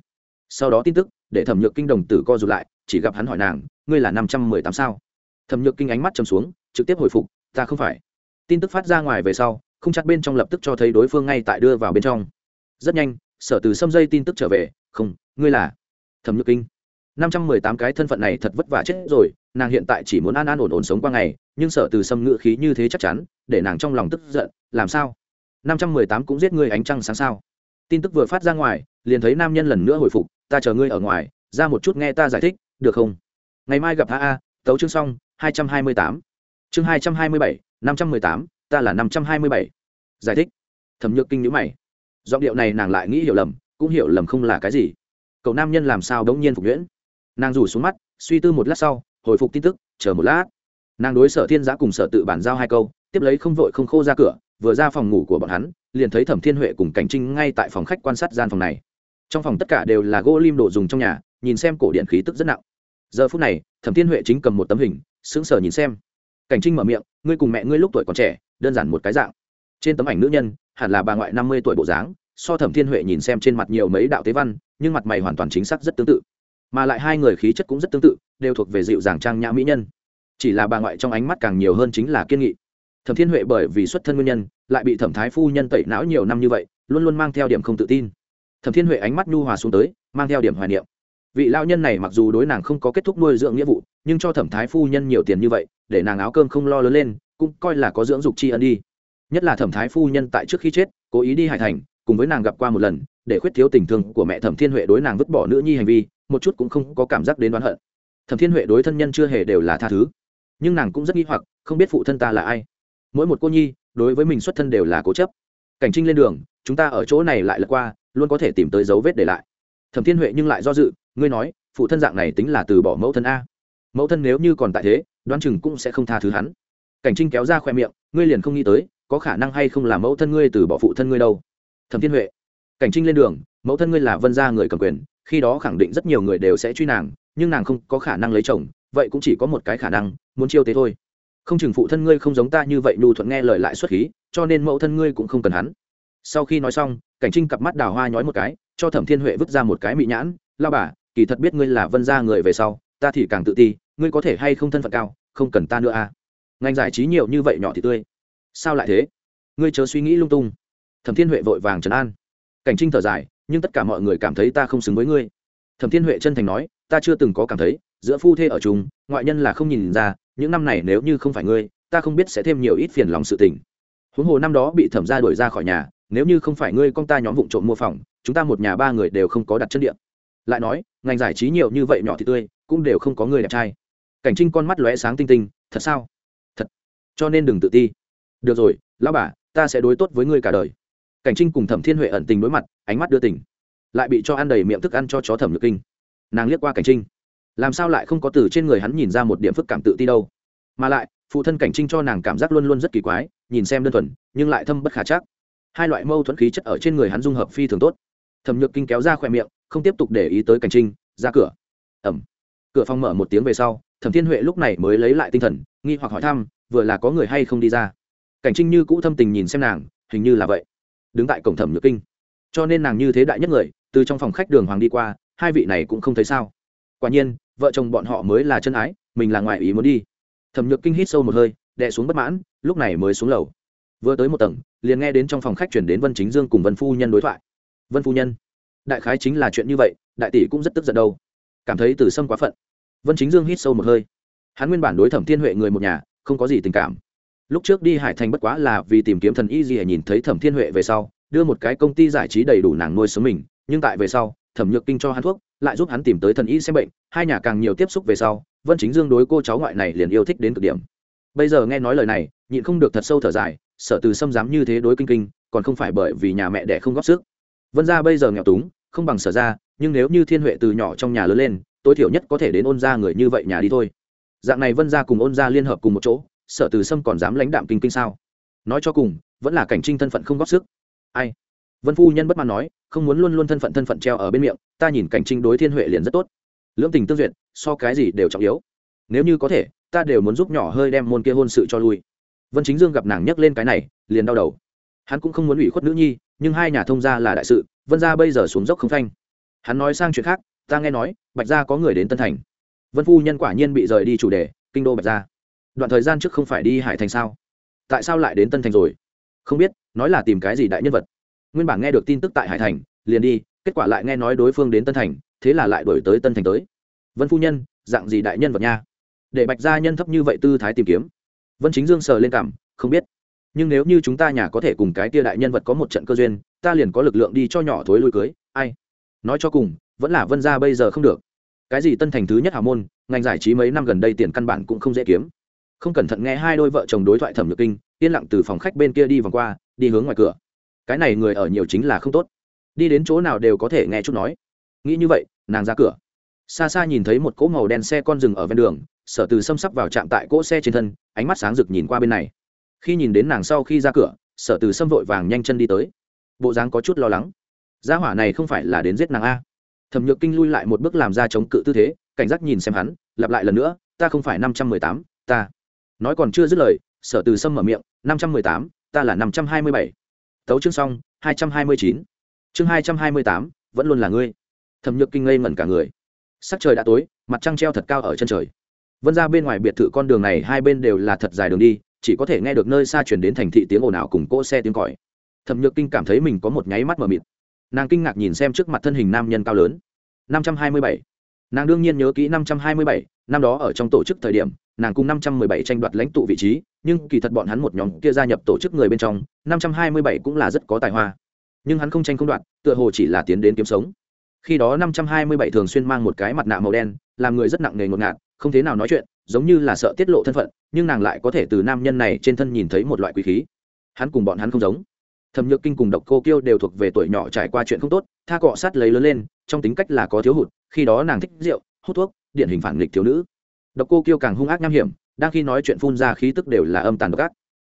Sau đó tin tức, để thẩm nhược kinh đồng tử co rụt lại, chỉ gặp hắn hỏi nàng, ngươi là năm trăm mười tám sao? Thẩm nhược kinh ánh mắt chầm xuống, trực tiếp hồi phục, ta không phải. Tin tức phát ra ngoài về sau, không chắc bên trong lập tức cho thấy đối phương ngay tại đưa vào bên trong. Rất nhanh, sở từ xâm dây tin tức trở về, không, ngươi là thẩm nhược kinh năm trăm mười tám cái thân phận này thật vất vả chết rồi, nàng hiện tại chỉ muốn an an ổn ổn sống qua ngày, nhưng sở từ xâm ngự khí như thế chắc chắn, để nàng trong lòng tức giận, làm sao? năm trăm mười tám cũng giết ngươi ánh trăng sáng sao? Tin tức vừa phát ra ngoài, liền thấy nam nhân lần nữa hồi phục, ta chờ ngươi ở ngoài, ra một chút nghe ta giải thích, được không? Ngày mai gặp a a tấu chương xong, hai trăm hai mươi tám. Chương hai trăm hai mươi bảy, năm trăm mười tám, ta là năm trăm hai mươi bảy. Giải thích. Thẩm nhược kinh nhữ mày. Giọng điệu này nàng lại nghĩ hiểu lầm, cũng hiểu lầm không là cái gì. Cậu nam nhân làm sao đống nhiên phục nhuyễn? Nàng rủ xuống mắt, suy tư một lát sau, hồi phục tin tức, chờ một lát. Nàng đối sở thiên giã cùng sở tự bản giao hai câu, tiếp lấy không vội không khô ra cửa, vừa ra phòng ngủ của bọn hắn, liền thấy thẩm thiên huệ cùng cảnh trinh ngay tại phòng khách quan sát gian phòng này. Trong phòng tất cả đều là gỗ lim đồ dùng trong nhà, nhìn xem cổ điện khí tức rất nặng. Giờ phút này, thẩm thiên huệ chính cầm một tấm hình, sững sờ nhìn xem. Cảnh trinh mở miệng, ngươi cùng mẹ ngươi lúc tuổi còn trẻ, đơn giản một cái dạng. Trên tấm ảnh nữ nhân, hẳn là bà ngoại năm mươi tuổi bộ dáng, so thẩm thiên huệ nhìn xem trên mặt nhiều mấy đạo tế văn, nhưng mặt mày hoàn toàn chính xác rất tương tự mà lại hai người khí chất cũng rất tương tự, đều thuộc về dịu dàng trang nhã mỹ nhân. Chỉ là bà ngoại trong ánh mắt càng nhiều hơn chính là kiên nghị. Thẩm thiên huệ bởi vì xuất thân nguyên nhân, lại bị thẩm thái phu nhân tẩy não nhiều năm như vậy, luôn luôn mang theo điểm không tự tin. Thẩm thiên huệ ánh mắt nhu hòa xuống tới, mang theo điểm hoài niệm. Vị lao nhân này mặc dù đối nàng không có kết thúc nuôi dưỡng nghĩa vụ, nhưng cho thẩm thái phu nhân nhiều tiền như vậy, để nàng áo cơm không lo lớn lên, cũng coi là có dưỡng dục tri ân đi. Nhất là thẩm thái phu nhân tại trước khi chết, cố ý đi hải thành, cùng với nàng gặp qua một lần, để khuyết thiếu tình thương của mẹ thẩm thiên huệ đối nàng vứt bỏ nữ nhi hành vi một chút cũng không có cảm giác đến đoán hận. Thẩm thiên huệ đối thân nhân chưa hề đều là tha thứ, nhưng nàng cũng rất nghi hoặc, không biết phụ thân ta là ai. Mỗi một cô nhi, đối với mình xuất thân đều là cố chấp. Cảnh trinh lên đường, chúng ta ở chỗ này lại lật qua, luôn có thể tìm tới dấu vết để lại. Thẩm thiên huệ nhưng lại do dự, ngươi nói, phụ thân dạng này tính là từ bỏ mẫu thân a. Mẫu thân nếu như còn tại thế, đoán chừng cũng sẽ không tha thứ hắn. Cảnh trinh kéo ra khoe miệng, ngươi liền không nghĩ tới, có khả năng hay không là mẫu thân ngươi từ bỏ phụ thân ngươi đâu. Thẩm thiên huệ, cảnh trinh lên đường, mẫu thân ngươi là vân gia người cầm quyền khi đó khẳng định rất nhiều người đều sẽ truy nàng, nhưng nàng không có khả năng lấy chồng, vậy cũng chỉ có một cái khả năng, muốn chiêu tế thôi. Không chừng phụ thân ngươi không giống ta như vậy nhu thuận nghe lời lại xuất khí, cho nên mẫu thân ngươi cũng không cần hắn. Sau khi nói xong, cảnh trinh cặp mắt đào hoa nhói một cái, cho thẩm thiên huệ vứt ra một cái mị nhãn, lao bà, kỳ thật biết ngươi là vân gia người về sau, ta thì càng tự ti, ngươi có thể hay không thân phận cao, không cần ta nữa à. Ngành giải trí nhiều như vậy nhỏ thì tươi. Sao lại thế? Ngươi chớ suy nghĩ lung tung. Thẩm thiên huệ vội vàng trấn an. Cảnh trinh thở dài nhưng tất cả mọi người cảm thấy ta không xứng với ngươi. Thẩm thiên huệ chân thành nói, ta chưa từng có cảm thấy, giữa phu thê ở chung, ngoại nhân là không nhìn ra, những năm này nếu như không phải ngươi, ta không biết sẽ thêm nhiều ít phiền lòng sự tình. Huống hồ năm đó bị thẩm ra đuổi ra khỏi nhà, nếu như không phải ngươi con ta nhóm vụ trộm mua phòng, chúng ta một nhà ba người đều không có đặt chân điện lại nói, ngành giải trí nhiều như vậy nhỏ thì tươi, cũng đều không có người đẹp trai. Cảnh trinh con mắt lóe sáng tinh tinh, thật sao? Thật. Cho nên đừng tự ti. Được rồi, lão bà, ta sẽ đối tốt với ngươi cả đời cảnh trinh cùng thẩm thiên huệ ẩn tình đối mặt ánh mắt đưa tỉnh, lại bị cho ăn đầy miệng thức ăn cho chó thẩm nhược kinh. Nàng liếc qua cảnh trinh. Làm sao lại không có từ trên người hắn nhìn ra một điểm phức cảm tự ti đâu? Mà lại phụ thân cảnh trinh cho nàng cảm giác luôn luôn rất kỳ quái nhìn xem đơn thuần nhưng lại thâm bất khả chắc. Hai loại mâu thuẫn khí chất ở trên người hắn dung hợp phi thường tốt. Thẩm nhược kinh kéo ra khỏe miệng không tiếp tục để ý tới cảnh trinh ra cửa. Ẩm. Cửa phòng mở một tiếng về sau thẩm thiên huệ lúc này mới lấy lại tinh thần nghi hoặc hỏi thăm vừa là có người hay không đi ra. Cảnh trinh như cũ thâm tình nhìn xem nàng hình như là vậy đứng tại cổng thẩm nhược kinh. Cho nên nàng như thế đại nhất người, từ trong phòng khách đường hoàng đi qua, hai vị này cũng không thấy sao. Quả nhiên, vợ chồng bọn họ mới là chân ái, mình là ngoại ý muốn đi. Thẩm nhược kinh hít sâu một hơi, đè xuống bất mãn, lúc này mới xuống lầu. Vừa tới một tầng, liền nghe đến trong phòng khách chuyển đến vân chính dương cùng vân phu nhân đối thoại. Vân phu nhân, đại khái chính là chuyện như vậy, đại tỷ cũng rất tức giận đâu. Cảm thấy từ sâm quá phận. Vân chính dương hít sâu một hơi. Hắn nguyên bản đối thẩm thiên huệ người một nhà, không có gì tình cảm lúc trước đi hải thành bất quá là vì tìm kiếm thần y gì nhìn thấy thẩm thiên huệ về sau, đưa một cái công ty giải trí đầy đủ nàng nuôi sống mình, nhưng tại về sau, thẩm nhược kinh cho hắn thuốc, lại giúp hắn tìm tới thần y xem bệnh, hai nhà càng nhiều tiếp xúc về sau, vân chính dương đối cô cháu ngoại này liền yêu thích đến cực điểm. Bây giờ nghe nói lời này, nhịn không được thật sâu thở dài sở từ xâm dám như thế đối kinh kinh, còn không phải bởi vì nhà mẹ đẻ không góp sức. Vân gia bây giờ nghèo túng, không bằng sở ra, nhưng nếu như thiên huệ từ nhỏ trong nhà lớn lên, tối thiểu nhất có thể đến ôn ra người như vậy nhà đi thôi. Dạng này vân gia cùng ôn gia liên hợp cùng một chỗ sở từ sâm còn dám lãnh đạm kinh kinh sao? Nói cho cùng, vẫn là cảnh trinh thân phận không góp sức. Ai? Vân phu nhân bất mãn nói, không muốn luôn luôn thân phận thân phận treo ở bên miệng, ta nhìn cảnh trinh đối thiên huệ liền rất tốt. Lưỡng tình tương duyệt, so cái gì đều trọng yếu. Nếu như có thể, ta đều muốn giúp nhỏ hơi đem môn kia hôn sự cho lui. Vân chính dương gặp nàng nhấc lên cái này, liền đau đầu. Hắn cũng không muốn ủy khuất nữ nhi, nhưng hai nhà thông gia là đại sự, vân gia bây giờ xuống dốc không phanh. Hắn nói sang chuyện khác, ta nghe nói, bạch gia có người đến tân thành. Vân phu nhân quả nhiên bị rời đi chủ đề, kinh đô bạch gia đoạn thời gian trước không phải đi hải thành sao? Tại sao lại đến tân thành rồi? Không biết, nói là tìm cái gì đại nhân vật. Nguyên bản nghe được tin tức tại hải thành, liền đi, kết quả lại nghe nói đối phương đến tân thành, thế là lại đổi tới tân thành tới. Vân phu nhân, dạng gì đại nhân vật nha? Để bạch gia nhân thấp như vậy tư thái tìm kiếm. Vân chính dương sờ lên cảm, không biết. Nhưng nếu như chúng ta nhà có thể cùng cái tia đại nhân vật có một trận cơ duyên, ta liền có lực lượng đi cho nhỏ thối lui cưới, ai? Nói cho cùng, vẫn là vân gia bây giờ không được. Cái gì tân thành thứ nhất hào môn, ngành giải trí mấy năm gần đây tiền căn bản cũng không dễ kiếm không cẩn thận nghe hai đôi vợ chồng đối thoại thẩm nhược kinh, yên lặng từ phòng khách bên kia đi vòng qua, đi hướng ngoài cửa. Cái này người ở nhiều chính là không tốt. Đi đến chỗ nào đều có thể nghe chút nói. Nghĩ như vậy, nàng ra cửa. Xa xa nhìn thấy một cỗ màu đen xe con rừng ở ven đường, sở từ xâm sắp vào trạm tại cỗ xe trên thân, ánh mắt sáng rực nhìn qua bên này. Khi nhìn đến nàng sau khi ra cửa, sở từ xâm vội vàng nhanh chân đi tới. Bộ dáng có chút lo lắng. Gia hỏa này không phải là đến giết nàng a? Thẩm nhược kinh lui lại một bước làm ra chống cự tư thế, cảnh giác nhìn xem hắn, lặp lại lần nữa, ta không phải năm trăm mười tám, ta nói còn chưa dứt lời, sở từ sâm mở miệng, năm trăm mười tám, ta là năm trăm hai mươi bảy. Tấu chương xong, hai trăm hai mươi chín. Chương hai trăm hai mươi tám, vẫn luôn là ngươi. Thẩm nhược kinh ngây ngẩn cả người. Sắc trời đã tối, mặt trăng treo thật cao ở chân trời. Vân ra bên ngoài biệt thự con đường này hai bên đều là thật dài đường đi, chỉ có thể nghe được nơi xa chuyển đến thành thị tiếng ồn ào cùng cỗ xe tiếng còi. Thẩm nhược kinh cảm thấy mình có một nháy mắt mờ mịt. Nàng kinh ngạc nhìn xem trước mặt thân hình nam nhân cao lớn. năm trăm hai mươi bảy. Nàng đương nhiên nhớ kỹ năm trăm hai mươi bảy, năm đó ở trong tổ chức thời điểm nàng cùng năm trăm mười bảy tranh đoạt lãnh tụ vị trí, nhưng kỳ thật bọn hắn một nhóm kia gia nhập tổ chức người bên trong, năm trăm hai mươi bảy cũng là rất có tài hoa. Nhưng hắn không tranh không đoạt, tựa hồ chỉ là tiến đến kiếm sống. Khi đó năm trăm hai mươi bảy thường xuyên mang một cái mặt nạ màu đen, làm người rất nặng nề ngột ngạt, không thế nào nói chuyện, giống như là sợ tiết lộ thân phận, nhưng nàng lại có thể từ nam nhân này trên thân nhìn thấy một loại quý khí. Hắn cùng bọn hắn không giống. Thẩm nhược kinh cùng độc cô kiêu đều thuộc về tuổi nhỏ trải qua chuyện không tốt, tha cọ sát lấy lớn lên, trong tính cách là có thiếu hụt, khi đó nàng thích rượu, hút thuốc, điển hình phản nghịch thiếu nữ độc cô kiêu càng hung ác nham hiểm đang khi nói chuyện phun ra khí tức đều là âm tàn độc ác.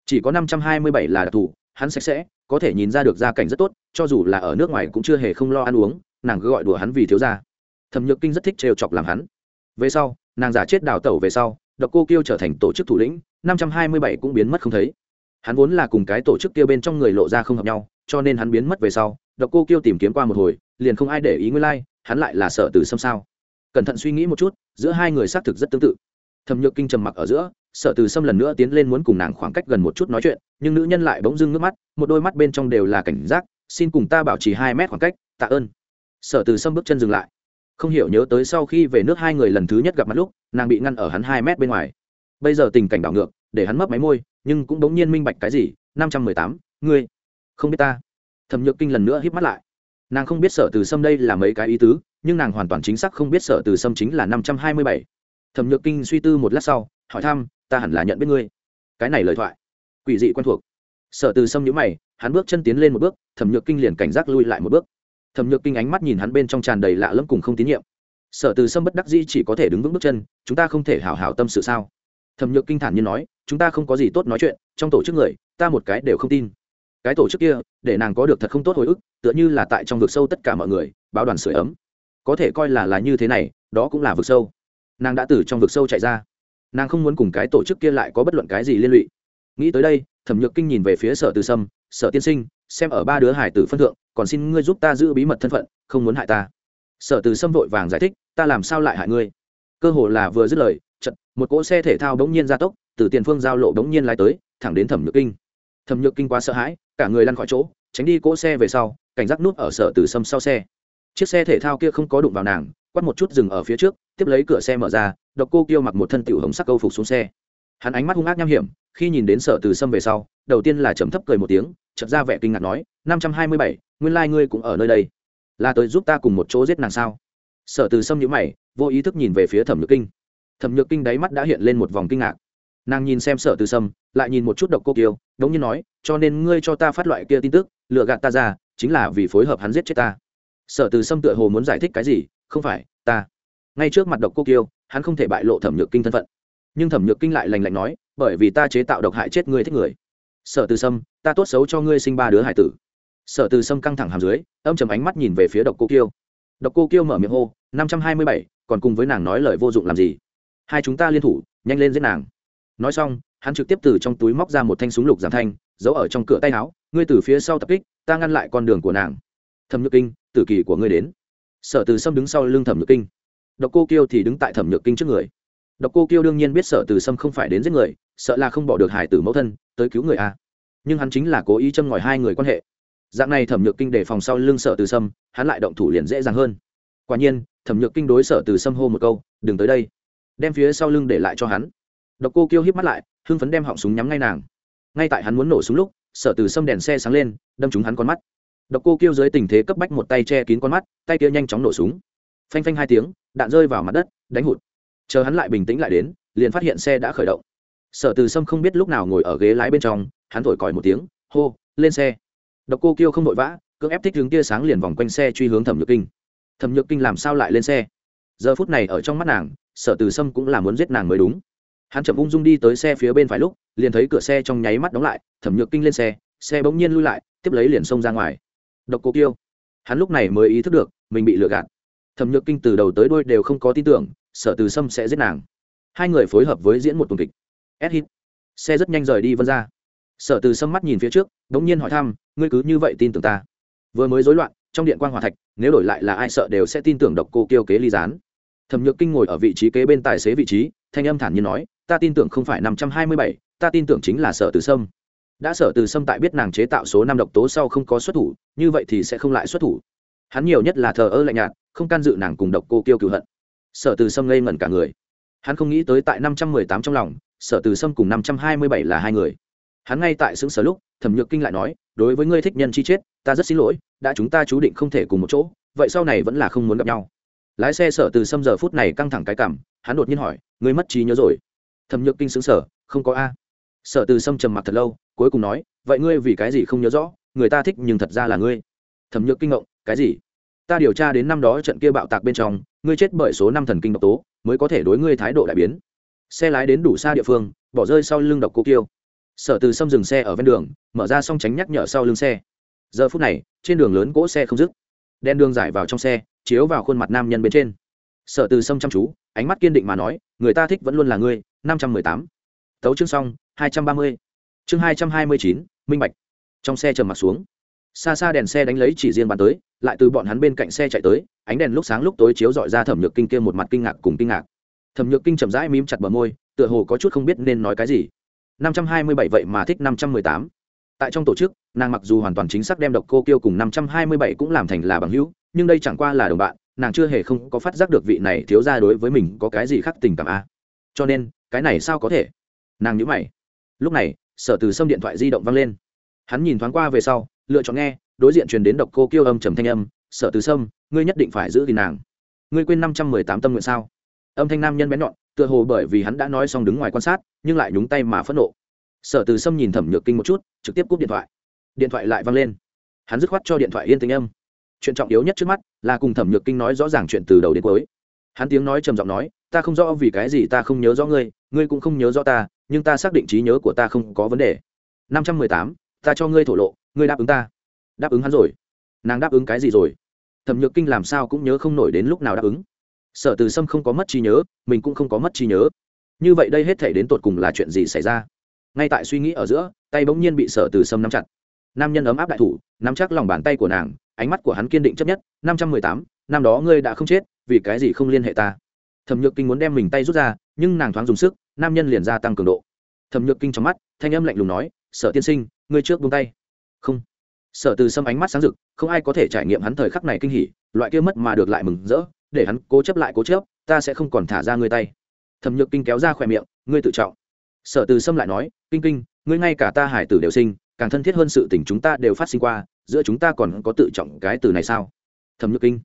Chỉ có năm trăm hai mươi bảy là đặc thù hắn sạch sẽ có thể nhìn ra được gia cảnh rất tốt cho dù là ở nước ngoài cũng chưa hề không lo ăn uống nàng cứ gọi đùa hắn vì thiếu gia. Thẩm nhược kinh rất thích trêu chọc làm hắn. Về sau nàng giả chết đào tẩu về sau độc cô kiêu trở thành tổ chức thủ lĩnh năm trăm hai mươi bảy cũng biến mất không thấy. Hắn vốn là cùng cái tổ chức kia bên trong người lộ ra không hợp nhau cho nên hắn biến mất về sau độc cô kiêu tìm kiếm qua một hồi liền không ai để ý nguyên lai、like, hắn lại là sợ từ xâm sao cẩn thận suy nghĩ một chút, giữa hai người xác thực rất tương tự. Thẩm nhược kinh trầm mặc ở giữa, sở từ sâm lần nữa tiến lên muốn cùng nàng khoảng cách gần một chút nói chuyện, nhưng nữ nhân lại bỗng dưng nước mắt, một đôi mắt bên trong đều là cảnh giác, xin cùng ta bảo trì hai mét khoảng cách, tạ ơn. Sở từ sâm bước chân dừng lại. Không hiểu nhớ tới sau khi về nước hai người lần thứ nhất gặp mặt lúc, nàng bị ngăn ở hắn hai mét bên ngoài. Bây giờ tình cảnh đảo ngược, để hắn mấp máy môi, nhưng cũng bỗng nhiên minh bạch cái gì, năm trăm mười tám, ngươi không biết ta. Thẩm nhược kinh lần nữa híp mắt lại. Nàng không biết sở từ sâm đây là mấy cái ý tứ nhưng nàng hoàn toàn chính xác không biết sở từ sâm chính là năm trăm hai mươi bảy. Thẩm nhược kinh suy tư một lát sau, hỏi thăm, ta hẳn là nhận biết ngươi. Cái này lời thoại, quỷ dị quen thuộc. Sở từ sâm nhữ mày, hắn bước chân tiến lên một bước, thẩm nhược kinh liền cảnh giác lui lại một bước. Thẩm nhược kinh ánh mắt nhìn hắn bên trong tràn đầy lạ lẫm cùng không tín nhiệm. Sở từ sâm bất đắc dĩ chỉ có thể đứng vững bước chân, chúng ta không thể hảo hảo tâm sự sao? Thẩm nhược kinh thản nhiên nói, chúng ta không có gì tốt nói chuyện, trong tổ chức người, ta một cái đều không tin. Cái tổ chức kia, để nàng có được thật không tốt hồi ức, tựa như là tại trong vực sâu tất cả mọi người, báo đoàn sửa ấm có thể coi là là như thế này, đó cũng là vực sâu. Nàng đã từ trong vực sâu chạy ra. Nàng không muốn cùng cái tổ chức kia lại có bất luận cái gì liên lụy. Nghĩ tới đây, thẩm nhược kinh nhìn về phía sở từ sâm, sở tiên sinh, xem ở ba đứa hải tử phân thượng, còn xin ngươi giúp ta giữ bí mật thân phận, không muốn hại ta. Sở từ sâm vội vàng giải thích, ta làm sao lại hại ngươi? Cơ hồ là vừa dứt lời chật một cỗ xe thể thao bỗng nhiên ra tốc, từ tiền phương giao lộ bỗng nhiên lái tới, thẳng đến thẩm nhược kinh. Thẩm nhược kinh quá sợ hãi, cả người lăn khỏi chỗ, tránh đi cỗ xe về sau, cảnh giác nút ở sở từ sâm sau xe chiếc xe thể thao kia không có đụng vào nàng quắt một chút dừng ở phía trước, tiếp lấy cửa xe mở ra, độc cô kêu mặc một thân tiểu hồng sắc câu phục xuống xe. Hắn ánh mắt hung ác nham hiểm, khi nhìn đến sở từ sâm về sau, đầu tiên là chấm thấp cười một tiếng, chợt ra vẻ kinh ngạc nói, năm trăm hai mươi bảy, nguyên lai、like、ngươi cũng ở nơi đây. Là tới giúp ta cùng một chỗ giết nàng sao? Sở từ sâm nhữ mày, vô ý thức nhìn về phía thẩm nhược kinh. Thẩm nhược kinh đáy mắt đã hiện lên một vòng kinh ngạc. Nàng nhìn xem sở từ sâm, lại nhìn một chút độc cô kiêu đống như nói, cho nên ngươi cho ta phát loại kia tin tức lựa gạt ta ra, chính là vì phối hợp hắn giết chết ta sở từ sâm tựa hồ muốn giải thích cái gì, không phải, ta. Ngay trước mặt độc cô kiêu, hắn không thể bại lộ thẩm nhược kinh thân phận. Nhưng thẩm nhược kinh lại lành lạnh nói, bởi vì ta chế tạo độc hại chết ngươi thích người. Sở từ sâm, ta tốt xấu cho ngươi sinh ba đứa hải tử. Sở từ sâm căng thẳng hàm dưới, âm chầm ánh mắt nhìn về phía độc cô kiêu. Độc cô kiêu mở miệng hô, năm trăm hai mươi bảy, còn cùng với nàng nói lời vô dụng làm gì? Hai chúng ta liên thủ, nhanh lên giết nàng. Nói xong, hắn trực tiếp từ trong túi móc ra một thanh súng lục giảm thanh, giấu ở trong cửa tay áo, ngươi từ phía sau tập kích, ta ngăn lại con đường của nàng. Thẩm nhược kinh tử kỳ của ngươi đến. Sở từ sâm đứng sau lưng thẩm nhược kinh. Độc cô kiêu thì đứng tại thẩm nhược kinh trước người. Độc cô kiêu đương nhiên biết sở từ sâm không phải đến giết người, sợ là không bỏ được hải tử mẫu thân, tới cứu người a nhưng hắn chính là cố ý châm ngòi hai người quan hệ. Dạng này thẩm nhược kinh đề phòng sau lưng sở từ sâm, hắn lại động thủ liền dễ dàng hơn. Quả nhiên, thẩm nhược kinh đối sở từ sâm hô một câu, đừng tới đây. Đem phía sau lưng để lại cho hắn. Độc cô Kiêu híp mắt lại, hưng phấn đem họng súng nhắm ngay nàng. Ngay tại hắn muốn nổ súng lúc, sở từ sâm đèn xe sáng lên, đâm trúng hắn con mắt độc cô kêu dưới tình thế cấp bách một tay che kín con mắt, tay kia nhanh chóng nổ súng. Phanh phanh hai tiếng, đạn rơi vào mặt đất, đánh hụt. Chờ hắn lại bình tĩnh lại đến, liền phát hiện xe đã khởi động. Sở từ sâm không biết lúc nào ngồi ở ghế lái bên trong, hắn thổi còi một tiếng, hô, lên xe. Độc cô kêu không đội vã, cưỡng ép thích hướng tia sáng liền vòng quanh xe truy hướng thẩm nhược kinh. Thẩm nhược kinh làm sao lại lên xe? Giờ phút này ở trong mắt nàng, sở từ sâm cũng là muốn giết nàng mới đúng. Hắn chậm ung dung đi tới xe phía bên phải lúc, liền thấy cửa xe trong nháy mắt đóng lại, thẩm nhược kinh lên xe xe bỗng nhiên lui lại, tiếp lấy liền xông ra ngoài độc cô kiêu. Hắn lúc này mới ý thức được, mình bị lừa gạt. Thẩm nhược kinh từ đầu tới đôi đều không có tin tưởng, sở từ sâm sẽ giết nàng. Hai người phối hợp với diễn một tuần kịch. Ed hit xe rất nhanh rời đi vân ra sở từ sâm mắt nhìn phía trước đ ỗ n g nhiên hỏi thăm, ngươi cứ như vậy tin tưởng ta? Vừa mới rối loạn, trong điện quan hòa thạch, nếu đổi lại là ai sợ đều sẽ tin tưởng độc cô kiêu kế ly gián. Thẩm nhược kinh ngồi ở vị trí kế bên tài xế vị trí, thanh âm thản nhiên nói, ta tin tưởng không phải năm trăm hai mươi bảy, ta tin tưởng chính là sở từ sâm đã sở từ sâm tại biết nàng chế tạo số năm độc tố sau không có xuất thủ, như vậy thì sẽ không lại xuất thủ. Hắn nhiều nhất là thờ ơ lạnh nhạt, không can dự nàng cùng độc cô kiêu cựu hận. Sở từ sâm ngây ngẩn cả người. Hắn không nghĩ tới tại năm trăm mười tám trong lòng, sở từ sâm cùng năm trăm hai mươi bảy là hai người. Hắn ngay tại xứng sở lúc, thẩm nhược kinh lại nói, đối với ngươi thích nhân chi chết, ta rất xin lỗi, đã chúng ta chú định không thể cùng một chỗ, vậy sau này vẫn là không muốn gặp nhau. Lái xe sở từ sâm giờ phút này căng thẳng cái cảm, hắn đột nhiên hỏi, ngươi mất trí nhớ rồi? Thẩm nhược kinh xứng sở không có a sở từ sâm trầm mặc thật lâu, cuối cùng nói, vậy ngươi vì cái gì không nhớ rõ? Người ta thích nhưng thật ra là ngươi. Thẩm nhược kinh ngộng, cái gì? Ta điều tra đến năm đó trận kia bạo tạc bên trong, ngươi chết bởi số năm thần kinh độc tố, mới có thể đối ngươi thái độ đại biến. Xe lái đến đủ xa địa phương, bỏ rơi sau lưng độc cô kiêu. Sở từ sâm dừng xe ở ven đường, mở ra xong tránh nhắc nhở sau lưng xe. Giờ phút này, trên đường lớn cỗ xe không dứt. Đen đường giải vào trong xe, chiếu vào khuôn mặt nam nhân bên trên. Sở từ sâm chăm chú, ánh mắt kiên định mà nói, người ta thích vẫn luôn là ngươi. Năm trăm mười tám. Tấu chương xong hai trăm ba mươi. Chương hai trăm hai mươi chín, minh bạch. Trong xe trầm mặt xuống. Xa xa đèn xe đánh lấy chỉ riêng bàn tới, lại từ bọn hắn bên cạnh xe chạy tới, ánh đèn lúc sáng lúc tối chiếu dọi ra thẩm nhược kinh kia một mặt kinh ngạc cùng kinh ngạc. Thẩm nhược kinh chậm rãi mím chặt bờ môi, tựa hồ có chút không biết nên nói cái gì. năm trăm hai mươi bảy vậy mà thích năm trăm mười tám. Tại trong tổ chức, nàng mặc dù hoàn toàn chính xác đem độc cô kiêu cùng năm trăm hai mươi bảy cũng làm thành là bằng hữu, nhưng đây chẳng qua là đồng bạn, nàng chưa hề không có phát giác được vị này thiếu ra đối với mình có cái gì khác tình cảm a. Cho nên, cái này sao có thể? Nàng nhữ mày lúc này, sở từ sâm điện thoại di động văng lên. Hắn nhìn thoáng qua về sau, lựa chọn nghe, đối diện truyền đến độc cô kiêu âm trầm thanh âm, sở từ sâm, ngươi nhất định phải giữ gìn nàng. Ngươi quên năm trăm mười tám tâm nguyện sao? Âm thanh nam nhân bén nhọn, tựa hồ bởi vì hắn đã nói xong đứng ngoài quan sát, nhưng lại nhúng tay mà phẫn nộ. Sở từ sâm nhìn thẩm nhược kinh một chút, trực tiếp cúp điện thoại. Điện thoại lại văng lên. Hắn dứt khoát cho điện thoại yên tĩnh âm. Chuyện trọng yếu nhất trước mắt là cùng thẩm nhược kinh nói rõ ràng chuyện từ đầu đến cuối. Hắn tiếng nói trầm giọng nói, ta không rõ vì cái gì ta không nhớ rõ ngươi ngươi cũng không nhớ rõ ta nhưng ta xác định trí nhớ của ta không có vấn đề. Năm trăm mười tám, ta cho ngươi thổ lộ, ngươi đáp ứng ta. Đáp ứng hắn rồi. Nàng đáp ứng cái gì rồi? Thẩm nhược kinh làm sao cũng nhớ không nổi đến lúc nào đáp ứng. Sở từ sâm không có mất trí nhớ, mình cũng không có mất trí nhớ. Như vậy đây hết thể đến tột cùng là chuyện gì xảy ra? Ngay tại suy nghĩ ở giữa, tay bỗng nhiên bị sở từ sâm nắm chặt. Nam nhân ấm áp đại thủ, nắm chắc lòng bàn tay của nàng, ánh mắt của hắn kiên định chấp nhất. Năm trăm mười tám, năm đó ngươi đã không chết, vì cái gì không liên hệ ta? Thẩm nhược kinh muốn đem mình tay rút ra, nhưng nàng thoáng dùng sức nam nhân liền gia tăng cường độ. Thẩm nhược kinh trong mắt, thanh âm lạnh lùng nói, sở tiên sinh, ngươi trước buông tay. Không. Sở từ sâm ánh mắt sáng rực, không ai có thể trải nghiệm hắn thời khắc này kinh hỉ, loại kia mất mà được lại mừng rỡ, để hắn cố chấp lại cố chấp, ta sẽ không còn thả ra ngươi tay. Thẩm nhược kinh kéo ra khỏe miệng, ngươi tự trọng. Sở từ sâm lại nói, kinh kinh, ngươi ngay cả ta hải tử đều sinh, càng thân thiết hơn sự tình chúng ta đều phát sinh qua, giữa chúng ta còn có tự trọng cái từ này sao? Thẩm nhược kinh,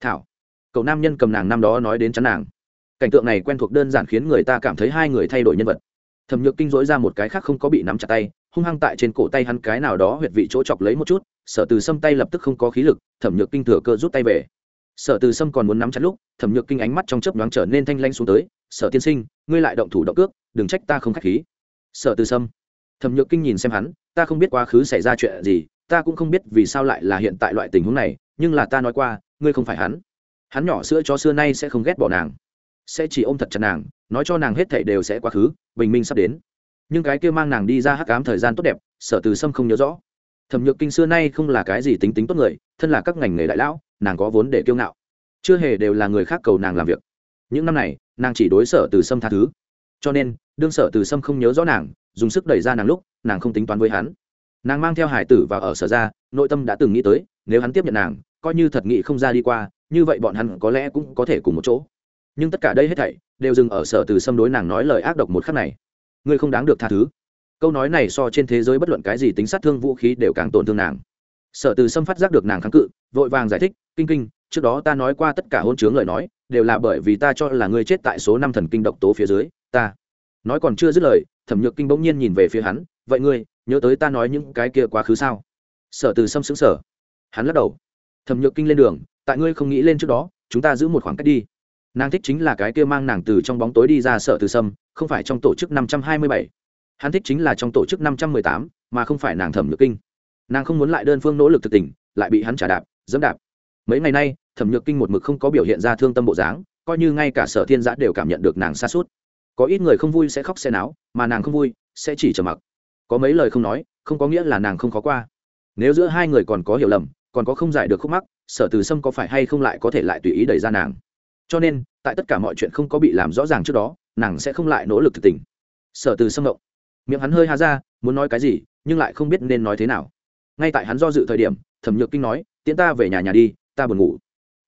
thảo. Cậu nam nhân cầm nàng năm đó nói đến chắn nàng cảnh tượng này quen thuộc đơn giản khiến người ta cảm thấy hai người thay đổi nhân vật. Thẩm nhược kinh dỗi ra một cái khác không có bị nắm chặt tay, hung hăng tại trên cổ tay hắn cái nào đó huyệt vị chỗ chọc lấy một chút, sở từ sâm tay lập tức không có khí lực, thẩm nhược kinh thừa cơ rút tay về. Sở từ sâm còn muốn nắm chặt lúc, thẩm nhược kinh ánh mắt trong chớp nhoáng trở nên thanh lanh xuống tới, sở tiên sinh, ngươi lại động thủ động cước, đừng trách ta không k h á c h khí. Sở từ sâm. Thẩm nhược kinh nhìn xem hắn, ta không biết quá khứ xảy ra chuyện gì, ta cũng không biết vì sao lại là hiện tại loại tình huống này, nhưng là ta nói qua, ngươi không phải hắn. Hắn nhỏ sữa cho xưa nay sẽ không ghét bỏ nàng sẽ chỉ ôm thật chặt nàng, nói cho nàng hết thảy đều sẽ quá khứ, bình minh sắp đến. Nhưng cái kia mang nàng đi ra hắc ám thời gian tốt đẹp, sở từ sâm không nhớ rõ. Thẩm nhược kinh xưa nay không là cái gì tính tính tốt người, thân là các ngành nghề đại lão, nàng có vốn để kiêu ngạo. Chưa hề đều là người khác cầu nàng làm việc. Những năm này, nàng chỉ đối sở từ sâm tha thứ. Cho nên, đương sở từ sâm không nhớ rõ nàng, dùng sức đẩy ra nàng lúc, nàng không tính toán với hắn. Nàng mang theo hải tử và ở sở ra, nội tâm đã từng nghĩ tới, nếu hắn tiếp nhận nàng, coi như thật nghị không ra đi qua, như vậy bọn hắn có lẽ cũng có thể cùng một chỗ nhưng tất cả đây hết thảy đều dừng ở sở từ xâm đối nàng nói lời ác độc một khắc này. Ngươi không đáng được tha thứ. Câu nói này so trên thế giới bất luận cái gì tính sát thương vũ khí đều càng tổn thương nàng. Sở từ xâm phát giác được nàng kháng cự, vội vàng giải thích, kinh kinh, trước đó ta nói qua tất cả hôn chướng lời nói, đều là bởi vì ta cho là ngươi chết tại số năm thần kinh độc tố phía dưới, ta nói còn chưa dứt lời, thẩm nhược kinh bỗng nhiên nhìn về phía hắn, vậy ngươi, nhớ tới ta nói những cái kia quá khứ sao? Sở từ xâm xứng sở hắn lắc đầu. Thẩm nhược kinh lên đường, tại ngươi không nghĩ lên trước đó, chúng ta giữ một khoảng cách đi nàng thích chính là cái kia mang nàng từ trong bóng tối đi ra sở từ sâm, không phải trong tổ chức năm trăm hai mươi bảy. Hắn thích chính là trong tổ chức năm trăm mười tám, mà không phải nàng thẩm nhược kinh. Nàng không muốn lại đơn phương nỗ lực thực tình, lại bị hắn trả đạp, dẫm đạp. Mấy ngày nay, thẩm nhược kinh một mực không có biểu hiện ra thương tâm bộ dáng, coi như ngay cả sở thiên giã đều cảm nhận được nàng xa suốt có ít người không vui sẽ khóc sẽ náo, mà nàng không vui sẽ chỉ trầm mặc. Có mấy lời không nói, không có nghĩa là nàng không khó qua. Nếu giữa hai người còn có hiểu lầm, còn có không giải được khúc mắc, sở từ sâm có phải hay không lại có thể lại tùy ý đẩy ra nàng? Cho nên, tại tất cả mọi chuyện không có bị làm rõ ràng trước đó, nàng sẽ không lại nỗ lực thực tình. Sở từ sâm động miệng hắn hơi há ra, muốn nói cái gì, nhưng lại không biết nên nói thế nào. Ngay tại hắn do dự thời điểm, thẩm nhược kinh nói, tiễn ta về nhà nhà đi, ta buồn ngủ.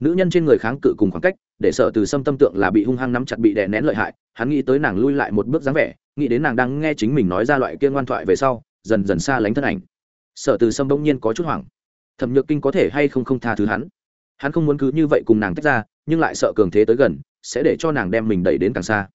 Nữ nhân trên người kháng cự cùng khoảng cách, để sở từ sâm tâm tượng là bị hung hăng nắm chặt bị đè nén lợi hại, hắn nghĩ tới nàng lui lại một bước dáng vẻ, nghĩ đến nàng đang nghe chính mình nói ra loại kia ngoan thoại về sau, dần dần xa lánh thân ảnh. Sở từ sâm bỗng nhiên có chút hoảng. Thẩm nhược kinh có thể hay không không tha thứ hắn? Hắn không muốn cứ như vậy cùng nàng tách ra nhưng lại sợ cường thế tới gần, sẽ để cho nàng đem mình đẩy đến càng xa.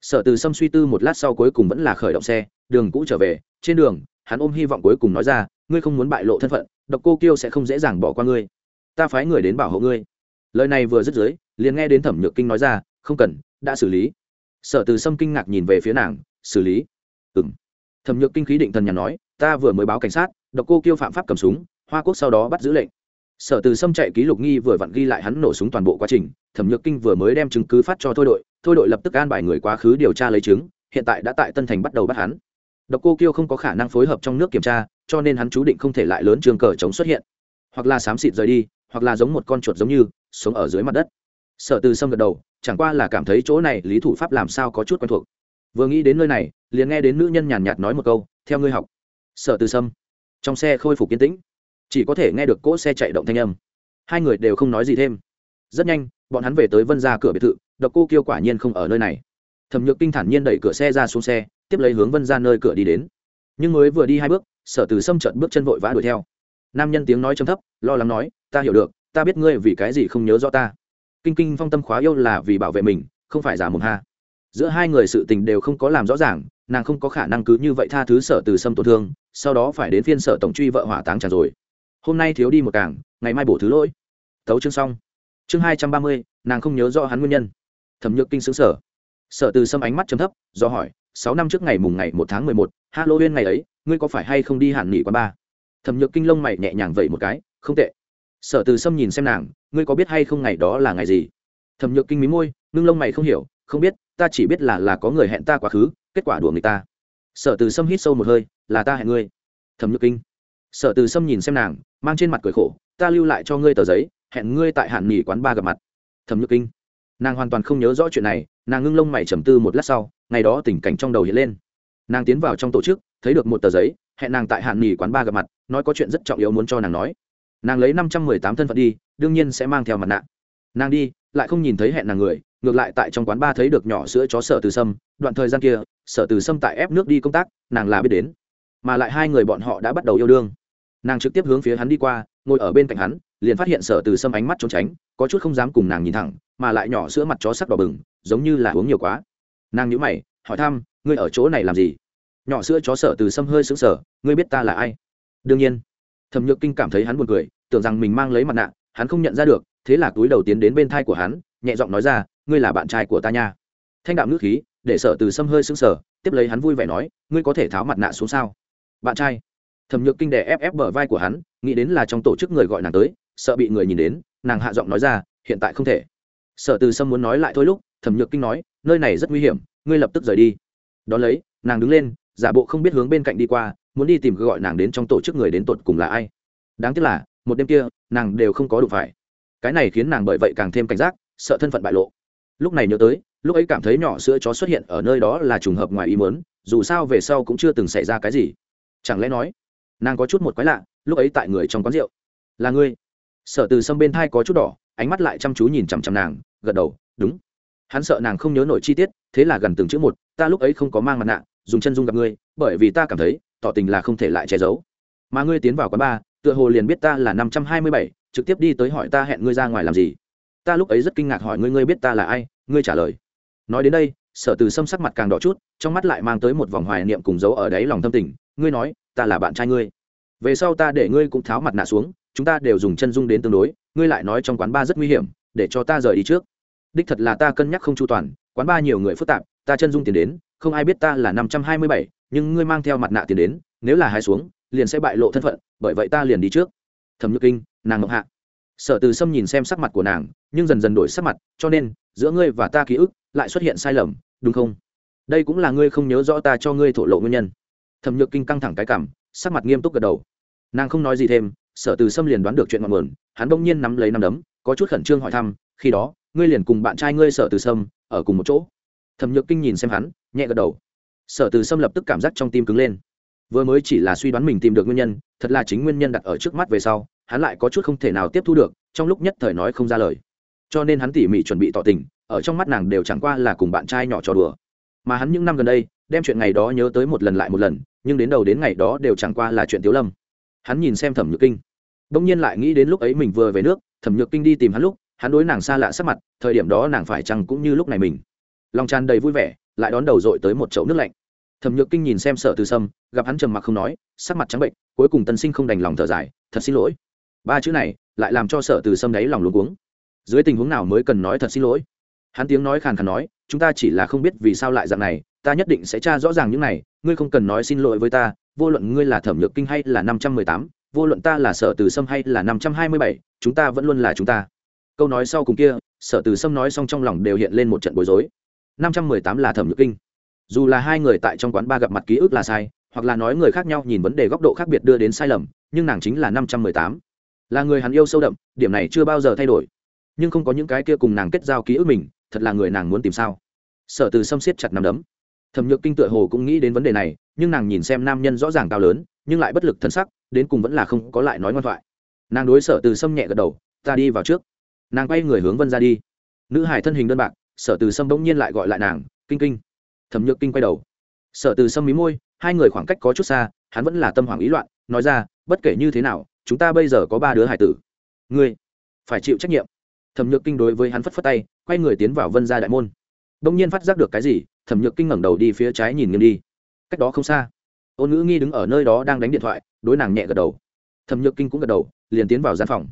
Sở từ sâm suy tư một lát sau cuối cùng vẫn là khởi động xe, đường cũ trở về. Trên đường, hắn ôm hy vọng cuối cùng nói ra, ngươi không muốn bại lộ thân phận, độc cô kiêu sẽ không dễ dàng bỏ qua ngươi. Ta phái người đến bảo hộ ngươi. Lời này vừa dứt dưới, liền nghe đến thẩm nhược kinh nói ra, không cần, đã xử lý. Sở từ sâm kinh ngạc nhìn về phía nàng, xử lý? Ừng thẩm nhược kinh khí định thần nhà nói, ta vừa mới báo cảnh sát, độc cô kiêu phạm pháp cầm súng, hoa quốc sau đó bắt giữ lệnh sở từ sâm chạy ký lục nghi vừa vặn ghi lại hắn nổ súng toàn bộ quá trình, thẩm nhược kinh vừa mới đem chứng cứ phát cho thôi đội thôi đội lập tức an bài người quá khứ điều tra lấy chứng, hiện tại đã tại tân thành bắt đầu bắt hắn. Độc cô kiêu không có khả năng phối hợp trong nước kiểm tra, cho nên hắn chú định không thể lại lớn trường cờ chống xuất hiện. Hoặc là xám xịt rời đi, hoặc là giống một con chuột giống như, sống ở dưới mặt đất. Sở từ sâm gật đầu, chẳng qua là cảm thấy chỗ này lý thủ pháp làm sao có chút quen thuộc. Vừa nghĩ đến nơi này, liền nghe đến nữ nhân nhàn nhạt nói một câu, theo ngươi học. Sở từ sâm, trong xe khôi phục kiến tĩnh chỉ có thể nghe được cỗ xe chạy động thanh âm. Hai người đều không nói gì thêm. Rất nhanh, bọn hắn về tới vân ra cửa biệt thự, độc cô kêu quả nhiên không ở nơi này. Thẩm nhược kinh thản nhiên đẩy cửa xe ra xuống xe, tiếp lấy hướng vân ra nơi cửa đi đến. Nhưng mới vừa đi hai bước, sở từ sâm trợn bước chân vội vã đuổi theo. Nam nhân tiếng nói chấm thấp, lo lắng nói, ta hiểu được, ta biết ngươi vì cái gì không nhớ rõ ta. Kinh kinh phong tâm khóa yêu là vì bảo vệ mình, không phải giả mồm ha. Giữa hai người sự tình đều không có làm rõ ràng, nàng không có khả năng cứ như vậy tha thứ sở từ sâm tổn thương, sau đó phải đến phiên sở tổng truy vợ hỏa táng trả rồi hôm nay thiếu đi một cảng ngày mai bổ thứ lỗi. Thấu chương xong. Chương hai trăm ba mươi, nàng không nhớ rõ hắn nguyên nhân. Thẩm nhược kinh xứng sở sở từ sâm ánh mắt chấm thấp, do hỏi, sáu năm trước ngày mùng ngày một tháng mười một, halloween ngày ấy, ngươi có phải hay không đi hẳn nghỉ quán ba thẩm nhược kinh lông mày nhẹ nhàng vậy một cái, không tệ. Sở từ sâm nhìn xem nàng, ngươi có biết hay không ngày đó là ngày gì? Thẩm nhược kinh mí môi, ngưng lông mày không hiểu, không biết, ta chỉ biết là là có người hẹn ta quá khứ, kết quả đùa người ta. Sở từ sâm hít sâu một hơi, là ta hẹn ngươi. Thẩm nhược kinh sở từ sâm nhìn xem nàng, mang trên mặt cười khổ, ta lưu lại cho ngươi tờ giấy, hẹn ngươi tại hạn nghỉ quán ba gặp mặt. Thẩm nhược kinh. Nàng hoàn toàn không nhớ rõ chuyện này, nàng ngưng lông mày trầm tư một lát sau, ngày đó tình cảnh trong đầu hiện lên. Nàng tiến vào trong tổ chức, thấy được một tờ giấy, hẹn nàng tại hạn nghỉ quán ba gặp mặt, nói có chuyện rất trọng yếu muốn cho nàng nói. Nàng lấy năm trăm mười tám thân phận đi, đương nhiên sẽ mang theo mặt nạ. Nàng đi, lại không nhìn thấy hẹn nàng người, ngược lại tại trong quán ba thấy được nhỏ sữa chó sở từ sâm, đoạn thời gian kia, sở từ sâm tại ép nước đi công tác, nàng là biết đến. Mà lại hai người bọn họ đã bắt đầu yêu đương nàng trực tiếp hướng phía hắn đi qua, ngồi ở bên cạnh hắn, liền phát hiện sở từ sâm ánh mắt trốn tránh, có chút không dám cùng nàng nhìn thẳng, mà lại nhỏ sữa mặt chó sắc đỏ bừng, giống như là uống nhiều quá. Nàng nhữ mày, hỏi thăm, ngươi ở chỗ này làm gì? Nhỏ sữa chó sở từ sâm hơi sững sờ, ngươi biết ta là ai? Đương nhiên. Thẩm nhược kinh cảm thấy hắn buồn cười, tưởng rằng mình mang lấy mặt nạ, hắn không nhận ra được, thế là túi đầu tiến đến bên thai của hắn, nhẹ giọng nói ra, ngươi là bạn trai của ta nha. Thanh đạm ngữ khí, để sở từ sâm hơi sững sờ, tiếp lấy hắn vui vẻ nói, ngươi có thể tháo mặt nạ xuống sao? Bạn trai thẩm nhược kinh đè ép ép bờ vai của hắn, nghĩ đến là trong tổ chức người gọi nàng tới, sợ bị người nhìn đến, nàng hạ giọng nói ra, hiện tại không thể. Sở từ sâm muốn nói lại thôi lúc, thẩm nhược kinh nói, nơi này rất nguy hiểm, ngươi lập tức rời đi. Đón lấy, nàng đứng lên, giả bộ không biết hướng bên cạnh đi qua, muốn đi tìm gọi nàng đến trong tổ chức người đến tột cùng là ai. Đáng tiếc là, một đêm kia, nàng đều không có đủ phải. Cái này khiến nàng bởi vậy càng thêm cảnh giác, sợ thân phận bại lộ. Lúc này nhớ tới, lúc ấy cảm thấy nhỏ sữa chó xuất hiện ở nơi đó là trùng hợp ngoài ý muốn, dù sao về sau cũng chưa từng xảy ra cái gì. Chẳng lẽ nói nàng có chút một quái lạ, lúc ấy tại người trong quán rượu. Là ngươi? Sợ từ sâm bên thai có chút đỏ, ánh mắt lại chăm chú nhìn chằm chằm nàng, gật đầu, đúng. Hắn sợ nàng không nhớ nổi chi tiết, thế là gần từng chữ một, ta lúc ấy không có mang mặt nạ, dùng chân dung gặp ngươi, bởi vì ta cảm thấy, tỏ tình là không thể lại che giấu. Mà ngươi tiến vào quán bar, tựa hồ liền biết ta là năm trăm hai mươi bảy, trực tiếp đi tới hỏi ta hẹn ngươi ra ngoài làm gì. Ta lúc ấy rất kinh ngạc hỏi ngươi ngươi biết ta là ai? Ngươi trả lời. Nói đến đây, sở từ sâm sắc mặt càng đỏ chút, trong mắt lại mang tới một vòng hoài niệm cùng dấu ở đáy lòng thâm tình. Ngươi nói ta là bạn trai ngươi. Về sau ta để ngươi cũng tháo mặt nạ xuống, chúng ta đều dùng chân dung đến tương đối, ngươi lại nói trong quán ba rất nguy hiểm, để cho ta rời đi trước. Đích thật là ta cân nhắc không chu toàn, quán ba nhiều người phức tạp, ta chân dung tiền đến, không ai biết ta là năm trăm hai mươi bảy, nhưng ngươi mang theo mặt nạ tiền đến, nếu là hai xuống, liền sẽ bại lộ thân phận, bởi vậy ta liền đi trước. Thẩm nhược kinh, nàng ngọc hạ. Sở từ sâm nhìn xem sắc mặt của nàng, nhưng dần dần đổi sắc mặt, cho nên, giữa ngươi và ta ký ức, lại xuất hiện sai lầm, đúng không? Đây cũng là ngươi không nhớ rõ ta cho ngươi thổ lộ nguyên nhân thẩm nhược kinh căng thẳng cái cảm, sắc mặt nghiêm túc gật đầu. Nàng không nói gì thêm, sở từ sâm liền đoán được chuyện ngọn nguồn, hắn bỗng nhiên nắm lấy nắm đấm, có chút khẩn trương hỏi thăm, khi đó, ngươi liền cùng bạn trai ngươi sở từ sâm ở cùng một chỗ? Thẩm nhược kinh nhìn xem hắn, nhẹ gật đầu. Sở từ sâm lập tức cảm giác trong tim cứng lên. Vừa mới chỉ là suy đoán mình tìm được nguyên nhân, thật là chính nguyên nhân đặt ở trước mắt về sau, hắn lại có chút không thể nào tiếp thu được, trong lúc nhất thời nói không ra lời. Cho nên hắn tỉ mỉ chuẩn bị tỏ tình, ở trong mắt nàng đều chẳng qua là cùng bạn trai nhỏ trò đùa. Mà hắn những năm gần đây, đem chuyện ngày đó nhớ tới một lần lại một lần nhưng đến đầu đến ngày đó đều chẳng qua là chuyện tiếu lâm. Hắn nhìn xem thẩm nhược kinh. Bỗng nhiên lại nghĩ đến lúc ấy mình vừa về nước, thẩm nhược kinh đi tìm hắn lúc, hắn đối nàng xa lạ sắc mặt, thời điểm đó nàng phải chăng cũng như lúc này mình. Lòng tràn đầy vui vẻ, lại đón đầu dội tới một chậu nước lạnh. Thẩm nhược kinh nhìn xem sở từ sâm, gặp hắn trầm mặc không nói, sắc mặt trắng bệnh, cuối cùng tân sinh không đành lòng thở dài, thật xin lỗi. Ba chữ này lại làm cho sở từ sâm đáy lòng luống cuống. Dưới tình huống nào mới cần nói thật xin lỗi hắn tiếng nói khàn khàn nói, chúng ta chỉ là không biết vì sao lại dạng này, ta nhất định sẽ tra rõ ràng những này ngươi không cần nói xin lỗi với ta, vô luận ngươi là thẩm nhược kinh hay là năm trăm mười tám, vô luận ta là sở từ sâm hay là năm trăm hai mươi bảy, chúng ta vẫn luôn là chúng ta. Câu nói sau cùng kia, sở từ sâm nói xong trong lòng đều hiện lên một trận bối rối. năm trăm mười tám là thẩm nhược kinh. Dù là hai người tại trong quán ba gặp mặt ký ức là sai, hoặc là nói người khác nhau nhìn vấn đề góc độ khác biệt đưa đến sai lầm, nhưng nàng chính là năm trăm mười tám. Là người hắn yêu sâu đậm, điểm này chưa bao giờ thay đổi. Nhưng không có những cái kia cùng nàng kết giao ký ức mình, thật là người nàng muốn tìm sao? Sở từ xâm siết chặt nằm đấm thẩm nhược kinh tựa hồ cũng nghĩ đến vấn đề này, nhưng nàng nhìn xem nam nhân rõ ràng cao lớn, nhưng lại bất lực thân sắc, đến cùng vẫn là không có lại nói ngoan thoại. Nàng đối sở từ sâm nhẹ gật đầu, ta đi vào trước. Nàng quay người hướng vân ra đi. Nữ hải thân hình đơn bạc, sở từ sâm bỗng nhiên lại gọi lại nàng, kinh kinh. Thẩm nhược kinh quay đầu. Sở từ sâm mí môi, hai người khoảng cách có chút xa, hắn vẫn là tâm hoảng ý loạn, nói ra, bất kể như thế nào, chúng ta bây giờ có ba đứa hải tử. Ngươi phải chịu trách nhiệm. Thẩm nhược kinh đối với hắn phất phất tay, quay người tiến vào vân gia đại môn. Đông nhiên phát giác được cái gì thẩm nhược kinh ngẩng đầu đi phía trái nhìn nghiêm đi. Cách đó không xa, ôn ngữ nghi đứng ở nơi đó đang đánh điện thoại, đối nàng nhẹ gật đầu. Thẩm nhược kinh cũng gật đầu, liền tiến vào gian phòng.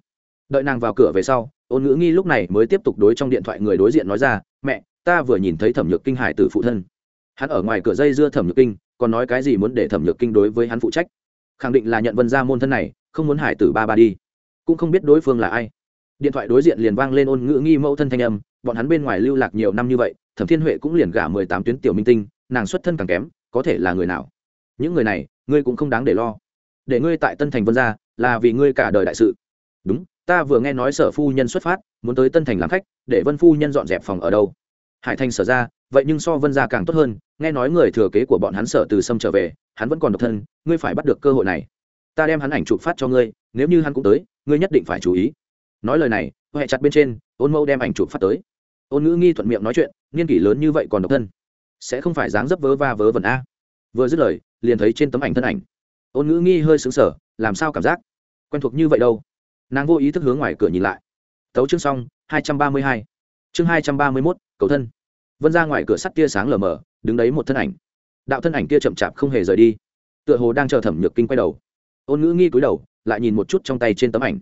Đợi nàng vào cửa về sau, ôn ngữ nghi lúc này mới tiếp tục đối trong điện thoại người đối diện nói ra, mẹ, ta vừa nhìn thấy thẩm nhược kinh hải tử phụ thân. Hắn ở ngoài cửa dây dưa thẩm nhược kinh, còn nói cái gì muốn để thẩm nhược kinh đối với hắn phụ trách? Khẳng định là nhận vân ra môn thân này, không muốn hải tử ba ba đi. Cũng không biết đối phương là ai. Điện thoại đối diện liền vang lên ôn ngữ nghi mẫu thân thanh âm, bọn hắn bên ngoài lưu lạc nhiều năm như vậy thẩm thiên huệ cũng liền gả mười tám tuyến tiểu minh tinh, nàng xuất thân càng kém, có thể là người nào? Những người này, ngươi cũng không đáng để lo. Để ngươi tại tân thành vân gia, là vì ngươi cả đời đại sự. Đúng, ta vừa nghe nói sở phu nhân xuất phát, muốn tới tân thành làm khách, để vân phu nhân dọn dẹp phòng ở đâu? Hải thành sở ra, vậy nhưng so vân gia càng tốt hơn, nghe nói người thừa kế của bọn hắn sở từ sâm trở về, hắn vẫn còn độc thân, ngươi phải bắt được cơ hội này. Ta đem hắn ảnh chụp phát cho ngươi, nếu như hắn cũng tới, ngươi nhất định phải chú ý. Nói lời này huệ chặt bên trên, ôn mẫu đem ảnh chụp phát tới ôn ngữ nghi thuận miệng nói chuyện, niên kỷ lớn như vậy còn độc thân, sẽ không phải dáng dấp vớ va vớ vẩn a. Vừa dứt lời, liền thấy trên tấm ảnh thân ảnh. Ôn ngữ nghi hơi xứng sở làm sao cảm giác? Quen thuộc như vậy đâu? Nàng vô ý thức hướng ngoài cửa nhìn lại. Tấu chương xong, hai trăm ba mươi hai. Chương hai trăm ba mươi mốt, cầu thân. Vân ra ngoài cửa sắt tia sáng lờ mờ, đứng đấy một thân ảnh. Đạo thân ảnh kia chậm chạp không hề rời đi. Tựa hồ đang chờ thẩm nhược kinh quay đầu. Ôn ngữ nghi cúi đầu, lại nhìn một chút trong tay trên tấm ảnh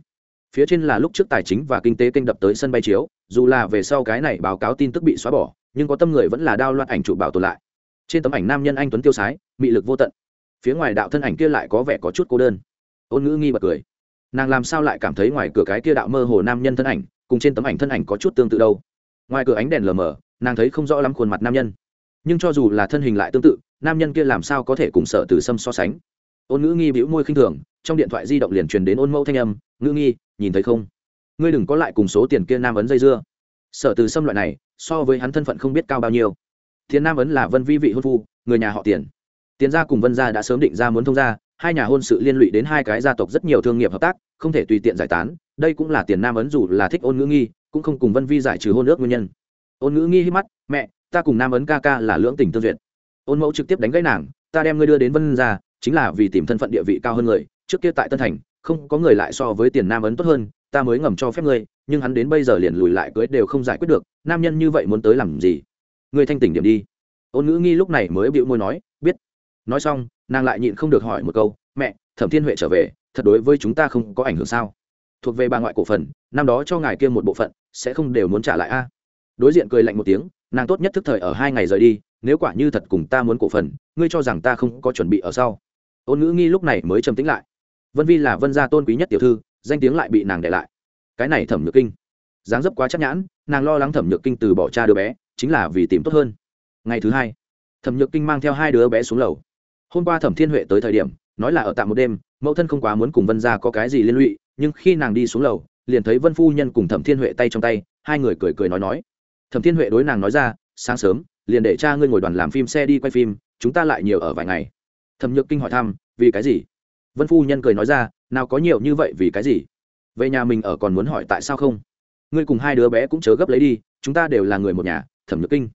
phía trên là lúc trước tài chính và kinh tế kênh đập tới sân bay chiếu, dù là về sau cái này báo cáo tin tức bị xóa bỏ, nhưng có tâm người vẫn là đao loạt ảnh chụp bảo tồn lại. Trên tấm ảnh nam nhân anh tuấn tiêu sái, mị lực vô tận. Phía ngoài đạo thân ảnh kia lại có vẻ có chút cô đơn. Ôn ngữ nghi bật cười. Nàng làm sao lại cảm thấy ngoài cửa cái kia đạo mơ hồ nam nhân thân ảnh, cùng trên tấm ảnh thân ảnh có chút tương tự đâu? Ngoài cửa ánh đèn lờ mờ, nàng thấy không rõ lắm khuôn mặt nam nhân. Nhưng cho dù là thân hình lại tương tự, nam nhân kia làm sao có thể cùng sợ từ sâm so sánh? Ôn ngữ nghi bĩu môi khinh thường, trong điện thoại di động liền truyền đến ôn mẫu thanh âm, ngữ nghi nhìn thấy không? Ngươi đừng có lại cùng số tiền kia nam ấn dây dưa. Sở từ xâm loại này, so với hắn thân phận không biết cao bao nhiêu. Thiên nam ấn là vân vi vị hôn phu, người nhà họ tiền. Tiền gia cùng vân gia đã sớm định ra muốn thông gia, hai nhà hôn sự liên lụy đến hai cái gia tộc rất nhiều thương nghiệp hợp tác, không thể tùy tiện giải tán. Đây cũng là tiền nam ấn dù là thích ôn ngữ nghi, cũng không cùng vân vi giải trừ hôn ước nguyên nhân. Ôn ngữ nghi hít mắt, mẹ, ta cùng nam ấn ca ca là lưỡng tình tương duyệt. Ôn mẫu trực tiếp đánh gãy nàng, ta đem ngươi đưa đến vân gia, chính là vì tìm thân phận địa vị cao hơn người, trước kia tại tân thành không có người lại so với tiền nam ấn tốt hơn, ta mới ngầm cho phép ngươi, nhưng hắn đến bây giờ liền lùi lại cưới đều không giải quyết được, nam nhân như vậy muốn tới làm gì? Ngươi thanh tỉnh điểm đi. Ôn ngữ nghi lúc này mới bịu môi nói, biết. Nói xong, nàng lại nhịn không được hỏi một câu, mẹ, thẩm thiên huệ trở về, thật đối với chúng ta không có ảnh hưởng sao? Thuộc về bà ngoại cổ phần, năm đó cho ngài kia một bộ phận, sẽ không đều muốn trả lại a? Đối diện cười lạnh một tiếng, nàng tốt nhất thức thời ở hai ngày rời đi, nếu quả như thật cùng ta muốn cổ phần, ngươi cho rằng ta không có chuẩn bị ở sau. Ôn ngữ nghi lúc này mới trầm tĩnh lại vân vi là vân gia tôn quý nhất tiểu thư, danh tiếng lại bị nàng để lại. Cái này thẩm nhược kinh. Dáng dấp quá chắc nhãn, nàng lo lắng thẩm nhược kinh từ bỏ cha đứa bé, chính là vì tìm tốt hơn. Ngày thứ hai, thẩm nhược kinh mang theo hai đứa bé xuống lầu. Hôm qua thẩm thiên huệ tới thời điểm, nói là ở tạm một đêm, mẫu thân không quá muốn cùng vân gia có cái gì liên lụy, nhưng khi nàng đi xuống lầu, liền thấy vân phu nhân cùng thẩm thiên huệ tay trong tay, hai người cười cười nói nói. Thẩm thiên huệ đối nàng nói ra, sáng sớm, liền để cha ngươi ngồi đoàn làm phim xe đi quay phim, chúng ta lại nhiều ở vài ngày. Thẩm nhược kinh hỏi thăm, vì cái gì? Vân phu nhân cười nói ra, nào có nhiều như vậy vì cái gì? Về nhà mình ở còn muốn hỏi tại sao không? Ngươi cùng hai đứa bé cũng chớ gấp lấy đi, chúng ta đều là người một nhà, thẩm nhược kinh.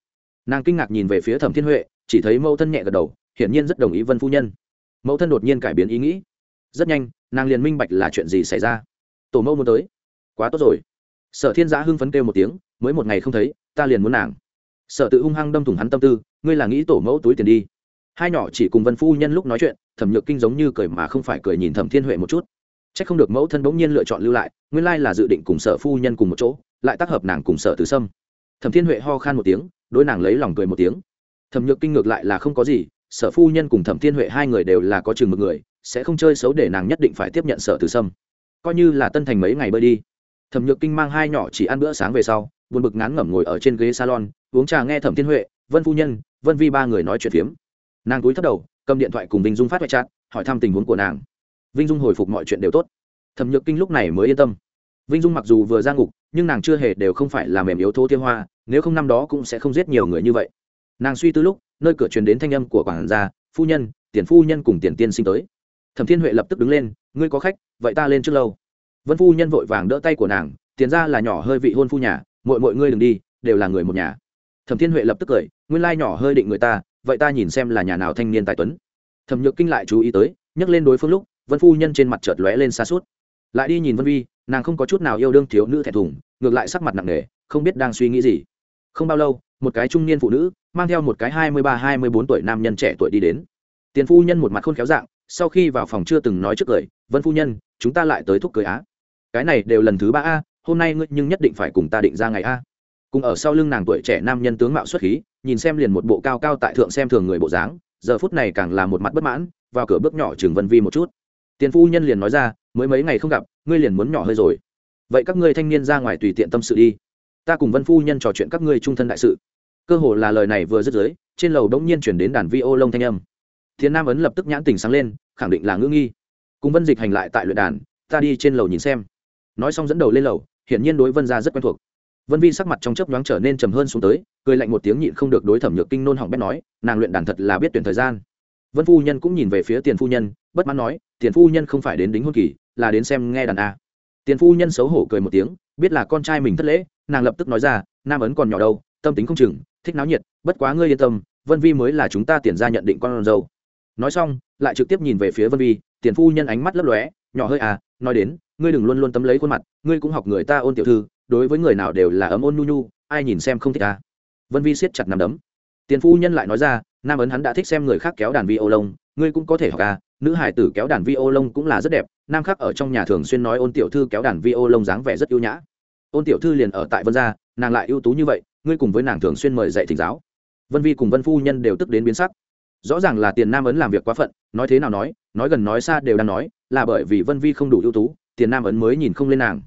Nàng kinh ngạc nhìn về phía thẩm thiên huệ, chỉ thấy mẫu thân nhẹ gật đầu, hiển nhiên rất đồng ý vân phu nhân. Mẫu thân đột nhiên cải biến ý nghĩ. Rất nhanh, nàng liền minh bạch là chuyện gì xảy ra. Tổ mẫu muốn tới. Quá tốt rồi. Sở thiên giã hưng phấn kêu một tiếng, mới một ngày không thấy, ta liền muốn nàng. Sở tự hung hăng đâm thủng hắn tâm tư, ngươi là nghĩ tổ mẫu túi tiền đi? Hai nhỏ chỉ cùng vân phu nhân lúc nói chuyện, thẩm nhược kinh giống như cười mà không phải cười nhìn thẩm thiên huệ một chút. C h ắ c không được mẫu thân bỗng nhiên lựa chọn lưu lại, nguyên lai là dự định cùng sở phu nhân cùng một chỗ, lại tác hợp nàng cùng sở từ sâm. Thẩm thiên huệ ho khan một tiếng đôi nàng lấy lòng cười một tiếng. Thẩm nhược kinh ngược lại là không có gì, sở phu nhân cùng thẩm thiên huệ hai người đều là có chừng một người, sẽ không chơi xấu để nàng nhất định phải tiếp nhận sở từ sâm. Coi như là tân thành mấy ngày bơi đi. Thẩm nhược kinh mang hai nhỏ chỉ ăn bữa sáng về sau, buồn bực ngán ngẩm ngồi ở trên ghế salon, uống trà nghe thẩm thiên huệ, vân phu nhân, vân vi ba người nói chuyện phiếm nàng túi thấp đầu, cầm điện thoại cùng vinh dung phát hoại chat, hỏi thăm tình huống của nàng. Vinh dung hồi phục mọi chuyện đều tốt. Thẩm nhược kinh lúc này mới yên tâm. Vinh dung mặc dù vừa ra ngục, nhưng nàng chưa hề đều không phải là mềm yếu thô tiêu hoa, nếu không năm đó cũng sẽ không giết nhiều người như vậy. Nàng suy tư lúc, nơi cửa truyền đến thanh âm của quản gia, phu nhân, tiền phu nhân cùng tiền tiên sinh tới. Thẩm thiên huệ lập tức đứng lên, ngươi có khách, vậy ta lên trước lâu. Vân phu nhân vội vàng đỡ tay của nàng, tiền ra là nhỏ hơi vị hôn phu nhà mọi mọi ngươi đừng đi, đều là người một nhà. Thẩm thiên huệ lập tức cười, nguyên lai nhỏ hơi định người ta vậy ta nhìn xem là nhà nào thanh niên tài tuấn. Thẩm nhược kinh lại chú ý tới nhấc lên đối phương lúc, vân phu nhân trên mặt chợt lóe lên xa suốt lại đi nhìn vân vi, nàng không có chút nào yêu đương thiếu nữ thẹn thùng, ngược lại sắc mặt nặng nề, không biết đang suy nghĩ gì. Không bao lâu, một cái trung niên phụ nữ, mang theo một cái hai mươi ba, hai mươi bốn tuổi nam nhân trẻ tuổi đi đến. Tiền phu nhân một mặt khôn khéo dạng, sau khi vào phòng chưa từng nói trước cười vân phu nhân, chúng ta lại tới thúc cười á? Cái này đều lần thứ ba a, hôm nay ngươi nhưng nhất định phải cùng ta định ra ngày a. Cùng ở sau lưng nàng tuổi trẻ nam nhân tướng mạo xuất khí nhìn xem liền một bộ cao cao tại thượng xem thường người bộ dáng, giờ phút này càng là một mặt bất mãn, vào cửa bước nhỏ trường vân vi một chút. Tiền phu nhân liền nói ra, mới mấy ngày không gặp, ngươi liền muốn nhỏ hơi rồi. Vậy các ngươi thanh niên ra ngoài tùy tiện tâm sự đi. Ta cùng vân phu nhân trò chuyện các ngươi trung thân đại sự. Cơ hồ là lời này vừa dứt dưới, trên lầu đống nhiên chuyển đến đàn vi ô lông thanh âm. Thiên nam ấn lập tức nhãn tình sáng lên, khẳng định là ngữ nghi. Cùng vân dịch hành lại tại luyện đàn, ta đi trên lầu nhìn xem. Nói xong dẫn đầu lên lầu, hiển nhiên đối vân ra rất quen thuộc vân vi sắc mặt trong chớp nhoáng trở nên trầm hơn xuống tới, cười lạnh một tiếng nhịn không được đối thẩm nhược kinh nôn hỏng bét nói, nàng luyện đàn thật là biết tuyển thời gian. Vân phu nhân cũng nhìn về phía tiền phu nhân, bất mãn nói, tiền phu nhân không phải đến đính hôn kỳ, là đến xem nghe đàn a tiền phu nhân xấu hổ cười một tiếng, biết là con trai mình thất lễ, nàng lập tức nói ra, nam ấn còn nhỏ đâu, tâm tính không chừng, thích náo nhiệt, bất quá ngươi yên tâm, vân vi mới là chúng ta tiền ra nhận định con dâu. Nói xong, lại trực tiếp nhìn về phía vân vi, tiền phu nhân ánh mắt lấp lóe, nhỏ hơi à nói đến, ngươi đừng luôn luôn tấm lấy khuôn mặt, ngươi cũng học người ta ôn tiểu thư đối với người nào đều là ấm ôn nhu nhu, ai nhìn xem không thích à. vân vi siết chặt nằm đấm. Tiền phu nhân lại nói ra, nam ấn hắn đã thích xem người khác kéo đàn vi ô lông ngươi cũng có thể học à? Nữ hải tử kéo đàn vi ô lông cũng là rất đẹp, nam khác ở trong nhà thường xuyên nói ôn tiểu thư kéo đàn vi ô lông dáng vẻ rất ưu nhã. Ôn tiểu thư liền ở tại vân gia, nàng lại ưu tú như vậy, ngươi cùng với nàng thường xuyên mời dạy thỉnh giáo. Vân vi cùng vân phu nhân đều tức đến biến sắc. Rõ ràng là tiền nam ấn làm việc quá phận, nói thế nào nói nói gần nói xa đều đang nói, là bởi vì vân vi không đủ ưu tú, tiền nam ấn mới nhìn không lên nàng.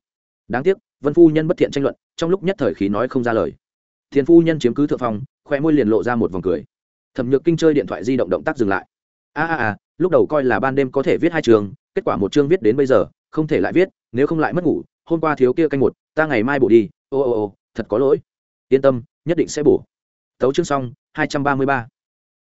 Đáng tiếc vân phu nhân bất thiện tranh luận, trong lúc nhất thời khí nói không ra lời. Thiền phu nhân chiếm cứ thượng phong khoe môi liền lộ ra một vòng cười. Thẩm nhược kinh chơi điện thoại di động động tác dừng lại. A a a, lúc đầu coi là ban đêm có thể viết hai trường, kết quả một chương viết đến bây giờ, không thể lại viết, nếu không lại mất ngủ, hôm qua thiếu kia canh một, ta ngày mai bổ đi, ô ô ô, thật có lỗi. Yên tâm, nhất định sẽ bổ. Tấu chương xong, hai trăm ba mươi ba.